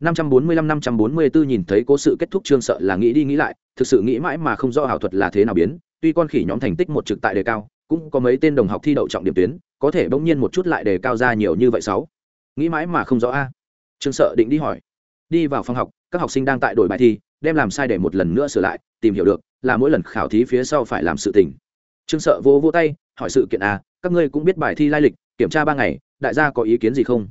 545 544 nhìn thấy cố sự kết thúc trương sợ là nghĩ đi nghĩ lại, thực sự nghĩ mãi mà không rõ ảo thuật là thế nào biến, tuy con khỉ nhóm thành tích một trực tại đề cao, cũng có mấy tên đồng học thi đậu trọng điểm tuyến, có thể bỗng nhiên một chút lại đề cao ra nhiều như vậy sáu. Nghĩ mãi mà không rõ a. Trương sợ định đi hỏi. Đi vào phòng học, các học sinh đang tại đổi bài thi, đem làm sai để một lần nữa sửa lại, tìm hiểu được, là mỗi lần khảo thí phía sau phải làm sự tình. Trương sợ vô vô tay, hỏi sự kiện a, các ngươi cũng biết bài thi lai lịch, kiểm tra ba ngày, đại gia có ý kiến gì không?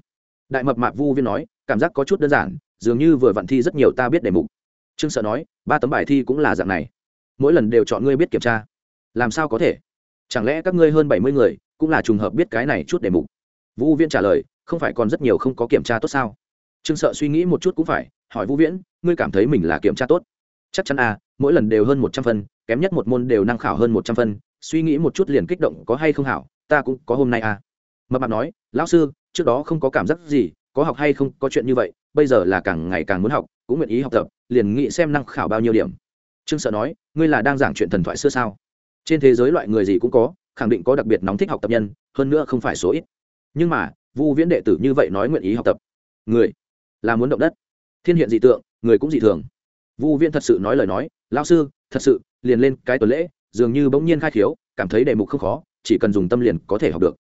Đại mập mạp Vu Viên nói, cảm giác có chút đơn giản, dường như vừa vặn thi rất nhiều ta biết đề mục. Trương sợ nói ba tấm bài thi cũng là dạng này. Mỗi lần đều chọn ngươi biết kiểm tra. Làm sao có thể? Chẳng lẽ các ngươi hơn bảy mươi người cũng là trùng hợp biết cái này chút đề mục? Vũ viễn trả lời không phải còn rất nhiều không có kiểm tra tốt sao? Trương sợ suy nghĩ một chút cũng phải hỏi vũ viễn ngươi cảm thấy mình là kiểm tra tốt? Chắc chắn à mỗi lần đều hơn một trăm phân kém nhất một môn đều năng khảo hơn một trăm phân suy nghĩ một chút liền kích động có hay không hảo ta cũng có hôm nay à. Mập mạp nói lão sư trước đó không có cảm giác gì, có học hay không, có chuyện như vậy, bây giờ là càng ngày càng muốn học, cũng nguyện ý học tập, liền nghĩ xem năng khảo bao nhiêu điểm. Trương sợ nói, ngươi là đang giảng chuyện thần thoại xưa sao? Trên thế giới loại người gì cũng có, khẳng định có đặc biệt nóng thích học tập nhân, hơn nữa không phải số ít. Nhưng mà, vu viễn đệ tử như vậy nói nguyện ý học tập. Người là muốn động đất. Thiên hiện dị tượng, người cũng dị thường. Vu viễn thật sự nói lời nói lao sư, thật sự, liền lên cái tuần lễ, dường như bỗng nhiên khai khiếu, cảm thấy đề mục không khó, chỉ cần dùng tâm liền có thể học được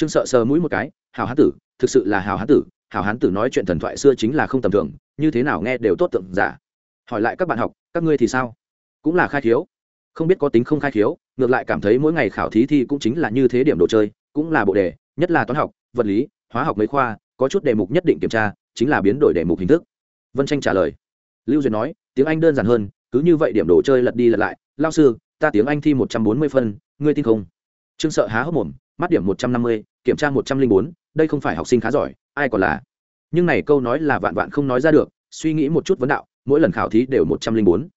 trương sợ sờ mũi một cái hào hán tử thực sự là hào hán tử hảo hán tử nói chuyện thần thoại xưa chính là không tầm thường như thế nào nghe đều tốt tượng giả. Hỏi lại các bạn học các ngươi thì sao? Cũng là khai thiếu, không biết có tính không khai thiếu, ngược lại cảm thấy mỗi ngày khảo thí thì cũng chính là như thế điểm đồ chơi cũng là bộ đề nhất là toán học vật lý hóa học mấy khoa có chút đề mục nhất định kiểm tra chính là biến đổi đề mục hình thức. Vân tranh trả lời. Lưu duyệt nói tiếng anh đơn giản hơn cứ như vậy điểm đồ chơi lật đi lật lại. Lao sư ta tiếng anh thi một trăm bốn mươi phân ngươi tin không? Trương sợ há hốc mồm mắt điểm một trăm năm mươi kiểm tra một trăm linh bốn, đây không phải học sinh khá giỏi, ai còn là. Nhưng này câu nói là vạn vạn không nói ra được, suy nghĩ một chút vấn đạo, mỗi lần khảo thí đều một trăm linh bốn.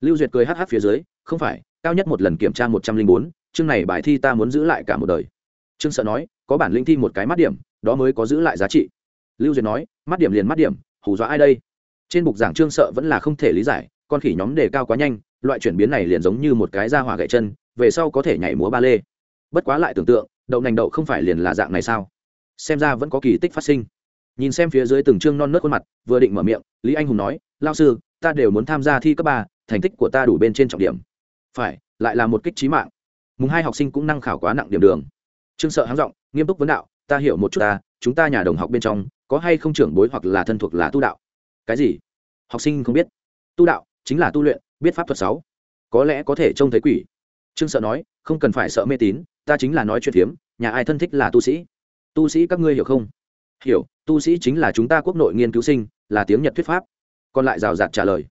Lưu duyệt cười hh phía dưới, không phải, cao nhất một lần kiểm tra một trăm linh bốn, chương này bài thi ta muốn giữ lại cả một đời. Trương sợ nói, có bản linh thi một cái mắt điểm, đó mới có giữ lại giá trị. Lưu duyệt nói, mắt điểm liền mắt điểm, hù dọa ai đây? Trên bục giảng trương sợ vẫn là không thể lý giải, con khỉ nhóm đề cao quá nhanh, loại chuyển biến này liền giống như một cái da hỏa gậy chân, về sau có thể nhảy múa ba lê. Bất quá lại tưởng tượng đậu nành đậu không phải liền là dạng này sao? Xem ra vẫn có kỳ tích phát sinh. Nhìn xem phía dưới từng chương non nớt khuôn mặt, vừa định mở miệng, lý anh hùng nói lao sư, ta đều muốn tham gia thi cấp ba, thành tích của ta đủ bên trên trọng điểm. Phải, lại là một kích trí mạng. Mùng hai học sinh cũng năng khảo quá nặng điểm đường. Trương sợ háng giọng, nghiêm túc vấn đạo, ta hiểu một chút ta, chúng ta nhà đồng học bên trong, có hay không trưởng bối hoặc là thân thuộc là tu đạo? Cái gì? Học sinh không biết. Tu đạo, chính là tu luyện, biết pháp thuật sáu, có lẽ có thể trông thấy quỷ. Trương sợ nói, không cần phải sợ mê tín ta chính là nói chuyện phiếm, nhà ai thân thích là tu sĩ. Tu sĩ các ngươi hiểu không? Hiểu, tu sĩ chính là chúng ta quốc nội nghiên cứu sinh, là tiếng nhật thuyết pháp. Còn lại rào rạt trả lời.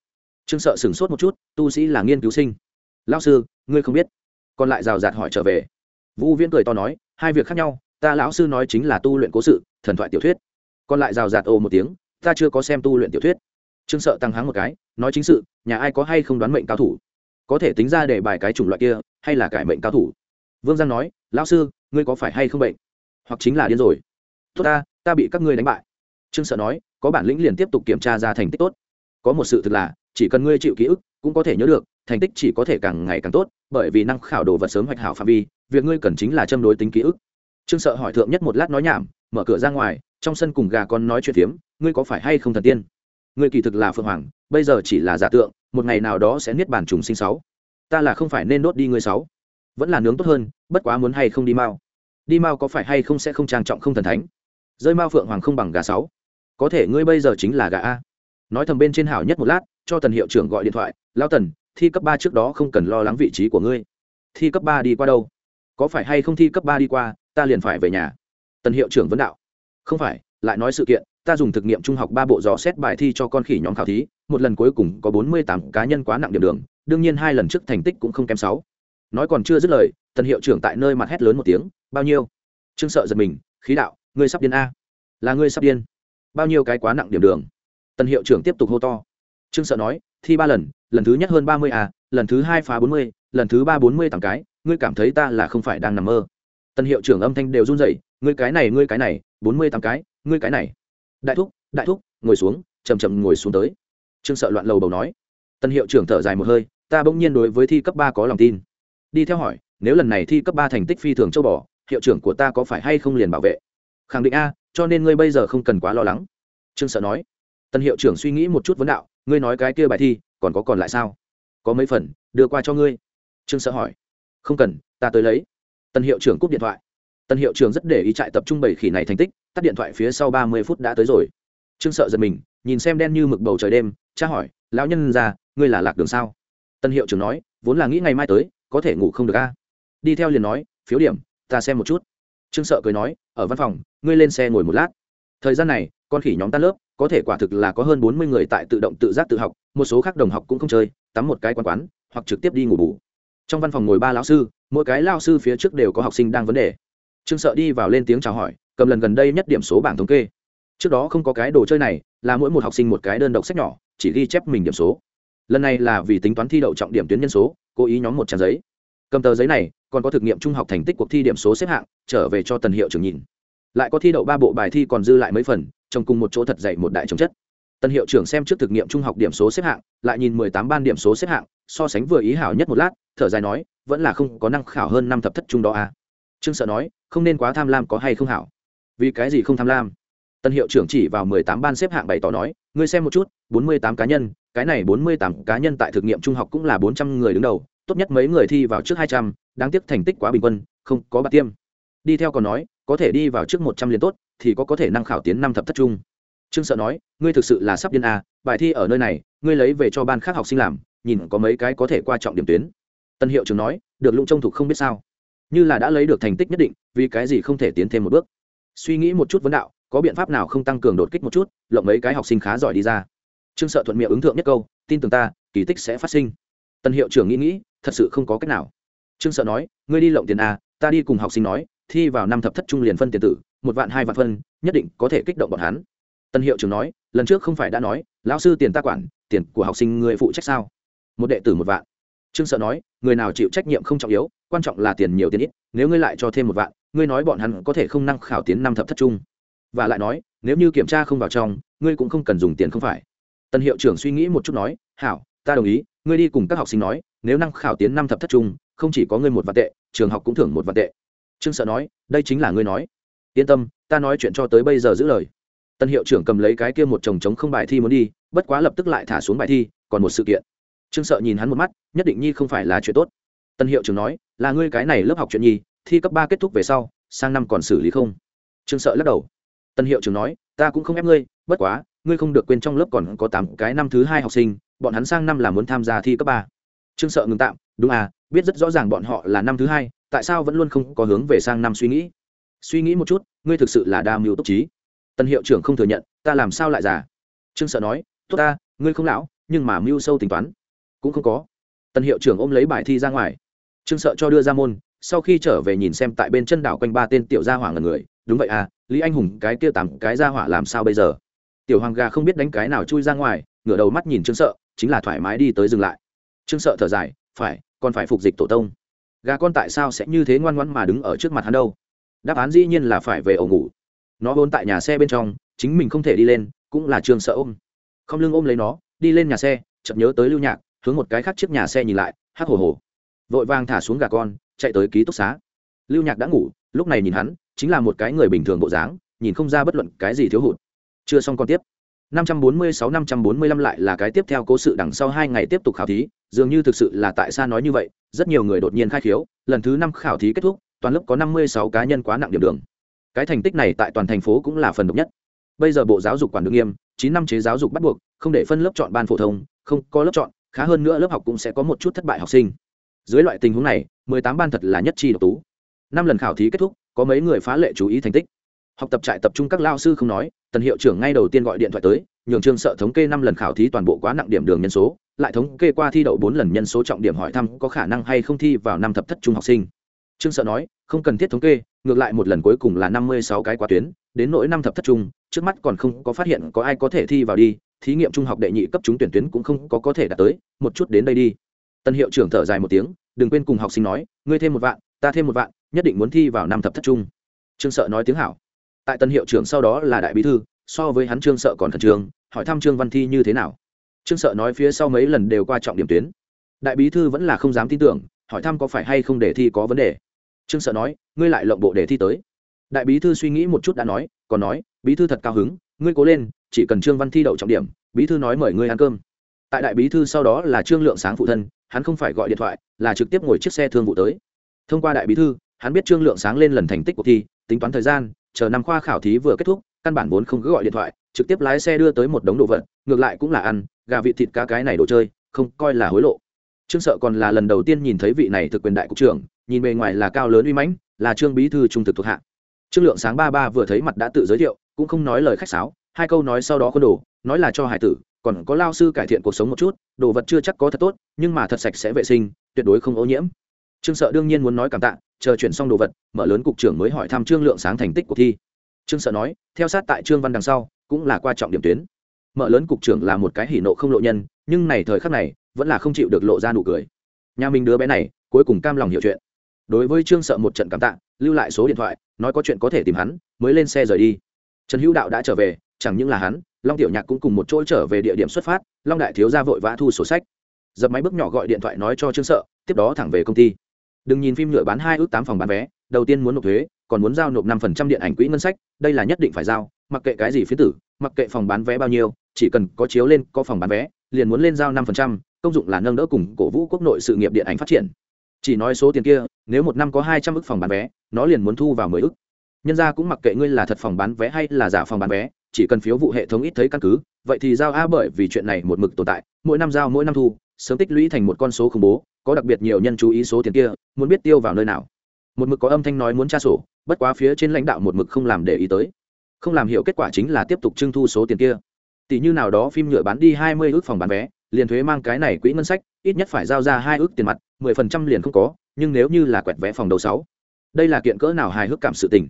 Trương sợ sửng sốt một chút, tu sĩ là nghiên cứu sinh. Lao sư, ngươi không biết. Còn lại rào rạt hỏi trở về. Vũ viễn cười to nói, hai việc khác nhau, ta lão sư nói chính là tu luyện cố sự, thần thoại tiểu thuyết. Còn lại rào rạt ồ một tiếng, ta chưa có xem tu luyện tiểu thuyết. Trương sợ tăng háng một cái, nói chính sự, nhà ai có hay không đoán mệnh cao thủ? Có thể tính ra để bài cái chủng loại kia, hay là cải mệnh cao thủ? Vương giang nói, lão sư, ngươi có phải hay không bệnh? Hoặc chính là điên rồi? Tốt ta ta bị các ngươi đánh bại. Trương sợ nói, có bản lĩnh liền tiếp tục kiểm tra ra thành tích tốt. Có một sự thực là, chỉ cần ngươi chịu ký ức, cũng có thể nhớ được, thành tích chỉ có thể càng ngày càng tốt, bởi vì năng khảo đồ vật sớm hoạch hảo phạm vi, việc ngươi cần chính là châm đối tính ký ức. Trương sợ hỏi thượng nhất một lát nói nhảm, mở cửa ra ngoài, trong sân cùng gà con nói chuyện phiếm, ngươi có phải hay không thần tiên? Ngươi kỳ thực là phượng hoàng, bây giờ chỉ là giả tượng, một ngày nào đó sẽ niết bàn trùng sinh sáu. Ta là không phải nên đốt đi ngươi sáu vẫn là nướng tốt hơn, bất quá muốn hay không đi mau. Đi mau có phải hay không sẽ không trang trọng không thần thánh? Rơi mao phượng hoàng không bằng gà sáu. Có thể ngươi bây giờ chính là gà a. Nói thầm bên trên hảo nhất một lát, cho tần hiệu trưởng gọi điện thoại lao tần, thi cấp ba trước đó không cần lo lắng vị trí của ngươi. Thi cấp ba đi qua đâu? Có phải hay không thi cấp ba đi qua, ta liền phải về nhà. Tần hiệu trưởng vấn đạo. Không phải, lại nói sự kiện, ta dùng thực nghiệm trung học ba bộ dò xét bài thi cho con khỉ nhóm khảo thí, một lần cuối cùng có bốn mươi tám cá nhân quá nặng điểm đường, đương nhiên hai lần trước thành tích cũng không kém sáu nói còn chưa dứt lời, tần hiệu trưởng tại nơi mặt hét lớn một tiếng, bao nhiêu? Trương sợ giật mình, khí đạo, ngươi sắp điên a. Là ngươi sắp điên. Bao nhiêu cái quá nặng điểm đường. Tần hiệu trưởng tiếp tục hô to. Trương sợ nói, thi ba lần lần thứ nhất hơn ba mươi a lần thứ hai phá bốn mươi, lần thứ ba bốn mươi tám cái, ngươi cảm thấy ta là không phải đang nằm mơ. Tần hiệu trưởng âm thanh đều run rẩy, ngươi cái này, ngươi cái này, bốn mươi tám cái, ngươi cái này. Đại thúc đại thúc, ngồi xuống chầm chầm ngồi xuống tới. Trương sợ loạn lầu bầu nói. Tân hiệu trưởng thở dài một hơi, ta bỗng nhiên đối với thi cấp ba có lòng tin đi theo hỏi, nếu lần này thi cấp ba thành tích phi thường châu bò, hiệu trưởng của ta có phải hay không liền bảo vệ? Khẳng định a, cho nên ngươi bây giờ không cần quá lo lắng. Trương sợ nói. Tân hiệu trưởng suy nghĩ một chút vấn đạo, ngươi nói cái kia bài thi, còn có còn lại sao? Có mấy phần, đưa qua cho ngươi. Trương sợ hỏi. Không cần, ta tới lấy. Tân hiệu trưởng cúp điện thoại. Tân hiệu trưởng rất để ý trại tập trung bảy khỉ này thành tích, tắt điện thoại phía sau ba mươi phút đã tới rồi. Trương sợ giật mình, nhìn xem đen như mực bầu trời đêm cha hỏi, lão nhân ra, ngươi là lạc đường sao? Tân hiệu trưởng nói, vốn là nghĩ ngày mai tới có thể ngủ không được a? Đi theo liền nói, phiếu điểm, ta xem một chút. Trương sợ cười nói, ở văn phòng, ngươi lên xe ngồi một lát. Thời gian này, con khỉ nhóm tan lớp, có thể quả thực là có hơn bốn mươi người tại tự động tự giác tự học, một số khác đồng học cũng không chơi, tắm một cái quán quán, hoặc trực tiếp đi ngủ bù. Trong văn phòng ngồi ba lão sư, mỗi cái lao sư phía trước đều có học sinh đang vấn đề. Trương sợ đi vào lên tiếng chào hỏi, cầm lần gần đây nhất điểm số bảng thống kê. Trước đó không có cái đồ chơi này, là mỗi một học sinh một cái đơn độc sách nhỏ, chỉ ghi chép mình điểm số. Lần này là vì tính toán thi đậu trọng điểm tuyến nhân số cố ý nhóm một trang giấy. Cầm tờ giấy này, còn có thực nghiệm trung học thành tích cuộc thi điểm số xếp hạng, trở về cho tần hiệu trưởng nhìn. Lại có thi đậu ba bộ bài thi còn dư lại mấy phần, trồng cùng một chỗ thật dạy một đại trồng chất. Tần hiệu trưởng xem trước thực nghiệm trung học điểm số xếp hạng, lại nhìn mười tám ban điểm số xếp hạng, so sánh vừa ý hảo nhất một lát, thở dài nói, vẫn là không có năng khảo hơn năm thập thất trung đó à. trương sợ nói, không nên quá tham lam có hay không hảo? Vì cái gì không tham lam? Tân hiệu trưởng chỉ vào mười tám ban xếp hạng bày tỏ nói, ngươi xem một chút, bốn mươi tám cá nhân cái này bốn mươi tám cá nhân tại thực nghiệm trung học cũng là bốn trăm người đứng đầu tốt nhất mấy người thi vào trước hai trăm đáng tiếc thành tích quá bình quân không có bạc tiêm. Đi theo còn nói có thể đi vào trước một trăm liền tốt thì có có thể năng khảo tiến năm thập thất trung. Trương sợ nói ngươi thực sự là sắp điên à, bài thi ở nơi này ngươi lấy về cho ban khác học sinh làm nhìn có mấy cái có thể qua trọng điểm tuyến. Tân hiệu trưởng nói được lũng trông thục không biết sao. Như là đã lấy được thành tích nhất định vì cái gì không thể tiến thêm một bước? Suy nghĩ một chút vấn đạo có biện pháp nào không tăng cường đột kích một chút lộng mấy cái học sinh khá giỏi đi ra? Trương sợ thuận miệng ứng thượng nhất câu, tin tưởng ta, kỳ tích sẽ phát sinh. Tân hiệu trưởng nghĩ nghĩ, thật sự không có cách nào. Trương sợ nói, ngươi đi lộng tiền a ta đi cùng học sinh nói, thi vào năm thập thất trung liền phân tiền tử, một vạn hai vạn phân, nhất định có thể kích động bọn hắn. Tân hiệu trưởng nói, lần trước không phải đã nói, lão sư tiền ta quản, tiền của học sinh người phụ trách sao? Một đệ tử một vạn. Trương sợ nói, người nào chịu trách nhiệm không trọng yếu, quan trọng là tiền nhiều tiền ít, nếu ngươi lại cho thêm một vạn, ngươi nói bọn hắn có thể không năng khảo tiến năm thập thất trung. Và lại nói, nếu như kiểm tra không vào trong, ngươi cũng không cần dùng tiền không phải tân hiệu trưởng suy nghĩ một chút nói, hảo, ta đồng ý, ngươi đi cùng các học sinh nói, nếu năng khảo tiến năm thập thất trung, không chỉ có ngươi một vạn tệ, trường học cũng thưởng một vạn tệ. Trương sợ nói, đây chính là ngươi nói. Yên tâm, ta nói chuyện cho tới bây giờ giữ lời. Tân hiệu trưởng cầm lấy cái kia một chồng trống không bài thi muốn đi, bất quá lập tức lại thả xuống bài thi, còn một sự kiện. Trương sợ nhìn hắn một mắt, nhất định nhi không phải là chuyện tốt. Tân hiệu trưởng nói, là ngươi cái này lớp học chuyện nhi, thi cấp ba kết thúc về sau, sang năm còn xử lý không? Trương sợ lắc đầu. Tân hiệu trưởng nói, ta cũng không ép ngươi, bất quá ngươi không được quên trong lớp còn có tám cái năm thứ hai học sinh, bọn hắn sang năm là muốn tham gia thi cấp ba. Trương sợ ngừng tạm, đúng à biết rất rõ ràng bọn họ là năm thứ hai, tại sao vẫn luôn không có hướng về sang năm suy nghĩ? Suy nghĩ một chút, ngươi thực sự là đa mưu túc trí. Tân hiệu trưởng không thừa nhận, ta làm sao lại già? Trương sợ nói, tốt ta, ngươi không lão, nhưng mà mưu sâu tính toán. Cũng không có. Tân hiệu trưởng ôm lấy bài thi ra ngoài. Trương sợ cho đưa ra môn, sau khi trở về nhìn xem tại bên chân đảo quanh ba tên tiểu gia hỏa ngần người. Đúng vậy à lý anh hùng, cái kia tám cái gia hỏa làm sao bây giờ? Tiểu hoàng gà không biết đánh cái nào chui ra ngoài, ngửa đầu mắt nhìn trương sợ, chính là thoải mái đi tới dừng lại. Trương sợ thở dài, phải, còn phải phục dịch tổ tông. Gà con tại sao sẽ như thế ngoan ngoãn mà đứng ở trước mặt hắn đâu? Đáp án dĩ nhiên là phải về ổ ngủ. Nó hôn tại nhà xe bên trong, chính mình không thể đi lên, cũng là trương sợ ôm. Không lưng ôm lấy nó, đi lên nhà xe Chậm nhớ tới lưu nhạc, hướng một cái khác chiếc nhà xe nhìn lại, hắc hồ hồ. Vội vàng thả xuống gà con, chạy tới ký túc xá. Lưu nhạc đã ngủ, lúc này nhìn hắn, chính là một cái người bình thường bộ dáng, nhìn không ra bất luận cái gì thiếu hụt chưa xong con tiếp. 546-545 lại là cái tiếp theo cố sự đằng sau hai ngày tiếp tục khảo thí, dường như thực sự là tại sao nói như vậy, rất nhiều người đột nhiên khai khiếu, lần thứ năm khảo thí kết thúc, toàn lớp có 56 cá nhân quá nặng điểm đường. Cái thành tích này tại toàn thành phố cũng là phần độc nhất. Bây giờ bộ giáo dục quản được nghiêm, chín năm chế giáo dục bắt buộc, không để phân lớp chọn ban phổ thông, không có lớp chọn, khá hơn nữa lớp học cũng sẽ có một chút thất bại học sinh. Dưới loại tình huống này 18 ban thật là nhất chi độc tú. Năm lần khảo thí kết thúc, có mấy người phá lệ chú ý thành tích học tập trại tập trung các lao sư không nói, tần hiệu trưởng ngay đầu tiên gọi điện thoại tới, nhường trương sợ thống kê năm lần khảo thí toàn bộ quá nặng điểm đường nhân số, lại thống kê qua thi đậu bốn lần nhân số trọng điểm hỏi thăm có khả năng hay không thi vào năm thập thất trung học sinh. Trương sợ nói, không cần thiết thống kê, ngược lại một lần cuối cùng là năm mươi sáu cái quá tuyến, đến nỗi năm thập thất trung, trước mắt còn không có phát hiện có ai có thể thi vào đi, thí nghiệm trung học đệ nhị cấp trúng tuyển tuyến cũng không có có thể đạt tới, một chút đến đây đi. Tân hiệu trưởng thở dài một tiếng, đừng quên cùng học sinh nói, ngươi thêm một vạn, ta thêm một vạn, nhất định muốn thi vào năm thập thất trung. Trương sợ nói tiếng hảo tại tân hiệu trưởng sau đó là đại bí thư, so với hắn trương sợ còn khẩn trương, hỏi thăm trương văn thi như thế nào. Trương sợ nói phía sau mấy lần đều qua trọng điểm tuyến. Đại bí thư vẫn là không dám tin tưởng, hỏi thăm có phải hay không để thi có vấn đề. Trương sợ nói, ngươi lại lộng bộ để thi tới. Đại bí thư suy nghĩ một chút đã nói, còn nói, bí thư thật cao hứng, ngươi cố lên, chỉ cần trương văn thi đậu trọng điểm, bí thư nói mời ngươi ăn cơm. Tại đại bí thư sau đó là trương lượng sáng phụ thân, hắn không phải gọi điện thoại, là trực tiếp ngồi chiếc xe thương vụ tới. Thông qua đại bí thư, hắn biết trương lượng sáng lên lần thành tích cuộc thi, tính toán thời gian chờ năm khoa khảo thí vừa kết thúc, căn bản vốn không cứ gọi điện thoại, trực tiếp lái xe đưa tới một đống đồ vật, ngược lại cũng là ăn, gà vị thịt cá cái này đồ chơi, không coi là hối lộ. Trương sợ còn là lần đầu tiên nhìn thấy vị này thực quyền đại cục trưởng, nhìn bề ngoài là cao lớn uy mãnh, là trương bí thư trung thực thuộc hạ. Trương lượng sáng ba ba vừa thấy mặt đã tự giới thiệu, cũng không nói lời khách sáo, hai câu nói sau đó có đồ, nói là cho hải tử, còn có lao sư cải thiện cuộc sống một chút, đồ vật chưa chắc có thật tốt, nhưng mà thật sạch sẽ vệ sinh, tuyệt đối không ô nhiễm trương sợ đương nhiên muốn nói cảm tạ, chờ chuyển xong đồ vật, mở lớn cục trưởng mới hỏi thăm trương lượng sáng thành tích cuộc thi. Trương sợ nói, theo sát tại trương văn đằng sau, cũng là quan trọng điểm tuyến. Mở lớn cục trưởng là một cái hỉ nộ không lộ nhân, nhưng này thời khắc này, vẫn là không chịu được lộ ra nụ cười. Nhà mình đứa bé này, cuối cùng cam lòng hiểu chuyện. Đối với trương sợ một trận cảm tạ, lưu lại số điện thoại, nói có chuyện có thể tìm hắn, mới lên xe rời đi. Trần hữu đạo đã trở về, chẳng những là hắn, long tiểu nhạc cũng cùng một chỗ trở về địa điểm xuất phát, long đại thiếu ra vội vã thu sổ sách. Dập máy bước nhỏ gọi điện thoại nói cho trương sợ, tiếp đó thẳng về công ty đừng nhìn phim nhựa bán hai ước tám phòng bán vé, đầu tiên muốn nộp thuế, còn muốn giao nộp năm phần trăm điện ảnh quỹ ngân sách, đây là nhất định phải giao, mặc kệ cái gì phía tử, mặc kệ phòng bán vé bao nhiêu, chỉ cần có chiếu lên, có phòng bán vé, liền muốn lên giao năm phần trăm, công dụng là nâng đỡ cùng cổ vũ quốc nội sự nghiệp điện ảnh phát triển. Chỉ nói số tiền kia, nếu một năm có hai trăm ước phòng bán vé, nó liền muốn thu vào mười ước. Nhân ra cũng mặc kệ ngươi là thật phòng bán vé hay là giả phòng bán vé, chỉ cần phiếu vụ hệ thống ít thấy căn cứ, vậy thì giao a bởi vì chuyện này một mực tồn tại, mỗi năm giao mỗi năm thu sớm tích lũy thành một con số khủng bố, có đặc biệt nhiều nhân chú ý số tiền kia, muốn biết tiêu vào nơi nào. Một mực có âm thanh nói muốn tra sổ, bất quá phía trên lãnh đạo một mực không làm để ý tới. Không làm hiểu kết quả chính là tiếp tục trưng thu số tiền kia. Tỷ như nào đó phim nhựa bán đi hai mươi ước phòng bán vé, liền thuế mang cái này quỹ ngân sách, ít nhất phải giao ra hai ước tiền mặt, mười phần trăm liền không có, nhưng nếu như là quẹt vé phòng đầu sáu, đây là kiện cỡ nào hài hước cảm sự tình.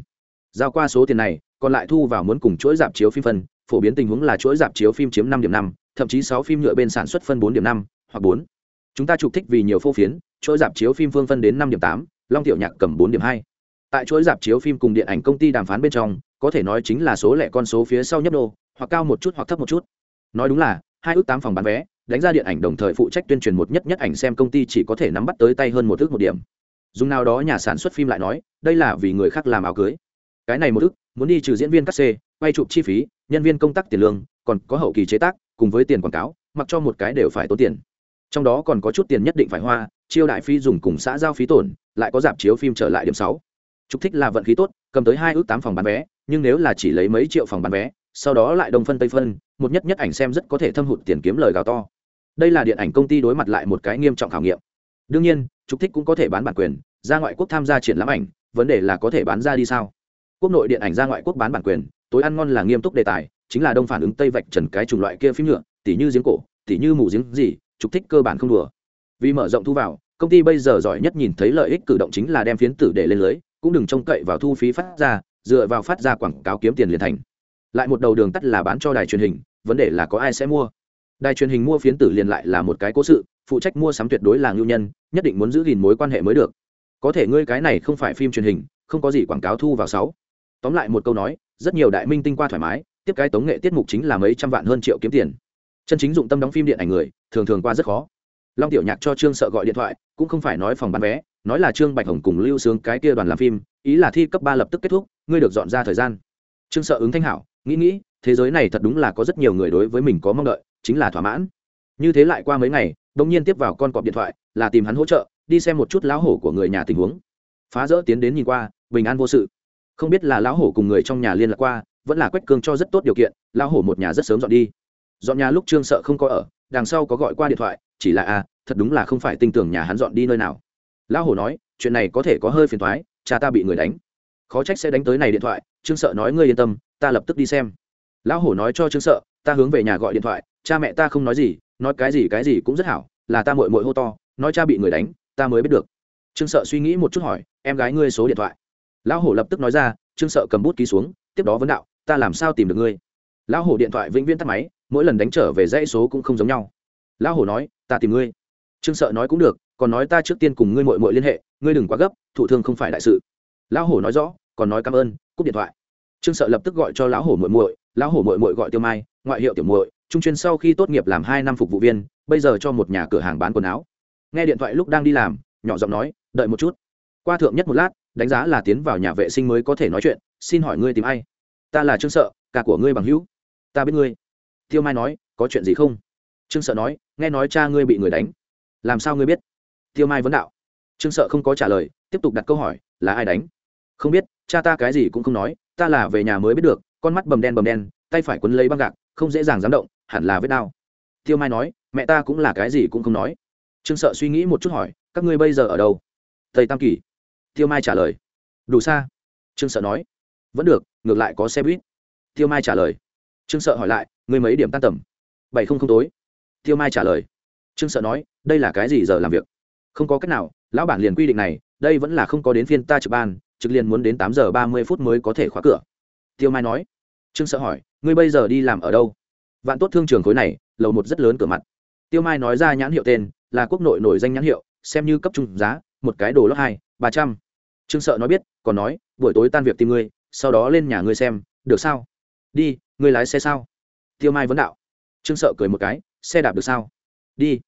Giao qua số tiền này, còn lại thu vào muốn cùng chuỗi dạp chiếu phim phân, phổ biến tình huống là chuỗi dạp chiếu phim chiếm năm điểm năm, thậm chí sáu phim nhựa bên sản xuất phân bốn điểm năm hoặc bốn. Chúng ta chụp thích vì nhiều phô phiến, chuỗi dạp chiếu phim phương phân đến năm điểm tám, long tiểu nhạc cầm bốn điểm hai. Tại chuỗi dạp chiếu phim cùng điện ảnh công ty đàm phán bên trong, có thể nói chính là số lẻ con số phía sau nhấp đô hoặc cao một chút hoặc thấp một chút. Nói đúng là, hai ước tám phòng bán vé, đánh ra điện ảnh đồng thời phụ trách tuyên truyền một nhất nhất ảnh xem công ty chỉ có thể nắm bắt tới tay hơn một ước một điểm. Dùng nào đó nhà sản xuất phim lại nói, đây là vì người khác làm áo cưới. Cái này một ước, muốn đi trừ diễn viên cắt xê, quay chụp chi phí, nhân viên công tác tiền lương, còn có hậu kỳ chế tác, cùng với tiền quảng cáo, mặc cho một cái đều phải tốn tiền trong đó còn có chút tiền nhất định phải hoa, chiêu đại phí dùng cùng xã giao phí tổn, lại có giảm chiếu phim trở lại điểm sáu. Trục thích là vận khí tốt, cầm tới hai ước tám phòng bán vé, nhưng nếu là chỉ lấy mấy triệu phòng bán vé, sau đó lại đông phân tây phân, một nhất nhất ảnh xem rất có thể thâm hụt tiền kiếm lời gào to. Đây là điện ảnh công ty đối mặt lại một cái nghiêm trọng khảo nghiệm. Đương nhiên, trục thích cũng có thể bán bản quyền, ra ngoại quốc tham gia triển lãm ảnh, vấn đề là có thể bán ra đi sao? Quốc nội điện ảnh ra ngoại quốc bán bản quyền, tối ăn ngon là nghiêm túc đề tài, chính là đông phản ứng tây vạch trần cái chủng loại kia phim nhựa, tỉ như giếng cổ, tỉ như mù giếng gì trục thích cơ bản không đùa. Vì mở rộng thu vào, công ty bây giờ giỏi nhất nhìn thấy lợi ích cử động chính là đem phiến tử để lên lưới, cũng đừng trông cậy vào thu phí phát ra, dựa vào phát ra quảng cáo kiếm tiền liền thành. Lại một đầu đường tắt là bán cho đài truyền hình, vấn đề là có ai sẽ mua. Đài truyền hình mua phiến tử liền lại là một cái cố sự, phụ trách mua sắm tuyệt đối là ngưu nhân, nhất định muốn giữ gìn mối quan hệ mới được. Có thể ngươi cái này không phải phim truyền hình, không có gì quảng cáo thu vào sáu. Tóm lại một câu nói, rất nhiều đại minh tinh qua thoải mái, tiếp cái tống nghệ tiết mục chính là mấy trăm vạn hơn triệu kiếm tiền. Chân chính dụng tâm đóng phim điện ảnh người thường thường qua rất khó. Long tiểu nhạc cho trương sợ gọi điện thoại, cũng không phải nói phòng bán vé, nói là trương bạch hồng cùng lưu sướng cái kia đoàn làm phim, ý là thi cấp ba lập tức kết thúc, ngươi được dọn ra thời gian. Trương sợ ứng thanh hảo, nghĩ nghĩ, thế giới này thật đúng là có rất nhiều người đối với mình có mong đợi, chính là thỏa mãn. Như thế lại qua mấy ngày đông nhiên tiếp vào con cọp điện thoại, là tìm hắn hỗ trợ, đi xem một chút lão hổ của người nhà tình huống. Phá rỡ tiến đến nhìn qua, bình an vô sự. Không biết là lão hổ cùng người trong nhà liên lạc qua, vẫn là quách cương cho rất tốt điều kiện, lão hổ một nhà rất sớm dọn đi. Dọn nhà lúc trương sợ không có ở đằng sau có gọi qua điện thoại chỉ là a à, thật đúng là không phải tin tưởng nhà hắn dọn đi nơi nào. Lão hổ nói chuyện này có thể có hơi phiền thoái cha ta bị người đánh. Khó trách sẽ đánh tới này điện thoại trương sợ nói ngươi yên tâm ta lập tức đi xem. Lão hổ nói cho trương sợ ta hướng về nhà gọi điện thoại cha mẹ ta không nói gì nói cái gì cái gì cũng rất hảo là ta mội mội hô to nói cha bị người đánh ta mới biết được. Trương sợ suy nghĩ một chút hỏi em gái ngươi số điện thoại? Lão hổ lập tức nói ra trương sợ cầm bút ký xuống tiếp đó vấn đạo ta làm sao tìm được ngươi? Lão hổ điện thoại vĩnh viễn tắt máy, mỗi lần đánh trở về dãy số cũng không giống nhau. Lão hổ nói, ta tìm ngươi. Trương sợ nói cũng được, còn nói ta trước tiên cùng ngươi mội mội liên hệ, ngươi đừng quá gấp, thụ thương không phải đại sự. Lão hổ nói rõ, còn nói cảm ơn, cúp điện thoại. Trương sợ lập tức gọi cho lão hổ muội muội, lão hổ muội muội gọi tiêu mai, ngoại hiệu tiểu muội, trung chuyên sau khi tốt nghiệp làm hai năm phục vụ viên, bây giờ cho một nhà cửa hàng bán quần áo. Nghe điện thoại lúc đang đi làm, nhỏ giọng nói, đợi một chút. Qua thượng nhất một lát, đánh giá là tiến vào nhà vệ sinh mới có thể nói chuyện, xin hỏi ngươi tìm ai? Ta là trương sợ cả của ngươi bằng hữu ta biết ngươi. Tiêu mai nói, có chuyện gì không? Trương sợ nói, nghe nói cha ngươi bị người đánh. Làm sao ngươi biết? Tiêu mai vấn đạo. Trương sợ không có trả lời, tiếp tục đặt câu hỏi, là ai đánh? Không biết, cha ta cái gì cũng không nói, ta là về nhà mới biết được, con mắt bầm đen bầm đen, tay phải quấn lấy băng gạc, không dễ dàng dám động, hẳn là vết đau. Tiêu mai nói, mẹ ta cũng là cái gì cũng không nói. Trương sợ suy nghĩ một chút hỏi, các ngươi bây giờ ở đâu? Tây tam kỳ. Tiêu mai trả lời, đủ xa. Trương sợ nói, vẫn được, ngược lại có xe buýt. Tiêu mai trả lời trương sợ hỏi lại, ngươi mấy điểm tan tầm? Bảy không không tối. Tiêu mai trả lời. Trương sợ nói, đây là cái gì giờ làm việc? Không có cách nào, lão bản liền quy định này, đây vẫn là không có đến phiên ta trực ban, trực liền muốn đến tám giờ ba mươi phút mới có thể khóa cửa. Tiêu mai nói. Trương sợ hỏi, ngươi bây giờ đi làm ở đâu? Vạn tốt thương trường khối này, lầu một rất lớn cửa mặt. Tiêu mai nói ra nhãn hiệu tên, là quốc nội nổi danh nhãn hiệu, xem như cấp trung giá, một cái đồ lót hai, ba trăm. Trương sợ nói biết, còn nói, buổi tối tan việc tìm ngươi, sau đó lên nhà ngươi xem, được sao? Đi ngươi lái xe sao? Tiêu mai vấn đạo. Trương sợ cười một cái, xe đạp được sao? Đi.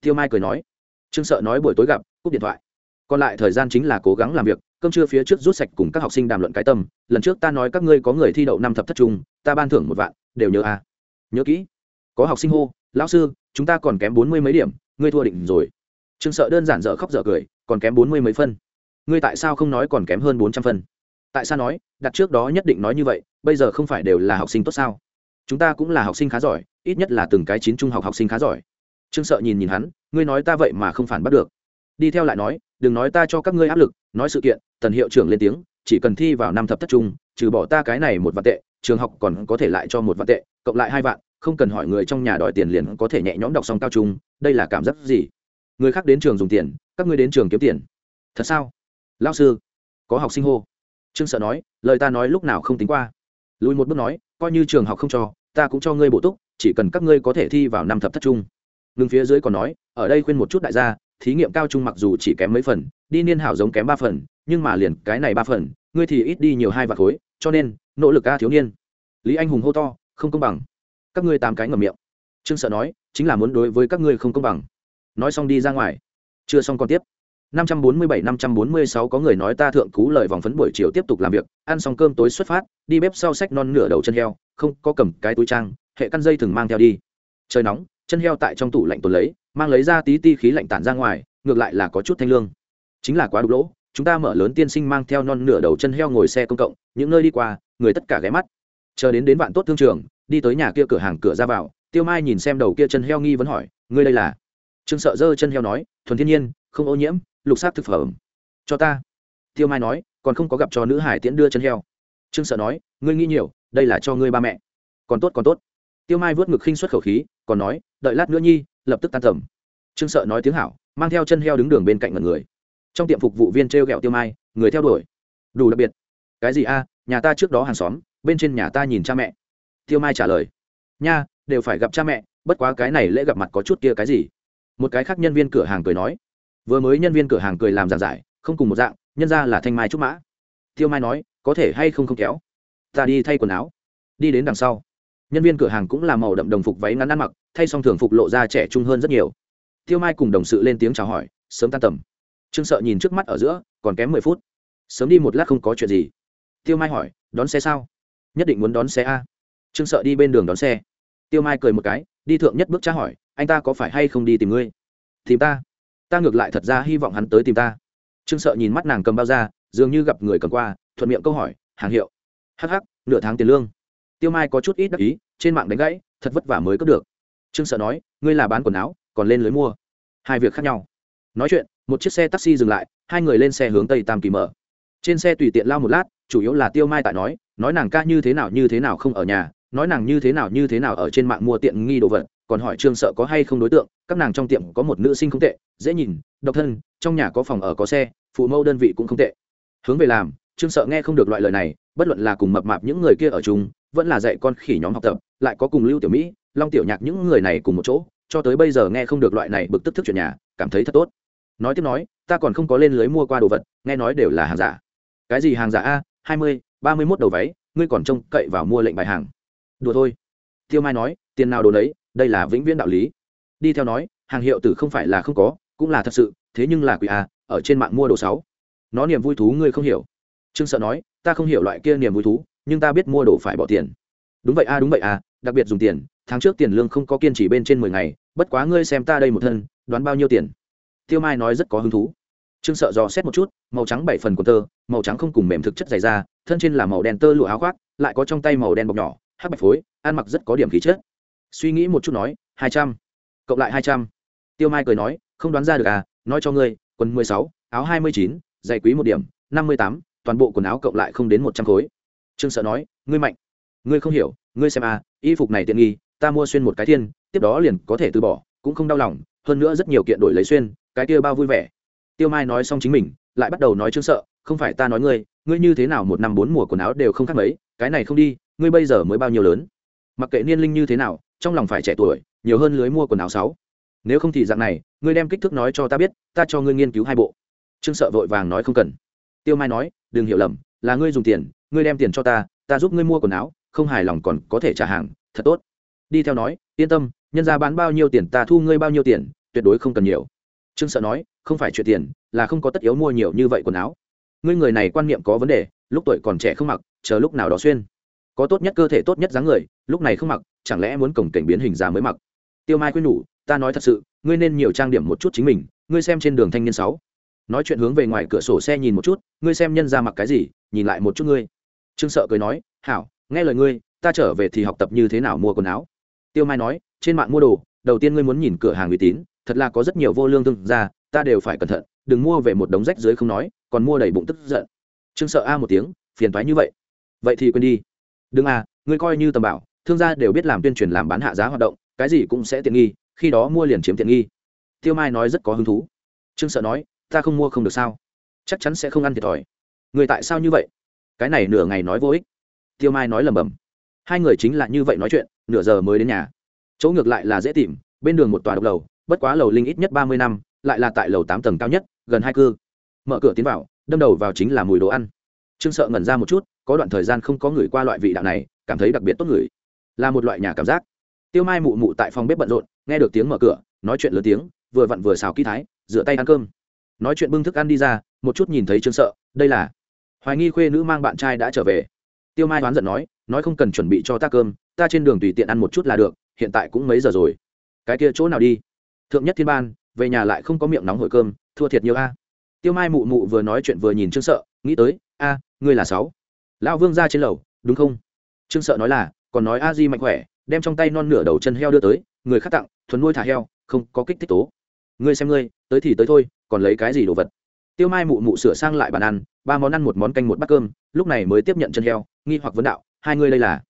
Tiêu mai cười nói. Trương sợ nói buổi tối gặp, cúp điện thoại. Còn lại thời gian chính là cố gắng làm việc, cơm trưa phía trước rút sạch cùng các học sinh đàm luận cái tâm. Lần trước ta nói các ngươi có người thi đậu năm thập thất trung, ta ban thưởng một vạn, đều nhớ à. nhớ kỹ. Có học sinh hô, lão sư, chúng ta còn kém bốn mươi mấy điểm, ngươi thua định rồi. Trương sợ đơn giản dở khóc dở cười, còn kém bốn mươi mấy phân. Ngươi tại sao không nói còn kém hơn bốn trăm phân? Tại sao nói, đặt trước đó nhất định nói như vậy, bây giờ không phải đều là học sinh tốt sao? Chúng ta cũng là học sinh khá giỏi, ít nhất là từng cái chín trung học học sinh khá giỏi. Trương sợ nhìn nhìn hắn, ngươi nói ta vậy mà không phản bắt được. Đi theo lại nói, đừng nói ta cho các ngươi áp lực, nói sự kiện, tần hiệu trưởng lên tiếng, chỉ cần thi vào năm thập thất trung, trừ bỏ ta cái này một vạn tệ, trường học còn có thể lại cho một vạn tệ, cộng lại hai vạn, không cần hỏi người trong nhà đòi tiền liền có thể nhẹ nhõm đọc xong cao trung, đây là cảm giác gì? Người khác đến trường dùng tiền, các ngươi đến trường kiếm tiền. Thật sao? Lao sư, có học sinh hô trương sợ nói, lời ta nói lúc nào không tính qua. Lùi một bước nói, coi như trường học không cho, ta cũng cho ngươi bổ túc, chỉ cần các ngươi có thể thi vào năm thập thất trung. Ngưng phía dưới còn nói, ở đây khuyên một chút đại gia, thí nghiệm cao trung mặc dù chỉ kém mấy phần, đi niên hảo giống kém ba phần, nhưng mà liền cái này ba phần, ngươi thì ít đi nhiều hai vạt khối, cho nên, nỗ lực ca thiếu niên. Lý anh hùng hô to, không công bằng. Các ngươi tám cái ngầm miệng. Trương sợ nói, chính là muốn đối với các ngươi không công bằng. Nói xong đi ra ngoài. Chưa xong còn tiếp. 547-546 có người nói ta thượng cú lời vòng phấn buổi chiều tiếp tục làm việc, ăn xong cơm tối xuất phát, đi bếp sau sách non nửa đầu chân heo, không có cầm cái túi trang, hệ căn dây thường mang theo đi. Trời nóng, chân heo tại trong tủ lạnh tuần lấy, mang lấy ra tí ti khí lạnh tản ra ngoài, ngược lại là có chút thanh lương. Chính là quá đủ lỗ, chúng ta mở lớn tiên sinh mang theo non nửa đầu chân heo ngồi xe công cộng, những nơi đi qua, người tất cả ghé mắt. Chờ đến đến vạn tốt thương trường, đi tới nhà kia cửa hàng cửa ra vào, Tiêu Mai nhìn xem đầu kia chân heo nghi vấn hỏi, ngươi đây là? Trương Sợ dơ chân heo nói, thuần thiên nhiên, không ô nhiễm, lục sát thực phẩm. Cho ta. Tiêu mai nói, còn không có gặp cho nữ hải tiễn đưa chân heo. Trương sợ nói, ngươi nghĩ nhiều, đây là cho ngươi ba mẹ. Còn tốt còn tốt. Tiêu mai vớt ngực khinh xuất khẩu khí, còn nói, đợi lát nữa nhi, lập tức tan tầm. Trương sợ nói tiếng hảo, mang theo chân heo đứng đường bên cạnh mọi người. Trong tiệm phục vụ viên t r tiêu mai, người theo đuổi. Đủ đặc biệt. Cái gì a, nhà ta trước đó hàng xóm, bên trên nhà ta nhìn cha mẹ. Tiêu mai trả lời, nha, đều phải gặp cha mẹ, bất quá cái này lễ gặp mặt có chút kia cái gì. Một cái khác nhân viên cửa hàng cười nói vừa mới nhân viên cửa hàng cười làm giảng giải, không cùng một dạng, nhân ra là thanh mai trúc mã. Tiêu mai nói, có thể hay không không kéo? Ta đi thay quần áo. Đi đến đằng sau, nhân viên cửa hàng cũng là màu đậm đồng phục váy ngắn ăn mặc, thay xong thường phục lộ ra trẻ trung hơn rất nhiều. Tiêu mai cùng đồng sự lên tiếng chào hỏi, sớm tan tầm. Trương sợ nhìn trước mắt ở giữa, còn kém mười phút. Sớm đi một lát không có chuyện gì. Tiêu mai hỏi, đón xe sao? Nhất định muốn đón xe a. Trương sợ đi bên đường đón xe. Tiêu mai cười một cái, đi thượng nhất bước tra hỏi, anh ta có phải hay không đi tìm ngươi? Tìm ta ta ngược lại thật ra hy vọng hắn tới tìm ta. Trương sợ nhìn mắt nàng cầm bao ra dường như gặp người cầm qua, thuận miệng câu hỏi, hàng hiệu. Hh nửa tháng tiền lương. Tiêu mai có chút ít đắc ý, trên mạng đánh gãy, thật vất vả mới có được. Trương sợ nói, ngươi là bán quần áo, còn lên lưới mua. Hai việc khác nhau. Nói chuyện, một chiếc xe taxi dừng lại, hai người lên xe hướng tây tam kỳ mở. Trên xe tùy tiện lao một lát, chủ yếu là tiêu mai tại nói nói nàng ca như thế nào, như thế nào không ở nhà, nói nàng như thế nào, như thế nào ở trên mạng mua tiện nghi đồ vật còn hỏi trương sợ có hay không đối tượng, các nàng trong tiệm có một nữ sinh không tệ, dễ nhìn, độc thân, trong nhà có phòng ở có xe, phụ mẫu đơn vị cũng không tệ. Hướng về làm, trương sợ nghe không được loại lời này, bất luận là cùng mập mạp những người kia ở chung, vẫn là dạy con khỉ nhóm học tập, lại có cùng lưu tiểu mỹ, long tiểu nhạc những người này cùng một chỗ, cho tới bây giờ nghe không được loại này bực tức thức chuyện nhà, cảm thấy thật tốt. Nói tiếp nói, ta còn không có lên lưới mua qua đồ vật, nghe nói đều là hàng giả. Cái gì hàng giả a? Hai mươi, ba mươi mốt đầu váy, ngươi còn trông cậy vào mua lệnh bài hàng. Đùa thôi. Tiêu mai nói, tiền nào đồ đấy đây là vĩnh viễn đạo lý. Đi theo nói, hàng hiệu tử không phải là không có, cũng là thật sự, thế nhưng là quỷ à ở trên mạng mua đồ sáu. Nó niềm vui thú ngươi không hiểu. Trương sợ nói, ta không hiểu loại kia niềm vui thú, nhưng ta biết mua đồ phải bỏ tiền. Đúng vậy a đúng vậy a đặc biệt dùng tiền, tháng trước tiền lương không có kiên trì bên trên mười ngày, bất quá ngươi xem ta đây một thân, đoán bao nhiêu tiền? Tiêu mai nói rất có hứng thú. Trương sợ dò xét một chút, màu trắng bảy phần của tơ, màu trắng không cùng mềm thực chất dày da, thân trên là màu đen tơ lụa áo khoác, lại có trong tay màu đen bọc nhỏ, hắc bạch phối, ăn mặc rất có điểm khí chất suy nghĩ một chút nói, hai trăm. Cộng lại hai trăm. Tiêu mai cười nói, không đoán ra được à nói cho ngươi, quần mười sáu, áo hai mươi chín giày quý một điểm, năm mươi tám, toàn bộ quần áo cộng lại không đến một trăm khối. Trương sợ nói, ngươi mạnh. Ngươi không hiểu, ngươi xem à y phục này tiện nghi, ta mua xuyên một cái thiên, tiếp đó liền có thể từ bỏ, cũng không đau lòng, hơn nữa rất nhiều kiện đổi lấy xuyên, cái kia bao vui vẻ. Tiêu mai nói xong chính mình, lại bắt đầu nói trương sợ, không phải ta nói ngươi ngươi như thế nào một năm bốn mùa quần áo đều không khác mấy, cái này không đi, ngươi bây giờ mới bao nhiêu lớn? Mặc kệ niên linh như thế nào trong lòng phải trẻ tuổi, nhiều hơn lưới mua quần áo sáu. Nếu không thì dạng này, ngươi đem kích thước nói cho ta biết, ta cho ngươi nghiên cứu hai bộ. Trương sợ vội vàng nói không cần. Tiêu mai nói, đừng hiểu lầm, là ngươi dùng tiền, ngươi đem tiền cho ta ta giúp ngươi mua quần áo, không hài lòng còn có thể trả hàng, thật tốt. Đi theo nói, yên tâm, nhân ra bán bao nhiêu tiền ta thu ngươi bao nhiêu tiền, tuyệt đối không cần nhiều. Trương sợ nói, không phải chuyện tiền, là không có tất yếu mua nhiều như vậy quần áo. Ngươi người này quan niệm có vấn đề, lúc tuổi còn trẻ không mặc, chờ lúc nào đó xuyên có tốt nhất cơ thể tốt nhất dáng người, lúc này không mặc, chẳng lẽ muốn cổng cảnh biến hình già mới mặc? Tiêu mai quyên nhủ, ta nói thật sự, ngươi nên nhiều trang điểm một chút chính mình, ngươi xem trên đường thanh niên sáu. Nói chuyện hướng về ngoài cửa sổ xe nhìn một chút, ngươi xem nhân ra mặc cái gì, nhìn lại một chút ngươi. Trương sợ cười nói, hảo, nghe lời ngươi, ta trở về thì học tập như thế nào mua quần áo? Tiêu mai nói, trên mạng mua đồ, đầu tiên ngươi muốn nhìn cửa hàng uy tín, thật là có rất nhiều vô lương thương ra ta đều phải cẩn thận, đừng mua về một đống rách dưới không nói, còn mua đầy bụng tức giận. Trương sợ a một tiếng, phiền toái như vậy. Vậy thì quên đi đừng à, ngươi coi như tầm bảo thương gia đều biết làm tuyên truyền làm bán hạ giá hoạt động cái gì cũng sẽ tiện nghi khi đó mua liền chiếm tiện nghi. Tiêu mai nói rất có hứng thú. Trương sợ nói ta không mua không được sao? Chắc chắn sẽ không ăn thiệt thòi. Người tại sao như vậy? Cái này nửa ngày nói vô ích. Tiêu mai nói lầm bầm hai người chính là như vậy nói chuyện nửa giờ mới đến nhà. Chỗ ngược lại là dễ tìm bên đường một tòa độc lầu bất quá lầu linh ít nhất ba mươi năm lại là tại lầu tám tầng cao nhất gần hai cư. Mở cửa tiến vào đâm đầu vào chính là mùi đồ ăn trương sợ ngẩn ra một chút, có đoạn thời gian không có người qua loại vị đạo này, cảm thấy đặc biệt tốt người. Là một loại nhà cảm giác. Tiêu mai mụ mụ tại phòng bếp bận rộn, nghe được tiếng mở cửa, nói chuyện lớn tiếng, vừa vặn vừa xào kỹ thái, rửa tay ăn cơm. Nói chuyện bưng thức ăn đi ra, một chút nhìn thấy trương sợ, đây là hoài nghi khuê nữ mang bạn trai đã trở về. Tiêu mai đoán giận nói nói không cần chuẩn bị cho ta cơm, ta trên đường tùy tiện ăn một chút là được, hiện tại cũng mấy giờ rồi. Cái kia chỗ nào đi? Thượng nhất thiên ban, về nhà lại không có miệng nóng hổi cơm, thua thiệt nhiều a tiêu mai mụ mụ vừa nói chuyện vừa nhìn trương sợ, nghĩ tới, a, ngươi là sáu. Lão vương ra trên lầu, đúng không? Trương sợ nói là, còn nói a di mạnh khỏe, đem trong tay non nửa đầu chân heo đưa tới, người khác tặng, thuần nuôi thả heo, không có kích thích tố. Ngươi xem ngươi, tới thì tới thôi, còn lấy cái gì đồ vật? Tiêu mai mụ mụ sửa sang lại bàn ăn, ba món ăn, một món canh, một bát cơm, lúc này mới tiếp nhận chân heo, nghi hoặc vấn đạo, hai ngươi đây là?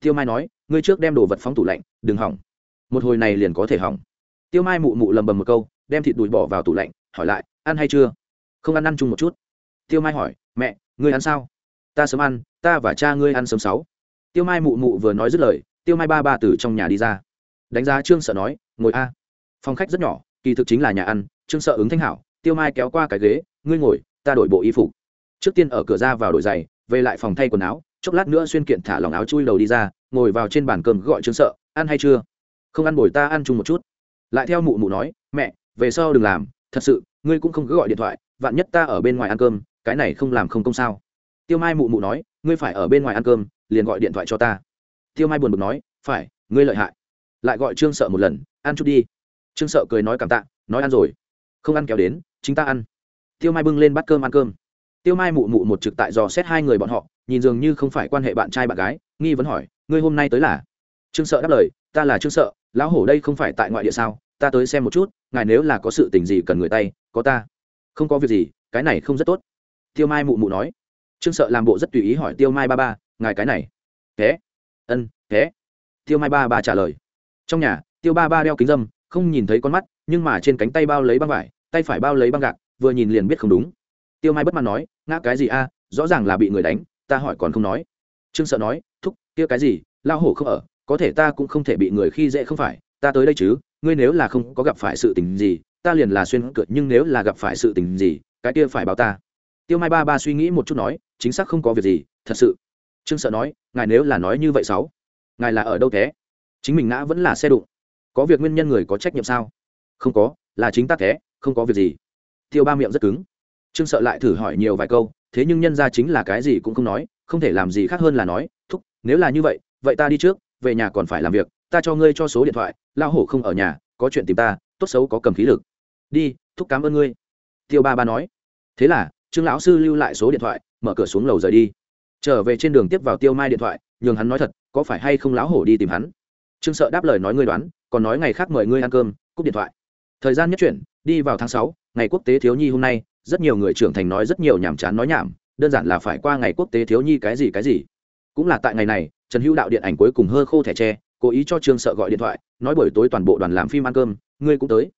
Tiêu mai nói, ngươi trước đem đồ vật phóng tủ lạnh, đừng hỏng. Một hồi này liền có thể hỏng. Tiêu mai mụ mụ lầm bầm một câu, đem thịt đùi bỏ vào tủ lạnh, hỏi lại, ăn hay chưa? Không ăn ăn chung một chút. Tiêu mai hỏi, mẹ, ngươi ăn sao? Ta sớm ăn, ta và cha ngươi ăn sớm sáu. Tiêu mai mụ mụ vừa nói dứt lời, tiêu mai ba ba từ trong nhà đi ra. Đánh giá trương sợ nói, ngồi a. Phòng khách rất nhỏ, kỳ thực chính là nhà ăn, trương sợ ứng thanh hảo, tiêu mai kéo qua cái ghế, ngươi ngồi, ta đổi bộ y phục. Trước tiên ở cửa ra vào đổi giày, về lại phòng thay quần áo, chốc lát nữa xuyên kiện thả lòng áo chui đầu đi ra, ngồi vào trên bàn cơm gọi trương sợ, ăn hay chưa? Không ăn bồi ta ăn chung một chút. Lại theo mụ mụ nói, mẹ, về sau đừng làm, thật sự, ngươi cũng không cứ gọi điện thoại vạn nhất ta ở bên ngoài ăn cơm, cái này không làm không công sao. Tiêu mai mụ mụ nói, ngươi phải ở bên ngoài ăn cơm, liền gọi điện thoại cho ta. Tiêu mai buồn bực nói, phải, ngươi lợi hại. Lại gọi trương sợ một lần, ăn chút đi. Trương sợ cười nói cảm tạ, nói ăn rồi. Không ăn kéo đến, chính ta ăn. Tiêu mai bưng lên bát cơm ăn cơm. Tiêu mai mụ mụ một trực tại dò xét hai người bọn họ, nhìn dường như không phải quan hệ bạn trai bạn gái, nghi vấn hỏi, ngươi hôm nay tới là? Trương sợ đáp lời, ta là trương sợ, lão hổ đây không phải tại ngoại địa sao? Ta tới xem một chút, ngài nếu là có sự tình gì cần người tay, có ta không có việc gì, cái này không rất tốt. Tiêu mai mụ mụ nói. Trương sợ làm bộ rất tùy ý hỏi tiêu mai ba ba, ngài cái này? Thế. Ân, thế. Tiêu mai ba ba trả lời. Trong nhà, tiêu ba ba đeo kính dâm, không nhìn thấy con mắt, nhưng mà trên cánh tay bao lấy băng vải, tay phải bao lấy băng gạc, vừa nhìn liền biết không đúng. Tiêu mai bất mãn nói, ngã cái gì a? Rõ ràng là bị người đánh, ta hỏi còn không nói. Trương sợ nói, thúc, kia cái gì? Lao hổ không ở, có thể ta cũng không thể bị người khi dễ không phải, ta tới đây chứ, ngươi nếu là không có gặp phải sự tình gì ta liền là xuyên cượt nhưng nếu là gặp phải sự tình gì, cái kia phải báo ta. Tiêu mai ba ba suy nghĩ một chút nói, chính xác không có việc gì, thật sự. Trương sợ nói, ngài nếu là nói như vậy sáu, ngài là ở đâu thế? Chính mình ngã vẫn là xe đụng. Có việc nguyên nhân người có trách nhiệm sao? Không có, là chính ta thế, không có việc gì. Tiêu ba miệng rất cứng. Trương sợ lại thử hỏi nhiều vài câu, thế nhưng nhân ra chính là cái gì cũng không nói, không thể làm gì khác hơn là nói, thúc, nếu là như vậy vậy ta đi trước, về nhà còn phải làm việc, ta cho ngươi cho số điện thoại lao hổ không ở nhà, có chuyện tìm ta, tốt xấu có cầm khí lực đi, thúc cảm ơn ngươi. Tiêu ba ba nói. Thế là, trương lão sư lưu lại số điện thoại, mở cửa xuống lầu rời đi. Trở về trên đường tiếp vào tiêu mai điện thoại, nhường hắn nói thật, có phải hay không lão hổ đi tìm hắn? Trương sợ đáp lời nói ngươi đoán, còn nói ngày khác mời ngươi ăn cơm, cúp điện thoại. Thời gian nhất chuyển, đi vào tháng sáu, ngày quốc tế thiếu nhi hôm nay, rất nhiều người trưởng thành nói rất nhiều nhàm chán nói nhảm, đơn giản là phải qua ngày quốc tế thiếu nhi cái gì cái gì. Cũng là tại ngày này, trần hữu đạo điện ảnh cuối cùng hơ khô thẻ tre, cố ý cho trương sợ gọi điện thoại, nói buổi tối toàn bộ đoàn làm phim ăn cơm, ngươi cũng tới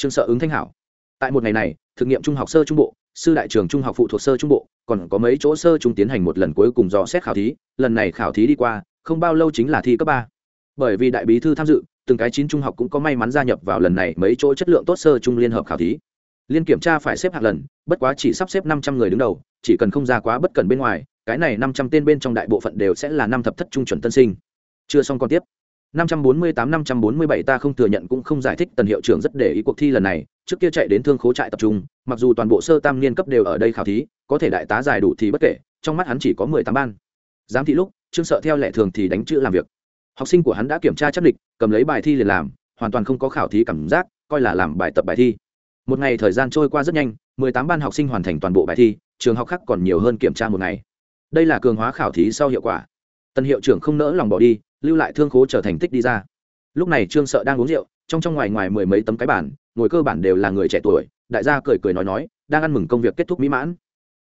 trương sợ ứng thanh hảo. Tại một ngày này thực nghiệm trung học sơ trung bộ, sư đại trường trung học phụ thuộc sơ trung bộ, còn có mấy chỗ sơ trung tiến hành một lần cuối cùng dò xét khảo thí, lần này khảo thí đi qua, không bao lâu chính là thi cấp ba. Bởi vì đại bí thư tham dự, từng cái chín trung học cũng có may mắn gia nhập vào lần này mấy chỗ chất lượng tốt sơ trung liên hợp khảo thí. Liên kiểm tra phải xếp hạng lần, bất quá chỉ sắp xếp năm trăm người đứng đầu, chỉ cần không ra quá bất cần bên ngoài, cái này năm trăm tên bên trong đại bộ phận đều sẽ là năm thập thất trung chuẩn tân sinh. Chưa xong còn tiếp năm trăm bốn mươi tám năm trăm bốn mươi bảy ta không thừa nhận cũng không giải thích tần hiệu trưởng rất để ý cuộc thi lần này. Trước kia chạy đến thương khố trại tập trung mặc dù toàn bộ sơ tam niên cấp đều ở đây khảo thí có thể đại tá giải đủ thì bất kể trong mắt hắn chỉ có mười tám ban. Giám thị lúc trương sợ theo lệ thường thì đánh chữ làm việc. Học sinh của hắn đã kiểm tra chắc lịch, cầm lấy bài thi liền làm hoàn toàn không có khảo thí cảm giác coi là làm bài tập bài thi. Một ngày thời gian trôi qua rất nhanh mười tám ban học sinh hoàn thành toàn bộ bài thi trường học khác còn nhiều hơn kiểm tra một ngày. Đây là cường hóa khảo thí sau hiệu quả. Tân hiệu trưởng không nỡ lòng bỏ đi lưu lại thương khố trở thành tích đi ra. Lúc này trương sợ đang uống rượu, trong trong ngoài ngoài mười mấy tấm cái bản, ngồi cơ bản đều là người trẻ tuổi, đại gia cười cười nói nói, đang ăn mừng công việc kết thúc mỹ mãn.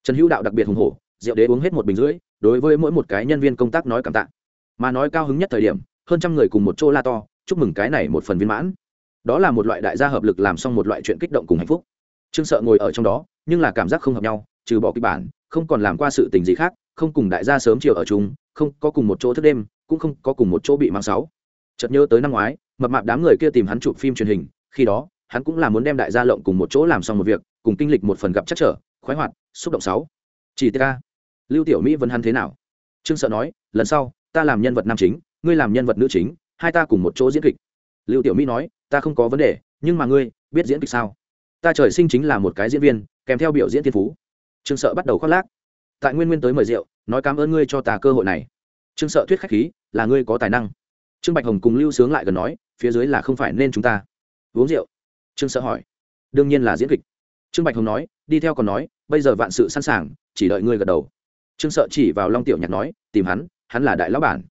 Trần hữu đạo đặc biệt hùng hổ, rượu đế uống hết một bình rưỡi, đối với mỗi một cái nhân viên công tác nói cảm tạ. Mà nói cao hứng nhất thời điểm, hơn trăm người cùng một chỗ la to, chúc mừng cái này một phần viên mãn. Đó là một loại đại gia hợp lực làm xong một loại chuyện kích động cùng hạnh phúc. Trương sợ ngồi ở trong đó, nhưng là cảm giác không hợp nhau, trừ bỏ kịch bản, không còn làm qua sự tình gì khác, không cùng đại gia sớm chiều ở chung, không có cùng một chỗ thức đêm cũng không có cùng một chỗ bị mang sáu. Chợt nhớ tới năm ngoái, mập mạp đám người kia tìm hắn chụp phim truyền hình, khi đó, hắn cũng là muốn đem đại gia lộng cùng một chỗ làm xong một việc, cùng kinh lịch một phần gặp chắc trở, khoái hoạt, xúc động sáu. Chỉ ta lưu tiểu mỹ vẫn hắn thế nào? Trương sợ nói, lần sau, ta làm nhân vật nam chính, ngươi làm nhân vật nữ chính, hai ta cùng một chỗ diễn kịch. Lưu tiểu mỹ nói, ta không có vấn đề, nhưng mà ngươi, biết diễn kịch sao? Ta trời sinh chính là một cái diễn viên, kèm theo biểu diễn thiên phú. Trương sợ bắt đầu khoác lác. Tại nguyên nguyên tới mời rượu, nói cảm ơn ngươi cho ta cơ hội này trương sợ thuyết khách khí, là ngươi có tài năng. Trương bạch hồng cùng lưu sướng lại gần nói, phía dưới là không phải nên chúng ta. Uống rượu? Trương sợ hỏi. Đương nhiên là diễn kịch. Trương bạch hồng nói, đi theo còn nói, bây giờ vạn sự sẵn sàng, chỉ đợi ngươi gật đầu. Trương sợ chỉ vào long tiểu nhạc nói, tìm hắn hắn là đại lão bản.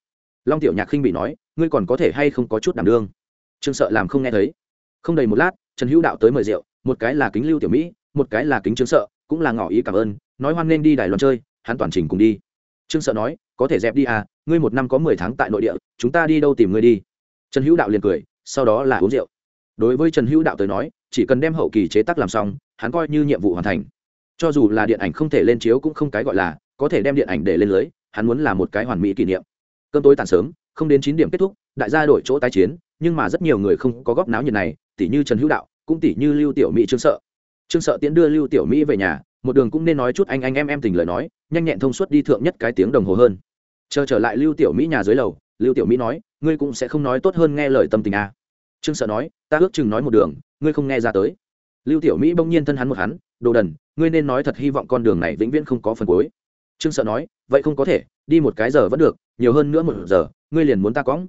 Long tiểu nhạc khinh bị nói, ngươi còn có thể hay không có chút đảm đương? Trương sợ làm không nghe thấy. Không đầy một lát, trần hữu đạo tới mời rượu, một cái là kính lưu tiểu mỹ, một cái là kính trương sợ, cũng là ngỏ ý cảm ơn, nói hoan nên đi đài loan chơi, hắn toàn trình cùng đi. Trương sợ nói có thể dẹp đi à ngươi một năm có mười tháng tại nội địa, chúng ta đi đâu tìm ngươi đi? Trần hữu đạo liền cười, sau đó là uống rượu. Đối với trần hữu đạo tới nói, chỉ cần đem hậu kỳ chế tác làm xong, hắn coi như nhiệm vụ hoàn thành. Cho dù là điện ảnh không thể lên chiếu cũng không cái gọi là, có thể đem điện ảnh để lên lưới, hắn muốn là một cái hoàn mỹ kỷ niệm. Cơm tối tàn sớm, không đến chín điểm kết thúc, đại gia đổi chỗ tái chiến, nhưng mà rất nhiều người không có góp náo nhiệt này tỷ như trần hữu đạo, cũng tỷ như lưu tiểu mỹ, trương sợ. Trương sợ tiễn đưa lưu tiểu mỹ về nhà, một đường cũng nên nói chút anh anh em em tình lời nói, nhanh nhẹn thông suốt đi thượng nhất cái tiếng đồng hồ hơn chờ trở lại lưu tiểu mỹ nhà dưới lầu, lưu tiểu mỹ nói, ngươi cũng sẽ không nói tốt hơn nghe lời tâm tình à. trương sợ nói, ta ước chừng nói một đường, ngươi không nghe ra tới lưu tiểu mỹ bỗng nhiên thân hắn một hắn, đồ đần, ngươi nên nói thật hy vọng con đường này vĩnh viễn không có phần cuối trương sợ nói, vậy không có thể, đi một cái giờ vẫn được, nhiều hơn nữa một giờ, ngươi liền muốn ta cóng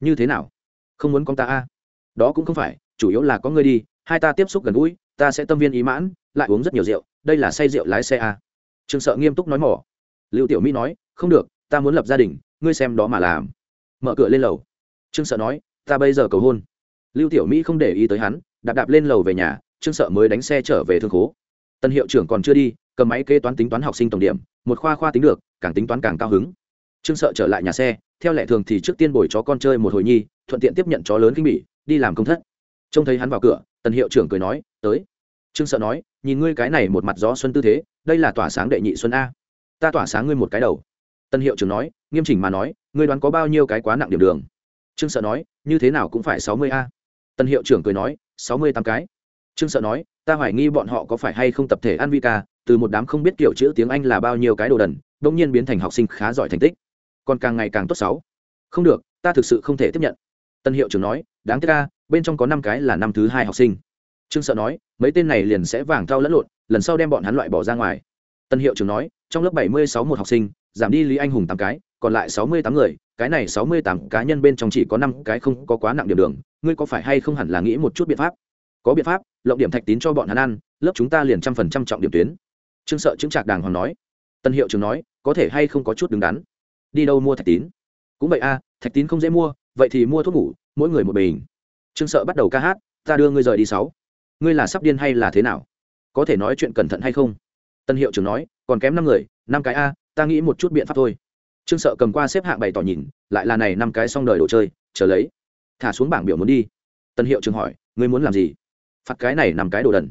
như thế nào không muốn con ta a à? đó cũng không phải, chủ yếu là có ngươi đi, hai ta tiếp xúc gần gũi, ta sẽ tâm viên ý mãn, lại uống rất nhiều rượu, đây là say rượu lái xe a à? trương sợ nghiêm túc nói mỏ lưu tiểu mỹ nói, không được ta muốn lập gia đình, ngươi xem đó mà làm. Mở cửa lên lầu. Trương sợ nói, ta bây giờ cầu hôn. Lưu tiểu mỹ không để ý tới hắn, đạp đạp lên lầu về nhà, trương sợ mới đánh xe trở về thương khố. Tân hiệu trưởng còn chưa đi, cầm máy kế toán tính toán học sinh tổng điểm, một khoa khoa tính được, càng tính toán càng cao hứng. Trương sợ trở lại nhà xe, theo lệ thường thì trước tiên bồi chó con chơi một hồi nhi, thuận tiện tiếp nhận chó lớn kinh bỉ, đi làm công thất. Trông thấy hắn vào cửa tần hiệu trưởng cười nói, tới. Trương sợ nói, nhìn ngươi cái này một mặt gió xuân tư thế, đây là tỏa sáng đệ nhị xuân a. Ta tỏa sáng ngươi một cái đầu tân hiệu trưởng nói, nghiêm chỉnh mà nói, ngươi đoán có bao nhiêu cái quá nặng điểm đường? Trương sợ nói, như thế nào cũng phải sáu mươi a. Tân hiệu trưởng cười nói, sáu mươi tám cái. Trương sợ nói, ta hoài nghi bọn họ có phải hay không tập thể ăn vi ca, từ một đám không biết kiểu chữ tiếng anh là bao nhiêu cái đồ đần đông nhiên biến thành học sinh khá giỏi thành tích. Còn càng ngày càng tốt sáu. Không được, ta thực sự không thể tiếp nhận. Tân hiệu trưởng nói, đáng tiếc ca bên trong có năm cái là năm thứ hai học sinh. Trương sợ nói, mấy tên này liền sẽ vàng thao lẫn lộn, lần sau đem bọn hắn loại bỏ ra ngoài. Tân hiệu trưởng nói, trong lớp bảy mươi sáu một học sinh giảm đi lý anh hùng tám cái, còn lại sáu mươi tám người, cái này sáu mươi tám cá nhân bên trong chỉ có năm cái không có quá nặng điểm đường, ngươi có phải hay không hẳn là nghĩ một chút biện pháp? Có biện pháp, lộng điểm thạch tín cho bọn hắn ăn, lớp chúng ta liền trăm phần trăm trọng điểm tuyến. Trương sợ chứng trạc đàng hoàng nói. Tân hiệu trưởng nói, có thể hay không có chút đứng đắn? Đi đâu mua thạch tín? Cũng vậy a, thạch tín không dễ mua, vậy thì mua thuốc ngủ, mỗi người một bình. Trương sợ bắt đầu ca hát, ta đưa ngươi rời đi sáu. Ngươi là sắp điên hay là thế nào? Có thể nói chuyện cẩn thận hay không? Tân hiệu trưởng nói, còn kém năm người, năm cái a ta nghĩ một chút biện pháp thôi. Trương sợ cầm qua xếp hạng bày tỏ nhìn, lại là này năm cái xong đời đồ chơi, chờ lấy. Thả xuống bảng biểu muốn đi. Tân hiệu trưởng hỏi, ngươi muốn làm gì? Phạt cái này nằm cái đồ đần.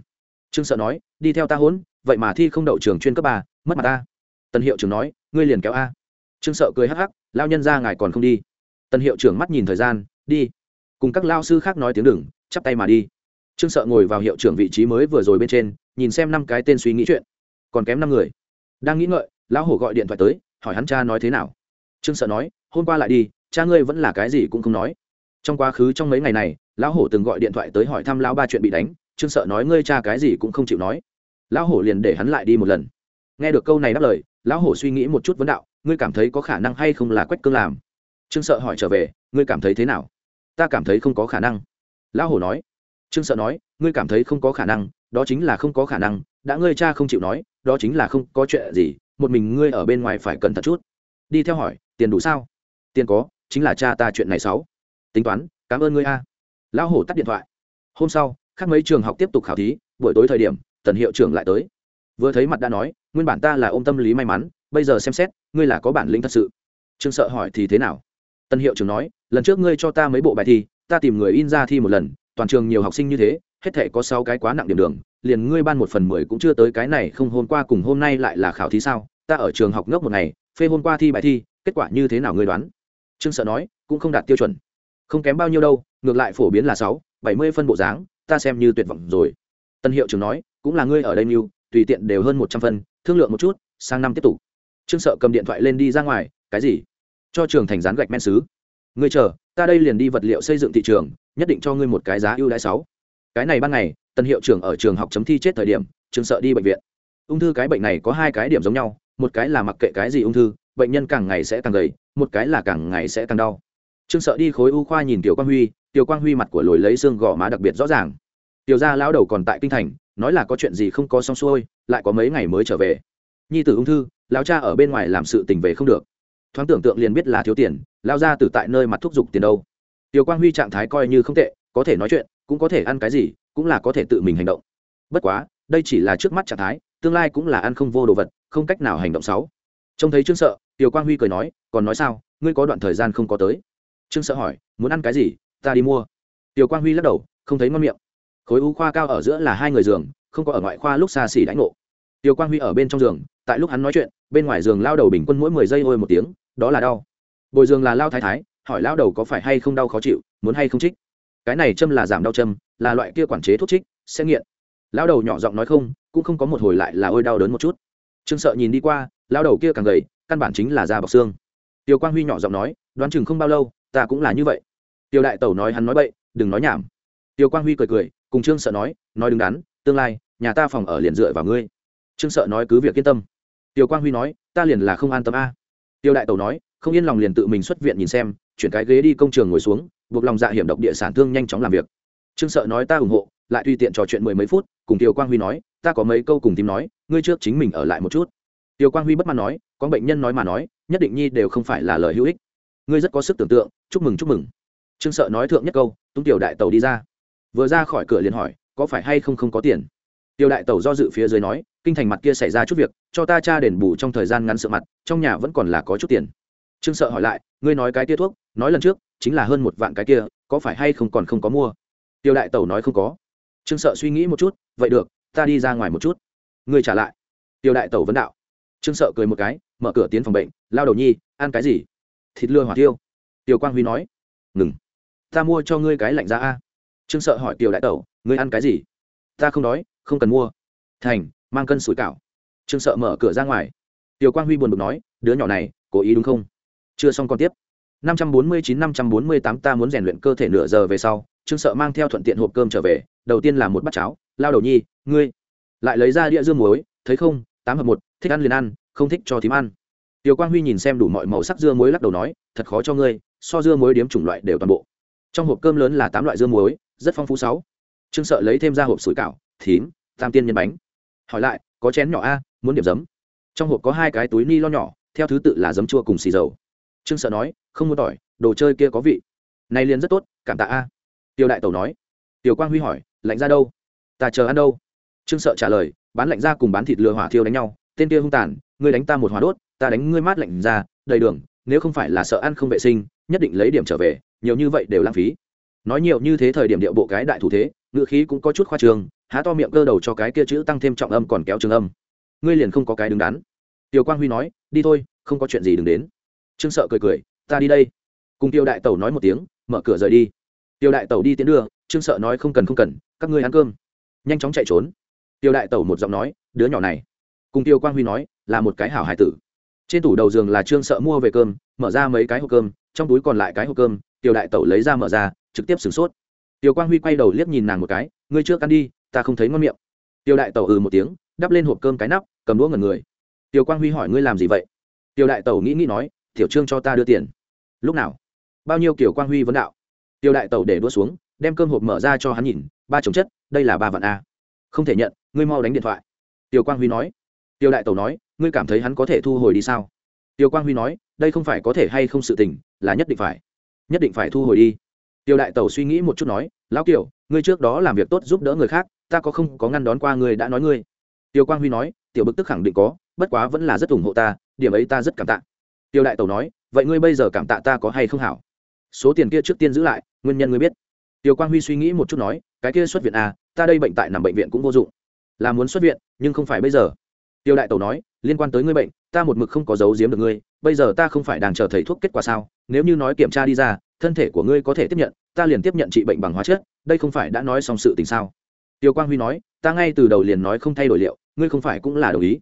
Trương sợ nói, đi theo ta hốn, vậy mà thi không đậu trường chuyên cấp ba, mất mặt ta. Tân hiệu trưởng nói, ngươi liền kéo a. Trương sợ cười hắc hắc lao nhân ra ngài còn không đi. Tân hiệu trưởng mắt nhìn thời gian, đi. Cùng các lao sư khác nói tiếng đừng, chắp tay mà đi. Trương sợ ngồi vào hiệu trưởng vị trí mới vừa rồi bên trên, nhìn xem năm cái tên suy nghĩ chuyện. Còn kém năm người. Đang nghĩ ngợi lão hổ gọi điện thoại tới, hỏi hắn cha nói thế nào. Trương sợ nói, hôm qua lại đi, cha ngươi vẫn là cái gì cũng không nói. Trong quá khứ trong mấy ngày này, lão hổ từng gọi điện thoại tới hỏi thăm lão ba chuyện bị đánh, trương sợ nói, ngươi cha cái gì cũng không chịu nói. Lão hổ liền để hắn lại đi một lần. Nghe được câu này đáp lời, lão hổ suy nghĩ một chút vấn đạo, ngươi cảm thấy có khả năng hay không là quách cương làm? Trương sợ hỏi trở về, ngươi cảm thấy thế nào? Ta cảm thấy không có khả năng. Lão hổ nói. Trương sợ nói, ngươi cảm thấy không có khả năng, đó chính là không có khả năng, đã ngươi cha không chịu nói, đó chính là không có chuyện gì một mình ngươi ở bên ngoài phải cẩn thận chút. Đi theo hỏi, tiền đủ sao? Tiền có, chính là cha ta chuyện này sáu. Tính toán, cảm ơn ngươi a. Lão hổ tắt điện thoại. Hôm sau, khác mấy trường học tiếp tục khảo thí, buổi tối thời điểm, tần hiệu trưởng lại tới. Vừa thấy mặt đã nói, nguyên bản ta là ôm tâm lý may mắn, bây giờ xem xét, ngươi là có bản lĩnh thật sự. Trương sợ hỏi thì thế nào? Tân hiệu trưởng nói, lần trước ngươi cho ta mấy bộ bài thi, ta tìm người in ra thi một lần, toàn trường nhiều học sinh như thế, hết thể có sáu cái quá nặng điểm đường liền ngươi ban một phần mười cũng chưa tới cái này không, hôm qua cùng hôm nay lại là khảo thí sao? Ta ở trường học ngốc một ngày, phê hôm qua thi bài thi, kết quả như thế nào ngươi đoán? Trương sợ nói, cũng không đạt tiêu chuẩn. Không kém bao nhiêu đâu, ngược lại phổ biến là sáu, bảy mươi phân bộ dáng, ta xem như tuyệt vọng rồi. Tân hiệu trưởng nói, cũng là ngươi ở đây mưu tùy tiện đều hơn một trăm phân, thương lượng một chút, sang năm tiếp tục. Trương sợ cầm điện thoại lên đi ra ngoài, cái gì? Cho trường thành rán gạch men xứ. Ngươi chờ, ta đây liền đi vật liệu xây dựng thị trường, nhất định cho ngươi một cái giá ưu đãi sáu. Cái này ban ngày tân hiệu trưởng ở trường học chấm thi chết thời điểm, trường sợ đi bệnh viện. Ung thư cái bệnh này có hai cái điểm giống nhau, một cái là mặc kệ cái gì ung thư, bệnh nhân càng ngày sẽ càng gầy, một cái là càng ngày sẽ càng đau. Trương sợ đi khối u khoa nhìn tiểu quang huy, tiểu quang huy mặt của lồi lấy xương gò má đặc biệt rõ ràng. Tiểu gia lão đầu còn tại kinh thành, nói là có chuyện gì không có xong xuôi, lại có mấy ngày mới trở về. Nhi tử ung thư, lão cha ở bên ngoài làm sự tình về không được. Thoáng tưởng tượng liền biết là thiếu tiền lao ra từ tại nơi mặt thúc giục tiền đâu. Tiểu quang huy trạng thái coi như không tệ, có thể nói chuyện, cũng có thể ăn cái gì cũng là có thể tự mình hành động. Bất quá, đây chỉ là trước mắt trạng thái, tương lai cũng là ăn không vô đồ vật, không cách nào hành động sáu. Trông thấy trương sợ, tiểu quang huy cười nói, còn nói sao? Ngươi có đoạn thời gian không có tới. Trương sợ hỏi, muốn ăn cái gì? Ta đi mua. Tiểu quang huy lắc đầu, không thấy ngon miệng. Khối u khoa cao ở giữa là hai người giường, không có ở ngoại khoa lúc xa xỉ đánh ngộ. Tiểu quang huy ở bên trong giường, tại lúc hắn nói chuyện, bên ngoài giường lao đầu bình quân mỗi mười giây ôi một tiếng, đó là đau. Bồi giường là lao thái thái, hỏi lao đầu có phải hay không đau khó chịu, muốn hay không trích. Cái này châm là giảm đau châm là loại kia quản chế thuốc trích sẽ nghiện lao đầu nhỏ giọng nói không, cũng không có một hồi lại là ôi đau đớn một chút. Trương sợ nhìn đi qua lao đầu kia càng gầy, căn bản chính là da bọc xương. Tiêu quang huy nhỏ giọng nói, đoán chừng không bao lâu, ta cũng là như vậy. Tiêu đại tẩu nói hắn nói bậy, đừng nói nhảm. Tiêu quang huy cười cười, cùng trương sợ nói nói đứng đắn, tương lai, nhà ta phòng ở liền dựa vào ngươi. Trương sợ nói cứ việc yên tâm. Tiêu quang huy nói, ta liền là không an tâm a. Tiêu đại tẩu nói, không yên lòng liền tự mình xuất viện nhìn xem, chuyển cái ghế đi công trường ngồi xuống, buộc lòng dạ hiểm độc địa sản thương nhanh chóng làm việc trương sợ nói ta ủng hộ, lại tùy tiện trò chuyện mười mấy phút, cùng tiêu quang huy nói, ta có mấy câu cùng tìm nói, ngươi trước chính mình ở lại một chút. Tiêu quang huy bất mãn nói, có bệnh nhân nói mà nói, nhất định nhi đều không phải là lời hữu ích. Ngươi rất có sức tưởng tượng, chúc mừng chúc mừng. Trương sợ nói thượng nhất câu tung tiểu đại tàu đi ra. Vừa ra khỏi cửa liền hỏi, có phải hay không không có tiền? Tiểu đại tàu do dự phía dưới nói, kinh thành mặt kia xảy ra chút việc, cho ta cha đền bù trong thời gian ngắn sự mặt, trong nhà vẫn còn là có chút tiền. Trương sợ hỏi lại, ngươi nói cái kia thuốc, nói lần trước, chính là hơn một vạn cái kia, có phải hay không còn không có mua? Tiêu đại tẩu nói không có. Trương sợ suy nghĩ một chút, vậy được, ta đi ra ngoài một chút. Ngươi trả lại. Tiêu đại tẩu vấn đạo. Trương sợ cười một cái, mở cửa tiến phòng bệnh, lao đầu nhi, ăn cái gì? Thịt lừa hỏa tiêu tiêu quang huy nói. Ngừng. Ta mua cho ngươi cái lạnh ra a. Trương sợ hỏi tiêu đại tẩu, ngươi ăn cái gì? Ta không đói, không cần mua. Thành, mang cân sủi cảo. Trương sợ mở cửa ra ngoài. Tiêu quang huy buồn bực nói, đứa nhỏ này, cố ý đúng không? Chưa xong còn tiếp. 549-548 ta muốn rèn luyện cơ thể nửa giờ về sau trương sợ mang theo thuận tiện hộp cơm trở về, đầu tiên là một bát cháo. Lao đầu nhi, ngươi. Lại lấy ra đĩa dương muối, thấy không, tám hợp một, thích ăn liền ăn, không thích cho thím ăn. Tiêu quang huy nhìn xem đủ mọi màu sắc dưa muối lắc đầu nói, thật khó cho ngươi, so dưa muối điếm chủng loại đều toàn bộ. Trong hộp cơm lớn là tám loại dưa muối, rất phong phú sáu. Trương sợ lấy thêm ra hộp sủi cảo, thím, tam tiên nhân bánh. Hỏi lại, có chén nhỏ a, muốn điểm giấm? Trong hộp có hai cái túi ni lo nhỏ, theo thứ tự là giấm chua cùng xì dầu. Trương sợ nói, không muốn tỏi, đồ chơi kia có vị. Này liền rất tốt, cảm tạ a tiêu đại tẩu nói. Tiểu quang huy hỏi, lạnh ra đâu? Ta chờ ăn đâu? Trương sợ trả lời, bán lạnh ra cùng bán thịt lừa hỏa thiêu đánh nhau, tên kia hung tàn, ngươi đánh ta một hỏa đốt, ta đánh ngươi mát lạnh ra, đầy đường, nếu không phải là sợ ăn không vệ sinh, nhất định lấy điểm trở về, nhiều như vậy đều lãng phí. Nói nhiều như thế thời điểm điệu bộ cái đại thủ thế ngự khí cũng có chút khoa trường há to miệng cơ đầu cho cái kia chữ tăng thêm trọng âm còn kéo trường âm. Ngươi liền không có cái đứng đắn. Tiểu quang huy nói, đi thôi, không có chuyện gì đừng đến. Trương sợ cười cười, ta đi đây. Cùng tiêu đại tẩu nói một tiếng, mở cửa rời đi tiêu đại tẩu đi tiến đưa, trương sợ nói không cần không cần, các ngươi ăn cơm. Nhanh chóng chạy trốn. Tiêu đại tẩu một giọng nói, đứa nhỏ này. Cùng tiêu quang huy nói, là một cái hảo hải tử. Trên tủ đầu giường là trương sợ mua về cơm, mở ra mấy cái hộp cơm, trong túi còn lại cái hộp cơm tiêu đại tẩu lấy ra mở ra, trực tiếp sửng sốt. Tiêu quang huy quay đầu liếc nhìn nàng một cái, ngươi trước ăn đi, ta không thấy ngon miệng. Tiêu đại tẩu ừ một tiếng, đắp lên hộp cơm cái nắp, cầm đũa ngần người. Tiêu quang huy hỏi, ngươi làm gì vậy? Tiêu đại tẩu nghĩ nghĩ nói, tiểu trương cho ta đưa tiền. Lúc nào? Bao nhiêu? Kiểu quang huy vấn đạo tiêu đại tẩu để đua xuống, đem cơm hộp mở ra cho hắn nhìn, ba chồng chất, đây là ba vạn a. Không thể nhận, ngươi mau đánh điện thoại. Tiêu quang huy nói. Tiêu đại tẩu nói, ngươi cảm thấy hắn có thể thu hồi đi sao? Tiêu quang huy nói, đây không phải có thể hay không sự tình, là nhất định phải. Nhất định phải thu hồi đi. Tiêu đại tẩu suy nghĩ một chút nói, lão kiều, ngươi trước đó làm việc tốt giúp đỡ người khác, ta có không, có ngăn đón qua ngươi đã nói ngươi. Tiêu quang huy nói, tiểu bực tức khẳng định có, bất quá vẫn là rất ủng hộ ta, điểm ấy ta rất cảm tạ. Tiêu đại tẩu nói, vậy ngươi bây giờ cảm tạ ta có hay không hảo? Số tiền kia trước tiên giữ lại, nguyên nhân ngươi biết. Tiêu quang huy suy nghĩ một chút nói, cái kia xuất viện à ta đây bệnh tại nằm bệnh viện cũng vô dụng. Là muốn xuất viện, nhưng không phải bây giờ. Tiêu đại tẩu nói, liên quan tới ngươi bệnh, ta một mực không có giấu giếm được ngươi, bây giờ ta không phải đang chờ thầy thuốc kết quả sao, nếu như nói kiểm tra đi ra, thân thể của ngươi có thể tiếp nhận, ta liền tiếp nhận trị bệnh bằng hóa chất, đây không phải đã nói xong sự tình sao? Tiêu quang huy nói, ta ngay từ đầu liền nói không thay đổi liệu, ngươi không phải cũng là đồng ý.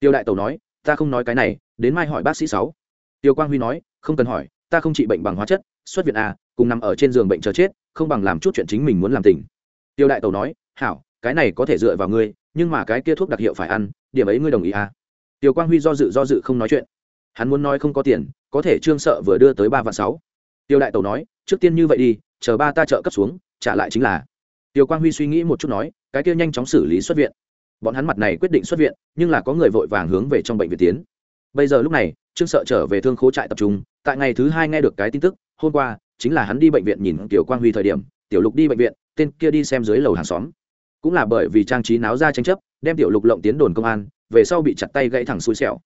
Tiêu đại tẩu nói, ta không nói cái này, đến mai hỏi bác sĩ sáu. Tiêu quang huy nói, không cần hỏi, ta không trị bệnh bằng hóa chất xuất viện à cùng nằm ở trên giường bệnh chờ chết, không bằng làm chút chuyện chính mình muốn làm tình. Tiêu đại tẩu nói, hảo, cái này có thể dựa vào ngươi, nhưng mà cái kia thuốc đặc hiệu phải ăn, điểm ấy ngươi đồng ý à tiêu quang huy do dự do dự không nói chuyện. Hắn muốn nói không có tiền, có thể trương sợ vừa đưa tới ba vạn sáu. Tiêu đại tẩu nói, trước tiên như vậy đi, chờ ba ta trợ cấp xuống, trả lại chính là. Tiêu quang huy suy nghĩ một chút nói, cái kia nhanh chóng xử lý xuất viện. Bọn hắn mặt này quyết định xuất viện, nhưng là có người vội vàng hướng về trong bệnh viện tiến. Bây giờ lúc này, trương sợ trở về thương khố trại tập trung, tại ngày thứ hai nghe được cái tin tức hôm qua, chính là hắn đi bệnh viện nhìn tiểu quang huy thời điểm, tiểu lục đi bệnh viện, tên kia đi xem dưới lầu hàng xóm. Cũng là bởi vì trang trí náo ra tranh chấp, đem tiểu lục lộng tiến đồn công an, về sau bị chặt tay gãy thẳng xui xẻo.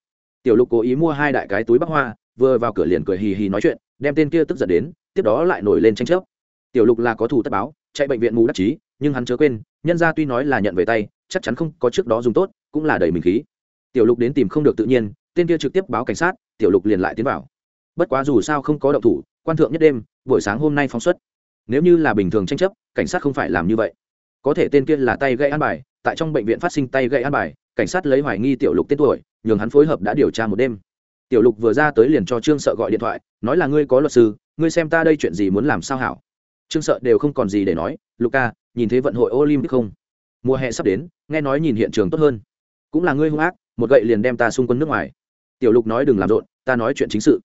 Tiểu lục cố ý mua hai đại cái túi bắc hoa, vừa vào cửa liền cười hì hì nói chuyện, đem tên kia tức giận đến, tiếp đó lại nổi lên tranh chấp. Tiểu lục là có thủ tất báo, chạy bệnh viện mù đắc chí, nhưng hắn chớ quên, nhân ra tuy nói là nhận về tay, chắc chắn không có trước đó dùng tốt, cũng là đầy mình khí. Tiểu lục đến tìm không được tự nhiên, tên kia trực tiếp báo cảnh sát, tiểu lục liền lại tiến vào bất quá dù sao không có động thủ, quan thượng nhất đêm, buổi sáng hôm nay phóng xuất. Nếu như là bình thường tranh chấp, cảnh sát không phải làm như vậy. Có thể tên kia là tay gây an bài, tại trong bệnh viện phát sinh tay gây an bài, cảnh sát lấy hoài nghi tiểu lục tên tuổi, nhường hắn phối hợp đã điều tra một đêm. Tiểu lục vừa ra tới liền cho trương sợ gọi điện thoại, nói là ngươi có luật sư, ngươi xem ta đây chuyện gì muốn làm sao hảo. Trương sợ đều không còn gì để nói luca nhìn thấy vận hội olympic không? Mùa hè sắp đến, nghe nói nhìn hiện trường tốt hơn. Cũng là ngươi hung ác, một gậy liền đem ta xung quân nước ngoài. Tiểu lục nói đừng làm rộn, ta nói chuyện chính sự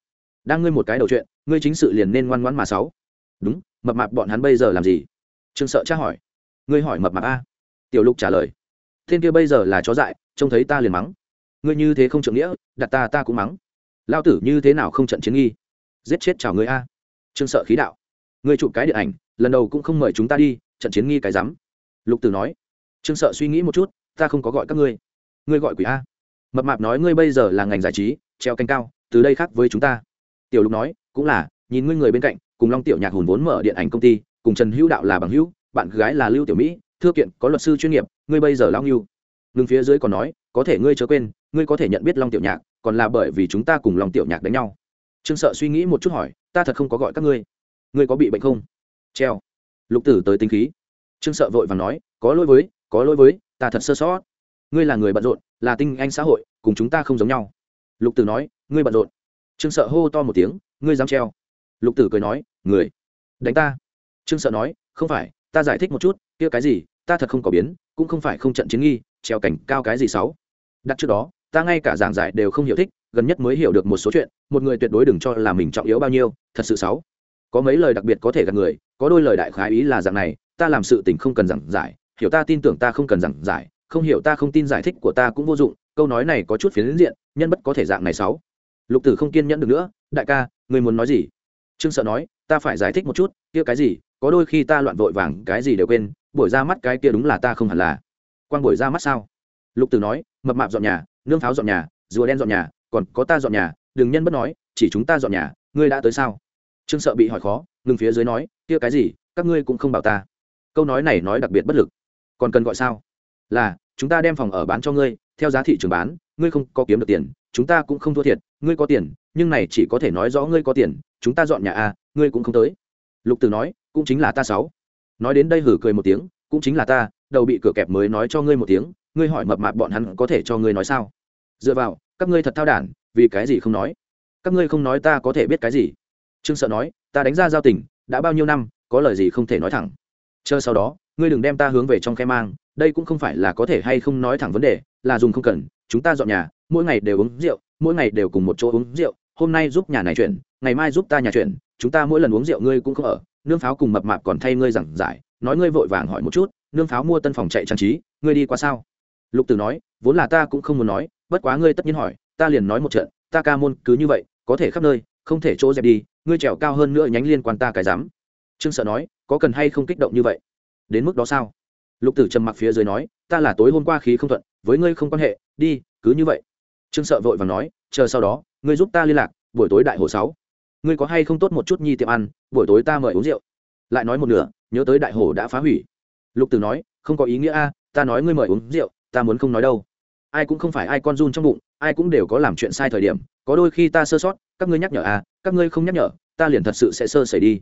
đang ngươi một cái đầu chuyện, ngươi chính sự liền nên ngoan ngoãn mà sáu. Đúng, mập mạp bọn hắn bây giờ làm gì? Trương sợ tra hỏi. Ngươi hỏi mập mạp a. Tiểu lục trả lời. Thiên kia bây giờ là chó dại, trông thấy ta liền mắng. Ngươi như thế không trượng nghĩa, đặt ta ta cũng mắng. Lao tử như thế nào không trận chiến nghi? Giết chết chào ngươi a. Trương sợ khí đạo. Ngươi chụp cái điện ảnh, lần đầu cũng không mời chúng ta đi, trận chiến nghi cái rắm. Lục tử nói. Trương sợ suy nghĩ một chút, ta không có gọi các ngươi. Ngươi gọi quỷ a. Mập mạp nói ngươi bây giờ là ngành giải trí, treo canh cao, từ đây khác với chúng ta tiểu lục nói, cũng là, nhìn ngươi người bên cạnh, cùng long tiểu nhạc hùn vốn mở điện ảnh công ty, cùng trần hữu đạo là bằng hữu, bạn gái là lưu tiểu mỹ thưa kiện có luật sư chuyên nghiệp, ngươi bây giờ lao ngưu. Ngừng phía dưới còn nói, có thể ngươi chớ quên, ngươi có thể nhận biết long tiểu nhạc, còn là bởi vì chúng ta cùng long tiểu nhạc đánh nhau. Trương sợ suy nghĩ một chút hỏi, ta thật không có gọi các ngươi. Ngươi có bị bệnh không? Treo. Lục tử tới tính khí. Trương sợ vội và nói, có lỗi với, có lỗi với, ta thật sơ sót. Ngươi là người bận rộn, là tinh anh xã hội, cùng chúng ta không giống nhau. Lục tử nói, ngươi bận rộn trương sợ hô to một tiếng, ngươi dám treo. Lục tử cười nói, người, đánh ta. Trương sợ nói, không phải, ta giải thích một chút, kia cái gì, ta thật không có biến, cũng không phải không trận chiến nghi, treo cảnh cao cái gì sáu. Đặt trước đó, ta ngay cả giảng giải đều không hiểu thích, gần nhất mới hiểu được một số chuyện, một người tuyệt đối đừng cho là mình trọng yếu bao nhiêu, thật sự sáu. có mấy lời đặc biệt có thể gặp người, có đôi lời đại khái ý là dạng này, ta làm sự tình không cần giảng giải, hiểu ta tin tưởng ta không cần giảng giải, không hiểu ta không tin giải thích của ta cũng vô dụng, câu nói này có chút phiến diện, nhân bất có thể dạng này sáu lục tử không kiên nhẫn được nữa, đại ca người muốn nói gì? Trương sợ nói, ta phải giải thích một chút, kia cái gì, có đôi khi ta loạn vội vàng, cái gì đều quên, buổi ra mắt cái kia đúng là ta không hẳn là. Quang buổi ra mắt sao? Lục tử nói, mập mạp dọn nhà, nương pháo dọn nhà, rùa đen dọn nhà, còn có ta dọn nhà, đừng nhân bất nói, chỉ chúng ta dọn nhà, ngươi đã tới sao? Trương sợ bị hỏi khó, ngừng phía dưới nói, kia cái gì, các ngươi cũng không bảo ta. Câu nói này nói đặc biệt bất lực. Còn cần gọi sao? Là, chúng ta đem phòng ở bán cho ngươi theo giá thị trường bán ngươi không có kiếm được tiền chúng ta cũng không thua thiệt ngươi có tiền nhưng này chỉ có thể nói rõ ngươi có tiền chúng ta dọn nhà a à, ngươi cũng không tới. Lục tử nói cũng chính là ta sáu. Nói đến đây hử cười một tiếng cũng chính là ta đầu bị cửa kẹp mới nói cho ngươi một tiếng ngươi hỏi mập mạp bọn hắn có thể cho ngươi nói sao? Dựa vào các ngươi thật thao đản vì cái gì không nói? Các ngươi không nói ta có thể biết cái gì? Trương sợ nói ta đánh ra giao tình đã bao nhiêu năm có lời gì không thể nói thẳng. Chờ sau đó ngươi đừng đem ta hướng về trong khe mang đây cũng không phải là có thể hay không nói thẳng vấn đề là dùng không cần, chúng ta dọn nhà, mỗi ngày đều uống rượu, mỗi ngày đều cùng một chỗ uống rượu, hôm nay giúp nhà này chuyển, ngày mai giúp ta nhà chuyển, chúng ta mỗi lần uống rượu ngươi cũng không ở, nương pháo cùng mập mạp còn thay ngươi giảng giải, nói ngươi vội vàng hỏi một chút, nương pháo mua tân phòng chạy trang trí, ngươi đi qua sao? Lục tử nói, vốn là ta cũng không muốn nói, bất quá ngươi tất nhiên hỏi, ta liền nói một trận, ta ca môn cứ như vậy, có thể khắp nơi, không thể chỗ dẹp đi, ngươi trèo cao hơn nữa nhánh liên quan ta cái dám trương sợ nói, có cần hay không kích động như vậy? Đến mức đó sao? Lục tử trầm mặc phía dưới nói, ta là tối hôm qua khí không thuận với ngươi không quan hệ, đi, cứ như vậy. Trương sợ vội và nói, chờ sau đó, ngươi giúp ta liên lạc, buổi tối đại hồ sáu. Ngươi có hay không tốt một chút nhi tiệm ăn, buổi tối ta mời uống rượu. Lại nói một nửa, nhớ tới đại hồ đã phá hủy. Lục tử nói, không có ý nghĩa a, ta nói ngươi mời uống rượu, ta muốn không nói đâu. Ai cũng không phải ai con run trong bụng, ai cũng đều có làm chuyện sai thời điểm, có đôi khi ta sơ sót, các ngươi nhắc nhở a, các ngươi không nhắc nhở, ta liền thật sự sẽ sơ sẩy đi.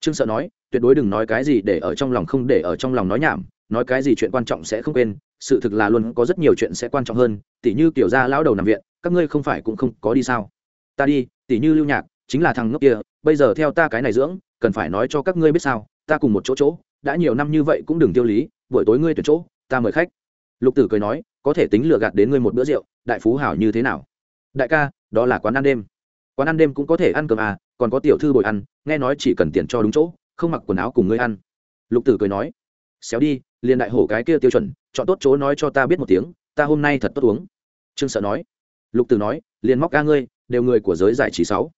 Trương sợ nói, tuyệt đối đừng nói cái gì để ở trong lòng không để ở trong lòng nói nhảm, nói cái gì chuyện quan trọng sẽ không quên sự thực là luôn có rất nhiều chuyện sẽ quan trọng hơn, tỉ như kiểu ra lão đầu nằm viện, các ngươi không phải cũng không có đi sao? Ta đi, tỉ như lưu nhạc, chính là thằng ngốc kia, bây giờ theo ta cái này dưỡng, cần phải nói cho các ngươi biết sao, ta cùng một chỗ chỗ, đã nhiều năm như vậy cũng đừng tiêu lý, buổi tối ngươi tuyển chỗ, ta mời khách. Lục tử cười nói, có thể tính lừa gạt đến ngươi một bữa rượu, đại phú hảo như thế nào? Đại ca, đó là quán ăn đêm. Quán ăn đêm cũng có thể ăn cơm à còn có tiểu thư bồi ăn, nghe nói chỉ cần tiền cho đúng chỗ, không mặc quần áo cùng ngươi ăn. Lục tử cười nói, xéo đi, liền đại hổ cái kia tiêu chuẩn chọn tốt chỗ nói cho ta biết một tiếng, ta hôm nay thật tốt uống. Trương sợ nói. Lục tử nói, liền móc ca ngươi, đều người của giới giải trí sáu.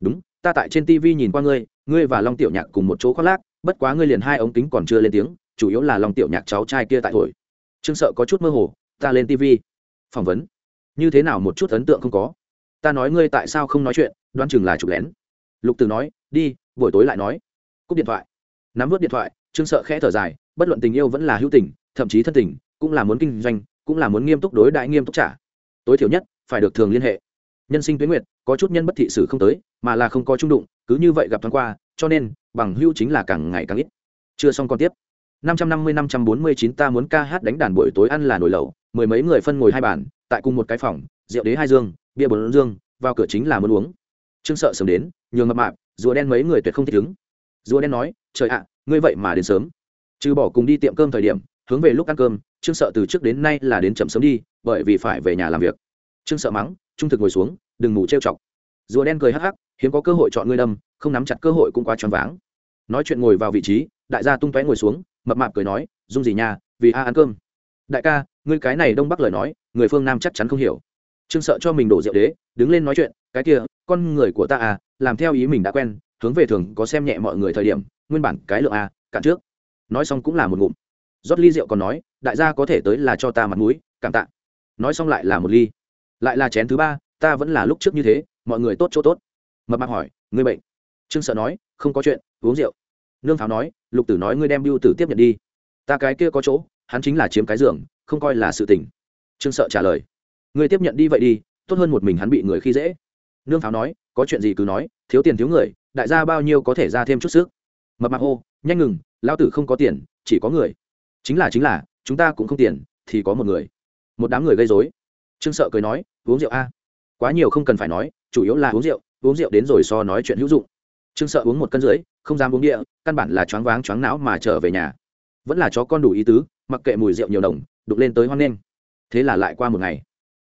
Đúng, ta tại trên tv nhìn qua ngươi ngươi và long tiểu nhạc cùng một chỗ khoác lác, bất quá ngươi liền hai ống kính còn chưa lên tiếng, chủ yếu là long tiểu nhạc cháu trai kia tại thổi. Trương sợ có chút mơ hồ, ta lên tv phỏng vấn. Như thế nào một chút ấn tượng không có? Ta nói ngươi tại sao không nói chuyện, đoán chừng là chụp lén. Lục từ nói, đi, buổi tối lại nói. Cúp điện thoại. Nắm vớt điện thoại, trương sợ khẽ thở dài, bất luận tình yêu vẫn là hữu tình, thậm chí thân tình cũng là muốn kinh doanh, cũng là muốn nghiêm túc đối đại nghiêm túc trả. Tối thiểu nhất, phải được thường liên hệ. Nhân sinh tuyến nguyệt, có chút nhân bất thị sử không tới, mà là không có trung đụng, cứ như vậy gặp thoáng qua, cho nên, bằng hữu chính là càng ngày càng ít. Chưa xong còn tiếp. 550 549 ta muốn ca hát đánh đàn buổi tối ăn là nồi lẩu, mười mấy người phân ngồi hai bàn, tại cùng một cái phòng, rượu đế hai dương, bia bốn dương, vào cửa chính là muốn uống. Trương sợ sớm đến, nhường mập mạp, rùa đen mấy người tuyệt không thích ứng rùa đen nói, trời ạ, ngươi vậy mà đến sớm. Trừ bỏ cùng đi tiệm cơm thời điểm, hướng về lúc ăn cơm trương sợ từ trước đến nay là đến chậm sớm đi, bởi vì phải về nhà làm việc. Trương sợ mắng, trung thực ngồi xuống, đừng ngủ trêu chọc. Rùa đen cười hắc hắc, hiếm có cơ hội chọn ngươi đâm, không nắm chặt cơ hội cũng quá choáng váng. Nói chuyện ngồi vào vị trí, đại gia tung tóe ngồi xuống, mập mạp cười nói, dung gì nhà vì a ăn cơm. Đại ca, ngươi cái này đông bắc lời nói, người phương nam chắc chắn không hiểu. Trương sợ cho mình đổ rượu đế, đứng lên nói chuyện, cái kia, con người của ta à làm theo ý mình đã quen, hướng về thường có xem nhẹ mọi người thời điểm, nguyên bản cái lượng a, cạn trước. Nói xong cũng là một ngụm rót ly rượu còn nói, đại gia có thể tới là cho ta mặt mũi, cảm tạ. Nói xong lại là một ly. Lại là chén thứ ba, ta vẫn là lúc trước như thế, mọi người tốt chỗ tốt. Mập mạp hỏi, ngươi bệnh? Trương sợ nói, không có chuyện, uống rượu. Nương pháo nói, lục tử nói ngươi đem biêu tử tiếp nhận đi. Ta cái kia có chỗ, hắn chính là chiếm cái giường, không coi là sự tình. Trương sợ trả lời, ngươi tiếp nhận đi vậy đi, tốt hơn một mình hắn bị người khi dễ. Nương pháo nói, có chuyện gì cứ nói, thiếu tiền thiếu người, đại gia bao nhiêu có thể ra thêm chút sức. Mập mạp hô, nhanh ngừng lao tử không có tiền, chỉ có người chính là chính là, chúng ta cũng không tiền, thì có một người. Một đám người gây dối trương sợ cười nói, uống rượu a. Quá nhiều không cần phải nói, chủ yếu là uống rượu uống rượu đến rồi so nói chuyện hữu dụng. Trương sợ uống một cân dưới không dám uống địa căn bản là choáng váng choáng não mà trở về nhà. Vẫn là chó con đủ ý tứ, mặc kệ mùi rượu nhiều đồng đục lên tới hoan nghênh. Thế là lại qua một ngày.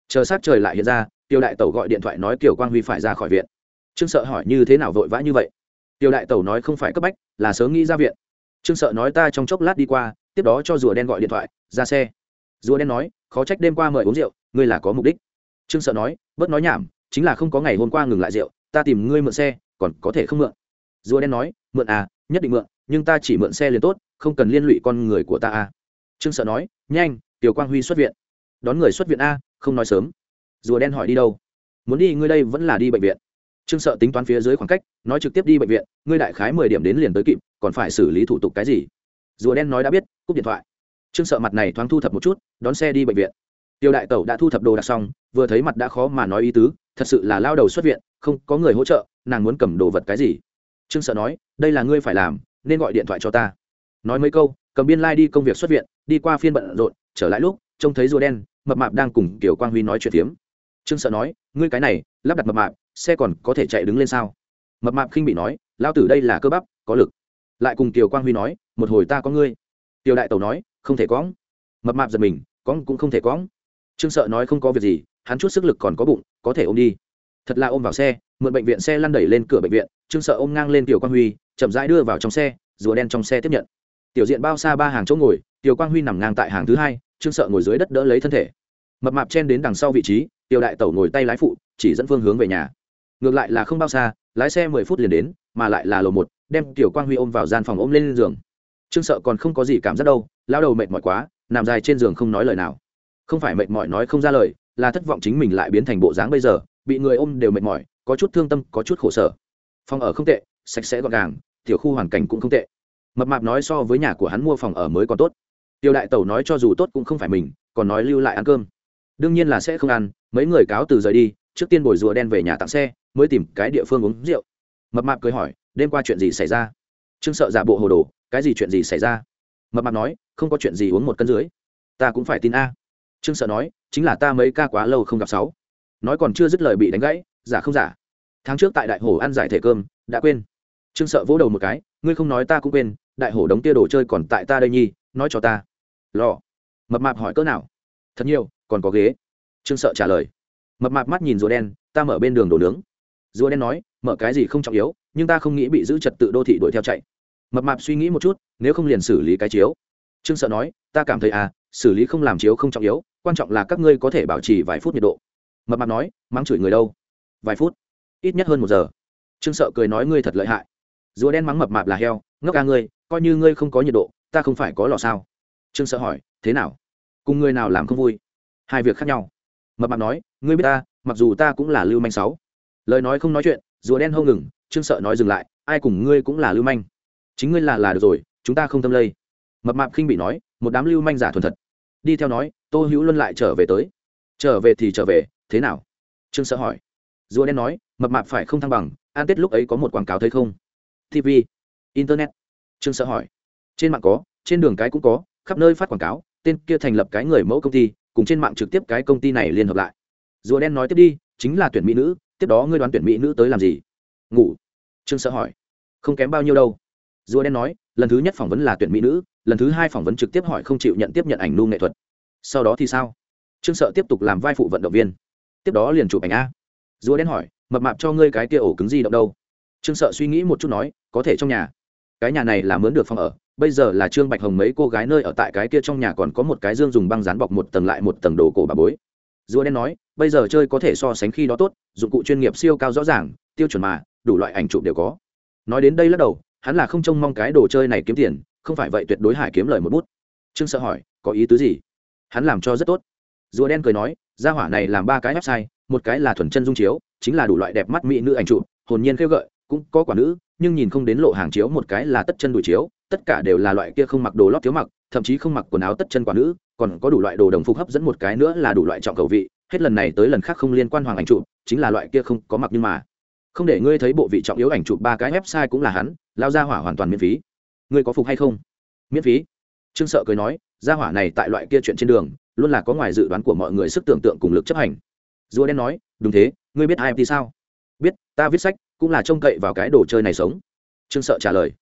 Chờ sát trời lại hiện ra, tiêu đại tẩu gọi điện thoại nói kiều quang huy phải ra khỏi viện. Trương sợ hỏi, như thế nào vội vã như vậy? Tiêu đại tẩu nói, không phải cấp bách, là sớm nghĩ ra viện trương sợ nói ta trong chốc lát đi qua, tiếp đó cho rùa đen gọi điện thoại, ra xe. Rùa đen nói, khó trách đêm qua mời uống rượu, ngươi là có mục đích. Trương sợ nói, bớt nói nhảm, chính là không có ngày hôm qua ngừng lại rượu, ta tìm ngươi mượn xe, còn có thể không mượn. Rùa đen nói, mượn à nhất định mượn, nhưng ta chỉ mượn xe liền tốt, không cần liên lụy con người của ta à. Trương sợ nói, nhanh, tiểu quang huy xuất viện. Đón người xuất viện a, không nói sớm. Rùa đen hỏi đi đâu? Muốn đi, ngươi đây vẫn là đi bệnh viện trương sợ tính toán phía dưới khoảng cách, nói trực tiếp đi bệnh viện, ngươi đại khái mười điểm đến liền tới kịp, còn phải xử lý thủ tục cái gì? Rùa đen nói đã biết, cúp điện thoại. Trương sợ mặt này thoáng thu thập một chút, đón xe đi bệnh viện. Tiêu đại tẩu đã thu thập đồ đạc xong, vừa thấy mặt đã khó mà nói ý tứ, thật sự là lao đầu xuất viện, không có người hỗ trợ, nàng muốn cầm đồ vật cái gì? Trương sợ nói, đây là ngươi phải làm, nên gọi điện thoại cho ta. Nói mấy câu, cầm biên lai、like、đi công việc xuất viện, đi qua phiên bận rộn, trở lại lúc, trông thấy rùa đen, mập mạp đang cùng kiểu quang huy nói chuyện tiếm trương sợ nói, ngươi cái này, lắp đặt mập mạp xe còn có thể chạy đứng lên sao? Mập mạp khinh bị nói lao tử đây là cơ bắp, có lực. Lại cùng kiều quang huy nói, một hồi ta có ngươi. Tiểu đại tẩu nói, không thể cóng mập mạp giật mình cóng cũng không thể cóng trương sợ nói, không có việc gì, hắn chút sức lực còn có bụng, có thể ôm đi. Thật là ôm vào xe, mượn bệnh viện xe lăn đẩy lên cửa bệnh viện, trương sợ ôm ngang lên tiểu quang huy, chậm rãi đưa vào trong xe, rùa đen trong xe tiếp nhận. Tiểu diện bao xa ba hàng chỗ ngồi tiểu quang huy nằm ngang tại hàng thứ hai, trương sợ ngồi dưới đất đỡ lấy thân thể. Mập mạp chen đến đằng sau vị trí, tiểu đại tẩu ngồi tay lái phụ, chỉ dẫn phương hướng về nhà ngược lại là không bao xa, lái xe mười phút liền đến, mà lại là lầu một, đem tiểu quang huy ôm vào gian phòng ôm lên giường. Trương sợ còn không có gì cảm giác đâu lao đầu mệt mỏi quá, nằm dài trên giường không nói lời nào. Không phải mệt mỏi nói không ra lời, là thất vọng chính mình lại biến thành bộ dáng bây giờ, bị người ôm đều mệt mỏi, có chút thương tâm, có chút khổ sở. Phòng ở không tệ, sạch sẽ gọn gàng, tiểu khu hoàn cảnh cũng không tệ. Mập mạp nói so với nhà của hắn mua phòng ở mới còn tốt. Tiêu đại tẩu nói cho dù tốt cũng không phải mình, còn nói lưu lại ăn cơm. Đương nhiên là sẽ không ăn, mấy người cáo từ rời đi, trước tiên bồi rùa đen về nhà tặng xe mới tìm cái địa phương uống rượu. Mập mạp cười hỏi, đêm qua chuyện gì xảy ra? Trương sợ giả bộ hồ đồ, cái gì chuyện gì xảy ra? Mập mạp nói, không có chuyện gì uống một cân dưới. Ta cũng phải tin a. Trương sợ nói, chính là ta mấy ca quá lâu không gặp sáu. Nói còn chưa dứt lời bị đánh gãy, giả không giả. Tháng trước tại đại hồ ăn giải thể cơm, đã quên. Trương sợ vỗ đầu một cái, ngươi không nói ta cũng quên, đại hồ đống tia đồ chơi còn tại ta đây nhi, nói cho ta. Lò. Mập mạp hỏi cỡ nào? Thật nhiều, còn có ghế. Trương sợ trả lời. Mập mạp mắt nhìn rùa đen, ta mở bên đường đồ nướng rùa đen nói, mở cái gì không trọng yếu, nhưng ta không nghĩ bị giữ trật tự đô thị đuổi theo chạy. Mập mạp suy nghĩ một chút, nếu không liền xử lý cái chiếu. Trương sợ nói, ta cảm thấy à xử lý không làm chiếu không trọng yếu, quan trọng là các ngươi có thể bảo trì vài phút nhiệt độ. Mập mạp nói, mắng chửi người đâu? Vài phút, ít nhất hơn một giờ. Trương sợ cười nói, ngươi thật lợi hại. Rùa đen mắng mập mạp là heo, ngốc ca ngươi, coi như ngươi không có nhiệt độ, ta không phải có lò sao? Trương sợ hỏi, thế nào? Cùng ngươi nào làm không vui? Hai việc khác nhau. Mập mạp nói, ngươi biết ta, mặc dù ta cũng là lưu manh sáu lời nói không nói chuyện, rùa đen hông ngừng, trương sợ nói dừng lại, ai cùng ngươi cũng là lưu manh. Chính ngươi là là được rồi, chúng ta không tâm lây. Mập mạp khinh bị nói, một đám lưu manh giả thuần thật. Đi theo nói, tô hữu luân lại trở về tới. Trở về thì trở về, thế nào? Trương sợ hỏi. Rùa đen nói, mập mạp phải không thăng bằng an tết lúc ấy có một quảng cáo thấy không? Tv internet. Trương sợ hỏi. Trên mạng có, trên đường cái cũng có, khắp nơi phát quảng cáo, tên kia thành lập cái người mẫu công ty, cùng trên mạng trực tiếp cái công ty này liên hợp lại. Rùa đen nói tiếp đi, chính là tuyển mỹ nữ tiếp đó ngươi đoán tuyển mỹ nữ tới làm gì? Ngủ. Trương sợ hỏi. Không kém bao nhiêu đâu. Rùa đen nói, lần thứ nhất phỏng vấn là tuyển mỹ nữ, lần thứ hai phỏng vấn trực tiếp hỏi không chịu nhận tiếp nhận ảnh nu nghệ thuật. Sau đó thì sao? Trương sợ tiếp tục làm vai phụ vận động viên. Tiếp đó liền chụp ảnh a. Rùa đen hỏi, mập mạp cho ngươi cái kia ổ cứng gì động đâu? Trương sợ suy nghĩ một chút nói, có thể trong nhà. Cái nhà này là mướn được phòng ở, bây giờ là trương bạch hồng mấy cô gái nơi ở tại cái kia trong nhà còn có một cái dương dùng băng dán bọc một tầng lại một tầng đồ cổ bà bối rùa đen nói, bây giờ chơi có thể so sánh khi đó tốt, dụng cụ chuyên nghiệp siêu cao rõ ràng, tiêu chuẩn mà, đủ loại ảnh chụp đều có. Nói đến đây lắc đầu, hắn là không trông mong cái đồ chơi này kiếm tiền, không phải vậy tuyệt đối hải kiếm lời một bút. Trương sợ hỏi, có ý tứ gì? Hắn làm cho rất tốt. Rùa đen cười nói, gia hỏa này làm ba cái website, một cái là thuần chân dung chiếu, chính là đủ loại đẹp mắt mỹ nữ ảnh chụp, hồn nhiên khêu gợi, cũng có quả nữ, nhưng nhìn không đến lộ hàng chiếu, một cái là tất chân đùi chiếu, tất cả đều là loại kia không mặc đồ lót thiếu mặc, thậm chí không mặc quần áo tất chân quả nữ còn có đủ loại đồ đồng phục hấp dẫn một cái nữa là đủ loại trọng cầu vị, hết lần này tới lần khác không liên quan hoàng ảnh chụp, chính là loại kia không có mặc nhưng mà. Không để ngươi thấy bộ vị trọng yếu ảnh chụp ba cái website cũng là hắn, lao ra hỏa hoàn toàn miễn phí. Ngươi có phục hay không? Miễn phí. Trương sợ cười nói, ra hỏa này tại loại kia chuyện trên đường, luôn là có ngoài dự đoán của mọi người sức tưởng tượng cùng lực chấp hành. Rùa đen nói, đúng thế, ngươi biết imt sao? Biết, ta viết sách, cũng là trông cậy vào cái đồ chơi này sống. Trương sợ trả lời.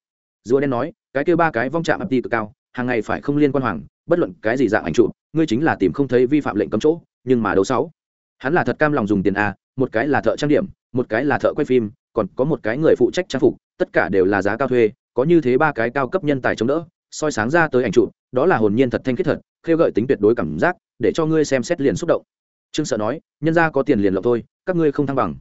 Rùa đen nói, cái kia ba cái vong trạm ập cực cao hàng ngày phải không liên quan hoàng, bất luận cái gì dạng ảnh trụ ngươi chính là tìm không thấy vi phạm lệnh cấm chỗ, nhưng mà đâu sáu. Hắn là thật cam lòng dùng tiền a, một cái là thợ trang điểm, một cái là thợ quay phim, còn có một cái người phụ trách trang phục, tất cả đều là giá cao thuê, có như thế ba cái cao cấp nhân tài chống đỡ, soi sáng ra tới ảnh trụ đó là hồn nhiên thật thanh khiết thật, khêu gợi tính tuyệt đối cảm giác, để cho ngươi xem xét liền xúc động. Trương sợ nói, nhân ra có tiền liền lộc thôi, các ngươi không thăng bằng.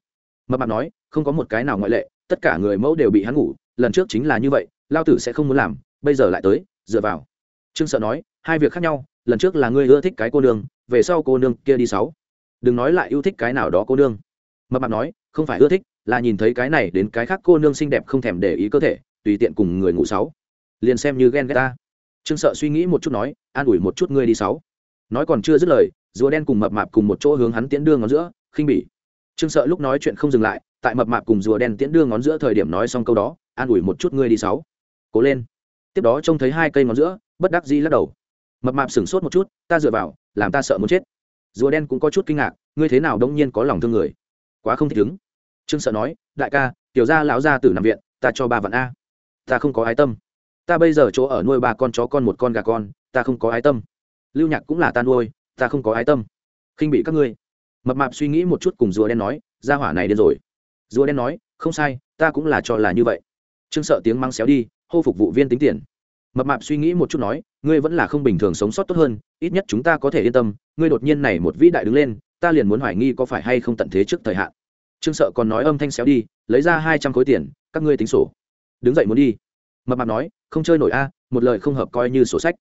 Mập mạp nói, không có một cái nào ngoại lệ, tất cả người mẫu đều bị hắn ngủ, lần trước chính là như vậy, lao tử sẽ không muốn làm, bây giờ lại tới dựa vào. Trương sợ nói, hai việc khác nhau, lần trước là ngươi ưa thích cái cô nương, về sau cô nương kia đi sáu. Đừng nói lại yêu thích cái nào đó cô nương. Mập mạp nói, không phải ưa thích, là nhìn thấy cái này đến cái khác cô nương xinh đẹp không thèm để ý cơ thể, tùy tiện cùng người ngủ sáu. Liền xem như ghen ghét ta. Trương sợ suy nghĩ một chút nói, an ủi một chút ngươi đi sáu. Nói còn chưa dứt lời, rùa đen cùng mập mạp cùng một chỗ hướng hắn tiễn đưa ngón giữa, khinh bỉ. Trương sợ lúc nói chuyện không dừng lại, tại mập mạp cùng rùa đen tiễn đưa ngón giữa thời điểm nói xong câu đó, an ủi một chút ngươi đi sáu. Cố lên tiếp đó trông thấy hai cây ngón giữa, bất đắc dĩ lắc đầu. Mập mạp sửng sốt một chút, ta dựa vào, làm ta sợ muốn chết. Rùa đen cũng có chút kinh ngạc, ngươi thế nào đông nhiên có lòng thương người? Quá không thích ứng. Trương sợ nói, đại ca, tiểu gia lão gia tử nằm viện, ta cho ba vạn a. Ta không có ái tâm. Ta bây giờ chỗ ở nuôi ba con chó con một con gà con, ta không có ái tâm. Lưu nhạc cũng là ta nuôi, ta không có ái tâm. Khinh bị các ngươi. Mập mạp suy nghĩ một chút cùng rùa đen nói ra hỏa này điên rồi. Rùa đen nói, không sai, ta cũng là cho là như vậy. Trương sợ tiếng mang xéo đi hô phục vụ viên tính tiền. Mập mạp suy nghĩ một chút nói, ngươi vẫn là không bình thường sống sót tốt hơn, ít nhất chúng ta có thể yên tâm, ngươi đột nhiên này một vĩ đại đứng lên, ta liền muốn hoài nghi có phải hay không tận thế trước thời hạn. Trương sợ còn nói âm thanh xéo đi, lấy ra hai trăm khối tiền, các ngươi tính sổ. Đứng dậy muốn đi. Mập mạp nói, không chơi nổi a, một lời không hợp coi như sổ sách.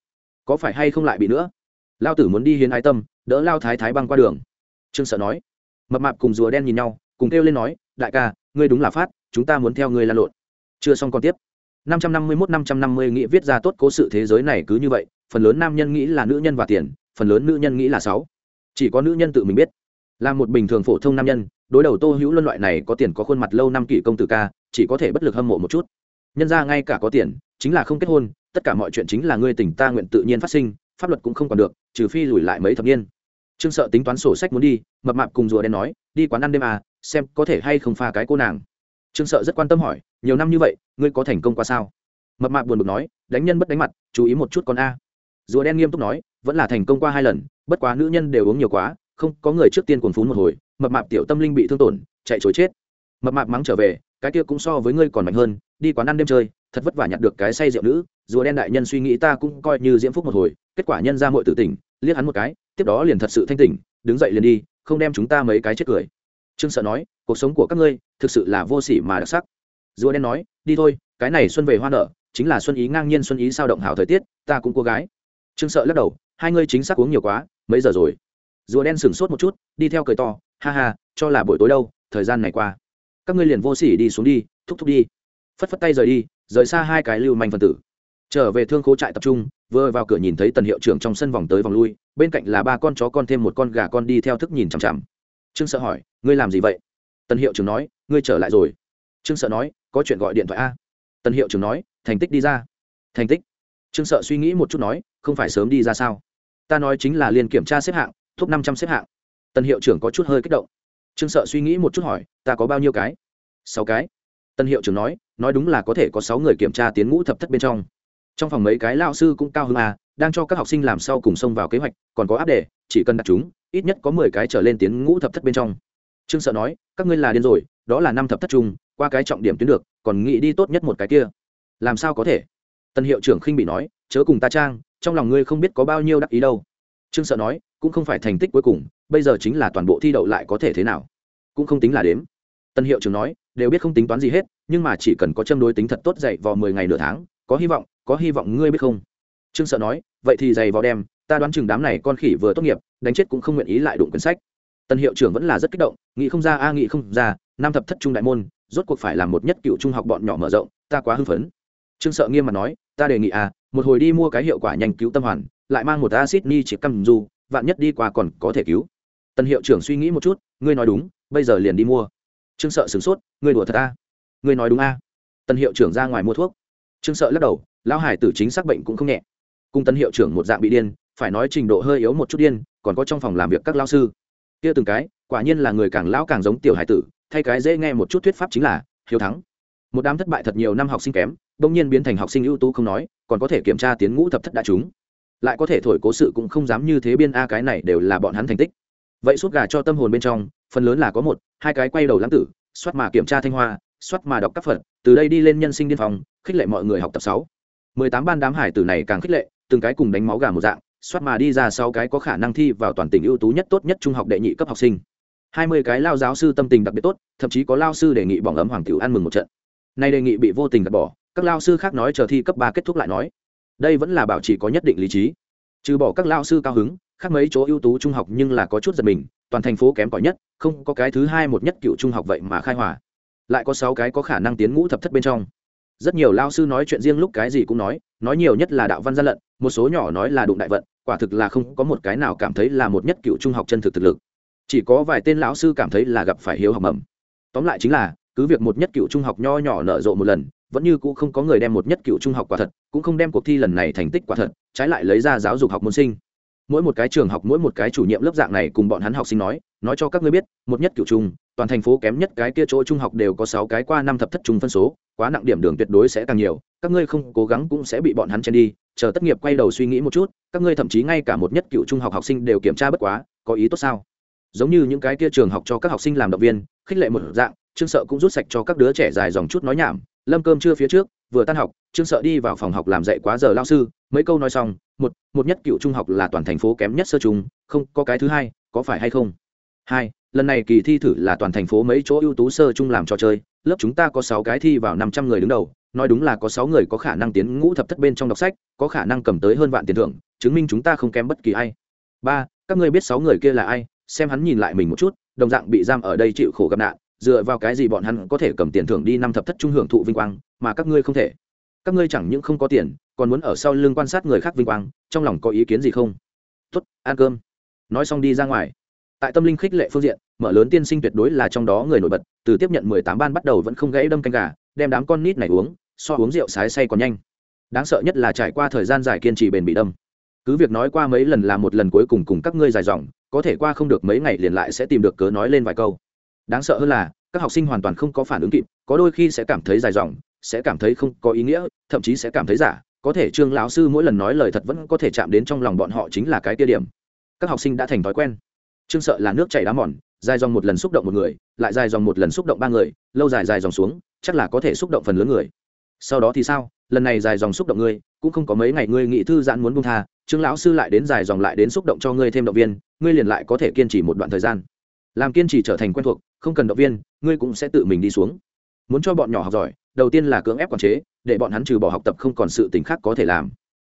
Có phải hay không lại bị nữa? Lao tử muốn đi hiến ái tâm, đỡ lao thái thái băng qua đường. Trương sợ nói. Mập mạp cùng rùa đen nhìn nhau, cùng kêu lên nói, đại ca, ngươi đúng là phát, chúng ta muốn theo ngươi lan lộn. Chưa xong còn tiếp năm trăm năm mươi mốt năm trăm năm mươi nghĩ viết ra tốt cố sự thế giới này cứ như vậy, phần lớn nam nhân nghĩ là nữ nhân và tiền, phần lớn nữ nhân nghĩ là sáu. Chỉ có nữ nhân tự mình biết. Là một bình thường phổ thông nam nhân, đối đầu tô hữu luân loại này có tiền có khuôn mặt lâu năm kỷ công tử ca, chỉ có thể bất lực hâm mộ một chút. Nhân ra ngay cả có tiền, chính là không kết hôn, tất cả mọi chuyện chính là ngươi tỉnh ta nguyện tự nhiên phát sinh, pháp luật cũng không còn được, trừ phi lùi lại mấy thập niên. Trương sợ tính toán sổ sách muốn đi, mập mạp cùng rùa đen nói, đi quán ăn đêm à xem có thể hay không pha cái cô nàng. Trương sợ rất quan tâm hỏi nhiều năm như vậy, ngươi có thành công qua sao? Mập mạp buồn bực nói, đánh nhân bất đánh mặt, chú ý một chút con a. Rùa đen nghiêm túc nói, vẫn là thành công qua hai lần, bất quá nữ nhân đều uống nhiều quá, không, có người trước tiên cuồng phún một hồi, mập mạp tiểu tâm linh bị thương tổn, chạy chối chết. Mập mạp mắng trở về, cái kia cũng so với ngươi còn mạnh hơn, đi quán ăn đêm chơi, thật vất vả nhặt được cái say rượu nữ, rùa đen đại nhân suy nghĩ ta cũng coi như diễm phúc một hồi, kết quả nhân ra mọi tử tỉnh, liếc hắn một cái, tiếp đó liền thật sự thanh tỉnh, đứng dậy liền đi, không đem chúng ta mấy cái chết cười. Trương sợ nói, cuộc sống của các ngươi thực sự là vô sỉ mà đặc sắc rùa đen nói, đi thôi, cái này xuân về hoa nở, chính là xuân ý ngang nhiên xuân ý sao động hảo thời tiết, ta cũng cô gái. Trương sợ lắc đầu, hai ngươi chính xác uống nhiều quá, mấy giờ rồi? Rùa đen sửng sốt một chút, đi theo cười to, ha ha, cho là buổi tối đâu, thời gian này qua. Các ngươi liền vô sỉ đi xuống đi, thúc thúc đi. Phất phất tay rời đi, rời xa hai cái lưu manh phân tử. Trở về thương khố trại tập trung, vừa vào cửa nhìn thấy tần hiệu trưởng trong sân vòng tới vòng lui, bên cạnh là ba con chó con thêm một con gà con đi theo thức nhìn chằm chằm. Trương sợ hỏi, ngươi làm gì vậy? Tần hiệu trưởng nói, ngươi trở lại rồi. Trương sợ nói có chuyện gọi điện thoại a. Tân hiệu trưởng nói, thành tích đi ra. Thành tích? Trương sợ suy nghĩ một chút nói, không phải sớm đi ra sao? Ta nói chính là liên kiểm tra xếp hạng top năm trăm xếp hạng. Tân hiệu trưởng có chút hơi kích động. Trương sợ suy nghĩ một chút hỏi, ta có bao nhiêu cái? Sáu cái. Tân hiệu trưởng nói nói đúng là có thể có sáu người kiểm tra tiến ngũ thập thất bên trong. Trong phòng mấy cái lao sư cũng cao hơn à đang cho các học sinh làm sau cùng xông vào kế hoạch, còn có áp đề, chỉ cần đặt chúng, ít nhất có mười cái trở lên tiến ngũ thập thất bên trong. Trương sợ nói, các ngươi là điên rồi đó là năm thập thất trung, qua cái trọng điểm tuyến được, còn nghĩ đi tốt nhất một cái kia. Làm sao có thể? Tân hiệu trưởng khinh bị nói, chớ cùng ta trang, trong lòng ngươi không biết có bao nhiêu đắc ý đâu. Trương sợ nói, cũng không phải thành tích cuối cùng, bây giờ chính là toàn bộ thi đậu lại có thể thế nào? Cũng không tính là đếm. Tân hiệu trưởng nói, đều biết không tính toán gì hết, nhưng mà chỉ cần có châm đối tính thật tốt dạy vào mười ngày nửa tháng, có hy vọng, có hy vọng ngươi biết không? Trương sợ nói, vậy thì dày vào đem, ta đoán chừng đám này con khỉ vừa tốt nghiệp, đánh chết cũng không nguyện ý lại đụng quyển sách tân hiệu trưởng vẫn là rất kích động, nghĩ không ra, a, nghĩ không ra, nam thập thất trung đại môn, rốt cuộc phải làm một nhất cựu trung học bọn nhỏ mở rộng, ta quá hưng phấn. Trương sợ nghiêm mặt nói, ta đề nghị à một hồi đi mua cái hiệu quả nhanh cứu tâm hoàn, lại mang một acid ni chỉ căm du, vạn nhất đi qua còn có thể cứu. Tân hiệu trưởng suy nghĩ một chút, ngươi nói đúng, bây giờ liền đi mua. Trương sợ sửng sốt, ngươi đùa thật, a? À? ngươi nói đúng, a? À? tân hiệu trưởng ra ngoài mua thuốc. Trương sợ lắc đầu, lão hải tử chính xác bệnh cũng không nhẹ. Cùng tân hiệu trưởng một dạng bị điên, phải nói trình độ hơi yếu một chút điên, còn có trong phòng làm việc các lao sư kia từng cái, quả nhiên là người càng lão càng giống tiểu hải tử, thay cái dễ nghe một chút thuyết pháp chính là, hiếu thắng. Một đám thất bại thật nhiều năm học sinh kém, bỗng nhiên biến thành học sinh ưu tú không nói, còn có thể kiểm tra tiến ngũ thập thất đã chúng lại có thể thổi cố sự cũng không dám như thế biên a, cái này đều là bọn hắn thành tích. Vậy suốt gà cho tâm hồn bên trong, phần lớn là có một, hai cái quay đầu lãng tử, soát mà kiểm tra thanh hoa, soát mà đọc các phật, từ đây đi lên nhân sinh điên phòng, khích lệ mọi người học tập sáu. Mười tám ban đám hải tử này càng khích lệ, từng cái cùng đánh máu gà một dạng soát mà đi ra sáu cái có khả năng thi vào toàn tỉnh ưu tú nhất tốt nhất trung học đệ nhị cấp học sinh. Hai mươi cái lao giáo sư tâm tình đặc biệt tốt, thậm chí có lao sư đề nghị bỏng ấm hoàng tiểu ăn mừng một trận. Nay đề nghị bị vô tình gạt bỏ, các lao sư khác nói chờ thi cấp ba kết thúc lại nói. Đây vẫn là bảo trì có nhất định lý trí. Trừ bỏ các lao sư cao hứng, khác mấy chỗ ưu tú trung học nhưng là có chút giật mình, toàn thành phố kém cỏi nhất, không có cái thứ hai một nhất cựu trung học vậy mà khai hòa. Lại có sáu cái có khả năng tiến ngũ thập thất bên trong rất nhiều lao sư nói chuyện riêng lúc cái gì cũng nói nói nhiều nhất là đạo văn gian lận, một số nhỏ nói là đụng đại vận, quả thực là không có một cái nào cảm thấy là một nhất cựu trung học chân thực thực lực. Chỉ có vài tên lão sư cảm thấy là gặp phải hiếu học mầm. Tóm lại chính là, cứ việc một nhất cựu trung học nho nhỏ nở rộ một lần, vẫn như cũng không có người đem một nhất cựu trung học quả thật, cũng không đem cuộc thi lần này thành tích quả thật, trái lại lấy ra giáo dục học môn sinh. Mỗi một cái trường học, mỗi một cái chủ nhiệm lớp dạng này cùng bọn hắn học sinh nói nói cho các ngươi biết, một nhất cựu trung, toàn thành phố kém nhất cái kia chỗ trung học đều có sáu cái qua năm thập thất trung phân số quá nặng điểm đường tuyệt đối sẽ càng nhiều, các ngươi không cố gắng cũng sẽ bị bọn hắn chen đi, chờ tất nghiệp quay đầu suy nghĩ một chút, các ngươi thậm chí ngay cả một nhất cựu trung học học sinh đều kiểm tra bất quá, có ý tốt sao? Giống như những cái kia trường học cho các học sinh làm động viên, khích lệ một dạng, trương sợ cũng rút sạch cho các đứa trẻ dài dòng chút nói nhảm, lâm cơm chưa phía trước, vừa tan học, trương sợ đi vào phòng học làm dạy quá giờ lao sư, mấy câu nói xong, một một nhất cựu trung học là toàn thành phố kém nhất sơ trung, không, có cái thứ hai, có phải hay không? Hai, lần này kỳ thi thử là toàn thành phố mấy chỗ ưu tú sơ trung làm trò chơi lớp chúng ta có sáu cái thi vào năm trăm người đứng đầu, nói đúng là có sáu người có khả năng tiến ngũ thập thất bên trong đọc sách, có khả năng cầm tới hơn vạn tiền thưởng, chứng minh chúng ta không kém bất kỳ ai. Ba, các ngươi biết sáu người kia là ai? Xem hắn nhìn lại mình một chút, đồng dạng bị giam ở đây chịu khổ gặp nạn, dựa vào cái gì bọn hắn có thể cầm tiền thưởng đi năm thập thất trung hưởng thụ vinh quang, mà các ngươi không thể? Các ngươi chẳng những không có tiền, còn muốn ở sau lưng quan sát người khác vinh quang, trong lòng có ý kiến gì không? Tốt, ăn cơm. Nói xong đi ra ngoài tại tâm linh khích lệ phương diện, mở lớn tiên sinh tuyệt đối là trong đó người nổi bật, từ tiếp nhận mười tám ban bắt đầu vẫn không gãy đâm canh gà, đem đám con nít này uống, so uống rượu sái say còn nhanh. Đáng sợ nhất là trải qua thời gian dài kiên trì bền bị đâm. Cứ việc nói qua mấy lần là một lần cuối cùng cùng các ngươi dài dòng, có thể qua không được mấy ngày liền lại sẽ tìm được cớ nói lên vài câu. Đáng sợ hơn là, các học sinh hoàn toàn không có phản ứng kịp, có đôi khi sẽ cảm thấy dài dòng, sẽ cảm thấy không có ý nghĩa, thậm chí sẽ cảm thấy giả, có thể trương lão sư mỗi lần nói lời thật vẫn có thể chạm đến trong lòng bọn họ chính là cái tia điểm. Các học sinh đã thành thói quen trương sợ là nước chảy đá mòn, dài dòng một lần xúc động một người, lại dài dòng một lần xúc động ba người, lâu dài dài dòng xuống, chắc là có thể xúc động phần lớn người. Sau đó thì sao? Lần này dài dòng xúc động ngươi, cũng không có mấy ngày ngươi nghị thư giãn muốn buông tha, trương lão sư lại đến dài dòng lại đến xúc động cho ngươi thêm động viên, ngươi liền lại có thể kiên trì một đoạn thời gian. Làm kiên trì trở thành quen thuộc, không cần động viên, ngươi cũng sẽ tự mình đi xuống. Muốn cho bọn nhỏ học giỏi, đầu tiên là cưỡng ép quản chế, để bọn hắn trừ bỏ học tập không còn sự tình khác có thể làm.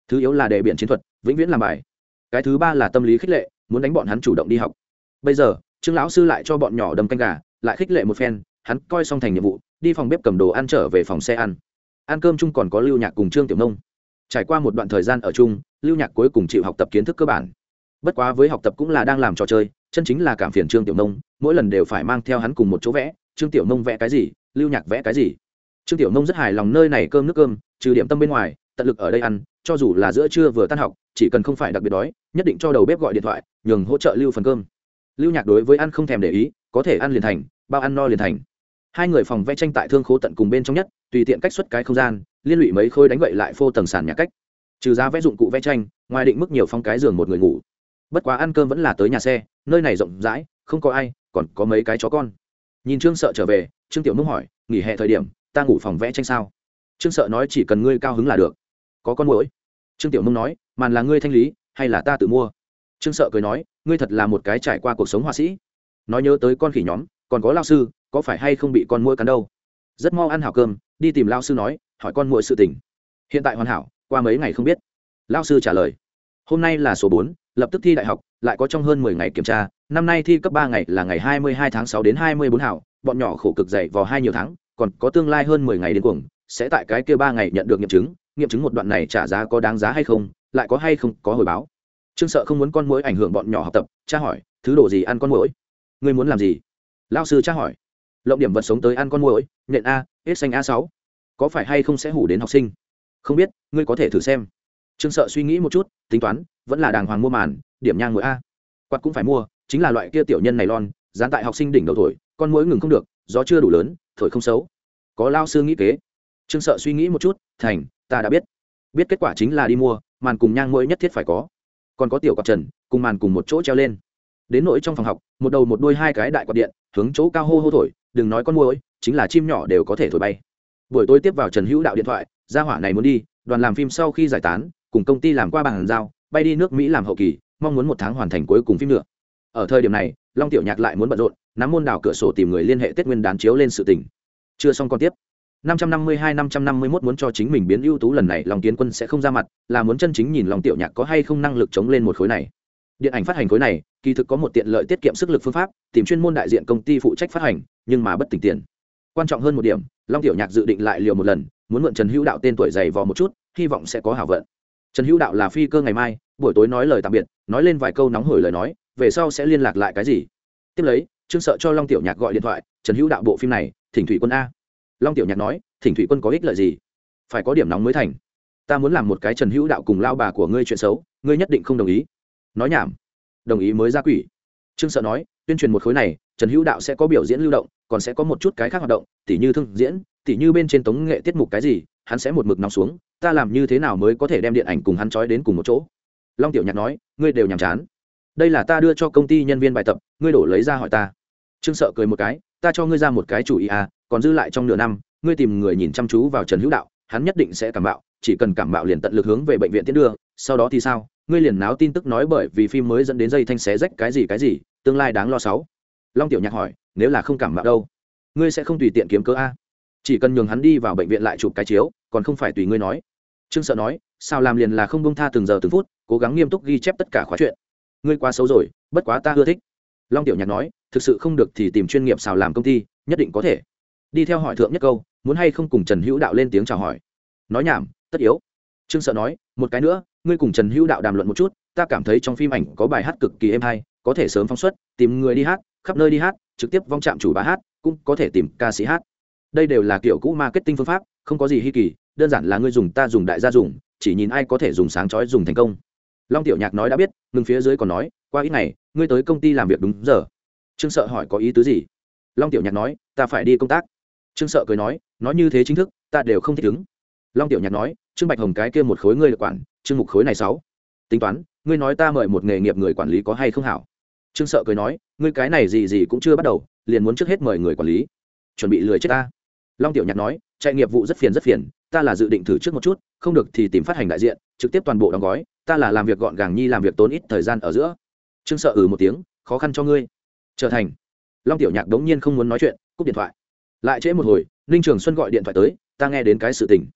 Thứ yếu là đề biện chiến thuật, vĩnh viễn làm bài. Cái thứ ba là tâm lý khích lệ, muốn đánh bọn hắn chủ động đi học bây giờ, trương lão sư lại cho bọn nhỏ đâm canh gà, lại khích lệ một phen, hắn coi xong thành nhiệm vụ, đi phòng bếp cầm đồ ăn trở về phòng xe ăn. Ăn cơm chung còn có lưu nhạc cùng trương tiểu nông. Trải qua một đoạn thời gian ở chung, lưu nhạc cuối cùng chịu học tập kiến thức cơ bản. Bất quá với học tập cũng là đang làm trò chơi, chân chính là cảm phiền trương tiểu nông, mỗi lần đều phải mang theo hắn cùng một chỗ vẽ, trương tiểu nông vẽ cái gì, lưu nhạc vẽ cái gì. Trương tiểu nông rất hài lòng nơi này cơm nước cơm, trừ điểm tâm bên ngoài, tận lực ở đây ăn, cho dù là giữa trưa vừa tan học, chỉ cần không phải đặc biệt đói, nhất định cho đầu bếp gọi điện thoại, nhường hỗ trợ lưu phần cơm lưu nhạc đối với ăn không thèm để ý, có thể ăn liền thành, bao ăn no liền thành. Hai người phòng vẽ tranh tại thương khố tận cùng bên trong nhất, tùy tiện cách xuất cái không gian, liên lụy mấy khôi đánh gậy lại phô tầng sàn nhà cách. Trừ giá vẽ dụng cụ vẽ tranh, ngoài định mức nhiều phong cái giường một người ngủ. Bất quá ăn cơm vẫn là tới nhà xe, nơi này rộng rãi, không có ai, còn có mấy cái chó con. Nhìn trương sợ trở về, trương tiểu mông hỏi, nghỉ hè thời điểm, ta ngủ phòng vẽ tranh sao? Trương sợ nói, chỉ cần ngươi cao hứng là được. Có con mũi trương tiểu mông nói, màn là ngươi thanh lý, hay là ta tự mua? Trương sợ cười nói ngươi thật là một cái trải qua cuộc sống họa sĩ. Nói nhớ tới con khỉ nhóm, còn có lao sư, có phải hay không bị con mũi cắn đâu? Rất mau ăn hảo cơm, đi tìm lao sư nói, hỏi con mũi sự tình. Hiện tại hoàn hảo, qua mấy ngày không biết. Lao sư trả lời, hôm nay là số bốn, lập tức thi đại học, lại có trong hơn mười ngày kiểm tra, năm nay thi cấp ba ngày là ngày hai mươi hai tháng sáu đến hai mươi bốn hảo, bọn nhỏ khổ cực dậy vào hai nhiều tháng, còn có tương lai hơn mười ngày đến cuồng, sẽ tại cái kia ba ngày nhận được nghiệm chứng nghiệm chứng một đoạn này trả giá có đáng giá hay không, lại có hay không có hồi báo trương sợ không muốn con mũi ảnh hưởng bọn nhỏ học tập, cha hỏi, thứ đồ gì ăn con mũi ngươi muốn làm gì? Lao sư cha hỏi, lộng điểm vật sống tới ăn con mũi nhện a, hết xanh a sáu. Có phải hay không sẽ hủ đến học sinh? Không biết, ngươi có thể thử xem. Trương sợ suy nghĩ một chút, tính toán, vẫn là đàng hoàng mua màn, điểm nhang mũi a. Quạt cũng phải mua, chính là loại kia tiểu nhân này lon, dán tại học sinh đỉnh đầu thổi, con mũi ngừng không được, gió chưa đủ lớn, thổi không xấu. Có lao sư nghĩ kế. Trương sợ suy nghĩ một chút, thành, ta đã biết. Biết kết quả chính là đi mua, màn cùng nhang mũi nhất thiết phải có còn có tiểu quạt trần, cùng màn cùng một chỗ treo lên. Đến nỗi trong phòng học, một đầu một đôi hai cái đại quạt điện, hướng chỗ cao hô hô thổi, đừng nói con môi chính là chim nhỏ đều có thể thổi bay. Buổi tối tiếp vào trần hữu đạo điện thoại, gia hỏa này muốn đi, đoàn làm phim sau khi giải tán, cùng công ty làm qua bàn giao, bay đi nước mỹ làm hậu kỳ, mong muốn một tháng hoàn thành cuối cùng phim nữa. Ở thời điểm này, long tiểu nhạc lại muốn bận rộn, nắm môn đảo cửa sổ tìm người liên hệ tết nguyên đán chiếu lên sự tình. Chưa xong còn tiếp. 552 551 muốn cho chính mình biến ưu tú lần này Long Kiến Quân sẽ không ra mặt, là muốn chân chính nhìn Long Tiểu Nhạc có hay không năng lực chống lên một khối này. Điện ảnh phát hành khối này, kỳ thực có một tiện lợi tiết kiệm sức lực phương pháp, tìm chuyên môn đại diện công ty phụ trách phát hành, nhưng mà bất tỉnh tiền. Quan trọng hơn một điểm, Long Tiểu Nhạc dự định lại liều một lần, muốn mượn Trần Hữu Đạo tên tuổi dày vò một chút, hy vọng sẽ có hảo vận. Trần Hữu Đạo là phi cơ ngày mai, buổi tối nói lời tạm biệt, nói lên vài câu nóng hổi lời nói, về sau sẽ liên lạc lại cái gì. Tiếp lấy, Trương Sợ cho Long Tiểu Nhạc gọi điện thoại, Trần Hữu Đạo bộ phim này, Thỉnh Thủy Quân a. Long Tiểu Nhạc nói, thỉnh thủy quân có ích lợi gì? Phải có điểm nóng mới thành. Ta muốn làm một cái trần hữu đạo cùng lao bà của ngươi chuyện xấu ngươi nhất định không đồng ý. Nói nhảm. Đồng ý mới ra quỷ. Trương sợ nói tuyên truyền một khối này trần hữu đạo sẽ có biểu diễn lưu động còn sẽ có một chút cái khác hoạt động tỉ như thương diễn tỉ như bên trên tống nghệ tiết mục cái gì hắn sẽ một mực nóng xuống ta làm như thế nào mới có thể đem điện ảnh cùng hắn trói đến cùng một chỗ? Long tiểu nhạc nói ngươi đều nhàm chán. Đây là ta đưa cho công ty nhân viên bài tập ngươi đổ lấy ra hỏi ta. Trương sợ cười một cái ta cho ngươi ra một cái chủ ý à còn dư lại trong nửa năm, ngươi tìm người nhìn chăm chú vào trần hữu đạo, hắn nhất định sẽ cảm bạo, chỉ cần cảm bạo liền tận lực hướng về bệnh viện tiến đưa, sau đó thì sao? Ngươi liền náo tin tức nói bởi vì phim mới dẫn đến dây thanh xé rách cái gì cái gì, tương lai đáng lo sáu. Long tiểu nhạc hỏi, nếu là không cảm bạo đâu, ngươi sẽ không tùy tiện kiếm cớ a? Chỉ cần nhường hắn đi vào bệnh viện lại chụp cái chiếu, còn không phải tùy ngươi nói. Trương sợ nói, sao làm liền là không bông tha từng giờ từng phút, cố gắng nghiêm túc ghi chép tất cả khóa chuyện. Ngươi quá xấu rồi, bất quá ta ưa thích long tiểu nhạc nói, thực sự không được thì tìm chuyên nghiệp xào làm công ty, nhất định có thể. Đi theo hỏi thượng nhất câu, muốn hay không cùng trần hữu đạo lên tiếng chào hỏi. Nói nhảm, tất yếu. Trương sợ nói, một cái nữa, ngươi cùng trần hữu đạo đàm luận một chút, ta cảm thấy trong phim ảnh có bài hát cực kỳ êm hay, có thể sớm phóng xuất, tìm người đi hát, khắp nơi đi hát, trực tiếp vong chạm chủ bá hát, cũng có thể tìm ca sĩ hát. Đây đều là kiểu cũ marketing phương pháp, không có gì hi kỳ, đơn giản là ngươi dùng ta dùng đại gia dùng, chỉ nhìn ai có thể dùng sáng chói dùng thành công. Long tiểu nhạc nói đã biết ngừng phía dưới còn nói qua ít ngày, ngươi tới công ty làm việc đúng giờ. Trương sợ hỏi có ý tứ gì? Long tiểu nhạc nói, ta phải đi công tác. Trương sợ cười nói nói như thế chính thức, ta đều không thích ứng. Long tiểu nhạc nói, trương bạch hồng cái kia một khối ngươi được quản, trương mục khối này sáu. Tính toán, ngươi nói ta mời một nghề nghiệp người quản lý có hay không hảo? Trương sợ cười nói, ngươi cái này gì gì cũng chưa bắt đầu, liền muốn trước hết mời người quản lý. Chuẩn bị lười chết ta. Long tiểu nhạc nói, chạy nghiệp vụ rất phiền rất phiền, ta là dự định thử trước một chút, không được thì tìm phát hành đại diện, trực tiếp toàn bộ đóng gói, ta là làm việc gọn gàng nhi làm việc tốn ít thời gian ở giữa trương sợ ừ một tiếng, khó khăn cho ngươi. Trở thành. Long tiểu nhạc đống nhiên không muốn nói chuyện, cúp điện thoại. Lại trễ một hồi, ninh trường xuân gọi điện thoại tới, ta nghe đến cái sự tình.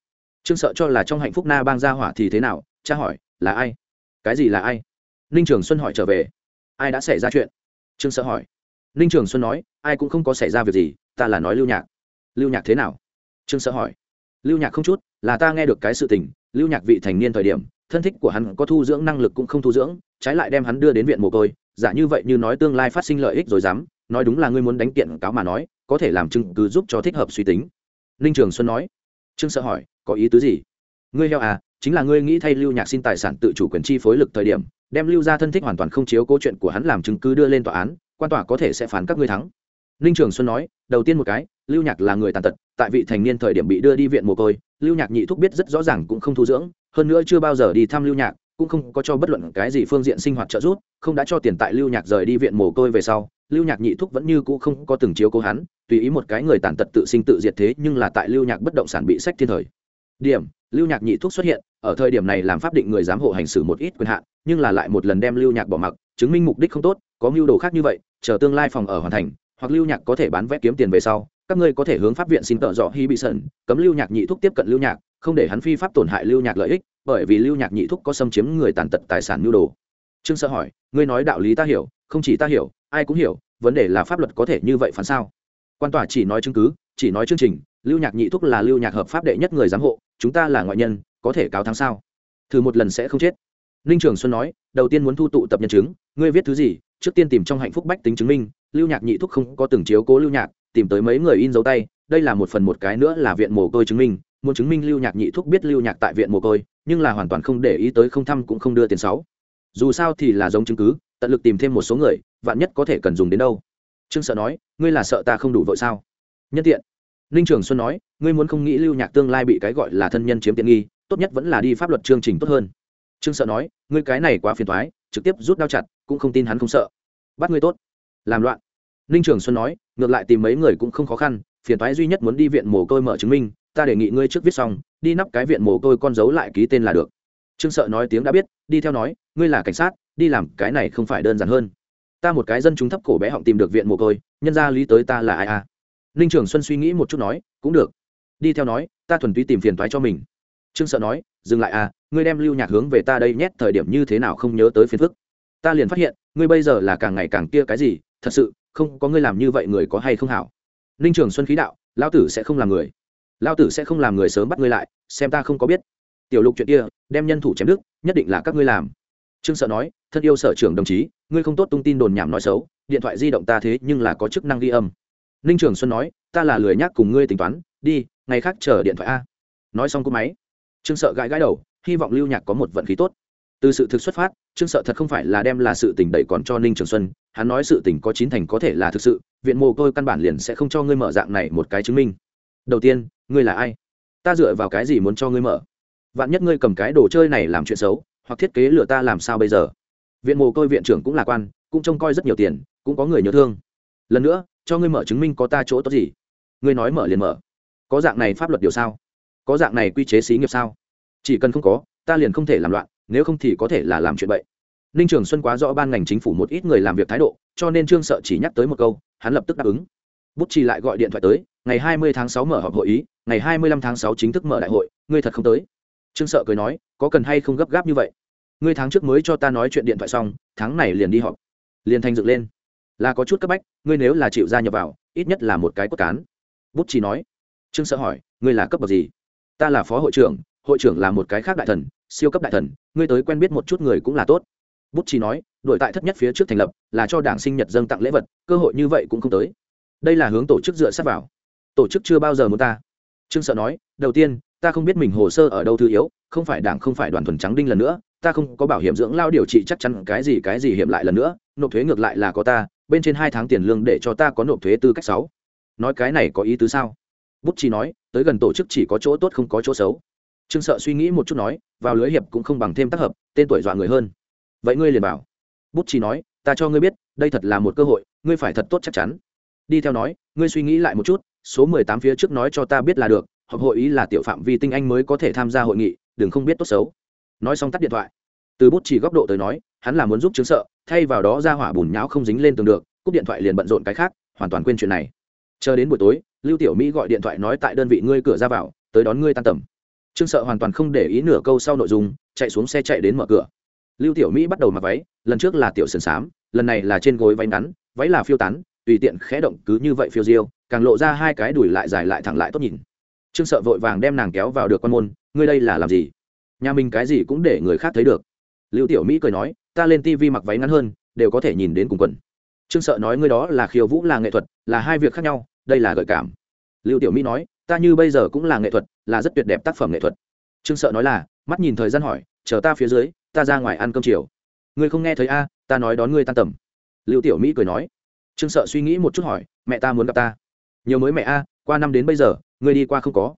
Trương sợ cho là trong hạnh phúc na bang ra hỏa thì thế nào, cha hỏi, là ai? Cái gì là ai? Ninh trường xuân hỏi trở về, ai đã xảy ra chuyện? Trương sợ hỏi. Ninh trường xuân nói, ai cũng không có xảy ra việc gì, ta là nói lưu nhạc. Lưu nhạc thế nào? Trương sợ hỏi. Lưu nhạc không chút, là ta nghe được cái sự tình, lưu nhạc vị thành niên thời điểm thân thích của hắn có thu dưỡng năng lực cũng không thu dưỡng, trái lại đem hắn đưa đến viện mồ côi, giả như vậy như nói tương lai phát sinh lợi ích rồi dám, nói đúng là ngươi muốn đánh kiện cáo mà nói, có thể làm chứng cứ giúp cho thích hợp suy tính. Ninh trường xuân nói. Trương sợ hỏi, có ý tứ gì? Ngươi heo à chính là ngươi nghĩ thay lưu nhạc xin tài sản tự chủ quyền chi phối lực thời điểm, đem lưu ra thân thích hoàn toàn không chiếu câu chuyện của hắn làm chứng cứ đưa lên tòa án, quan tòa có thể sẽ phán các ngươi thắng. Ninh trường xuân nói, đầu tiên một cái, lưu nhạc là người tàn tật, tại vị thành niên thời điểm bị đưa đi viện mồ côi, lưu nhạc nhị thúc biết rất rõ ràng cũng không thu dưỡng hơn nữa chưa bao giờ đi thăm lưu nhạc, cũng không có cho bất luận cái gì phương diện sinh hoạt trợ giúp, không đã cho tiền tại lưu nhạc rời đi viện mồ côi về sau, lưu nhạc nhị thúc vẫn như cũ không có từng chiếu cố hắn, tùy ý một cái người tàn tật tự sinh tự diệt thế nhưng là tại lưu nhạc bất động sản bị sách thiên thời. Điểm, lưu nhạc nhị thúc xuất hiện, ở thời điểm này làm pháp định người giám hộ hành xử một ít quyền hạn, nhưng là lại một lần đem lưu nhạc bỏ mặc, chứng minh mục đích không tốt, có mưu đồ khác như vậy, chờ tương lai phòng ở hoàn thành, hoặc lưu nhạc có thể bán vé kiếm tiền về sau, các ngươi có thể hướng pháp viện xin tợ dọ hy bị sẩn, cấm lưu nhạc nhị thúc tiếp cận lưu nhạc không để hắn phi pháp tổn hại lưu nhạc lợi ích, bởi vì lưu nhạc nhị thúc có xâm chiếm người tàn tật tài sản nhu đồ. Trương sợ hỏi, ngươi nói đạo lý ta hiểu, không chỉ ta hiểu, ai cũng hiểu, vấn đề là pháp luật có thể như vậy phán sao? Quan tòa chỉ nói chứng cứ, chỉ nói chương trình, lưu nhạc nhị thúc là lưu nhạc hợp pháp đệ nhất người giám hộ, chúng ta là ngoại nhân, có thể cáo thắng sao? Thử một lần sẽ không chết. Ninh trường xuân nói, đầu tiên muốn thu tụ tập nhân chứng, ngươi viết thứ gì, trước tiên tìm trong hạnh phúc bách tính chứng minh. Lưu nhạc nhị thúc không có từng chiếu cố lưu nhạc, tìm tới mấy người in dấu tay, đây là một phần một cái nữa là viện mồ côi chứng minh muốn chứng minh lưu nhạc nhị thúc biết lưu nhạc tại viện mồ côi, nhưng là hoàn toàn không để ý tới không thăm cũng không đưa tiền sáu dù sao thì là giống chứng cứ, tận lực tìm thêm một số người, vạn nhất có thể cần dùng đến đâu. Trương sợ nói, ngươi là sợ ta không đủ vội sao? Nhân tiện. Ninh trường xuân nói, ngươi muốn không nghĩ lưu nhạc tương lai bị cái gọi là thân nhân chiếm tiện nghi, tốt nhất vẫn là đi pháp luật chương trình tốt hơn. Trương sợ nói, ngươi cái này quá phiền thoái trực tiếp rút đao chặt, cũng không tin hắn không sợ. Bắt ngươi tốt. Làm loạn. Ninh trường xuân nói, ngược lại tìm mấy người cũng không khó khăn, phiền thoái duy nhất muốn đi viện mồ côi mở chứng minh ta đề nghị ngươi trước viết xong, đi nắp cái viện mồ côi con dấu lại ký tên là được. Trương sợ nói tiếng đã biết, đi theo nói, ngươi là cảnh sát, đi làm cái này không phải đơn giản hơn. Ta một cái dân chúng thấp cổ bé họng tìm được viện mồ côi, nhân ra lý tới ta là ai à? Ninh trường xuân suy nghĩ một chút nói, cũng được. Đi theo nói, ta thuần túy tìm phiền thoái cho mình. Trương sợ nói, dừng lại à ngươi đem lưu nhạc hướng về ta đây nhét thời điểm như thế nào không nhớ tới phiền phức. Ta liền phát hiện, ngươi bây giờ là càng ngày càng kia cái gì, thật sự, không có ngươi làm như vậy người có hay không hảo. Ninh trường xuân khí đạo, lão tử sẽ không làm người lao tử sẽ không làm người sớm bắt ngươi lại, xem ta không có biết. Tiểu lục chuyện kia, đem nhân thủ chém đức nhất định là các ngươi làm. Trương sợ nói, thân yêu sở trưởng đồng chí, ngươi không tốt tung tin đồn nhảm nói xấu, điện thoại di động ta thế nhưng là có chức năng ghi âm. Ninh trường xuân nói, ta là lười nhác cùng ngươi tính toán, đi, ngày khác chờ điện thoại a. Nói xong cô máy, trương sợ gãi gãi đầu, hy vọng lưu nhạc có một vận khí tốt. Từ sự thực xuất phát, trương sợ thật không phải là đem là sự tình đẩy còn cho ninh trường xuân, hắn nói sự tình có chín thành có thể là thực sự, viện mồ côi căn bản liền sẽ không cho ngươi mở dạng này một cái chứng minh đầu tiên, ngươi là ai? Ta dựa vào cái gì muốn cho ngươi mở? Vạn nhất ngươi cầm cái đồ chơi này làm chuyện xấu, hoặc thiết kế lừa ta làm sao bây giờ? Viện mồ côi viện trưởng cũng lạc quan, cũng trông coi rất nhiều tiền, cũng có người nhớ thương. Lần nữa, cho ngươi mở chứng minh có ta chỗ tốt gì. Ngươi nói mở liền mở. Có dạng này pháp luật điều sao? Có dạng này quy chế xí nghiệp sao? Chỉ cần không có, ta liền không thể làm loạn, nếu không thì có thể là làm chuyện bậy. Ninh trường xuân quá rõ ban ngành chính phủ một ít người làm việc thái độ, cho nên trương sợ chỉ nhắc tới một câu, hắn lập tức đáp ứng. Bút chi lại gọi điện thoại tới ngày hai mươi tháng sáu mở họp hội ý, ngày hai mươi lăm tháng sáu chính thức mở đại hội, ngươi thật không tới. Trương sợ cười nói, có cần hay không gấp gáp như vậy? Ngươi tháng trước mới cho ta nói chuyện điện thoại xong, tháng này liền đi họp. Liền thành dựng lên. Là có chút cấp bách, ngươi nếu là chịu gia nhập vào, ít nhất là một cái cốt cán. Bút chỉ nói. Trương sợ hỏi, ngươi là cấp bậc gì? Ta là phó hội trưởng hội trưởng là một cái khác đại thần, siêu cấp đại thần, ngươi tới quen biết một chút người cũng là tốt. Bút chỉ nói đổi tại thất nhất phía trước thành lập, là cho đảng sinh nhật dâng tặng lễ vật, cơ hội như vậy cũng không tới. Đây là hướng tổ chức dựa sát vào tổ chức chưa bao giờ muốn ta. Trương sợ nói, đầu tiên, ta không biết mình hồ sơ ở đâu thứ yếu, không phải đảng, không phải đoàn thuần trắng đinh lần nữa, ta không có bảo hiểm dưỡng lao điều trị chắc chắn cái gì cái gì hiểm lại lần nữa, nộp thuế ngược lại là có ta, bên trên hai tháng tiền lương để cho ta có nộp thuế tư cách sáu. Nói cái này có ý tứ sao? Bút chỉ nói, tới gần tổ chức chỉ có chỗ tốt không có chỗ xấu. Trương sợ suy nghĩ một chút nói, vào lưới hiệp cũng không bằng thêm tác hợp, tên tuổi dọa người hơn. Vậy ngươi liền bảo bút chỉ nói, ta cho ngươi biết, đây thật là một cơ hội, ngươi phải thật tốt chắc chắn đi theo nói, ngươi suy nghĩ lại một chút, số mười tám phía trước nói cho ta biết là được họp hội ý là tiểu phạm vi tinh anh mới có thể tham gia hội nghị, đừng không biết tốt xấu. Nói xong tắt điện thoại. Từ bút chỉ góc độ tới nói, hắn là muốn giúp chứng sợ, thay vào đó ra hỏa bùn nháo không dính lên tường được, cúp điện thoại liền bận rộn cái khác, hoàn toàn quên chuyện này. Chờ đến buổi tối, lưu tiểu mỹ gọi điện thoại nói tại đơn vị ngươi cửa ra vào, tới đón ngươi tan tầm. Trương sợ hoàn toàn không để ý nửa câu sau nội dung, chạy xuống xe chạy đến mở cửa. Lưu tiểu mỹ bắt đầu mặc váy, lần trước là tiểu sườn xám, lần này là trên gối váy ngắn, váy là phiêu tán tùy tiện khẽ động cứ như vậy phiêu diêu, càng lộ ra hai cái đùi lại dài lại thẳng lại tốt nhìn. Trương sợ vội vàng đem nàng kéo vào được quan môn, ngươi đây là làm gì? Nhà mình cái gì cũng để người khác thấy được. Lưu tiểu mỹ cười nói, ta lên tivi mặc váy ngắn hơn, đều có thể nhìn đến cùng quần. Trương sợ nói, ngươi đó là khiêu vũ, là nghệ thuật, là hai việc khác nhau, đây là gợi cảm. Lưu tiểu mỹ nói, ta như bây giờ cũng là nghệ thuật, là rất tuyệt đẹp tác phẩm nghệ thuật. Trương sợ nói là, mắt nhìn thời gian hỏi, chờ ta phía dưới, ta ra ngoài ăn cơm chiều. Ngươi không nghe thấy a, ta nói đón ngươi tan tầm. Lưu tiểu mỹ cười nói trương sợ suy nghĩ một chút hỏi, mẹ ta muốn gặp ta. Nhiều mới mẹ a, qua năm đến bây giờ, ngươi đi qua không có.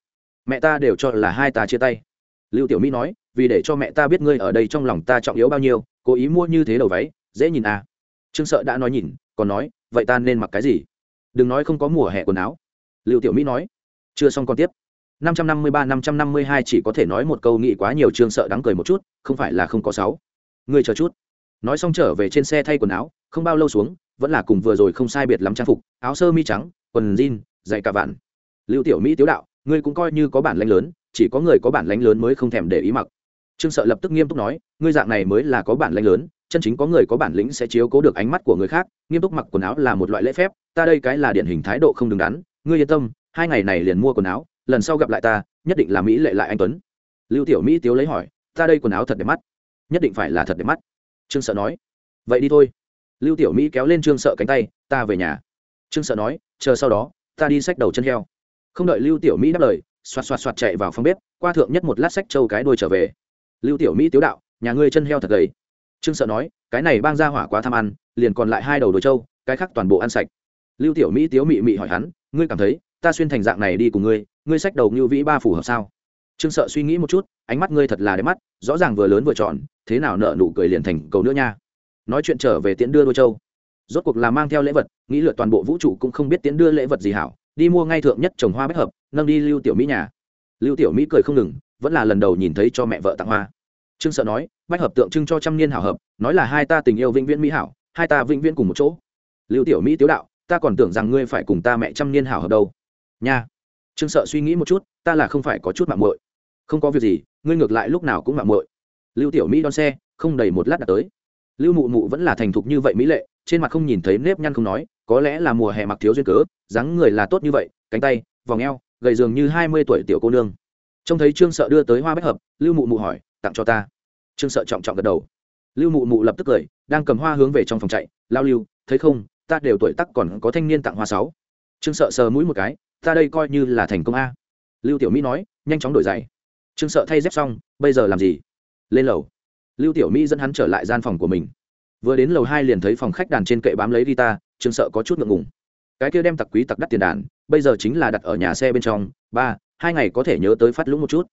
Mẹ ta đều cho là hai ta chia tay. Lưu tiểu mỹ nói, vì để cho mẹ ta biết ngươi ở đây trong lòng ta trọng yếu bao nhiêu, cố ý mua như thế đầu váy, dễ nhìn à trương sợ đã nói nhìn, còn nói, vậy ta nên mặc cái gì? Đừng nói không có mùa hè quần áo. Lưu tiểu mỹ nói, chưa xong còn tiếp. năm trăm năm mươi ba, năm trăm năm mươi hai chỉ có thể nói một câu nghĩ quá nhiều, trương sợ đáng cười một chút, không phải là không có sáu. Ngươi chờ chút nói xong trở về trên xe thay quần áo, không bao lâu xuống, vẫn là cùng vừa rồi không sai biệt lắm trang phục, áo sơ mi trắng, quần jean dày cả vạn. Lưu tiểu mỹ tiếu đạo, ngươi cũng coi như có bản lãnh lớn, chỉ có người có bản lãnh lớn mới không thèm để ý mặc. Trương sợ lập tức nghiêm túc nói, ngươi dạng này mới là có bản lãnh lớn, chân chính có người có bản lĩnh sẽ chiếu cố được ánh mắt của người khác, nghiêm túc mặc quần áo là một loại lễ phép, ta đây cái là điển hình thái độ không đứng đắn, ngươi yên tâm, hai ngày này liền mua quần áo, lần sau gặp lại ta, nhất định là mỹ lệ lại anh tuấn. Lưu tiểu mỹ tiếu lấy hỏi, ta đây quần áo thật đẹp mắt. Nhất định phải là thật đẹp mắt trương sợ nói, vậy đi thôi. Lưu tiểu mỹ kéo lên trương sợ cánh tay, ta về nhà. Trương sợ nói, chờ sau đó, ta đi xách đầu chân heo. Không đợi lưu tiểu mỹ đáp lời, xoạt xoạt xoạt chạy vào phòng bếp, qua thượng nhất một lát sách trâu cái đuôi trở về. Lưu tiểu mỹ tiếu đạo, nhà ngươi chân heo thật gầy. Trương sợ nói, cái này bang ra hỏa quá tham ăn, liền còn lại hai đầu đồi trâu, cái khác toàn bộ ăn sạch. Lưu tiểu mỹ tiếu mị mị hỏi hắn, ngươi cảm thấy ta xuyên thành dạng này đi cùng ngươi ngươi sách đầu như vĩ ba phù hợp sao? Trương sợ suy nghĩ một chút ánh mắt ngươi thật là đẹp mắt rõ ràng vừa lớn vừa tròn thế nào nợ nụ cười liền thành cầu nữa nha. Nói chuyện trở về tiễn đưa đôi Châu, rốt cuộc là mang theo lễ vật nghĩ lượt toàn bộ vũ trụ cũng không biết tiễn đưa lễ vật gì hảo đi mua ngay thượng nhất trồng hoa bách hợp nâng đi lưu tiểu mỹ nhà. Lưu tiểu mỹ cười không ngừng vẫn là lần đầu nhìn thấy cho mẹ vợ tặng hoa. Trương sợ nói bách hợp tượng trưng cho trăm niên hảo hợp nói là hai ta tình yêu vĩnh viễn mỹ hảo hai ta vĩnh viễn cùng một chỗ. Lưu tiểu mỹ tiếu đạo ta còn tưởng rằng ngươi phải cùng ta mẹ trăm niên hảo hợp đâu. Nha. Trương sợ suy nghĩ một chút ta là không phải có chút mạng muội không có việc gì, ngươi ngược lại lúc nào cũng mạng muội. Lưu tiểu mỹ đón xe, không đầy một lát đã tới. Lưu mụ mụ vẫn là thành thục như vậy mỹ lệ, trên mặt không nhìn thấy nếp nhăn không nói, có lẽ là mùa hè mặc thiếu duyên cớ, dáng người là tốt như vậy, cánh tay, vòng eo, gầy dường như hai mươi tuổi tiểu cô nương. Trông thấy trương sợ đưa tới hoa bách hợp, lưu mụ mụ hỏi, tặng cho ta. Trương sợ trọng trọng gật đầu. Lưu mụ mụ lập tức cười, đang cầm hoa hướng về trong phòng chạy, lao lưu, thấy không, ta đều tuổi tắc còn có thanh niên tặng hoa sáu. Trương sợ sờ mũi một cái, ta đây coi như là thành công a. Lưu tiểu mỹ nói, nhanh chóng đổi giày trương sợ thay dép xong, bây giờ làm gì? Lên lầu. Lưu tiểu mỹ dẫn hắn trở lại gian phòng của mình. Vừa đến lầu hai liền thấy phòng khách đàn trên kệ bám lấy guitar, trương sợ có chút ngượng ngùng. Cái kia đem tặc quý tặc đắt tiền đàn, bây giờ chính là đặt ở nhà xe bên trong, ba, hai ngày có thể nhớ tới phát lũng một chút.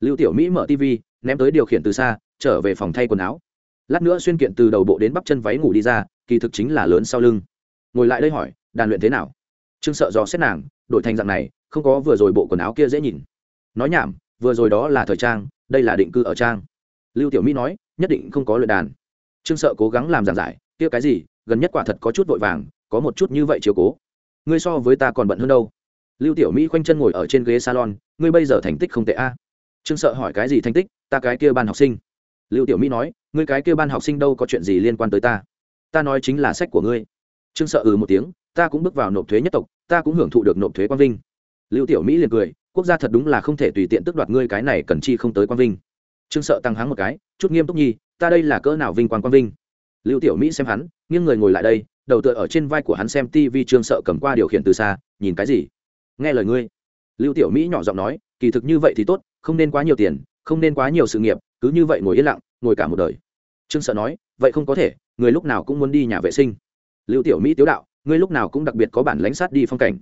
Lưu tiểu mỹ mở tv ném tới điều khiển từ xa, trở về phòng thay quần áo. Lát nữa xuyên kiện từ đầu bộ đến bắp chân váy ngủ đi ra, kỳ thực chính là lớn sau lưng. Ngồi lại đây hỏi, đàn luyện thế nào? Trương sợ dò xét nàng, đổi thành dạng này, không có vừa rồi bộ quần áo kia dễ nhìn. Nói nhảm vừa rồi đó là thời trang, đây là định cư ở trang. Lưu tiểu mỹ nói, nhất định không có luyện đàn. Trương sợ cố gắng làm giảng giải, kia cái gì, gần nhất quả thật có chút vội vàng, có một chút như vậy chiếu cố. Ngươi so với ta còn bận hơn đâu. Lưu tiểu mỹ khoanh chân ngồi ở trên ghế salon, ngươi bây giờ thành tích không tệ a. Trương sợ hỏi cái gì thành tích, ta cái kia ban học sinh. Lưu tiểu mỹ nói, ngươi cái kia ban học sinh đâu có chuyện gì liên quan tới ta. Ta nói chính là sách của ngươi. Trương sợ ừ một tiếng, ta cũng bước vào nộp thuế nhất tộc, ta cũng hưởng thụ được nộp thuế quang vinh. Lưu tiểu mỹ liền cười quốc gia thật đúng là không thể tùy tiện tước đoạt ngươi cái này cần chi không tới quang vinh. Trương sợ tăng háng một cái, chút nghiêm túc nhi ta đây là cỡ nào vinh quang quang vinh? Lưu tiểu mỹ xem hắn, nghiêng người ngồi lại đây, đầu tựa ở trên vai của hắn xem tv trương sợ cầm qua điều khiển từ xa, nhìn cái gì? Nghe lời ngươi. Lưu tiểu mỹ nhỏ giọng nói, kỳ thực như vậy thì tốt, không nên quá nhiều tiền, không nên quá nhiều sự nghiệp, cứ như vậy ngồi yên lặng, ngồi cả một đời. Trương sợ nói, vậy không có thể, người lúc nào cũng muốn đi nhà vệ sinh. Lưu tiểu mỹ tiếu đạo ngươi lúc nào cũng đặc biệt có bản lãnh sát đi phong cảnh.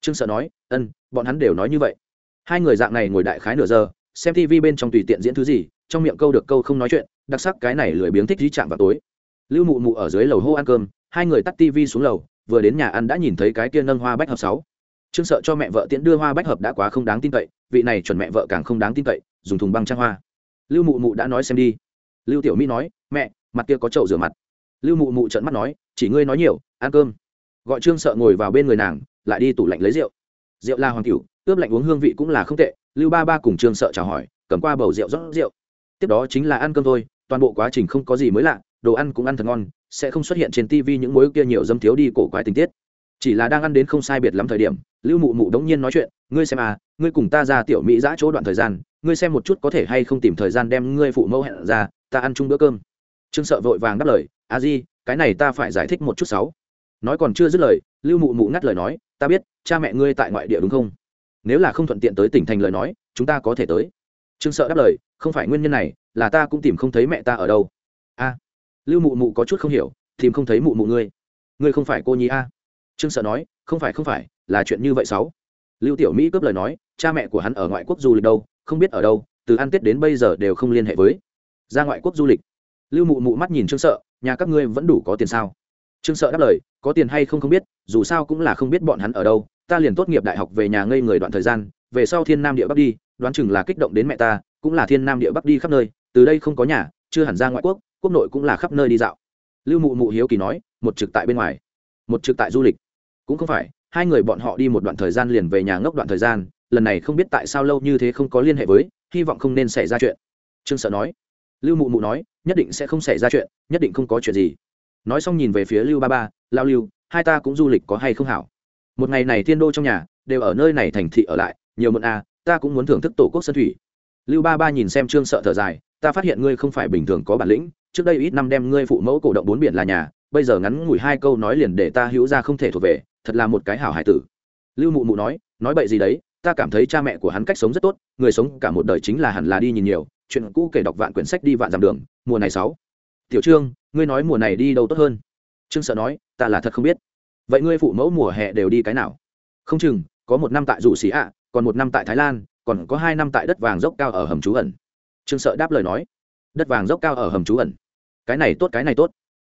Trương sợ nói, ân, bọn hắn đều nói như vậy hai người dạng này ngồi đại khái nửa giờ, xem tv bên trong tùy tiện diễn thứ gì, trong miệng câu được câu không nói chuyện, đặc sắc cái này lười biếng thích dí chạm vào tối. Lưu mụ mụ ở dưới lầu hô ăn cơm, hai người tắt tv xuống lầu, vừa đến nhà ăn đã nhìn thấy cái kia nâng hoa bách hợp sáu. Trương sợ cho mẹ vợ tiễn đưa hoa bách hợp đã quá không đáng tin cậy, vị này chuẩn mẹ vợ càng không đáng tin cậy, dùng thùng băng trang hoa. Lưu mụ mụ đã nói xem đi. Lưu tiểu mỹ nói, mẹ, mặt kia có chậu rửa mặt. Lưu mụ mụ trợn mắt nói, chỉ ngươi nói nhiều, ăn cơm. Gọi trương sợ ngồi vào bên người nàng, lại đi tủ lạnh lấy rượu. Rượu là hoàng cửu ướp lạnh uống hương vị cũng là không tệ, lưu ba ba cùng trương sợ chào hỏi, cầm qua bầu rượu rót rượu. Tiếp đó chính là ăn cơm thôi, toàn bộ quá trình không có gì mới lạ, đồ ăn cũng ăn thật ngon, sẽ không xuất hiện trên tv những mối kia nhiều dâm thiếu đi cổ quái tình tiết. Chỉ là đang ăn đến không sai biệt lắm thời điểm, lưu mụ mụ đống nhiên nói chuyện, ngươi xem à ngươi cùng ta ra tiểu mỹ giã chỗ đoạn thời gian, ngươi xem một chút có thể hay không tìm thời gian đem ngươi phụ mẫu hẹn ra, ta ăn chung bữa cơm. Trương sợ vội vàng đáp lời, a di, cái này ta phải giải thích một chút sáu. Nói còn chưa dứt lời, lưu mụ mụ ngắt lời nói, ta biết, cha mẹ ngươi tại ngoại địa đúng không? Nếu là không thuận tiện tới tỉnh thành lời nói, chúng ta có thể tới. Trương sợ đáp lời, không phải nguyên nhân này, là ta cũng tìm không thấy mẹ ta ở đâu. A, lưu mụ mụ có chút không hiểu, tìm không thấy mụ mụ ngươi. Ngươi không phải cô nhi a. Trương sợ nói, không phải không phải, là chuyện như vậy sáu. Lưu tiểu mỹ cướp lời nói, cha mẹ của hắn ở ngoại quốc du lịch đâu, không biết ở đâu, từ ăn tết đến bây giờ đều không liên hệ với. Ra ngoại quốc du lịch. Lưu mụ mụ mắt nhìn trương sợ, nhà các ngươi vẫn đủ có tiền sao? Trương sợ đáp lời, có tiền hay không không biết, dù sao cũng là không biết bọn hắn ở đâu ta liền tốt nghiệp đại học về nhà ngây người đoạn thời gian, về sau thiên nam địa bắc đi, đoán chừng là kích động đến mẹ ta, cũng là thiên nam địa bắc đi khắp nơi, từ đây không có nhà, chưa hẳn ra ngoại quốc quốc nội cũng là khắp nơi đi dạo. Lưu mụ mụ hiếu kỳ nói, một trực tại bên ngoài, một trực tại du lịch. Cũng không phải, hai người bọn họ đi một đoạn thời gian liền về nhà ngốc đoạn thời gian, lần này không biết tại sao lâu như thế không có liên hệ với, hy vọng không nên xảy ra chuyện. Trương sợ nói. Lưu mụ mụ nói, nhất định sẽ không xảy ra chuyện, nhất định không có chuyện gì. Nói xong nhìn về phía lưu ba ba, lao lưu, hai ta cũng du lịch có hay không hảo? Một ngày này thiên đô trong nhà đều ở nơi này thành thị ở lại nhiều mượn a à, ta cũng muốn thưởng thức tổ quốc sân thủy. Lưu ba ba nhìn xem trương sợ thở dài ta phát hiện ngươi không phải bình thường có bản lĩnh trước đây ít năm đem ngươi phụ mẫu cổ động bốn biển là nhà bây giờ ngắn ngủi hai câu nói liền để ta hữu ra không thể thuộc về thật là một cái hảo hải tử. Lưu mụ mụ nói nói bậy gì đấy ta cảm thấy cha mẹ của hắn cách sống rất tốt người sống cả một đời chính là hẳn là đi nhìn nhiều chuyện cũ kể đọc vạn quyển sách đi vạn dặm đường mùa này sáu. Tiểu trương ngươi nói mùa này đi đâu tốt hơn? Trương sợ nói ta là thật không biết vậy ngươi phụ mẫu mùa hè đều đi cái nào? Không chừng, có một năm tại rủ xì ạ còn một năm tại thái lan, còn có hai năm tại đất vàng dốc cao ở hầm trú ẩn. Trương sợ đáp lời nói. Đất vàng dốc cao ở hầm trú ẩn. Cái này tốt, cái này tốt.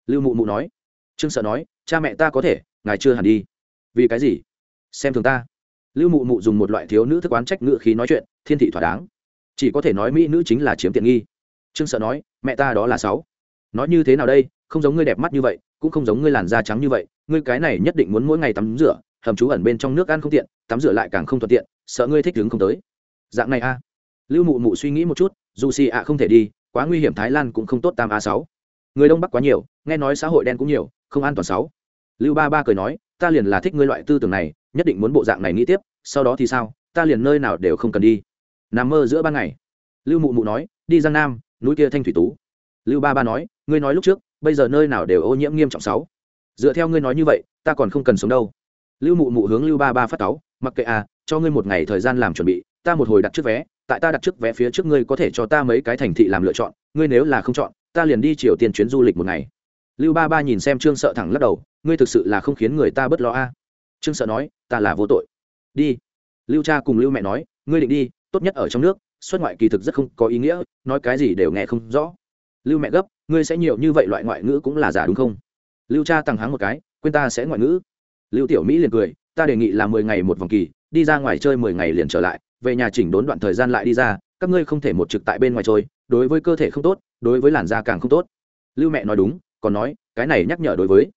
Lưu mụ mụ nói. Trương sợ nói, cha mẹ ta có thể, ngài chưa hẳn đi. Vì cái gì? Xem thường ta. Lưu mụ mụ dùng một loại thiếu nữ thức oán trách ngữ khí nói chuyện, thiên thị thỏa đáng. Chỉ có thể nói mỹ nữ chính là chiếm tiện nghi. Trương sợ nói, mẹ ta đó là sáu. Nói như thế nào đây, không giống ngươi đẹp mắt như vậy, cũng không giống ngươi làn da trắng như vậy ngươi cái này nhất định muốn mỗi ngày tắm rửa, hầm trú ẩn bên trong nước ăn không tiện, tắm rửa lại càng không thuận tiện, sợ ngươi thích đứng không tới. Dạng này a. Lưu mụ mụ suy nghĩ một chút, dù xì ạ không thể đi, quá nguy hiểm thái lan cũng không tốt tam a sáu. Người đông bắc quá nhiều, nghe nói xã hội đen cũng nhiều, không an toàn sáu. Lưu ba ba cười nói, ta liền là thích ngươi loại tư tưởng này, nhất định muốn bộ dạng này nghĩ tiếp, sau đó thì sao, ta liền nơi nào đều không cần đi. Nằm mơ giữa ban ngày. Lưu mụ mụ nói, đi giang nam, núi kia thanh thủy tú. Lưu ba ba nói, ngươi nói lúc trước, bây giờ nơi nào đều ô nhiễm nghiêm trọng sáu dựa theo ngươi nói như vậy, ta còn không cần sống đâu. Lưu mụ mụ hướng lưu ba ba phát táo mặc kệ à cho ngươi một ngày thời gian làm chuẩn bị, ta một hồi đặt trước vé, tại ta đặt trước vé phía trước ngươi có thể cho ta mấy cái thành thị làm lựa chọn, ngươi nếu là không chọn, ta liền đi triều tiên chuyến du lịch một ngày. Lưu ba ba nhìn xem trương sợ thẳng lắc đầu, ngươi thực sự là không khiến người ta bớt lo a trương sợ nói, ta là vô tội. Đi. Lưu cha cùng lưu mẹ nói, ngươi định đi, tốt nhất ở trong nước, xuất ngoại kỳ thực rất không có ý nghĩa, nói cái gì đều nghe không rõ. Lưu mẹ gấp, ngươi sẽ nhiều như vậy loại ngoại ngữ cũng là giả đúng không? Lưu cha tăng háng một cái, quên ta sẽ ngoại ngữ. Lưu tiểu mỹ liền cười, ta đề nghị là mười ngày một vòng kỳ, đi ra ngoài chơi mười ngày liền trở lại, về nhà chỉnh đốn đoạn thời gian lại đi ra, các ngươi không thể một trực tại bên ngoài trôi đối với cơ thể không tốt, đối với làn da càng không tốt. Lưu mẹ nói đúng, còn nói, cái này nhắc nhở đối với.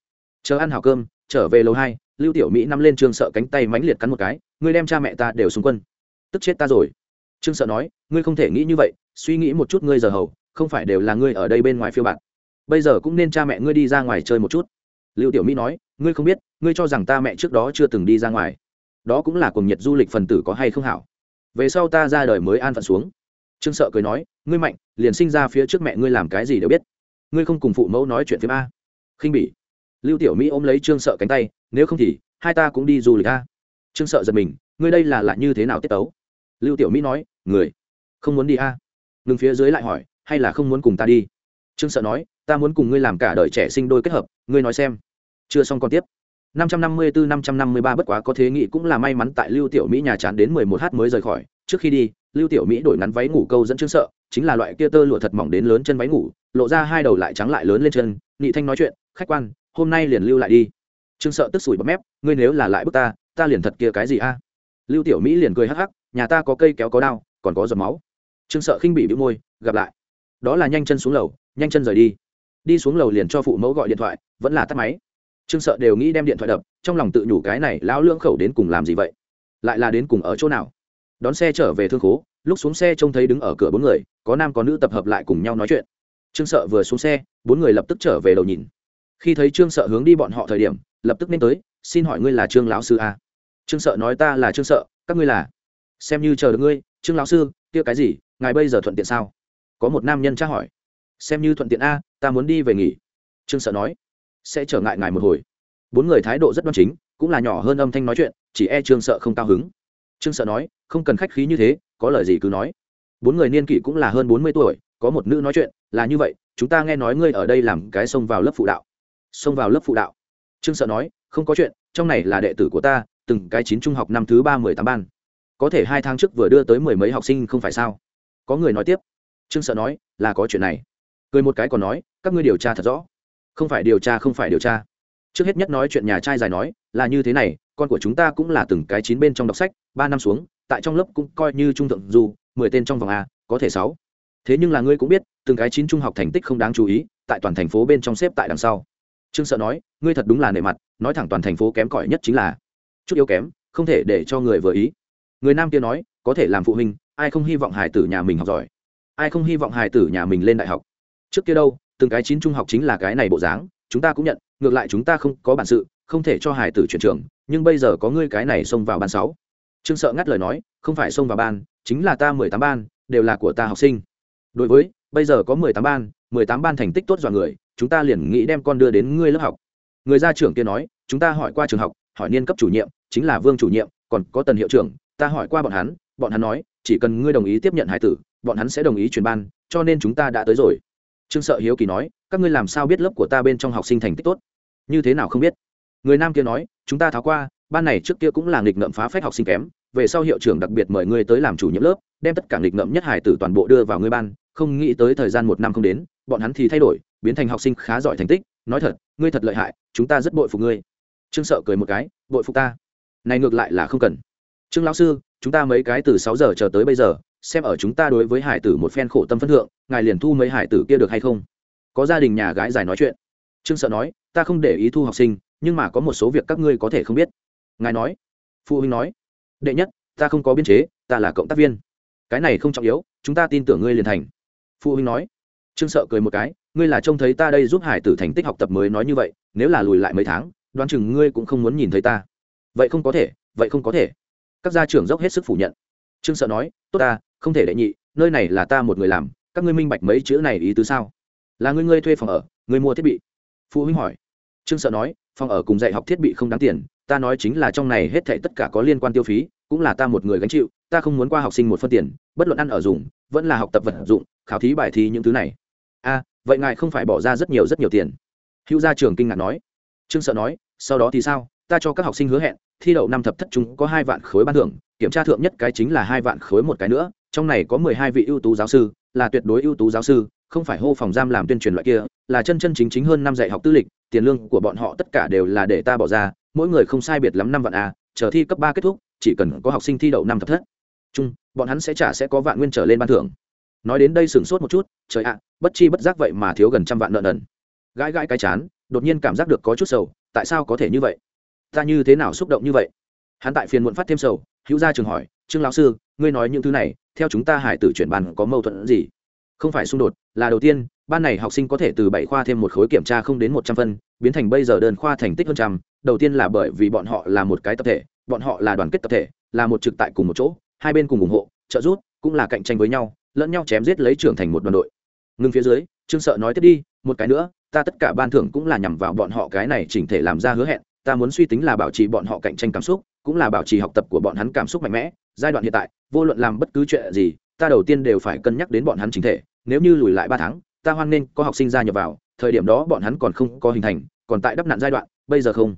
Chờ ăn hào cơm, trở về lầu hai, lưu tiểu mỹ nắm lên trương sợ cánh tay mãnh liệt cắn một cái, ngươi đem cha mẹ ta đều xung quân. Tức chết ta rồi. Trương sợ nói, ngươi không thể nghĩ như vậy, suy nghĩ một chút ngươi giờ hầu, không phải đều là ngươi ở đây bên ngoài phiêu bạt bây giờ cũng nên cha mẹ ngươi đi ra ngoài chơi một chút. Lưu tiểu mỹ nói, ngươi không biết, ngươi cho rằng ta mẹ trước đó chưa từng đi ra ngoài. Đó cũng là cùng nhiệt du lịch phần tử có hay không hảo. Về sau ta ra đời mới an phận xuống. Trương sợ cười nói, ngươi mạnh, liền sinh ra phía trước mẹ ngươi làm cái gì đều biết. Ngươi không cùng phụ mẫu nói chuyện phim a. Khinh bỉ. Lưu tiểu mỹ ôm lấy trương sợ cánh tay, nếu không thì, hai ta cũng đi du lịch a. Trương sợ giật mình, ngươi đây là lại như thế nào tiết tấu? Lưu tiểu mỹ nói, người, không muốn đi a. Ngừng phía dưới lại hỏi, hay là không muốn cùng ta đi? Trương sợ nói ta muốn cùng ngươi làm cả đời trẻ sinh đôi kết hợp ngươi nói xem chưa xong còn tiếp 554 553 bất quá có thế nghị cũng là may mắn tại Lưu Tiểu Mỹ nhà chán đến 11h mới rời khỏi, trước khi đi, Lưu Tiểu Mỹ đổi ngắn váy ngủ câu dẫn Trương Sợ, chính là loại kia tơ lụa thật mỏng đến lớn chân váy ngủ, lộ ra hai đầu lại trắng lại lớn lên chân, Nị Thanh nói chuyện, "Khách quan, hôm nay liền lưu lại đi." Trương Sợ tức sủi bọt mép, "Ngươi nếu là lại bức ta, ta liền thật kia cái gì a?" Lưu Tiểu Mỹ liền cười hắc hắc, "Nhà ta có cây kéo có đao, còn có giọt máu." Trương Sợ khinh bị bĩu môi, "Gặp lại." Đó là nhanh chân xuống lầu, nhanh chân rời đi. Đi xuống lầu liền cho phụ mẫu gọi điện thoại, vẫn là tắt máy. Trương sợ đều nghĩ đem điện thoại đập trong lòng tự nhủ cái này lão lưỡng khẩu đến cùng làm gì vậy? Lại là đến cùng ở chỗ nào? Đón xe trở về thương khố lúc xuống xe trông thấy đứng ở cửa bốn người có nam có nữ tập hợp lại cùng nhau nói chuyện. Trương sợ vừa xuống xe bốn người lập tức trở về đầu nhìn. Khi thấy trương sợ hướng đi bọn họ thời điểm lập tức nên tới xin hỏi ngươi là trương lão sư à? trương sợ nói ta là trương sợ các ngươi là. Xem như chờ được ngươi trương lão sư kia cái gì ngài bây giờ thuận tiện sao? Có một nam nhân tra hỏi. Xem như thuận tiện a, ta muốn đi về nghỉ. Trương sợ nói. Sẽ trở ngại ngài một hồi. Bốn người thái độ rất đoan chính, cũng là nhỏ hơn âm thanh nói chuyện, chỉ e trương sợ không cao hứng. Trương sợ nói, không cần khách khí như thế, có lời gì cứ nói. Bốn người niên kỷ cũng là hơn bốn mươi tuổi, có một nữ nói chuyện, là như vậy, chúng ta nghe nói ngươi ở đây làm cái xông vào lớp phụ đạo. Xông vào lớp phụ đạo. Trương sợ nói, không có chuyện, trong này là đệ tử của ta, từng cái chín trung học năm thứ ba mười tám ban. Có thể hai tháng trước vừa đưa tới mười mấy học sinh không phải sao? Có người nói tiếp trương sợ nói, là có chuyện này. Cười một cái còn nói, các ngươi điều tra thật rõ. Không phải điều tra, không phải điều tra. Trước hết nhất nói chuyện nhà trai dài nói, là như thế này, con của chúng ta cũng là từng cái chín bên trong đọc sách, ba năm xuống, tại trong lớp cũng coi như trung thượng dù, mười tên trong vòng a, có thể sáu. Thế nhưng là ngươi cũng biết, từng cái chín trung học thành tích không đáng chú ý, tại toàn thành phố bên trong xếp tại đằng sau. Trương sợ nói, ngươi thật đúng là nề mặt, nói thẳng toàn thành phố kém cỏi nhất chính là chút yếu kém, không thể để cho người vừa ý. Người nam kia nói, có thể làm phụ huynh, ai không hy vọng hải tử nhà mình học giỏi? Ai không hy vọng hài tử nhà mình lên đại học? Trước kia đâu, từng cái chín trung học chính là cái này bộ dáng, chúng ta cũng nhận, ngược lại chúng ta không có bản sự, không thể cho hải tử chuyển trường, nhưng bây giờ có ngươi cái này xông vào ban sáu. Trương sợ ngắt lời nói, không phải xông vào ban, chính là ta mười tám ban, đều là của ta học sinh. Đối với, bây giờ có mười tám ban, mười tám ban thành tích tốt dọa người, chúng ta liền nghĩ đem con đưa đến ngươi lớp học. Người gia trưởng kia nói, chúng ta hỏi qua trường học, hỏi niên cấp chủ nhiệm, chính là vương chủ nhiệm, còn có tần hiệu trưởng, ta hỏi qua bọn hắn bọn hắn nói chỉ cần ngươi đồng ý tiếp nhận hải tử, bọn hắn sẽ đồng ý chuyển ban, cho nên chúng ta đã tới rồi. Trương sợ hiếu kỳ nói, các ngươi làm sao biết lớp của ta bên trong học sinh thành tích tốt? Như thế nào không biết? Người nam kia nói, chúng ta tháo qua, ban này trước kia cũng là nghịch ngợm phá phách học sinh kém, về sau hiệu trưởng đặc biệt mời ngươi tới làm chủ nhiệm lớp, đem tất cả nghịch ngợm nhất hải tử toàn bộ đưa vào ngươi ban, không nghĩ tới thời gian một năm không đến, bọn hắn thì thay đổi, biến thành học sinh khá giỏi thành tích. Nói thật, ngươi thật lợi hại, chúng ta rất bội phục ngươi. Trương sợ cười một cái, bội phục ta? Này ngược lại là không cần. Trương lão sư chúng ta mấy cái từ sáu giờ chờ tới bây giờ, xem ở chúng ta đối với hải tử một phen khổ tâm phân thượng, ngài liền thu mấy hải tử kia được hay không? Có gia đình nhà gái giải nói chuyện. Trương sợ nói, ta không để ý thu học sinh, nhưng mà có một số việc các ngươi có thể không biết. Ngài nói. Phụ huynh nói. Đệ nhất, ta không có biên chế, ta là cộng tác viên. Cái này không trọng yếu, chúng ta tin tưởng ngươi liền thành. Phụ huynh nói. Trương sợ cười một cái, ngươi là trông thấy ta đây giúp hải tử thành tích học tập mới nói như vậy, nếu là lùi lại mấy tháng, đoán chừng ngươi cũng không muốn nhìn thấy ta. Vậy không có thể, vậy không có thể các gia trưởng dốc hết sức phủ nhận. Trương sợ nói, tốt ta, không thể đệ nhị, nơi này là ta một người làm, các ngươi minh bạch mấy chữ này ý tứ sao? Là ngươi ngươi thuê phòng ở, ngươi mua thiết bị. Phụ huynh hỏi. Trương sợ nói, phòng ở cùng dạy học thiết bị không đáng tiền, ta nói chính là trong này hết thảy tất cả có liên quan tiêu phí, cũng là ta một người gánh chịu, ta không muốn qua học sinh một phân tiền, bất luận ăn ở dùng, vẫn là học tập vật dụng, khảo thí bài thi những thứ này. A, vậy ngài không phải bỏ ra rất nhiều rất nhiều tiền? Hữu gia trường kinh ngạc nói. Trương sợ nói, sau đó thì sao? Ta cho các học sinh hứa hẹn thi đậu năm thập thất chúng có hai vạn khối ban thưởng, kiểm tra thượng nhất cái chính là hai vạn khối một cái nữa, trong này có mười hai vị ưu tú giáo sư, là tuyệt đối ưu tú giáo sư, không phải hô phòng giam làm tuyên truyền loại kia, là chân chân chính chính hơn năm dạy học tư lịch, tiền lương của bọn họ tất cả đều là để ta bỏ ra, mỗi người không sai biệt lắm năm vạn a, chờ thi cấp ba kết thúc, chỉ cần có học sinh thi đậu năm thập thất chung bọn hắn sẽ trả sẽ có vạn nguyên trở lên ban thưởng. Nói đến đây sửng sốt một chút, trời ạ, bất chi bất giác vậy mà thiếu gần trăm vạn nợ nần. Gãi gãi cái chán, đột nhiên cảm giác được có chút sầu, tại sao có thể như vậy? Ta như thế nào xúc động như vậy? Hắn tại phiền muộn phát thêm sầu, hữu gia trường hỏi, trương lão sư, ngươi nói những thứ này, theo chúng ta hải tử chuyển bàn có mâu thuẫn gì? Không phải xung đột, là đầu tiên, ban này học sinh có thể từ bảy khoa thêm một khối kiểm tra không đến một trăm phân, biến thành bây giờ đơn khoa thành tích hơn trăm, đầu tiên là bởi vì bọn họ là một cái tập thể, bọn họ là đoàn kết tập thể, là một trực tại cùng một chỗ, hai bên cùng ủng hộ, trợ giúp, cũng là cạnh tranh với nhau, lẫn nhau chém giết lấy trưởng thành một đoàn đội. Ngưng phía dưới, trương sợ nói, tiếp đi, một cái nữa, ta tất cả ban thưởng cũng là nhằm vào bọn họ cái này chỉnh thể làm ra hứa hẹn ta muốn suy tính là bảo trì bọn họ cạnh tranh cảm xúc, cũng là bảo trì học tập của bọn hắn cảm xúc mạnh mẽ. Giai đoạn hiện tại, vô luận làm bất cứ chuyện gì, ta đầu tiên đều phải cân nhắc đến bọn hắn chính thể. Nếu như lùi lại ba tháng, ta hoan nghênh có học sinh gia nhập vào, thời điểm đó bọn hắn còn không có hình thành, còn tại đắp nạn giai đoạn, bây giờ không.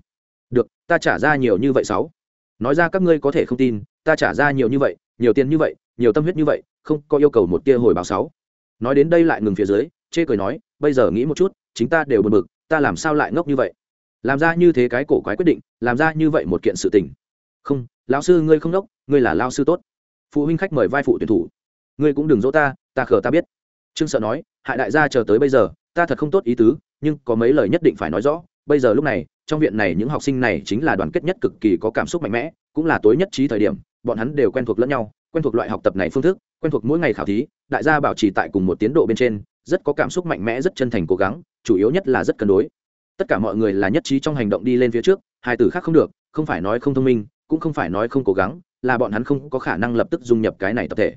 Được, ta trả ra nhiều như vậy sáu. Nói ra các ngươi có thể không tin, ta trả ra nhiều như vậy, nhiều tiền như vậy, nhiều tâm huyết như vậy, không có yêu cầu một tia hồi báo sáu. Nói đến đây lại ngừng phía dưới, chê cười nói, bây giờ nghĩ một chút, chính ta đều buồn bực, ta làm sao lại ngốc như vậy? Làm ra như thế cái cổ quái quyết định, làm ra như vậy một kiện sự tình. Không, lão sư ngươi không đốc, ngươi là lao sư tốt. Phụ huynh khách mời vai phụ tuyển thủ. Ngươi cũng đừng dỗ ta ta khờ ta biết. Trương sợ nói, hại đại gia chờ tới bây giờ, ta thật không tốt ý tứ, nhưng có mấy lời nhất định phải nói rõ. Bây giờ lúc này, trong viện này những học sinh này chính là đoàn kết nhất cực kỳ có cảm xúc mạnh mẽ, cũng là tối nhất trí thời điểm, bọn hắn đều quen thuộc lẫn nhau, quen thuộc loại học tập này phương thức, quen thuộc mỗi ngày khảo thí, đại gia bảo trì tại cùng một tiến độ bên trên, rất có cảm xúc mạnh mẽ, rất chân thành cố gắng, chủ yếu nhất là rất cân đối tất cả mọi người là nhất trí trong hành động đi lên phía trước, hai từ khác không được, không phải nói không thông minh, cũng không phải nói không cố gắng, là bọn hắn không có khả năng lập tức dung nhập cái này tập thể.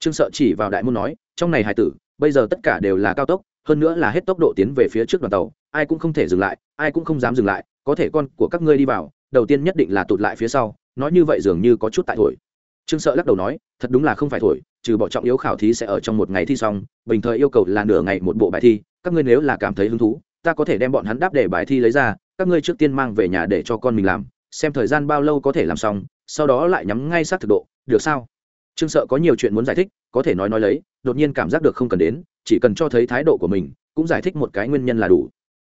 Trương sợ chỉ vào đại môn nói, trong này hai tử, bây giờ tất cả đều là cao tốc, hơn nữa là hết tốc độ tiến về phía trước đoàn tàu, ai cũng không thể dừng lại, ai cũng không dám dừng lại, có thể con của các ngươi đi vào, đầu tiên nhất định là tụt lại phía sau, nói như vậy dường như có chút tại thổi. Trương sợ lắc đầu nói, thật đúng là không phải thổi, trừ bỏ trọng yếu khảo thí sẽ ở trong một ngày thi xong, bình thời yêu cầu là nửa ngày một bộ bài thi, các ngươi nếu là cảm thấy hứng thú ta có thể đem bọn hắn đáp để bài thi lấy ra, các ngươi trước tiên mang về nhà để cho con mình làm, xem thời gian bao lâu có thể làm xong, sau đó lại nhắm ngay sát thực độ, được sao? Trương sợ có nhiều chuyện muốn giải thích, có thể nói nói lấy, đột nhiên cảm giác được không cần đến, chỉ cần cho thấy thái độ của mình, cũng giải thích một cái nguyên nhân là đủ.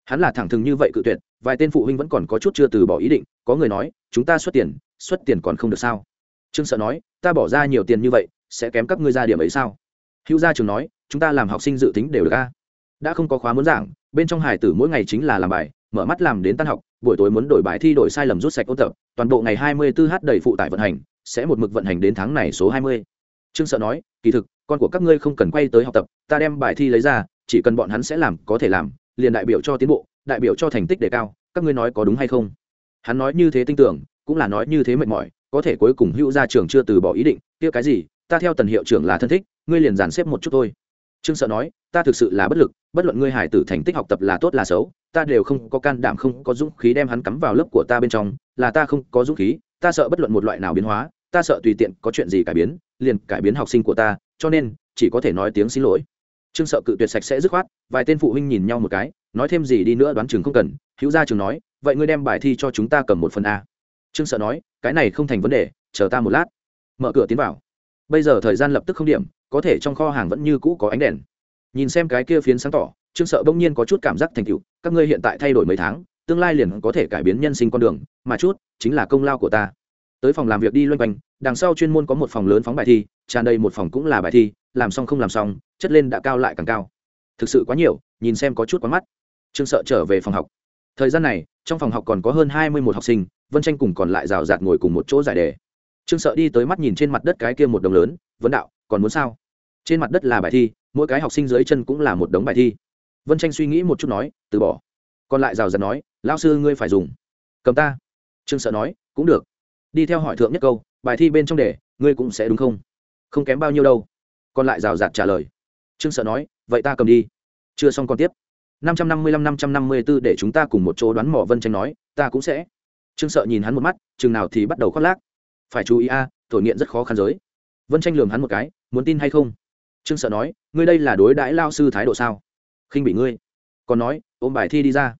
Hắn là thẳng thừng như vậy cự tuyệt, vài tên phụ huynh vẫn còn có chút chưa từ bỏ ý định, có người nói, chúng ta xuất tiền xuất tiền còn không được sao? Trương sợ nói, ta bỏ ra nhiều tiền như vậy, sẽ kém các ngươi ra điểm ấy sao? Hữu gia trường nói, chúng ta làm học sinh dự tính đều được a. Đã không có khóa muốn giảng bên trong hải tử mỗi ngày chính là làm bài, mở mắt làm đến tan học, buổi tối muốn đổi bài thi đổi sai lầm rút sạch ôn tập, toàn bộ ngày hai mươi 24h đầy phụ tải vận hành, sẽ một mực vận hành đến tháng này số hai mươi. Trương sợ nói, kỳ thực, con của các ngươi không cần quay tới học tập, ta đem bài thi lấy ra, chỉ cần bọn hắn sẽ làm, có thể làm, liền đại biểu cho tiến bộ, đại biểu cho thành tích đề cao, các ngươi nói có đúng hay không? Hắn nói như thế tin tưởng, cũng là nói như thế mệt mỏi, có thể cuối cùng hữu gia trưởng chưa từ bỏ ý định, kia cái gì, ta theo tần hiệu trưởng là thân thích, ngươi liền dàn xếp một chút thôi trương sợ nói, ta thực sự là bất lực, bất luận ngươi hải tử thành tích học tập là tốt là xấu, ta đều không có can đảm, không có dũng khí đem hắn cắm vào lớp của ta bên trong, là ta không có dũng khí, ta sợ bất luận một loại nào biến hóa, ta sợ tùy tiện có chuyện gì cải biến, liền cải biến học sinh của ta, cho nên, chỉ có thể nói tiếng xin lỗi. Trương sợ cự tuyệt sạch sẽ dứt khoát, vài tên phụ huynh nhìn nhau một cái, nói thêm gì đi nữa đoán chừng không cần, hữu gia trường nói, vậy ngươi đem bài thi cho chúng ta cầm một phần a. Trương sợ nói, cái này không thành vấn đề, chờ ta một lát. Mở cửa tiến vào bây giờ thời gian lập tức không điểm, có thể trong kho hàng vẫn như cũ có ánh đèn. Nhìn xem cái kia phiến sáng tỏ, trương sợ bỗng nhiên có chút cảm giác thành tựu, các ngươi hiện tại thay đổi mấy tháng, tương lai liền có thể cải biến nhân sinh con đường, mà chút, chính là công lao của ta. Tới phòng làm việc đi loanh quanh, đằng sau chuyên môn có một phòng lớn phóng bài thi, tràn đầy một phòng cũng là bài thi, làm xong không làm xong, chất lên đã cao lại càng cao. Thực sự quá nhiều, nhìn xem có chút quá mắt. Trương sợ trở về phòng học. Thời gian này, trong phòng học còn có hơn hai mươi một học sinh, vân tranh cùng còn lại rào rạt ngồi cùng một chỗ giải đề trương sợ đi tới mắt nhìn trên mặt đất cái kia một đồng lớn vấn đạo, còn muốn sao? Trên mặt đất là bài thi, mỗi cái học sinh dưới chân cũng là một đống bài thi. Vân tranh suy nghĩ một chút nói, từ bỏ. Còn lại rào rạt nói lao sư ngươi phải dùng. Cầm ta. Trương sợ nói, cũng được. Đi theo hỏi thượng nhất câu, bài thi bên trong đề, ngươi cũng sẽ đúng không? Không kém bao nhiêu đâu. Còn lại rào rạt trả lời. Trương sợ nói, vậy ta cầm đi. Chưa xong còn tiếp. năm trăm năm mươi lăm, năm trăm năm mươi b ố để chúng ta cùng một chỗ đoán mỏ vân tranh nói, ta cũng sẽ. Trương sợ nhìn hắn một mắt, chừng nào thì bắt đầu khoác lác phải chú ý a à, thổi nghiện rất khó khăn giới. Vân tranh lường hắn một cái muốn tin hay không? Trương sợ nói ngươi đây là đối đãi lao sư thái độ sao? Khinh bị ngươi. Còn nói ôm bài thi đi ra.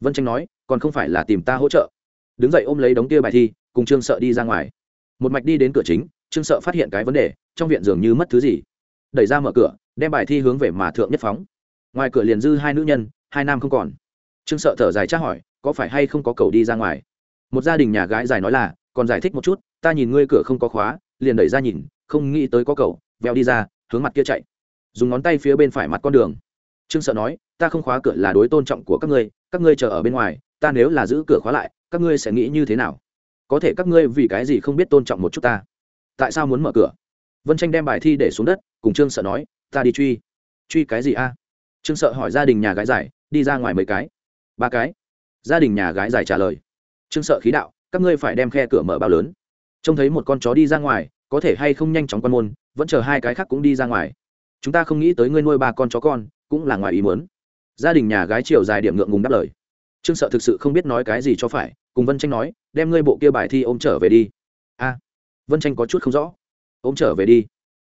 Vân tranh nói còn không phải là tìm ta hỗ trợ. Đứng dậy ôm lấy đống kia bài thi cùng trương sợ đi ra ngoài. Một mạch đi đến cửa chính trương sợ phát hiện cái vấn đề trong viện dường như mất thứ gì. Đẩy ra mở cửa đem bài thi hướng về mà thượng nhất phóng. Ngoài cửa liền dư hai nữ nhân hai nam không còn. Trương sợ thở dài tra hỏi có phải hay không có cầu đi ra ngoài? Một gia đình nhà gái dài nói là còn giải thích một chút, ta nhìn ngươi cửa không có khóa, liền đẩy ra nhìn, không nghĩ tới có cầu veo đi ra, hướng mặt kia chạy. Dùng ngón tay phía bên phải mặt con đường. Trương sợ nói, ta không khóa cửa là đối tôn trọng của các ngươi các ngươi chờ ở bên ngoài, ta nếu là giữ cửa khóa lại, các ngươi sẽ nghĩ như thế nào? Có thể các ngươi vì cái gì không biết tôn trọng một chút ta? Tại sao muốn mở cửa? Vân tranh đem bài thi để xuống đất, cùng trương sợ nói, ta đi truy. Truy cái gì a? Trương sợ hỏi gia đình nhà gái giải, đi ra ngoài mấy cái. Ba cái. Gia đình nhà gái giải trả lời. Trương sợ khí đạo các ngươi phải đem khe cửa mở bao lớn. Trông thấy một con chó đi ra ngoài, có thể hay không nhanh chóng quan môn, vẫn chờ hai cái khác cũng đi ra ngoài. Chúng ta không nghĩ tới ngươi nuôi ba con chó con, cũng là ngoài ý muốn. Gia đình nhà gái chiều dài điểm ngượng ngùng đáp lời. Trương sợ thực sự không biết nói cái gì cho phải, cùng vân tranh nói, đem ngươi bộ kia bài thi ôm trở về đi. A. Vân tranh có chút không rõ. Ôm trở về đi.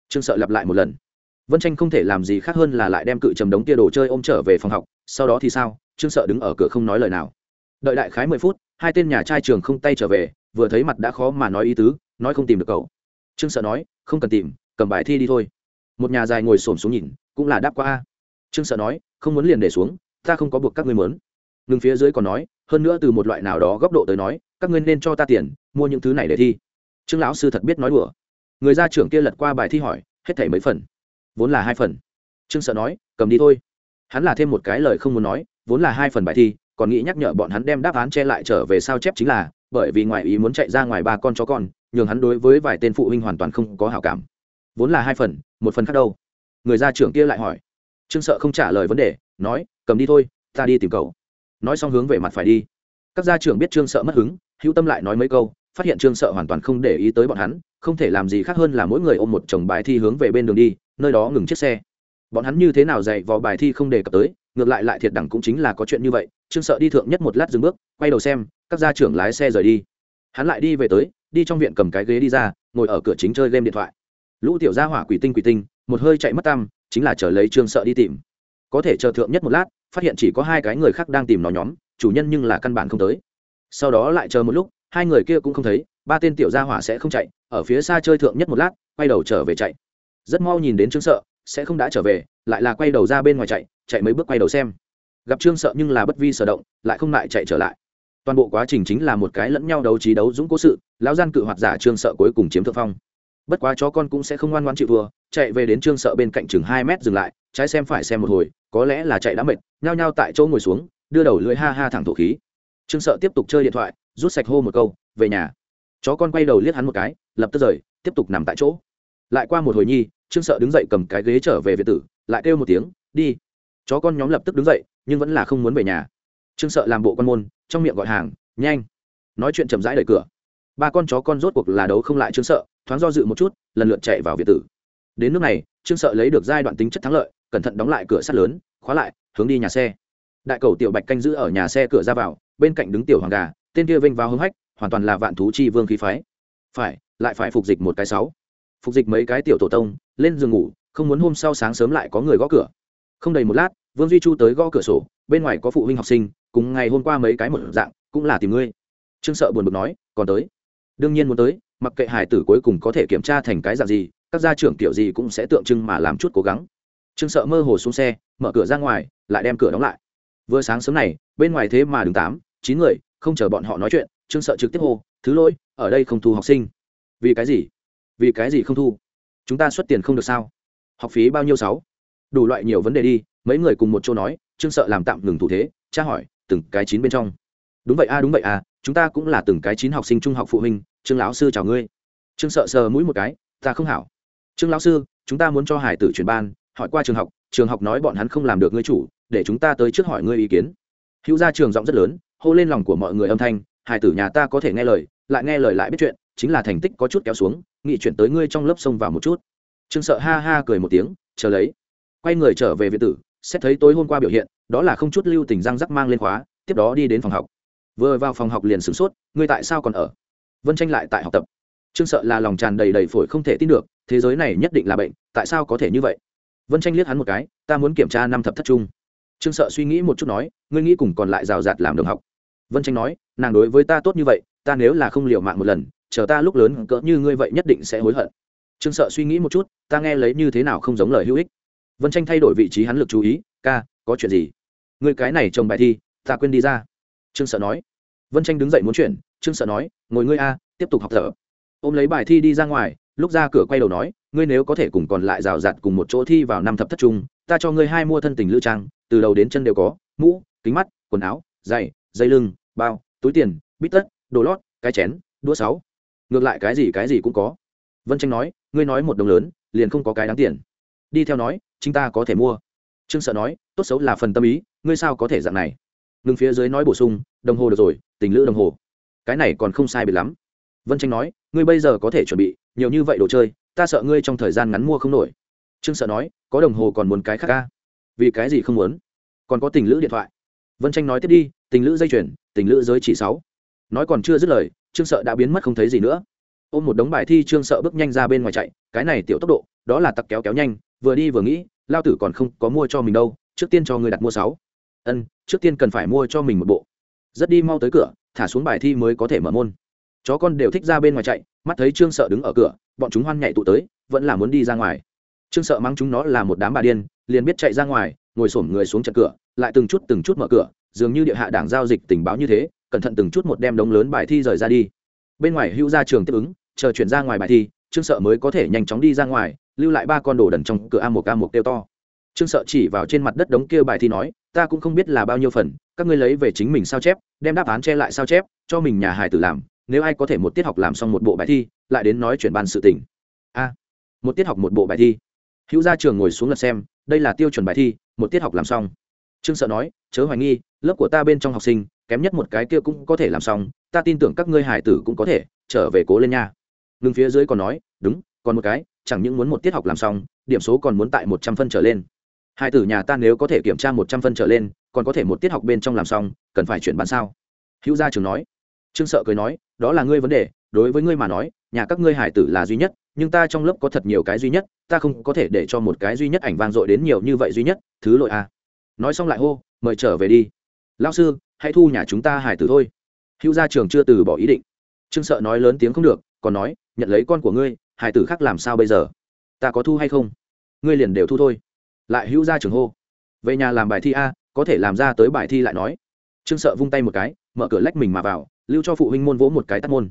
Trương sợ lặp lại một lần. Vân tranh không thể làm gì khác hơn là lại đem cự trầm đống kia đồ chơi ôm trở về phòng học, sau đó thì sao? Trương sợ đứng ở cửa không nói lời nào. Đợi đại khái mười phút hai tên nhà trai trường không tay trở về, vừa thấy mặt đã khó mà nói ý tứ, nói không tìm được cậu. Trương sợ nói, không cần tìm, cầm bài thi đi thôi. Một nhà dài ngồi xổm xuống nhìn, cũng là đáp qua a. Trương sợ nói, không muốn liền để xuống, ta không có buộc các ngươi mớn ngừng phía dưới còn nói, hơn nữa từ một loại nào đó góc độ tới nói, các ngươi nên cho ta tiền, mua những thứ này để thi. Trương lão sư thật biết nói đùa. Người gia trưởng kia lật qua bài thi hỏi, hết thảy mấy phần? Vốn là hai phần. Trương sợ nói, cầm đi thôi. Hắn là thêm một cái lời không muốn nói, vốn là hai phần bài thi còn nghĩ nhắc nhở bọn hắn đem đáp án che lại trở về sao chép chính là, bởi vì ngoài ý muốn chạy ra ngoài ba con chó con, nhường hắn đối với vài tên phụ huynh hoàn toàn không có hảo cảm. Vốn là hai phần, một phần khác đâu? Người gia trưởng kia lại hỏi. Trương sợ không trả lời vấn đề, nói, cầm đi thôi, ta đi tìm cậu. Nói xong hướng về mặt phải đi. Các gia trưởng biết trương sợ mất hứng, hữu tâm lại nói mấy câu, phát hiện trương sợ hoàn toàn không để ý tới bọn hắn, không thể làm gì khác hơn là mỗi người ôm một chồng bài thi hướng về bên đường đi, nơi đó ngừng chiếc xe. Bọn hắn như thế nào dạy vào bài thi không đề cập tới ngược lại lại thiệt đẳng cũng chính là có chuyện như vậy, trương sợ đi thượng nhất một lát dừng bước, quay đầu xem, các gia trưởng lái xe rời đi. Hắn lại đi về tới, đi trong viện cầm cái ghế đi ra, ngồi ở cửa chính chơi game điện thoại. Lũ tiểu gia hỏa quỷ tinh quỷ tinh, một hơi chạy mất tăm, chính là chờ lấy trương sợ đi tìm. Có thể chờ thượng nhất một lát, phát hiện chỉ có hai cái người khác đang tìm nó nhóm, chủ nhân nhưng là căn bản không tới. Sau đó lại chờ một lúc, hai người kia cũng không thấy, ba tên tiểu gia hỏa sẽ không chạy, ở phía xa chơi thượng nhất một lát, quay đầu trở về chạy. Rất mau nhìn đến trương sợ, sẽ không đã trở về, lại là quay đầu ra bên ngoài chạy chạy mấy bước quay đầu xem. Gặp trương sợ nhưng là bất vi sở động, lại không lại chạy trở lại. Toàn bộ quá trình chính là một cái lẫn nhau đấu trí đấu dũng cố sự, lão gian cự hoạt giả trương sợ cuối cùng chiếm thượng phong. Bất quá chó con cũng sẽ không ngoan ngoan chịu vừa chạy về đến trương sợ bên cạnh chừng hai mét dừng lại, trái xem phải xem một hồi, có lẽ là chạy đã mệt, nhao nhao tại chỗ ngồi xuống, đưa đầu lưỡi ha ha thẳng thổ khí. Trương sợ tiếp tục chơi điện thoại, rút sạch hô một câu, về nhà. Chó con quay đầu liếc hắn một cái, lập tức rời, tiếp tục nằm tại chỗ. Lại qua một hồi nhi, trương sợ đứng dậy cầm cái ghế trở về việt tử, lại kêu một tiếng, đi chó con nhóm lập tức đứng dậy, nhưng vẫn là không muốn về nhà. Trương sợ làm bộ con môn, trong miệng gọi hàng, nhanh. Nói chuyện chậm rãi đẩy cửa. Ba con chó con rốt cuộc là đấu không lại trương sợ, thoáng do dự một chút, lần lượt chạy vào việt tử. Đến nước này, trương sợ lấy được giai đoạn tính chất thắng lợi, cẩn thận đóng lại cửa sắt lớn, khóa lại, hướng đi nhà xe. Đại cầu tiểu bạch canh giữ ở nhà xe cửa ra vào, bên cạnh đứng tiểu hoàng gà, tên kia vênh vào hưng hách, hoàn toàn là vạn thú chi vương khí phái. Phải, lại phải phục dịch một cái sáu. Phục dịch mấy cái tiểu tổ tông, lên giường ngủ, không muốn hôm sau sáng sớm lại có người gõ cửa không đầy một lát, vương duy chu tới gõ cửa sổ, bên ngoài có phụ huynh học sinh, cùng ngày hôm qua mấy cái một dạng, cũng là tìm ngươi. Trương sợ buồn bực nói, còn tới? Đương nhiên muốn tới, mặc kệ hải tử cuối cùng có thể kiểm tra thành cái dạng gì, các gia trưởng kiểu gì cũng sẽ tượng trưng mà làm chút cố gắng. Trương sợ mơ hồ xuống xe, mở cửa ra ngoài, lại đem cửa đóng lại. Vừa sáng sớm này, bên ngoài thế mà đứng tám, chín người, không chờ bọn họ nói chuyện, trương sợ trực tiếp hô, thứ lỗi, ở đây không thu học sinh. Vì cái gì? Vì cái gì không thu? Chúng ta xuất tiền không được sao? Học phí bao nhiêu sáu? Đủ loại nhiều vấn đề đi, mấy người cùng một chỗ nói, trương sợ làm tạm ngừng thủ thế tra hỏi, từng cái chín bên trong. Đúng vậy a, đúng vậy a, chúng ta cũng là từng cái chín học sinh trung học phụ huynh, trương lão sư chào ngươi. Trương sợ sờ mũi một cái, ta không hảo. Trương lão sư, chúng ta muốn cho hải tử chuyển ban, hỏi qua trường học trường học nói bọn hắn không làm được ngươi chủ, để chúng ta tới trước hỏi ngươi ý kiến. Hữu gia trường giọng rất lớn, hô lên lòng của mọi người âm thanh, hải tử nhà ta có thể nghe lời, lại nghe lời lại biết chuyện, chính là thành tích có chút kéo xuống, nghị chuyển tới ngươi trong lớp sông vào một chút. Trương sợ ha ha cười một tiếng, chờ lấy quay người trở về viện tử, xét thấy tối hôm qua biểu hiện, đó là không chút lưu tình răng rắc mang lên khóa, tiếp đó đi đến phòng học. Vừa vào phòng học liền sửng sốt, ngươi tại sao còn ở? Vân tranh lại tại học tập. Trương sợ là lòng tràn đầy đầy phổi không thể tin được, thế giới này nhất định là bệnh, tại sao có thể như vậy? Vân tranh liếc hắn một cái, ta muốn kiểm tra năm thập thất trung. Trương sợ suy nghĩ một chút nói, ngươi nghĩ cùng còn lại rào rạt làm đường học. Vân tranh nói, nàng đối với ta tốt như vậy, ta nếu là không liều mạng một lần, chờ ta lúc lớn cỡ như ngươi vậy nhất định sẽ hối hận. Trương sợ suy nghĩ một chút, ta nghe lấy như thế nào không giống lời hữu ích? Vân tranh thay đổi vị trí hắn lực chú ý, ca, có chuyện gì? Người cái này trồng bài thi, ta quên đi ra. Trương sợ nói. Vân tranh đứng dậy muốn chuyển, trương sợ nói, ngồi ngươi a, tiếp tục học thở. Ôm lấy bài thi đi ra ngoài, lúc ra cửa quay đầu nói, ngươi nếu có thể cùng còn lại rào rạt cùng một chỗ thi vào năm thập thất trung, ta cho ngươi hai mua thân tình lữ trang, từ đầu đến chân đều có, mũ, kính mắt, quần áo, giày, dây lưng, bao, túi tiền, bít tất, đồ lót, cái chén, đũa sáu. Ngược lại cái gì cái gì cũng có. Vân tranh nói, ngươi nói một đồng lớn, liền không có cái đáng tiền. Đi theo nói chúng ta có thể mua. Trương sợ nói, tốt xấu là phần tâm ý, ngươi sao có thể dạng này? Ngừng phía dưới nói bổ sung, đồng hồ được rồi, tình lữ đồng hồ. Cái này còn không sai biệt lắm. Vân tranh nói, ngươi bây giờ có thể chuẩn bị, nhiều như vậy đồ chơi, ta sợ ngươi trong thời gian ngắn mua không nổi. Trương sợ nói, có đồng hồ còn muốn cái khác ca vì cái gì không muốn? Còn có tình lữ điện thoại. Vân tranh nói tiếp đi, tình lữ dây chuyển tình lữ giới chỉ sáu. Nói còn chưa dứt lời, trương sợ đã biến mất không thấy gì nữa. Ôm một đống bài thi, trương sợ bước nhanh ra bên ngoài chạy, cái này tiểu tốc độ, đó là tặc kéo kéo nhanh, vừa đi vừa nghĩ lao tử còn không có mua cho mình đâu, trước tiên cho người đặt mua sáu. Ân, trước tiên cần phải mua cho mình một bộ. Rất đi mau tới cửa, thả xuống bài thi mới có thể mở môn. Chó con đều thích ra bên ngoài chạy, mắt thấy trương sợ đứng ở cửa, bọn chúng hoan nhảy tụ tới, vẫn là muốn đi ra ngoài. Trương sợ mắng chúng nó là một đám bà điên, liền biết chạy ra ngoài, ngồi xổm người xuống chặt cửa, lại từng chút từng chút mở cửa, dường như địa hạ đảng giao dịch tình báo như thế, cẩn thận từng chút một đem đống lớn bài thi rời ra đi. Bên ngoài hữu ra trường tiếp ứng, chờ chuyển ra ngoài bài thi, trương sợ mới có thể nhanh chóng đi ra ngoài lưu lại ba con đồ đần trong cửa a một a một tiêu to. Trương sợ chỉ vào trên mặt đất đống kia bài thi nói, ta cũng không biết là bao nhiêu phần, các ngươi lấy về chính mình sao chép, đem đáp án che lại sao chép, cho mình nhà hài tử làm, nếu ai có thể một tiết học làm xong một bộ bài thi, lại đến nói chuyển ban sự tình. A, một tiết học một bộ bài thi? Hữu gia trường ngồi xuống lật xem, đây là tiêu chuẩn bài thi, một tiết học làm xong. Trương sợ nói, chớ hoài nghi, lớp của ta bên trong học sinh, kém nhất một cái kia cũng có thể làm xong, ta tin tưởng các ngươi hải tử cũng có thể, trở về cố lên nha. Ngưng phía dưới còn nói, đúng, còn một cái chẳng những muốn một tiết học làm xong, điểm số còn muốn tại một trăm phân trở lên. Hai tử nhà ta nếu có thể kiểm tra một trăm phân trở lên, còn có thể một tiết học bên trong làm xong, cần phải chuyển bán sao? Hữu gia trường nói. Trương sợ cười nói, đó là ngươi vấn đề, đối với ngươi mà nói, nhà các ngươi hải tử là duy nhất, nhưng ta trong lớp có thật nhiều cái duy nhất, ta không có thể để cho một cái duy nhất ảnh vang dội đến nhiều như vậy duy nhất, thứ lỗi à. nói xong lại hô, mời trở về đi. Lao sư, hãy thu nhà chúng ta hải tử thôi. Hữu gia trường chưa từ bỏ ý định. Trương sợ nói lớn tiếng không được, còn nói, nhận lấy con của ngươi hải tử khác làm sao bây giờ? Ta có thu hay không? Ngươi liền đều thu thôi. Lại hữu gia trường hô. Về nhà làm bài thi a, có thể làm ra tới bài thi lại nói. Trương sợ vung tay một cái, mở cửa lách mình mà vào, lưu cho phụ huynh môn vỗ một cái tắt môn.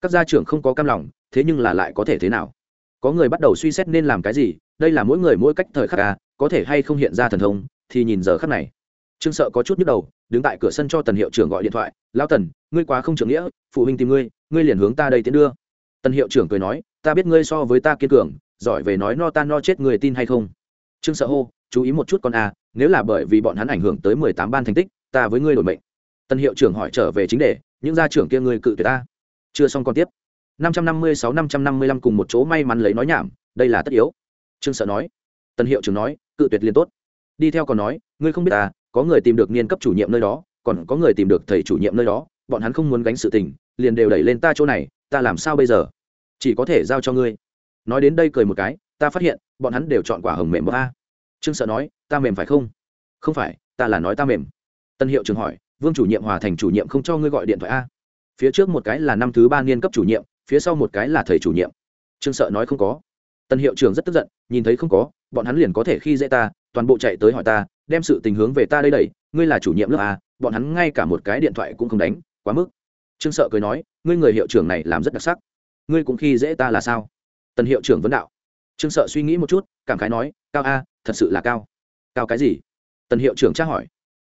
Các gia trưởng không có cam lòng, thế nhưng là lại có thể thế nào? Có người bắt đầu suy xét nên làm cái gì, đây là mỗi người mỗi cách thời khắc à có thể hay không hiện ra thần thông, thì nhìn giờ khắc này. Trương sợ có chút nhức đầu, đứng tại cửa sân cho tần hiệu trưởng gọi điện thoại lao tần, ngươi quá không trưởng nghĩa, phụ huynh tìm ngươi ngươi liền hướng ta đây tiến đưa. Tân hiệu trưởng cười nói, ta biết ngươi so với ta kiên cường, giỏi về nói no ta no chết người tin hay không? Trương sợ hô, chú ý một chút con a, nếu là bởi vì bọn hắn ảnh hưởng tới mười tám ban thành tích, ta với ngươi đổi mệnh. Tân hiệu trưởng hỏi trở về chính đề, những gia trưởng kia ngươi cự tuyệt ta? Chưa xong còn tiếp. năm trăm năm mươi sáu, năm trăm năm mươi lăm cùng một chỗ may mắn lấy nói nhảm, đây là tất yếu. Trương sợ nói. Tân hiệu trưởng nói, cự tuyệt liền tốt. Đi theo còn nói, ngươi không biết ta, có người tìm được niên cấp chủ nhiệm nơi đó, còn có người tìm được thầy chủ nhiệm nơi đó, bọn hắn không muốn gánh sự tình, liền đều đẩy lên ta chỗ này ta làm sao bây giờ? Chỉ có thể giao cho ngươi. Nói đến đây cười một cái, ta phát hiện, bọn hắn đều chọn quả hồng mềm bơ a. Trương sợ nói, ta mềm phải không? Không phải, ta là nói ta mềm. Tân hiệu trưởng hỏi, vương chủ nhiệm hòa thành chủ nhiệm không cho ngươi gọi điện thoại a? Phía trước một cái là năm thứ ba niên cấp chủ nhiệm, phía sau một cái là thầy chủ nhiệm. Trương sợ nói, không có. Tân hiệu trưởng rất tức giận, nhìn thấy không có, bọn hắn liền có thể khi dễ ta, toàn bộ chạy tới hỏi ta, đem sự tình hướng về ta đây đẩy, ngươi là chủ nhiệm lớp a, bọn hắn ngay cả một cái điện thoại cũng không đánh, quá mức trương sợ cười nói, ngươi người hiệu trưởng này làm rất đặc sắc. Ngươi cũng khi dễ ta là sao? Tần hiệu trưởng vấn đạo. Trương sợ suy nghĩ một chút, cảm khái nói, cao a, thật sự là cao. Cao cái gì? Tần hiệu trưởng tra hỏi.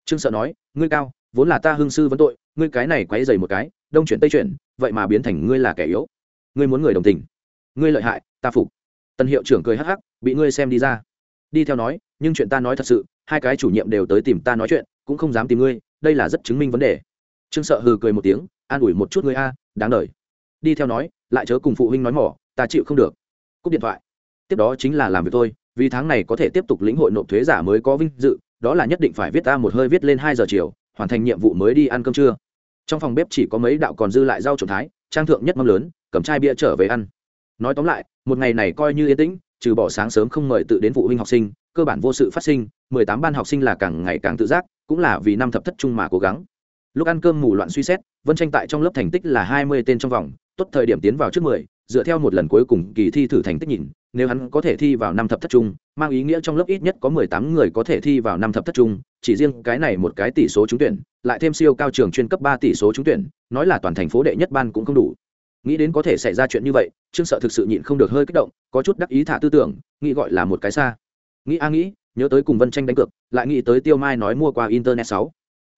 Trương sợ nói, ngươi cao, vốn là ta hương sư vấn tội, ngươi cái này quấy dày một cái, đông chuyển tây chuyển, vậy mà biến thành ngươi là kẻ yếu. Ngươi muốn người đồng tình. Ngươi lợi hại, ta phục. Tần hiệu trưởng cười hắc hắc, bị ngươi xem đi ra. Đi theo nói, nhưng chuyện ta nói thật sự, hai cái chủ nhiệm đều tới tìm ta nói chuyện, cũng không dám tìm ngươi, đây là rất chứng minh vấn đề. Trương sợ hừ cười một tiếng an ủi một chút người a, đáng đời. Đi theo nói, lại chớ cùng phụ huynh nói mỏ, ta chịu không được. Cúp điện thoại. Tiếp đó chính là làm việc tôi vì tháng này có thể tiếp tục lĩnh hội nộp thuế giả mới có vinh dự, đó là nhất định phải viết ta một hơi viết lên hai giờ chiều, hoàn thành nhiệm vụ mới đi ăn cơm trưa. Trong phòng bếp chỉ có mấy đạo còn dư lại rau trộn thái, trang thượng nhất mâm lớn, cầm chai bia trở về ăn. Nói tóm lại, một ngày này coi như yên tĩnh, trừ bỏ sáng sớm không mời tự đến phụ huynh học sinh, cơ bản vô sự phát sinh, mười tám ban học sinh là càng ngày càng tự giác, cũng là vì năm thập thất trung mà cố gắng lúc ăn cơm mù loạn suy xét, vân tranh tại trong lớp thành tích là hai mươi tên trong vòng, tốt thời điểm tiến vào trước mười, dựa theo một lần cuối cùng kỳ thi thử thành tích nhìn, nếu hắn có thể thi vào năm thập thất trung, mang ý nghĩa trong lớp ít nhất có mười tám người có thể thi vào năm thập thất trung, chỉ riêng cái này một cái tỷ số trúng tuyển, lại thêm siêu cao trường chuyên cấp ba tỷ số trúng tuyển, nói là toàn thành phố đệ nhất ban cũng không đủ. Nghĩ đến có thể xảy ra chuyện như vậy, trương sợ thực sự nhịn không được hơi kích động, có chút đắc ý thả tư tưởng, nghĩ gọi là một cái xa. Nghĩ a nghĩ, nhớ tới cùng vân tranh đánh cược, lại nghĩ tới tiêu mai nói mua qua internet sáu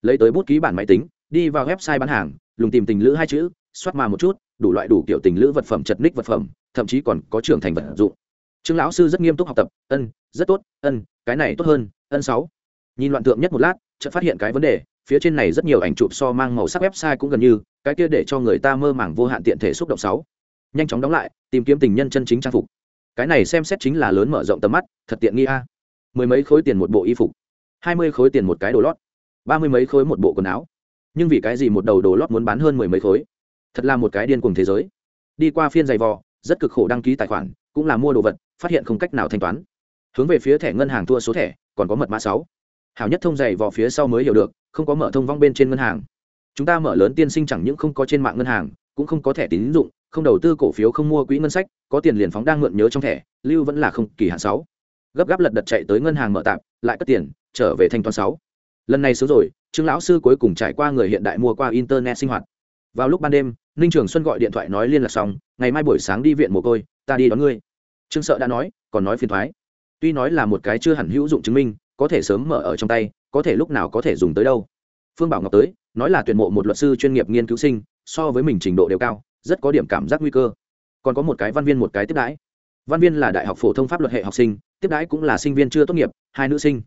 lấy tới bút ký bản máy tính, đi vào website bán hàng, lùng tìm tình lữ hai chữ, soát mà một chút, đủ loại đủ kiểu tình lữ vật phẩm, chật ních vật phẩm, thậm chí còn có trưởng thành vật dụng. Trương lão sư rất nghiêm túc học tập, ân, rất tốt, ân, cái này tốt hơn, ân sáu. Nhìn loạn tượng nhất một lát, chợt phát hiện cái vấn đề, phía trên này rất nhiều ảnh chụp so mang màu sắc website cũng gần như, cái kia để cho người ta mơ màng vô hạn tiện thể xúc động sáu. Nhanh chóng đóng lại, tìm kiếm tình nhân chân chính trang phục. Cái này xem xét chính là lớn mở rộng tầm mắt, thật tiện nghi a. Mười mấy khối tiền một bộ y phục, hai mươi khối tiền một cái đồ lót ba mươi mấy khối một bộ quần áo. Nhưng vì cái gì một đầu đồ lót muốn bán hơn mười mấy khối? Thật là một cái điên cùng thế giới. Đi qua phiên giày vò, rất cực khổ đăng ký tài khoản, cũng là mua đồ vật, phát hiện không cách nào thanh toán. Hướng về phía thẻ ngân hàng thua số thẻ, còn có mật mã sáu. Hảo nhất thông giày vò phía sau mới hiểu được, không có mở thông vong bên trên ngân hàng. Chúng ta mở lớn tiên sinh chẳng những không có trên mạng ngân hàng, cũng không có thẻ tín dụng, không đầu tư cổ phiếu, không mua quỹ ngân sách, có tiền liền phóng đang mượn nhớ trong thẻ, lưu vẫn là không kỳ hạn sáu. Gấp gáp lật đật chạy tới ngân hàng mở tạm lại cất tiền, trở về thanh toán sáu lần này sớm rồi, trương lão sư cuối cùng trải qua người hiện đại mua qua internet sinh hoạt. Vào lúc ban đêm, ninh trường xuân gọi điện thoại nói liên lạc xong, ngày mai buổi sáng đi viện mồ côi, ta đi đón ngươi. Trương sợ đã nói, còn nói phiền thoái. Tuy nói là một cái chưa hẳn hữu dụng chứng minh, có thể sớm mở ở trong tay, có thể lúc nào có thể dùng tới đâu. Phương bảo ngọc tới, nói là tuyển mộ một luật sư chuyên nghiệp nghiên cứu sinh, so với mình trình độ đều cao, rất có điểm cảm giác nguy cơ. Còn có một cái văn viên một cái tiếp đãi. Văn viên là đại học phổ thông pháp luật hệ học sinh, tiếp đãi cũng là sinh viên chưa tốt nghiệp, hai nữ sinh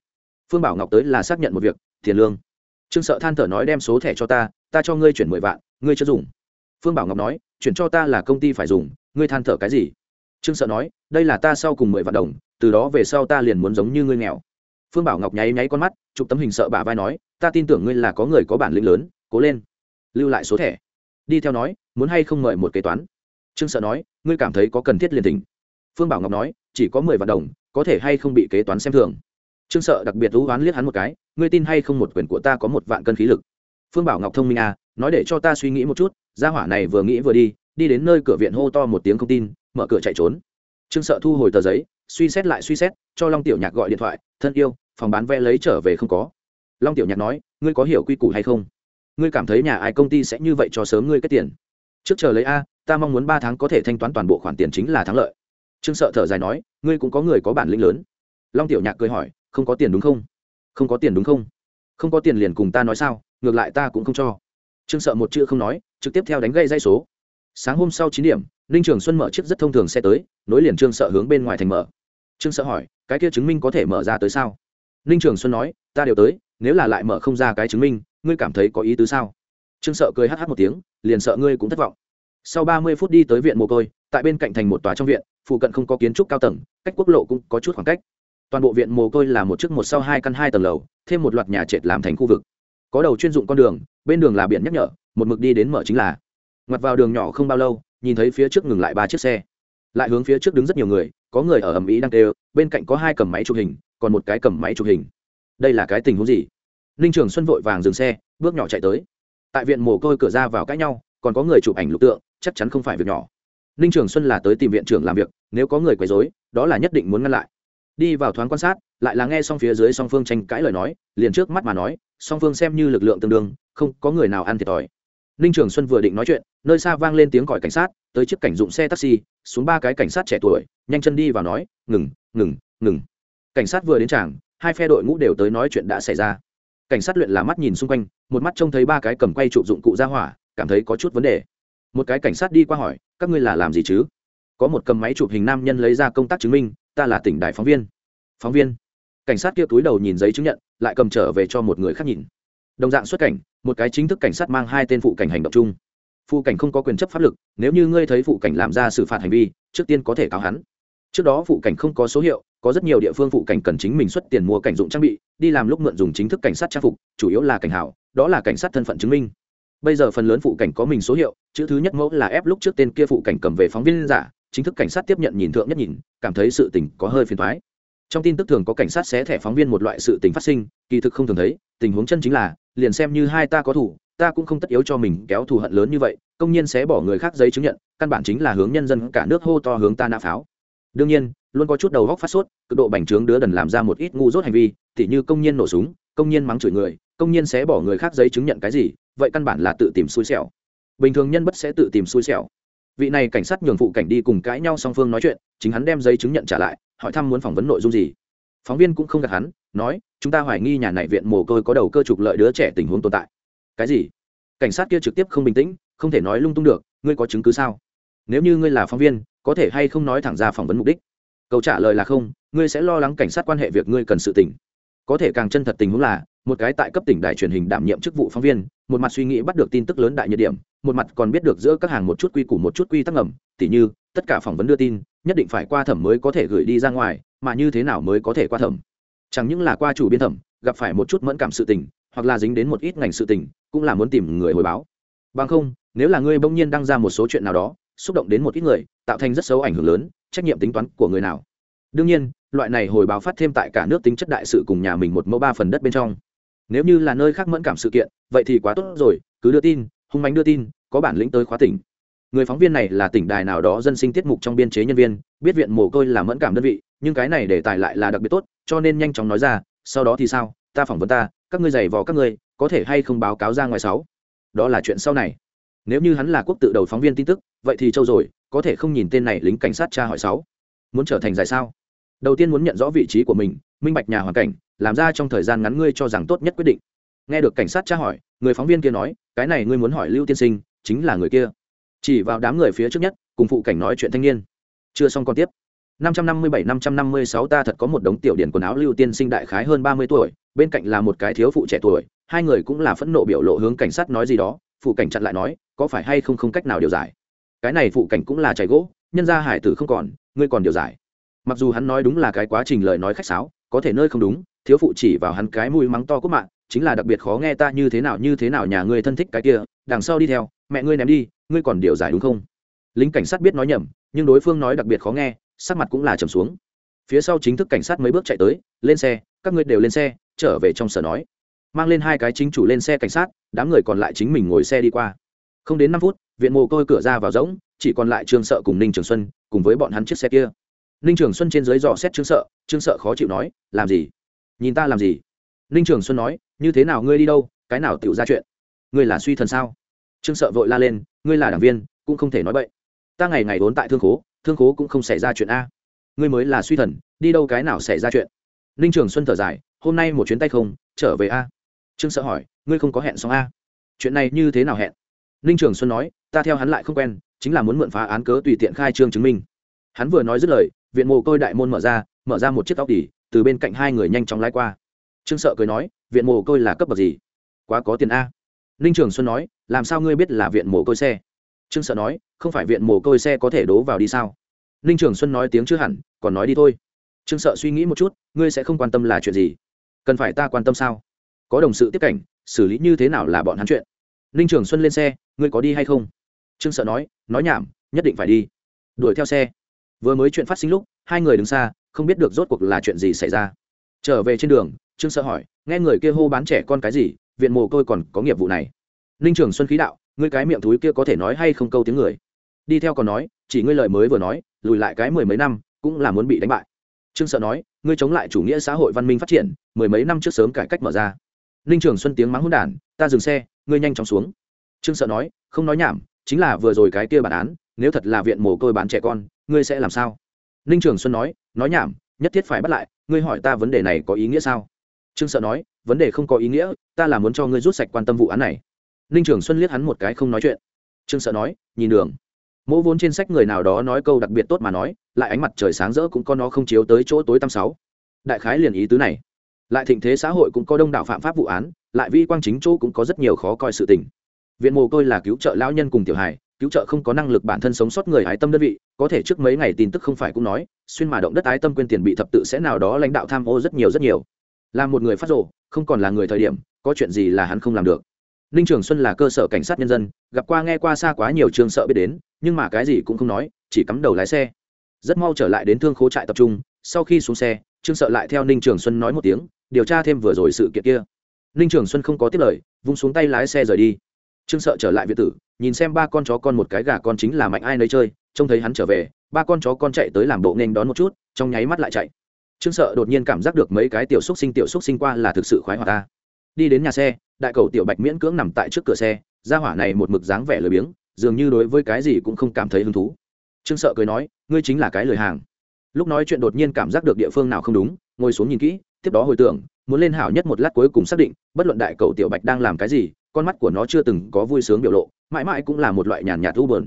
phương bảo ngọc tới là xác nhận một việc, tiền lương. Trương sợ than thở nói đem số thẻ cho ta ta cho ngươi chuyển mười vạn, ngươi chưa dùng. Phương bảo ngọc nói, chuyển cho ta là công ty phải dùng, ngươi than thở cái gì? Trương sợ nói, đây là ta sau cùng mười vạn đồng, từ đó về sau ta liền muốn giống như ngươi nghèo. Phương bảo ngọc nháy nháy con mắt, chụp tấm hình sợ bà vai nói, ta tin tưởng ngươi là có người có bản lĩnh lớn, cố lên. Lưu lại số thẻ. Đi theo nói, muốn hay không mời một kế toán. Trương sợ nói, ngươi cảm thấy có cần thiết liền tình phương bảo ngọc nói, chỉ có mười vạn đồng, có thể hay không bị kế toán xem thường trương sợ đặc biệt thú oán liếc hắn một cái, ngươi tin hay không một quyền của ta có một vạn cân khí lực? Phương bảo ngọc thông minh à nói để cho ta suy nghĩ một chút, gia hỏa này vừa nghĩ vừa đi đi đến nơi cửa viện hô to một tiếng không tin, mở cửa chạy trốn. Trương sợ thu hồi tờ giấy, suy xét lại suy xét, cho long tiểu nhạc gọi điện thoại, thân yêu, phòng bán vé lấy trở về không có. Long tiểu nhạc nói, ngươi có hiểu quy củ hay không? Ngươi cảm thấy nhà ai công ty sẽ như vậy cho sớm ngươi kết tiền? Trước chờ lấy a, ta mong muốn ba tháng có thể thanh toán toàn bộ khoản tiền chính là thắng lợi. Trương sợ thở dài nói, ngươi cũng có người có bản lĩnh lớn. Long tiểu nhạc cười hỏi không có tiền đúng không? Không có tiền đúng không? Không có tiền liền cùng ta nói sao, ngược lại ta cũng không cho. Trương sợ một chữ không nói, trực tiếp theo đánh gây dây số. Sáng hôm sau chín điểm, ninh trường xuân mở chiếc rất thông thường xe tới, nối liền trương sợ hướng bên ngoài thành mở. Trương sợ hỏi, cái kia chứng minh có thể mở ra tới sao? Ninh trường xuân nói, ta đều tới, nếu là lại mở không ra cái chứng minh, ngươi cảm thấy có ý tứ sao? Trương sợ cười hh một tiếng, liền sợ ngươi cũng thất vọng. Sau ba mươi phút đi tới viện mồ côi, tại bên cạnh thành một tòa trong viện, phụ cận không có kiến trúc cao tầng, cách quốc lộ cũng có chút khoảng cách toàn bộ viện mồ côi là một chiếc một sau hai căn hai tầng lầu, thêm một loạt nhà trệt làm thành khu vực. Có đầu chuyên dụng con đường, bên đường là biển nhắc nhở, một mực đi đến mở chính là. Ngoặt vào đường nhỏ không bao lâu, nhìn thấy phía trước ngừng lại ba chiếc xe. Lại hướng phía trước đứng rất nhiều người, có người ở ầm ĩ đang kêu, bên cạnh có hai cầm máy chụp hình, còn một cái cầm máy chụp hình. Đây là cái tình huống gì? Ninh trường xuân vội vàng dừng xe, bước nhỏ chạy tới. Tại viện mồ côi cửa ra vào cãi nhau, còn có người chụp ảnh lục tượng, chắc chắn không phải việc nhỏ. Ninh trường xuân là tới tìm viện trưởng làm việc, nếu có người quấy dối đó là nhất định muốn ngăn lại đi vào thoáng quan sát, lại là nghe xong phía dưới song phương tranh cãi lời nói, liền trước mắt mà nói, song phương xem như lực lượng tương đương, không có người nào ăn thiệt thòi. Ninh trường xuân vừa định nói chuyện, nơi xa vang lên tiếng còi cảnh sát, tới chiếc cảnh dụng xe taxi, xuống ba cái cảnh sát trẻ tuổi, nhanh chân đi vào nói, ngừng ngừng ngừng. Cảnh sát vừa đến tràng hai phe đội ngũ đều tới nói chuyện đã xảy ra. Cảnh sát luyện là mắt nhìn xung quanh, một mắt trông thấy ba cái cầm quay trụ dụng cụ ra hỏa, cảm thấy có chút vấn đề. Một cái cảnh sát đi qua hỏi, các ngươi là làm gì chứ? Có một cầm máy chụp hình nam nhân lấy ra công tác chứng minh ta là tỉnh đại phóng viên. Phóng viên. Cảnh sát kia túi đầu nhìn giấy chứng nhận, lại cầm trở về cho một người khác nhìn. Đồng dạng xuất cảnh, một cái chính thức cảnh sát mang hai tên phụ cảnh hành động chung. Phụ cảnh không có quyền chấp pháp lực, nếu như ngươi thấy phụ cảnh làm ra xử phạt hành vi, trước tiên có thể cáo hắn. Trước đó phụ cảnh không có số hiệu, có rất nhiều địa phương phụ cảnh cần chính mình xuất tiền mua cảnh dụng trang bị, đi làm lúc mượn dùng chính thức cảnh sát trang phục, chủ yếu là cảnh hảo, đó là cảnh sát thân phận chứng minh. Bây giờ phần lớn phụ cảnh có mình số hiệu, chữ thứ nhất mẫu là ép lúc trước tên kia phụ cảnh cầm về phóng viên giả chính thức cảnh sát tiếp nhận nhìn thượng nhất nhìn, cảm thấy sự tình có hơi phiền thoái. Trong tin tức thường có cảnh sát xé thẻ phóng viên một loại sự tình phát sinh, kỳ thực không thường thấy, tình huống chân chính là, liền xem như hai ta có thủ ta cũng không tất yếu cho mình kéo thù hận lớn như vậy, công nhiên xé bỏ người khác giấy chứng nhận, căn bản chính là hướng nhân dân cả nước hô to hướng ta nã pháo. Đương nhiên, luôn có chút đầu góc phát sốt, cực độ bành trướng đứa đần làm ra một ít ngu dốt hành vi, tỉ như công nhiên nổ súng, công nhiên mắng chửi người, công nhiên xé bỏ người khác giấy chứng nhận cái gì, vậy căn bản là tự tìm xui xẻo. Bình thường nhân bất sẽ tự tìm xui xẻo vị này cảnh sát nhường phụ cảnh đi cùng cãi nhau song phương nói chuyện, chính hắn đem giấy chứng nhận trả lại, hỏi thăm muốn phỏng vấn nội dung gì. Phóng viên cũng không gặp hắn, nói, chúng ta hoài nghi nhà này viện mồ côi có đầu cơ trục lợi đứa trẻ tình huống tồn tại. Cái gì? Cảnh sát kia trực tiếp không bình tĩnh, không thể nói lung tung được, ngươi có chứng cứ sao? Nếu như ngươi là phóng viên, có thể hay không nói thẳng ra phỏng vấn mục đích? Câu trả lời là không, ngươi sẽ lo lắng cảnh sát quan hệ việc ngươi cần sự tỉnh có thể càng chân thật tình huống là, một cái tại cấp tỉnh đài truyền hình đảm nhiệm chức vụ phóng viên, một mặt suy nghĩ bắt được tin tức lớn đại nhiệt điểm một mặt còn biết được giữa các hàng một chút quy củ một chút quy tắc ngầm, tỉ như, tất cả phỏng vấn đưa tin, nhất định phải qua thẩm mới có thể gửi đi ra ngoài, mà như thế nào mới có thể qua thẩm? Chẳng những là qua chủ biên thẩm, gặp phải một chút mẫn cảm sự tình, hoặc là dính đến một ít ngành sự tình, cũng là muốn tìm người hồi báo. Bằng không, nếu là ngươi bỗng nhiên đăng ra một số chuyện nào đó, xúc động đến một ít người, tạo thành rất xấu ảnh hưởng lớn, trách nhiệm tính toán của người nào? Đương nhiên, loại này hồi báo phát thêm tại cả nước tính chất đại sự cùng nhà mình một mẫu ba phần đất bên trong. Nếu như là nơi khác mẫn cảm sự kiện, vậy thì quá tốt rồi, cứ đưa tin, hung mạnh đưa tin có bản lĩnh tới khóa tỉnh. Người phóng viên này là tỉnh đài nào đó dân sinh tiết mục trong biên chế nhân viên, biết viện mồ côi là mẫn cảm đơn vị, nhưng cái này để tài lại là đặc biệt tốt, cho nên nhanh chóng nói ra, sau đó thì sao, ta phỏng vấn ta, các ngươi giày vò các ngươi, có thể hay không báo cáo ra ngoài sáu? Đó là chuyện sau này. Nếu như hắn là quốc tự đầu phóng viên tin tức, vậy thì châu rồi, có thể không nhìn tên này lính cảnh sát tra hỏi sáu. Muốn trở thành giải sao? Đầu tiên muốn nhận rõ vị trí của mình, minh bạch nhà hoàn cảnh, làm ra trong thời gian ngắn ngươi cho rằng tốt nhất quyết định. Nghe được cảnh sát tra hỏi, người phóng viên kia nói, cái này ngươi muốn hỏi lưu tiên sinh chính là người kia. Chỉ vào đám người phía trước nhất, cùng phụ cảnh nói chuyện thanh niên. Chưa xong còn tiếp. 557-556 ta thật có một đống tiểu điển quần áo lưu tiên sinh đại khái hơn 30 tuổi, bên cạnh là một cái thiếu phụ trẻ tuổi, hai người cũng là phẫn nộ biểu lộ hướng cảnh sát nói gì đó, phụ cảnh chặn lại nói, có phải hay không không cách nào điều giải. Cái này phụ cảnh cũng là chảy gỗ, nhân ra hải tử không còn, ngươi còn điều giải. Mặc dù hắn nói đúng là cái quá trình lời nói khách sáo, có thể nơi không đúng, thiếu phụ chỉ vào hắn cái mũi mắng to cốt mạng chính là đặc biệt khó nghe ta như thế nào, như thế nào nhà ngươi thân thích cái kia, đằng sau đi theo, mẹ ngươi ném đi, ngươi còn điều giải đúng không? Lính cảnh sát biết nói nhầm, nhưng đối phương nói đặc biệt khó nghe, sắc mặt cũng là trầm xuống. Phía sau chính thức cảnh sát mấy bước chạy tới, lên xe, các ngươi đều lên xe, trở về trong sở nói. Mang lên hai cái chính chủ lên xe cảnh sát, đám người còn lại chính mình ngồi xe đi qua. Không đến năm phút, viện mồ côi cửa ra vào rỗng, chỉ còn lại trương sợ cùng ninh trường xuân, cùng với bọn hắn chiếc xe kia. Ninh trường xuân trên dưới dò xét trương sợ trương sợ khó chịu nói, làm gì? Nhìn ta làm gì? Ninh trường xuân nói như thế nào ngươi đi đâu? Cái nào tựu ra chuyện? Ngươi là suy thần sao? Trương sợ vội la lên, ngươi là đảng viên, cũng không thể nói vậy ta ngày ngày vốn tại thương khố thương khố cũng không xảy ra chuyện a. Ngươi mới là suy thần, đi đâu cái nào xảy ra chuyện? Ninh trường xuân thở dài, hôm nay một chuyến tay không, trở về a. Trương sợ hỏi, ngươi không có hẹn xong a? Chuyện này như thế nào hẹn? Ninh trường xuân nói, ta theo hắn lại không quen, chính là muốn mượn phá án cớ tùy tiện khai trương chứng minh. Hắn vừa nói dứt lời, viện mồ côi đại môn mở ra mở ra một chiếc tóc tỉ, từ bên cạnh hai người nhanh chóng lái qua trương sợ cười nói, viện mồ côi là cấp bậc gì? Quá có tiền a. Ninh trường xuân nói, làm sao ngươi biết là viện mồ côi xe? Trương sợ nói, không phải viện mồ côi xe có thể đố vào đi sao? Ninh trường xuân nói tiếng chưa hẳn, còn nói đi thôi. Trương sợ suy nghĩ một chút, ngươi sẽ không quan tâm là chuyện gì? Cần phải ta quan tâm sao? Có đồng sự tiếp cảnh, xử lý như thế nào là bọn hắn chuyện? Ninh trường xuân lên xe, ngươi có đi hay không? Trương sợ nói nói nhảm, nhất định phải đi. Đuổi theo xe. Vừa mới chuyện phát sinh lúc, hai người đứng xa, không biết được rốt cuộc là chuyện gì xảy ra trở về trên đường, trương sợ hỏi, nghe người kia hô bán trẻ con cái gì? Viện mồ côi còn có nghiệp vụ này. Ninh trường xuân khí đạo, ngươi cái miệng thúi kia có thể nói hay không câu tiếng người? Đi theo còn nói, chỉ ngươi lời mới vừa nói, lùi lại cái mười mấy năm, cũng là muốn bị đánh bại. Trương sợ nói, ngươi chống lại chủ nghĩa xã hội văn minh phát triển, mười mấy năm trước sớm cải cách mở ra. Ninh trường xuân tiếng mắng hôn đản, ta dừng xe, ngươi nhanh chóng xuống. Trương sợ nói, không nói nhảm, chính là vừa rồi cái kia bản án, nếu thật là viện mồ côi bán trẻ con, ngươi sẽ làm sao? Ninh trường xuân nói nói nhảm nhất thiết phải bắt lại, ngươi hỏi ta vấn đề này có ý nghĩa sao? Trương sợ nói, vấn đề không có ý nghĩa, ta là muốn cho ngươi rút sạch quan tâm vụ án này. Ninh trường xuân liếc hắn một cái không nói chuyện. Trương sợ nói, nhìn đường. Mỗ vốn trên sách người nào đó nói câu đặc biệt tốt mà nói, lại ánh mặt trời sáng rỡ cũng có nó không chiếu tới chỗ tối tăm sáu. Đại khái liền ý tứ này. Lại thịnh thế xã hội cũng có đông đảo phạm pháp vụ án, lại vi quang chính chỗ cũng có rất nhiều khó coi sự tình. Viện mồ côi là cứu trợ lão nhân cùng tiểu hài cứu trợ không có năng lực bản thân sống sót người ái tâm đơn vị, có thể trước mấy ngày tin tức không phải cũng nói, xuyên mà động đất ái tâm quên tiền bị thập tự sẽ nào đó lãnh đạo tham ô rất nhiều rất nhiều. Là một người phát rộ không còn là người thời điểm, có chuyện gì là hắn không làm được. Ninh trường xuân là cơ sở cảnh sát nhân dân, gặp qua nghe qua xa quá nhiều trường sợ biết đến, nhưng mà cái gì cũng không nói, chỉ cắm đầu lái xe. Rất mau trở lại đến thương khố trại tập trung, sau khi xuống xe, trương sợ lại theo ninh trường xuân nói một tiếng, điều tra thêm vừa rồi sự kiện kia. Ninh trường xuân không có tiếp lời, vung xuống tay lái xe rời đi trương sợ trở lại việt tử, nhìn xem ba con chó con một cái gà con chính là mạnh ai nấy chơi, trông thấy hắn trở về, ba con chó con chạy tới làm bộ nên đón một chút, trong nháy mắt lại chạy. Trương sợ đột nhiên cảm giác được mấy cái tiểu xúc sinh, tiểu xúc sinh qua là thực sự khoái hoạt ta. Đi đến nhà xe, đại cầu tiểu bạch miễn cưỡng nằm tại trước cửa xe ra hỏa này một mực dáng vẻ lười biếng, dường như đối với cái gì cũng không cảm thấy hứng thú. Trương sợ cười nói, ngươi chính là cái lời hàng. Lúc nói chuyện đột nhiên cảm giác được địa phương nào không đúng, ngồi xuống nhìn kỹ, tiếp đó hồi tưởng muốn lên hảo nhất một lát cuối cùng xác định, bất luận đại cầu tiểu bạch đang làm cái gì, con mắt của nó chưa từng có vui sướng biểu lộ, mãi mãi cũng là một loại nhàn nhạt u bờn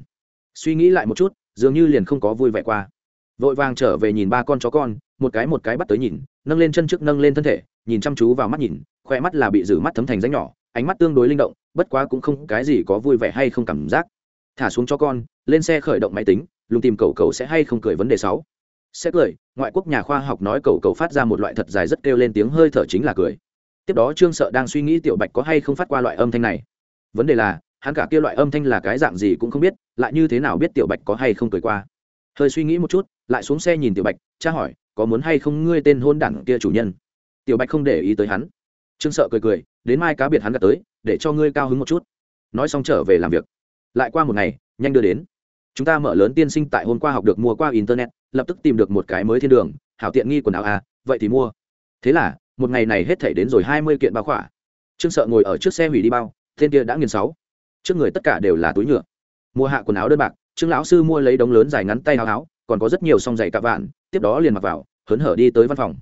suy nghĩ lại một chút, dường như liền không có vui vẻ qua. Vội vàng trở về nhìn ba con chó con, một cái một cái bắt tới nhìn, nâng lên chân trước nâng lên thân thể, nhìn chăm chú vào mắt nhìn khoe mắt là bị giữ mắt thấm thành ránh nhỏ, ánh mắt tương đối linh động, bất quá cũng không cái gì có vui vẻ hay không cảm giác. Thả xuống cho con, lên xe khởi động máy tính, lùng tìm cầu cầu sẽ hay không cười vấn đề sáu sẽ cười, ngoại quốc nhà khoa học nói cầu cầu phát ra một loại thật dài rất kêu lên tiếng hơi thở chính là cười. Tiếp đó trương sợ đang suy nghĩ tiểu bạch có hay không phát qua loại âm thanh này. Vấn đề là, hắn cả kia loại âm thanh là cái dạng gì cũng không biết, lại như thế nào biết tiểu bạch có hay không cười qua. Hơi suy nghĩ một chút, lại xuống xe nhìn tiểu bạch, cha hỏi, có muốn hay không ngươi tên hôn đảng kia chủ nhân? Tiểu bạch không để ý tới hắn. Trương sợ cười cười, đến mai cá biệt hắn gặp tới, để cho ngươi cao hứng một chút. Nói xong trở về làm việc. Lại qua một ngày, nhanh đưa đến. Chúng ta mở lớn tiên sinh tại hôm qua học được mua qua internet lập tức tìm được một cái mới thiên đường, hảo tiện nghi quần áo à vậy thì mua. Thế là, một ngày này hết thể đến rồi hai mươi kiện bao khỏa. Trương sợ ngồi ở trước xe hủy đi bao tên kia đã nghiền sáu. Trước người tất cả đều là túi nhựa. Mua hạ quần áo đơn bạc, trương lão sư mua lấy đống lớn dài ngắn tay áo áo, còn có rất nhiều song giày cạp vạn, tiếp đó liền mặc vào, hớn hở đi tới văn phòng.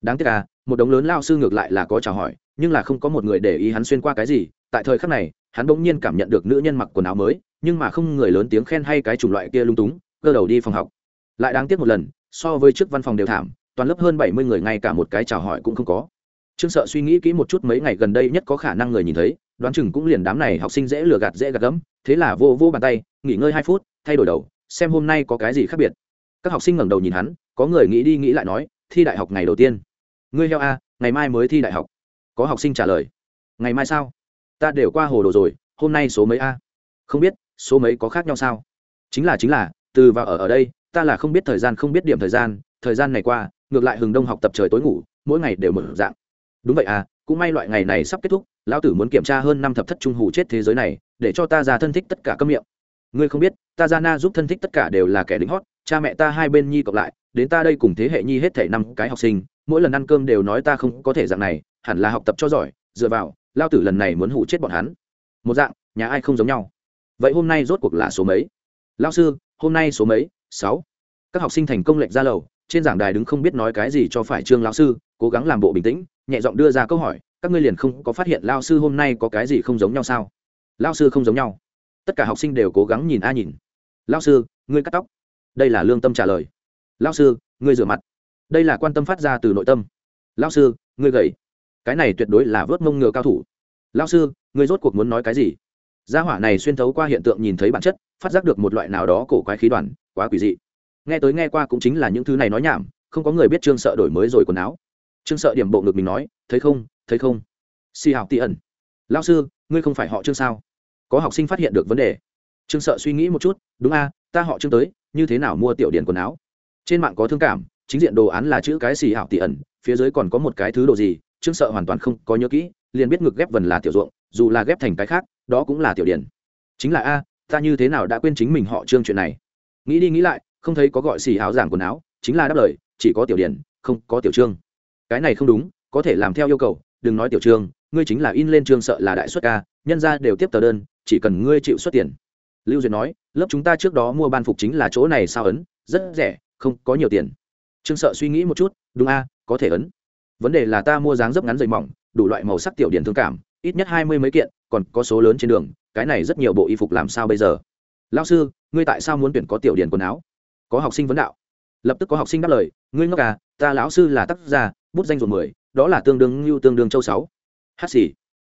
Đáng tiếc à một đống lớn lao sư ngược lại là có chào hỏi, nhưng là không có một người để ý hắn xuyên qua cái gì. Tại thời khắc này, hắn bỗng nhiên cảm nhận được nữ nhân mặc quần áo mới, nhưng mà không người lớn tiếng khen hay cái chủng loại kia lung túng cơ đầu đi phòng học lại đáng tiếc một lần, so với trước văn phòng đều thảm, toàn lớp hơn bảy mươi người ngay cả một cái chào hỏi cũng không có. Trương sợ suy nghĩ kỹ một chút mấy ngày gần đây nhất có khả năng người nhìn thấy, đoán chừng cũng liền đám này học sinh dễ lừa gạt dễ gạt gẫm, thế là vô vô bàn tay, nghỉ ngơi hai phút, thay đổi đầu, xem hôm nay có cái gì khác biệt. Các học sinh ngẩng đầu nhìn hắn, có người nghĩ đi nghĩ lại nói, thi đại học ngày đầu tiên. Ngươi heo a, ngày mai mới thi đại học. Có học sinh trả lời, ngày mai sao? Ta đều qua hồ đồ rồi, hôm nay số mấy a? Không biết, số mấy có khác nhau sao? Chính là chính là, từ vào ở ở đây ta là không biết thời gian không biết điểm thời gian thời gian này qua, ngược lại hừng đông học tập trời tối ngủ, mỗi ngày đều mở dạng. Đúng vậy à cũng may loại ngày này sắp kết thúc, lão tử muốn kiểm tra hơn năm thập thất trung hủ chết thế giới này, để cho ta ra thân thích tất cả cấm miệng. Ngươi không biết, ta ra na giúp thân thích tất cả đều là kẻ lính hót, cha mẹ ta hai bên nhi cộng lại, đến ta đây cùng thế hệ nhi hết thể năm cái học sinh, mỗi lần ăn cơm đều nói ta không có thể dạng này, hẳn là học tập cho giỏi, dựa vào lao tử lần này muốn hủ chết bọn hắn. Một dạng, nhà ai không giống nhau. Vậy hôm nay rốt cuộc là số mấy? Lao sư, hôm nay số mấy? Sáu. Các học sinh thành công lệnh ra lầu, trên giảng đài đứng không biết nói cái gì cho phải trương lão sư, cố gắng làm bộ bình tĩnh, nhẹ giọng đưa ra câu hỏi, các ngươi liền không có phát hiện lao sư hôm nay có cái gì không giống nhau sao? Lao sư không giống nhau. Tất cả học sinh đều cố gắng nhìn a nhìn. Lao sư, ngươi cắt tóc. Đây là lương tâm trả lời. Lao sư, ngươi rửa mặt. Đây là quan tâm phát ra từ nội tâm. Lao sư, ngươi gầy. Cái này tuyệt đối là vớt mông ngựa cao thủ. Lao sư, ngươi rốt cuộc muốn nói cái gì? Gia hỏa này xuyên thấu qua hiện tượng nhìn thấy bản chất, phát giác được một loại nào đó cổ quái khí đoàn, quá quỷ dị. Nghe tới nghe qua cũng chính là những thứ này nói nhảm, không có người biết trương sợ đổi mới rồi quần áo. Trương sợ điểm bộ ngực mình nói, thấy không thấy không. Si học tị ẩn. Lao sư, ngươi không phải họ trương sao? Có học sinh phát hiện được vấn đề. Trương sợ suy nghĩ một chút, đúng a, ta họ trương tới, như thế nào mua tiểu điển quần áo? Trên mạng có thương cảm, chính diện đồ án là chữ cái xì hảo tỉ ẩn, phía dưới còn có một cái thứ đồ gì, trương sợ hoàn toàn không có nhớ kỹ, liền biết ngực ghép vần là tiểu ruộng, dù là ghép thành cái khác đó cũng là tiểu điển. Chính là a, ta như thế nào đã quên chính mình họ trương chuyện này? Nghĩ đi nghĩ lại, không thấy có gọi xì áo giảng quần áo, chính là đáp lời, chỉ có tiểu điển, không có tiểu trương. Cái này không đúng, có thể làm theo yêu cầu, đừng nói tiểu trương, ngươi chính là in lên trương sợ là đại xuất ca, nhân ra đều tiếp tờ đơn, chỉ cần ngươi chịu xuất tiền. Lưu duyệt nói, lớp chúng ta trước đó mua ban phục chính là chỗ này sao ấn, rất rẻ, không có nhiều tiền. Trương sợ suy nghĩ một chút, đúng a, có thể ấn. Vấn đề là ta mua dáng dấp ngắn dày mỏng, đủ loại màu sắc tiểu điển thương cảm, ít nhất hai mươi mấy kiện còn có số lớn trên đường, cái này rất nhiều bộ y phục làm sao bây giờ? Lao sư, ngươi tại sao muốn tuyển có tiểu điền quần áo? Có học sinh vấn đạo. Lập tức có học sinh đáp lời, ngươi ngốc à ta lão sư là tác gia, bút danh ruột mười, đó là tương đương như tương đương châu sáu. Hát xì.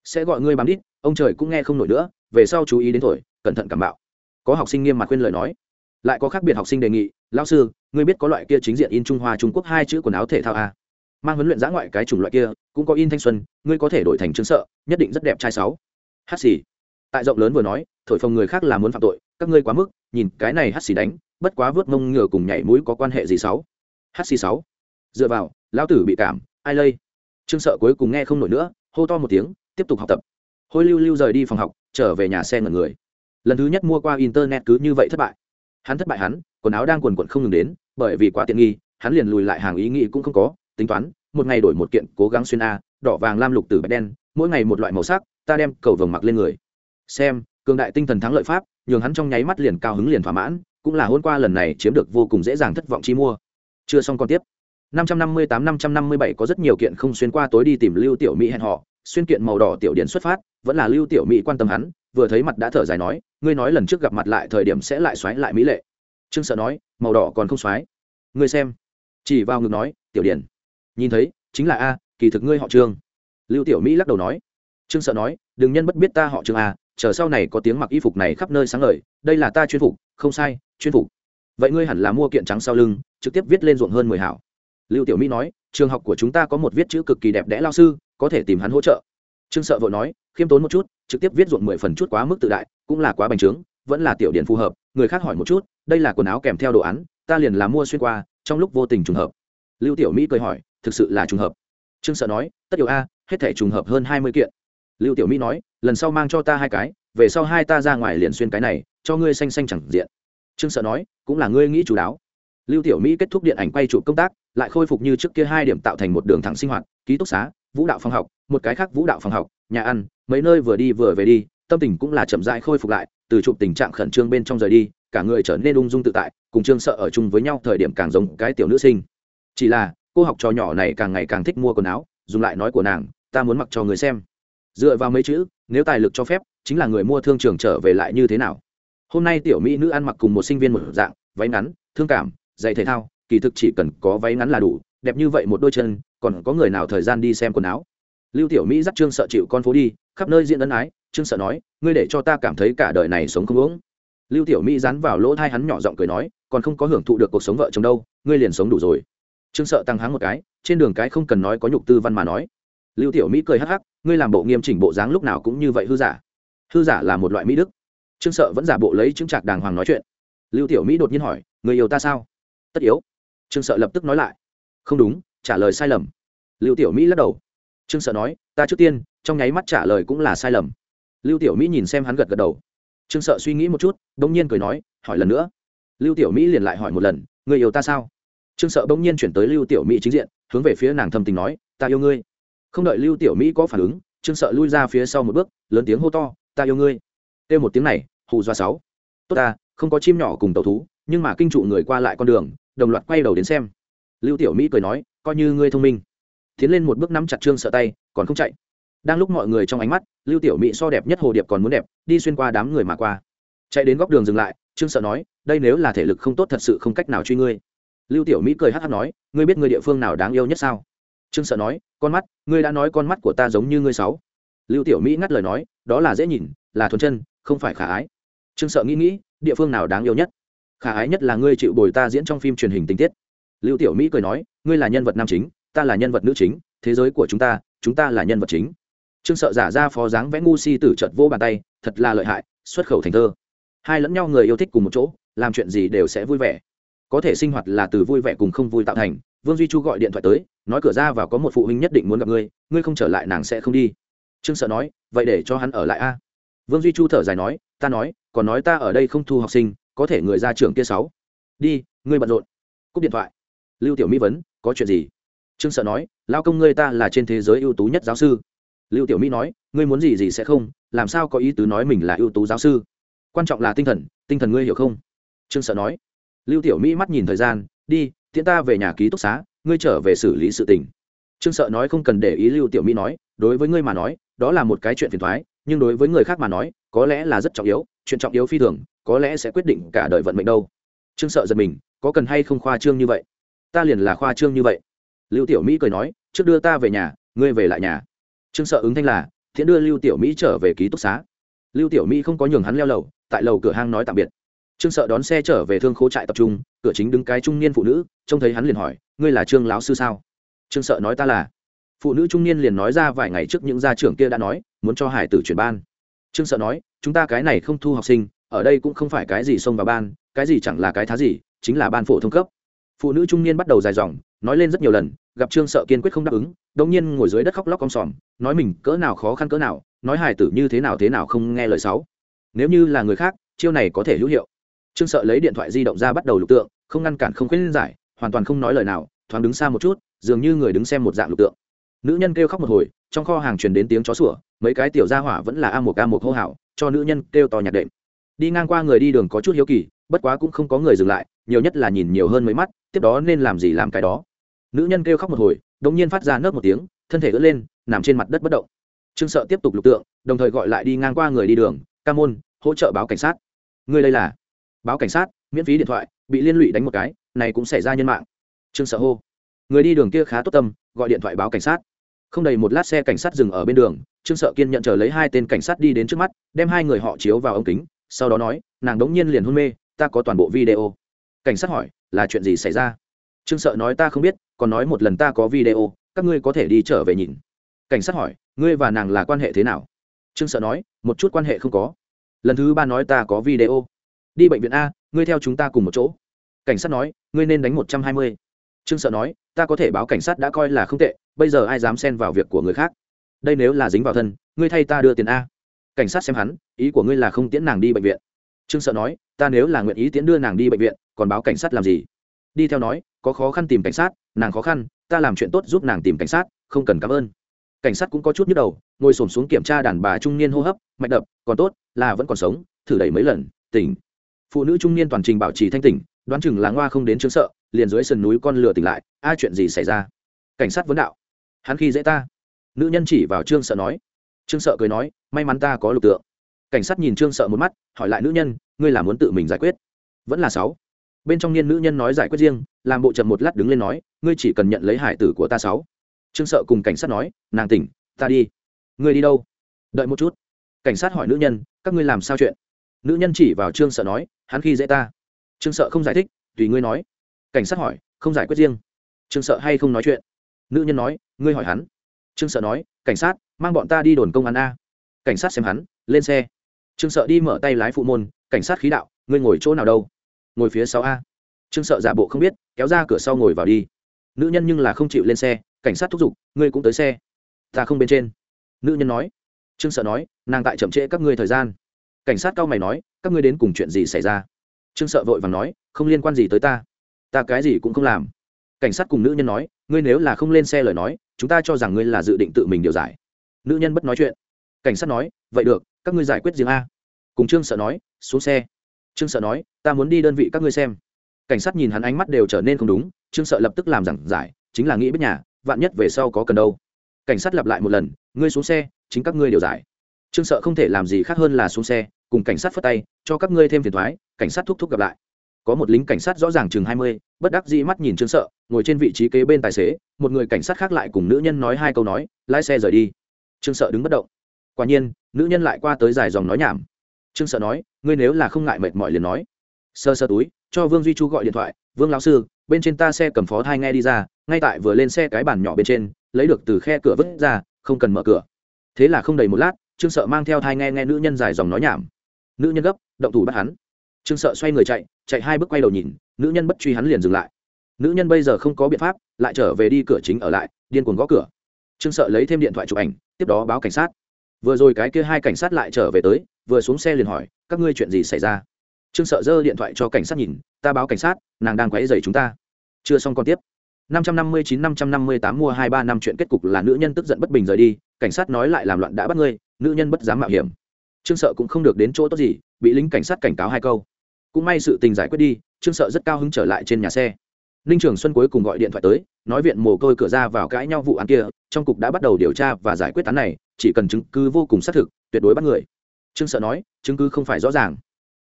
Sẽ gọi ngươi bám đít, ông trời cũng nghe không nổi nữa, về sau chú ý đến thổi, cẩn thận cảm bạo. Có học sinh nghiêm mặt khuyên lời nói. Lại có khác biệt học sinh đề nghị, lão sư, ngươi biết có loại kia chính diện in trung hoa trung quốc hai chữ quần áo thể thao à? mang huấn luyện giã ngoại cái chủng loại kia, cũng có in thanh xuân, ngươi có thể đổi thành chứng sợ, nhất định rất đẹp trai sáu hát xì. Tại rộng lớn vừa nói, thổi phồng người khác là muốn phạm tội, các ngươi quá mức, nhìn cái này hát xì đánh, bất quá vớt mông ngựa cùng nhảy mũi có quan hệ gì sáu? Hát xì sáu. Dựa vào, lão tử bị cảm, ai lây? Trương sợ cuối cùng nghe không nổi nữa, hô to một tiếng, tiếp tục học tập. Hôi lưu lưu rời đi phòng học, trở về nhà xe ngẩn người. Lần thứ nhất mua qua internet cứ như vậy thất bại. Hắn thất bại hắn, quần áo đang quần quận không ngừng đến, bởi vì quá tiện nghi, hắn liền lùi lại hàng ý nghĩ cũng không có, tính toán, một ngày đổi một kiện cố gắng xuyên a, đỏ vàng lam lục từ bạch đen, mỗi ngày một loại màu sắc ta đem cầu vồng mặc lên người xem cường đại tinh thần thắng lợi pháp nhường hắn trong nháy mắt liền cao hứng liền thỏa mãn cũng là hôm qua lần này chiếm được vô cùng dễ dàng thất vọng chi mua chưa xong còn tiếp 558 557 có rất nhiều kiện không xuyên qua tối đi tìm Lưu Tiểu Mỹ hẹn họ, xuyên kiện màu đỏ tiểu điển xuất phát, vẫn là Lưu Tiểu Mỹ quan tâm hắn, vừa thấy mặt đã thở dài nói, ngươi nói lần trước gặp mặt lại thời điểm sẽ lại xoáy lại mỹ lệ. Trương Sợ nói, màu đỏ còn không xoáy. Ngươi xem. Chỉ vào ngực nói, tiểu điển. Nhìn thấy, chính là a, kỳ thực ngươi họ Trương. Lưu Tiểu Mỹ lắc đầu nói. Trương Sợ nói, đừng nhân bất biết ta họ Trương a, chờ sau này có tiếng mặc y phục này khắp nơi sáng ngời, đây là ta chuyên phục, không sai, chuyên phục. Vậy ngươi hẳn là mua kiện trắng sau lưng, trực tiếp viết lên ruộng hơn mười hảo. Lưu tiểu mỹ nói trường học của chúng ta có một viết chữ cực kỳ đẹp đẽ lao sư có thể tìm hắn hỗ trợ. Trương sợ vội nói khiêm tốn một chút trực tiếp viết ruộng mười phần chút quá mức tự đại cũng là quá bành trướng vẫn là tiểu điện phù hợp người khác hỏi một chút đây là quần áo kèm theo đồ án ta liền là mua xuyên qua trong lúc vô tình trùng hợp. Lưu tiểu mỹ cười hỏi thực sự là trùng hợp? Trương sợ nói tất yếu a hết thể trùng hợp hơn hai mươi kiện lưu tiểu mỹ nói, lần sau mang cho ta hai cái, về sau hai ta ra ngoài liền xuyên cái này, cho ngươi xanh xanh chẳng diện. Trương sợ nói, cũng là ngươi nghĩ chú đáo. Lưu tiểu mỹ kết thúc điện ảnh quay trụ công tác, lại khôi phục như trước kia hai điểm tạo thành một đường thẳng sinh hoạt, ký túc xá, vũ đạo phòng học, một cái khác vũ đạo phòng học, nhà ăn, mấy nơi vừa đi vừa về đi, tâm tình cũng là chậm rãi khôi phục lại, từ chụp tình trạng khẩn trương bên trong rời đi, cả người trở nên ung dung tự tại, cùng trương sợ ở chung với nhau thời điểm càng giống cái tiểu nữ sinh. Chỉ là, cô học trò nhỏ này càng ngày càng thích mua quần áo, dùng lại nói của nàng, ta muốn mặc cho người xem dựa vào mấy chữ, nếu tài lực cho phép, chính là người mua thương trường trở về lại như thế nào? Hôm nay tiểu mỹ nữ ăn mặc cùng một sinh viên một dạng, váy ngắn, thương cảm dạy thể thao, kỳ thực chỉ cần có váy ngắn là đủ, đẹp như vậy một đôi chân, còn có người nào thời gian đi xem quần áo? Lưu tiểu mỹ dắt trương sợ chịu con phố đi, khắp nơi diễn ân ái, trương sợ nói, ngươi để cho ta cảm thấy cả đời này sống không uống lưu tiểu mỹ dán vào lỗ thai hắn nhỏ giọng cười nói, còn không có hưởng thụ được cuộc sống vợ chồng đâu, ngươi liền sống đủ rồi. Trương sợ tăng háng một cái, trên đường cái không cần nói có nhục tư văn mà nói lưu tiểu mỹ cười hắc hắc, ngươi làm bộ nghiêm chỉnh bộ dáng lúc nào cũng như vậy hư giả. Hư giả là một loại mỹ đức. Trương sợ vẫn giả bộ lấy chứng trạc đàng hoàng nói chuyện. Lưu tiểu mỹ đột nhiên hỏi, người yêu ta sao? Tất yếu. Trương sợ lập tức nói lại, không đúng, trả lời sai lầm. Lưu tiểu mỹ lắc đầu. Trương sợ nói, ta trước tiên, trong nháy mắt trả lời cũng là sai lầm. Lưu tiểu mỹ nhìn xem hắn gật gật đầu. Trương sợ suy nghĩ một chút đ ỗ n g nhiên cười nói, hỏi lần nữa. Lưu tiểu mỹ liền lại hỏi một lần, người yêu ta sao? Trương sợ bỗng nhiên chuyển tới lưu tiểu mỹ chính diện, hướng về phía nàng thâm tình nói, ta yêu ngươi không đợi lưu tiểu mỹ có phản ứng, trương sợ lui ra phía sau một bước, lớn tiếng hô to, ta yêu ngươi! Kêu một tiếng này, hù doa sáu. Tốt ta, không có chim nhỏ cùng tàu thú, nhưng mà kinh trụ người qua lại con đường, đồng loạt quay đầu đến xem. Lưu tiểu mỹ cười nói, coi như ngươi thông minh. Tiến lên một bước nắm chặt trương sợ tay, còn không chạy. Đang lúc mọi người trong ánh mắt, lưu tiểu mỹ so đẹp nhất hồ điệp còn muốn đẹp, đi xuyên qua đám người mà qua. Chạy đến góc đường dừng lại, trương sợ nói, đây nếu là thể lực không tốt thật sự không cách nào truy ngươi. Lưu tiểu mỹ cười hát hát nói, ngươi biết người địa phương nào đáng yêu nhất sao? Trương sợ nói, con mắt, ngươi đã nói con mắt của ta giống như ngươi sáu. Lưu tiểu mỹ ngắt lời nói, đó là dễ nhìn, là thuần chân, không phải khả ái. Trương sợ nghĩ nghĩ, địa phương nào đáng yêu nhất? Khả ái nhất là ngươi chịu bồi ta diễn trong phim truyền hình tình tiết. Lưu tiểu mỹ cười nói, ngươi là nhân vật nam chính, ta là nhân vật nữ chính, thế giới của chúng ta chúng ta là nhân vật chính. Trương sợ giả ra phó dáng vẽ ngu si tử trợt vô bàn tay, thật là lợi hại, xuất khẩu thành thơ. Hai lẫn nhau người yêu thích cùng một chỗ, làm chuyện gì đều sẽ vui vẻ. Có thể sinh hoạt là từ vui vẻ cùng không vui tạo thành vương duy chu gọi điện thoại tới, nói cửa ra và có một phụ huynh nhất định muốn gặp ngươi ngươi không trở lại nàng sẽ không đi. Trương sợ nói, vậy để cho hắn ở lại a. Vương duy chu thở dài nói, ta nói, còn nói ta ở đây không thu học sinh, có thể người ra trường kia sáu. Đi, ngươi bận rộn. Cúp điện thoại. Lưu tiểu mỹ vấn, có chuyện gì? Trương sợ nói, lao công ngươi ta là trên thế giới ưu tú nhất giáo sư. Lưu tiểu mỹ nói, ngươi muốn gì gì sẽ không, làm sao có ý tứ nói mình là ưu tú giáo sư? Quan trọng là tinh thần tinh thần ngươi hiểu không? Trương sợ nói. Lưu tiểu mỹ mắt nhìn thời gian, đi tiễn ta về nhà ký túc xá, ngươi trở về xử lý sự tình. Trương sợ nói không cần để ý lưu tiểu mỹ nói, đối với ngươi mà nói, đó là một cái chuyện phiền thoái nhưng đối với người khác mà nói, có lẽ là rất trọng yếu, chuyện trọng yếu phi thường, có lẽ sẽ quyết định cả đời vận mệnh đâu. Trương sợ giật mình, có cần hay không khoa trương như vậy? Ta liền là khoa trương như vậy. Lưu tiểu mỹ cười nói, trước đưa ta về nhà, ngươi về lại nhà. Trương sợ ứng thanh là, thiện đưa lưu tiểu mỹ trở về ký túc xá. Lưu tiểu mỹ không có nhường hắn leo lầu, tại lầu cửa hang nói tạm biệt trương sợ đón xe trở về thương khố trại tập trung, cửa chính đứng cái trung niên phụ nữ, trông thấy hắn liền hỏi, ngươi là trương lão sư sao? Trương sợ nói, ta là. Phụ nữ trung niên liền nói ra vài ngày trước những gia trưởng kia đã nói, muốn cho hải tử chuyển ban. Trương sợ nói, chúng ta cái này không thu học sinh, ở đây cũng không phải cái gì xông vào ban, cái gì chẳng là cái thá gì, chính là ban phổ thông cấp. Phụ nữ trung niên bắt đầu dài dòng, nói lên rất nhiều lần, gặp trương sợ kiên quyết không đáp ứng đống nhiên ngồi dưới đất khóc lóc con sòm, nói mình cỡ nào khó khăn cỡ nào, nói hải tử như thế nào thế nào không nghe lời sáu nếu như là người khác, chiêu này có thể hữu hiệu trương sợ lấy điện thoại di động ra bắt đầu lục tượng, không ngăn cản không khuyên giải, hoàn toàn không nói lời nào, thoáng đứng xa một chút, dường như người đứng xem một dạng lục tượng. Nữ nhân kêu khóc một hồi, trong kho hàng truyền đến tiếng chó sủa, mấy cái tiểu gia hỏa vẫn là a một a một hô hào, cho nữ nhân kêu to nhạc đệm. Đi ngang qua người đi đường có chút hiếu kỳ, bất quá cũng không có người dừng lại, nhiều nhất là nhìn nhiều hơn mấy mắt, tiếp đó nên làm gì làm cái đó. Nữ nhân kêu khóc một hồi, đột nhiên phát ra nớp một tiếng, thân thể ưỡn lên, nằm trên mặt đất bất động. Trương sợ tiếp tục lục tượng, đồng thời gọi lại đi ngang qua người đi đường, ca môn, hỗ trợ báo cảnh sát. Người đây là? Báo cảnh sát, miễn phí điện thoại, bị liên lụy đánh một cái, này cũng xảy ra nhân mạng. Trương sợ hô, người đi đường kia khá tốt tâm, gọi điện thoại báo cảnh sát. Không đầy một lát xe cảnh sát dừng ở bên đường, trương sợ kiên nhận chờ lấy hai tên cảnh sát đi đến trước mắt, đem hai người họ chiếu vào ống kính, sau đó nói, nàng đống nhiên liền hôn mê, ta có toàn bộ video. Cảnh sát hỏi, là chuyện gì xảy ra? Trương sợ nói, ta không biết, còn nói một lần ta có video, các ngươi có thể đi trở về nhìn. Cảnh sát hỏi, ngươi và nàng là quan hệ thế nào? Trương sợ nói, một chút quan hệ không có. Lần thứ ba nói ta có video đi bệnh viện a, ngươi theo chúng ta cùng một chỗ. Cảnh sát nói, ngươi nên đánh một trăm hai mươi. Trương sợ nói, ta có thể báo cảnh sát đã coi là không tệ, bây giờ ai dám xen vào việc của người khác? Đây nếu là dính vào thân, ngươi thay ta đưa tiền a. Cảnh sát xem hắn, ý của ngươi là không tiễn nàng đi bệnh viện. Trương sợ nói, ta nếu là nguyện ý tiễn đưa nàng đi bệnh viện, còn báo cảnh sát làm gì? Đi theo nói, có khó khăn tìm cảnh sát, nàng khó khăn, ta làm chuyện tốt giúp nàng tìm cảnh sát, không cần cảm ơn. Cảnh sát cũng có chút nhức đầu, ngồi xổm xuống kiểm tra đàn bà trung niên hô hấp, mạch đập, còn tốt, là vẫn còn sống, thử đẩy mấy lần, tỉnh phụ nữ trung niên toàn trình bảo trì thanh tỉnh, đoán chừng là ngoa không đến chứng sợ, liền dưới sườn núi con lửa tỉnh lại, a à, chuyện gì xảy ra? Cảnh sát vấn đạo. Hắn khi dễ ta. Nữ nhân chỉ vào trương sợ nói. Trương sợ cười nói, may mắn ta có lục tượng. Cảnh sát nhìn trương sợ một mắt, hỏi lại nữ nhân, ngươi là muốn tự mình giải quyết? Vẫn là sáu. Bên trong niên nữ nhân nói giải quyết riêng, làm bộ chậm một lát đứng lên nói, ngươi chỉ cần nhận lấy hải tử của ta sáu. Trương sợ cùng cảnh sát nói, nàng tỉnh, ta đi. Ngươi đi đâu? Đợi một chút. Cảnh sát hỏi nữ nhân, các ngươi làm sao chuyện? Nữ nhân chỉ vào trương sợ nói, hắn khi dễ ta. Trương sợ không giải thích, tùy ngươi nói. Cảnh sát hỏi, không giải quyết riêng. Trương sợ hay không nói chuyện? Nữ nhân nói, ngươi hỏi hắn. Trương sợ nói, cảnh sát, mang bọn ta đi đồn công an a. Cảnh sát xem hắn, lên xe. Trương sợ đi mở tay lái phụ môn, cảnh sát khí đạo, ngươi ngồi chỗ nào đâu? Ngồi phía sau a. Trương sợ giả bộ không biết, kéo ra cửa sau ngồi vào đi. Nữ nhân nhưng là không chịu lên xe, cảnh sát thúc giục, ngươi cũng tới xe. Ta không bên trên. Nữ nhân nói. Trương sợ nói, nàng tại chậm trễ các ngươi thời gian cảnh sát cao mày nói, các ngươi đến cùng chuyện gì xảy ra? Trương sợ vội và nói, không liên quan gì tới ta. Ta cái gì cũng không làm. Cảnh sát cùng nữ nhân nói, ngươi nếu là không lên xe lời nói, chúng ta cho rằng ngươi là dự định tự mình điều giải. Nữ nhân bất nói chuyện. Cảnh sát nói, vậy được, các ngươi giải quyết riêng a. Cùng trương sợ nói, xuống xe. Trương sợ nói, ta muốn đi đơn vị các ngươi xem. Cảnh sát nhìn hắn ánh mắt đều trở nên không đúng, trương sợ lập tức làm giảng giải, chính là nghĩ biết nhà, vạn nhất về sau có cần đâu. Cảnh sát lặp lại một lần, ngươi xuống xe, chính các ngươi điều giải trương sợ không thể làm gì khác hơn là xuống xe, cùng cảnh sát phất tay, cho các ngươi thêm phiền thoái cảnh sát thúc thúc gặp lại. Có một lính cảnh sát rõ ràng chừng hai mươi, bất đắc dĩ mắt nhìn trương sợ, ngồi trên vị trí kế bên tài xế, một người cảnh sát khác lại cùng nữ nhân nói hai câu nói, lái xe rời đi. Trương sợ đứng bất động. Quả nhiên, nữ nhân lại qua tới dài dòng nói nhảm. Trương sợ nói, ngươi nếu là không ngại mệt mỏi liền nói. Sơ sơ túi, cho vương duy chu gọi điện thoại, vương lão sư, bên trên ta xe cầm phó thai nghe đi ra, ngay tại vừa lên xe cái bàn nhỏ bên trên, lấy được từ khe cửa vứt ra, không cần mở cửa. Thế là không đầy một lát trương sợ mang theo thai nghe nghe nữ nhân dài dòng nói nhảm. Nữ nhân gấp, động thủ bắt hắn. Trương sợ xoay người chạy chạy hai bước quay đầu nhìn, nữ nhân bất truy hắn liền dừng lại. Nữ nhân bây giờ không có biện pháp, lại trở về đi cửa chính ở lại, điên cuồng gõ cửa. Trương sợ lấy thêm điện thoại chụp ảnh, tiếp đó báo cảnh sát. Vừa rồi cái kia hai cảnh sát lại trở về tới, vừa xuống xe liền hỏi, các ngươi chuyện gì xảy ra? Trương sợ giơ điện thoại cho cảnh sát nhìn, ta báo cảnh sát, nàng đang quấy dày chúng ta. Chưa xong còn tiếp. năm trăm năm mươi chín, năm trăm năm mươi tám, mua hai ba năm chuyện kết cục là nữ nhân tức giận bất bình rời đi, cảnh sát nói lại làm loạn đã bắt ngươi nữ nhân bất dám mạo hiểm. Trương sợ cũng không được đến chỗ tốt gì, bị lính cảnh sát cảnh cáo hai câu. Cũng may sự tình giải quyết đi, trương sợ rất cao hứng trở lại trên nhà xe. Ninh trường xuân cuối cùng gọi điện thoại tới, nói viện mồ côi cửa ra vào cãi nhau vụ án kia, trong cục đã bắt đầu điều tra và giải quyết án này, chỉ cần chứng cứ vô cùng xác thực, tuyệt đối bắt người. Trương sợ nói, chứng cứ không phải rõ ràng.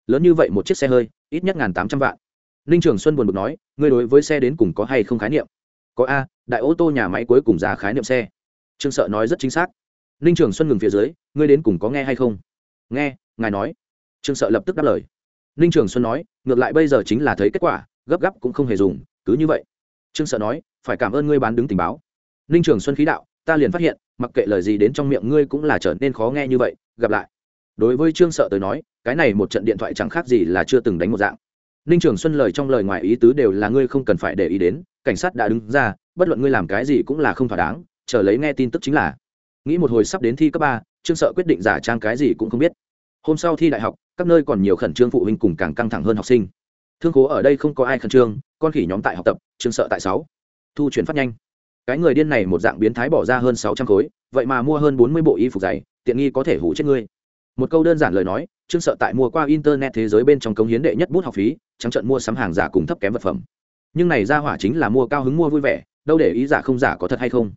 Lớn như vậy một chiếc xe hơi, ít nhất ngàn tám trăm vạn. Ninh trường xuân buồn bực nói, ngươi đối với xe đến cùng có hay không khái niệm? Có a, đại ô tô nhà máy cuối cùng ra khái niệm xe. Trương sợ nói rất chính xác ninh trường xuân ngừng phía dưới, ngươi đến cùng có nghe hay không? Nghe, ngài nói. Trương sợ lập tức đáp lời. Ninh trường xuân nói, ngược lại bây giờ chính là thấy kết quả, gấp gáp cũng không hề dùng, cứ như vậy. Trương sợ nói, phải cảm ơn ngươi bán đứng tình báo. Ninh trường xuân khí đạo, ta liền phát hiện, mặc kệ lời gì đến trong miệng ngươi cũng là trở nên khó nghe như vậy, gặp lại. Đối với trương sợ tới nói, cái này một trận điện thoại chẳng khác gì là chưa từng đánh một dạng. Ninh trường xuân lời trong lời ngoài ý tứ đều là ngươi không cần phải để ý đến, cảnh sát đã đứng ra, bất luận ngươi làm cái gì cũng là không thỏa đáng, chờ lấy nghe tin tức chính là nghĩ một hồi sắp đến thi cấp ba, trương sợ quyết định giả trang cái gì cũng không biết. Hôm sau thi đại học, các nơi còn nhiều khẩn trương phụ huynh cùng càng căng thẳng hơn học sinh. Thương cố ở đây không có ai khẩn trương, con khỉ nhóm tại học tập, trương sợ tại sáu. Thu chuyển phát nhanh. Cái người điên này một dạng biến thái bỏ ra hơn sáu trăm khối, vậy mà mua hơn bốn mươi bộ y phục dày, tiện nghi có thể hủ chết ngươi. Một câu đơn giản lời nói, trương sợ tại mua qua internet thế giới bên trong cống hiến đệ nhất bút học phí, trắng trận mua sắm hàng giả cùng thấp kém vật phẩm. Nhưng này ra hỏa chính là mua cao hứng mua vui vẻ, đâu để ý giả không giả có thật hay không.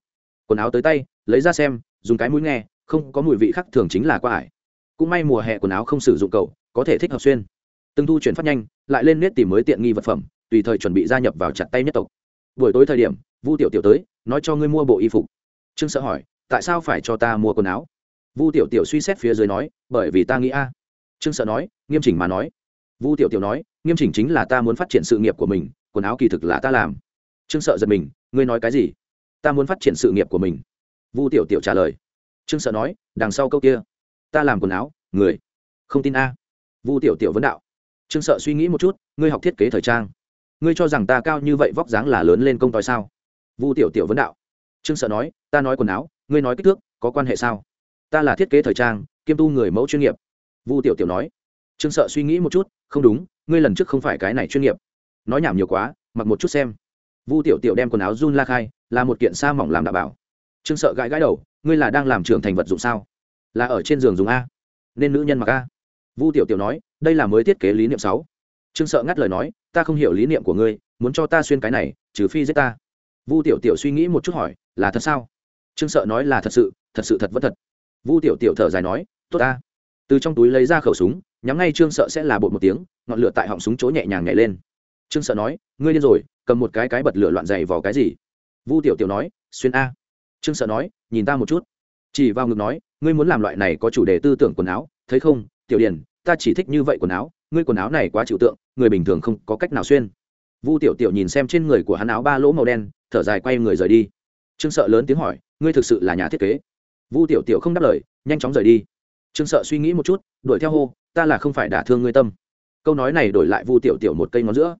Quần áo tới tay, lấy ra xem dùng cái mũi nghe, không có mùi vị khác thường chính là qua ải. Cũng may mùa hè quần áo không sử dụng cầu, có thể thích hợp xuyên. Từng thu chuyển phát nhanh, lại lên nét tìm mới tiện nghi vật phẩm, tùy thời chuẩn bị gia nhập vào chặt tay nhất tộc. Buổi tối thời điểm, vu tiểu tiểu tới, nói cho ngươi mua bộ y phục. Trương sợ hỏi, tại sao phải cho ta mua quần áo? Vu tiểu tiểu suy xét phía dưới nói, bởi vì ta nghĩ a. Trương sợ nói, nghiêm chỉnh mà nói. Vu tiểu tiểu nói, nghiêm chỉnh chính là ta muốn phát triển sự nghiệp của mình, quần áo kỳ thực là ta làm. Trương sợ giật mình, ngươi nói cái gì? Ta muốn phát triển sự nghiệp của mình vu tiểu tiểu trả lời. Trương sợ nói, đằng sau câu kia, ta làm quần áo, người, không tin a. Vu tiểu tiểu vấn đạo. Trương sợ suy nghĩ một chút, ngươi học thiết kế thời trang, ngươi cho rằng ta cao như vậy vóc dáng là lớn lên công tòi sao? Vu tiểu tiểu vấn đạo. Trương sợ nói, ta nói quần áo, ngươi nói kích thước, có quan hệ sao? Ta là thiết kế thời trang, kiêm tu người mẫu chuyên nghiệp. Vu tiểu tiểu nói. Trương sợ suy nghĩ một chút, không đúng, ngươi lần trước không phải cái này chuyên nghiệp. Nói nhảm nhiều quá, mặc một chút xem. Vu tiểu tiểu đem quần áo run la khai, là một kiện sa mỏng làm đảm bảo trương sợ gãi gãi đầu, ngươi là đang làm trưởng thành vật dụng sao? Là ở trên giường dùng a? Nên nữ nhân mặc a? Vu tiểu tiểu nói, đây là mới thiết kế lý niệm sáu. Trương sợ ngắt lời nói, ta không hiểu lý niệm của ngươi, muốn cho ta xuyên cái này, trừ phi giết ta. Vu tiểu tiểu suy nghĩ một chút hỏi, là thật sao? Trương sợ nói, là thật sự thật sự thật vẫn thật. Vu tiểu tiểu thở dài nói, tốt ta. Từ trong túi lấy ra khẩu súng, nhắm ngay trương sợ sẽ là bột một tiếng, ngọn lửa tại họng súng chỗ nhẹ nhàng nhảy lên. Trương sợ nói, ngươi điên rồi, cầm một cái cái bật lửa loạn dày vào cái gì? Vu tiểu tiểu nói, xuyên a trương sợ nói, nhìn ta một chút. Chỉ vào ngực nói, ngươi muốn làm loại này có chủ đề tư tưởng quần áo, thấy không? Tiểu điền, ta chỉ thích như vậy quần áo, ngươi quần áo này quá chịu tượng, người bình thường không có cách nào xuyên. Vu tiểu tiểu nhìn xem trên người của hắn áo ba lỗ màu đen, thở dài quay người rời đi. Trương sợ lớn tiếng hỏi, ngươi thực sự là nhà thiết kế? Vu tiểu tiểu không đáp lời, nhanh chóng rời đi. Trương sợ suy nghĩ một chút, đuổi theo hô, ta là không phải đả thương ngươi tâm. Câu nói này đổi lại vu tiểu tiểu một cây ngón giữa.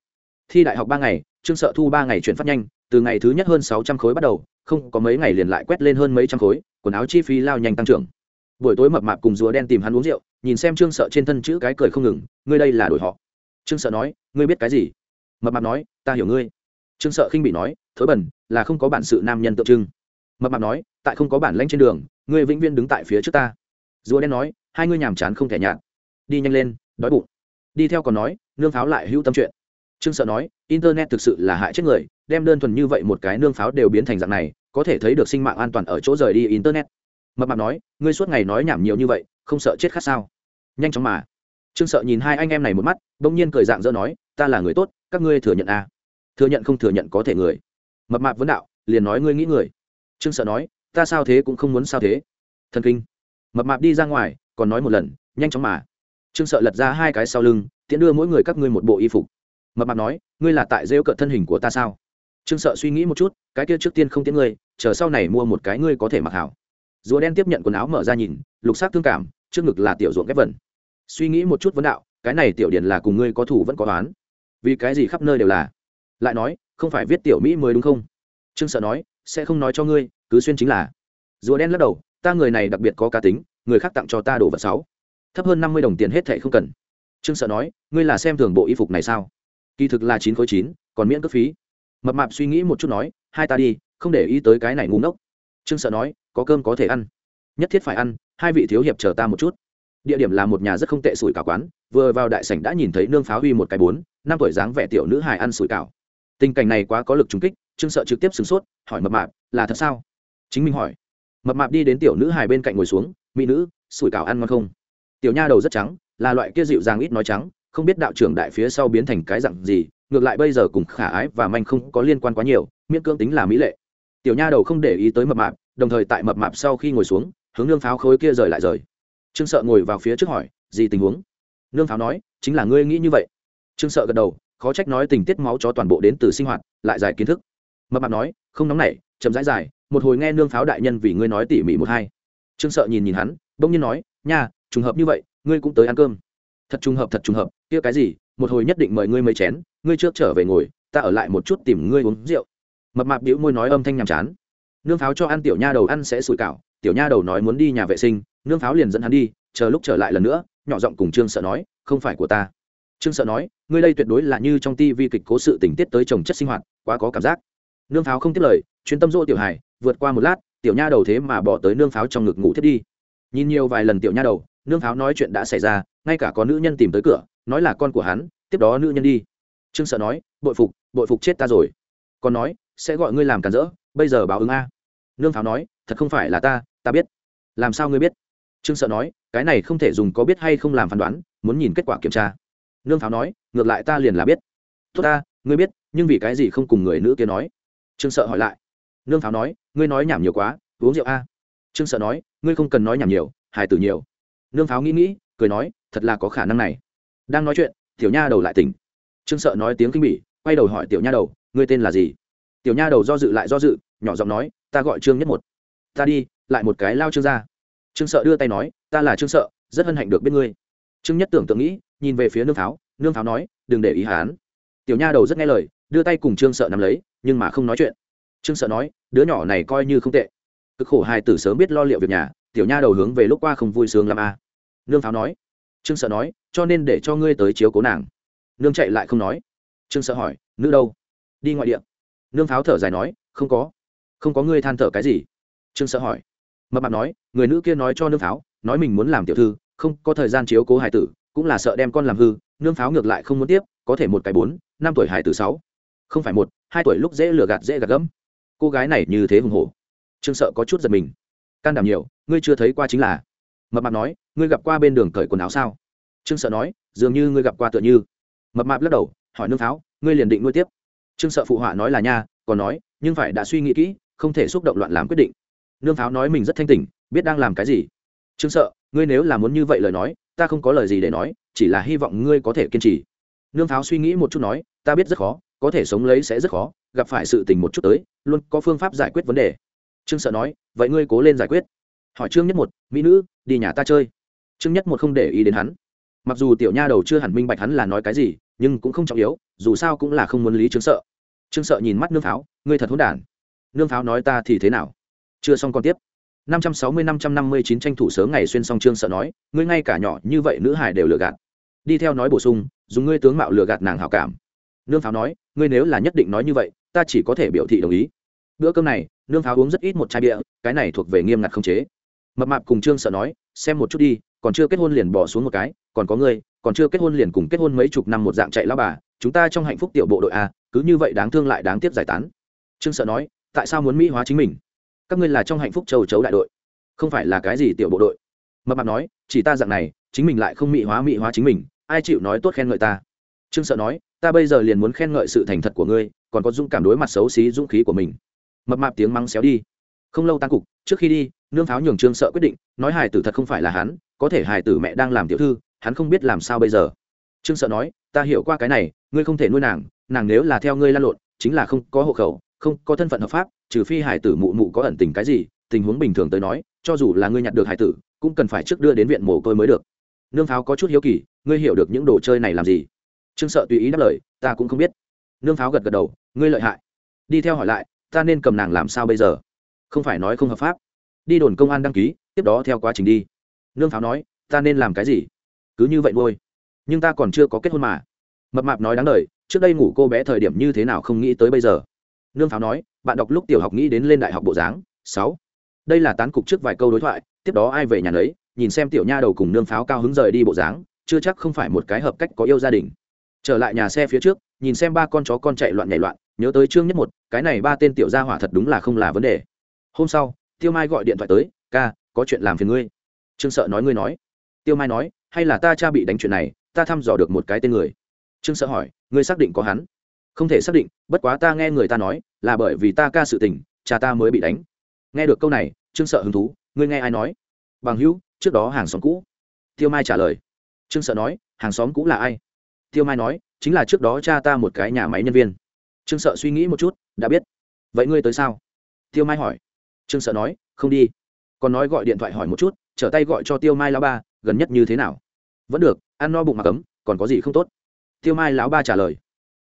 Thi đại học ba ngày, trương sợ thu ba ngày chuyển phát nhanh, từ ngày thứ nhất hơn sáu trăm khối bắt đầu không có mấy ngày liền lại quét lên hơn mấy trăm khối, quần áo chi phí lao nhanh tăng trưởng. Buổi tối mập mạp cùng rùa đen tìm hắn uống rượu, nhìn xem trương sợ trên thân chữ cái cười không ngừng, ngươi đây là đổi họ. Trương sợ nói, ngươi biết cái gì? Mập mạp nói, ta hiểu ngươi. Trương sợ khinh bị nói, thối bẩn, là không có bản sự nam nhân tượng trưng. Mập mạp nói, tại không có bản lãnh trên đường, ngươi vĩnh viên đứng tại phía trước ta. Rùa đen nói, hai ngươi nhàm chán không thể nhạt. Đi nhanh lên, đói bụng. Đi theo còn nói, nương pháo lại hữu tâm chuyện trương sợ nói, internet thực sự là hại chết người, đem đơn thuần như vậy một cái nương pháo đều biến thành dạng này, có thể thấy được sinh mạng an toàn ở chỗ rời đi internet. Mập mạp nói, ngươi suốt ngày nói nhảm nhiều như vậy, không sợ chết khát sao? Nhanh chóng mà. Trương sợ nhìn hai anh em này một mắt, bỗng nhiên cười dạng dỡ nói, ta là người tốt, các ngươi thừa nhận à. thừa nhận không thừa nhận có thể người. Mập mạp vấn đạo, liền nói, ngươi nghĩ người. Trương sợ nói, ta sao thế cũng không muốn sao thế. Thần kinh. Mập mạp đi ra ngoài, còn nói một lần, nhanh chóng mà. Trương sợ lật ra hai cái sau lưng tiễn đưa mỗi người các ngươi một bộ y phục mập mạp nói, ngươi là tại rêu cợt thân hình của ta sao? Trương sợ suy nghĩ một chút, cái kia trước tiên không tiễn ngươi, chờ sau này mua một cái ngươi có thể mặc hảo. Rùa đen tiếp nhận quần áo mở ra nhìn, lục sắc thương cảm, trước ngực là tiểu ruộng ghép vần. Suy nghĩ một chút vấn đạo, cái này tiểu điển là cùng ngươi có thủ vẫn có toán vì cái gì khắp nơi đều là? Lại nói, không phải viết tiểu mỹ mới đúng không? Trương sợ nói, sẽ không nói cho ngươi, cứ xuyên chính là. Rùa đen lắc đầu, ta người này đặc biệt có cá tính, người khác tặng cho ta đồ vật sáu. Thấp hơn năm mươi đồng tiền hết thệ không cần. Trương sợ nói, ngươi là xem thường bộ y phục này sao? Kỳ thực là chín khối chín, còn miễn cước phí. Mập mạp suy nghĩ một chút nói, hai ta đi, không để ý tới cái này ngu ngốc. Trương sợ nói, có cơm có thể ăn. Nhất thiết phải ăn, hai vị thiếu hiệp chờ ta một chút. Địa điểm là một nhà rất không tệ sủi cả quán, vừa vào đại sảnh đã nhìn thấy nương pháo huy một cái bốn, năm tuổi dáng vẻ tiểu nữ hài ăn sủi cảo. Tình cảnh này quá có lực trúng kích, trương sợ trực tiếp sửng sốt, hỏi mập mạp, là thật sao? Chính mình hỏi. Mập mạp đi đến tiểu nữ hài bên cạnh ngồi xuống, mỹ nữ, sủi cảo ăn ngon không? Tiểu nha đầu rất trắng, là loại kia dịu dàng ít nói trắng không biết đạo trưởng đại phía sau biến thành cái dặn gì, ngược lại bây giờ cùng khả ái và manh không có liên quan quá nhiều, miễn cưỡng tính là mỹ lệ. Tiểu nha đầu không để ý tới mập mạp, đồng thời tại mập mạp sau khi ngồi xuống, hướng nương pháo khối kia rời lại rời. Trương sợ ngồi vào phía trước hỏi, gì tình huống? Nương pháo nói, chính là ngươi nghĩ như vậy. Trương sợ gật đầu, khó trách nói tình tiết máu cho toàn bộ đến từ sinh hoạt, lại giải kiến thức. Mập mạp nói, không nóng nảy, chậm rãi dài một hồi nghe nương pháo đại nhân vì ngươi nói tỉ mỉ một hai. Trương sợ nhìn nhìn hắn, bỗng nhiên nói, nha, trùng hợp như vậy, ngươi cũng tới ăn cơm thật trùng hợp, thật trùng hợp, kia cái gì, một hồi nhất định mời ngươi mấy chén, ngươi trước trở về ngồi, ta ở lại một chút tìm ngươi uống rượu. Mập mạp bĩu môi nói âm thanh nhàm chán. Nương pháo cho ăn, tiểu nha đầu ăn sẽ sủi cảo, tiểu nha đầu nói muốn đi nhà vệ sinh, nương pháo liền dẫn hắn đi, chờ lúc trở lại lần nữa, nhỏ giọng cùng trương sợ nói, không phải của ta. Trương sợ nói, ngươi đây tuyệt đối là như trong ti vi kịch cố sự tình tiết tới trồng chất sinh hoạt, quá có cảm giác. Nương pháo không tiếp lời, chuyến tâm dỗ tiểu hải vượt qua một lát, tiểu nha đầu thế mà bỏ tới nương pháo trong ngực ngủ thiết đi. Nhìn nhiều vài lần tiểu nha đầu nương pháo nói chuyện đã xảy ra, ngay cả có nữ nhân tìm tới cửa, nói là con của hắn, tiếp đó nữ nhân đi. Trương sợ nói, bội phục bội phục chết ta rồi. Còn nói, sẽ gọi ngươi làm cản rỡ, bây giờ báo ứng a. Nương pháo nói, thật không phải là ta ta biết. Làm sao ngươi biết? Trương sợ nói, cái này không thể dùng có biết hay không làm phán đoán, muốn nhìn kết quả kiểm tra. Nương pháo nói, ngược lại ta liền là biết. Tốt ta, ngươi biết, nhưng vì cái gì không cùng người nữ kia nói? Trương sợ hỏi lại. Nương pháo nói, ngươi nói nhảm nhiều quá, uống rượu a. Trương sợ nói, ngươi không cần nói nhảm nhiều, hài tử nhiều nương pháo nghĩ nghĩ, cười nói, thật là có khả năng này. Đang nói chuyện, tiểu nha đầu lại tỉnh. Trương sợ nói tiếng kinh bỉ, quay đầu hỏi tiểu nha đầu, ngươi tên là gì? Tiểu nha đầu do dự lại do dự, nhỏ giọng nói, ta gọi trương nhất một. Ta đi, lại một cái lao trương ra. Trương sợ đưa tay nói, ta là trương sợ, rất hân hạnh được biết ngươi. Trương nhất tưởng tượng nghĩ, nhìn về phía nương pháo nương pháo nói, đừng để ý hán tiểu nha đầu rất nghe lời, đưa tay cùng trương sợ nắm lấy, nhưng mà không nói chuyện. Trương sợ nói, đứa nhỏ này coi như không tệ. Cực khổ hai tử sớm biết lo liệu việc nhà, tiểu nha đầu hướng về lúc qua không vui sướng làm a à nương pháo nói. Trương sợ nói, cho nên để cho ngươi tới chiếu cố nàng. Nương chạy lại không nói. Trương sợ hỏi, nữ đâu? Đi ngoại địa. Nương pháo thở dài nói, không có. Không có ngươi than thở cái gì? Trương sợ hỏi. Mập mạp nói, người nữ kia nói cho nương pháo, nói mình muốn làm tiểu thư, không có thời gian chiếu cố hải tử, cũng là sợ đem con làm hư, nương pháo ngược lại không muốn tiếp, có thể một cái bốn, năm tuổi hải tử sáu. Không phải một, hai tuổi lúc dễ lừa gạt dễ gạt gẫm. Cô gái này như thế hùng hổ. Trương sợ có chút giật mình. Can đảm nhiều, ngươi chưa thấy qua chính là. Mập mạp nói ngươi gặp qua bên đường cởi quần áo sao? Trương sợ nói, dường như ngươi gặp qua tựa như. Mập mạp lắc đầu, hỏi nương pháo, ngươi liền định nuôi tiếp. Trương sợ phụ họa nói là nha, còn nói, nhưng phải đã suy nghĩ kỹ, không thể xúc động loạn làm quyết định. Nương pháo nói mình rất thanh tỉnh, biết đang làm cái gì. Trương sợ, ngươi nếu là muốn như vậy lời nói, ta không có lời gì để nói, chỉ là hy vọng ngươi có thể kiên trì. Nương pháo suy nghĩ một chút nói, ta biết rất khó, có thể sống lấy sẽ rất khó, gặp phải sự tình một chút tới, luôn có phương pháp giải quyết vấn đề. Trương sợ nói, vậy ngươi cố lên giải quyết. Hỏi trương nhất một, mỹ nữ, đi nhà ta chơi trương nhất một không để ý đến hắn. Mặc dù tiểu nha đầu chưa hẳn minh bạch hắn là nói cái gì, nhưng cũng không trọng yếu, dù sao cũng là không muốn lý trương sợ. Trương sợ nhìn mắt nương pháo, ngươi thật hỗn đản. Nương pháo nói ta thì thế nào? Chưa xong còn tiếp. năm trăm sáu mươi, năm trăm năm mươi chín tranh thủ sớm ngày xuyên xong trương sợ nói, ngươi ngay cả nhỏ như vậy nữ hải đều lừa gạt. Đi theo nói bổ sung, dùng ngươi tướng mạo lừa gạt nàng hảo cảm. Nương pháo nói, ngươi nếu là nhất định nói như vậy, ta chỉ có thể biểu thị đồng ý. Bữa cơm này, nương pháo uống rất ít một chai bia, cái này thuộc về nghiêm ngặt không chế. Mập mạp cùng trương sợ nói, xem một chút đi còn chưa kết hôn liền bỏ xuống một cái, còn có ngươi, còn chưa kết hôn liền cùng kết hôn mấy chục năm một dạng chạy lao bà, chúng ta trong hạnh phúc tiểu bộ đội a, cứ như vậy đáng thương lại đáng tiếc giải tán. Trương sợ nói, tại sao muốn mỹ hóa chính mình? Các ngươi là trong hạnh phúc châu chấu đại đội, không phải là cái gì tiểu bộ đội. Mập mạp nói, chỉ ta dạng này, chính mình lại không mỹ hóa mỹ hóa chính mình, ai chịu nói tốt khen ngợi ta? Trương sợ nói, ta bây giờ liền muốn khen ngợi sự thành thật của ngươi, còn có dũng cảm đối mặt xấu xí dũng khí của mình. Mập mạp tiếng mắng xéo đi không lâu tan cục, trước khi đi, nương pháo nhường trương sợ quyết định, nói hài tử thật không phải là hắn, có thể hài tử mẹ đang làm tiểu thư, hắn không biết làm sao bây giờ. Trương sợ nói, ta hiểu qua cái này, ngươi không thể nuôi nàng nàng nếu là theo ngươi lan lộn, chính là không có hộ khẩu, không có thân phận hợp pháp, trừ phi hải tử mụ mụ có ẩn tình cái gì, tình huống bình thường tới nói, cho dù là ngươi nhặt được hải tử, cũng cần phải trước đưa đến viện mồ côi mới được. Nương pháo có chút hiếu kỳ, ngươi hiểu được những đồ chơi này làm gì? Trương sợ tùy ý đáp lời, ta cũng không biết. Nương pháo gật gật đầu, ngươi lợi hại. Đi theo hỏi lại, ta nên cầm nàng làm sao bây giờ? Không phải nói không hợp pháp. Đi đồn công an đăng ký, tiếp đó theo quá trình đi. Nương pháo nói, ta nên làm cái gì? Cứ như vậy thôi. Nhưng ta còn chưa có kết hôn mà. Mập mạp nói đáng lời trước đây ngủ cô bé thời điểm như thế nào không nghĩ tới bây giờ. Nương pháo nói, bạn đọc lúc tiểu học nghĩ đến lên đại học bộ dáng. Sáu. Đây là tán cục trước vài câu đối thoại, tiếp đó ai về nhà lấy nhìn xem tiểu nha đầu cùng nương pháo cao hứng rời đi bộ dáng, chưa chắc không phải một cái hợp cách có yêu gia đình. Trở lại nhà xe phía trước, nhìn xem ba con chó con chạy loạn nhảy loạn, nhớ tới chương nhất một, cái này ba tên tiểu gia hỏa thật đúng là không là vấn đề hôm sau, tiêu mai gọi điện thoại tới, ca, có chuyện làm phiền ngươi. Trương sợ nói, ngươi nói. Tiêu mai nói, hay là ta cha bị đánh chuyện này, ta thăm dò được một cái tên người. Trương sợ hỏi, ngươi xác định có hắn? Không thể xác định, bất quá ta nghe người ta nói, là bởi vì ta ca sự tình, cha ta mới bị đánh. Nghe được câu này, trương sợ hứng thú, ngươi nghe ai nói? Bằng hữu, trước đó hàng xóm cũ. Tiêu mai trả lời. Trương sợ nói, hàng xóm cũ là ai? Tiêu mai nói, chính là trước đó cha ta một cái nhà máy nhân viên. Trương sợ suy nghĩ một chút, đã biết. Vậy ngươi tới sao? Tiêu mai hỏi trương sợ nói, không đi. Còn nói gọi điện thoại hỏi một chút, trở tay gọi cho tiêu mai lão ba, gần nhất như thế nào? Vẫn được, ăn no bụng mà cấm, còn có gì không tốt? Tiêu mai lão ba trả lời.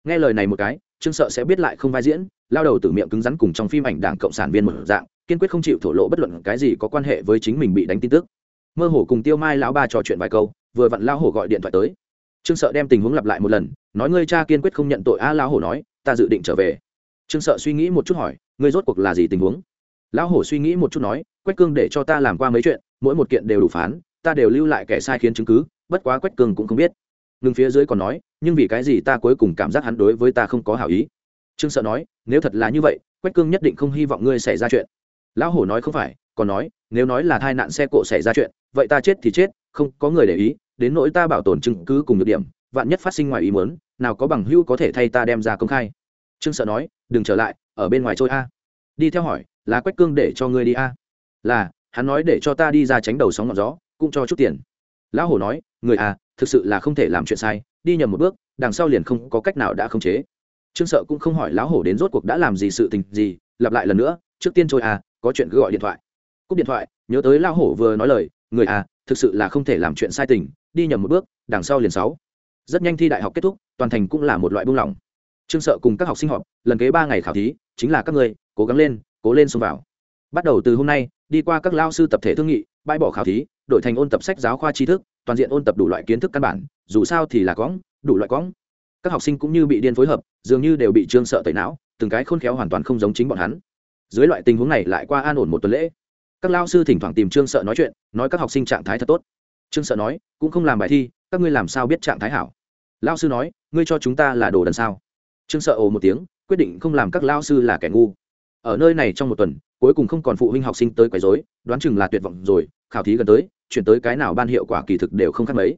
Nghe lời này một cái, trương sợ sẽ biết lại không vai diễn, lao đầu từ miệng cứng rắn cùng trong phim ảnh đảng cộng sản viên một dạng, kiên quyết không chịu thổ lộ bất luận cái gì có quan hệ với chính mình bị đánh tin tức. Mơ hồ cùng tiêu mai lão ba trò chuyện vài câu, vừa vặn lao hổ gọi điện thoại tới. Trương sợ đem tình huống lặp lại một lần, nói, ngươi cha kiên quyết không nhận tội a lão hổ nói, ta dự định trở về. Trương sợ suy nghĩ một chút hỏi, ngươi rốt cuộc là gì tình huống? Lão hổ suy nghĩ một chút nói, quách cương để cho ta làm qua mấy chuyện, mỗi một kiện đều đủ phán, ta đều lưu lại kẻ sai khiến chứng cứ, bất quá quách cương cũng không biết. Ngừng phía dưới còn nói, nhưng vì cái gì ta cuối cùng cảm giác hắn đối với ta không có hảo ý? Trương sợ nói, nếu thật là như vậy, quách cương nhất định không hy vọng ngươi xảy ra chuyện. Lão hổ nói không phải, còn nói, nếu nói là tai nạn xe cộ xảy ra chuyện, vậy ta chết thì chết, không có người để ý, đến nỗi ta bảo tồn chứng cứ cùng được điểm, vạn nhất phát sinh ngoài ý muốn, nào có bằng hữu có thể thay ta đem ra công khai. Trương sợ nói, đừng trở lại, ở bên ngoài trôi a. Đi theo hỏi là quách cương để cho ngươi đi a. Là, hắn nói để cho ta đi ra tránh đầu sóng ngọn gió, cũng cho chút tiền. Lão hổ nói, người à thực sự là không thể làm chuyện sai, đi nhầm một bước, đằng sau liền không có cách nào đã khống chế. Trương sợ cũng không hỏi lão hổ đến rốt cuộc đã làm gì sự tình gì, lặp lại lần nữa, trước tiên trôi à có chuyện cứ gọi điện thoại. Cúp điện thoại, nhớ tới lão hổ vừa nói lời, người à thực sự là không thể làm chuyện sai tình, đi nhầm một bước, đằng sau liền sáu. Rất nhanh thi đại học kết thúc, toàn thành cũng là một loại buông lỏng. Trương sợ cùng các học sinh họp, lần kế ba ngày khảo thí, chính là các ngươi, cố gắng lên cố lên xông vào. Bắt đầu từ hôm nay, đi qua các lao sư tập thể thương nghị, bãi bỏ khảo thí, đổi thành ôn tập sách giáo khoa tri thức, toàn diện ôn tập đủ loại kiến thức căn bản, dù sao thì là cóng đủ loại cóng các học sinh cũng như bị điên phối hợp, dường như đều bị trương sợ tẩy não, từng cái khôn khéo hoàn toàn không giống chính bọn hắn. Dưới loại tình huống này lại qua an ổn một tuần lễ. Các lao sư thỉnh thoảng tìm trương sợ nói chuyện, nói các học sinh trạng thái thật tốt. Trương sợ nói, cũng không làm bài thi, các ngươi làm sao biết trạng thái hảo? Lao sư nói, ngươi cho chúng ta là đồ đần sao? Trương sợ ồ một tiếng, quyết định không làm các lao sư là kẻ ngu ở nơi này trong một tuần, cuối cùng không còn phụ huynh học sinh tới quấy rối, đoán chừng là tuyệt vọng rồi, khảo thí gần tới, chuyển tới cái nào ban hiệu quả kỳ thực đều không khác mấy.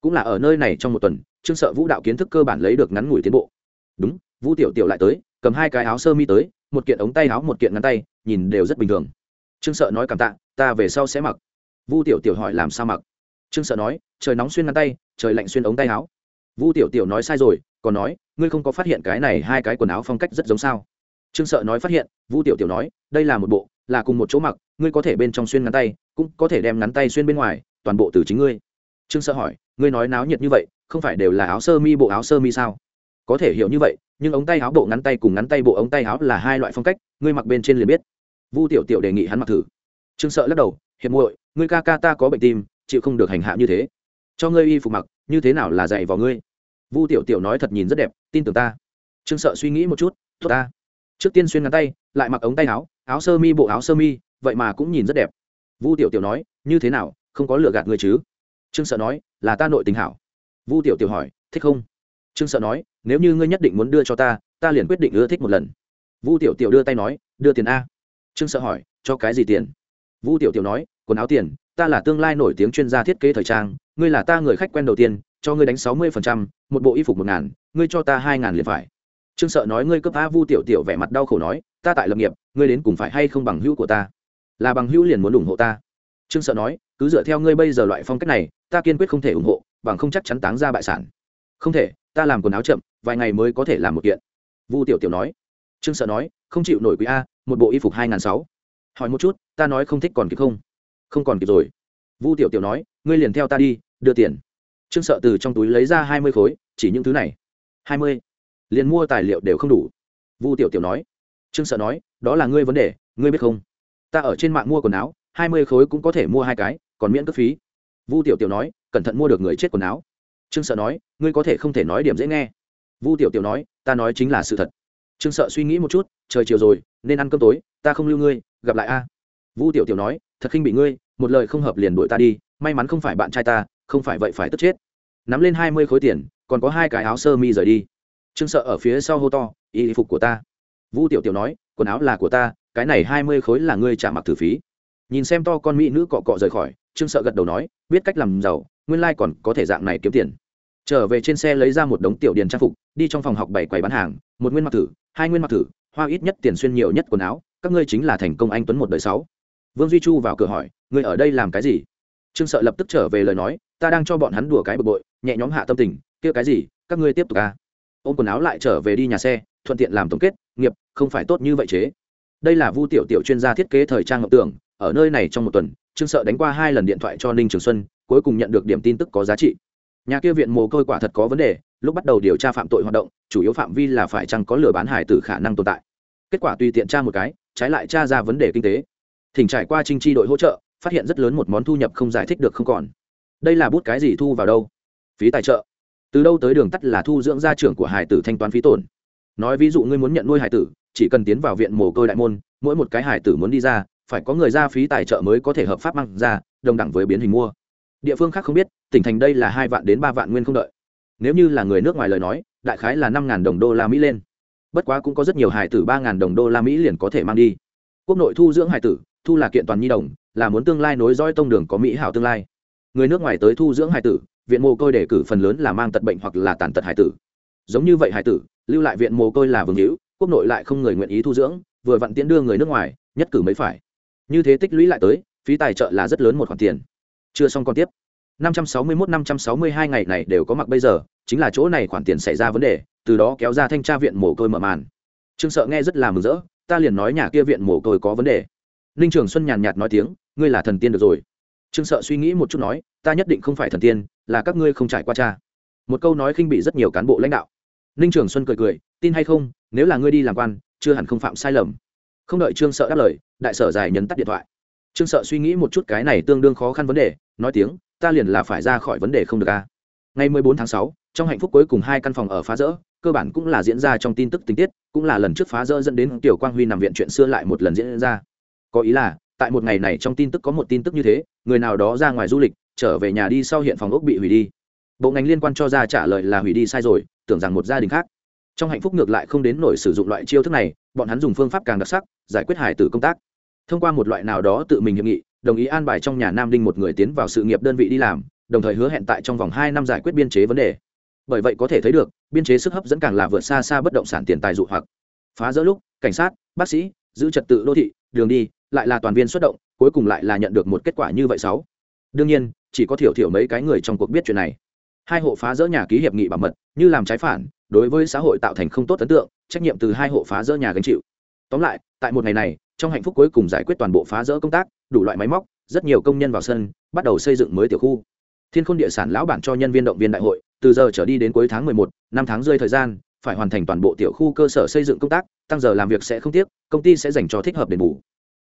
Cũng là ở nơi này trong một tuần, trương sợ vũ đạo kiến thức cơ bản lấy được ngắn ngủi tiến bộ. Đúng, vũ tiểu tiểu lại tới, cầm hai cái áo sơ mi tới, một kiện ống tay áo, một kiện ngắn tay, nhìn đều rất bình thường. Trương sợ nói cảm tạ, ta về sau sẽ mặc. Vu tiểu tiểu hỏi làm sao mặc? Trương sợ nói, trời nóng xuyên ngắn tay, trời lạnh xuyên ống tay áo. Vu tiểu tiểu nói sai rồi, còn nói, ngươi không có phát hiện cái này hai cái quần áo phong cách rất giống sao? Trương sợ nói phát hiện, vu tiểu tiểu nói, đây là một bộ, là cùng một chỗ mặc, ngươi có thể bên trong xuyên ngắn tay, cũng có thể đem ngắn tay xuyên bên ngoài, toàn bộ từ chính ngươi. Trương sợ hỏi, ngươi nói náo nhiệt như vậy, không phải đều là áo sơ mi bộ, áo sơ mi sao? Có thể hiểu như vậy, nhưng ống tay áo bộ ngắn tay cùng ngắn tay bộ ống tay áo là hai loại phong cách, ngươi mặc bên trên liền biết. Vu tiểu tiểu đề nghị hắn mặc thử. Trương sợ lắc đầu, hiệp muội, ngươi ca ca ta có bệnh tim, chịu không được hành hạ như thế. Cho ngươi y phục mặc, như thế nào là dạy vào ngươi? Vu tiểu tiểu nói thật nhìn rất đẹp, tin tưởng ta. Trương sợ suy nghĩ một chút, tốt ta trước tiên xuyên ngắn tay, lại mặc ống tay áo áo sơ mi bộ áo sơ mi, vậy mà cũng nhìn rất đẹp. Vu tiểu tiểu nói, như thế nào, không có lựa gạt người chứ? Trương sợ nói, là ta nội tình hảo. Vu tiểu tiểu hỏi, thích không? Trương sợ nói, nếu như ngươi nhất định muốn đưa cho ta ta liền quyết định ưa thích một lần. Vu tiểu tiểu đưa tay nói, đưa tiền a. Trương sợ hỏi, cho cái gì tiền? Vu tiểu tiểu nói, quần áo tiền, ta là tương lai nổi tiếng chuyên gia thiết kế thời trang, ngươi là ta người khách quen đầu tiên, cho ngươi đánh sáu mươi phần trăm, một bộ y phục một ngàn, ngươi cho ta hai ngàn liền phải trương sợ nói ngươi cấp a vu tiểu tiểu vẻ mặt đau khổ nói, ta tại lập nghiệp, ngươi đến cùng phải hay không bằng hữu của ta? Là bằng hữu liền muốn ủng hộ ta. Trương sợ nói, cứ dựa theo ngươi bây giờ loại phong cách này, ta kiên quyết không thể ủng hộ, bằng không chắc chắn táng ra bại sản. Không thể, ta làm quần áo chậm, vài ngày mới có thể làm một kiện. Vu tiểu tiểu nói. Trương sợ nói, không chịu nổi quý a, một bộ y phục hai n g h n sáu. Hỏi một chút, ta nói không thích còn kịp không? Không còn kịp rồi. Vu tiểu tiểu nói, ngươi liền theo ta đi, đưa tiền. Trương sợ từ trong túi lấy ra hai mươi khối, chỉ những thứ này. Hai mươi liền mua tài liệu đều không đủ. Vu tiểu tiểu nói. Trương sợ nói, đó là ngươi vấn đề, ngươi biết không? Ta ở trên mạng mua quần áo, hai mươi khối cũng có thể mua hai cái, còn miễn cước phí. Vu tiểu tiểu nói, cẩn thận mua được người chết quần áo. Trương sợ nói, ngươi có thể không thể nói điểm dễ nghe. Vu tiểu tiểu nói, ta nói chính là sự thật. Trương sợ suy nghĩ một chút, trời chiều rồi, nên ăn cơm tối, ta không lưu ngươi, gặp lại a. Vu tiểu tiểu nói, thật khinh bị ngươi, một lời không hợp liền đuổi ta đi, may mắn không phải bạn trai ta, không phải vậy phải tức chết. Nắm lên hai mươi khối tiền, còn có hai cái áo sơ mi rời đi trương sợ ở phía sau hô to, y phục của ta. Vu tiểu tiểu nói, quần áo là của ta, cái này hai mươi khối là ngươi trả mặc thử phí. Nhìn xem to con mỹ nữ cọ cọ rời khỏi, trương sợ gật đầu nói, biết cách làm giàu, nguyên lai、like、còn có thể dạng này kiếm tiền. Trở về trên xe lấy ra một đống tiểu điền trang phục, đi trong phòng học bảy quầy bán hàng, một nguyên mặc thử, hai nguyên mặc thử, hoa ít nhất tiền xuyên nhiều nhất quần áo, các ngươi chính là thành công anh tuấn một đời sáu. Vương duy chu vào cửa hỏi, ngươi ở đây làm cái gì? Trương sợ lập tức trở về lời nói, ta đang cho bọn hắn đùa cái bực bội, nhẹ nhóm hạ tâm tình, kia cái gì, các ngươi tiếp tục ca? Ôm quần áo lại trở về đi nhà xe, thuận tiện làm tổng kết, nghiệp, không phải tốt như vậy chế. Đây là vu tiểu tiểu chuyên gia thiết kế thời trang ngọc tưởng, ở nơi này trong một tuần, trương sợ đánh qua hai lần điện thoại cho ninh trường xuân, cuối cùng nhận được điểm tin tức có giá trị. Nhà kia viện mồ côi quả thật có vấn đề, lúc bắt đầu điều tra phạm tội hoạt động, chủ yếu phạm vi là phải chăng có lừa bán hải tử khả năng tồn tại. Kết quả tùy tiện tra một cái, trái lại tra ra vấn đề kinh tế. Thỉnh trải qua trinh tri đội hỗ trợ, phát hiện rất lớn một món thu nhập không giải thích được không còn. Đây là bút cái gì thu vào đâu? Phí tài trợ từ đâu tới đường tắt là thu dưỡng gia trưởng của hải tử thanh toán phí tổn. Nói ví dụ ngươi muốn nhận nuôi hải tử, chỉ cần tiến vào viện mồ côi đại môn, mỗi một cái hải tử muốn đi ra, phải có người ra phí tài trợ mới có thể hợp pháp mang ra, đồng đẳng với biến hình mua. Địa phương khác không biết, tỉnh thành đây là hai vạn đến ba vạn nguyên không đợi. Nếu như là người nước ngoài lời nói, đại khái là năm ngàn đồng đô la mỹ lên. Bất quá cũng có rất nhiều hải tử ba ngàn đồng đô la mỹ liền có thể mang đi. Quốc nội thu dưỡng hải tử, thu là kiện toàn nhi đồng, là muốn tương lai nối dõi tông đường có mỹ hảo tương lai. Người nước ngoài tới thu dưỡng hải tử viện mồ côi đề cử phần lớn là mang tật bệnh hoặc là tàn tật hải tử. Giống như vậy hải tử, lưu lại viện mồ côi là vương hữu, quốc nội lại không người nguyện ý thu dưỡng, vừa vặn tiễn đưa người nước ngoài, nhất cử mới phải. Như thế tích lũy lại tới, phí tài trợ là rất lớn một khoản tiền. Chưa xong còn tiếp. 561 562 ngày này đều có mặc bây giờ, chính là chỗ này khoản tiền xảy ra vấn đề, từ đó kéo ra thanh tra viện mồ côi mở màn. Trương sợ nghe rất là mừng rỡ, ta liền nói nhà kia viện mồ côi có vấn đề. Ninh trường xuân nhàn nhạt nói tiếng, ngươi là thần tiên được rồi trương sợ suy nghĩ một chút nói ta nhất định không phải thần tiên là các ngươi không trải qua cha. Một câu nói khinh bị rất nhiều cán bộ lãnh đạo. Ninh trường xuân cười cười tin hay không nếu là ngươi đi làm quan chưa hẳn không phạm sai lầm. Không đợi trương sợ đáp lời đại sở dài nhấn tắt điện thoại. Trương sợ suy nghĩ một chút cái này tương đương khó khăn vấn đề nói tiếng ta liền là phải ra khỏi vấn đề không được a ngày 14 tháng 6, trong hạnh phúc cuối cùng hai căn phòng ở phá rỡ cơ bản cũng là diễn ra trong tin tức tình tiết cũng là lần trước phá rỡ dẫn đến tiểu quang huy nằm viện chuyện xưa lại một lần diễn ra. Có ý là tại một ngày này trong tin tức có một tin tức như thế người nào đó ra ngoài du lịch, trở về nhà đi sau hiện phòng ốc bị hủy đi. Bộ ngành liên quan cho ra trả lời là hủy đi sai rồi, tưởng rằng một gia đình khác. Trong hạnh phúc ngược lại không đến nổi sử dụng loại chiêu thức này, bọn hắn dùng phương pháp càng đặc sắc, giải quyết hải tử công tác. Thông qua một loại nào đó tự mình hiệp nghị, đồng ý an bài trong nhà nam đinh một người tiến vào sự nghiệp đơn vị đi làm, đồng thời hứa hẹn tại trong vòng hai năm giải quyết biên chế vấn đề. Bởi vậy có thể thấy được, biên chế sức hấp dẫn càng là vượt xa xa bất động sản tiền tài dụ hoặc. Phá rỡ lúc, cảnh sát, bác sĩ, giữ trật tự đô thị, đường đi lại là toàn viên xuất động cuối cùng lại là nhận được một kết quả như vậy sáu. Đương nhiên chỉ có thiểu thiểu mấy cái người trong cuộc biết chuyện này. Hai hộ phá rỡ nhà ký hiệp nghị bảo mật như làm trái phản đối với xã hội tạo thành không tốt ấn tượng trách nhiệm từ hai hộ phá rỡ nhà gánh chịu. Tóm lại tại một ngày này trong hạnh phúc cuối cùng giải quyết toàn bộ phá rỡ công tác đủ loại máy móc rất nhiều công nhân vào sân bắt đầu xây dựng mới tiểu khu. Thiên khôn địa sản lão bản cho nhân viên động viên đại hội từ giờ trở đi đến cuối tháng 11, năm tháng rơi thời gian phải hoàn thành toàn bộ tiểu khu cơ sở xây dựng công tác tăng giờ làm việc sẽ không tiếc công ty sẽ dành cho thích hợp đền bù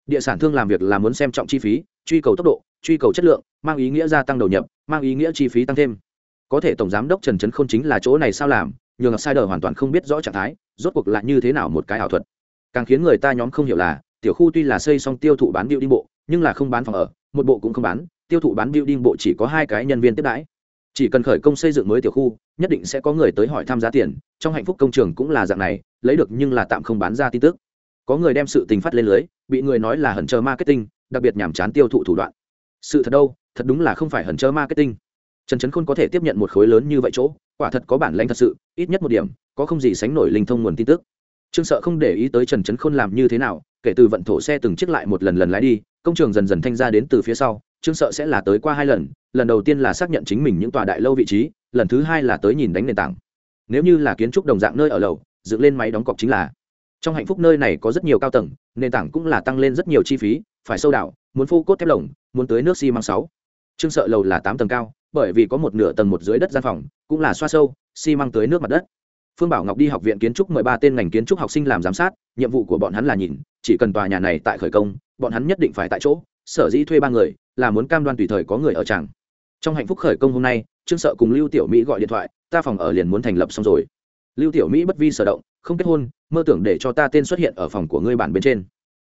địa sản thương làm việc là muốn xem trọng chi phí, truy cầu tốc độ, truy cầu chất lượng, mang ý nghĩa gia tăng đầu nhập, mang ý nghĩa chi phí tăng thêm. Có thể tổng giám đốc trần trấn không chính là chỗ này sao làm, nhường sai đờ hoàn toàn không biết rõ trạng thái, rốt cuộc lại như thế nào một cái ảo thuật. Càng khiến người ta nhóm không hiểu là, tiểu khu tuy là xây xong tiêu thụ bán điệu đi bộ, nhưng là không bán phòng ở, một bộ cũng không bán, tiêu thụ bán building bộ chỉ có hai cái nhân viên tiếp đãi. Chỉ cần khởi công xây dựng mới tiểu khu, nhất định sẽ có người tới hỏi tham giá tiền, trong hạnh phúc công trường cũng là dạng này, lấy được nhưng là tạm không bán ra tin tức có người đem sự tình phát lên lưới, bị người nói là hẩn chờ marketing, đặc biệt nhàm chán tiêu thụ thủ đoạn. Sự thật đâu, thật đúng là không phải hẩn chờ marketing. Trần trấn khôn có thể tiếp nhận một khối lớn như vậy chỗ, quả thật có bản lãnh thật sự, ít nhất một điểm, có không gì sánh nổi linh thông nguồn tin tức. Trương sợ không để ý tới trần trấn khôn làm như thế nào, kể từ vận thổ xe từng chiếc lại một lần lần lái đi, công trường dần dần thanh ra đến từ phía sau, trương sợ sẽ là tới qua hai lần lần đầu tiên là xác nhận chính mình những tòa đại lâu vị trí, lần thứ hai là tới nhìn đánh nền tảng. Nếu như là kiến trúc đồng dạng nơi ở lầu, dựng lên máy đóng cọc chính là trong hạnh phúc nơi này có rất nhiều cao tầng, nền tảng cũng là tăng lên rất nhiều chi phí, phải sâu đảo, muốn phô cốt thép lồng, muốn tới nước xi măng sáu. Trương sợ lầu là tám tầng cao, bởi vì có một nửa tầng một dưới đất gian phòng, cũng là xoa sâu, xi măng tới nước mặt đất. Phương bảo ngọc đi học viện kiến trúc mời ba tên ngành kiến trúc học sinh làm giám sát, nhiệm vụ của bọn hắn là nhìn, chỉ cần tòa nhà này tại khởi công, bọn hắn nhất định phải tại chỗ, sở dĩ thuê ba người, là muốn cam đoan tùy thời có người ở chẳng trong hạnh phúc khởi công hôm nay, trương sợ cùng lưu tiểu mỹ gọi điện thoại, ta phòng ở liền muốn thành lập xong rồi. Lưu tiểu mỹ bất vi sở động không kết hôn, mơ tưởng để cho ta tên xuất hiện ở phòng của ngươi bản bên trên.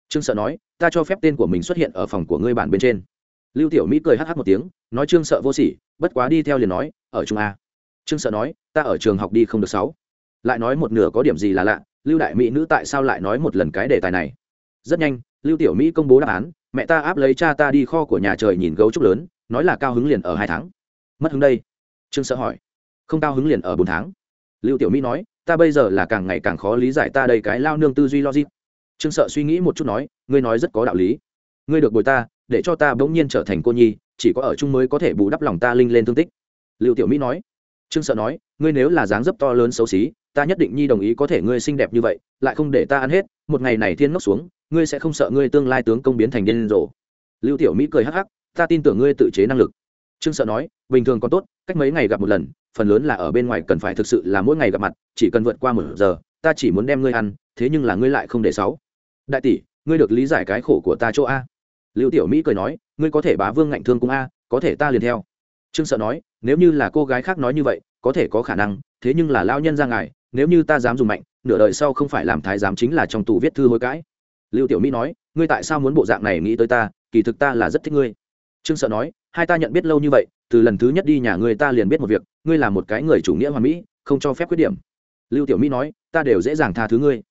Trương sợ nói, ta cho phép tên của mình xuất hiện ở phòng của ngươi bản bên trên. Lưu tiểu mỹ cười hh một tiếng, nói trương sợ vô sỉ, bất quá đi theo liền nói, ở trung a. Trương sợ nói, ta ở trường học đi không được sáu. Lại nói một nửa có điểm gì là lạ, lưu đại mỹ nữ tại sao lại nói một lần cái đề tài này? Rất nhanh, lưu tiểu mỹ công bố đáp án, mẹ ta áp lấy cha ta đi kho của nhà trời nhìn gấu trúc lớn, nói là cao hứng liền ở hai tháng. Mất hứng đây. Trương sợ hỏi. Không cao hứng liền ở bốn tháng. Lưu tiểu mỹ nói ta bây giờ là càng ngày càng khó lý giải ta đây cái lao nương tư duy logic. Trương sợ suy nghĩ một chút nói, ngươi nói rất có đạo lý. Ngươi được bồi ta, để cho ta bỗng nhiên trở thành cô nhi, chỉ có ở chung mới có thể bù đắp lòng ta linh lên thương tích. Lưu tiểu mỹ nói. Trương sợ nói, ngươi nếu là dáng dấp to lớn xấu xí, ta nhất định nhi đồng ý có thể ngươi xinh đẹp như vậy, lại không để ta ăn hết, một ngày này thiên ngốc xuống, ngươi sẽ không sợ ngươi tương lai tướng công biến thành điên rồ. Lưu tiểu mỹ cười hắc hắc, ta tin tưởng ngươi tự chế năng lực trương sợ nói, bình thường còn tốt, cách mấy ngày gặp một lần, phần lớn là ở bên ngoài cần phải thực sự là mỗi ngày gặp mặt, chỉ cần vượt qua một giờ, ta chỉ muốn đem ngươi ăn, thế nhưng là ngươi lại không để sáu. Đại tỷ, ngươi được lý giải cái khổ của ta chỗ a. Lưu tiểu mỹ cười nói, ngươi có thể bá vương ngạnh thương cung a, có thể ta liền theo. Trương sợ nói, nếu như là cô gái khác nói như vậy, có thể có khả năng, thế nhưng là lao nhân ra ngài, nếu như ta dám dùng mạnh, nửa đời sau không phải làm thái giám chính là trong tù viết thư hối cãi. Lưu tiểu mỹ nói, ngươi tại sao muốn bộ dạng này nghĩ tới ta, kỳ thực ta là rất thích ngươi trương sợ nói, hai ta nhận biết lâu như vậy, từ lần thứ nhất đi nhà ngươi ta liền biết một việc, ngươi là một cái người chủ nghĩa hoàn mỹ, không cho phép khuyết điểm. Lưu tiểu mỹ nói, ta đều dễ dàng tha thứ ngươi.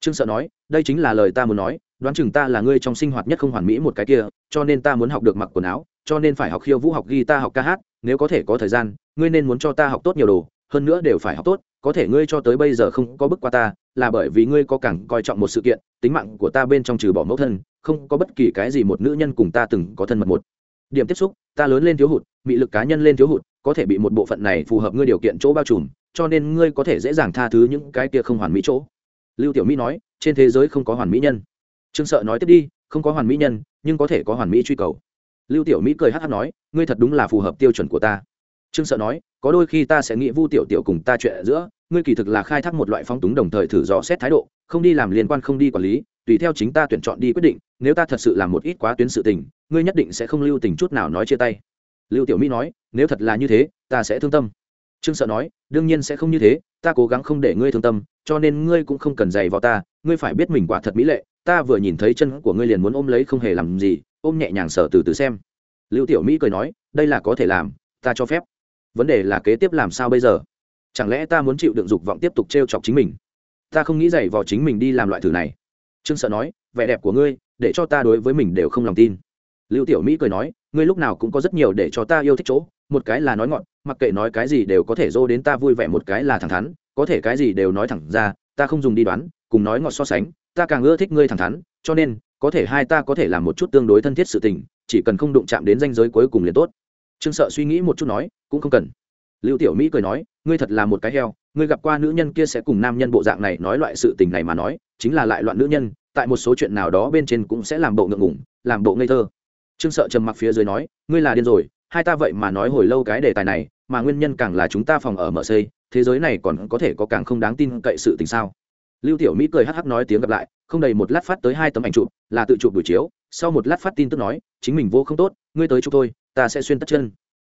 Trương sợ nói, đây chính là lời ta muốn nói, đoán chừng ta là ngươi trong sinh hoạt nhất không hoàn mỹ một cái kia, cho nên ta muốn học được mặc quần áo, cho nên phải học khiêu vũ học ghi ta học ca hát, nếu có thể có thời gian, ngươi nên muốn cho ta học tốt nhiều đồ, hơn nữa đều phải học tốt, có thể ngươi cho tới bây giờ không có bức qua ta, là bởi vì ngươi có càng coi trọng một sự kiện, tính mạng của ta bên trong trừ bỏ mẫu thân, không có bất kỳ cái gì một nữ nhân cùng ta từng có thân mật một điểm tiếp xúc, ta lớn lên thiếu hụt bị lực cá nhân lên thiếu hụt, có thể bị một bộ phận này phù hợp ngươi điều kiện chỗ bao trùm, cho nên ngươi có thể dễ dàng tha thứ những cái kia không hoàn mỹ chỗ. Lưu tiểu mỹ nói, trên thế giới không có hoàn mỹ nhân. Trương sợ nói, tiếp đi, không có hoàn mỹ nhân, nhưng có thể có hoàn mỹ truy cầu. Lưu tiểu mỹ cười hát hát nói, ngươi thật đúng là phù hợp tiêu chuẩn của ta. Trương sợ nói, có đôi khi ta sẽ nghĩ vu tiểu tiểu cùng ta chuyện giữa ngươi kỳ thực là khai thác một loại phong túng đồng thời thử dò xét thái độ, không đi làm liên quan không đi quản lý, tùy theo chính ta tuyển chọn đi quyết định, nếu ta thật sự làm một ít quá tuyến sự tình, ngươi nhất định sẽ không lưu tình chút nào nói chia tay. Lưu tiểu mỹ nói, nếu thật là như thế, ta sẽ thương tâm. Trương sợ nói, đương nhiên sẽ không như thế, ta cố gắng không để ngươi thương tâm, cho nên ngươi cũng không cần dày vào ta, ngươi phải biết mình quả thật mỹ lệ, ta vừa nhìn thấy chân của ngươi liền muốn ôm lấy không hề làm gì, ôm nhẹ nhàng sở từ từ xem. Lưu tiểu mỹ cười nói, đây là có thể làm, ta cho phép. Vấn đề là kế tiếp làm sao bây giờ? Chẳng lẽ ta muốn chịu đựng dục vọng tiếp tục t r e o chọc chính mình? Ta không nghĩ dày vào chính mình đi làm loại thử này. Trương sợ nói, vẻ đẹp của ngươi, để cho ta đối với mình đều không lòng tin. Lưu tiểu mỹ cười nói, ngươi lúc nào cũng có rất nhiều để cho ta yêu thích chỗ, một cái là nói ngọn, mặc kệ nói cái gì đều có thể dô đến ta vui vẻ, một cái là thẳng thắn, có thể cái gì đều nói thẳng ra, ta không dùng đi đoán, cùng nói ngọt so sánh, ta càng ưa thích ngươi thẳng thắn, cho nên, có thể hai ta có thể làm một chút tương đối thân thiết sự tình, chỉ cần không đụng chạm đến danh giới cuối cùng liền tốt. Trương sợ suy nghĩ một chút nói, cũng không cần lưu tiểu mỹ cười nói, ngươi thật là một cái heo, ngươi gặp qua nữ nhân kia sẽ cùng nam nhân bộ dạng này nói loại sự tình này mà nói, chính là lại loạn nữ nhân, tại một số chuyện nào đó bên trên cũng sẽ làm bộ ngượng ngủng làm bộ ngây thơ. Trương sợ trầm mặc phía dưới nói, ngươi là điên rồi, hai ta vậy mà nói hồi lâu cái đề tài này, mà nguyên nhân càng là chúng ta phòng ở mở xây, thế giới này còn có thể có càng không đáng tin cậy sự tình sao? Lưu tiểu mỹ cười hắc hắc nói tiếng gặp lại, không đầy một lát phát tới hai tấm ảnh chụp, là tự chụp buổi chiếu, sau một lát phát tin tức nói, chính mình vô không tốt, ngươi tới chụp tôi ta sẽ xuyên tất chân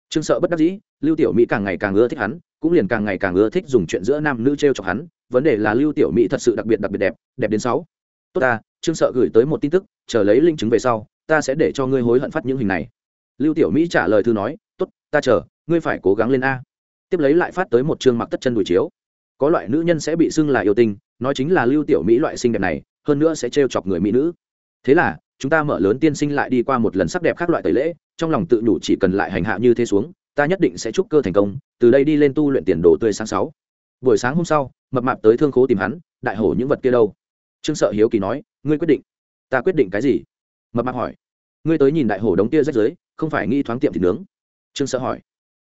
trương sợ bất đắc dĩ, lưu tiểu mỹ càng ngày càng ưa thích hắn, cũng liền càng ngày càng ưa thích dùng chuyện giữa nam nữ t r e o chọc hắn. Vấn đề là lưu tiểu mỹ thật sự đặc biệt đặc biệt đẹp đẹp đến sáu. Tốt ta, trương sợ gửi tới một tin tức, chờ lấy linh chứng về sau, ta sẽ để cho ngươi hối hận phát những hình này. Lưu tiểu mỹ trả lời thư nói, tốt, ta chờ, ngươi phải cố gắng lên a. Tiếp lấy lại phát tới một chương mặc tất chân đùi chiếu. Có loại nữ nhân sẽ bị xưng là yêu tinh, nói chính là lưu tiểu mỹ loại xinh đẹp này, hơn nữa sẽ trêu chọc người mỹ nữ. Thế là chúng ta mở lớn tiên sinh lại đi qua một lần sắc đẹp khác loại tẩy lễ, trong lòng tự nhủ chỉ cần lại hành hạ như thế xuống, ta nhất định sẽ chúc cơ thành công, từ đây đi lên tu luyện tiền đồ tươi sáng sáu. Buổi sáng hôm sau, mập mạp tới thương khố tìm hắn, đại hổ những vật kia đâu? Trương sợ hiếu kỳ nói, ngươi quyết định. Ta quyết định cái gì? Mập mạp hỏi. Ngươi tới nhìn đại hổ đống kia rách dưới không phải nghi thoáng tiệm thịt nướng? Trương sợ hỏi.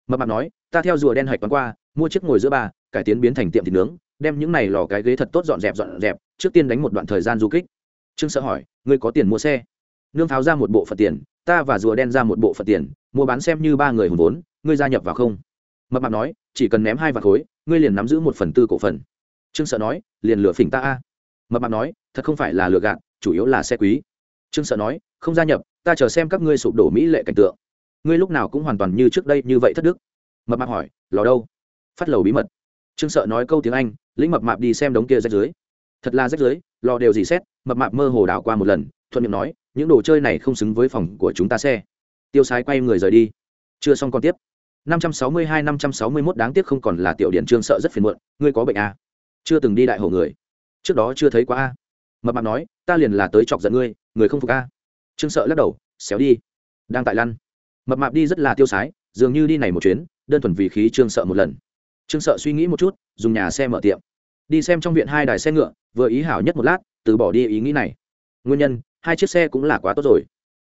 Mập mạp nói, ta theo rùa đen hạch quán qua, mua chiếc ngồi giữa bà cải tiến biến thành tiệm thịt nướng, đem những này lò cái ghế thật tốt dọn dẹp dọn dẹp, trước tiên đánh một đoạn thời gian du kích trương sợ hỏi, ngươi có tiền mua xe? Nương pháo ra một bộ phật tiền, ta và rùa đen ra một bộ phật tiền, mua bán xem như ba người hùn vốn, ngươi gia nhập vào không? Mập mạp nói, chỉ cần ném hai vạt khối, ngươi liền nắm giữ một phần tư cổ phần. Trương sợ nói, liền lựa phỉnh ta a. Mập mạp nói, thật không phải là lừa gạt, chủ yếu là xe quý. Trương sợ nói, không gia nhập, ta chờ xem các ngươi sụp đổ mỹ lệ cảnh tượng. Ngươi lúc nào cũng hoàn toàn như trước đây như vậy thất đức. Mập mạp hỏi, lò đâu? Phát lầu bí mật. Trương sợ nói câu tiếng anh, lĩnh mập mạp đi xem đống kia rách dưới thật là rách dưới lò đều dì xét, mập mạp mơ hồ đảo qua một lần, thuận miệng nói, những đồ chơi này không xứng với phòng của chúng ta xe. Tiêu sái quay người rời đi. Chưa xong còn tiếp. 562 561 đáng tiếc không còn là tiểu điển trương sợ rất phiền muộn, ngươi có bệnh à? chưa từng đi đại hồ người. Trước đó chưa thấy quá a. Mập mạp nói, ta liền là tới chọc giận ngươi, người không phục a. Trương sợ lắc đầu, xéo đi. Đang tại lăn. Mập mạp đi rất là tiêu sái, dường như đi này một chuyến, đơn thuần vì khí trương sợ một lần. Trương sợ suy nghĩ một chút, dùng nhà xe mở tiệm đi xem trong viện hai đài xe ngựa, vừa ý hảo nhất một lát, từ bỏ đi ý nghĩ này. Nguyên nhân, hai chiếc xe cũng là quá tốt rồi.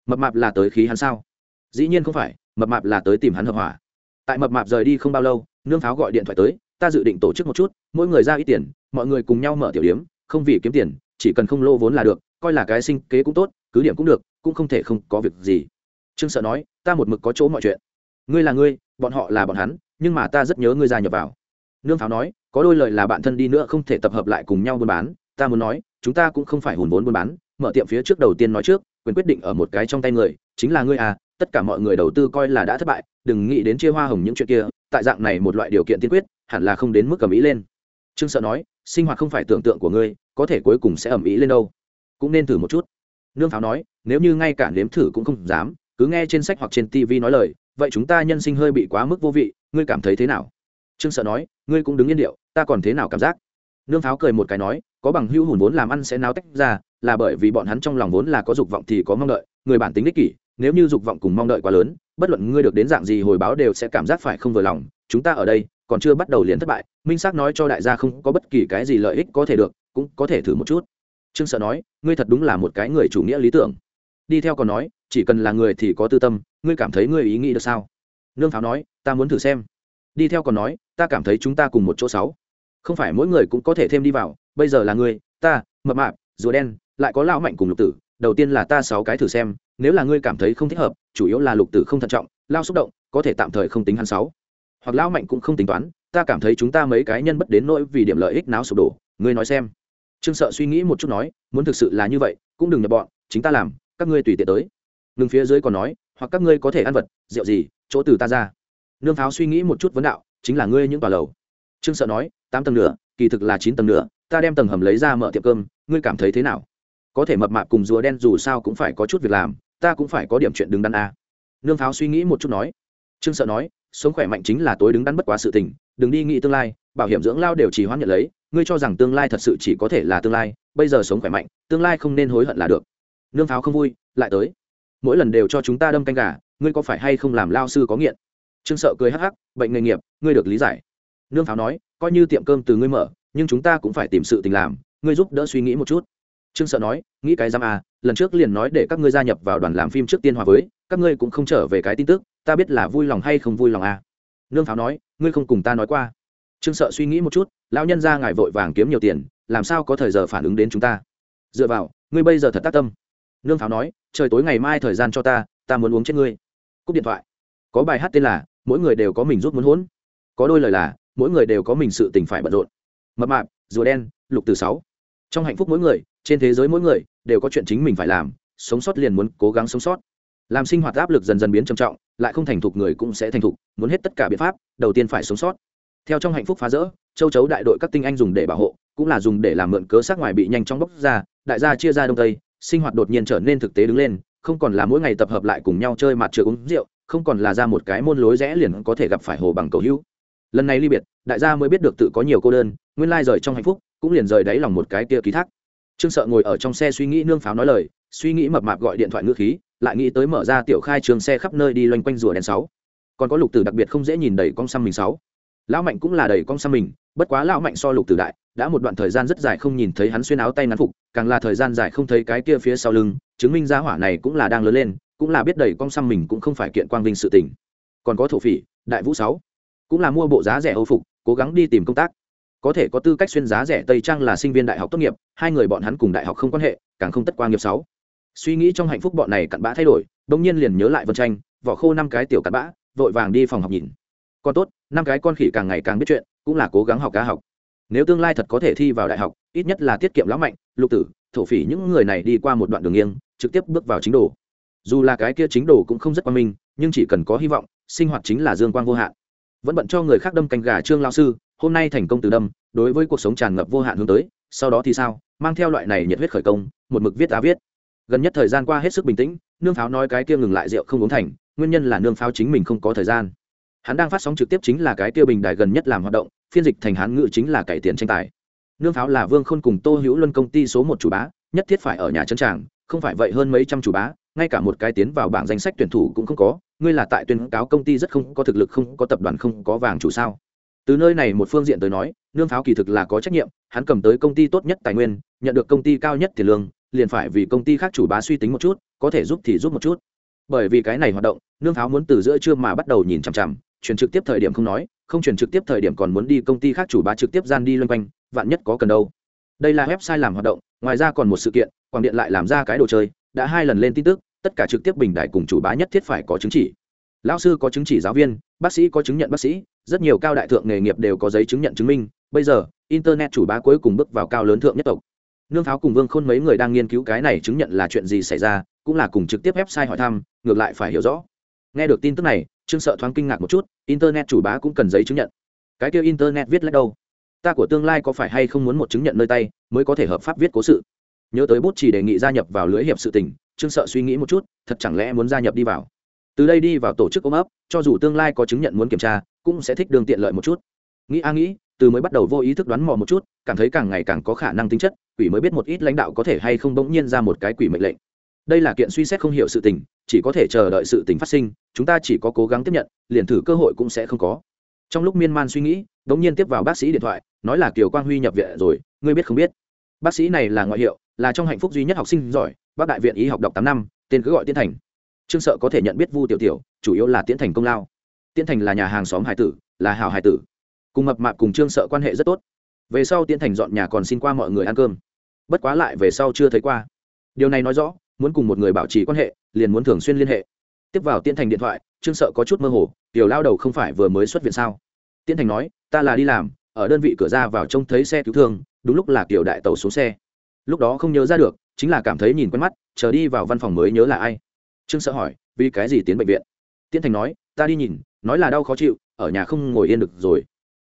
Mập mạp là tới khí hắn sao? Dĩ nhiên không phải, mập mạp là tới tìm hắn hợp hỏa. Tại mập mạp rời đi không bao lâu, nương pháo gọi điện thoại tới, ta dự định tổ chức một chút, mỗi người ra ít tiền, mọi người cùng nhau mở tiểu điếm, không vì kiếm tiền, chỉ cần không lô vốn là được, coi là cái sinh kế cũng tốt, cứ điểm cũng được, cũng không thể không có việc gì. Trương sợ nói, ta một mực có chỗ mọi chuyện. Ngươi là ngươi, bọn họ là bọn hắn, nhưng mà ta rất nhớ ngươi gia nhập vào. Nương pháo nói có đôi lời là bạn thân đi nữa không thể tập hợp lại cùng nhau buôn bán, ta muốn nói, chúng ta cũng không phải hùn vốn buôn bán, mở tiệm phía trước đầu tiên nói trước, quyền quyết định ở một cái trong tay người, chính là ngươi à tất cả mọi người đầu tư coi là đã thất bại, đừng nghĩ đến chia hoa hồng những chuyện kia, tại dạng này một loại điều kiện tiên quyết, hẳn là không đến mức ẩm ý lên. Trương sợ nói, sinh hoạt không phải tưởng tượng của ngươi, có thể cuối cùng sẽ ẩm ý lên đâu. Cũng nên thử một chút. Nương pháo nói, nếu như ngay cả nếm thử cũng không dám, cứ nghe trên sách hoặc trên tv nói lời, vậy chúng ta nhân sinh hơi bị quá mức vô vị, ngươi cảm thấy thế nào? Trương sợ nói, ngươi cũng đứng yên điệu ta còn thế nào cảm giác? Nương pháo cười một cái nói, có bằng hữu hùn vốn làm ăn sẽ náo tách ra, là bởi vì bọn hắn trong lòng vốn là có dục vọng thì có mong đợi, người bản tính ích kỷ, nếu như dục vọng cùng mong đợi quá lớn, bất luận ngươi được đến dạng gì hồi báo đều sẽ cảm giác phải không vừa lòng. Chúng ta ở đây, còn chưa bắt đầu liền thất bại, minh xác nói cho đại gia không có bất kỳ cái gì lợi ích có thể được, cũng có thể thử một chút. Trương sợ nói, ngươi thật đúng là một cái người chủ nghĩa lý tưởng. Đi theo còn nói, chỉ cần là người thì có tư tâm, ngươi cảm thấy ngươi ý nghĩ được sao? Nương pháo nói, ta muốn thử xem. Đi theo còn nói, ta cảm thấy chúng ta cùng một chỗ sáu không phải mỗi người cũng có thể thêm đi vào, bây giờ là ngươi, ta, mập mạp, rùa đen, lại có lão mạnh cùng lục tử, đầu tiên là ta sáu cái thử xem, nếu là ngươi cảm thấy không thích hợp, chủ yếu là lục tử không thận trọng, lao xúc động, có thể tạm thời không tính hắn sáu. Hoặc lão mạnh cũng không tính toán, ta cảm thấy chúng ta mấy cái nhân bất đến nỗi vì điểm lợi ích náo sụp đổ, ngươi nói xem. Trương sợ suy nghĩ một chút nói, muốn thực sự là như vậy, cũng đừng nhập bọn, chính ta làm, các ngươi tùy tiện tới. Ngừng phía dưới còn nói, hoặc các ngươi có thể ăn vật, rượu gì, chỗ từ ta ra. Nương pháo suy nghĩ một chút vấn đạo, chính là ngươi những tòa lầu trương sợ nói, tám tầng nửa, kỳ thực là chín tầng nửa, ta đem tầng hầm lấy ra mở tiệm cơm, ngươi cảm thấy thế nào? Có thể mập mạp cùng rùa đen dù sao cũng phải có chút việc làm, ta cũng phải có điểm chuyện đứng đắn a. Nương pháo suy nghĩ một chút nói. Trương sợ nói, sống khỏe mạnh chính là tối đứng đắn bất quá sự tình, đừng đi nghĩ tương lai, bảo hiểm dưỡng lao đều chỉ hoãn nhận lấy, ngươi cho rằng tương lai thật sự chỉ có thể là tương lai, bây giờ sống khỏe mạnh, tương lai không nên hối hận là được. Nương pháo không vui, lại tới. Mỗi lần đều cho chúng ta đâm canh gà, ngươi có phải hay không làm lao sư có nghiện? Trương sợ cười hắc hắc, bệnh nghề nghiệp, ngươi được lý giải nương pháo nói, coi như tiệm cơm từ ngươi mở, nhưng chúng ta cũng phải tìm sự tình làm, ngươi giúp đỡ suy nghĩ một chút. Trương sợ nói, nghĩ cái giam à lần trước liền nói để các ngươi gia nhập vào đoàn làm phim trước tiên hòa với, các ngươi cũng không trở về cái tin tức, ta biết là vui lòng hay không vui lòng à. Nương pháo nói, ngươi không cùng ta nói qua. Trương sợ suy nghĩ một chút, lão nhân ra ngài vội vàng kiếm nhiều tiền, làm sao có thời giờ phản ứng đến chúng ta? Dựa vào, ngươi bây giờ thật tác tâm. Nương pháo nói, trời tối ngày mai thời gian cho ta ta muốn uống chết ngươi. Cúp điện thoại. Có bài hát tên là, mỗi người đều có mình rút muốn hỗn. Có đôi lời là mỗi người đều có mình sự tình phải bận rộn. Mập mạp, rùa đen, lục từ sáu. Trong hạnh phúc mỗi người, trên thế giới mỗi người đều có chuyện chính mình phải làm, sống sót liền muốn cố gắng sống sót. Làm sinh hoạt áp lực dần dần biến trầm trọng, lại không thành thục người cũng sẽ thành thục, muốn hết tất cả biện pháp, đầu tiên phải sống sót. Theo trong hạnh phúc phá rỡ, châu chấu đại đội các tinh anh dùng để bảo hộ, cũng là dùng để làm mượn cớ sát ngoài bị nhanh chóng bốc ra, đại gia chia ra đông tây, sinh hoạt đột nhiên trở nên thực tế đứng lên, không còn là mỗi ngày tập hợp lại cùng nhau chơi mặt trượt uống rượu, không còn là ra một cái môn lối rẽ liền có thể gặp phải hồ bằng cầu hữu lần này ly biệt, đại gia mới biết được tự có nhiều cô đơn, nguyên lai rời trong hạnh phúc, cũng liền rời đáy lòng một cái kia ký thác. Trương sợ ngồi ở trong xe suy nghĩ nương pháo nói lời, suy nghĩ mập mạp gọi điện thoại ngữ khí, lại nghĩ tới mở ra tiểu khai trường xe khắp nơi đi loanh quanh rùa đèn sáu. Còn có lục tử đặc biệt không dễ nhìn đầy con xăm mình sáu. Lão mạnh cũng là đầy con xăm mình, bất quá lão mạnh so lục tử đại, đã một đoạn thời gian rất dài không nhìn thấy hắn xuyên áo tay ngắn phục, càng là thời gian dài không thấy cái kia phía sau lưng, chứng minh gia hỏa này cũng là đang lớn lên, cũng là biết đầy con xăm mình cũng không phải kiện quang vinh sự tình. Còn có thổ phỉ, đại vũ sáu cũng là mua bộ giá rẻ âu phục, cố gắng đi tìm công tác. Có thể có tư cách xuyên giá rẻ tây trang là sinh viên đại học tốt nghiệp, hai người bọn hắn cùng đại học không quan hệ, càng không tất qua nghiệp sáu. Suy nghĩ trong hạnh phúc bọn này cặn bã thay đổi, đông nhiên liền nhớ lại vân tranh, vỏ khô năm cái tiểu cặn bã, vội vàng đi phòng học nhìn. Còn tốt, năm cái con khỉ càng ngày càng biết chuyện, cũng là cố gắng học cá học. Nếu tương lai thật có thể thi vào đại học, ít nhất là tiết kiệm lão mạnh, lục tử, thổ phỉ những người này đi qua một đoạn đường nghiêng, trực tiếp bước vào chính đồ. Dù là cái kia chính đồ cũng không rất quan minh, nhưng chỉ cần có hy vọng, sinh hoạt chính là dương quang vô hạn vẫn bận cho người khác đâm canh gà trương lao sư, hôm nay thành công từ đâm, đối với cuộc sống tràn ngập vô hạn hướng tới, sau đó thì sao, mang theo loại này nhiệt huyết khởi công, một mực viết á viết. Gần nhất thời gian qua hết sức bình tĩnh, nương pháo nói cái kia ngừng lại rượu không uống thành, nguyên nhân là nương pháo chính mình không có thời gian. Hắn đang phát sóng trực tiếp chính là cái kia bình đài gần nhất làm hoạt động, phiên dịch thành hán ngữ chính là cải tiền tranh tài. Nương pháo là vương khôn cùng tô hữu luân công ty số một chủ bá, nhất thiết phải ở nhà trấn tràng, không phải vậy hơn mấy trăm chủ bá ngay cả một cái tiến vào bảng danh sách tuyển thủ cũng không có, ngươi là tại tuyên cáo công ty rất không có thực lực, không có tập đoàn, không có vàng chủ sao? Từ nơi này một phương diện tới nói, nương pháo kỳ thực là có trách nhiệm, hắn cầm tới công ty tốt nhất tài nguyên, nhận được công ty cao nhất tiền lương, liền phải vì công ty khác chủ bá suy tính một chút, có thể giúp thì giúp một chút. Bởi vì cái này hoạt động, nương pháo muốn từ giữa trưa mà bắt đầu nhìn chằm chằm, chuyển trực tiếp thời điểm không nói, không chuyển trực tiếp thời điểm còn muốn đi công ty khác chủ bá trực tiếp gian đi loanh quanh, vạn nhất có cần đâu. Đây là website làm hoạt động, ngoài ra còn một sự kiện, quảng điện lại làm ra cái đồ chơi đã hai lần lên tin tức, tất cả trực tiếp bình đại cùng chủ bá nhất thiết phải có chứng chỉ. Lão sư có chứng chỉ giáo viên, bác sĩ có chứng nhận bác sĩ, rất nhiều cao đại thượng nghề nghiệp đều có giấy chứng nhận chứng minh. Bây giờ, internet chủ bá cuối cùng bước vào cao lớn thượng nhất tộc. Nương pháo cùng vương khôn mấy người đang nghiên cứu cái này chứng nhận là chuyện gì xảy ra, cũng là cùng trực tiếp website hỏi thăm, ngược lại phải hiểu rõ. Nghe được tin tức này, trương sợ thoáng kinh ngạc một chút, internet chủ bá cũng cần giấy chứng nhận. Cái kêu internet viết lách đâu? Ta của tương lai có phải hay không muốn một chứng nhận nơi tay, mới có thể hợp pháp viết cố sự? Nhớ tới bút chỉ đề nghị gia nhập vào lưới hiệp sự tình, trương sợ suy nghĩ một chút, thật chẳng lẽ muốn gia nhập đi vào? Từ đây đi vào tổ chức ôm ấp, cho dù tương lai có chứng nhận muốn kiểm tra, cũng sẽ thích đường tiện lợi một chút. Nghĩ a nghĩ, từ mới bắt đầu vô ý thức đoán mò một chút, cảm thấy càng ngày càng có khả năng tính chất, quỷ mới biết một ít lãnh đạo có thể hay không bỗng nhiên ra một cái quỷ mệnh lệnh. Đây là kiện suy xét không hiểu sự tình, chỉ có thể chờ đợi sự tình phát sinh, chúng ta chỉ có cố gắng tiếp nhận, liền thử cơ hội cũng sẽ không có. Trong lúc miên man suy nghĩ bỗng nhiên tiếp vào bác sĩ điện thoại, nói là kiều quang huy nhập viện rồi, ngươi biết không biết? Bác sĩ này là ngoại hiệu là trong hạnh phúc duy nhất học sinh giỏi, bác đại viện y học đọc tám năm, tên cứ gọi tiến thành. Trương sợ có thể nhận biết vu tiểu tiểu, chủ yếu là tiến thành công lao. Tiến thành là nhà hàng xóm hải tử, là hảo hải tử. Cùng mập mạp cùng trương sợ quan hệ rất tốt. Về sau tiến thành dọn nhà còn xin qua mọi người ăn cơm. Bất quá lại về sau chưa thấy qua. Điều này nói rõ, muốn cùng một người bảo trì quan hệ, liền muốn thường xuyên liên hệ. Tiếp vào tiên thành điện thoại, trương sợ có chút mơ hồ, tiểu lao đầu không phải vừa mới xuất viện sao? Tiên thành nói, ta là đi làm, ở đơn vị cửa ra vào trông thấy xe cứu thương, đúng lúc là kiểu đại tàu xuống xe lúc đó không nhớ ra được, chính là cảm thấy nhìn quen mắt, chờ đi vào văn phòng mới nhớ là ai. Trương sợ hỏi, vì cái gì tiến bệnh viện? Tiến thành nói, ta đi nhìn, nói là đau khó chịu, ở nhà không ngồi yên được rồi.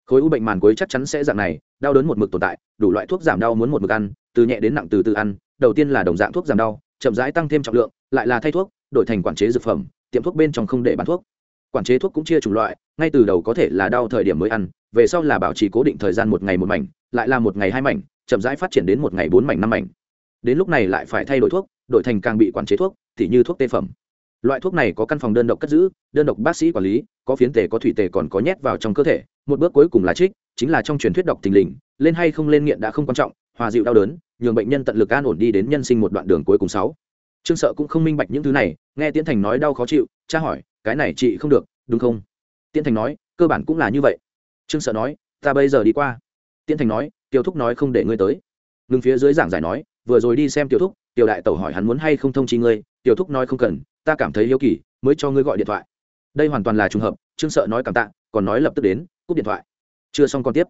Khối u bệnh màn cuối chắc chắn sẽ dạng này, đau đớn một mực tồn tại, đủ loại thuốc giảm đau muốn một mực ăn, từ nhẹ đến nặng từ từ ăn, đầu tiên là đồng dạng thuốc giảm đau, chậm rãi tăng thêm trọng lượng, lại là thay thuốc, đổi thành quản chế dược phẩm, tiệm thuốc bên trong không để bán thuốc. Quản chế thuốc cũng chia chủng loại, ngay từ đầu có thể là đau thời điểm mới ăn, về sau là bảo trì cố định thời gian một ngày một mảnh, lại là một ngày hai mảnh chậm rãi phát triển đến một ngày bốn mảnh năm mảnh. Đến lúc này lại phải thay đổi thuốc, đổi thành càng bị quản chế thuốc thì như thuốc tê phẩm. Loại thuốc này có căn phòng đơn độc cất giữ, đơn độc bác sĩ quản lý, có phiến tề, có thủy tề còn có nhét vào trong cơ thể. Một bước cuối cùng là trích, chính là trong truyền thuyết độc tình lình, lên hay không lên nghiện đã không quan trọng, hòa dịu đau đớn, nhường bệnh nhân tận lực an ổn đi đến nhân sinh một đoạn đường cuối cùng sáu. Trương sợ cũng không minh bạch những thứ này, nghe tiến thành nói đau khó chịu cha hỏi, cái này chị không được, đúng không? Tiến thành nói, cơ bản cũng là như vậy. Trương sợ nói, ta bây giờ đi qua. Tiễn thành nói Tiêu thúc nói không để ngươi tới ngừng phía dưới giảng giải nói vừa rồi đi xem Tiêu thúc tiểu đại tẩu hỏi hắn muốn hay không thông chi ngươi tiểu thúc nói không cần ta cảm thấy hiếu kỳ mới cho ngươi gọi điện thoại đây hoàn toàn là trùng hợp trương sợ nói cảm tạ còn nói lập tức đến cúp điện thoại chưa xong còn tiếp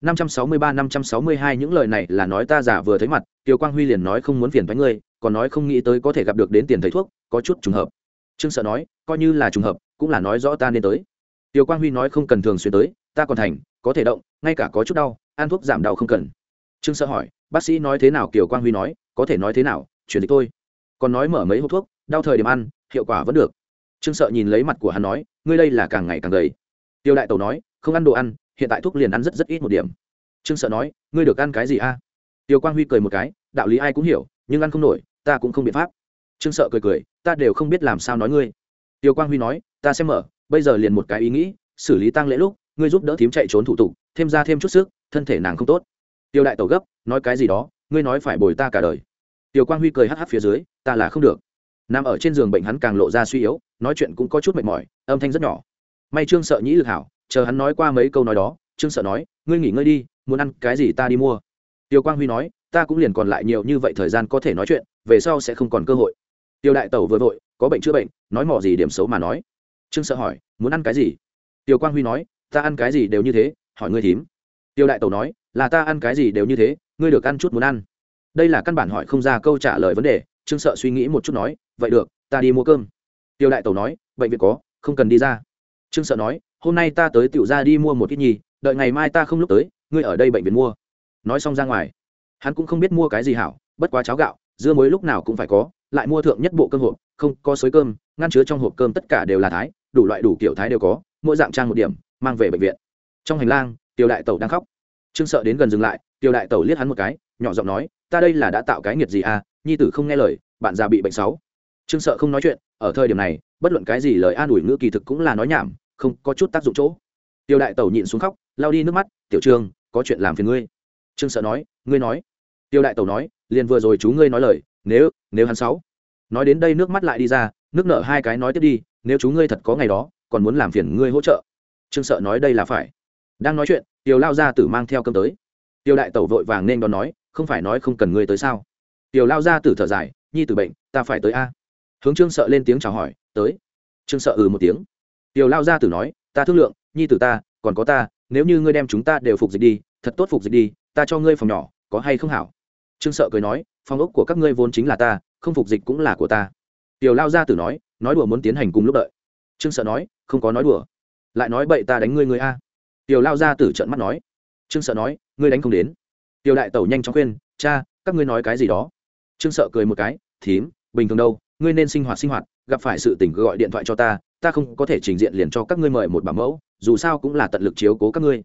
563-562 những lời này là nói ta giả vừa thấy mặt Tiêu Quang Huy liền nói không muốn phiền với ngươi, còn nói không nghĩ tới có thể gặp được đến tiền thầy thuốc, có chút trùng hợp. Trương Sợ nói, coi như là trùng hợp, cũng là nói rõ ta nên tới. Tiêu Quang Huy nói không cần thường xuyên tới, ta còn thành, có thể động, ngay cả có chút đau, ăn thuốc giảm đau không cần. Trương Sợ hỏi, bác sĩ nói thế nào? Kiều Quang Huy nói, có thể nói thế nào, chuyển dịch tôi. Còn nói mở mấy hộp thuốc, đau thời điểm ăn, hiệu quả vẫn được. Trương Sợ nhìn lấy mặt của hắn nói, ngươi đây là càng ngày càng gầy. Tiêu Đại Tẩu nói, không ăn đồ ăn, hiện tại thuốc liền ăn rất rất ít một điểm trương sợ nói ngươi được ăn cái gì a tiêu quang huy cười một cái đạo lý ai cũng hiểu nhưng ăn không nổi ta cũng không biện pháp trương sợ cười cười ta đều không biết làm sao nói ngươi tiêu quang huy nói ta sẽ mở bây giờ liền một cái ý nghĩ xử lý tăng lễ lúc ngươi giúp đỡ thím chạy trốn thủ tục thêm ra thêm chút sức thân thể nàng không tốt. Tiêu đại tẩu gấp, nói cái gì đó, ngươi nói phải bồi ta cả đời. Tiêu quang huy cười hắt hắt phía dưới, ta là không được. Nằm ở trên giường bệnh hắn càng lộ ra suy yếu, nói chuyện cũng có chút mệt mỏi, âm thanh rất nhỏ. May trương sợ nhĩ lực hảo, chờ hắn nói qua mấy câu nói đó, trương sợ nói, ngươi nghỉ ngơi đi, muốn ăn cái gì ta đi mua. Tiêu quang huy nói, ta cũng liền còn lại nhiều như vậy thời gian có thể nói chuyện, về sau sẽ không còn cơ hội. Tiêu đại tẩu vừa vội, có bệnh chữa bệnh, nói mỏ gì điểm xấu mà nói. Trương sợ hỏi, muốn ăn cái gì? Tiêu quang huy nói, ta ăn cái gì đều như thế, hỏi ngươi thím tiêu đại tẩu nói là ta ăn cái gì đều như thế ngươi được ăn chút muốn ăn. Đây là căn bản hỏi không ra câu trả lời vấn đề trương sợ suy nghĩ một chút nói vậy được ta đi mua cơm. Tiêu đại tẩu nói bệnh viện có không cần đi ra. Trương sợ nói hôm nay ta tới tiểu ra đi mua một ít nhì, đợi ngày mai ta không lúc tới ngươi ở đây bệnh viện mua. Nói xong ra ngoài. Hắn cũng không biết mua cái gì hảo bất quá cháo gạo dưa muối lúc nào cũng phải có lại mua thượng nhất bộ cơm hộp không có xới cơm ngăn chứa trong hộp cơm tất cả đều là thái đủ loại đủ kiểu thái đều có mỗi dạng trang một điểm mang về bệnh viện. Trong hành lang tiểu đại tẩu đang khóc. Trương sợ đến gần dừng lại tiểu đại tẩu liếc hắn một cái, nhỏ giọng nói, ta đây là đã tạo cái nghiệt gì à? Nhi tử không nghe lời, bạn già bị bệnh sáu. Trương sợ không nói chuyện, ở thời điểm này, bất luận cái gì lời an ủi ngữ kỳ thực cũng là nói nhảm, không có chút tác dụng chỗ. Tiêu đại tẩu nhịn xuống khóc lao đi nước mắt, tiểu trương, có chuyện làm phiền ngươi. Trương sợ nói, ngươi nói. Tiêu đại tẩu nói, liền vừa rồi chú ngươi nói lời, nếu nếu hắn sáu. Nói đến đây nước mắt lại đi ra, nước nợ hai cái nói tiếp đi, nếu chú ngươi thật có ngày đó, còn muốn làm phiền ngươi hỗ trợ. Trương sợ nói đây là phải đang nói chuyện tiêu lao gia tử mang theo cơm tới. Tiêu đại tẩu vội vàng nên đón nói, không phải nói không cần ngươi tới sao? Tiêu lao gia tử thở dài, nhi tử bệnh, ta phải tới a. Hướng trương sợ lên tiếng chào hỏi, tới. Trương sợ ừ một tiếng. Tiêu lao gia tử nói, ta thương lượng, nhi tử ta, còn có ta, nếu như ngươi đem chúng ta đều phục dịch đi, thật tốt phục dịch đi, ta cho ngươi phòng nhỏ, có hay không hảo? Trương sợ cười nói, phòng ốc của các ngươi vốn chính là ta, không phục dịch cũng là của ta. Tiểu lao gia tử nói nói đùa muốn tiến hành cùng lúc đợi. Trương sợ nói, không có nói đùa. Lại nói bậy ta đánh ngươi người a tiểu lao gia tử trợn mắt nói. Trương sợ nói, ngươi đánh không đến. Tiểu đại tẩu nhanh chóng khuyên, cha, các ngươi nói cái gì đó? Trương sợ cười một cái, thím, bình thường đâu, ngươi nên sinh hoạt sinh hoạt, gặp phải sự tình gọi điện thoại cho ta ta không có thể trình diện liền cho các ngươi mời một bảo mẫu, dù sao cũng là tận lực chiếu cố các ngươi.